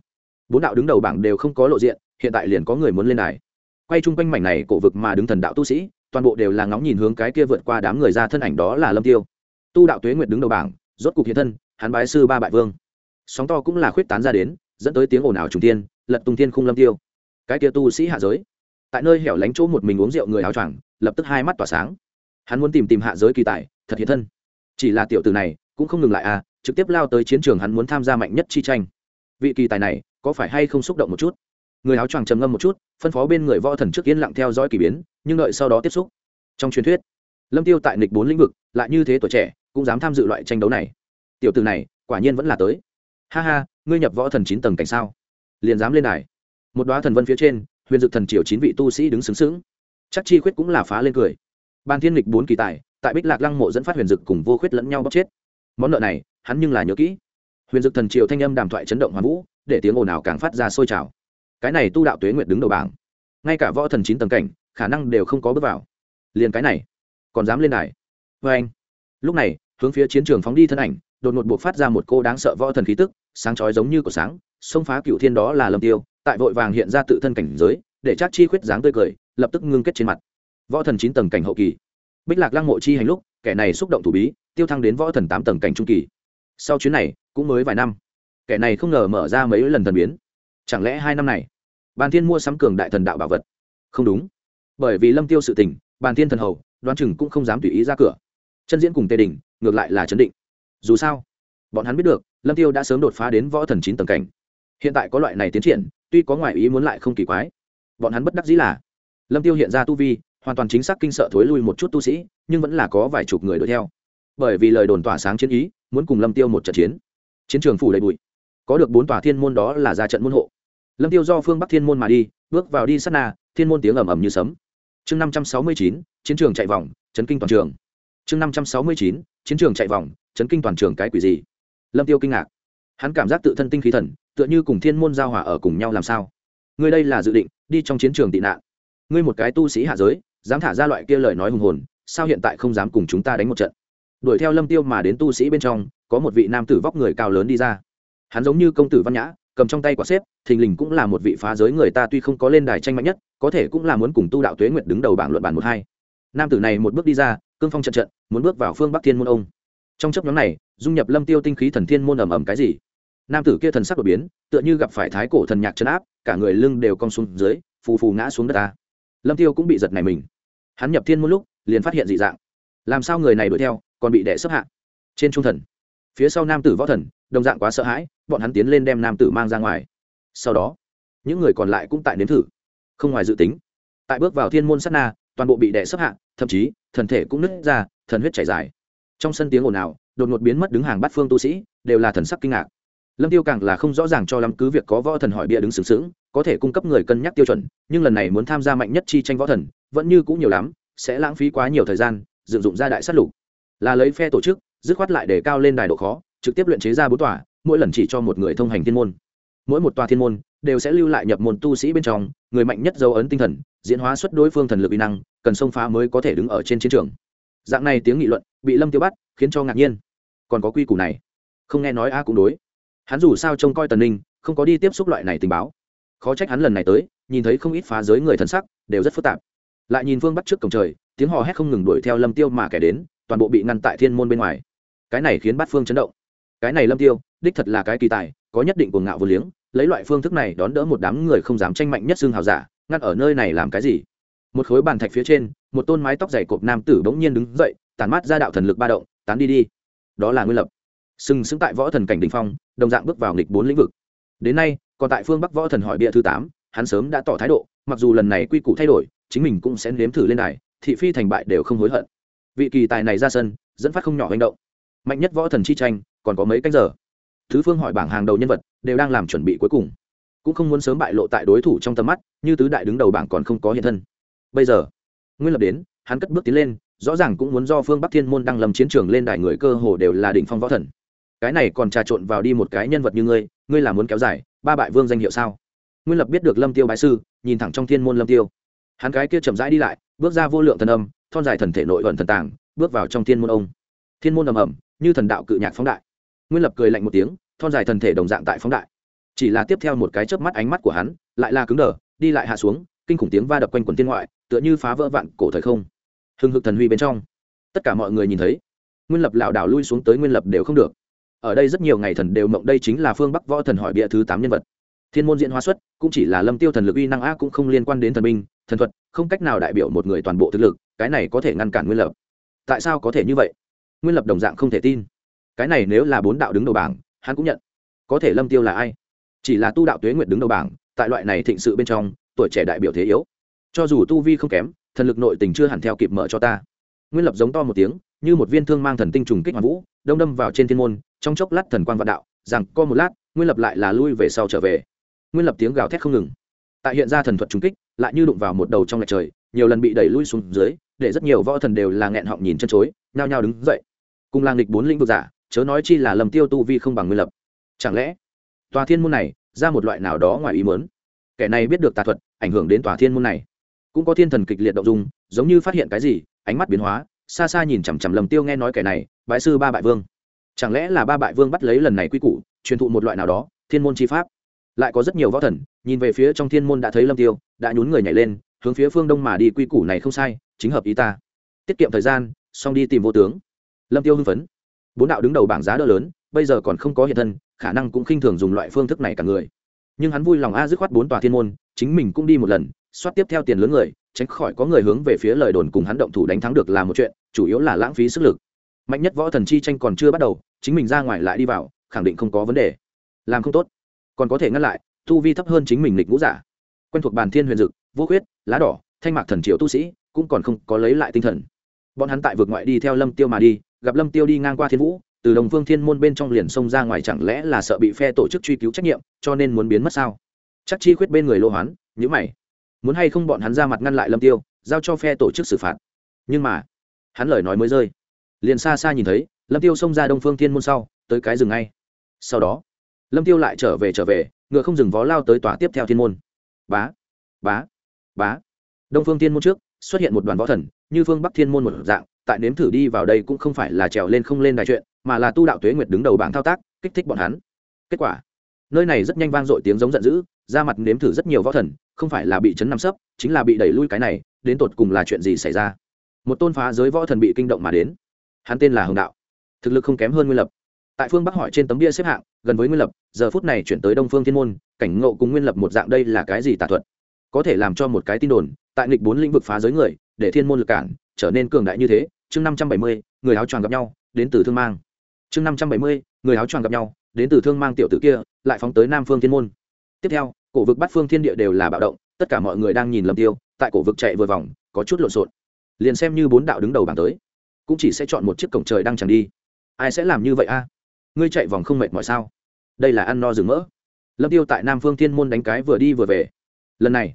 Bốn đạo đứng đầu bảng đều không có lộ diện, hiện tại liền có người muốn lên đài. Quay chung quanh mảnh này, cổ vực mà đứng thần đạo tu sĩ, toàn bộ đều là ngóng nhìn hướng cái kia vượt qua đám người ra thân ảnh đó là lâm tiêu. Tu đạo tuế nguyệt đứng đầu bảng, rốt cục hiện thân, hắn bái sư ba bại vương. Sóng to cũng là khuyết tán ra đến, dẫn tới tiếng ồn ào trùng tiên lật tung thiên khung lâm tiêu. Cái kia tu sĩ hạ giới. Tại nơi hẻo lánh chỗ một mình uống rượu người áo choàng, lập tức hai mắt tỏa sáng hắn muốn tìm tìm hạ giới kỳ tài, thật hiện thân. Chỉ là tiểu tử này, cũng không ngừng lại à trực tiếp lao tới chiến trường hắn muốn tham gia mạnh nhất chi tranh. Vị kỳ tài này, có phải hay không xúc động một chút? Người áo choàng trầm ngâm một chút, phân phó bên người võ thần trước yên lặng theo dõi kỳ biến, nhưng đợi sau đó tiếp xúc. Trong truyền thuyết, lâm tiêu tại nịch bốn lĩnh vực, lại như thế tuổi trẻ, cũng dám tham dự loại tranh đấu này. Tiểu tử này, quả nhiên vẫn là tới. Ha ha, ngươi nhập võ thần chín tầng cảnh sao? Liền dám lên đài. Một đoá thần vân phía trên, huyền dực thần triều chín vị tu sĩ đứng xứng xứng chắc chi khuyết cũng là phá lên cười ban thiên lịch bốn kỳ tài, tại bích lạc lăng mộ dẫn phát huyền dực cùng vô khuyết lẫn nhau bóc chết. Món nợ này, hắn nhưng là nhớ kỹ. Huyền dực thần triều thanh âm đàm thoại chấn động hoàn vũ, để tiếng ồn ào càng phát ra sôi trào. Cái này tu đạo tuế nguyệt đứng đầu bảng. Ngay cả võ thần chín tầng cảnh, khả năng đều không có bước vào. Liền cái này, còn dám lên đài. Vê anh. Lúc này, hướng phía chiến trường phóng đi thân ảnh, đột ngột buộc phát ra một cô đáng sợ võ thần khí tức, sáng chói giống như của sáng, xông phá cựu thiên đó là lâm tiêu, tại vội vàng hiện ra tự thân cảnh giới, để chắc chi khuyết dáng tươi cười, lập tức ngưng kết trên mặt võ thần chín tầng cảnh hậu kỳ. Bích lạc lăng mộ chi hành lúc, kẻ này xúc động thủ bí, tiêu thăng đến võ thần tám tầng cảnh trung kỳ. Sau chuyến này, cũng mới vài năm, kẻ này không ngờ mở ra mấy lần thần biến. Chẳng lẽ hai năm này, bàn thiên mua sắm cường đại thần đạo bảo vật? Không đúng. Bởi vì lâm tiêu sự tình, bàn thiên thần hầu, đoán chừng cũng không dám tùy ý ra cửa. Chân diễn cùng tề đình, ngược lại là chấn định. Dù sao, bọn hắn biết được, lâm tiêu đã sớm đột phá đến võ thần chín tầng cảnh. Hiện tại có loại này tiến triển, tuy có ngoại ý muốn lại không kỳ quái. Bọn hắn bất đắc dĩ là, lâm tiêu hiện ra tu vi hoàn toàn chính xác kinh sợ thối lui một chút tu sĩ, nhưng vẫn là có vài chục người đuổi theo. Bởi vì lời đồn tỏa sáng chiến ý, muốn cùng lâm tiêu một trận chiến. Chiến trường phủ đầy bụi. Có được bốn tòa thiên môn đó là ra trận môn hộ. Lâm tiêu do phương bắc thiên môn mà đi, bước vào đi sát na, thiên môn tiếng ầm ầm như sấm. Chương năm trăm sáu mươi chín, chiến trường chạy vòng, chấn kinh toàn trường. Chương năm trăm sáu mươi chín, chiến trường chạy vòng, chấn kinh toàn trường cái quỷ gì? Lâm tiêu kinh ngạc. Hắn cảm giác tự thân tinh khí thần, tựa như cùng thiên môn giao hòa ở cùng nhau làm sao? Ngươi đây là dự định, đi trong chiến trường tị nạn. Ngươi một cái tu sĩ hạ giới dám thả ra loại kia lời nói hùng hồn, sao hiện tại không dám cùng chúng ta đánh một trận? Đuổi theo lâm tiêu mà đến tu sĩ bên trong, có một vị nam tử vóc người cao lớn đi ra. Hắn giống như công tử văn nhã, cầm trong tay quả xếp, thình lình cũng là một vị phá giới người ta tuy không có lên đài tranh mạnh nhất, có thể cũng là muốn cùng tu đạo tuế nguyệt đứng đầu bảng luận bản một hai. Nam tử này một bước đi ra, cương phong trận trận, muốn bước vào phương bắc thiên môn ông. Trong chấp nhóm này, dung nhập lâm tiêu tinh khí thần thiên môn ầm ầm cái gì? Nam tử kia thần sắc đột biến, tựa như gặp phải thái cổ thần nhạc chân áp, cả người lưng đều cong xuống dưới, phù phù ngã xuống đất ta. Lâm tiêu cũng bị giật này mình hắn nhập thiên môn lúc, liền phát hiện dị dạng. Làm sao người này đuổi theo, còn bị đẻ sấp hạ? Trên trung thần. Phía sau nam tử võ thần, đồng dạng quá sợ hãi, bọn hắn tiến lên đem nam tử mang ra ngoài. Sau đó, những người còn lại cũng tại nếm thử. Không ngoài dự tính. Tại bước vào thiên môn sát na, toàn bộ bị đẻ sấp hạ, thậm chí, thần thể cũng nứt ra, thần huyết chảy dài. Trong sân tiếng ồn ào, đột ngột biến mất đứng hàng bát phương tu sĩ, đều là thần sắc kinh ngạc. Lâm tiêu càng là không rõ ràng cho lắm cứ việc có võ thần hỏi bia đứng sướng sướng có thể cung cấp người cân nhắc tiêu chuẩn, nhưng lần này muốn tham gia mạnh nhất chi tranh võ thần vẫn như cũng nhiều lắm, sẽ lãng phí quá nhiều thời gian, dựng dụng ra đại sát lục. Là lấy phe tổ chức, dứt khoát lại để cao lên đài độ khó, trực tiếp luyện chế ra bốn tòa, mỗi lần chỉ cho một người thông hành thiên môn. Mỗi một tòa thiên môn đều sẽ lưu lại nhập môn tu sĩ bên trong, người mạnh nhất dấu ấn tinh thần, diễn hóa xuất đối phương thần lực uy năng, cần xông phá mới có thể đứng ở trên chiến trường. Dạng này tiếng nghị luận bị lâm tiêu bắt, khiến cho ngạc nhiên. Còn có quy củ này. Không nghe nói a cũng đối. Hắn dù sao trông coi tần ninh, không có đi tiếp xúc loại này tình báo. Khó trách hắn lần này tới, nhìn thấy không ít phá giới người thần sắc, đều rất phức tạp lại nhìn phương bắt trước cổng trời, tiếng hò hét không ngừng đuổi theo lâm tiêu mà kẻ đến, toàn bộ bị ngăn tại thiên môn bên ngoài. Cái này khiến bát phương chấn động. Cái này lâm tiêu, đích thật là cái kỳ tài, có nhất định cuồng ngạo vô liếng, lấy loại phương thức này đón đỡ một đám người không dám tranh mạnh nhất xương hào giả, ngăn ở nơi này làm cái gì? Một khối bàn thạch phía trên, một tôn mái tóc dày cộp nam tử bỗng nhiên đứng dậy, tản mát ra đạo thần lực ba động, tán đi đi. Đó là nguyên lập. Sừng sững tại võ thần cảnh đình phong, đồng dạng bước vào nghịch bốn lĩnh vực. Đến nay, còn tại phương bắc võ thần hỏi bịa thứ tám, hắn sớm đã tỏ thái độ, mặc dù lần này quy củ thay đổi chính mình cũng sẽ nếm thử lên đài, thị phi thành bại đều không hối hận. Vị kỳ tài này ra sân dẫn phát không nhỏ hành động. Mạnh nhất võ thần chi tranh còn có mấy canh giờ. Thứ phương hỏi bảng hàng đầu nhân vật đều đang làm chuẩn bị cuối cùng. Cũng không muốn sớm bại lộ tại đối thủ trong tầm mắt như tứ đại đứng đầu bảng còn không có hiện thân. Bây giờ nguyên lập đến hắn cất bước tiến lên rõ ràng cũng muốn do phương bắc thiên môn đăng lầm chiến trường lên đài người cơ hồ đều là đỉnh phong võ thần. Cái này còn trà trộn vào đi một cái nhân vật như ngươi ngươi là muốn kéo dài ba bại vương danh hiệu sao? Nguyên lập biết được lâm tiêu bái sư nhìn thẳng trong thiên môn lâm tiêu hắn cái kia chậm rãi đi lại, bước ra vô lượng thần âm, thon dài thần thể nội vận thần tàng, bước vào trong thiên môn ông. Thiên môn ầm ầm, như thần đạo cự nhạc phóng đại. Nguyên lập cười lạnh một tiếng, thon dài thần thể đồng dạng tại phóng đại. Chỉ là tiếp theo một cái chớp mắt ánh mắt của hắn, lại là cứng đờ, đi lại hạ xuống, kinh khủng tiếng va đập quanh quần thiên ngoại, tựa như phá vỡ vạn cổ thời không. Hừng hực thần huy bên trong. Tất cả mọi người nhìn thấy, nguyên lập lảo đảo lui xuống tới nguyên lập đều không được. Ở đây rất nhiều ngày thần đều mộng, đây chính là phương bắc võ thần hỏi bịa thứ tám nhân vật. Thiên môn diễn hóa xuất, cũng chỉ là lâm tiêu thần lực uy năng a cũng không liên quan đến thần binh thần thuật, không cách nào đại biểu một người toàn bộ thực lực, cái này có thể ngăn cản nguyên lập. Tại sao có thể như vậy? Nguyên lập đồng dạng không thể tin. Cái này nếu là bốn đạo đứng đầu bảng, hắn cũng nhận. Có thể lâm tiêu là ai? Chỉ là tu đạo tuế nguyện đứng đầu bảng, tại loại này thịnh sự bên trong, tuổi trẻ đại biểu thế yếu. Cho dù tu vi không kém, thần lực nội tình chưa hẳn theo kịp mở cho ta. Nguyên lập giống to một tiếng, như một viên thương mang thần tinh trùng kích hoàn vũ, đông đâm vào trên thiên môn, trong chốc lát thần quan vạn đạo, rằng co một lát, nguyên lập lại là lui về sau trở về. Nguyên lập tiếng gào thét không ngừng. Tại hiện ra thần thuật trùng kích lại như đụng vào một đầu trong lạch trời, nhiều lần bị đẩy lui xuống dưới, để rất nhiều võ thần đều là nghẹn họng nhìn chân chối, nhao nhao đứng dậy. Cùng làng địch bốn lĩnh vực giả, chớ nói chi là lầm tiêu tu vi không bằng nguyên lập. Chẳng lẽ, tòa thiên môn này ra một loại nào đó ngoài ý mớn kẻ này biết được tà thuật, ảnh hưởng đến tòa thiên môn này. Cũng có thiên thần kịch liệt động dung, giống như phát hiện cái gì, ánh mắt biến hóa, xa xa nhìn chằm chằm lầm tiêu nghe nói kẻ này bại sư ba bại vương. Chẳng lẽ là ba bại vương bắt lấy lần này quy củ, truyền thụ một loại nào đó, thiên môn chi pháp? Lại có rất nhiều võ thần, nhìn về phía trong thiên môn đã thấy lâm tiêu, đã nhún người nhảy lên, hướng phía phương đông mà đi, quy củ này không sai, chính hợp ý ta. Tiết kiệm thời gian, xong đi tìm vô tướng. Lâm tiêu hưng phấn. Bốn đạo đứng đầu bảng giá đỡ lớn, bây giờ còn không có hiện thân, khả năng cũng khinh thường dùng loại phương thức này cả người. Nhưng hắn vui lòng a dứt khoát bốn tòa thiên môn, chính mình cũng đi một lần, soát tiếp theo tiền lớn người, tránh khỏi có người hướng về phía lời đồn cùng hắn động thủ đánh thắng được là một chuyện, chủ yếu là lãng phí sức lực. Mạnh nhất võ thần chi tranh còn chưa bắt đầu, chính mình ra ngoài lại đi vào, khẳng định không có vấn đề. Làm không tốt còn có thể ngăn lại, tu vi thấp hơn chính mình lịch ngũ giả. Quen thuộc bàn thiên huyền dực, vô khuyết, lá đỏ, thanh mạc thần triều tu sĩ, cũng còn không có lấy lại tinh thần. Bọn hắn tại vượt ngoại đi theo lâm tiêu mà đi, gặp lâm tiêu đi ngang qua thiên vũ, từ đồng phương thiên môn bên trong liền xông ra ngoài chẳng lẽ là sợ bị phe tổ chức truy cứu trách nhiệm, cho nên muốn biến mất sao? Chắc chi khuyết bên người lô hoán nhữ mày. Muốn hay không bọn hắn ra mặt ngăn lại lâm tiêu, giao cho phe tổ chức xử phạt. Nhưng mà, hắn lời nói mới rơi. Liền xa xa nhìn thấy, lâm tiêu xông ra đông phương thiên môn sau, tới cái rừng ngay. Sau đó lâm tiêu lại trở về trở về, ngựa không dừng vó lao tới tòa tiếp theo thiên môn. Bá bá bá. Đông phương thiên môn trước, xuất hiện một đoàn võ thần, như phương bắc thiên môn một dạng, tại nếm thử đi vào đây cũng không phải là trèo lên không lên đại chuyện, mà là tu đạo tuế nguyệt đứng đầu bảng thao tác, kích thích bọn hắn. Kết quả, nơi này rất nhanh vang dội tiếng giống giận dữ, ra mặt nếm thử rất nhiều võ thần, không phải là bị chấn nằm sấp, chính là bị đẩy lui cái này, đến tột cùng là chuyện gì xảy ra? Một tôn phá giới võ thần bị kinh động mà đến. Hắn tên là hồng đạo, thực lực không kém hơn nguyên lập tại phương bắc hỏi trên tấm bia xếp hạng, gần với nguyên lập, giờ phút này chuyển tới đông phương thiên môn, cảnh ngộ cùng nguyên lập một dạng đây là cái gì tà thuật? Có thể làm cho một cái tin đồn, tại nghịch bốn lĩnh vực phá giới người, để thiên môn lực cản, trở nên cường đại như thế, chương năm trăm bảy mươi, người áo choàng gặp nhau, đến từ thương mang. Chương năm trăm bảy mươi, người áo choàng gặp nhau, đến từ thương mang tiểu tử kia, lại phóng tới nam phương thiên môn. Tiếp theo, cổ vực bắt phương thiên địa đều là bạo động, tất cả mọi người đang nhìn lầm tiêu, tại cổ vực chạy vừa vòng, có chút lộn xộn. Liền xem như bốn đạo đứng đầu bảng tới, cũng chỉ sẽ chọn một chiếc cổng trời đang chẳng đi. Ai sẽ làm như vậy a? Ngươi chạy vòng không mệt mỏi sao? Đây là ăn no rừng mỡ. Lâm tiêu tại nam phương thiên môn đánh cái vừa đi vừa về. Lần này,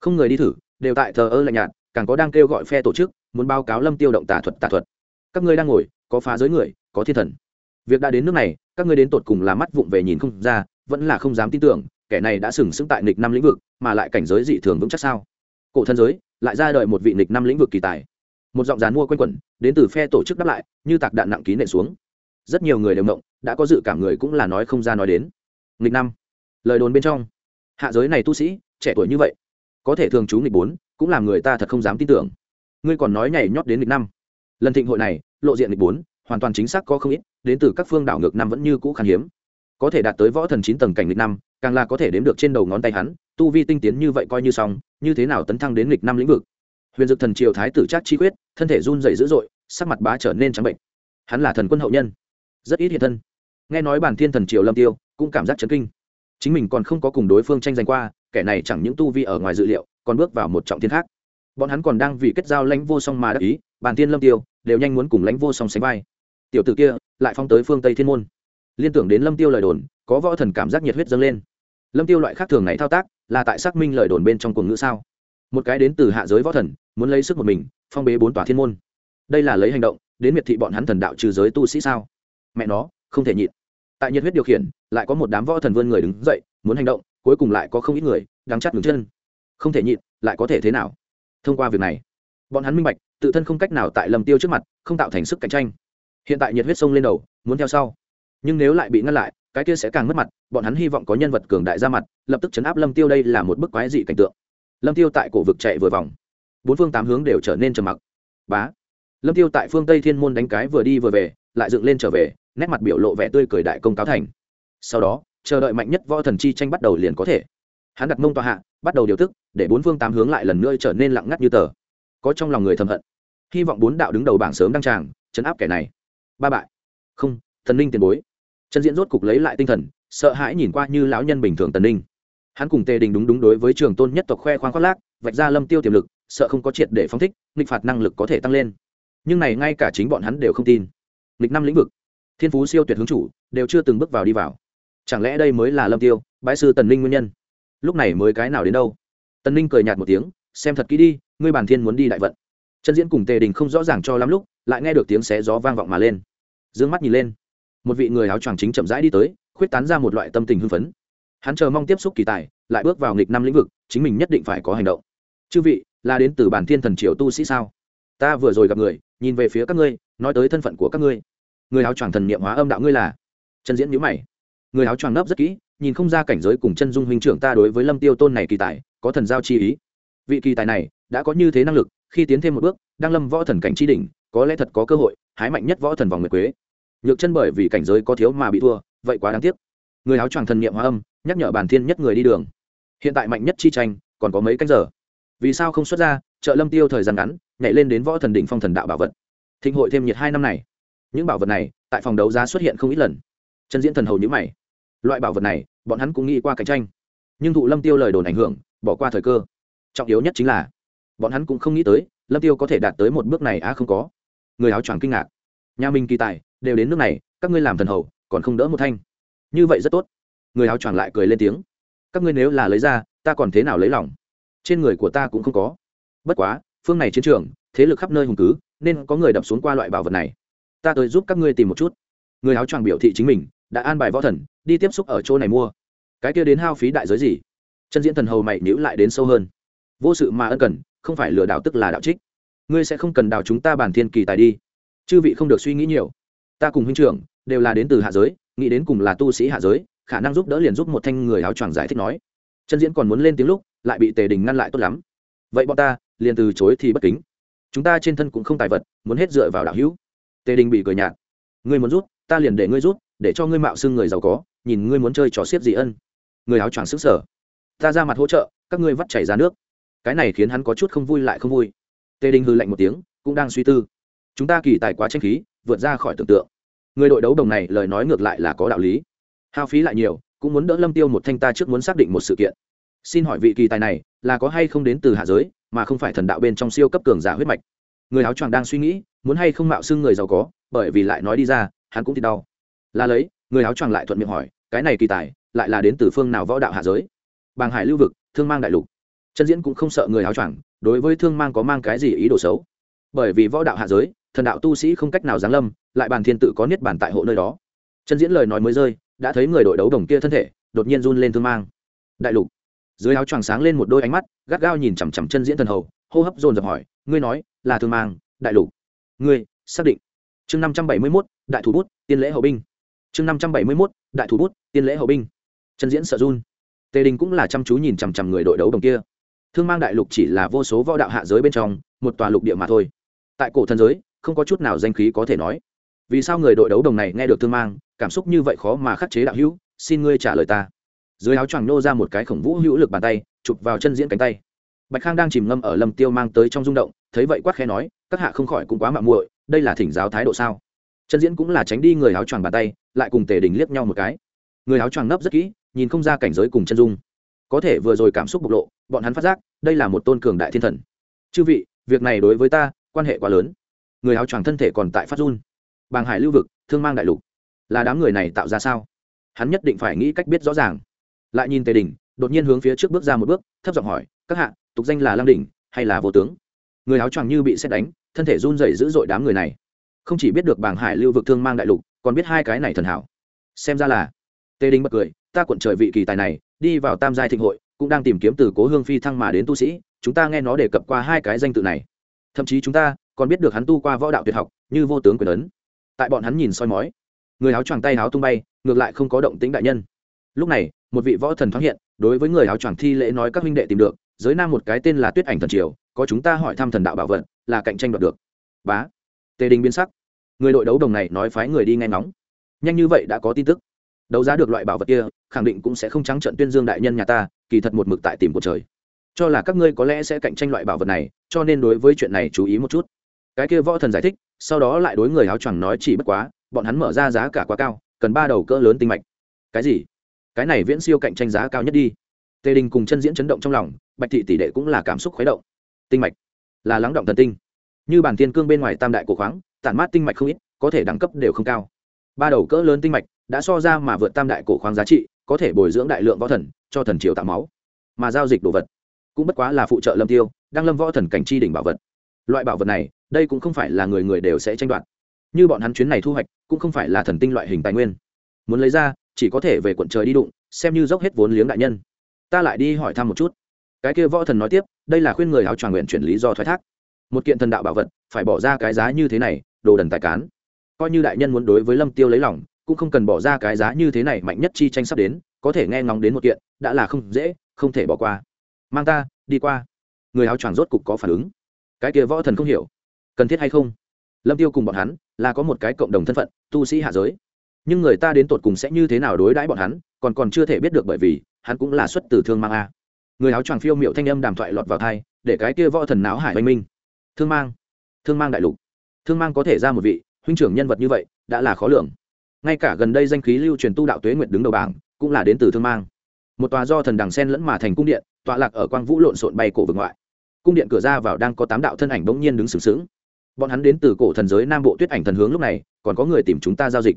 không người đi thử, đều tại thờ ơ lạnh nhạt, càng có đang kêu gọi phe tổ chức, muốn báo cáo lâm tiêu động tà thuật tà thuật. Các ngươi đang ngồi, có phá giới người, có thiên thần. Việc đã đến nước này, các ngươi đến tột cùng là mắt vụng về nhìn không ra, vẫn là không dám tin tưởng, kẻ này đã sừng sững tại nghịch năm lĩnh vực, mà lại cảnh giới dị thường vững chắc sao? Cổ thân giới, lại ra đợi một vị nghịch năm lĩnh vực kỳ tài. Một giọng dán mua quanh quẩn, đến từ phe tổ chức đáp lại, như tạc đạn nặng ký nệ xuống rất nhiều người đều mộng đã có dự cảm người cũng là nói không ra nói đến. Nghịch năm, lời đồn bên trong. Hạ giới này tu sĩ, trẻ tuổi như vậy, có thể thường trú nghịch bốn, cũng làm người ta thật không dám tin tưởng. Ngươi còn nói nhảy nhót đến nghịch năm. Lần thịnh hội này, lộ diện nghịch bốn, hoàn toàn chính xác có không ít, đến từ các phương đảo ngược năm vẫn như cũ khan hiếm. Có thể đạt tới võ thần chín tầng cảnh nghịch năm, càng là có thể đếm được trên đầu ngón tay hắn, tu vi tinh tiến như vậy coi như xong, như thế nào tấn thăng đến nghịch năm lĩnh vực? Huyền dực thần triều thái tử trác chi quyết, thân thể run dày dữ dội, sắc mặt bá trở nên trắng bệnh. Hắn là thần quân hậu nhân rất ít hiện thân. Nghe nói bản thiên thần triều lâm tiêu cũng cảm giác chấn kinh. Chính mình còn không có cùng đối phương tranh giành qua, kẻ này chẳng những tu vi ở ngoài dự liệu, còn bước vào một trọng thiên khác. Bọn hắn còn đang vì kết giao lãnh vô song mà đắc ý, bản thiên lâm tiêu đều nhanh muốn cùng lãnh vô song sánh vai. Tiểu tử kia lại phong tới phương tây thiên môn. Liên tưởng đến lâm tiêu lời đồn, có võ thần cảm giác nhiệt huyết dâng lên. Lâm tiêu loại khác thường này thao tác, là tại xác minh lời đồn bên trong cuồng ngữ sao? Một cái đến từ hạ giới võ thần, muốn lấy sức một mình, phong bế bốn tòa thiên môn. Đây là lấy hành động, đến miệt thị bọn hắn thần đạo trừ giới tu sĩ sao? Mẹ nó, không thể nhịn. Tại nhiệt huyết điều khiển, lại có một đám võ thần vươn người đứng dậy, muốn hành động, cuối cùng lại có không ít người đang chắt ngừng chân. Không thể nhịn, lại có thể thế nào? Thông qua việc này, bọn hắn minh bạch, tự thân không cách nào tại lâm tiêu trước mặt, không tạo thành sức cạnh tranh. Hiện tại nhiệt huyết sông lên đầu, muốn theo sau. Nhưng nếu lại bị ngăn lại, cái kia sẽ càng mất mặt, bọn hắn hy vọng có nhân vật cường đại ra mặt, lập tức chấn áp lâm tiêu đây là một bức quái dị cảnh tượng. Lâm tiêu tại cổ vực chạy vừa vòng. Bốn phương tám hướng đều trở nên trầm mặc. Bá! Lâm tiêu tại phương tây thiên môn đánh cái vừa đi vừa về, lại dựng lên trở về nét mặt biểu lộ vẻ tươi cười đại công cáo thành. Sau đó, chờ đợi mạnh nhất võ thần chi tranh bắt đầu liền có thể. Hắn đặt mông tòa hạ, bắt đầu điều tức, để bốn phương tám hướng lại lần nữa trở nên lặng ngắt như tờ. Có trong lòng người thầm hận. Hy vọng bốn đạo đứng đầu bảng sớm đăng tràng, chấn áp kẻ này. Ba bại. Không, thần linh tiền bối. Chân diễn rốt cục lấy lại tinh thần, sợ hãi nhìn qua như lão nhân bình thường tần ninh hắn cùng tề đình đúng đúng đối với trường tôn nhất tộc khoe khoang khoác lác, vạch ra lâm tiêu tiềm lực, sợ không có triệt để phóng thích, nghịch phạt năng lực có thể tăng lên. Nhưng này ngay cả chính bọn hắn đều không tin. Nghịch năm lĩnh vực thiên phú siêu tuyệt hướng chủ, đều chưa từng bước vào đi vào. Chẳng lẽ đây mới là lâm tiêu bãi sư tần ninh nguyên nhân? Lúc này mới cái nào đến đâu? Tần ninh cười nhạt một tiếng, xem thật kỹ đi, ngươi bản thiên muốn đi đại vận. Chân diễn cùng tề đình không rõ ràng cho lắm lúc, lại nghe được tiếng xé gió vang vọng mà lên. D ư ơ n g mắt nhìn lên, một vị người áo choàng chính chậm rãi đi tới, khuyết tán ra một loại tâm tình hưng phấn. Hắn chờ mong tiếp xúc kỳ tài, lại bước vào nghịch năm lĩnh vực, chính mình nhất định phải có hành động. Chư vị, là đến từ bản thiên thần triều tu sĩ sao? Ta vừa rồi gặp người, nhìn về phía các ngươi, nói tới thân phận của các ngươi người áo choàng thần niệm hóa âm đạo ngươi là. Chân diễn nhữ mày. Người áo choàng nấp rất kỹ, nhìn không ra cảnh giới cùng chân dung huynh trưởng ta đối với lâm tiêu tôn này kỳ tài, có thần giao chi ý. Vị kỳ tài này, đã có như thế năng lực, khi tiến thêm một bước, đang lâm võ thần cảnh chi đỉnh, có lẽ thật có cơ hội, hái mạnh nhất võ thần vòng nguyệt quế. Nhược chân bởi vì cảnh giới có thiếu mà bị thua, vậy quá đáng tiếc. Người áo choàng thần niệm hóa âm, nhắc nhở bản thiên nhất người đi đường. Hiện tại mạnh nhất chi tranh, còn có mấy canh giờ. Vì sao không xuất ra, trợ lâm tiêu thời gian ngắn, nhảy lên đến võ thần đỉnh phong thần đạo bảo vật. Thịnh hội thêm nhiệt hai năm này những bảo vật này, tại phòng đấu giá xuất hiện không ít lần. Chân diễn thần hầu nhữ mày. Loại bảo vật này, bọn hắn cũng nghĩ qua cạnh tranh. Nhưng thụ lâm tiêu lời đồn ảnh hưởng, bỏ qua thời cơ. Trọng yếu nhất chính là, bọn hắn cũng không nghĩ tới, lâm tiêu có thể đạt tới một bước này á không có. Người áo choàng kinh ngạc. Nhà minh kỳ tài, đều đến nước này, các ngươi làm thần hầu, còn không đỡ một thanh. Như vậy rất tốt. Người áo choàng lại cười lên tiếng. Các ngươi nếu là lấy ra, ta còn thế nào lấy lòng? Trên người của ta cũng không có. Bất quá, phương này chiến trường, thế lực khắp nơi hùng cứ, nên có người đập xuống qua loại bảo vật này ta tới giúp các ngươi tìm một chút. Người áo choàng biểu thị chính mình, đã an bài võ thần, đi tiếp xúc ở chỗ này mua. Cái kia đến hao phí đại giới gì? Chân diễn thần hầu mày nhữ lại đến sâu hơn. Vô sự mà ân cần, không phải lừa đảo tức là đạo trích. Ngươi sẽ không cần đào chúng ta bản thiên kỳ tài đi. Chư vị không được suy nghĩ nhiều. Ta cùng huynh trưởng, đều là đến từ hạ giới, nghĩ đến cùng là tu sĩ hạ giới, khả năng giúp đỡ liền giúp một thanh người áo choàng giải thích nói. Chân diễn còn muốn lên tiếng lúc, lại bị tề đình ngăn lại tốt lắm. Vậy bọn ta, liền từ chối thì bất kính. Chúng ta trên thân cũng không tài vật, muốn hết dựa vào đạo hữu tề đình bị cười nhạt. Ngươi muốn rút, ta liền để ngươi rút, để cho ngươi mạo xưng người giàu có, nhìn ngươi muốn chơi trò xiết gì ân. Người áo choàng sức sở ta ra mặt hỗ trợ, các ngươi vắt chảy ra nước. Cái này khiến hắn có chút không vui lại không vui. Tề đình hư lạnh một tiếng, cũng đang suy tư. Chúng ta kỳ tài quá tranh khí, vượt ra khỏi tưởng tượng. Người đội đấu đồng này lời nói ngược lại là có đạo lý. Hao phí lại nhiều, cũng muốn đỡ lâm tiêu một thanh ta trước muốn xác định một sự kiện. Xin hỏi vị kỳ tài này, là có hay không đến từ hạ giới, mà không phải thần đạo bên trong siêu cấp cường giả huyết mạch? Người áo choàng đang suy nghĩ, muốn hay không mạo xưng người giàu có, bởi vì lại nói đi ra, hắn cũng thì đau. Là lấy, người áo choàng lại thuận miệng hỏi, cái này kỳ tài, lại là đến từ phương nào võ đạo hạ giới? Bàng hải lưu vực, thương mang đại lục. Chân diễn cũng không sợ người áo choàng, đối với thương mang có mang cái gì ý đồ xấu. Bởi vì võ đạo hạ giới, thần đạo tu sĩ không cách nào giáng lâm, lại bàn thiên tự có niết bàn tại hộ nơi đó. Chân diễn lời nói mới rơi, đã thấy người đội đấu đồng kia thân thể, đột nhiên run lên thương mang. Đại lục. Dưới áo choàng sáng lên một đôi ánh mắt, gắt gao nhìn chằm chằm chân diễn thần hầu, hô hấp dồn dập hỏi, ngươi nói là thương mang, đại lục. Ngươi, xác định. Chương năm trăm bảy mươi mốt, đại thủ bút, tiên lễ hậu binh. Chương năm trăm bảy mươi mốt, đại thủ bút, tiên lễ hậu binh. Chân diễn sợ run. Tề đình cũng là chăm chú nhìn chằm chằm người đội đấu đồng kia. Thương mang đại lục chỉ là vô số võ đạo hạ giới bên trong, một tòa lục địa mà thôi. Tại cổ thần giới, không có chút nào danh khí có thể nói. Vì sao người đội đấu đồng này nghe được thương mang, cảm xúc như vậy khó mà khắc chế đạo hữu? Xin ngươi trả lời ta. Dưới áo choàng nô ra một cái khổng vũ hữu lực bàn tay, chụp vào chân diễn cánh tay. Bạch khang đang chìm ngâm ở lâm tiêu mang tới trong rung động thấy vậy quát khẽ nói, các hạ không khỏi cũng quá mạo muội, đây là thỉnh giáo thái độ sao? Chân diễn cũng là tránh đi người áo choàng bàn tay, lại cùng tề đình liếc nhau một cái. Người áo choàng nấp rất kỹ, nhìn không ra cảnh giới cùng chân dung. Có thể vừa rồi cảm xúc bộc lộ, bọn hắn phát giác, đây là một tôn cường đại thiên thần. Chư vị, việc này đối với ta, quan hệ quá lớn. Người áo choàng thân thể còn tại phát run. Bàng hải lưu vực, thương mang đại lục. Là đám người này tạo ra sao? Hắn nhất định phải nghĩ cách biết rõ ràng. Lại nhìn tề đình, đột nhiên hướng phía trước bước ra một bước, thấp giọng hỏi, các hạ, tục danh là lăng đỉnh, hay là vô tướng? Người áo choàng như bị xét đánh, thân thể run rẩy dữ dội đám người này. Không chỉ biết được bảng hải lưu vực thương mang đại lục, còn biết hai cái này thần hảo. Xem ra là tề đinh bật cười, ta quận trời vị kỳ tài này, đi vào tam giai thịnh hội, cũng đang tìm kiếm từ cố hương phi thăng mà đến tu sĩ, chúng ta nghe nó đề cập qua hai cái danh tự này. Thậm chí chúng ta còn biết được hắn tu qua võ đạo tuyệt học, như vô tướng quyền ấn. Tại bọn hắn nhìn soi mói, người áo choàng tay áo tung bay, ngược lại không có động tính đại nhân. Lúc này, một vị võ thần thoáng hiện, đối với người áo choàng thi lễ nói các huynh đệ tìm được, giới nam một cái tên là tuyết ảnh thần triều có chúng ta hỏi thăm thần đạo bảo vật, là cạnh tranh đoạt được. Bá. Tề đình biến sắc. Người đội đấu đồng này nói phái người đi ngay ngóng. Nhanh như vậy đã có tin tức. Đấu giá được loại bảo vật kia, khẳng định cũng sẽ không trắng trận tuyên dương đại nhân nhà ta, kỳ thật một mực tại tìm của trời. Cho là các ngươi có lẽ sẽ cạnh tranh loại bảo vật này, cho nên đối với chuyện này chú ý một chút. Cái kia võ thần giải thích, sau đó lại đối người áo choàng nói chỉ bất quá, bọn hắn mở ra giá cả quá cao, cần ba đầu cỡ lớn tinh mạch. Cái gì? Cái này viễn siêu cạnh tranh giá cao nhất đi. Tề đình cùng chân diễn chấn động trong lòng, bạch thị tỷ đệ cũng là cảm xúc khuấy động tinh mạch, là lắng động thần tinh. Như bản thiên cương bên ngoài tam đại cổ khoáng, tản mát tinh mạch không ít, có thể đẳng cấp đều không cao. Ba đầu cỡ lớn tinh mạch đã so ra mà vượt tam đại cổ khoáng giá trị, có thể bồi dưỡng đại lượng võ thần, cho thần triều tạo máu, mà giao dịch đồ vật cũng bất quá là phụ trợ lâm tiêu đang lâm võ thần cảnh chi đỉnh bảo vật. Loại bảo vật này, đây cũng không phải là người người đều sẽ tranh đoạt. Như bọn hắn chuyến này thu hoạch, cũng không phải là thần tinh loại hình tài nguyên. Muốn lấy ra, chỉ có thể về quận trời đi đụng, xem như dốc hết vốn liếng đại nhân. Ta lại đi hỏi thăm một chút. Cái kia võ thần nói tiếp đây là khuyên người áo tràng nguyện chuyển lý do thoái thác. Một kiện thần đạo bảo vật, phải bỏ ra cái giá như thế này, đồ đần tài cán. Coi như đại nhân muốn đối với lâm tiêu lấy lòng, cũng không cần bỏ ra cái giá như thế này mạnh nhất chi tranh sắp đến, có thể nghe ngóng đến một kiện, đã là không dễ, không thể bỏ qua. Mang ta, đi qua. Người áo choàng rốt cục có phản ứng. Cái kia võ thần không hiểu. Cần thiết hay không? Lâm tiêu cùng bọn hắn, là có một cái cộng đồng thân phận, tu sĩ hạ giới. Nhưng người ta đến tột cùng sẽ như thế nào đối đãi bọn hắn, còn còn chưa thể biết được bởi vì, hắn cũng là xuất từ thương mang a người áo choàng phiêu miệu thanh âm đàm thoại lọt vào thai, để cái kia võ thần náo hải oanh minh. Thương mang thương mang đại lục. Thương mang có thể ra một vị, huynh trưởng nhân vật như vậy, đã là khó lường. Ngay cả gần đây danh khí lưu truyền tu đạo tuế nguyệt đứng đầu bảng, cũng là đến từ thương mang. Một tòa do thần đằng sen lẫn mà thành cung điện, tọa lạc ở quang vũ lộn xộn bay cổ vực ngoại. Cung điện cửa ra vào đang có tám đạo thân ảnh bỗng nhiên đứng sừng sững. Bọn hắn đến từ cổ thần giới nam bộ tuyết ảnh thần hướng lúc này, còn có người tìm chúng ta giao dịch.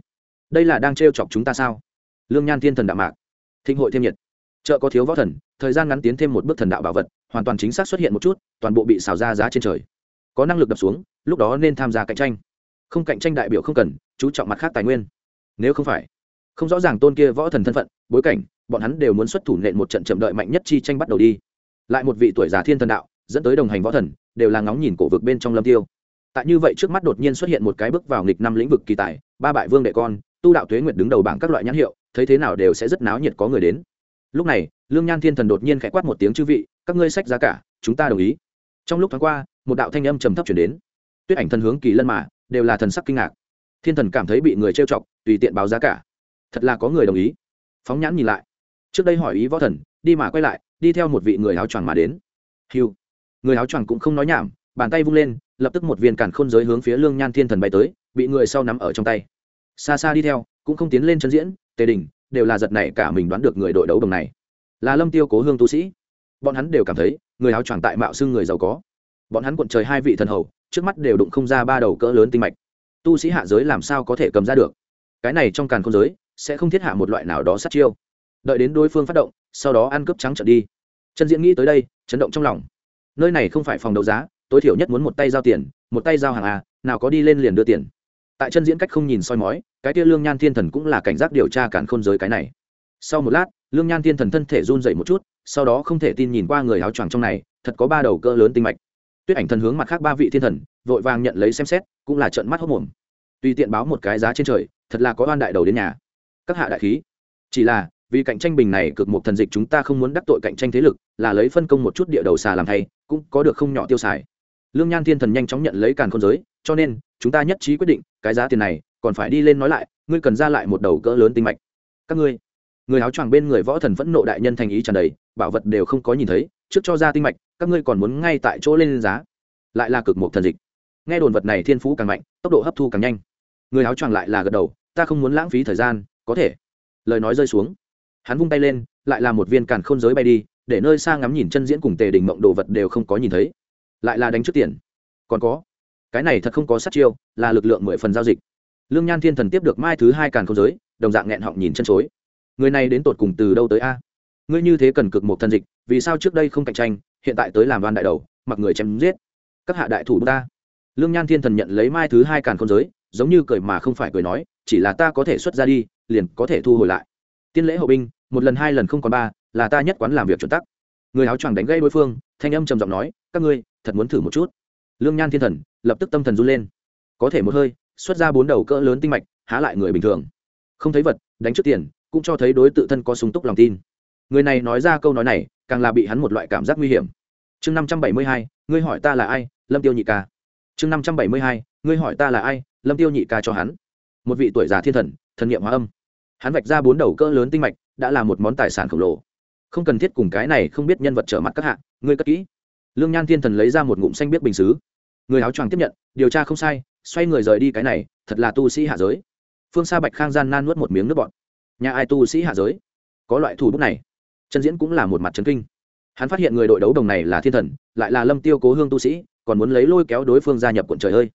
Đây là đang trêu chọc chúng ta sao? Lương nhan thiên thần đạo mạc. Thịnh hội thêm nhiệt chợ có thiếu võ thần, thời gian ngắn tiến thêm một bước thần đạo bảo vật, hoàn toàn chính xác xuất hiện một chút, toàn bộ bị xào ra giá trên trời. Có năng lực đập xuống, lúc đó nên tham gia cạnh tranh. Không cạnh tranh đại biểu không cần, chú trọng mặt khác tài nguyên. Nếu không phải, không rõ ràng tôn kia võ thần thân phận, bối cảnh, bọn hắn đều muốn xuất thủ nện một trận chậm đợi mạnh nhất chi tranh bắt đầu đi. Lại một vị tuổi già thiên thần đạo, dẫn tới đồng hành võ thần, đều là ngóng nhìn cổ vực bên trong lâm tiêu. Tại như vậy trước mắt đột nhiên xuất hiện một cái bước vào nghịch năm lĩnh vực kỳ tài, ba bại vương đệ con, tu đạo tuế nguyệt đứng đầu bảng các loại nhãn hiệu, thấy thế nào đều sẽ rất náo nhiệt có người đến lúc này, lương nhan thiên thần đột nhiên khẽ quát một tiếng, chư vị, các ngươi sách giá cả, chúng ta đồng ý. Trong lúc thoáng qua, một đạo thanh âm trầm thấp chuyển đến. Tuyết ảnh thần hướng kỳ lân mà, đều là thần sắc kinh ngạc. Thiên thần cảm thấy bị người trêu chọc, tùy tiện báo giá cả. Thật là có người đồng ý. Phóng nhãn nhìn lại. Trước đây hỏi ý võ thần, đi mà quay lại, đi theo một vị người áo choàng mà đến. Hiu người áo choàng cũng không nói nhảm, bàn tay vung lên, lập tức một viên cản khôn giới hướng phía lương nhan thiên thần bay tới, bị người sau nắm ở trong tay. Xa xa đi theo, cũng không tiến lên chân diễn, tề đình đều là giật này cả mình đoán được người đội đấu đồng này. Là lâm tiêu cố hương tu sĩ. Bọn hắn đều cảm thấy, người áo choàng tại mạo xưng người giàu có. Bọn hắn cuộn trời hai vị thần hầu, trước mắt đều đụng không ra ba đầu cỡ lớn tinh mạch. Tu sĩ hạ giới làm sao có thể cầm ra được? Cái này trong càn không giới, sẽ không thiết hạ một loại nào đó sát chiêu. Đợi đến đối phương phát động, sau đó ăn cướp trắng trận đi. Chân diễn nghĩ tới đây, chấn động trong lòng. Nơi này không phải phòng đấu giá, tối thiểu nhất muốn một tay giao tiền, một tay giao hàng à nào có đi lên liền đưa tiền tại chân diễn cách không nhìn soi mói, cái tia lương nhan thiên thần cũng là cảnh giác điều tra cản khôn giới cái này. Sau một lát, lương nhan thiên thần thân thể run dậy một chút, sau đó không thể tin nhìn qua người áo choàng trong này, thật có ba đầu cỡ lớn tinh mạch. Tuyết ảnh thần hướng mặt khác ba vị thiên thần, vội vàng nhận lấy xem xét, cũng là trận mắt hốc mồm tùy tiện báo một cái giá trên trời, thật là có oan đại đầu đến nhà. Các hạ đại khí. Chỉ là, vì cạnh tranh bình này cực một thần dịch chúng ta không muốn đắc tội cạnh tranh thế lực, là lấy phân công một chút địa đầu xà làm thay, cũng có được không nhỏ tiêu xài. Lương nhan thiên thần nhanh chóng nhận lấy càn khôn giới cho nên, chúng ta nhất trí quyết định, cái giá tiền này, còn phải đi lên nói lại, ngươi cần ra lại một đầu cỡ lớn tinh mạch. Các ngươi, người áo choàng bên người võ thần phẫn nộ đại nhân thành ý tràn đầy, bảo vật đều không có nhìn thấy, trước cho ra tinh mạch, các ngươi còn muốn ngay tại chỗ lên giá. Lại là cực một thần dịch. Nghe đồn vật này thiên phú càng mạnh, tốc độ hấp thu càng nhanh. Người áo choàng lại là gật đầu, ta không muốn lãng phí thời gian, có thể. Lời nói rơi xuống. Hắn vung tay lên, lại là một viên càn khôn giới bay đi, để nơi xa ngắm nhìn chân diễn cùng tề đình mộng đồ vật đều không có nhìn thấy. Lại là đánh trước tiền. Còn có cái này thật không có sát chiêu, là lực lượng mười phần giao dịch. Lương nhan thiên thần tiếp được mai thứ hai càn khôn giới, đồng dạng nghẹn họng nhìn chân chối. Người này đến tột cùng từ đâu tới a? Ngươi như thế cần cực một thần dịch, vì sao trước đây không cạnh tranh, hiện tại tới làm đoan đại đầu, mặc người chém giết. Các hạ đại thủ ta. Lương nhan thiên thần nhận lấy mai thứ hai càn khôn giới, giống như cười mà không phải cười nói, chỉ là ta có thể xuất ra đi, liền có thể thu hồi lại. Tiên lễ hậu binh, một lần hai lần không còn ba, là ta nhất quán làm việc chuẩn tắc. Người áo choàng đánh gây đối phương, thanh âm trầm giọng nói, các ngươi, thật muốn thử một chút lương nhan thiên thần, lập tức tâm thần run lên. Có thể một hơi, xuất ra bốn đầu cỡ lớn tinh mạch, há lại người bình thường. Không thấy vật, đánh trước tiền, cũng cho thấy đối tự thân có súng túc lòng tin. Người này nói ra câu nói này, càng là bị hắn một loại cảm giác nguy hiểm. Chương năm trăm bảy mươi hai, ngươi hỏi ta là ai, lâm tiêu nhị ca. Chương năm trăm bảy mươi hai, ngươi hỏi ta là ai, lâm tiêu nhị ca cho hắn. Một vị tuổi già thiên thần thần nghiệm hóa âm. Hắn vạch ra bốn đầu cỡ lớn tinh mạch, đã là một món tài sản khổng lồ. Không cần thiết cùng cái này không biết nhân vật trở mặt các hạ, ngươi cất kỹ lương nhan thiên thần lấy ra một ngụm xanh biết bình xứ. Người áo choàng tiếp nhận, điều tra không sai, xoay người rời đi cái này, thật là tu sĩ hạ giới. Phương xa bạch khang gian nan nuốt một miếng nước bọn nhà ai tu sĩ hạ giới? Có loại thủ bút này. Chân diễn cũng là một mặt trấn kinh. Hắn phát hiện người đội đấu đồng này là thiên thần, lại là lâm tiêu cố hương tu sĩ, còn muốn lấy lôi kéo đối phương gia nhập quận trời ơi.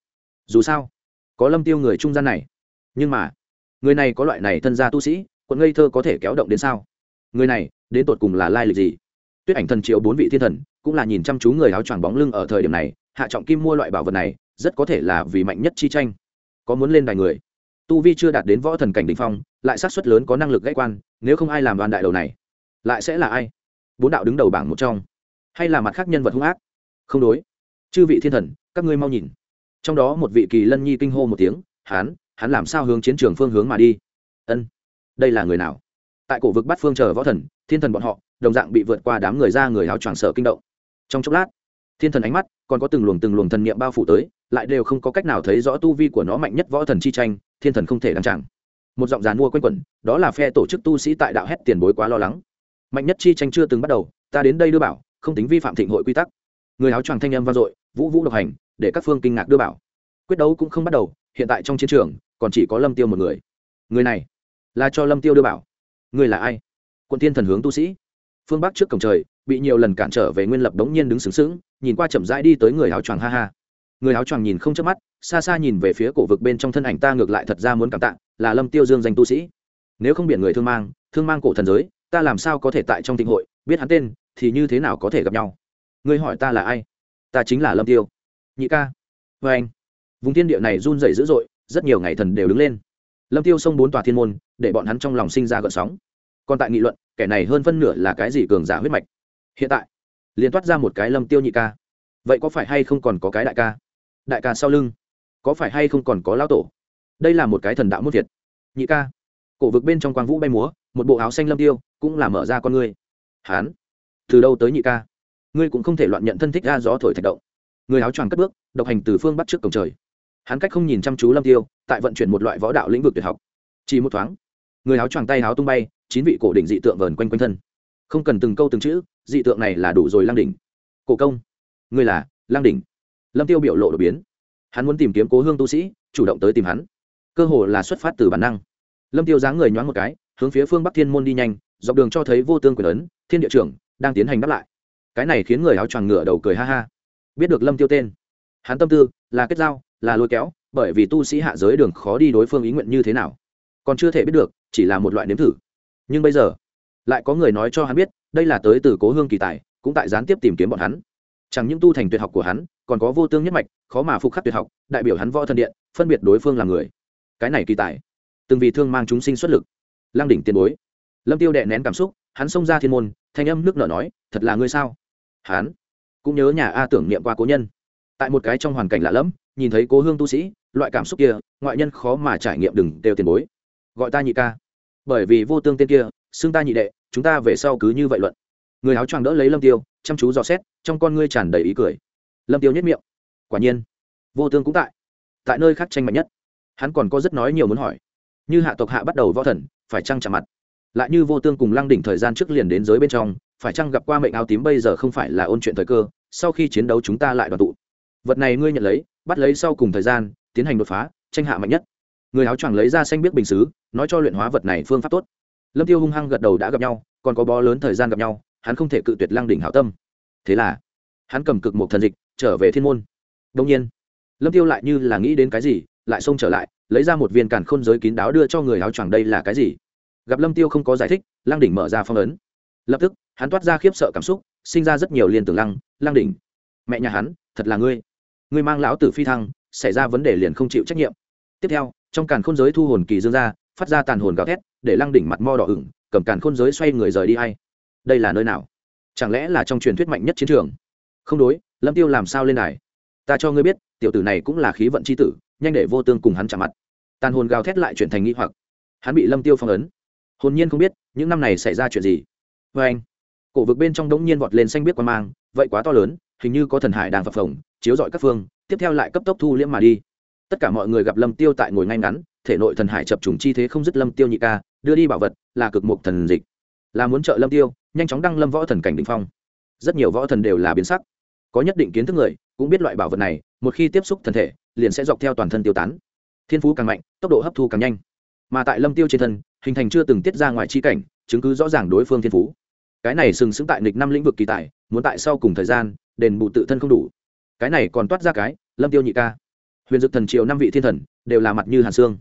Dù sao, có lâm tiêu người trung gian này. Nhưng mà, người này có loại này thân gia tu sĩ, quận ngây thơ có thể kéo động đến sao? Người này, đến tột cùng là lai lịch gì? Tuyết ảnh thần triệu bốn vị thiên thần cũng là nhìn chăm chú người áo choàng bóng lưng ở thời điểm này, hạ trọng kim mua loại bảo vật này, rất có thể là vì mạnh nhất chi tranh. Có muốn lên đài người? Tu vi chưa đạt đến võ thần cảnh đ ỉ n h phong, lại sát xuất lớn có năng lực gãy quan, nếu không ai làm đoàn đại đầu này, lại sẽ là ai? Bốn đạo đứng đầu bảng một trong. Hay là mặt khác nhân vật hung ác? Không đối. Chư vị thiên thần, các ngươi mau nhìn. Trong đó một vị kỳ lân nhi kinh hô một tiếng, hán, hắn làm sao hướng chiến trường phương hướng mà đi? Ân. Đây là người nào? Tại cổ vực bắt phương chờ võ thần, thiên thần bọn họ, đồng dạng bị vượt qua đám người ra người áo choàng sở kinh động trong chốc lát, thiên thần ánh mắt còn có từng luồng từng luồng thần niệm bao phủ tới, lại đều không có cách nào thấy rõ tu vi của nó mạnh nhất võ thần chi tranh, thiên thần không thể đăng chẳng một giọng dàn mua q u a n quẩn, đó là phe tổ chức tu sĩ tại đạo hét tiền bối quá lo lắng. Mạnh nhất chi tranh chưa từng bắt đầu, ta đến đây đưa bảo, không tính vi phạm thịnh hội quy tắc. Người áo choàng thanh âm vang dội, vũ vũ độc hành, để các phương kinh ngạc đưa bảo. Quyết đấu cũng không bắt đầu, hiện tại trong chiến trường, còn chỉ có lâm tiêu một người. Người này, là cho lâm tiêu đưa bảo. Người là ai? Quân thiên thần hướng tu sĩ phương bắc trước cổng trời, bị nhiều lần cản trở về nguyên lập đống nhiên đứng sướng sướng nhìn qua chậm rãi đi tới người áo choàng ha ha. Người áo choàng nhìn không chớp mắt, xa xa nhìn về phía cổ vực bên trong thân ảnh ta ngược lại thật ra muốn cảm tạ, là lâm tiêu dương danh tu sĩ. Nếu không biển người thương mang thương mang cổ thần giới, ta làm sao có thể tại trong thịnh hội, biết hắn tên, thì như thế nào có thể gặp nhau? Ngươi hỏi ta là ai? Ta chính là lâm tiêu. Nhị ca. Vê anh. Vùng thiên địa này run rẩy dữ dội, rất nhiều ngày thần đều đứng lên. Lâm tiêu xông bốn tòa thiên môn, để bọn hắn trong lòng sinh ra gợn sóng còn tại nghị luận, kẻ này hơn phân nửa là cái gì cường giả huyết mạch? Hiện tại, liền toát ra một cái lâm tiêu nhị ca. Vậy có phải hay không còn có cái đại ca? Đại ca sau lưng, có phải hay không còn có lão tổ? Đây là một cái thần đạo mốt thiệt. Nhị ca, cổ vực bên trong quang vũ bay múa, một bộ áo xanh lâm tiêu, cũng là mở ra con ngươi. Hán, từ đâu tới nhị ca? Ngươi cũng không thể loạn nhận thân thích ra gió thổi thạch động. Người áo choàng cất bước, độc hành từ phương bắt trước cổng trời. Hắn cách không nhìn chăm chú lâm tiêu, tại vận chuyển một loại võ đạo lĩnh vực tuyệt học. Chỉ một thoáng, người áo choàng tay áo tung bay chín vị cổ đỉnh dị tượng vờn quanh quanh thân. Không cần từng câu từng chữ, dị tượng này là đủ rồi lang đỉnh. Cổ công, ngươi là lang đỉnh. Lâm tiêu biểu lộ đột biến. Hắn muốn tìm kiếm cố hương tu sĩ, chủ động tới tìm hắn. Cơ hồ là xuất phát từ bản năng. Lâm tiêu dáng người nhoáng một cái, hướng phía phương bắc thiên môn đi nhanh, dọc đường cho thấy vô tương quyền ấn, thiên địa trưởng, đang tiến hành đáp lại. Cái này khiến người áo choàng ngựa đầu cười ha ha. Biết được lâm tiêu tên, hắn tâm tư là kết giao, là lôi kéo, bởi vì tu sĩ hạ giới đường khó đi đối phương ý nguyện như thế nào. Còn chưa thể biết được, chỉ là một loại nếm thử nhưng bây giờ lại có người nói cho hắn biết, đây là tới từ cố hương kỳ tài, cũng tại gián tiếp tìm kiếm bọn hắn. Chẳng những tu thành tuyệt học của hắn, còn có vô tương nhất mạch, khó mà phục khắc tuyệt học, đại biểu hắn võ thần điện, phân biệt đối phương là người. Cái này kỳ tài, từng vì thương mang chúng sinh xuất lực. Lăng đỉnh tiền bối. Lâm tiêu đệ nén cảm xúc, hắn xông ra thiên môn, thanh âm nước nở nói, thật là ngươi sao? Hắn cũng nhớ nhà a tưởng niệm qua cố nhân. Tại một cái trong hoàn cảnh lạ lẫm, nhìn thấy cố hương tu sĩ, loại cảm xúc kia, ngoại nhân khó mà trải nghiệm đừng đều tiền bối. Gọi ta nhị ca bởi vì vô tương tên kia, xưng ta nhị đệ, chúng ta về sau cứ như vậy luận. Người áo choàng đỡ lấy lâm tiêu, chăm chú dò xét, trong con ngươi tràn đầy ý cười. Lâm tiêu nhất miệng. Quả nhiên, vô tương cũng tại. Tại nơi khác tranh mạnh nhất. Hắn còn có rất nói nhiều muốn hỏi. Như hạ tộc hạ bắt đầu võ thần, phải chăng chạm mặt? Lại như vô tương cùng lăng đỉnh thời gian trước liền đến giới bên trong, phải chăng gặp qua mệnh áo tím bây giờ không phải là ôn chuyện thời cơ, sau khi chiến đấu chúng ta lại đoàn tụ. Vật này ngươi nhận lấy, bắt lấy sau cùng thời gian, tiến hành đột phá, tranh hạ mạnh nhất người áo choàng lấy ra xanh biết bình xứ, nói cho luyện hóa vật này phương pháp tốt. Lâm tiêu hung hăng gật đầu đã gặp nhau, còn có bó lớn thời gian gặp nhau, hắn không thể cự tuyệt lăng đỉnh hảo tâm. Thế là, hắn cầm cực một thần dịch, trở về thiên môn. Đông nhiên, lâm tiêu lại như là nghĩ đến cái gì, lại xông trở lại, lấy ra một viên càn khôn giới kín đáo đưa cho người áo choàng đây là cái gì. Gặp lâm tiêu không có giải thích, lăng đỉnh mở ra phong ấn. Lập tức, hắn toát ra khiếp sợ cảm xúc, sinh ra rất nhiều liên tưởng lăng lăng đỉnh, mẹ nhà hắn, thật là ngươi. Ngươi mang lão tử phi thăng, xảy ra vấn đề liền không chịu trách nhiệm. Tiếp theo trong càn khôn giới thu hồn kỳ dương ra, phát ra tàn hồn gào thét, để lăng đỉnh mặt mo đỏ ửng, cầm càn khôn giới xoay người rời đi hay. Đây là nơi nào? Chẳng lẽ là trong truyền thuyết mạnh nhất chiến trường? Không đối, lâm tiêu làm sao lên đài? Ta cho ngươi biết, tiểu tử này cũng là khí vận chi tử, nhanh để vô tương cùng hắn chạm mặt. Tàn hồn gào thét lại chuyển thành nghi hoặc. Hắn bị lâm tiêu phong ấn. Hồn nhiên không biết, những năm này xảy ra chuyện gì. Vê anh, cổ vực bên trong đống nhiên vọt lên xanh biết quan mang, vậy quá to lớn, hình như có thần hải đang phập phồng, chiếu rọi các phương, tiếp theo lại cấp tốc thu liễm mà đi tất cả mọi người gặp lâm tiêu tại ngồi ngay ngắn, thể nội thần hải chập trùng chi thế không dứt lâm tiêu nhị ca, đưa đi bảo vật, là cực mục thần dịch. Là muốn trợ lâm tiêu, nhanh chóng đăng lâm võ thần cảnh đỉnh phong. Rất nhiều võ thần đều là biến sắc. Có nhất định kiến thức người, cũng biết loại bảo vật này, một khi tiếp xúc thần thể, liền sẽ dọc theo toàn thân tiêu tán. Thiên phú càng mạnh, tốc độ hấp thu càng nhanh. Mà tại lâm tiêu trên thân, hình thành chưa từng tiết ra ngoài chi cảnh, chứng cứ rõ ràng đối phương thiên phú. Cái này sừng sững tại nịch năm lĩnh vực kỳ tài, muốn tại sau cùng thời gian, đền bù tự thân không đủ. Cái này còn toát ra cái, lâm tiêu nhị ca huyền dực thần triều năm vị thiên thần đều là mặt như hàn xương.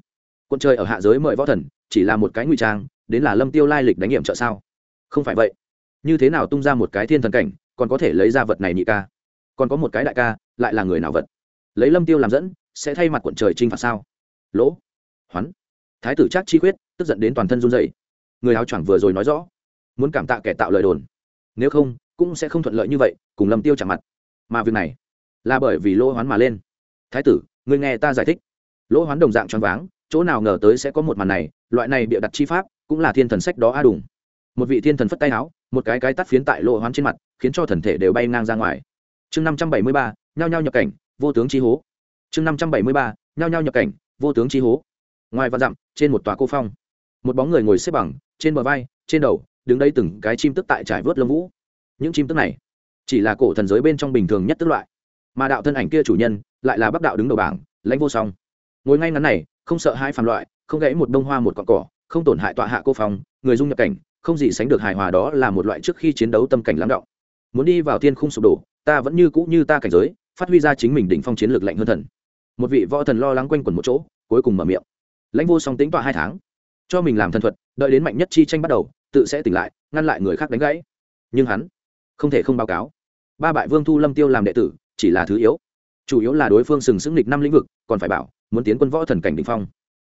Quân chơi ở hạ giới mời võ thần, chỉ là một cái ngụy trang, đến là lâm tiêu lai lịch đánh nghiệm trợ sao? Không phải vậy. Như thế nào tung ra một cái thiên thần cảnh, còn có thể lấy ra vật này nhị ca? Còn có một cái đại ca, lại là người nào vật? Lấy lâm tiêu làm dẫn, sẽ thay mặt quận trời trinh phạt sao? Lỗ. Hoắn thái tử trác chi quyết tức giận đến toàn thân run rẩy. Người áo choàng vừa rồi nói rõ, muốn cảm tạ kẻ tạo lời đồn. Nếu không, cũng sẽ không thuận lợi như vậy, cùng lâm tiêu chạm mặt. Mà việc này là bởi vì lỗ hoán mà lên. Thái tử người nghe ta giải thích. Lỗ hoán đồng dạng choáng váng, chỗ nào ngờ tới sẽ có một màn này, loại này bịa đặt chi pháp, cũng là thiên thần sách đó a đủng một vị thiên thần phất tay áo, một cái cái tắt phiến tại lỗ hoán trên mặt, khiến cho thần thể đều bay ngang ra ngoài. Chương năm trăm bảy mươi ba, nhao nhao nhập cảnh, vô tướng chi hố. Chương năm trăm bảy mươi ba, nhao nhao nhập cảnh, vô tướng chi hố. Ngoài vạn dặm, trên một tòa cô phong. Một bóng người ngồi xếp bằng, trên bờ vai, trên đầu, đứng đây từng cái chim tức tại trải vớt lông vũ. Những chim tức này, chỉ là cổ thần giới bên trong bình thường nhất tức loại. Mà đạo thân ảnh kia chủ nhân lại là bắc đạo đứng đầu bảng, lãnh vô song. Ngồi ngay ngắn này, không sợ hai phàm loại, không gãy một bông hoa một cọn cỏ, không tổn hại tọa hạ cô phong, người dung nhập cảnh, không gì sánh được hài hòa đó là một loại trước khi chiến đấu tâm cảnh lắng động. Muốn đi vào thiên khung sụp đổ, ta vẫn như cũ như ta cảnh giới, phát huy ra chính mình đỉnh phong chiến lược lạnh hơn thần. Một vị võ thần lo lắng quanh quẩn một chỗ, cuối cùng mở miệng. Lãnh vô song tính tọa hai tháng, cho mình làm thần thuật, đợi đến mạnh nhất chi tranh bắt đầu, tự sẽ tỉnh lại, ngăn lại người khác đánh gãy. Nhưng hắn không thể không báo cáo. Ba bại vương thu lâm tiêu làm đệ tử, chỉ là thứ yếu chủ yếu là đối phương sừng sững lịch năm lĩnh vực, còn phải bảo, muốn tiến quân võ thần cảnh đỉnh phong.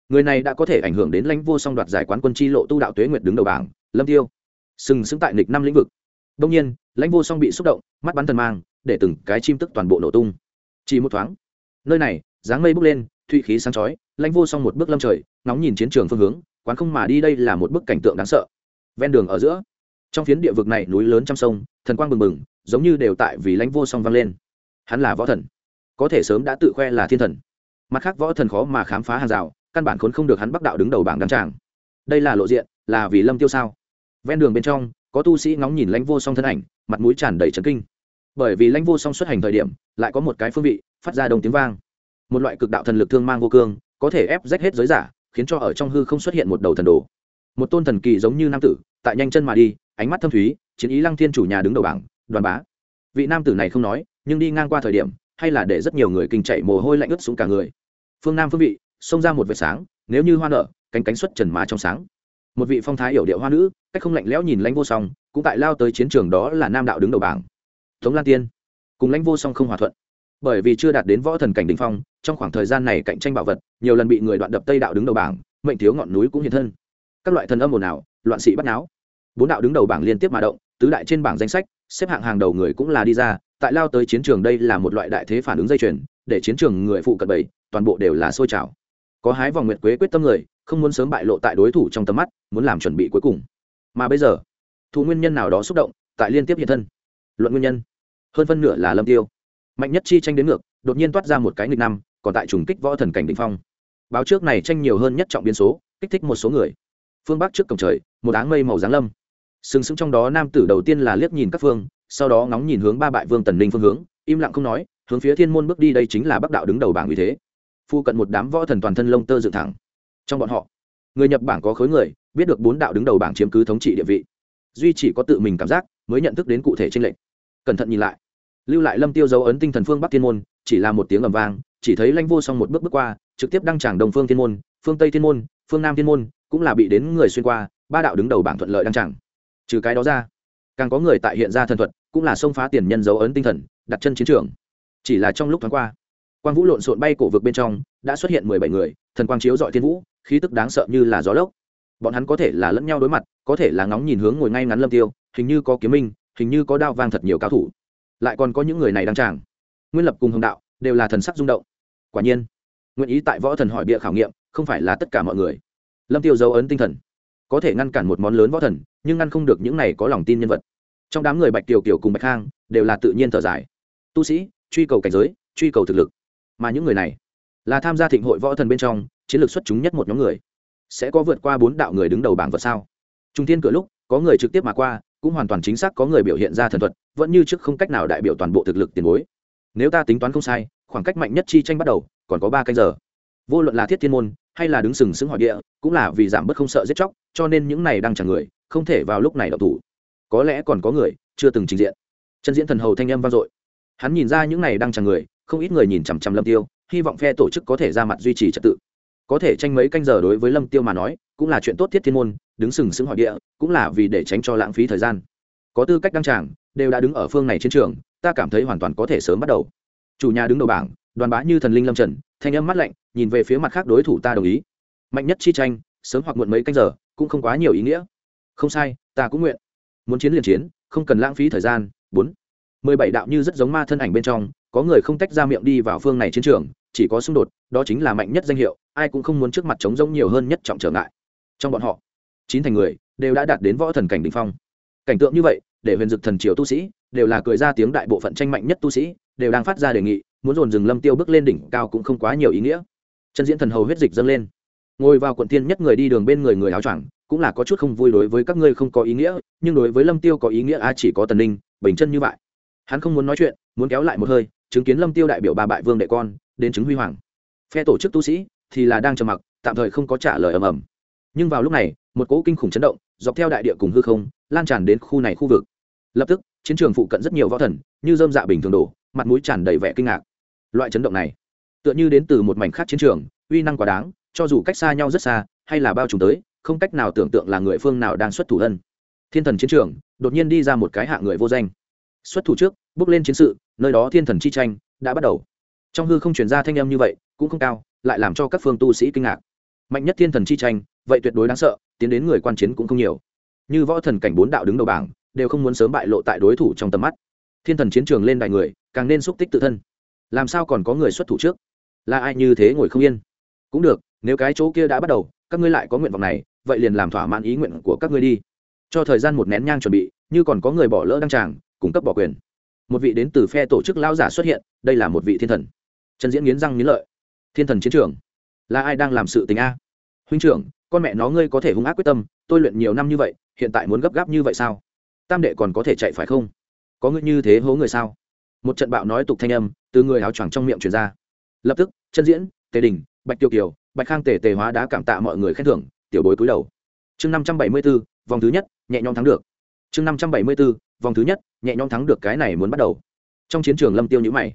Người này đã có thể ảnh hưởng đến lãnh vô song đoạt giải quán quân chi lộ tu đạo tuế nguyệt đứng đầu bảng, lâm tiêu. Sừng sững tại lịch năm lĩnh vực. Đông nhiên, lãnh vô song bị xúc động, mắt bắn thần mang, để từng cái chim tức toàn bộ nổ tung. Chỉ một thoáng, nơi này, dáng mây bốc lên thụy khí sáng chói, lãnh vô song một bước lâm trời nóng nhìn chiến trường phương hướng, quán không mà đi đây là một bức cảnh tượng đáng sợ. Ven đường ở giữa, trong phiến địa vực này núi lớn trăm sông, thần quang bừng bừng, giống như đều tại vì lãnh vô song vang lên. Hắn là võ thần có thể sớm đã tự khoe là thiên thần. Mặt khác, võ thần khó mà khám phá hàng rào, căn bản khốn không được hắn bắc đạo đứng đầu bảng đăng tràng. Đây là lộ diện, là vì lâm tiêu sao? Ven đường bên trong, có tu sĩ ngóng nhìn lãnh vô song thân ảnh, mặt mũi tràn đầy trấn kinh. Bởi vì lãnh vô song xuất hành thời điểm, lại có một cái phương vị, phát ra đồng tiếng vang. Một loại cực đạo thần lực thương mang vô cương, có thể ép rách hết giới giả, khiến cho ở trong hư không xuất hiện một đầu thần đồ. Một tôn thần kỳ giống như nam tử, tại nhanh chân mà đi, ánh mắt thâm thúy, chiến ý lăng thiên chủ nhà đứng đầu bảng, đoàn bá. Vị nam tử này không nói, nhưng đi ngang qua thời điểm hay là để rất nhiều người kinh chạy mồ hôi lạnh ướt xuống cả người. Phương nam phương vị, xông ra một vệt sáng, nếu như hoa nở, cánh cánh xuất trần má trong sáng. Một vị phong thái hiểu điệu hoa nữ, cách không lạnh lẽo nhìn lãnh vô song, cũng tại lao tới chiến trường đó là nam đạo đứng đầu bảng. Tống lan tiên, cùng lãnh vô song không hòa thuận. Bởi vì chưa đạt đến võ thần cảnh đình phong, trong khoảng thời gian này cạnh tranh bảo vật, nhiều lần bị người đoạn đập tây đạo đứng đầu bảng, mệnh thiếu ngọn núi cũng hiện thân. Các loại thần âm ồn ào, loạn sĩ bắt náo. Bốn đạo đứng đầu bảng liên tiếp mà động, tứ đại trên bảng danh sách, xếp hạng hàng đầu người cũng là đi ra tại lao tới chiến trường đây là một loại đại thế phản ứng dây chuyền, để chiến trường người phụ cận bảy toàn bộ đều là sôi trào. Có hái vòng nguyệt quế quyết tâm người, không muốn sớm bại lộ tại đối thủ trong tầm mắt, muốn làm chuẩn bị cuối cùng. Mà bây giờ, thủ nguyên nhân nào đó xúc động, tại liên tiếp hiện thân. Luận nguyên nhân, hơn phân nửa là lâm tiêu. Mạnh nhất chi tranh đến ngược, đột nhiên toát ra một cái nghịch năm, còn tại trùng kích võ thần cảnh đỉnh phong. Báo trước này tranh nhiều hơn nhất trọng biến số, kích thích một số người. Phương bắc trước cổng trời, một áng mây màu giáng lâm. Sừng sững trong đó nam tử đầu tiên là liếc nhìn các phương sau đó ngóng nhìn hướng ba bại vương tần ninh phương hướng, im lặng không nói, hướng phía thiên môn bước đi đây chính là bắc đạo đứng đầu bảng vì thế. Phu cận một đám võ thần toàn thân lông tơ dựng thẳng. Trong bọn họ, người nhập bảng có khối người, biết được bốn đạo đứng đầu bảng chiếm cứ thống trị địa vị. Duy chỉ có tự mình cảm giác, mới nhận thức đến cụ thể tranh lệch. Cẩn thận nhìn lại. Lưu lại lâm tiêu dấu ấn tinh thần phương bắc thiên môn, chỉ là một tiếng ầm vang, chỉ thấy lanh vô song một bước bước qua, trực tiếp đăng tràng đồng phương thiên môn, phương tây thiên môn, phương nam thiên môn, cũng là bị đến người xuyên qua, ba đạo đứng đầu bảng thuận lợi đăng tràng. Trừ cái đó ra, càng có người tại hiện ra thần thuật cũng là xông phá tiền nhân dấu ấn tinh thần, đặt chân chiến trường. Chỉ là trong lúc thoáng qua, quang vũ lộn xộn bay cổ vực bên trong, đã xuất hiện mười bảy người, thần quang chiếu dọi thiên vũ, khí tức đáng sợ như là gió lốc. Bọn hắn có thể là lẫn nhau đối mặt, có thể là ngóng nhìn hướng ngồi ngay ngắn lâm tiêu, hình như có kiếm minh, hình như có đao vang thật nhiều cao thủ. Lại còn có những người này đang tràng. Nguyên lập cùng hồng đạo đều là thần sắc rung động. Quả nhiên, nguyện ý tại võ thần hỏi bịa khảo nghiệm, không phải là tất cả mọi người. Lâm tiêu dấu ấn tinh thần, có thể ngăn cản một món lớn võ thần, nhưng ngăn không được những này có lòng tin nhân vật trong đám người bạch kiều kiều cùng bạch khang đều là tự nhiên thở dài. Tu sĩ, truy cầu cảnh giới, truy cầu thực lực. Mà những người này là tham gia thịnh hội võ thần bên trong, chiến lược xuất chúng nhất một nhóm người. Sẽ có vượt qua bốn đạo người đứng đầu bảng vật sao? Trung thiên cửa lúc, có người trực tiếp mà qua, cũng hoàn toàn chính xác có người biểu hiện ra thần thuật, vẫn như trước không cách nào đại biểu toàn bộ thực lực tiền bối. Nếu ta tính toán không sai, khoảng cách mạnh nhất chi tranh bắt đầu, còn có ba canh giờ. Vô luận là thiết thiên môn, hay là đứng sừng sững hỏi địa, cũng là vì giảm bớt không sợ giết chóc, cho nên những này đang chẳng người, không thể vào lúc này đậu thủ có lẽ còn có người chưa từng trình diện. Chân diễn thần hầu thanh âm vang dội. Hắn nhìn ra những này đang chẳng người, không ít người nhìn chằm chằm lâm tiêu, hy vọng phe tổ chức có thể ra mặt duy trì trật tự. Có thể tranh mấy canh giờ đối với lâm tiêu mà nói, cũng là chuyện tốt thiết thiên môn, đứng sừng sững hỏi địa, cũng là vì để tránh cho lãng phí thời gian. Có tư cách đăng tràng, đều đã đứng ở phương này chiến trường, ta cảm thấy hoàn toàn có thể sớm bắt đầu. Chủ nhà đứng đầu bảng, đoàn bá như thần linh lâm trần, thanh âm mắt lạnh, nhìn về phía mặt khác đối thủ ta đồng ý. Mạnh nhất chi tranh, sớm hoặc muộn mấy canh giờ, cũng không quá nhiều ý nghĩa. Không sai, ta cũng nguyện muốn chiến liền chiến, không cần lãng phí thời gian. Bốn, mười bảy đạo như rất giống ma thân ảnh bên trong, có người không tách ra miệng đi vào phương này chiến trường, chỉ có xung đột, đó chính là mạnh nhất danh hiệu, ai cũng không muốn trước mặt chống giống nhiều hơn nhất trọng trở ngại. Trong bọn họ, chín thành người đều đã đạt đến võ thần cảnh đ ỉ n h phong. Cảnh tượng như vậy, để huyền dực thần triều tu sĩ đều là cười ra tiếng đại bộ phận tranh mạnh nhất tu sĩ, đều đang phát ra đề nghị, muốn dồn rừng lâm tiêu bước lên đỉnh cao cũng không quá nhiều ý nghĩa. Chân diễn thần hầu huyết dịch dâng lên. Ngồi vào quận tiên nhất người đi đường bên người người áo choàng cũng là có chút không vui đối với các ngươi không có ý nghĩa, nhưng đối với lâm tiêu có ý nghĩa a chỉ có tần ninh, bình chân như vậy. Hắn không muốn nói chuyện, muốn kéo lại một hơi, chứng kiến lâm tiêu đại biểu bà bại vương đệ con, đến chứng huy hoàng. Phe tổ chức tu sĩ thì là đang trầm mặc, tạm thời không có trả lời ầm ầm. Nhưng vào lúc này, một cỗ kinh khủng chấn động, dọc theo đại địa cùng hư không, lan tràn đến khu này khu vực. Lập tức, chiến trường phụ cận rất nhiều võ thần, như dơm dạ bình thường đổ, mặt mũi tràn đầy vẻ kinh ngạc. Loại chấn động này, tựa như đến từ một mảnh khác chiến trường, uy năng quá đáng, cho dù cách xa nhau rất xa, hay là bao trùm tới không cách nào tưởng tượng là người phương nào đang xuất thủ ân thiên thần chiến trường, đột nhiên đi ra một cái hạ người vô danh. Xuất thủ trước, bước lên chiến sự, nơi đó thiên thần chi tranh đã bắt đầu. Trong hư không chuyển ra thanh âm như vậy, cũng không cao, lại làm cho các phương tu sĩ kinh ngạc. Mạnh nhất thiên thần chi tranh, vậy tuyệt đối đáng sợ, tiến đến người quan chiến cũng không nhiều. Như võ thần cảnh bốn đạo đứng đầu bảng, đều không muốn sớm bại lộ tại đối thủ trong tầm mắt. Thiên thần chiến trường lên đại người, càng nên xúc tích tự thân. Làm sao còn có người xuất thủ trước? Là ai như thế ngồi không yên? Cũng được, nếu cái chỗ kia đã bắt đầu, các ngươi lại có nguyện vọng này vậy liền làm thỏa mãn ý nguyện của các ngươi đi. Cho thời gian một nén nhang chuẩn bị, như còn có người bỏ lỡ đăng tràng, cung cấp bỏ quyền. Một vị đến từ phe tổ chức lao giả xuất hiện, đây là một vị thiên thần. Trần diễn nghiến răng nghiến lợi. Thiên thần chiến trường. Là ai đang làm sự tình a? Huynh trưởng, con mẹ nó ngươi có thể hung ác quyết tâm, tôi luyện nhiều năm như vậy, hiện tại muốn gấp gáp như vậy sao? Tam đệ còn có thể chạy phải không? Có ngươi như thế hố người sao? Một trận bạo nói tục thanh âm, từ người áo choàng trong miệng truyền ra. Lập tức chân diễn, tề đình, bạch tiêu kiều, bạch khang tề tề hóa đã cảm tạ mọi người khen thưởng tiểu bối cúi đầu. Chương năm trăm bảy mươi b ố vòng thứ nhất, nhẹ nhõm thắng được. Chương năm trăm bảy mươi b ố vòng thứ nhất, nhẹ nhõm thắng được cái này muốn bắt đầu. Trong chiến trường lâm tiêu nhữ mày.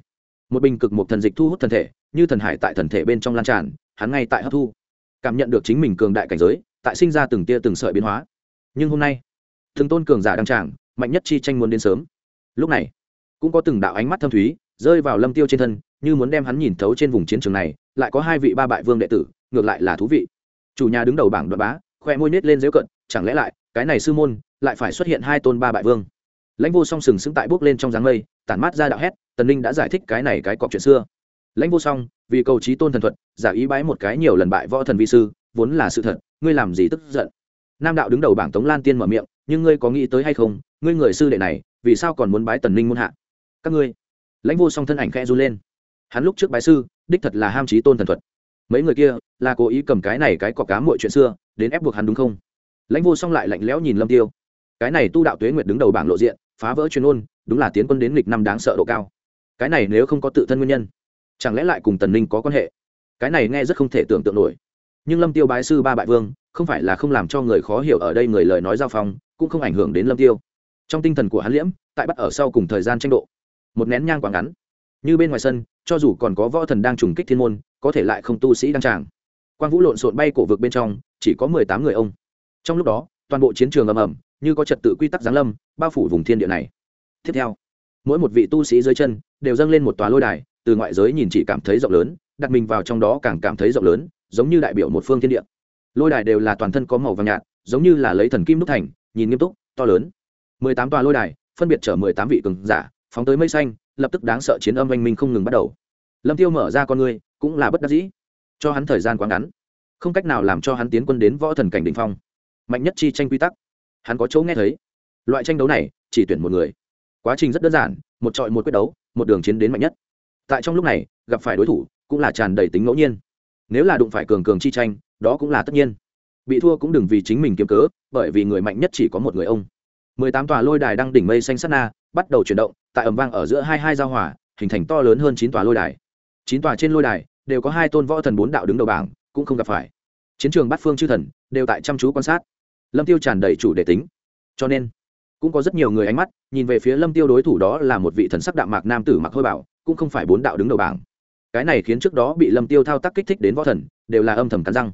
Một bình cực một thần dịch thu hút thần thể, như thần hải tại thần thể bên trong lan tràn, hắn ngay tại hấp thu. Cảm nhận được chính mình cường đại cảnh giới, tại sinh ra từng tia từng sợi biến hóa. Nhưng hôm nay thường tôn cường giả đăng tràng, mạnh nhất chi tranh muốn đến sớm. Lúc này, cũng có từng đạo ánh mắt thâm thúy, rơi vào lâm tiêu trên thân, như muốn đem hắn nhìn thấu trên vùng chiến trường này, lại có hai vị ba bại vương đệ tử, ngược lại là thú vị chủ nhà đứng đầu bảng đoạn bá, khoe môi nết lên dễu cận, chẳng lẽ lại, cái này sư môn, lại phải xuất hiện hai tôn ba bại vương. Lãnh vô song sừng sững tại bước lên trong dáng mây, tản mát ra đạo hét, tần ninh đã giải thích cái này cái cọc chuyện xưa. Lãnh vô song, vì cầu trí tôn thần thuật, giả ý bái một cái nhiều lần bại võ thần vi sư, vốn là sự thật, ngươi làm gì tức giận? Nam đạo đứng đầu bảng tống lan tiên mở miệng, nhưng ngươi có nghĩ tới hay không, ngươi người sư đệ này, vì sao còn muốn bái tần ninh muôn hạ? Các ngươi. Lãnh vô song thân ảnh khẽ run lên. Hắn lúc trước bái sư, đích thật là ham trí tôn thần thuật mấy người kia là cố ý cầm cái này cái cọc cá mọi chuyện xưa, đến ép buộc hắn đúng không? Lãnh vô song lại lạnh lẽo nhìn lâm tiêu. Cái này tu đạo tuế nguyệt đứng đầu bảng lộ diện, phá vỡ chuyên ôn đúng là tiến quân đến lịch năm đáng sợ độ cao. Cái này nếu không có tự thân nguyên nhân, chẳng lẽ lại cùng tần ninh có quan hệ? Cái này nghe rất không thể tưởng tượng nổi. Nhưng lâm tiêu bái sư ba bại vương, không phải là không làm cho người khó hiểu ở đây người lời nói giao phong, cũng không ảnh hưởng đến lâm tiêu. Trong tinh thần của hắn liễm, tại bắt ở sau cùng thời gian tranh độ, một nén nhang quá ngắn. Như bên ngoài sân, cho dù còn có võ thần đang trùng kích thiên môn có thể lại không tu sĩ đăng tràng. Quang vũ lộn xộn bay cổ vực bên trong, chỉ có mười tám người ông. Trong lúc đó, toàn bộ chiến trường ầm ầm, như có trật tự quy tắc giáng lâm, bao phủ vùng thiên địa này. Tiếp theo, mỗi một vị tu sĩ dưới chân đều dâng lên một tòa lôi đài, từ ngoại giới nhìn chỉ cảm thấy rộng lớn, đặt mình vào trong đó càng cảm thấy rộng lớn, giống như đại biểu một phương thiên địa. Lôi đài đều là toàn thân có màu vàng nhạt, giống như là lấy thần kim đúc thành, nhìn nghiêm túc, to lớn. Mười tám tòa lôi đài, phân biệt chở mười tám vị cường giả, phóng tới mây xanh, lập tức đáng sợ chiến âm oanh minh không ngừng bắt đầu. Lâm tiêu mở ra con người cũng là bất đắc dĩ. Cho hắn thời gian quá ngắn. Không cách nào làm cho hắn tiến quân đến võ thần cảnh đỉnh phong. Mạnh nhất chi tranh quy tắc. Hắn có chỗ nghe thấy. Loại tranh đấu này, chỉ tuyển một người. Quá trình rất đơn giản, một trọi một quyết đấu, một đường chiến đến mạnh nhất. Tại trong lúc này, gặp phải đối thủ, cũng là tràn đầy tính ngẫu nhiên. Nếu là đụng phải cường cường chi tranh, đó cũng là tất nhiên. Bị thua cũng đừng vì chính mình kiếm cớ, bởi vì người mạnh nhất chỉ có một người ông. Mười tám tòa lôi đài đang đỉnh mây xanh sắt na, bắt đầu chuyển động, tại ẩm vang ở giữa hai hai giao hỏa hình thành to lớn hơn chín tòa lôi đài. Chín tòa trên lôi đài đều có hai tôn võ thần bốn đạo đứng đầu bảng, cũng không gặp phải. Chiến trường bát phương chư thần đều tại chăm chú quan sát. Lâm tiêu tràn đầy chủ đề tính. Cho nên, cũng có rất nhiều người ánh mắt nhìn về phía lâm tiêu đối thủ đó là một vị thần sắc đạm mạc nam tử mặc hôi bảo, cũng không phải bốn đạo đứng đầu bảng. Cái này khiến trước đó bị lâm tiêu thao tác kích thích đến võ thần, đều là âm thầm cắn răng.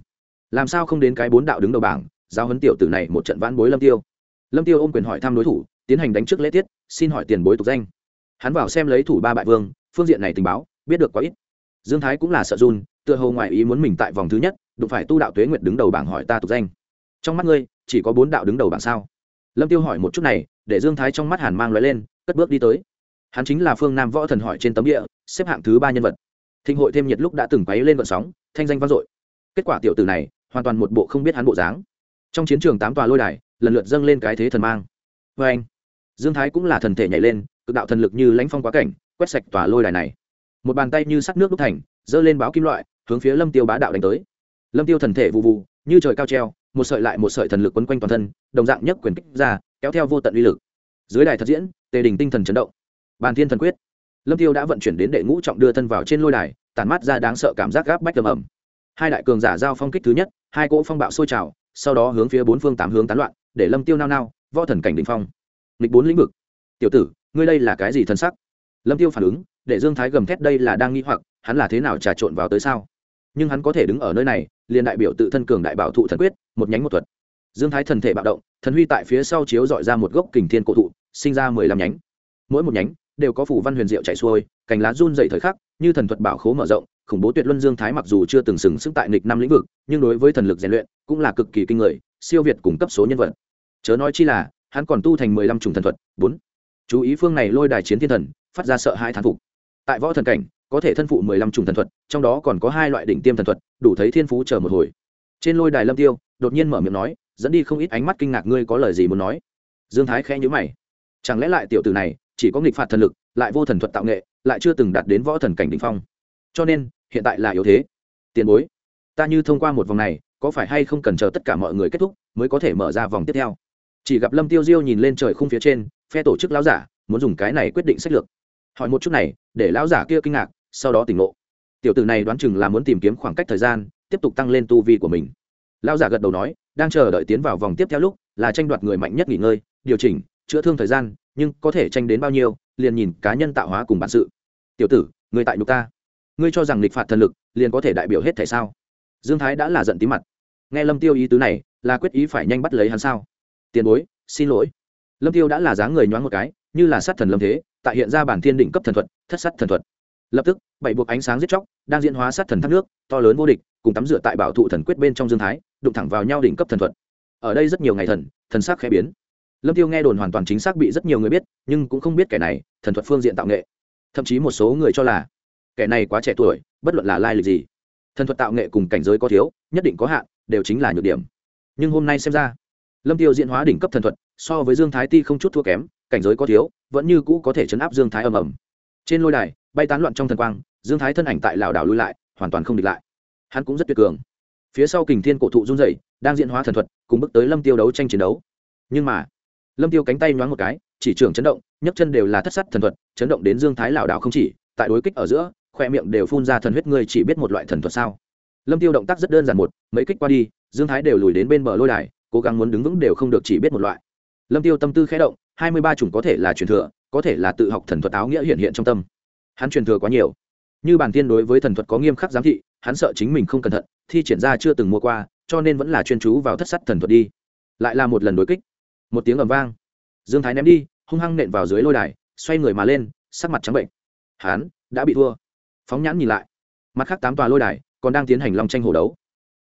Làm sao không đến cái bốn đạo đứng đầu bảng giao huấn tiểu tử này một trận vãn bối lâm tiêu? Lâm tiêu ôm quyền hỏi thăm đối thủ, tiến hành đánh trước lễ tiết, xin hỏi tiền bối tục danh. Hắn vào xem lấy thủ ba bại vương, phương diện này tình báo, biết được quá ít dương thái cũng là sợ run, tựa hồ ngoại ý muốn mình tại vòng thứ nhất, đụng phải tu đạo tuế nguyệt đứng đầu bảng hỏi ta tục danh. Trong mắt ngươi, chỉ có bốn đạo đứng đầu bảng sao? Lâm tiêu hỏi một chút này, để dương thái trong mắt hàn mang lóe lên, cất bước đi tới. Hắn chính là phương nam võ thần hỏi trên tấm địa, xếp hạng thứ ba nhân vật. Thịnh hội thêm nhiệt lúc đã từng quấy lên vận sóng, thanh danh vang dội. Kết quả tiểu tử này, hoàn toàn một bộ không biết hắn bộ dáng. Trong chiến trường tám tòa lôi đài, lần lượt dâng lên cái thế thần mang. Vê anh dương thái cũng là thần thể nhảy lên, cực đạo thần lực như lãnh phong quá cảnh, quét sạch tòa lôi đài này một bàn tay như sắt nước đúc thành, giơ lên báo kim loại, hướng phía lâm tiêu bá đạo đánh tới. Lâm tiêu thần thể vụ vụ, như trời cao treo, một sợi lại một sợi thần lực quấn quanh toàn thân, đồng dạng nhất quyền kích ra, kéo theo vô tận uy lực. Dưới đài thật diễn, tề đình tinh thần chấn động. Bàn thiên thần quyết. Lâm tiêu đã vận chuyển đến đệ ngũ trọng đưa thân vào trên lôi đài, tản mát ra đáng sợ cảm giác gáp bách tầm ẩm hai đại cường giả giao phong kích thứ nhất, hai cỗ phong bạo sôi trào, sau đó hướng phía bốn phương tám hướng tán loạn, để lâm tiêu nao nao, võ thần cảnh đỉnh phong. Nghịch bốn lĩnh vực. Tiểu tử, ngươi đây là cái gì thân sắc? Lâm tiêu phản ứng để dương thái gầm thét đây là đang nghi hoặc, hắn là thế nào trà trộn vào tới sao? Nhưng hắn có thể đứng ở nơi này, liền đại biểu tự thân cường đại bảo thụ thần quyết, một nhánh một thuật. Dương thái thần thể bạo động, thần huy tại phía sau chiếu dọi ra một gốc kình thiên cổ thụ, sinh ra mười lăm nhánh. Mỗi một nhánh đều có phủ văn huyền diệu chạy xuôi, cành lá run dậy thời khắc, như thần thuật bảo khố mở rộng, khủng bố tuyệt luân dương thái mặc dù chưa từng sừng sững tại nghịch năm lĩnh vực, nhưng đối với thần lực rèn luyện cũng là cực kỳ kinh người, siêu việt cùng cấp số nhân vật. Chớ nói chi là, hắn còn tu thành mười lăm trùng thần thuật, bốn. Chú ý phương này lôi đài chiến thiên thần, phát ra sợ hai thán phục tại võ thần cảnh, có thể thân phụ mười lăm trùng thần thuật, trong đó còn có hai loại đỉnh tiêm thần thuật, đủ thấy thiên phú chờ một hồi. Trên lôi đài lâm tiêu, đột nhiên mở miệng nói, dẫn đi không ít ánh mắt kinh ngạc ngươi có lời gì muốn nói. Dương thái khẽ nhíu mày. Chẳng lẽ lại tiểu tử này chỉ có nghịch phạt thần lực, lại vô thần thuật tạo nghệ, lại chưa từng đạt đến võ thần cảnh đỉnh phong? Cho nên, hiện tại là yếu thế. Tiền bối, ta như thông qua một vòng này, có phải hay không cần chờ tất cả mọi người kết thúc mới có thể mở ra vòng tiếp theo? Chỉ gặp lâm tiêu diêu nhìn lên trời khung phía trên, phe tổ chức lão giả, muốn dùng cái này quyết định sách lược hỏi một chút này, để lão giả kia kinh ngạc, sau đó tỉnh ngộ. Tiểu tử này đoán chừng là muốn tìm kiếm khoảng cách thời gian, tiếp tục tăng lên tu vi của mình. Lão giả gật đầu nói, đang chờ đợi tiến vào vòng tiếp theo lúc, là tranh đoạt người mạnh nhất nghỉ ngơi, điều chỉnh, chữa thương thời gian, nhưng có thể tranh đến bao nhiêu, liền nhìn cá nhân tạo hóa cùng bản sự. Tiểu tử, người tại nhục ta. Ngươi cho rằng lịch phạt thần lực, liền có thể đại biểu hết thể sao? Dương thái đã là giận tí mặt. Nghe lâm tiêu ý tứ này, là quyết ý phải nhanh bắt lấy hắn sao? Tiền bối, xin lỗi. Lâm tiêu đã là dáng người nhoáng một cái, như là sát thần lâm thế tại hiện ra bản thiên đỉnh cấp thần thuật, thất sát thần thuật. Lập tức, bảy buộc ánh sáng giết chóc, đang diễn hóa sát thần thác nước, to lớn vô địch, cùng tắm rửa tại bảo thụ thần quyết bên trong dương thái, đụng thẳng vào nhau đỉnh cấp thần thuật. Ở đây rất nhiều ngày thần thần sắc khẽ biến. Lâm tiêu nghe đồn hoàn toàn chính xác bị rất nhiều người biết, nhưng cũng không biết kẻ này, thần thuật phương diện tạo nghệ. Thậm chí một số người cho là, kẻ này quá trẻ tuổi, bất luận là lai lịch gì, thần thuật tạo nghệ cùng cảnh giới có thiếu, nhất định có hạn, đều chính là nhược điểm. Nhưng hôm nay xem ra, lâm tiêu diễn hóa đỉnh cấp thần thuật so với dương thái ti không chút thua kém, cảnh giới có thiếu, vẫn như cũ có thể chấn áp dương thái ầm ầm. Trên lôi đài, bay tán loạn trong thần quang, dương thái thân ảnh tại lảo đảo lui lại, hoàn toàn không địch lại. Hắn cũng rất tuyệt cường. Phía sau kình thiên cổ thụ run dậy đang diễn hóa thần thuật, cùng bước tới lâm tiêu đấu tranh chiến đấu. Nhưng mà, lâm tiêu cánh tay nhoáng một cái, chỉ trường chấn động, nhấc chân đều là thất sắt thần thuật, chấn động đến dương thái lảo đảo không chỉ, tại đối kích ở giữa, khoe miệng đều phun ra thần huyết, ngươi chỉ biết một loại thần thuật sao? Lâm tiêu động tác rất đơn giản một, mấy kích qua đi, dương thái đều lùi đến bên bờ lôi đài, cố gắng muốn đứng vững đều không được chỉ biết một loại lâm tiêu tâm tư khẽ động, hai mươi ba chủng có thể là truyền thừa, có thể là tự học thần thuật áo nghĩa hiện hiện trong tâm. Hắn truyền thừa quá nhiều. Như bản tiên đối với thần thuật có nghiêm khắc giám thị, hắn sợ chính mình không cẩn thận, thi triển ra chưa từng mua qua, cho nên vẫn là chuyên chú vào thất sắt thần thuật đi. Lại là một lần đối kích. Một tiếng ầm vang. Dương thái ném đi, hung hăng nện vào dưới lôi đài, xoay người mà lên, sắc mặt trắng bệnh. Hắn đã bị thua. Phóng nhãn nhìn lại. Mặt khác tám tòa lôi đài còn đang tiến hành long tranh hổ đấu.